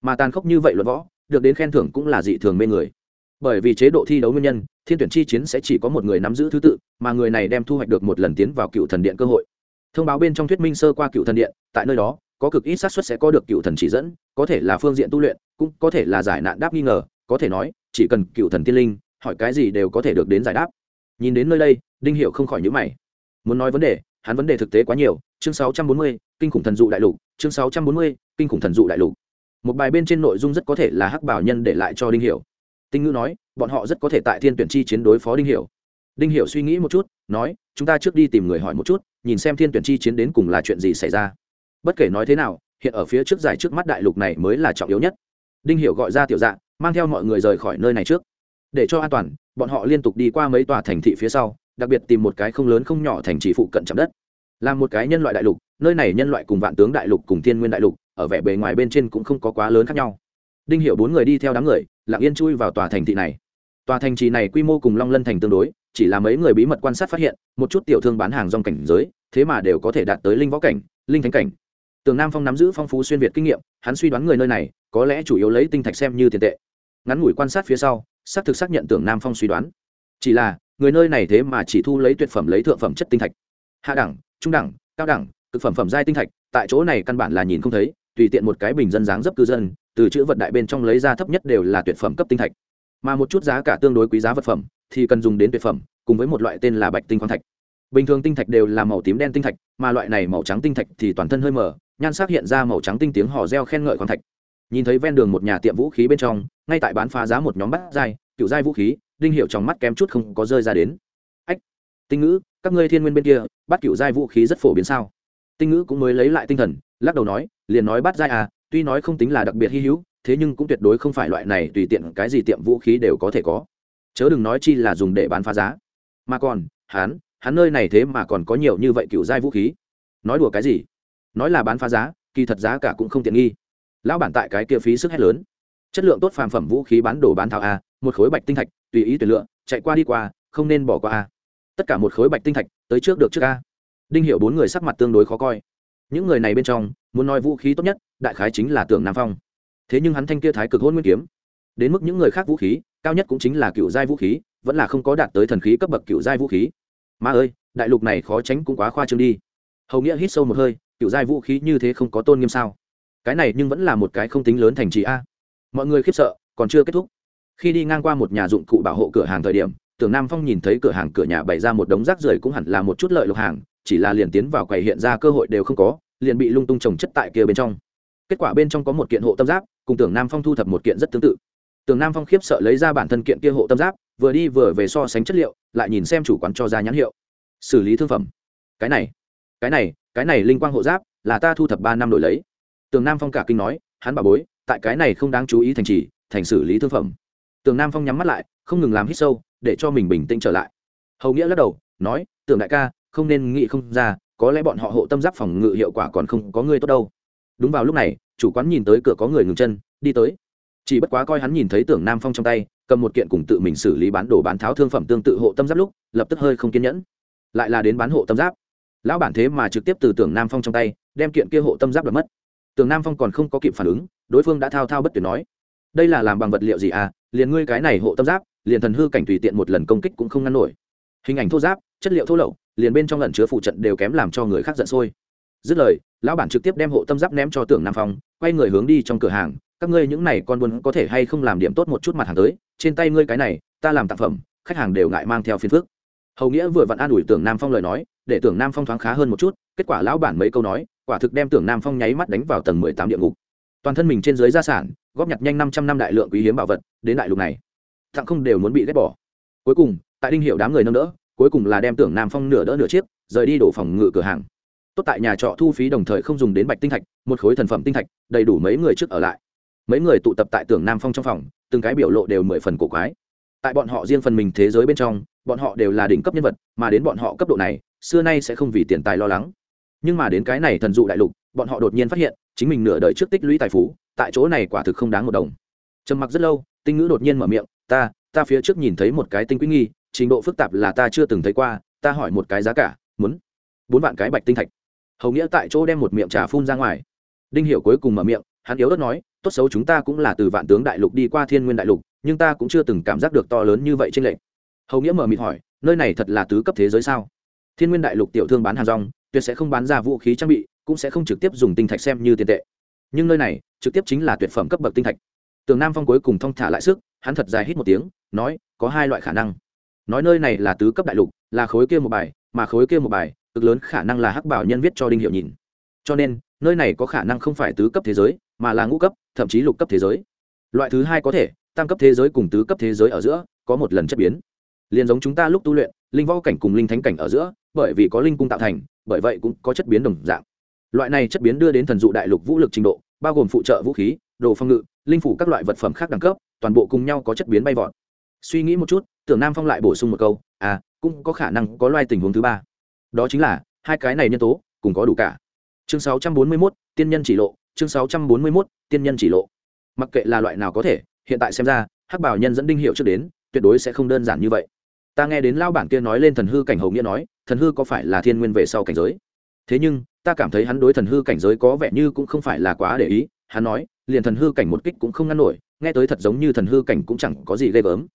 Mà tàn khốc như vậy luật võ, được đến khen thưởng cũng là dị thường mê người. Bởi vì chế độ thi đấu nguyên nhân, thiên tuyển chi chiến sẽ chỉ có một người nắm giữ thứ tự, mà người này đem thu hoạch được một lần tiến vào cựu thần điện cơ hội thông báo bên trong thuyết minh sơ qua cựu thần điện tại nơi đó có cực ít xác suất sẽ có được cựu thần chỉ dẫn có thể là phương diện tu luyện cũng có thể là giải nạn đáp nghi ngờ có thể nói chỉ cần cựu thần tiên linh hỏi cái gì đều có thể được đến giải đáp. Nhìn đến nơi đây đinh hiệu không khỏi nhữ mày. Muốn nói vấn đề hắn vấn đề thực tế quá nhiều chương 640, kinh khủng thần dụ đại lục chương 640, kinh khủng thần dụ đại lục. Một bài bên trên nội dung rất có thể là hắc bảo nhân để lại cho đinh hiểu. Tinh ngữ nói bọn họ rất có thể tại thiên tuyển chi chiến đối phó đinh hiểu. Đinh hiểu suy nghĩ một chút nói chúng ta trước đi tìm người hỏi một chút nhìn xem thiên tuyển chi chiến đến cùng là chuyện gì xảy ra. Bất kể nói thế nào, hiện ở phía trước giải trước mắt đại lục này mới là trọng yếu nhất. Đinh hiểu gọi ra tiểu dạ mang theo mọi người rời khỏi nơi này trước. Để cho an toàn, bọn họ liên tục đi qua mấy tòa thành thị phía sau, đặc biệt tìm một cái không lớn không nhỏ thành trì phụ cận chạm đất. Là một cái nhân loại đại lục, nơi này nhân loại cùng vạn tướng đại lục cùng thiên nguyên đại lục, ở vẻ bề ngoài bên trên cũng không có quá lớn khác nhau. Đinh hiểu bốn người đi theo đám người, lặng yên chui vào tòa thành thị này. Tòa thành trì này quy mô cùng long lân thành tương đối chỉ là mấy người bí mật quan sát phát hiện, một chút tiểu thương bán hàng rong cảnh giới, thế mà đều có thể đạt tới linh võ cảnh, linh thánh cảnh. Tường nam phong nắm giữ phong phú xuyên việt kinh nghiệm, hắn suy đoán người nơi này, có lẽ chủ yếu lấy tinh thạch xem như tiền tệ. Ngắn ngủi quan sát phía sau, xác thực xác nhận tưởng nam phong suy đoán. Chỉ là, người nơi này thế mà chỉ thu lấy tuyệt phẩm lấy thượng phẩm chất tinh thạch. Hạ đẳng, trung đẳng, cao đẳng, cực phẩm phẩm giai tinh thạch, tại chỗ này căn bản là nhìn không thấy, tùy tiện một cái bình dân dáng dấp cư dân, từ chữ vật đại bên trong lấy ra thấp nhất đều là tuyệt phẩm cấp tinh thạch. Mà một chút giá cả tương đối quý giá vật phẩm thì cần dùng đến tuyệt phẩm, cùng với một loại tên là bạch tinh khoáng thạch. Bình thường tinh thạch đều là màu tím đen tinh thạch, mà loại này màu trắng tinh thạch thì toàn thân hơi mờ, nhan sắc hiện ra màu trắng tinh tiếng hò reo khen ngợi khoáng thạch. Nhìn thấy ven đường một nhà tiệm vũ khí bên trong, ngay tại bán phá giá một nhóm bát dai cựu dai vũ khí, đinh hiệu trong mắt kém chút không có rơi ra đến. Ách, tinh ngữ, các ngươi thiên nguyên bên kia, bắt cựu dai vũ khí rất phổ biến sao? Tinh ngữ cũng mới lấy lại tinh thần, lắc đầu nói, liền nói bắt dai à tuy nói không tính là đặc biệt hy hữu, thế nhưng cũng tuyệt đối không phải loại này tùy tiện cái gì tiệm vũ khí đều có thể có chớ đừng nói chi là dùng để bán phá giá. Mà còn, hắn hắn nơi này thế mà còn có nhiều như vậy cựu giai vũ khí. Nói đùa cái gì? Nói là bán phá giá, kỳ thật giá cả cũng không tiện nghi. Lão bản tại cái kia phí sức hết lớn. Chất lượng tốt phàm phẩm vũ khí bán đồ bán thảo a, một khối bạch tinh thạch, tùy ý tuyển lựa, chạy qua đi qua, không nên bỏ qua a. Tất cả một khối bạch tinh thạch, tới trước được trước a. Đinh hiểu bốn người sắc mặt tương đối khó coi. Những người này bên trong, muốn nói vũ khí tốt nhất, đại khái chính là tưởng nam phong. Thế nhưng hắn thanh kia thái cực hôn nguyên kiếm. Đến mức những người khác vũ khí cao nhất cũng chính là cựu giai vũ khí, vẫn là không có đạt tới thần khí cấp bậc cựu giai vũ khí. Mà ơi, đại lục này khó tránh cũng quá khoa trương đi. Hầu nghĩa hít sâu một hơi, cựu giai vũ khí như thế không có tôn nghiêm sao? Cái này nhưng vẫn là một cái không tính lớn thành trì a. Mọi người khiếp sợ, còn chưa kết thúc. Khi đi ngang qua một nhà dụng cụ bảo hộ cửa hàng thời điểm, tưởng nam phong nhìn thấy cửa hàng cửa nhà bày ra một đống rác rưởi cũng hẳn là một chút lợi lộc hàng, chỉ là liền tiến vào quầy hiện ra cơ hội đều không có, liền bị lung tung trồng chất tại kia bên trong. Kết quả bên trong có một kiện hộ tâm giáp, cùng tưởng nam phong thu thập một kiện rất tương tự. Tường nam phong khiếp sợ lấy ra bản thân kiện kia hộ tâm giáp, vừa đi vừa về so sánh chất liệu, lại nhìn xem chủ quán cho ra nhãn hiệu. Xử lý thương phẩm. Cái này cái này cái này linh quang hộ giáp, là ta thu thập ba năm đổi lấy. Tường nam phong cả kinh nói, hắn bà bối, tại cái này không đáng chú ý thành trì, thành xử lý thương phẩm. Tường nam phong nhắm mắt lại, không ngừng làm hít sâu, để cho mình bình tĩnh trở lại. Hầu nghĩa lắc đầu, nói tưởng đại ca, không nên nghĩ không ra, có lẽ bọn họ hộ tâm giáp phòng ngự hiệu quả còn không có người tốt đâu. Đúng vào lúc này, chủ quán nhìn tới cửa có người ngừng chân, đi tới chỉ bất quá coi hắn nhìn thấy tưởng nam phong trong tay, cầm một kiện cùng tự mình xử lý bán đồ bán tháo thương phẩm tương tự hộ tâm giáp lúc, lập tức hơi không kiên nhẫn. Lại là đến bán hộ tâm giáp. Lão bản thế mà trực tiếp từ tưởng nam phong trong tay, đem kiện kia hộ tâm giáp đập mất. Tưởng nam phong còn không có kịp phản ứng, đối phương đã thao thao bất tuyệt nói, đây là làm bằng vật liệu gì à? Liền ngươi cái này hộ tâm giáp, liền thần hư cảnh tùy tiện một lần công kích cũng không ngăn nổi. Hình ảnh thô giáp, chất liệu thô lậu, liền bên trong lần chứa phụ trận đều kém làm cho người khác giận sôi. Dứt lời, lão bản trực tiếp đem hộ tâm giáp ném cho tưởng nam phong, quay người hướng đi trong cửa hàng các ngươi những này con buôn có thể hay không làm điểm tốt một chút mặt hàng tới, trên tay ngươi cái này, ta làm tặng phẩm, khách hàng đều ngại mang theo phiên phước hầu nghĩa vừa vặn an ủi tưởng nam phong lời nói, để tưởng nam phong thoáng khá hơn một chút, kết quả lão bản mấy câu nói, quả thực đem tưởng nam phong nháy mắt đánh vào tầng mười tám địa ngục. Toàn thân mình trên dưới gia sản, góp nhặt nhanh năm trăm năm đại lượng quý hiếm bảo vật, đến đại lục này thặng không đều muốn bị ghét bỏ. Cuối cùng, tại đinh hiệu đám người nâng đỡ, cuối cùng là đem tưởng nam phong nửa đỡ nửa chiếc, rời đi đổ phòng ngự cửa hàng. Tốt tại nhà trọ thu phí đồng thời không dùng đến bạch tinh thạch, một khối thần phẩm tinh thạch, đầy đủ mấy người trước ở lại mấy người tụ tập tại tưởng nam phong trong phòng, từng cái biểu lộ đều mười phần cổ quái. Tại bọn họ riêng phần mình thế giới bên trong, bọn họ đều là đỉnh cấp nhân vật, mà đến bọn họ cấp độ này, xưa nay sẽ không vì tiền tài lo lắng. Nhưng mà đến cái này thần dụ đại lục, bọn họ đột nhiên phát hiện, chính mình nửa đời trước tích lũy tài phú, tại chỗ này quả thực không đáng một đồng. Trầm mặc rất lâu, tinh ngữ đột nhiên mở miệng, ta ta phía trước nhìn thấy một cái tinh quý nghi, trình độ phức tạp là ta chưa từng thấy qua, ta hỏi một cái giá cả, muốn bốn vạn cái bạch tinh thạch. Hầu nghĩa tại chỗ đem một miệng trà phun ra ngoài. Đinh hiểu cuối cùng mở miệng, hắn yếu ớt nói tốt xấu chúng ta cũng là từ vạn tướng đại lục đi qua thiên nguyên đại lục, nhưng ta cũng chưa từng cảm giác được to lớn như vậy trên lệnh hầu nghĩa mở mịt hỏi, nơi này thật là tứ cấp thế giới sao? Thiên nguyên đại lục tiểu thương bán hàng rong, tuyệt sẽ không bán ra vũ khí trang bị, cũng sẽ không trực tiếp dùng tinh thạch xem như tiền tệ. Nhưng nơi này, trực tiếp chính là tuyệt phẩm cấp bậc tinh thạch. Tường nam phong cuối cùng thong thả lại sức, hắn thật dài hít một tiếng, nói, có hai loại khả năng. Nói nơi này là tứ cấp đại lục, là khối kia một bài, mà khối kia một bài, cực lớn khả năng là hắc bảo nhân viết cho đinh hiệu nhìn. Cho nên, nơi này có khả năng không phải tứ cấp thế giới mà là ngũ cấp thậm chí lục cấp thế giới. Loại thứ hai có thể tam cấp thế giới cùng tứ cấp thế giới ở giữa có một lần chất biến. Liền giống chúng ta lúc tu luyện linh võ cảnh cùng linh thánh cảnh ở giữa bởi vì có linh cung tạo thành bởi vậy cũng có chất biến đồng dạng. Loại này chất biến đưa đến thần dụ đại lục vũ lực trình độ bao gồm phụ trợ vũ khí đồ phong ngự linh phủ các loại vật phẩm khác đẳng cấp toàn bộ cùng nhau có chất biến bay vọt. Suy nghĩ một chút tưởng nam phong lại bổ sung một câu à cũng có khả năng có loài tình huống thứ ba. Đó chính là hai cái này nhân tố cùng có đủ cả. Chương 641, tiên nhân chỉ lộ chương 641, tiên nhân chỉ lộ. Mặc kệ là loại nào có thể hiện tại xem ra hắc bảo nhân dẫn đinh hiệu trước đến tuyệt đối sẽ không đơn giản như vậy. Ta nghe đến Lão bản kia nói lên thần hư cảnh hầu nghĩa nói thần hư có phải là thiên nguyên về sau cảnh giới? Thế nhưng ta cảm thấy hắn đối thần hư cảnh giới có vẻ như cũng không phải là quá để ý hắn nói liền thần hư cảnh một kích cũng không ngăn nổi nghe tới thật giống như thần hư cảnh cũng chẳng có gì ghê gớm.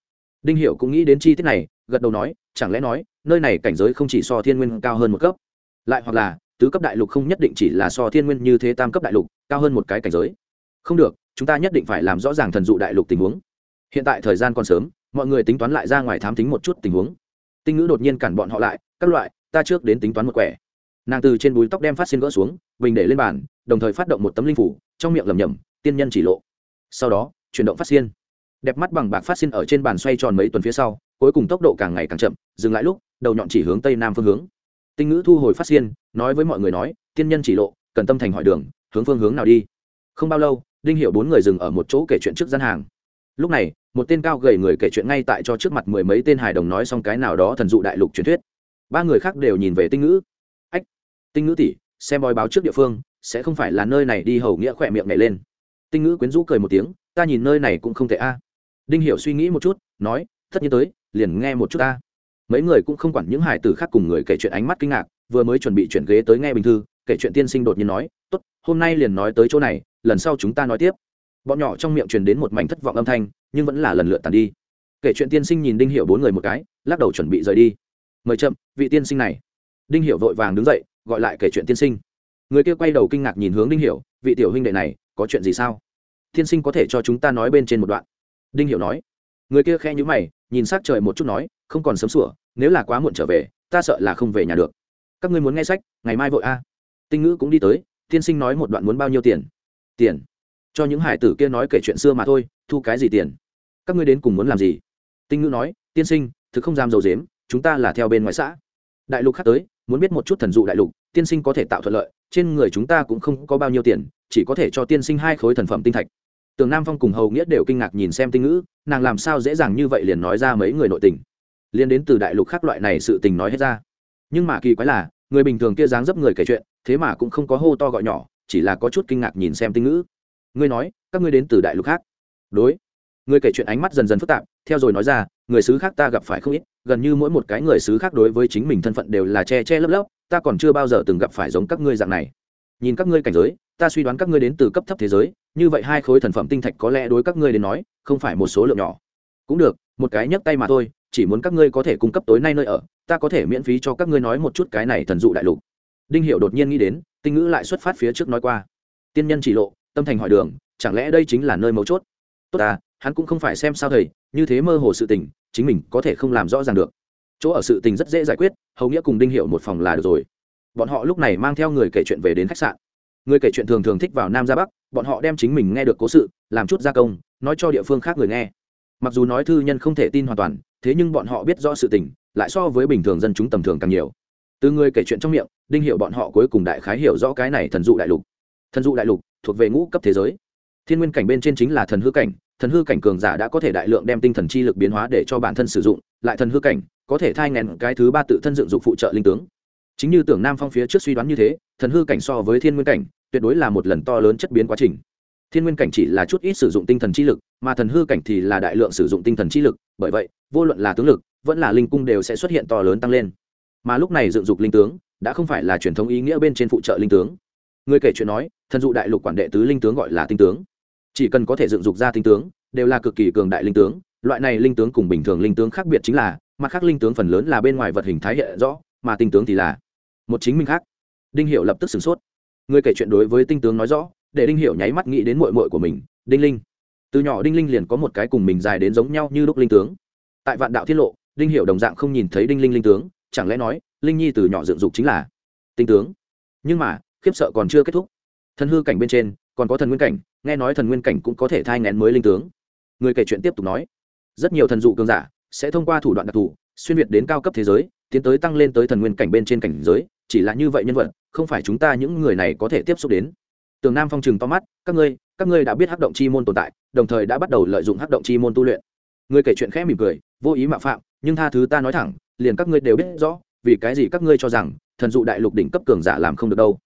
Đinh hiểu cũng nghĩ đến chi tiết này gật đầu nói chẳng lẽ nói nơi này cảnh giới không chỉ so thiên nguyên cao hơn một cấp? Lại hoặc là tứ cấp đại lục không nhất định chỉ là so thiên nguyên như thế tam cấp đại lục, cao hơn một cái cảnh giới. Không được, chúng ta nhất định phải làm rõ ràng thần dụ đại lục tình huống. Hiện tại thời gian còn sớm, mọi người tính toán lại ra ngoài thám tính một chút tình huống. Tinh ngữ đột nhiên cản bọn họ lại, các loại, ta trước đến tính toán một quẻ. Nàng từ trên búi tóc đem phát xin gỡ xuống, bình để lên bàn, đồng thời phát động một tấm linh phủ, trong miệng lầm nhầm tiên nhân chỉ lộ. Sau đó, chuyển động phát xiên đẹp mắt bằng bạc phát xin ở trên bàn xoay tròn mấy tuần phía sau, cuối cùng tốc độ càng ngày càng chậm, dừng lại lúc, đầu nhọn chỉ hướng tây nam phương hướng tinh ngữ thu hồi phát xiên, nói với mọi người nói, tiên nhân chỉ lộ, cần tâm thành hỏi đường, hướng phương hướng nào đi? Không bao lâu, đinh hiểu bốn người dừng ở một chỗ kể chuyện trước gian hàng. Lúc này, một tên cao gầy người kể chuyện ngay tại cho trước mặt mười mấy tên hài đồng nói xong cái nào đó thần dụ đại lục truyền thuyết. Ba người khác đều nhìn về tinh ngữ. Ách, tinh ngữ tỷ, xem bói báo trước địa phương, sẽ không phải là nơi này đi hầu nghĩa khỏe miệng nhảy lên. Tinh ngữ quyến rũ cười một tiếng, ta nhìn nơi này cũng không thể a. Đinh hiểu suy nghĩ một chút, nói, tất nhiên tới, liền nghe một chút ta mấy người cũng không quản những hài tử khác cùng người kể chuyện ánh mắt kinh ngạc, vừa mới chuẩn bị chuyển ghế tới nghe bình thư, kể chuyện tiên sinh đột nhiên nói, tốt, hôm nay liền nói tới chỗ này, lần sau chúng ta nói tiếp. Bọn nhỏ trong miệng truyền đến một mảnh thất vọng âm thanh, nhưng vẫn là lần lượt tàn đi. Kể chuyện tiên sinh nhìn đinh hiểu bốn người một cái, lắc đầu chuẩn bị rời đi. Mời chậm, vị tiên sinh này. Đinh hiểu vội vàng đứng dậy, gọi lại kể chuyện tiên sinh. Người kia quay đầu kinh ngạc nhìn hướng đinh hiểu, vị tiểu huynh đệ này, có chuyện gì sao? Tiên sinh có thể cho chúng ta nói bên trên một đoạn. Đinh hiểu nói. Người kia khẽ nhíu mày nhìn sắc trời một chút nói, không còn sớm sủa, nếu là quá muộn trở về, ta sợ là không về nhà được. Các ngươi muốn nghe sách, ngày mai vội a. Tinh ngữ cũng đi tới, tiên sinh nói một đoạn muốn bao nhiêu tiền? Tiền. Cho những hải tử kia nói kể chuyện xưa mà thôi, thu cái gì tiền? Các ngươi đến cùng muốn làm gì? Tinh ngữ nói, tiên sinh, thực không dám dầu dếm, chúng ta là theo bên ngoại xã. Đại lục khác tới, muốn biết một chút thần dụ đại lục, tiên sinh có thể tạo thuận lợi, trên người chúng ta cũng không có bao nhiêu tiền, chỉ có thể cho tiên sinh hai khối thần phẩm tinh thạch tường nam phong cùng hầu nghĩa đều kinh ngạc nhìn xem tinh ngữ, nàng làm sao dễ dàng như vậy liền nói ra mấy người nội tình. Liên đến từ đại lục khác loại này sự tình nói hết ra. Nhưng mà kỳ quái là, người bình thường kia dáng dấp người kể chuyện, thế mà cũng không có hô to gọi nhỏ, chỉ là có chút kinh ngạc nhìn xem tinh ngữ. Ngươi nói, các ngươi đến từ đại lục khác. Đối. Người kể chuyện ánh mắt dần dần phức tạp, theo rồi nói ra, người xứ khác ta gặp phải không ít, gần như mỗi một cái người xứ khác đối với chính mình thân phận đều là che che lấp lấp, ta còn chưa bao giờ từng gặp phải giống các ngươi dạng này. Nhìn các ngươi cảnh giới, ta suy đoán các ngươi đến từ cấp thấp thế giới như vậy hai khối thần phẩm tinh thạch có lẽ đối các ngươi đến nói, không phải một số lượng nhỏ. Cũng được, một cái nhấc tay mà thôi, chỉ muốn các ngươi có thể cung cấp tối nay nơi ở, ta có thể miễn phí cho các ngươi nói một chút cái này thần dụ đại lục. Đinh hiệu đột nhiên nghĩ đến, tinh ngữ lại xuất phát phía trước nói qua. Tiên nhân chỉ lộ, tâm thành hỏi đường, chẳng lẽ đây chính là nơi mấu chốt? Tốt à hắn cũng không phải xem sao thầy, như thế mơ hồ sự tình, chính mình có thể không làm rõ ràng được. Chỗ ở sự tình rất dễ giải quyết, hầu nghĩa cùng đinh hiệu một phòng là được rồi. Bọn họ lúc này mang theo người kể chuyện về đến khách sạn người kể chuyện thường thường thích vào nam ra bắc, bọn họ đem chính mình nghe được cố sự, làm chút gia công, nói cho địa phương khác người nghe. Mặc dù nói thư nhân không thể tin hoàn toàn, thế nhưng bọn họ biết rõ sự tình, lại so với bình thường dân chúng tầm thường càng nhiều. Từ người kể chuyện trong miệng, đinh hiệu bọn họ cuối cùng đại khái hiểu rõ cái này thần dụ đại lục. Thần dụ đại lục thuộc về ngũ cấp thế giới. Thiên nguyên cảnh bên trên chính là thần hư cảnh, thần hư cảnh cường giả đã có thể đại lượng đem tinh thần chi lực biến hóa để cho bản thân sử dụng, lại thần hư cảnh có thể thai ngàn cái thứ ba tự thân dựng dụng phụ trợ linh tướng. Chính như tưởng nam phong phía trước suy đoán như thế, thần hư cảnh so với thiên nguyên cảnh tuyệt đối là một lần to lớn chất biến quá trình. Thiên nguyên cảnh chỉ là chút ít sử dụng tinh thần chi lực, mà thần hư cảnh thì là đại lượng sử dụng tinh thần chi lực, bởi vậy, vô luận là tướng lực, vẫn là linh cung đều sẽ xuất hiện to lớn tăng lên. Mà lúc này dựng dục linh tướng, đã không phải là truyền thống ý nghĩa bên trên phụ trợ linh tướng. Người kể chuyện nói, thần dụ đại lục quản đệ tứ linh tướng gọi là tinh tướng. Chỉ cần có thể dựng dục ra tinh tướng, đều là cực kỳ cường đại linh tướng. Loại này linh tướng cùng bình thường linh tướng khác biệt chính là, mặt khác linh tướng phần lớn là bên ngoài vật hình thái hiện rõ, mà tinh tướng thì là một chính minh khác. Đinh hiệu lập tức sửng sốt người kể chuyện đối với tinh tướng nói rõ, để đinh Hiểu nháy mắt nghĩ đến mội mội của mình, đinh linh. Từ nhỏ đinh linh liền có một cái cùng mình dài đến giống nhau như lúc linh tướng. Tại vạn đạo tiết lộ, đinh Hiểu đồng dạng không nhìn thấy đinh linh linh tướng, chẳng lẽ nói, linh nhi từ nhỏ dựng dục chính là tinh tướng. Nhưng mà, khiếp sợ còn chưa kết thúc. Thần hư cảnh bên trên, còn có thần nguyên cảnh, nghe nói thần nguyên cảnh cũng có thể thai ngén mới linh tướng. Người kể chuyện tiếp tục nói, rất nhiều thần dụ cường giả sẽ thông qua thủ đoạn đặc thù, xuyên việt đến cao cấp thế giới, tiến tới tăng lên tới thần nguyên cảnh bên trên cảnh giới chỉ là như vậy nhân vật, không phải chúng ta những người này có thể tiếp xúc đến. Tường nam phong trừng to mắt, các ngươi các ngươi đã biết hắc động chi môn tồn tại, đồng thời đã bắt đầu lợi dụng hắc động chi môn tu luyện. Người kể chuyện khẽ mỉm cười, vô ý mạo phạm, nhưng tha thứ ta nói thẳng, liền các ngươi đều biết rõ, vì cái gì các ngươi cho rằng, thần dụ đại lục đỉnh cấp cường giả làm không được đâu.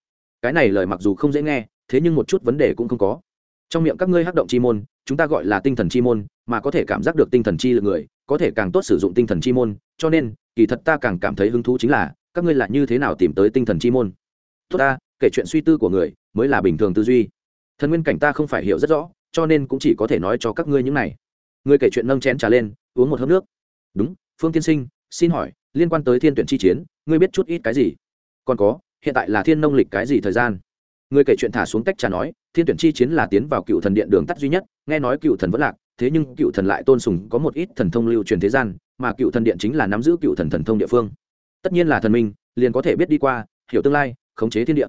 Cái này lời mặc dù không dễ nghe, thế nhưng một chút vấn đề cũng không có. Trong miệng các ngươi hắc động chi môn, chúng ta gọi là tinh thần chi môn, mà có thể cảm giác được tinh thần chi lực người, có thể càng tốt sử dụng tinh thần chi môn, cho nên, kỳ thật ta càng cảm thấy hứng thú chính là các ngươi là như thế nào tìm tới tinh thần chi môn? Tốt ta, kể chuyện suy tư của người mới là bình thường tư duy. Thần nguyên cảnh ta không phải hiểu rất rõ, cho nên cũng chỉ có thể nói cho các ngươi những này. Ngươi kể chuyện nâng chén trà lên, uống một hớp nước. Đúng, phương tiên sinh, xin hỏi, liên quan tới thiên tuyển chi chiến, ngươi biết chút ít cái gì? Còn có, hiện tại là thiên nông lịch cái gì thời gian? Người kể chuyện thả xuống tách trà nói, thiên tuyển chi chiến là tiến vào cựu thần điện đường tắt duy nhất, nghe nói cựu thần vẫn lạc, thế nhưng cựu thần lại tôn sùng có một ít thần thông lưu truyền thế gian, mà cựu thần điện chính là nắm giữ cựu thần thần thông địa phương tất nhiên là thần minh, liền có thể biết đi qua, hiểu tương lai, khống chế thiên địa.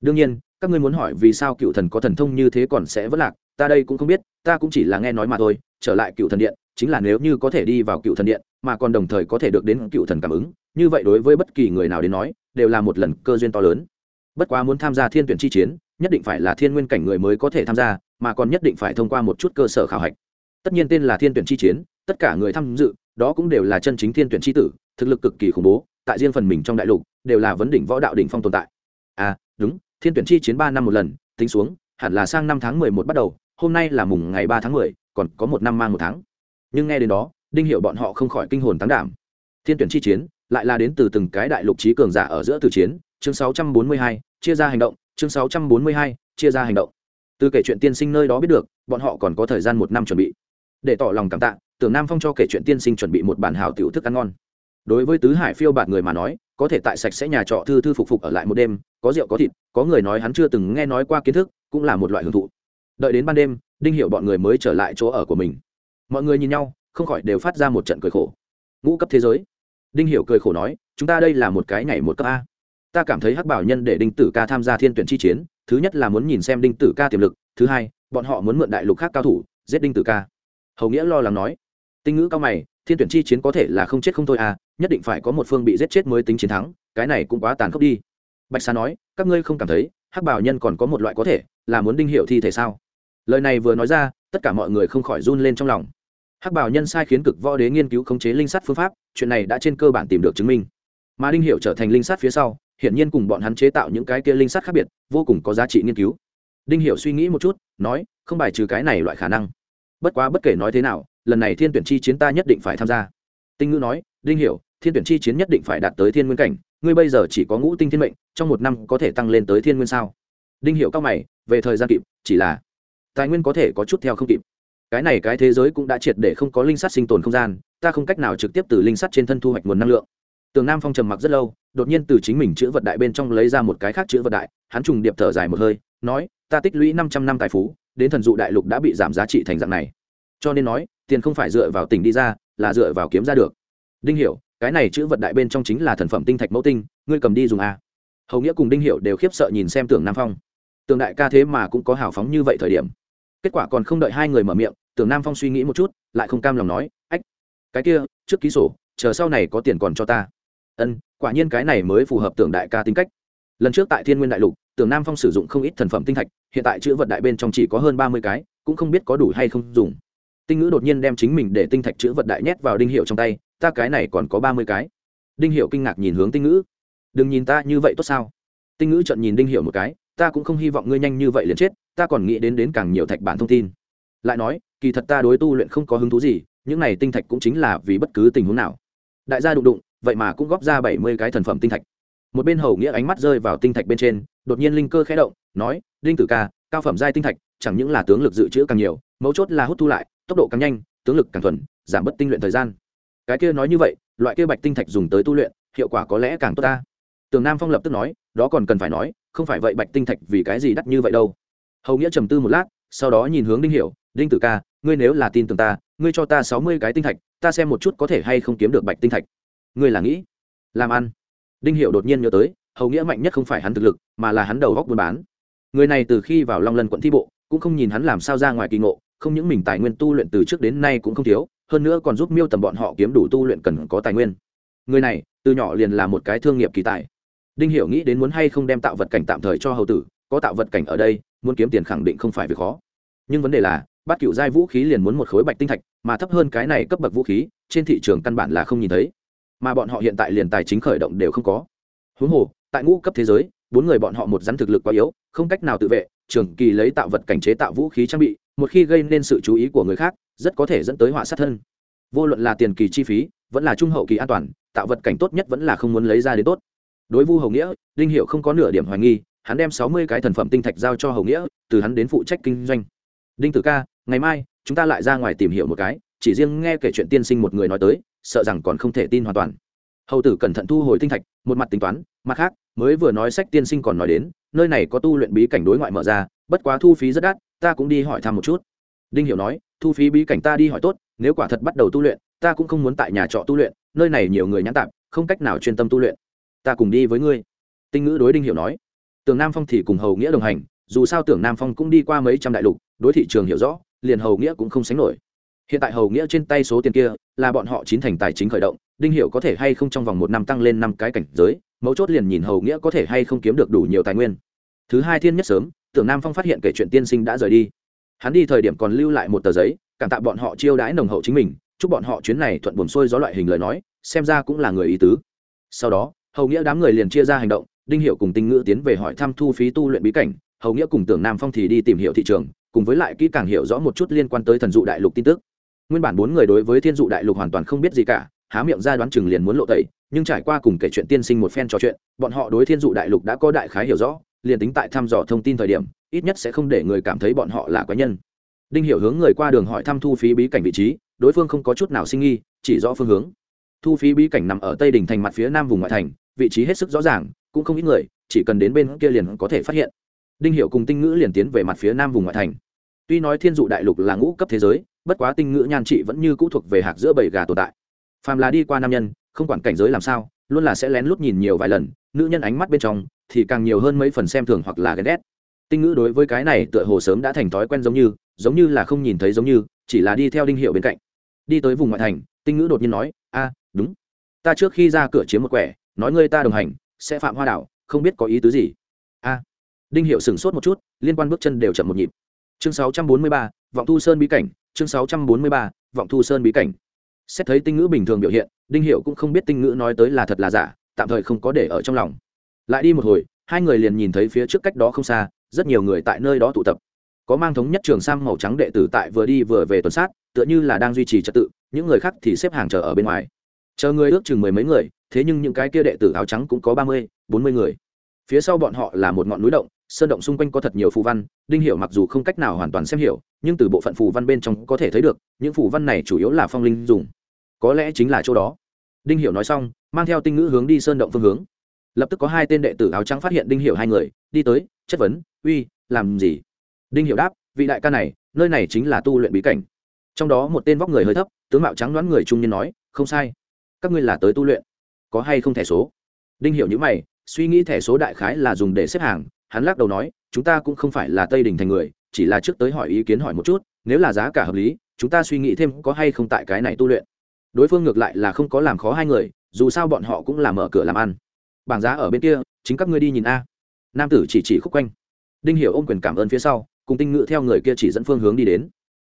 Đương nhiên, các ngươi muốn hỏi vì sao cựu thần có thần thông như thế còn sẽ vẫn lạc, ta đây cũng không biết, ta cũng chỉ là nghe nói mà thôi, trở lại cựu thần điện, chính là nếu như có thể đi vào cựu thần điện, mà còn đồng thời có thể được đến cựu thần cảm ứng, như vậy đối với bất kỳ người nào đến nói, đều là một lần cơ duyên to lớn. Bất quá muốn tham gia thiên tuyển chi chiến, nhất định phải là thiên nguyên cảnh người mới có thể tham gia, mà còn nhất định phải thông qua một chút cơ sở khảo hạch. Tất nhiên tên là thiên tuyển chi chiến, tất cả người tham dự, đó cũng đều là chân chính thiên tuyển chi tử, thực lực cực kỳ khủng bố tại riêng phần mình trong đại lục, đều là vấn đỉnh võ đạo đỉnh phong tồn tại. À đúng, thiên tuyển chi chiến ba năm một lần, tính xuống, hẳn là sang năm tháng mười một bắt đầu, hôm nay là mùng ngày ba tháng mười, còn có một năm mang một tháng. Nhưng nghe đến đó, đinh hiệu bọn họ không khỏi kinh hồn tán đảm. Thiên tuyển chi chiến, lại là đến từ từng cái đại lục trí cường giả ở giữa từ chiến, chương sáu trăm bốn mươi hai, chia ra hành động, chương sáu trăm bốn mươi hai, chia ra hành động. Từ kể chuyện tiên sinh nơi đó biết được, bọn họ còn có thời gian một năm chuẩn bị. Để tỏ lòng cảm tạ, tưởng nam phong cho kể chuyện tiên sinh chuẩn bị một bản hào tiểu thức ăn ngon đối với tứ hải phiêu bạt người mà nói, có thể tại sạch sẽ nhà trọ thư thư phục phục ở lại một đêm, có rượu có thịt, có người nói hắn chưa từng nghe nói qua kiến thức, cũng là một loại hưởng thụ. Đợi đến ban đêm, đinh hiệu bọn người mới trở lại chỗ ở của mình. Mọi người nhìn nhau, không khỏi đều phát ra một trận cười khổ. Ngũ cấp thế giới. Đinh hiệu cười khổ nói, chúng ta đây là một cái ngày một cấp a. Ta cảm thấy hắc bảo nhân để đinh tử ca tham gia thiên tuyển chi chiến, thứ nhất là muốn nhìn xem đinh tử ca tiềm lực, thứ hai, bọn họ muốn mượn đại lục khác cao thủ, giết đinh tử ca. Hầu nghĩa lo lắng nói. Tinh ngữ cao mày, thiên tuyển chi chiến có thể là không chết không thôi à nhất định phải có một phương bị giết chết mới tính chiến thắng, cái này cũng quá tàn khốc đi. Bạch sa nói, các ngươi không cảm thấy hắc bảo nhân còn có một loại có thể là muốn đinh hiệu thi thể sao? Lời này vừa nói ra, tất cả mọi người không khỏi run lên trong lòng. Hắc bảo nhân sai khiến cực võ đế nghiên cứu khống chế linh sắt phương pháp, chuyện này đã trên cơ bản tìm được chứng minh. Mà đinh hiệu trở thành linh sắt phía sau, hiển nhiên cùng bọn hắn chế tạo những cái kia linh sắt khác biệt, vô cùng có giá trị nghiên cứu. Đinh hiệu suy nghĩ một chút, nói, không bài trừ cái này loại khả năng. Bất quá bất kể nói thế nào, lần này thiên tuyển chi chiến ta nhất định phải tham gia. Tinh ngữ nói, đinh hiểu thiên tuyển chi chiến nhất định phải đạt tới thiên nguyên cảnh, ngươi bây giờ chỉ có ngũ tinh thiên mệnh, trong một năm có thể tăng lên tới thiên nguyên sao? Đinh hiểu cao mày, về thời gian kịp, chỉ là tài nguyên có thể có chút theo không kịp. Cái này cái thế giới cũng đã triệt để không có linh sắt sinh tồn không gian, ta không cách nào trực tiếp từ linh sắt trên thân thu hoạch nguồn năng lượng. Tường nam phong trầm mặc rất lâu, đột nhiên từ chính mình chữ vật đại bên trong lấy ra một cái khác chữ vật đại, hắn trùng điệp thở dài một hơi, nói, ta tích lũy năm trăm năm tài phú, đến thần dụ đại lục đã bị giảm giá trị thành dạng này. Cho nên nói, tiền không phải dựa vào tỉnh đi ra, là dựa vào kiếm ra được. Đinh hiểu cái này chữ vật đại bên trong chính là thần phẩm tinh thạch mẫu tinh, ngươi cầm đi dùng a hầu nghĩa cùng đinh hiểu đều khiếp sợ nhìn xem tưởng nam phong. Tưởng đại ca thế mà cũng có hào phóng như vậy thời điểm. Kết quả còn không đợi hai người mở miệng, tưởng nam phong suy nghĩ một chút, lại không cam lòng nói, ách, cái kia, trước ký sổ, chờ sau này có tiền còn cho ta. Ân, quả nhiên cái này mới phù hợp tưởng đại ca tính cách. Lần trước tại thiên nguyên đại lục, tưởng nam phong sử dụng không ít thần phẩm tinh thạch, hiện tại chữ vật đại bên trong chỉ có hơn ba mươi cái, cũng không biết có đủ hay không dùng tinh ngữ đột nhiên đem chính mình để tinh thạch chữ vật đại nhét vào đinh hiệu trong tay, ta cái này còn có ba mươi cái. Đinh hiệu kinh ngạc nhìn hướng tinh ngữ. Đừng nhìn ta như vậy tốt sao? Tinh ngữ trận nhìn đinh hiệu một cái, ta cũng không hy vọng ngươi nhanh như vậy liền chết, ta còn nghĩ đến đến càng nhiều thạch bản thông tin. Lại nói, kỳ thật ta đối tu luyện không có hứng thú gì, những này tinh thạch cũng chính là vì bất cứ tình huống nào. Đại gia đụng đụng, vậy mà cũng góp ra bảy mươi cái thần phẩm tinh thạch. Một bên hầu nghĩa ánh mắt rơi vào tinh thạch bên trên, đột nhiên linh cơ khẽ động, nói, đinh tử ca, cao phẩm giai tinh thạch, chẳng những là tướng lực dự trữ càng nhiều, mấu chốt là hút thu lại tốc độ càng nhanh, tướng lực càng thuần, giảm bớt tinh luyện thời gian. Cái kia nói như vậy, loại kia bạch tinh thạch dùng tới tu luyện, hiệu quả có lẽ càng tốt ta. Tường nam phong lập tức nói, đó còn cần phải nói, không phải vậy bạch tinh thạch vì cái gì đắt như vậy đâu. Hầu nghĩa trầm tư một lát, sau đó nhìn hướng đinh hiểu, đinh tử ca, ngươi nếu là tin tưởng ta, ngươi cho ta sáu mươi cái tinh thạch, ta xem một chút có thể hay không kiếm được bạch tinh thạch. Ngươi là nghĩ làm ăn? Đinh hiểu đột nhiên nhớ tới, hầu nghĩa mạnh nhất không phải hắn thực lực, mà là hắn đầu góc buôn bán. Người này từ khi vào long lân quận thi bộ, cũng không nhìn hắn làm sao ra ngoài kỳ ngộ không những mình tài nguyên tu luyện từ trước đến nay cũng không thiếu, hơn nữa còn giúp miêu tầm bọn họ kiếm đủ tu luyện cần có tài nguyên. Người này, từ nhỏ liền là một cái thương nghiệp kỳ tài. Đinh hiểu nghĩ đến muốn hay không đem tạo vật cảnh tạm thời cho hầu tử, có tạo vật cảnh ở đây, muốn kiếm tiền khẳng định không phải việc khó. Nhưng vấn đề là bắt cựu giai vũ khí liền muốn một khối bạch tinh thạch, mà thấp hơn cái này cấp bậc vũ khí, trên thị trường căn bản là không nhìn thấy. Mà bọn họ hiện tại liền tài chính khởi động đều không có. Huống hồ, tại ngũ cấp thế giới, bốn người bọn họ một rắn thực lực quá yếu, không cách nào tự vệ trường kỳ lấy tạo vật cảnh chế tạo vũ khí trang bị một khi gây nên sự chú ý của người khác, rất có thể dẫn tới họa sát thân. Vô luận là tiền kỳ chi phí, vẫn là trung hậu kỳ an toàn, tạo vật cảnh tốt nhất vẫn là không muốn lấy ra đến tốt. Đối vu hầu nghĩa, đinh hiệu không có nửa điểm hoài nghi, hắn đem sáu mươi cái thần phẩm tinh thạch giao cho hầu nghĩa, từ hắn đến phụ trách kinh doanh. Đinh tử ca, ngày mai, chúng ta lại ra ngoài tìm hiểu một cái, chỉ riêng nghe kể chuyện tiên sinh một người nói tới, sợ rằng còn không thể tin hoàn toàn. Hầu tử cẩn thận thu hồi tinh thạch, một mặt tính toán, mặt khác, mới vừa nói sách tiên sinh còn nói đến, nơi này có tu luyện bí cảnh đối ngoại mở ra, bất quá thu phí rất đắt ta cũng đi hỏi thăm một chút. Đinh hiểu nói, thu phí bí cảnh ta đi hỏi tốt, nếu quả thật bắt đầu tu luyện, ta cũng không muốn tại nhà trọ tu luyện, nơi này nhiều người nhãn tạm không cách nào chuyên tâm tu luyện. Ta cùng đi với ngươi. Tinh ngữ đối đinh hiểu nói. Tường nam phong thì cùng hầu nghĩa đồng hành, dù sao tưởng nam phong cũng đi qua mấy trăm đại lục, đối thị trường hiểu rõ, liền hầu nghĩa cũng không sánh nổi. Hiện tại hầu nghĩa trên tay số tiền kia, là bọn họ chín thành tài chính khởi động, đinh Hiểu có thể hay không trong vòng một năm tăng lên năm cái cảnh giới, mấu chốt liền nhìn hầu nghĩa có thể hay không kiếm được đủ nhiều tài nguyên. Thứ hai thiên nhất sớm tưởng nam phong phát hiện kể chuyện tiên sinh đã rời đi. Hắn đi thời điểm còn lưu lại một tờ giấy, cảm tạ bọn họ chiêu đãi nồng hậu chính mình, chúc bọn họ chuyến này thuận buồn xuôi gió loại hình lời nói, xem ra cũng là người ý tứ. Sau đó, hầu nghĩa đám người liền chia ra hành động, đinh hiệu cùng tinh ngữ tiến về hỏi thăm thu phí tu luyện bí cảnh. Hầu nghĩa cùng tưởng nam phong thì đi tìm hiểu thị trường, cùng với lại kỹ càng hiểu rõ một chút liên quan tới thần dụ đại lục tin tức. Nguyên bản bốn người đối với thiên dụ đại lục hoàn toàn không biết gì cả, há miệng ra đoán chừng liền muốn lộ tẩy, nhưng trải qua cùng kể chuyện tiên sinh một phen trò chuyện, bọn họ đối thiên dụ đại lục đã có đại khái hiểu rõ liền tính tại thăm dò thông tin thời điểm, ít nhất sẽ không để người cảm thấy bọn họ là quái nhân. Đinh hiểu hướng người qua đường hỏi thăm thu phí bí cảnh vị trí, đối phương không có chút nào sinh nghi, chỉ rõ phương hướng. Thu phí bí cảnh nằm ở tây đỉnh thành mặt phía nam vùng ngoại thành, vị trí hết sức rõ ràng, cũng không ít người, chỉ cần đến bên kia liền có thể phát hiện. Đinh hiểu cùng tinh ngữ liền tiến về mặt phía nam vùng ngoại thành. Tuy nói thiên dụ đại lục là ngũ cấp thế giới, bất quá tinh ngữ nhan trị vẫn như cũ thuộc về hạc giữa bầy gà tồn tại. Phàm là đi qua nam nhân, không quản cảnh giới làm sao, luôn là sẽ lén lút nhìn nhiều vài lần, nữ nhân ánh mắt bên trong thì càng nhiều hơn mấy phần xem thường hoặc là ghen ghét. Tinh ngữ đối với cái này tựa hồ sớm đã thành thói quen giống như giống như là không nhìn thấy giống như chỉ là đi theo đinh hiệu bên cạnh. Đi tới vùng ngoại thành tinh ngữ đột nhiên nói a đúng. Ta trước khi ra cửa chiếm một quẻ nói ngươi ta đồng hành sẽ phạm hoa đảo không biết có ý tứ gì. A. Đinh hiệu sửng sốt một chút liên quan bước chân đều chậm một nhịp. Chương 643, vọng thu sơn bí cảnh chương 643, vọng thu sơn bí cảnh. Xét thấy tinh ngữ bình thường biểu hiện đinh hiệu cũng không biết tinh ngữ nói tới là thật là giả tạm thời không có để ở trong lòng lại đi một hồi, hai người liền nhìn thấy phía trước cách đó không xa, rất nhiều người tại nơi đó tụ tập. Có mang thống nhất trường sang màu trắng đệ tử tại vừa đi vừa về tuần sát, tựa như là đang duy trì trật tự, những người khác thì xếp hàng chờ ở bên ngoài. Chờ người ước chừng mười mấy người, thế nhưng những cái kia đệ tử áo trắng cũng có ba mươi, bốn mươi người. Phía sau bọn họ là một ngọn núi động, sơn động xung quanh có thật nhiều phù văn, đinh hiểu mặc dù không cách nào hoàn toàn xem hiểu, nhưng từ bộ phận phù văn bên trong có thể thấy được, những phù văn này chủ yếu là phong linh dùng. Có lẽ chính là chỗ đó. Đinh hiểu nói xong, mang theo tinh ngữ hướng đi sơn động phương hướng lập tức có hai tên đệ tử áo trắng phát hiện đinh hiểu hai người, đi tới, chất vấn, uy, làm gì? Đinh hiểu đáp, vị đại ca này, nơi này chính là tu luyện bí cảnh. Trong đó một tên vóc người hơi thấp, tướng mạo trắng đoán người trung niên nói, không sai, các ngươi là tới tu luyện, có hay không thẻ số? Đinh hiểu những mày, suy nghĩ thẻ số đại khái là dùng để xếp hàng, hắn lắc đầu nói, chúng ta cũng không phải là tây đình thành người, chỉ là trước tới hỏi ý kiến hỏi một chút, nếu là giá cả hợp lý, chúng ta suy nghĩ thêm có hay không tại cái này tu luyện. Đối phương ngược lại là không có làm khó hai người, dù sao bọn họ cũng là mở cửa làm ăn bảng giá ở bên kia, chính các ngươi đi nhìn a. Nam tử chỉ chỉ khúc quanh. Đinh hiểu ôm quyền cảm ơn phía sau, cùng tinh ngự theo người kia chỉ dẫn phương hướng đi đến.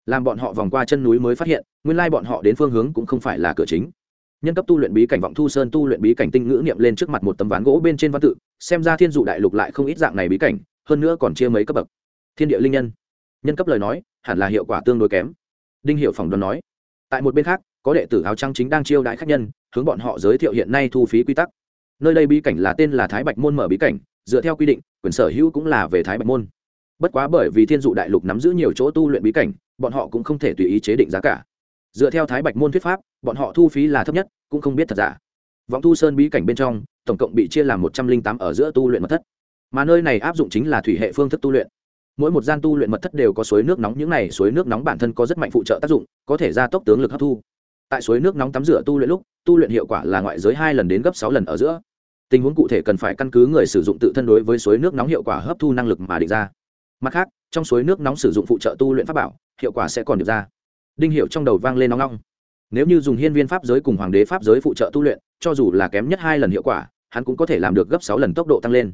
Làm bọn họ vòng qua chân núi mới phát hiện, nguyên lai bọn họ đến phương hướng cũng không phải là cửa chính. Nhân cấp tu luyện bí cảnh vọng thu sơn tu luyện bí cảnh tinh ngữ niệm lên trước mặt một tấm ván gỗ bên trên văn tự, xem ra thiên dụ đại lục lại không ít dạng này bí cảnh, hơn nữa còn chia mấy cấp bậc. Thiên địa linh nhân. Nhân cấp lời nói, hẳn là hiệu quả tương đối kém. Đinh hiệu phỏng đoán nói. Tại một bên khác, có đệ tử áo trắng chính đang chiêu đãi khách nhân, hướng bọn họ giới thiệu hiện nay thu phí quy tắc nơi đây bí cảnh là tên là thái bạch môn mở bí cảnh, dựa theo quy định, quyền sở hữu cũng là về thái bạch môn. Bất quá bởi vì thiên dụ đại lục nắm giữ nhiều chỗ tu luyện bí cảnh, bọn họ cũng không thể tùy ý chế định giá cả. Dựa theo thái bạch môn thuyết pháp, bọn họ thu phí là thấp nhất, cũng không biết thật giả. Vọng thu sơn bí cảnh bên trong, tổng cộng bị chia làm một trăm linh tám ở giữa tu luyện mật thất. Mà nơi này áp dụng chính là thủy hệ phương thức tu luyện. Mỗi một gian tu luyện mật thất đều có suối nước nóng, những này suối nước nóng bản thân có rất mạnh phụ trợ tác dụng, có thể gia tốc tướng lực hấp thu tại suối nước nóng tắm rửa tu luyện lúc, tu luyện hiệu quả là ngoại giới hai lần đến gấp sáu lần ở giữa. Tình huống cụ thể cần phải căn cứ người sử dụng tự thân đối với suối nước nóng hiệu quả hấp thu năng lực mà định ra. Mặt khác, trong suối nước nóng sử dụng phụ trợ tu luyện pháp bảo, hiệu quả sẽ còn được ra. Đinh hiệu trong đầu vang lên nóng nóng nếu như dùng hiên viên pháp giới cùng hoàng đế pháp giới phụ trợ tu luyện, cho dù là kém nhất hai lần hiệu quả, hắn cũng có thể làm được gấp sáu lần tốc độ tăng lên.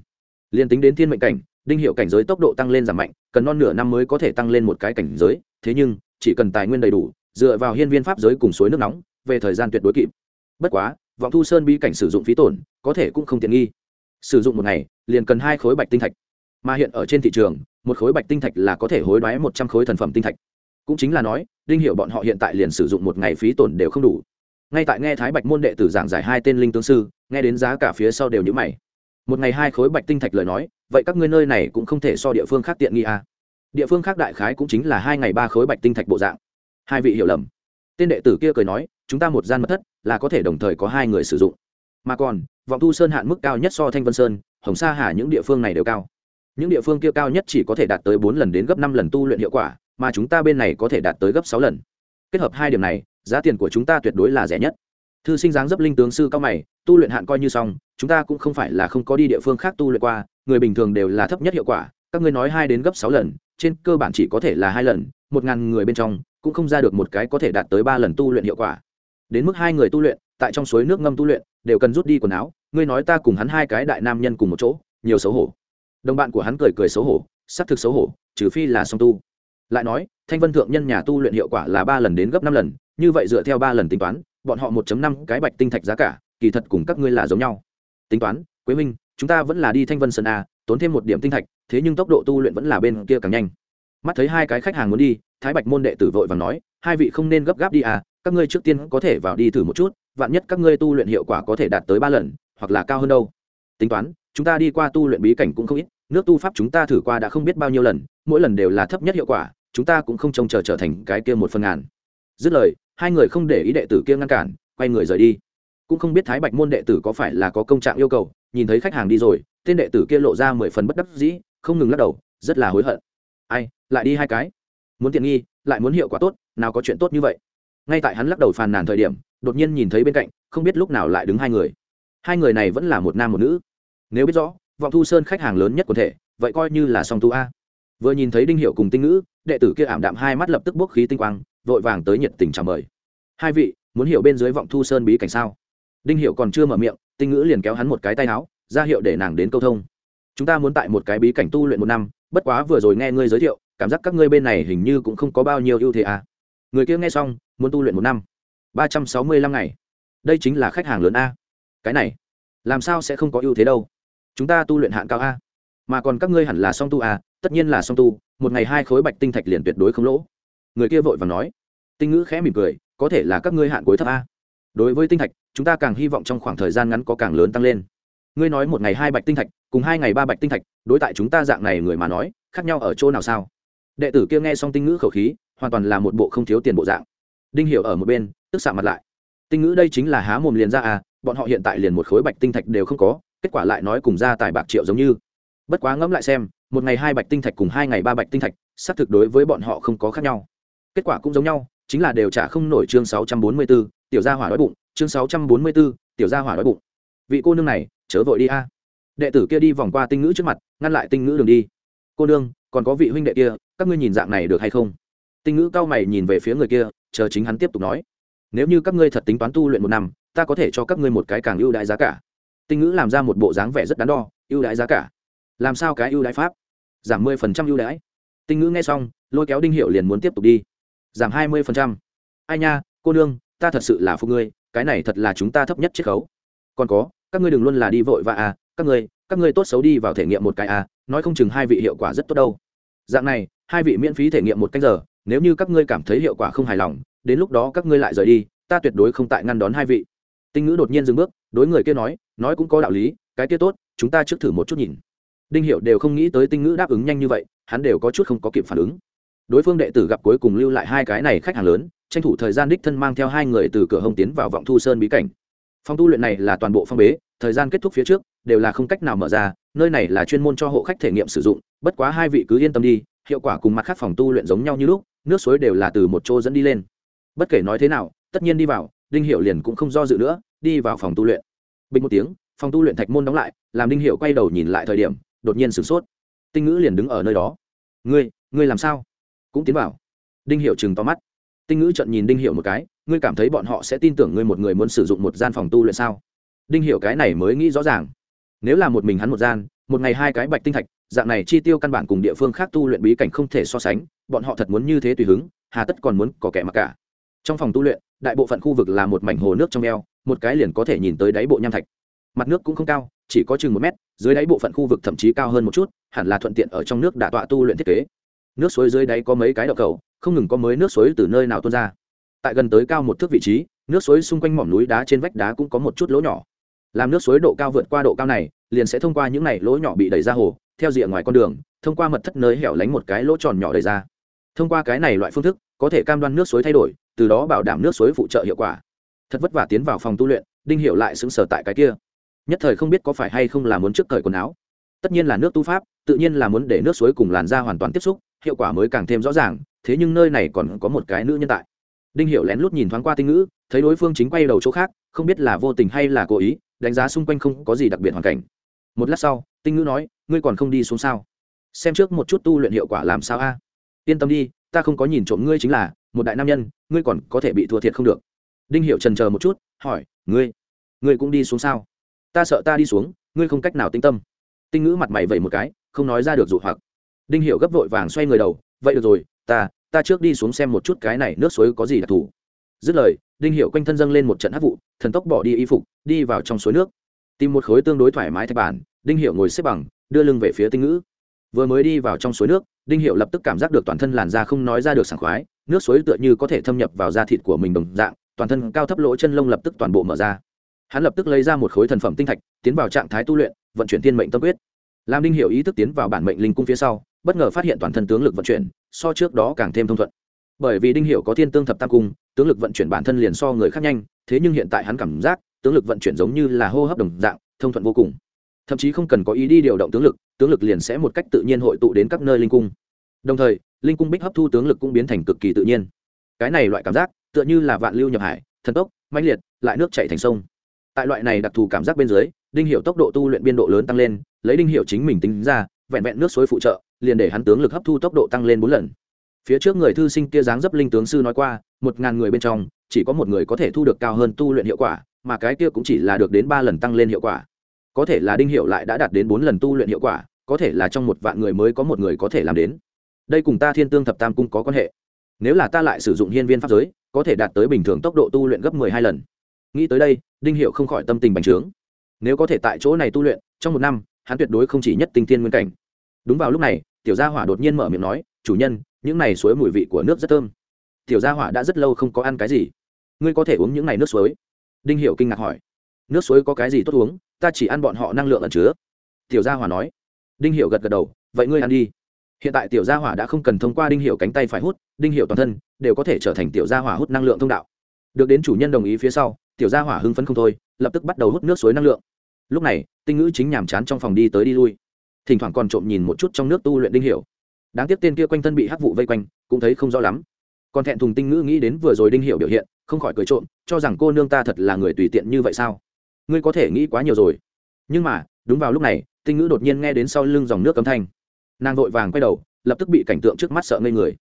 Liên tính đến thiên mệnh cảnh, đinh hiệu cảnh giới tốc độ tăng lên giảm mạnh, cần non nửa năm mới có thể tăng lên một cái cảnh giới, thế nhưng, chỉ cần tài nguyên đầy đủ dựa vào hiên viên pháp giới cùng suối nước nóng, về thời gian tuyệt đối kịp. Bất quá, vọng thu sơn bi cảnh sử dụng phí tổn, có thể cũng không tiện nghi. Sử dụng một ngày, liền cần hai khối bạch tinh thạch. Mà hiện ở trên thị trường, một khối bạch tinh thạch là có thể hối đoái một trăm khối thần phẩm tinh thạch. Cũng chính là nói, đinh hiệu bọn họ hiện tại liền sử dụng một ngày phí tổn đều không đủ. Ngay tại nghe thái bạch môn đệ tử giảng giải hai tên linh tướng sư, nghe đến giá cả phía sau đều nhữ mày. Một ngày hai khối bạch tinh thạch lời nói, vậy các ngươi nơi này cũng không thể so địa phương khác tiện nghi à. địa phương khác đại khái cũng chính là hai ngày ba khối bạch tinh thạch bộ dạng hai vị hiểu lầm. Tên đệ tử kia cười nói, chúng ta một gian mật thất, là có thể đồng thời có hai người sử dụng. Mà còn, vọng thu sơn hạn mức cao nhất so thanh vân sơn, hồng sa hà những địa phương này đều cao. Những địa phương kia cao nhất chỉ có thể đạt tới bốn lần đến gấp năm lần tu luyện hiệu quả, mà chúng ta bên này có thể đạt tới gấp sáu lần. Kết hợp hai điểm này, giá tiền của chúng ta tuyệt đối là rẻ nhất. Thư sinh dáng dấp linh tướng sư cao mày, tu luyện hạn coi như xong, chúng ta cũng không phải là không có đi địa phương khác tu luyện qua, người bình thường đều là thấp nhất hiệu quả. Các ngươi nói hai đến gấp sáu lần, trên cơ bản chỉ có thể là hai lần, một ngàn người bên trong cũng không ra được một cái có thể đạt tới ba lần tu luyện hiệu quả. Đến mức hai người tu luyện, tại trong suối nước ngâm tu luyện, đều cần rút đi quần áo, ngươi nói ta cùng hắn hai cái đại nam nhân cùng một chỗ, nhiều xấu hổ. Đồng bạn của hắn cười cười xấu hổ, xác thực xấu hổ, trừ phi là song tu. Lại nói, thanh vân thượng nhân nhà tu luyện hiệu quả là ba lần đến gấp năm lần, như vậy dựa theo ba lần tính toán, bọn họ một năm cái bạch tinh thạch giá cả, kỳ thật cùng các ngươi là giống nhau. Tính toán, quế minh, chúng ta vẫn là đi thanh vân sơn a, tốn thêm một điểm tinh thạch, thế nhưng tốc độ tu luyện vẫn là bên kia càng nhanh mắt thấy hai cái khách hàng muốn đi, thái bạch môn đệ tử vội và nói, hai vị không nên gấp gáp đi à các ngươi trước tiên có thể vào đi thử một chút, vạn nhất các ngươi tu luyện hiệu quả có thể đạt tới ba lần, hoặc là cao hơn đâu. Tính toán, chúng ta đi qua tu luyện bí cảnh cũng không ít, nước tu pháp chúng ta thử qua đã không biết bao nhiêu lần, mỗi lần đều là thấp nhất hiệu quả, chúng ta cũng không trông chờ trở thành cái kia một phần ngàn. Dứt lời, hai người không để ý đệ tử kia ngăn cản, quay người rời đi. Cũng không biết thái bạch môn đệ tử có phải là có công trạng yêu cầu, nhìn thấy khách hàng đi rồi, tên đệ tử kia lộ ra mười phần bất đắc dĩ, không ngừng lắc đầu, rất là hối hận. Ai lại đi hai cái. Muốn tiện nghi, lại muốn hiệu quả tốt, nào có chuyện tốt như vậy. Ngay tại hắn lắc đầu phàn nàn thời điểm, đột nhiên nhìn thấy bên cạnh, không biết lúc nào lại đứng hai người. Hai người này vẫn là một nam một nữ. Nếu biết rõ, vọng thu sơn khách hàng lớn nhất quần thể, vậy coi như là song tu a. Vừa nhìn thấy đinh hiệu cùng tinh ngữ, đệ tử kia ảm đạm hai mắt lập tức bốc khí tinh quang, vội vàng tới nhiệt tình chào mời. Hai vị, muốn hiểu bên dưới vọng thu sơn bí cảnh sao? Đinh hiệu còn chưa mở miệng, tinh ngữ liền kéo hắn một cái tay áo, ra hiệu để nàng đến câu thông. Chúng ta muốn tại một cái bí cảnh tu luyện một năm, bất quá vừa rồi nghe ngươi giới thiệu cảm giác các ngươi bên này hình như cũng không có bao nhiêu ưu thế à. người kia nghe xong, muốn tu luyện một năm. Ba trăm sáu mươi lăm ngày. Đây chính là khách hàng lớn a. Cái này, làm sao sẽ không có ưu thế đâu? Chúng ta tu luyện hạn cao a. Mà còn các ngươi hẳn là song tu a, tất nhiên là song tu, một ngày hai khối bạch tinh thạch liền tuyệt đối không lỗ. Người kia vội và nói. Tinh ngữ khẽ mỉm cười, có thể là các ngươi hạn cuối thấp a. Đối với tinh thạch, chúng ta càng hy vọng trong khoảng thời gian ngắn có càng lớn tăng lên. Ngươi nói một ngày hai bạch tinh thạch, cùng hai ngày ba bạch tinh thạch, đối tại chúng ta dạng này người mà nói, khác nhau ở chỗ nào sao? Đệ tử kia nghe xong tinh ngữ khẩu khí hoàn toàn là một bộ không thiếu tiền bộ dạng. Đinh hiểu ở một bên tức xạ mặt lại. Tinh ngữ đây chính là há mồm liền ra à bọn họ hiện tại liền một khối bạch tinh thạch đều không có kết quả lại nói cùng ra tài bạc triệu giống như. Bất quá ngẫm lại xem một ngày hai bạch tinh thạch cùng hai ngày ba bạch tinh thạch xác thực đối với bọn họ không có khác nhau. Kết quả cũng giống nhau chính là đều trả không nổi chương 644, tiểu gia hỏa đói bụng chương 644, tiểu gia hỏa đói bụng. Vị cô nương này chớ vội đi a. Đệ tử kia đi vòng qua tinh ngữ trước mặt ngăn lại tinh ngữ đường đi. Cô nương còn có vị huynh đệ kia, các ngươi nhìn dạng này được hay không? Tinh ngữ cao mày nhìn về phía người kia, chờ chính hắn tiếp tục nói. Nếu như các ngươi thật tính toán tu luyện một năm, ta có thể cho các ngươi một cái càng ưu đãi giá cả. Tinh ngữ làm ra một bộ dáng vẻ rất đắn đo, ưu đãi giá cả. Làm sao cái ưu đãi pháp? Giảm mười phần trăm ưu đãi. Tinh ngữ nghe xong, lôi kéo đinh hiệu liền muốn tiếp tục đi. Giảm hai mươi phần trăm. Ai nha, cô nương, ta thật sự là phụ ngươi, cái này thật là chúng ta thấp nhất chiết khấu. Còn có, các ngươi đừng luôn là đi vội và à các ngươi các ngươi tốt xấu đi vào thể nghiệm một cái à nói không chừng hai vị hiệu quả rất tốt đâu dạng này, hai vị miễn phí thể nghiệm một cách giờ, nếu như các ngươi cảm thấy hiệu quả không hài lòng, đến lúc đó các ngươi lại rời đi, ta tuyệt đối không tại ngăn đón hai vị. Tinh ngữ đột nhiên dừng bước, đối người kia nói nói cũng có đạo lý, cái kia tốt, chúng ta trước thử một chút nhìn. Đinh hiệu đều không nghĩ tới tinh ngữ đáp ứng nhanh như vậy, hắn đều có chút không có kịp phản ứng. Đối phương đệ tử gặp cuối cùng lưu lại hai cái này khách hàng lớn, tranh thủ thời gian đích thân mang theo hai người từ cửa hông tiến vào vọng thu sơn bí cảnh. Phòng tu luyện này là toàn bộ phong bế, thời gian kết thúc phía trước, đều là không cách nào mở ra nơi này là chuyên môn cho hộ khách thể nghiệm sử dụng, bất quá hai vị cứ yên tâm đi, hiệu quả cùng mặt khác phòng tu luyện giống nhau như lúc, nước suối đều là từ một chỗ dẫn đi lên. Bất kể nói thế nào, tất nhiên đi vào, đinh hiệu liền cũng không do dự nữa, đi vào phòng tu luyện. Bình một tiếng, phòng tu luyện thạch môn đóng lại, làm đinh hiệu quay đầu nhìn lại thời điểm, đột nhiên sửng sốt. Tinh ngữ liền đứng ở nơi đó. Ngươi ngươi làm sao? Cũng tiến vào. Đinh hiệu chừng to mắt. Tinh ngữ trận nhìn đinh hiệu một cái, ngươi cảm thấy bọn họ sẽ tin tưởng ngươi một người muốn sử dụng một gian phòng tu luyện sao? Đinh hiệu cái này mới nghĩ rõ ràng nếu là một mình hắn một gian, một ngày hai cái bạch tinh thạch, dạng này chi tiêu căn bản cùng địa phương khác tu luyện bí cảnh không thể so sánh, bọn họ thật muốn như thế tùy hứng, hà tất còn muốn có kẻ mặc cả. Trong phòng tu luyện, đại bộ phận khu vực là một mảnh hồ nước trong eo, một cái liền có thể nhìn tới đáy bộ nham thạch. Mặt nước cũng không cao, chỉ có chừng một mét, dưới đáy bộ phận khu vực thậm chí cao hơn một chút, hẳn là thuận tiện ở trong nước đả tọa tu luyện thiết kế. Nước suối dưới đáy có mấy cái đậu cầu, không ngừng có mới nước suối từ nơi nào tuôn ra. Tại gần tới cao một thước vị trí, nước suối xung quanh mỏm núi đá trên vách đá cũng có một chút lỗ nhỏ làm nước suối độ cao vượt qua độ cao này, liền sẽ thông qua những này lỗ nhỏ bị đẩy ra hồ, theo rìa ngoài con đường, thông qua mật thất nơi hẻo lánh một cái lỗ tròn nhỏ đẩy ra. Thông qua cái này loại phương thức, có thể cam đoan nước suối thay đổi, từ đó bảo đảm nước suối phụ trợ hiệu quả. Thật vất vả tiến vào phòng tu luyện, đinh hiệu lại xứng sở tại cái kia. Nhất thời không biết có phải hay không là muốn trước cởi quần áo. Tất nhiên là nước tu pháp, tự nhiên là muốn để nước suối cùng làn da hoàn toàn tiếp xúc, hiệu quả mới càng thêm rõ ràng, thế nhưng nơi này còn có một cái nữ nhân tại. Đinh hiệu lén lút nhìn thoáng qua tinh ngữ, thấy đối phương chính quay đầu chỗ khác, không biết là vô tình hay là cố ý đánh giá xung quanh không có gì đặc biệt hoàn cảnh. Một lát sau, tinh ngữ nói, ngươi còn không đi xuống sao? Xem trước một chút tu luyện hiệu quả làm sao a. Yên tâm đi, ta không có nhìn trộm ngươi chính là một đại nam nhân, ngươi còn có thể bị thua thiệt không được. Đinh hiệu trần chờ một chút, hỏi, ngươi ngươi cũng đi xuống sao? Ta sợ ta đi xuống, ngươi không cách nào tinh tâm. Tinh ngữ mặt mày vẩy một cái, không nói ra được dụ hoặc. Đinh hiệu gấp vội vàng xoay người đầu, vậy được rồi, ta ta trước đi xuống xem một chút cái này nước suối có gì đặc thù dứt lời, đinh hiệu quanh thân dâng lên một trận hát vụ, thần tốc bỏ đi y phục, đi vào trong suối nước. Tìm một khối tương đối thoải mái thạch bản, đinh hiệu ngồi xếp bằng, đưa lưng về phía tinh ngữ. Vừa mới đi vào trong suối nước, đinh hiệu lập tức cảm giác được toàn thân làn da không nói ra được sảng khoái, nước suối tựa như có thể thâm nhập vào da thịt của mình đồng dạng, toàn thân cao thấp lỗ chân lông lập tức toàn bộ mở ra. Hắn lập tức lấy ra một khối thần phẩm tinh thạch, tiến vào trạng thái tu luyện, vận chuyển thiên mệnh tâm quyết. Làm đinh hiệu ý thức tiến vào bản mệnh linh cung phía sau, bất ngờ phát hiện toàn thân tướng lực vận chuyển, so trước đó càng thêm thông thuận bởi vì đinh hiệu có thiên tương thập tam cung, tướng lực vận chuyển bản thân liền so người khác nhanh, thế nhưng hiện tại hắn cảm giác, tướng lực vận chuyển giống như là hô hấp đồng dạng, thông thuận vô cùng. Thậm chí không cần có ý đi điều động tướng lực tướng lực liền sẽ một cách tự nhiên hội tụ đến các nơi linh cung. Đồng thời, linh cung bích hấp thu tướng lực cũng biến thành cực kỳ tự nhiên. Cái này loại cảm giác, tựa như là vạn lưu nhập hải, thần tốc, mãnh liệt, lại nước chảy thành sông. Tại loại này đặc thù cảm giác bên dưới, đinh hiệu tốc độ tu luyện biên độ lớn tăng lên, lấy đinh hiệu chính mình tính ra, vẹn vẹn nước suối phụ trợ, liền để hắn tướng lực hấp thu tốc độ tăng lên bốn lần phía trước người thư sinh kia dáng dấp linh tướng sư nói qua, một ngàn người bên trong, chỉ có một người có thể thu được cao hơn tu luyện hiệu quả, mà cái kia cũng chỉ là được đến ba lần tăng lên hiệu quả. Có thể là đinh hiệu lại đã đạt đến bốn lần tu luyện hiệu quả, có thể là trong một vạn người mới có một người có thể làm đến. Đây cùng ta thiên tương thập tam cung có quan hệ. Nếu là ta lại sử dụng hiên viên pháp giới, có thể đạt tới bình thường tốc độ tu luyện gấp mười hai lần. Nghĩ tới đây, đinh hiệu không khỏi tâm tình bành trướng. Nếu có thể tại chỗ này tu luyện, trong một năm, hắn tuyệt đối không chỉ nhất tinh thiên nguyên cảnh. Đúng vào lúc này, tiểu gia hỏa đột nhiên mở miệng nói, chủ nhân những này suối mùi vị của nước rất thơm. Tiểu gia hỏa đã rất lâu không có ăn cái gì. Ngươi có thể uống những này nước suối? Đinh hiểu kinh ngạc hỏi. Nước suối có cái gì tốt uống? Ta chỉ ăn bọn họ năng lượng ẩn chứa. Tiểu gia hỏa nói. Đinh hiểu gật gật đầu. Vậy ngươi ăn đi. Hiện tại tiểu gia hỏa đã không cần thông qua đinh hiểu cánh tay phải hút. Đinh hiểu toàn thân đều có thể trở thành tiểu gia hỏa hút năng lượng thông đạo. Được đến chủ nhân đồng ý phía sau, tiểu gia hỏa hưng phấn không thôi, lập tức bắt đầu hút nước suối năng lượng. Lúc này, tinh ngữ chính nhàm chán trong phòng đi tới đi lui. Thỉnh thoảng còn trộm nhìn một chút trong nước tu luyện đinh hiểu đáng tiếc tên kia quanh thân bị hắc vụ vây quanh, cũng thấy không rõ lắm. Còn thẹn thùng tinh ngữ nghĩ đến vừa rồi đinh hiểu biểu hiện, không khỏi cười trộm, cho rằng cô nương ta thật là người tùy tiện như vậy sao? Ngươi có thể nghĩ quá nhiều rồi. Nhưng mà, đúng vào lúc này, tinh ngữ đột nhiên nghe đến sau lưng dòng nước cấm thanh. Nàng vội vàng quay đầu, lập tức bị cảnh tượng trước mắt sợ ngây người.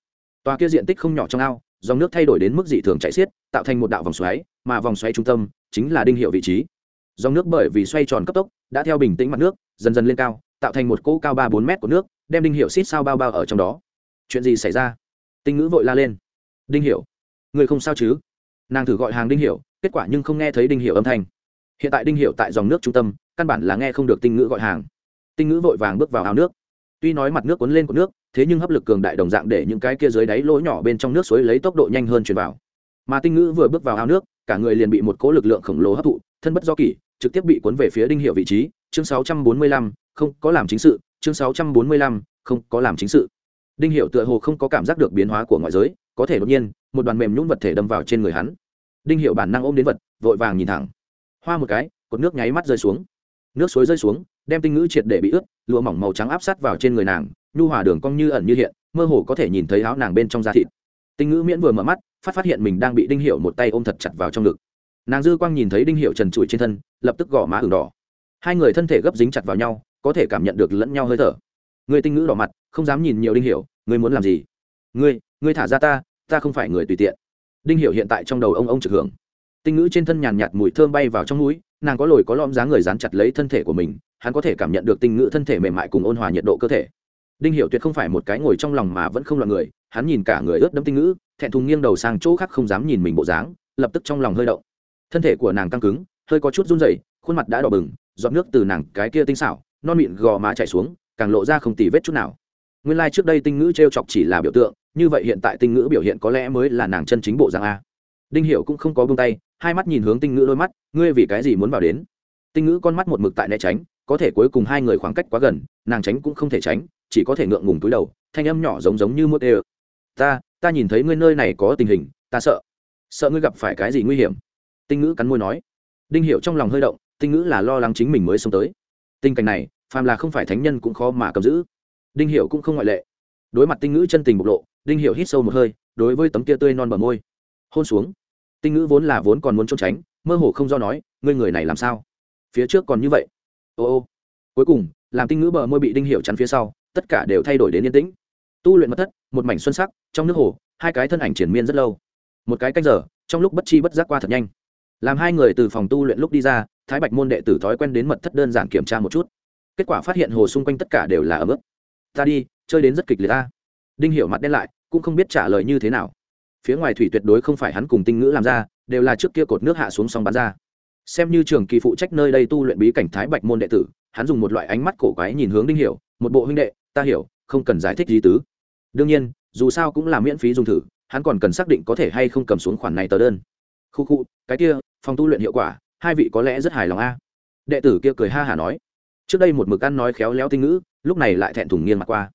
Tòa kia diện tích không nhỏ trong ao, dòng nước thay đổi đến mức dị thường chảy xiết, tạo thành một đạo vòng xoáy, mà vòng xoáy trung tâm chính là đinh hiệu vị trí. Dòng nước bởi vì xoay tròn cấp tốc, đã theo bình tĩnh mặt nước, dần dần lên cao, tạo thành một cỗ cao ba bốn mét của nước đem đinh hiệu xít sao bao bao ở trong đó. Chuyện gì xảy ra? Tinh ngữ vội la lên. Đinh Hiểu người không sao chứ? Nàng thử gọi hàng đinh Hiểu kết quả nhưng không nghe thấy đinh Hiểu âm thanh. Hiện tại đinh Hiểu tại dòng nước trung tâm căn bản là nghe không được tinh ngữ gọi hàng. Tinh ngữ vội vàng bước vào ao nước. Tuy nói mặt nước cuốn lên của nước thế nhưng hấp lực cường đại đồng dạng để những cái kia dưới đáy lỗ nhỏ bên trong nước suối lấy tốc độ nhanh hơn truyền vào. Mà tinh ngữ vừa bước vào ao nước cả người liền bị một cỗ lực lượng khổng lồ hấp thụ thân bất do kỷ trực tiếp bị cuốn về phía đinh Hiểu vị trí. Chương 645, không có làm chính sự chương 645, không có làm chính sự. Đinh hiệu tựa hồ không có cảm giác được biến hóa của ngoại giới có thể đột nhiên một đoàn mềm nhũng vật thể đâm vào trên người hắn. Đinh hiệu bản năng ôm đến vật vội vàng nhìn thẳng. Hoa một cái cột nước nháy mắt rơi xuống. Nước suối rơi xuống đem tinh ngữ triệt để bị ướt lụa mỏng màu trắng áp sát vào trên người nàng nhu hòa đường cong như ẩn như hiện mơ hồ có thể nhìn thấy áo nàng bên trong da thịt. Tinh ngữ miễn vừa mở mắt phát phát hiện mình đang bị đinh hiệu một tay ôm thật chặt vào trong ngực. Nàng dư quang nhìn thấy đinh hiệu trần trụi trên thân lập tức gõ má ửng đỏ. Hai người thân thể gấp dính chặt vào nhau có thể cảm nhận được lẫn nhau hơi thở. Người tinh ngữ đỏ mặt không dám nhìn nhiều đinh hiểu, ngươi muốn làm gì? Ngươi ngươi thả ra ta ta không phải người tùy tiện. Đinh hiểu hiện tại trong đầu ông ông trực hưởng. Tinh ngữ trên thân nhàn nhạt mùi thơm bay vào trong mũi, nàng có lồi có lõm dáng người dán chặt lấy thân thể của mình hắn có thể cảm nhận được tinh ngữ thân thể mềm mại cùng ôn hòa nhiệt độ cơ thể. Đinh hiểu tuyệt không phải một cái ngồi trong lòng mà vẫn không loạn người hắn nhìn cả người ướt đẫm tinh ngữ thẹn thùng nghiêng đầu sang chỗ khác không dám nhìn mình bộ dáng lập tức trong lòng hơi động. Thân thể của nàng căng cứng hơi có chút run rẩy khuôn mặt đã đỏ bừng giọt nước từ nàng cái kia tinh xảo non mịn gò má chảy xuống, càng lộ ra không tì vết chút nào. Nguyên lai、like、trước đây tinh ngữ t r e o chọc chỉ là biểu tượng, như vậy hiện tại tinh ngữ biểu hiện có lẽ mới là nàng chân chính bộ dạng a. Đinh Hiểu cũng không có bông tay, hai mắt nhìn hướng tinh ngữ đôi mắt, ngươi vì cái gì muốn vào đến? Tinh ngữ con mắt một mực tại né tránh, có thể cuối cùng hai người khoảng cách quá gần, nàng tránh cũng không thể tránh, chỉ có thể ngượng ngùng túi đầu, thanh âm nhỏ giống giống như mốt ê ta ta nhìn thấy ngươi nơi này có tình hình, ta sợ. Sợ ngươi gặp phải cái gì nguy hiểm? Tinh ngữ cắn môi nói. Đinh Hiểu trong lòng hơi động, tinh ngữ là lo lắng chính mình mới sống tới tình cảnh này, phàm là không phải thánh nhân cũng khó mà cầm giữ. Đinh hiệu cũng không ngoại lệ. Đối mặt tinh ngữ chân tình bộc lộ, đinh hiệu hít sâu một hơi, đối với tấm kia tươi non bờ môi. Hôn xuống. Tinh ngữ vốn là vốn còn muốn trốn tránh, mơ hồ không do nói, ngươi người này làm sao? Phía trước còn như vậy. Ô ô. Cuối cùng, làm tinh ngữ bờ môi bị đinh hiệu chắn phía sau, tất cả đều thay đổi đến yên tĩnh. Tu luyện mất thất, một mảnh xuân sắc, trong nước hồ, hai cái thân ảnh triển miên rất lâu. Một cái canh giờ, trong lúc bất chi bất giác qua thật nhanh làm hai người từ phòng tu luyện lúc đi ra, thái bạch môn đệ tử thói quen đến mật thất đơn giản kiểm tra một chút. Kết quả phát hiện hồ xung quanh tất cả đều là ấm ức ta đi, chơi đến rất kịch liệt ta đinh hiểu mặt đen lại, cũng không biết trả lời như thế nào. Phía ngoài thủy tuyệt đối không phải hắn cùng tinh ngữ làm ra, đều là trước kia cột nước hạ xuống xong bắn ra. Xem như trường kỳ phụ trách nơi đây tu luyện bí cảnh thái bạch môn đệ tử, hắn dùng một loại ánh mắt cổ quái nhìn hướng đinh hiểu, một bộ huynh đệ, ta hiểu, không cần giải thích gì tứ. Đương nhiên, dù sao cũng là miễn phí dùng thử, hắn còn cần xác định có thể hay không cầm xuống khoản này tờ đơn khu khu, cái kia, phòng tu luyện hiệu quả, hai vị có lẽ rất hài lòng a. Đệ tử kia cười ha hả nói. Trước đây một mực ăn nói khéo léo tinh ngữ, lúc này lại thẹn thùng nghiêng mặt qua.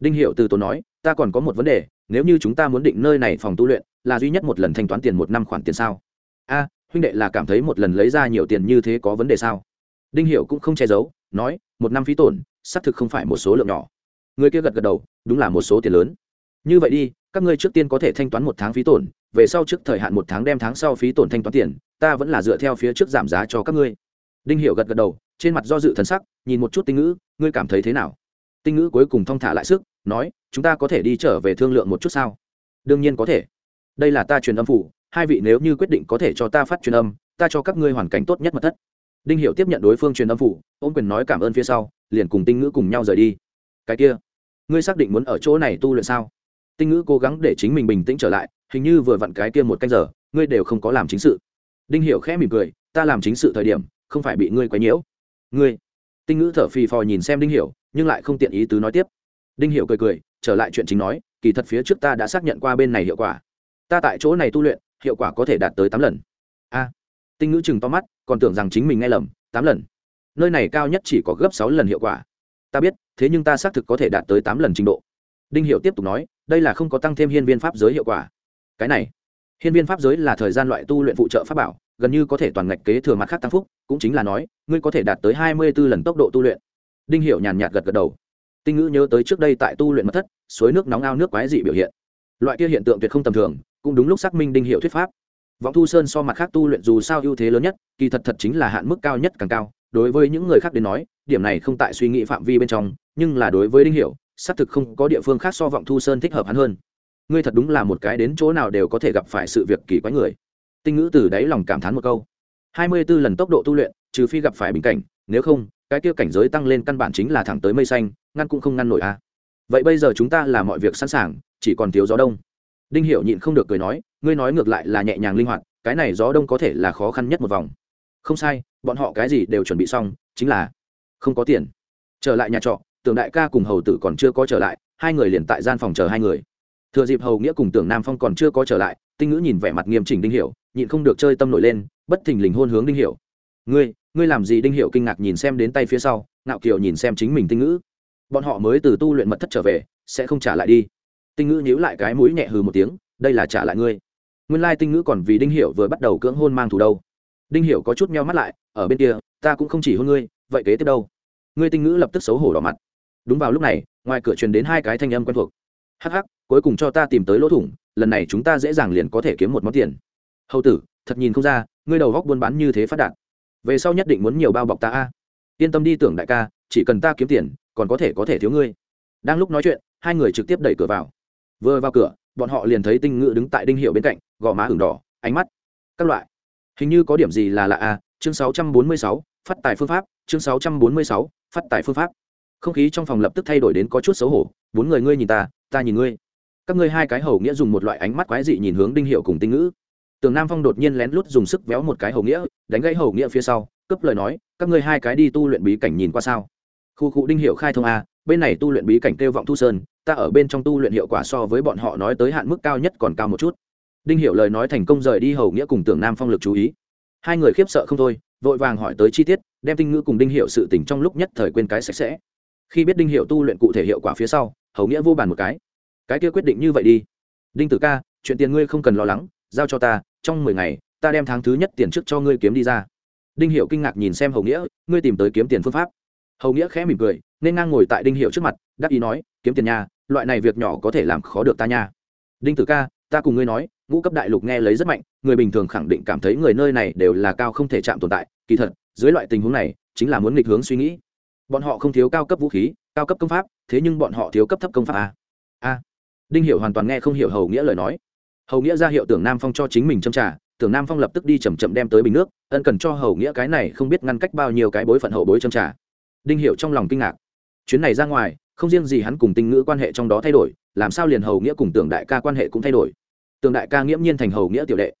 Đinh hiệu từ tốn nói, ta còn có một vấn đề, nếu như chúng ta muốn định nơi này phòng tu luyện, là duy nhất một lần thanh toán tiền một năm khoản tiền sao? A, huynh đệ là cảm thấy một lần lấy ra nhiều tiền như thế có vấn đề sao? Đinh hiệu cũng không che giấu, nói, một năm phí tổn, xác thực không phải một số lượng nhỏ. Người kia gật gật đầu, đúng là một số tiền lớn. Như vậy đi, các ngươi trước tiên có thể thanh toán một tháng phí tổn về sau trước thời hạn một tháng đem tháng sau phí tổn thanh toán tiền, ta vẫn là dựa theo phía trước giảm giá cho các ngươi. Đinh hiệu gật gật đầu, trên mặt do dự thần sắc, nhìn một chút tinh ngữ, ngươi cảm thấy thế nào? Tinh ngữ cuối cùng thong thả lại sức, nói, chúng ta có thể đi trở về thương lượng một chút sao? Đương nhiên có thể. Đây là ta truyền âm phủ, hai vị nếu như quyết định có thể cho ta phát truyền âm, ta cho các ngươi hoàn cảnh tốt nhất mật thất. Đinh hiệu tiếp nhận đối phương truyền âm phủ, ôm quyền nói cảm ơn phía sau, liền cùng tinh ngữ cùng nhau rời đi. Cái kia, ngươi xác định muốn ở chỗ này tu luyện sao? Tinh ngữ cố gắng để chính mình bình tĩnh trở lại hình như vừa vặn cái kia một canh giờ, ngươi đều không có làm chính sự. Đinh Hiểu khẽ mỉm cười, ta làm chính sự thời điểm, không phải bị ngươi quấy nhiễu. Ngươi. Tinh ngữ thở phì phò nhìn xem đinh hiểu, nhưng lại không tiện ý tứ nói tiếp. Đinh hiểu cười cười, trở lại chuyện chính nói, kỳ thật phía trước ta đã xác nhận qua bên này hiệu quả. Ta tại chỗ này tu luyện, hiệu quả có thể đạt tới tám lần. A. Tinh ngữ chừng to mắt, còn tưởng rằng chính mình nghe lầm, tám lần. Nơi này cao nhất chỉ có gấp sáu lần hiệu quả. Ta biết, thế nhưng ta xác thực có thể đạt tới tám lần trình độ. Đinh hiệu tiếp tục nói, đây là không có tăng thêm hiên viên pháp giới hiệu quả cái này, hiên viên pháp giới là thời gian loại tu luyện phụ trợ pháp bảo, gần như có thể toàn ngạch kế thừa mặt khác tăng phúc, cũng chính là nói, ngươi có thể đạt tới hai mươi b ố lần tốc độ tu luyện. Đinh hiệu nhàn nhạt gật gật đầu. Tinh ngữ nhớ tới trước đây tại tu luyện mật thất, suối nước nóng ao nước quái dị biểu hiện. Loại kia hiện tượng tuyệt không tầm thường, cũng đúng lúc xác minh đinh hiệu thuyết pháp. Vọng thu sơn so mặt khác tu luyện dù sao ưu thế lớn nhất, kỳ thật thật chính là hạn mức cao nhất càng cao, đối với những người khác đến nói, điểm này không tại suy nghĩ phạm vi bên trong, nhưng là đối với đinh hiệu xác thực không có địa phương khác so vọng thu sơn thích hợp hắn hơn ngươi thật đúng là một cái đến chỗ nào đều có thể gặp phải sự việc kỳ quái người. Tinh ngữ từ đáy lòng cảm thán một câu. Hai mươi b ố lần tốc độ tu luyện, trừ phi gặp phải bình cảnh, nếu không, cái kia cảnh giới tăng lên căn bản chính là thẳng tới mây xanh, ngăn cũng không ngăn nổi a. À. vậy bây giờ chúng ta làm mọi việc sẵn sàng, chỉ còn thiếu gió đông. Đinh hiểu nhịn không được cười nói, ngươi nói ngược lại là nhẹ nhàng linh hoạt, cái này gió đông có thể là khó khăn nhất một vòng. Không sai, bọn họ cái gì đều chuẩn bị xong, chính là không có tiền. Trở lại nhà trọ, tưởng đại ca cùng hầu tử còn chưa có trở lại, hai người liền tại gian phòng chờ hai người thừa dịp hầu nghĩa cùng tưởng nam phong còn chưa có trở lại, tinh ngữ nhìn vẻ mặt nghiêm chỉnh đinh hiểu, nhịn không được chơi tâm nổi lên, bất thình lình hôn hướng đinh hiểu. Ngươi ngươi làm gì? Đinh hiểu kinh ngạc nhìn xem đến tay phía sau, ngạo kiều nhìn xem chính mình tinh ngữ. Bọn họ mới từ tu luyện mật thất trở về, sẽ không trả lại đi. Tinh ngữ nhíu lại cái mũi nhẹ hừ một tiếng, đây là trả lại ngươi. Nguyên lai tinh ngữ còn vì đinh hiểu vừa bắt đầu cưỡng hôn mang thủ đâu. Đinh hiểu có chút meo mắt lại, ở bên kia, ta cũng không chỉ hôn ngươi, vậy kế tiếp đâu? Ngươi tinh ngữ lập tức xấu hổ đỏ mặt. Đúng vào lúc này, ngoài cửa truyền đến hai cái thanh âm quen thuộc. Hắc hắc cuối cùng cho ta tìm tới lỗ thủng lần này chúng ta dễ dàng liền có thể kiếm một món tiền. Hầu tử thật nhìn không ra ngươi đầu góc buôn bán như thế phát đạt. Về sau nhất định muốn nhiều bao bọc ta a. Yên tâm đi tưởng đại ca chỉ cần ta kiếm tiền còn có thể có thể thiếu ngươi. Đang lúc nói chuyện hai người trực tiếp đẩy cửa vào. Vừa vào cửa bọn họ liền thấy tinh ngự đứng tại đinh hiệu bên cạnh gò má ửng đỏ ánh mắt các loại. Hình như có điểm gì là lạ a chương 646, phát tài phương pháp chương 646, phát tài phương pháp. Không khí trong phòng lập tức thay đổi đến có chút xấu hổ bốn người ngươi nhìn ta ta nhìn ngươi các ngươi hai cái hầu nghĩa dùng một loại ánh mắt quái dị nhìn hướng đinh hiệu cùng tinh ngữ. Tường nam phong đột nhiên lén lút dùng sức véo một cái hầu nghĩa, đánh gãy hầu nghĩa phía sau, cướp lời nói, các ngươi hai cái đi tu luyện bí cảnh nhìn qua sao? Khu cụ đinh hiệu khai thông a, bên này tu luyện bí cảnh kêu vọng thu sơn, ta ở bên trong tu luyện hiệu quả so với bọn họ nói tới hạn mức cao nhất còn cao một chút. Đinh hiệu lời nói thành công rời đi hầu nghĩa cùng tưởng nam phong lực chú ý. Hai người khiếp sợ không thôi, vội vàng hỏi tới chi tiết, đem tinh ngữ cùng đinh hiệu sự tỉnh trong lúc nhất thời quên cái sạch sẽ. Khi biết đinh hiệu tu luyện cụ thể hiệu quả phía sau, hầu nghĩa vô bàn một cái cái kia quyết định như vậy đi. Đinh tử ca, chuyện tiền ngươi không cần lo lắng, giao cho ta, trong mười ngày, ta đem tháng thứ nhất tiền trước cho ngươi kiếm đi ra. Đinh hiệu kinh ngạc nhìn xem hầu nghĩa, ngươi tìm tới kiếm tiền phương pháp. Hầu nghĩa khẽ mỉm cười, nên ngang ngồi tại đinh hiệu trước mặt, đắc ý nói, kiếm tiền nha, loại này việc nhỏ có thể làm khó được ta nha. Đinh tử ca, ta cùng ngươi nói, ngũ cấp đại lục nghe lấy rất mạnh, người bình thường khẳng định cảm thấy người nơi này đều là cao không thể chạm tồn tại. Kỳ thật, dưới loại tình huống này, chính là muốn nghịch hướng suy nghĩ. Bọn họ không thiếu cao cấp vũ khí, cao cấp công pháp, thế nhưng bọn họ thiếu cấp thấp công pháp a. A đinh hiểu hoàn toàn nghe không hiểu hầu nghĩa lời nói. Hầu nghĩa ra hiệu tưởng nam phong cho chính mình châm trà, tưởng nam phong lập tức đi chầm chậm đem tới bình nước, ân cần cho hầu nghĩa cái này không biết ngăn cách bao nhiêu cái bối phận hậu bối châm trà. Đinh hiểu trong lòng kinh ngạc. Chuyến này ra ngoài, không riêng gì hắn cùng tinh ngữ quan hệ trong đó thay đổi, làm sao liền hầu nghĩa cùng tưởng đại ca quan hệ cũng thay đổi. Tưởng đại ca nghiễm nhiên thành hầu nghĩa tiểu đệ.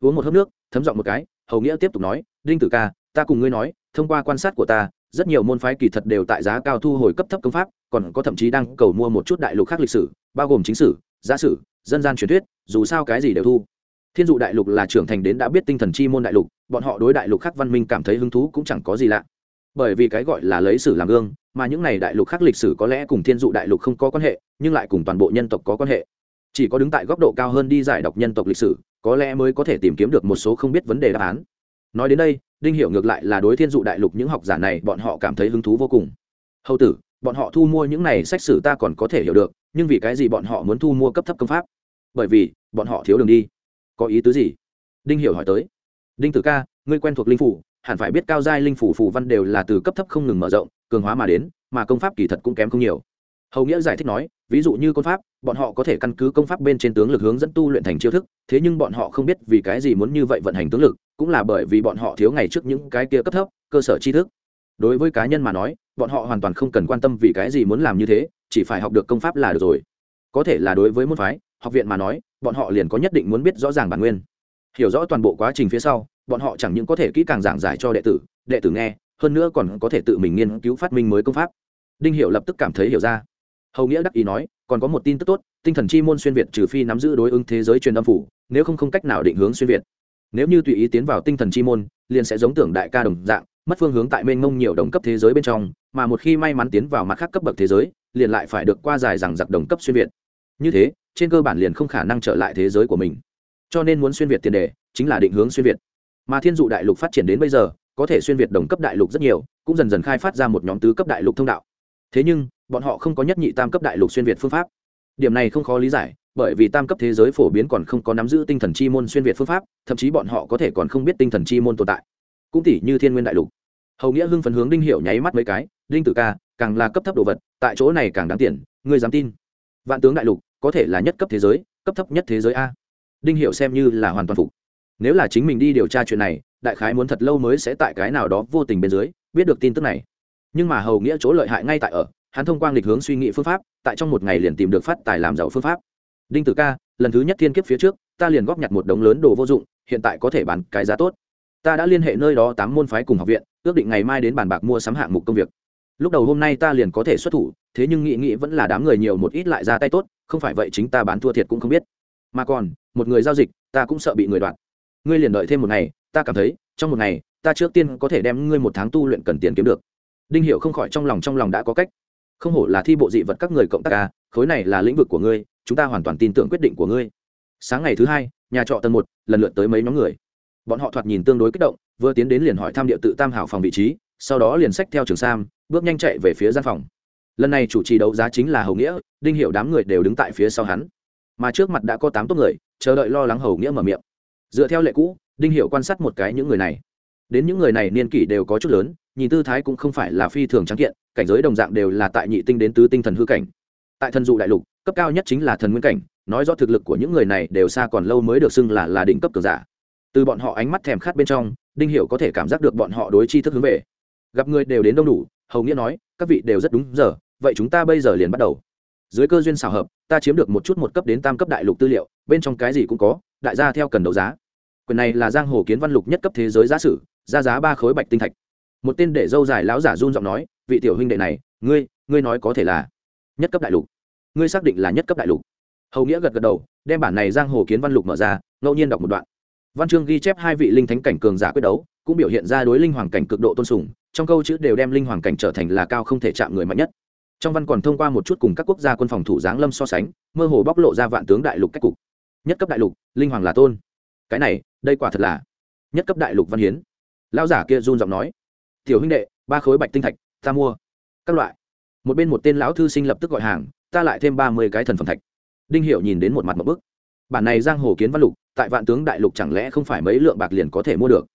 Uống một hớp nước, thấm giọng một cái, hầu nghĩa tiếp tục nói, đinh tử ca, ta cùng ngươi nói, thông qua quan sát của ta rất nhiều môn phái kỳ thật đều tại giá cao thu hồi cấp thấp công pháp, còn có thậm chí đang cầu mua một chút đại lục khác lịch sử, bao gồm chính sử giả sử, dân gian truyền thuyết, dù sao cái gì đều thu. Thiên dụ đại lục là trưởng thành đến đã biết tinh thần chi môn đại lục, bọn họ đối đại lục khác văn minh cảm thấy hứng thú cũng chẳng có gì lạ. Bởi vì cái gọi là lấy sử làm gương, mà những này đại lục khác lịch sử có lẽ cùng thiên dụ đại lục không có quan hệ, nhưng lại cùng toàn bộ nhân tộc có quan hệ. Chỉ có đứng tại góc độ cao hơn đi giải đọc nhân tộc lịch sử, có lẽ mới có thể tìm kiếm được một số không biết vấn đề đáp án nói đến đây, đinh hiểu ngược lại là đối thiên dụ đại lục những học giả này, bọn họ cảm thấy hứng thú vô cùng. Hầu tử, bọn họ thu mua những này sách sử ta còn có thể hiểu được, nhưng vì cái gì bọn họ muốn thu mua cấp thấp công pháp? Bởi vì, bọn họ thiếu đường đi. Có ý tứ gì? Đinh hiểu hỏi tới. Đinh tử ca, ngươi quen thuộc linh phủ, hẳn phải biết cao giai linh phủ phù văn đều là từ cấp thấp không ngừng mở rộng, cường hóa mà đến, mà công pháp kỳ thật cũng kém không nhiều. Hầu nghĩa giải thích nói, ví dụ như công pháp, bọn họ có thể căn cứ công pháp bên trên tướng lực hướng dẫn tu luyện thành chiêu thức, thế nhưng bọn họ không biết vì cái gì muốn như vậy vận hành tướng lực cũng là bởi vì bọn họ thiếu ngày trước những cái kia cấp thấp, cơ sở tri thức. Đối với cá nhân mà nói, bọn họ hoàn toàn không cần quan tâm vì cái gì muốn làm như thế, chỉ phải học được công pháp là được rồi. Có thể là đối với môn phái, học viện mà nói, bọn họ liền có nhất định muốn biết rõ ràng bản nguyên. Hiểu rõ toàn bộ quá trình phía sau, bọn họ chẳng những có thể kỹ càng giảng giải cho đệ tử đệ tử nghe, hơn nữa còn có thể tự mình nghiên cứu phát minh mới công pháp. Đinh hiểu lập tức cảm thấy hiểu ra. Hầu nghĩa đắc ý nói, còn có một tin tức tốt, tinh thần chi môn xuyên việt trừ phi nắm giữ đối ứng thế giới truyền âm phủ, nếu không không cách nào định hướng xuyên việt nếu như tùy ý tiến vào tinh thần chi môn, liền sẽ giống tưởng đại ca đồng dạng, mất phương hướng tại mênh mông nhiều đồng cấp thế giới bên trong, mà một khi may mắn tiến vào mặt khác cấp bậc thế giới, liền lại phải được qua dài rằng giặc đồng cấp xuyên việt. Như thế, trên cơ bản liền không khả năng trở lại thế giới của mình. Cho nên muốn xuyên việt tiền đề, chính là định hướng xuyên việt. Mà thiên dụ đại lục phát triển đến bây giờ, có thể xuyên việt đồng cấp đại lục rất nhiều, cũng dần dần khai phát ra một nhóm tứ cấp đại lục thông đạo. Thế nhưng, bọn họ không có nhất nhị tam cấp đại lục xuyên việt phương pháp. Điểm này không khó lý giải bởi vì tam cấp thế giới phổ biến còn không có nắm giữ tinh thần chi môn xuyên việt phương pháp, thậm chí bọn họ có thể còn không biết tinh thần chi môn tồn tại. Cũng tỷ như thiên nguyên đại lục. Hầu nghĩa hưng phấn hướng đinh hiệu nháy mắt mấy cái, đinh tử ca, càng là cấp thấp đồ vật, tại chỗ này càng đáng tiền, ngươi dám tin? Vạn tướng đại lục, có thể là nhất cấp thế giới, cấp thấp nhất thế giới a. Đinh hiệu xem như là hoàn toàn phục. Nếu là chính mình đi điều tra chuyện này, đại khái muốn thật lâu mới sẽ tại cái nào đó vô tình bên dưới, biết được tin tức này. Nhưng mà hầu nghĩa chỗ lợi hại ngay tại ở, hắn thông qua lịch hướng suy nghĩ phương pháp, tại trong một ngày liền tìm được phát tài làm giàu phương pháp đinh tử ca, lần thứ nhất thiên kiếp phía trước, ta liền góp nhặt một đống lớn đồ vô dụng, hiện tại có thể bán cái giá tốt. Ta đã liên hệ nơi đó tám môn phái cùng học viện, ước định ngày mai đến bàn bạc mua sắm hạng mục công việc. Lúc đầu hôm nay ta liền có thể xuất thủ, thế nhưng nghĩ nghĩ vẫn là đám người nhiều một ít lại ra tay tốt, không phải vậy chính ta bán thua thiệt cũng không biết. Mà còn, một người giao dịch, ta cũng sợ bị người đoạt. Ngươi liền đợi thêm một ngày, ta cảm thấy, trong một ngày, ta trước tiên có thể đem ngươi một tháng tu luyện cần tiền kiếm được. Đinh hiệu không khỏi trong lòng trong lòng đã có cách. Không hổ là thi bộ dị vật các người cộng tác ca khối này là lĩnh vực của ngươi chúng ta hoàn toàn tin tưởng quyết định của ngươi. Sáng ngày thứ hai, nhà trọ tầng một lần lượt tới mấy nhóm người. Bọn họ thoạt nhìn tương đối kích động, vừa tiến đến liền hỏi thăm địa tự tam hảo phòng vị trí, sau đó liền sách theo trường sam, bước nhanh chạy về phía gian phòng. Lần này chủ trì đấu giá chính là hầu nghĩa, đinh hiệu đám người đều đứng tại phía sau hắn. Mà trước mặt đã có tám tốt người, chờ đợi lo lắng hầu nghĩa mở miệng. Dựa theo lệ cũ, đinh hiệu quan sát một cái những người này. Đến những người này niên kỷ đều có chút lớn, nhìn tư thái cũng không phải là phi thường trắng kiện, cảnh giới đồng dạng đều là tại nhị tinh đến tứ tinh thần hư cảnh. Tại thần dụ đại lục cấp cao nhất chính là thần nguyên cảnh, nói rõ thực lực của những người này đều xa còn lâu mới được xưng là là đỉnh cấp cường giả. Từ bọn họ ánh mắt thèm khát bên trong, đinh hiểu có thể cảm giác được bọn họ đối chi thức hướng về. Gặp người đều đến đông đủ, hầu nghĩa nói, các vị đều rất đúng giờ, vậy chúng ta bây giờ liền bắt đầu. Dưới cơ duyên xảo hợp, ta chiếm được một chút một cấp đến tam cấp đại lục tư liệu, bên trong cái gì cũng có, đại gia theo cần đấu giá. Quyền này là giang hồ kiến văn lục nhất cấp thế giới giá sử, ra giá ba khối bạch tinh thạch. Một tên để dâu dài lão giả run giọng nói, vị tiểu huynh đệ này, ngươi ngươi nói có thể là nhất cấp đại lục ngươi xác định là nhất cấp đại lục. Hầu nghĩa gật gật đầu, đem bản này giang hồ kiến văn lục mở ra, ngẫu nhiên đọc một đoạn. Văn chương ghi chép hai vị linh thánh cảnh cường giả quyết đấu, cũng biểu hiện ra đối linh hoàng cảnh cực độ tôn sùng, trong câu chữ đều đem linh hoàng cảnh trở thành là cao không thể chạm người mạnh nhất. Trong văn còn thông qua một chút cùng các quốc gia quân phòng thủ giáng lâm so sánh, mơ hồ bóc lộ ra vạn tướng đại lục cách cục. Nhất cấp đại lục, linh hoàng là tôn. Cái này, đây quả thật là nhất cấp đại lục văn hiến. Lão giả kia run giọng nói, tiểu huynh đệ, ba khối bạch tinh thạch, ta mua. Các loại. Một bên một tên lão thư sinh lập tức gọi hàng ta lại thêm ba mươi cái thần phẩm thạch. Đinh hiệu nhìn đến một mặt một bức. Bản này giang hồ kiến văn lục, tại vạn tướng đại lục chẳng lẽ không phải mấy lượng bạc liền có thể mua được?